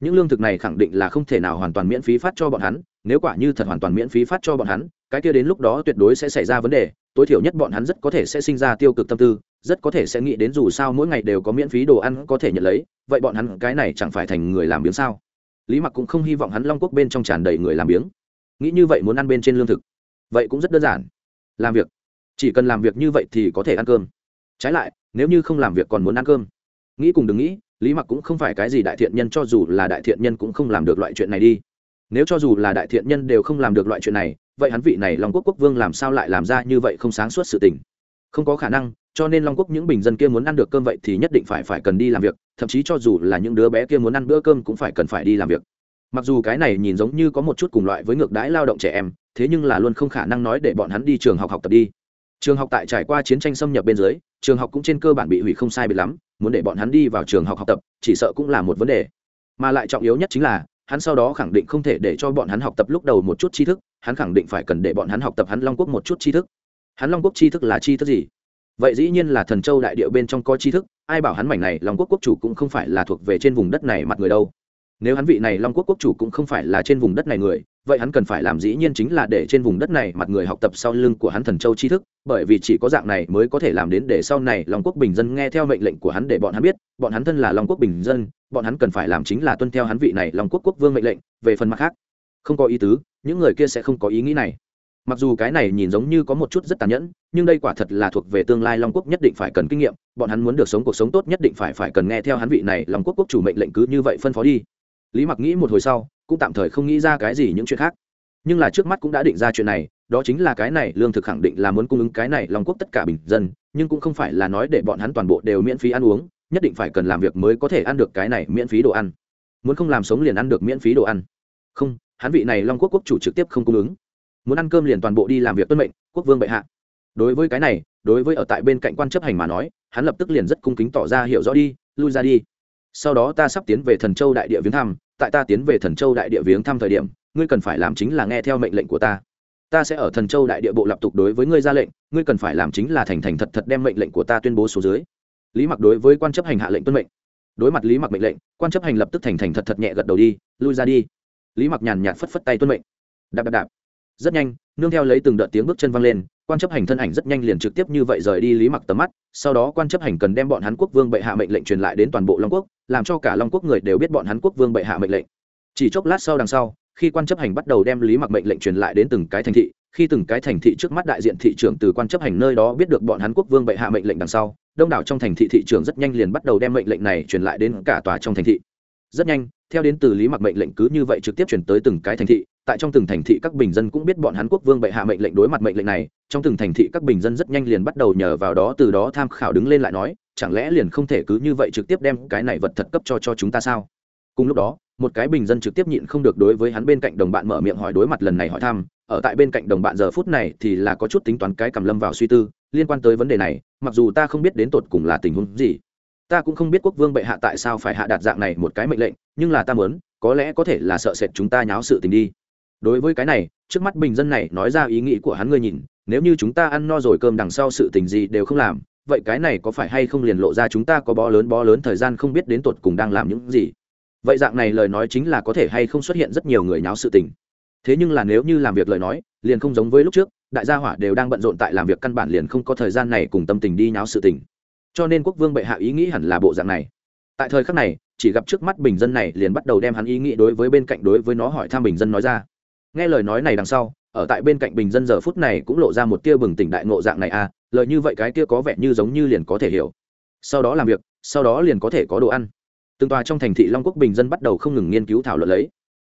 Những lương thực này khẳng định là không thể nào hoàn toàn miễn phí phát cho bọn hắn nếu quả như thật hoàn toàn miễn phí phát cho bọn hắn, cái kia đến lúc đó tuyệt đối sẽ xảy ra vấn đề, tối thiểu nhất bọn hắn rất có thể sẽ sinh ra tiêu cực tâm tư, rất có thể sẽ nghĩ đến dù sao mỗi ngày đều có miễn phí đồ ăn có thể nhận lấy, vậy bọn hắn cái này chẳng phải thành người làm biếng sao? Lý mặc cũng không hy vọng hắn long quốc bên trong tràn đầy người làm biếng. Nghĩ như vậy muốn ăn bên trên lương thực. Vậy cũng rất đơn giản. Làm việc. Chỉ cần làm việc như vậy thì có thể ăn cơm. Trái lại, nếu như không làm việc còn muốn ăn cơm. Nghĩ cùng đừng nghĩ, lý mặc cũng không phải cái gì đại thiện nhân cho dù là đại thiện nhân cũng không làm được loại chuyện này đi nếu cho dù là đại thiện nhân đều không làm được loại chuyện này, vậy hắn vị này long quốc quốc vương làm sao lại làm ra như vậy không sáng suốt sự tình? Không có khả năng, cho nên long quốc những bình dân kia muốn ăn được cơm vậy thì nhất định phải phải cần đi làm việc, thậm chí cho dù là những đứa bé kia muốn ăn bữa cơm cũng phải cần phải đi làm việc. Mặc dù cái này nhìn giống như có một chút cùng loại với ngược đãi lao động trẻ em, thế nhưng là luôn không khả năng nói để bọn hắn đi trường học học tập đi. Trường học tại trải qua chiến tranh xâm nhập bên dưới, trường học cũng trên cơ bản bị hủy không sai biệt lắm, muốn để bọn hắn đi vào trường học học tập, chỉ sợ cũng là một vấn đề. Mà lại trọng yếu nhất chính là hắn sau đó khẳng định không thể để cho bọn hắn học tập lúc đầu một chút tri thức, hắn khẳng định phải cần để bọn hắn học tập hắn long quốc một chút tri thức. Hắn long quốc tri thức là tri thức gì? Vậy dĩ nhiên là thần châu đại điệu bên trong có tri thức, ai bảo hắn mảnh này long quốc quốc chủ cũng không phải là thuộc về trên vùng đất này mặt người đâu. Nếu hắn vị này long quốc quốc chủ cũng không phải là trên vùng đất này người, vậy hắn cần phải làm dĩ nhiên chính là để trên vùng đất này mặt người học tập sau lưng của hắn thần châu tri thức, bởi vì chỉ có dạng này mới có thể làm đến để sau này long quốc bình dân nghe theo mệnh lệnh của hắn để bọn hắn biết, bọn hắn thân là long quốc bình dân bọn hắn cần phải làm chính là tuân theo hắn vị này long quốc quốc vương mệnh lệnh, về phần mặt khác, không có ý tứ, những người kia sẽ không có ý nghĩ này. Mặc dù cái này nhìn giống như có một chút rất tàn nhẫn, nhưng đây quả thật là thuộc về tương lai long quốc nhất định phải cần kinh nghiệm, bọn hắn muốn được sống cuộc sống tốt nhất định phải phải cần nghe theo hắn vị này long quốc quốc chủ mệnh lệnh cứ như vậy phân phó đi. Lý mặc nghĩ một hồi sau, cũng tạm thời không nghĩ ra cái gì những chuyện khác. Nhưng là trước mắt cũng đã định ra chuyện này, đó chính là cái này lương thực khẳng định là muốn cung ứng cái này long quốc tất cả bình dân, nhưng cũng không phải là nói để bọn hắn toàn bộ đều miễn phí ăn uống nhất định phải cần làm việc mới có thể ăn được cái này miễn phí đồ ăn. Muốn không làm sống liền ăn được miễn phí đồ ăn. Không, hắn vị này long quốc quốc chủ trực tiếp không cung ứng. Muốn ăn cơm liền toàn bộ đi làm việc tuân mệnh, quốc vương bệ hạ. Đối với cái này, đối với ở tại bên cạnh quan chấp hành mà nói, hắn lập tức liền rất cung kính tỏ ra hiểu rõ đi, lui ra đi. Sau đó ta sắp tiến về thần châu đại địa viếng thăm, tại ta tiến về thần châu đại địa viếng thăm thời điểm, ngươi cần phải làm chính là nghe theo mệnh lệnh của ta. Ta sẽ ở thần châu đại địa bộ lập tục đối với ngươi ra lệnh, ngươi cần phải làm chính là thành thành thật thật đem mệnh lệnh của ta tuyên bố số dưới lý mặc đối với quan chấp hành hạ lệnh tuân mệnh. Đối mặt lý mặc mệnh lệnh, quan chấp hành lập tức thành thành thật thật nhẹ gật đầu đi, lui ra đi. Lý mặc nhàn nhạt phất phất tay tuân mệnh. Đạp đạp đạp. Rất nhanh, nương theo lấy từng đợt tiếng bước chân văng lên, quan chấp hành thân ảnh rất nhanh liền trực tiếp như vậy rời đi lý mặc tầm mắt. Sau đó quan chấp hành cần đem bọn hắn quốc vương bệ hạ mệnh lệnh truyền lại đến toàn bộ long quốc, làm cho cả long quốc người đều biết bọn hắn quốc vương bệ hạ mệnh lệnh. Chỉ chốc lát sau đằng sau, khi quan chấp hành bắt đầu đem lý mặc mệnh lệnh truyền lại đến từng cái thành thị, khi từng cái thành thị trước mắt đại diện thị trưởng từ quan chấp hành nơi đó biết được bọn hắn quốc vương bệ hạ mệnh lệnh đằng sau đông đảo trong thành thị thị trường rất nhanh liền bắt đầu đem mệnh lệnh này truyền lại đến cả tòa trong thành thị. Rất nhanh, theo đến từ lý mặc mệnh lệnh cứ như vậy trực tiếp chuyển tới từng cái thành thị, tại trong từng thành thị các bình dân cũng biết bọn hắn quốc vương bệ hạ mệnh lệnh đối mặt mệnh lệnh này, trong từng thành thị các bình dân rất nhanh liền bắt đầu nhờ vào đó từ đó tham khảo đứng lên lại nói, chẳng lẽ liền không thể cứ như vậy trực tiếp đem cái này vật thật cấp cho cho chúng ta sao? Cùng lúc đó, một cái bình dân trực tiếp nhịn không được đối với hắn bên cạnh đồng bạn mở miệng hỏi đối mặt lần này hỏi thăm, ở tại bên cạnh đồng bạn giờ phút này thì là có chút tính toán cái cầm lâm vào suy tư liên quan tới vấn đề này, mặc dù ta không biết đến tột cùng là tình huống gì, ta cũng không biết quốc vương bệ hạ tại sao phải hạ đạt dạng này một cái mệnh lệnh, nhưng là ta muốn, có lẽ có thể là sợ sệt chúng ta nháo sự tình đi. Đối với cái này, trước mắt bình dân này nói ra ý nghĩ của hắn ngươi nhìn, nếu như chúng ta ăn no rồi cơm đằng sau sự tình gì đều không làm, vậy cái này có phải hay không liền lộ ra chúng ta có bó lớn bó lớn thời gian không biết đến tột cùng đang làm những gì? Vậy dạng này lời nói chính là có thể hay không xuất hiện rất nhiều người nháo sự tình. Thế nhưng là nếu như làm việc lời nói, liền không giống với lúc trước đại gia hỏa đều đang bận rộn tại làm việc, căn bản liền không có thời gian này cùng tâm tình đi nháo sự tình. Cho nên quốc vương bệ hạ ý nghĩ hẳn là bộ dạng này. Tại thời khắc này, chỉ gặp trước mắt bình dân này liền bắt đầu đem hắn ý nghĩ đối với bên cạnh đối với nó hỏi thăm bình dân nói ra. Nghe lời nói này đằng sau, ở tại bên cạnh bình dân giờ phút này cũng lộ ra một tia bừng tỉnh đại ngộ dạng này à lời như vậy cái kia có vẻ như giống như liền có thể hiểu. Sau đó làm việc, sau đó liền có thể có đồ ăn. Từng tòa trong thành thị long quốc bình dân bắt đầu không ngừng nghiên cứu thảo luận lấy.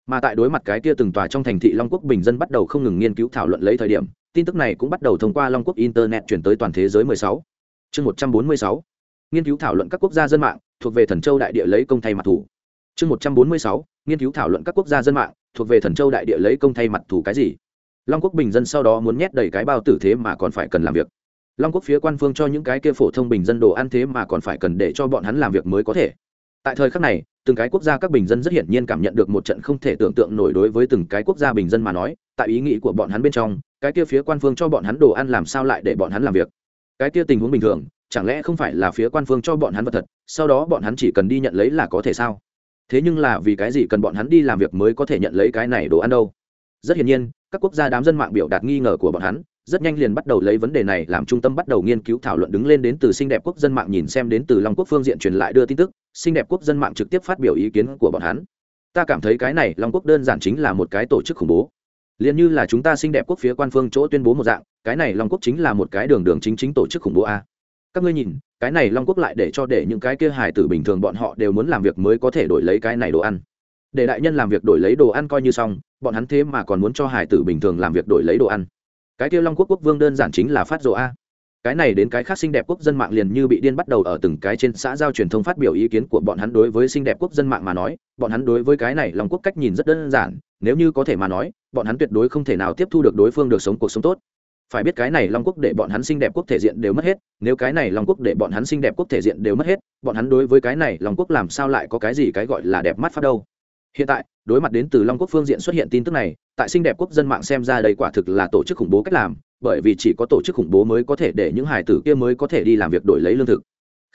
Mà tại đối mặt cái kia từng tòa trong thành thị long quốc bình dân bắt đầu không ngừng nghiên cứu thảo luận lấy thời điểm tin tức này cũng bắt đầu thông qua long quốc internet chuyển tới toàn thế giới 16. chương 146. nghiên cứu thảo luận các quốc gia dân mạng thuộc về thần châu đại địa lấy công thay mặt thủ chương 146. nghiên cứu thảo luận các quốc gia dân mạng thuộc về thần châu đại địa lấy công thay mặt thủ cái gì long quốc bình dân sau đó muốn nhét đầy cái bao tử thế mà còn phải cần làm việc long quốc phía quan phương cho những cái kia phổ thông bình dân đồ ăn thế mà còn phải cần để cho bọn hắn làm việc mới có thể tại thời khắc này, từng cái quốc gia các bình dân rất hiển nhiên cảm nhận được một trận không thể tưởng tượng nổi đối với từng cái quốc gia bình dân mà nói tại ý nghĩ của bọn hắn bên trong, cái kia phía quan phương cho bọn hắn đồ ăn làm sao lại để bọn hắn làm việc? Cái kia tình huống bình thường, chẳng lẽ không phải là phía quan phương cho bọn hắn vật thật, sau đó bọn hắn chỉ cần đi nhận lấy là có thể sao? Thế nhưng là vì cái gì cần bọn hắn đi làm việc mới có thể nhận lấy cái này đồ ăn đâu? Rất hiển nhiên, các quốc gia đám dân mạng biểu đạt nghi ngờ của bọn hắn, rất nhanh liền bắt đầu lấy vấn đề này làm trung tâm bắt đầu nghiên cứu thảo luận đứng lên đến từ xinh đẹp quốc dân mạng nhìn xem đến từ long quốc phương diện truyền lại đưa tin tức xinh đẹp quốc dân mạng trực tiếp phát biểu ý kiến của bọn hắn. Ta cảm thấy cái này long quốc đơn giản chính là một cái tổ chức khủng bố liền như là chúng ta xinh đẹp quốc phía quan phương chỗ tuyên bố một dạng, cái này long quốc chính là một cái đường đường chính chính tổ chức khủng bố a. Các ngươi nhìn, cái này long quốc lại để cho để những cái kia hài tử bình thường bọn họ đều muốn làm việc mới có thể đổi lấy cái này đồ ăn. Để đại nhân làm việc đổi lấy đồ ăn coi như xong, bọn hắn thế mà còn muốn cho hài tử bình thường làm việc đổi lấy đồ ăn. Cái kia long quốc quốc vương đơn giản chính là phát rộ a cái này đến cái khác xinh đẹp quốc dân mạng liền như bị điên bắt đầu ở từng cái trên xã giao truyền thông phát biểu ý kiến của bọn hắn đối với xinh đẹp quốc dân mạng mà nói. Bọn hắn đối với cái này long quốc cách nhìn rất đơn giản, nếu như có thể mà nói, bọn hắn tuyệt đối không thể nào tiếp thu được đối phương được sống cuộc sống tốt. Phải biết cái này long quốc để bọn hắn xinh đẹp quốc thể diện đều mất hết, nếu cái này long quốc để bọn hắn xinh đẹp quốc thể diện đều mất hết, bọn hắn đối với cái này long quốc làm sao lại có cái gì cái gọi là đẹp mắt phát đâu? Hiện tại, đối mặt đến từ long quốc phương diện xuất hiện tin tức này, tại xinh đẹp quốc dân mạng xem ra đây quả thực là tổ chức khủng bố cách làm bởi vì chỉ có tổ chức khủng bố mới có thể để những hải tử kia mới có thể đi làm việc đổi lấy lương thực.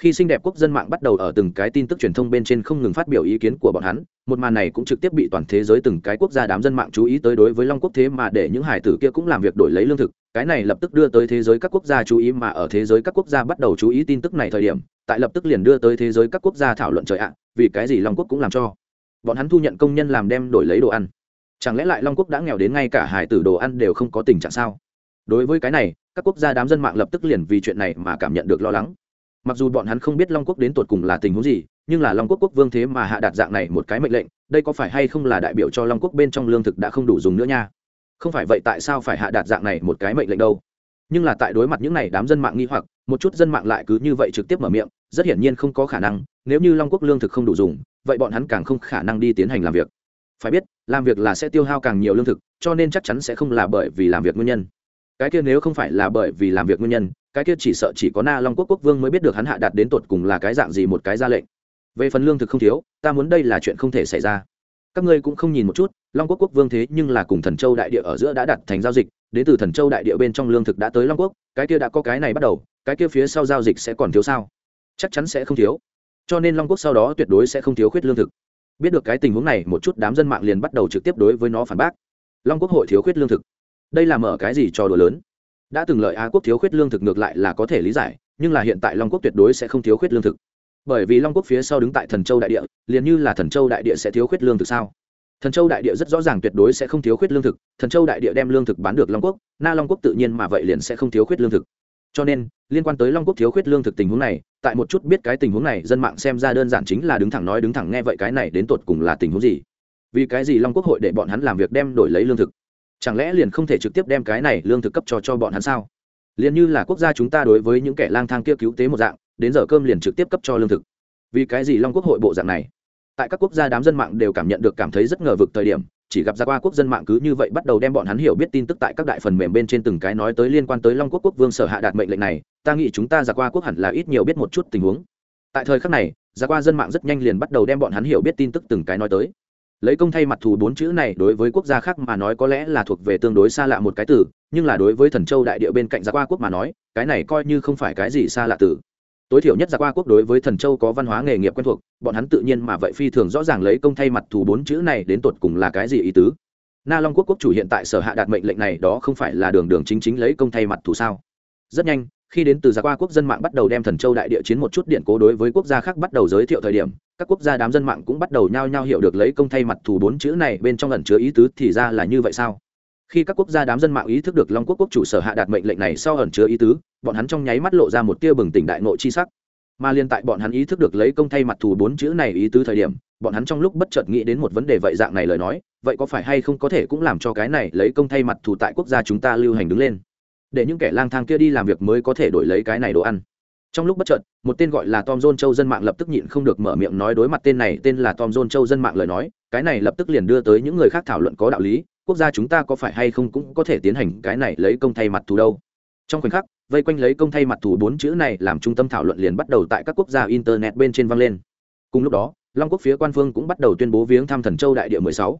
Khi xinh đẹp quốc dân mạng bắt đầu ở từng cái tin tức truyền thông bên trên không ngừng phát biểu ý kiến của bọn hắn, một màn này cũng trực tiếp bị toàn thế giới từng cái quốc gia đám dân mạng chú ý tới đối với long quốc thế mà để những hải tử kia cũng làm việc đổi lấy lương thực. Cái này lập tức đưa tới thế giới các quốc gia chú ý mà ở thế giới các quốc gia bắt đầu chú ý tin tức này thời điểm, tại lập tức liền đưa tới thế giới các quốc gia thảo luận trời ạ, vì cái gì long quốc cũng làm cho bọn hắn thu nhận công nhân làm đem đổi lấy đồ ăn. Chẳng lẽ lại long quốc đã nghèo đến ngay cả hải tử đồ ăn đều không có tình trạng sao? Đối với cái này, các quốc gia đám dân mạng lập tức liền vì chuyện này mà cảm nhận được lo lắng. Mặc dù bọn hắn không biết long quốc đến tột cùng là tình huống gì, nhưng là long quốc quốc vương thế mà hạ đạt dạng này một cái mệnh lệnh, đây có phải hay không là đại biểu cho long quốc bên trong lương thực đã không đủ dùng nữa nha? Không phải vậy tại sao phải hạ đạt dạng này một cái mệnh lệnh đâu? Nhưng là tại đối mặt những n à y đám dân mạng nghi hoặc, một chút dân mạng lại cứ như vậy trực tiếp mở miệng, rất hiển nhiên không có khả năng, nếu như long quốc lương thực không đủ dùng, vậy bọn hắn càng không khả năng đi tiến hành làm việc. Phải biết, làm việc là sẽ tiêu hao càng nhiều lương thực, cho nên chắc chắn sẽ không là bởi vì làm việc nguyên nhân cái kia nếu không phải là bởi vì làm việc nguyên nhân, cái kia chỉ sợ chỉ có na long quốc quốc vương mới biết được hắn hạ đạt đến tột cùng là cái dạng gì một cái ra lệnh. Về phần lương thực không thiếu, ta muốn đây là chuyện không thể xảy ra. Các ngươi cũng không nhìn một chút, long quốc quốc vương thế nhưng là cùng thần châu đại địa ở giữa đã đặt thành giao dịch, đến từ thần châu đại địa bên trong lương thực đã tới long quốc, cái kia đã có cái này bắt đầu, cái kia phía sau giao dịch sẽ còn thiếu sao? Chắc chắn sẽ không thiếu. Cho nên long quốc sau đó tuyệt đối sẽ không thiếu khuyết lương thực. Biết được cái tình huống này, một chút đám dân mạng liền bắt đầu trực tiếp đối với nó phản bác. Long quốc hội thiếu khuyết lương thực đây là mở cái gì cho đùa lớn? Đã từng lợi á quốc thiếu khuyết lương thực ngược lại là có thể lý giải, nhưng là hiện tại long quốc tuyệt đối sẽ không thiếu khuyết lương thực. Bởi vì long quốc phía sau đứng tại thần châu đại địa, liền như là thần châu đại địa sẽ thiếu khuyết lương thực sao? Thần châu đại địa rất rõ ràng tuyệt đối sẽ không thiếu khuyết lương thực, thần châu đại địa đem lương thực bán được long quốc, na long quốc tự nhiên mà vậy liền sẽ không thiếu khuyết lương thực. Cho nên, liên quan tới long quốc thiếu khuyết lương thực tình huống này, tại một chút biết cái tình huống này, dân mạng xem ra đơn giản chính là đứng thẳng nói đứng thẳng nghe vậy cái này đến tột cùng là tình huống gì? Vì cái gì long quốc hội để bọn hắn làm việc đem đổi lấy lương thực? Chẳng lẽ liền không thể trực tiếp đem cái này lương thực cấp cho cho bọn hắn sao? Liền như là quốc gia chúng ta đối với những kẻ lang thang kia cứu tế một dạng, đến giờ cơm liền trực tiếp cấp cho lương thực. Vì cái gì long quốc hội bộ dạng này? Tại các quốc gia đám dân mạng đều cảm nhận được cảm thấy rất ngờ vực thời điểm, chỉ gặp ra qua quốc dân mạng cứ như vậy bắt đầu đem bọn hắn hiểu biết tin tức tại các đại phần mềm bên trên từng cái nói tới liên quan tới long quốc quốc vương sở hạ đạt mệnh lệnh này, ta nghĩ chúng ta ra qua quốc hẳn là ít nhiều biết một chút tình huống. Tại thời khắc này, ra qua dân mạng rất nhanh liền bắt đầu đem bọn hắn hiểu biết tin tức từng cái nói tới lấy công thay mặt thù bốn chữ này đối với quốc gia khác mà nói có lẽ là thuộc về tương đối xa lạ một cái từ, nhưng là đối với thần châu đại địa bên cạnh gia qua quốc mà nói, cái này coi như không phải cái gì xa lạ từ. Tối thiểu nhất gia qua quốc đối với thần châu có văn hóa nghề nghiệp quen thuộc, bọn hắn tự nhiên mà vậy phi thường rõ ràng lấy công thay mặt thù bốn chữ này đến tột cùng là cái gì ý tứ. Na long quốc quốc chủ hiện tại sở hạ đạt mệnh lệnh này đó không phải là đường đường chính chính lấy công thay mặt thù sao? Rất nhanh khi đến từ gia qua quốc dân mạng bắt đầu đem thần châu đại địa chiến một chút điện cố đối với quốc gia khác bắt đầu giới thiệu thời điểm, các quốc gia đám dân mạng cũng bắt đầu nhao nhao hiểu được lấy công thay mặt thủ bốn chữ này bên trong ẩn chứa ý tứ thì ra là như vậy sao? Khi các quốc gia đám dân mạng ý thức được long quốc quốc chủ sở hạ đạt mệnh lệnh này sau ẩn chứa ý tứ, bọn hắn trong nháy mắt lộ ra một tia bừng tỉnh đại nội chi sắc. Mà liên tại bọn hắn ý thức được lấy công thay mặt thù bốn chữ này ý tứ thời điểm, bọn hắn trong lúc bất chợt nghĩ đến một vấn đề vậy dạng này lời nói, vậy có phải hay không có thể cũng làm cho cái này lấy công thay mặt thù tại quốc gia chúng ta lưu hành đứng lên? Để những kẻ lang thang kia đi làm việc mới có thể đổi lấy cái này đồ ăn. Trong lúc bất chợt, một tên gọi là tom john châu dân mạng lập tức nhịn không được mở miệng nói đối mặt tên này, tên là tom john châu dân mạng lời nói, cái này lập tức liền đưa tới những người khác thảo luận có đạo lý, quốc gia chúng ta có phải hay không cũng có thể tiến hành cái này lấy công thay mặt thù đâu. Trong khoảnh khắc, vây quanh lấy công thay mặt thù bốn chữ này làm trung tâm thảo luận liền bắt đầu tại các quốc gia internet bên trên vang lên. Cùng lúc đó, long quốc phía quan phương cũng bắt đầu tuyên bố viếng thăm thần châu đại địa 16.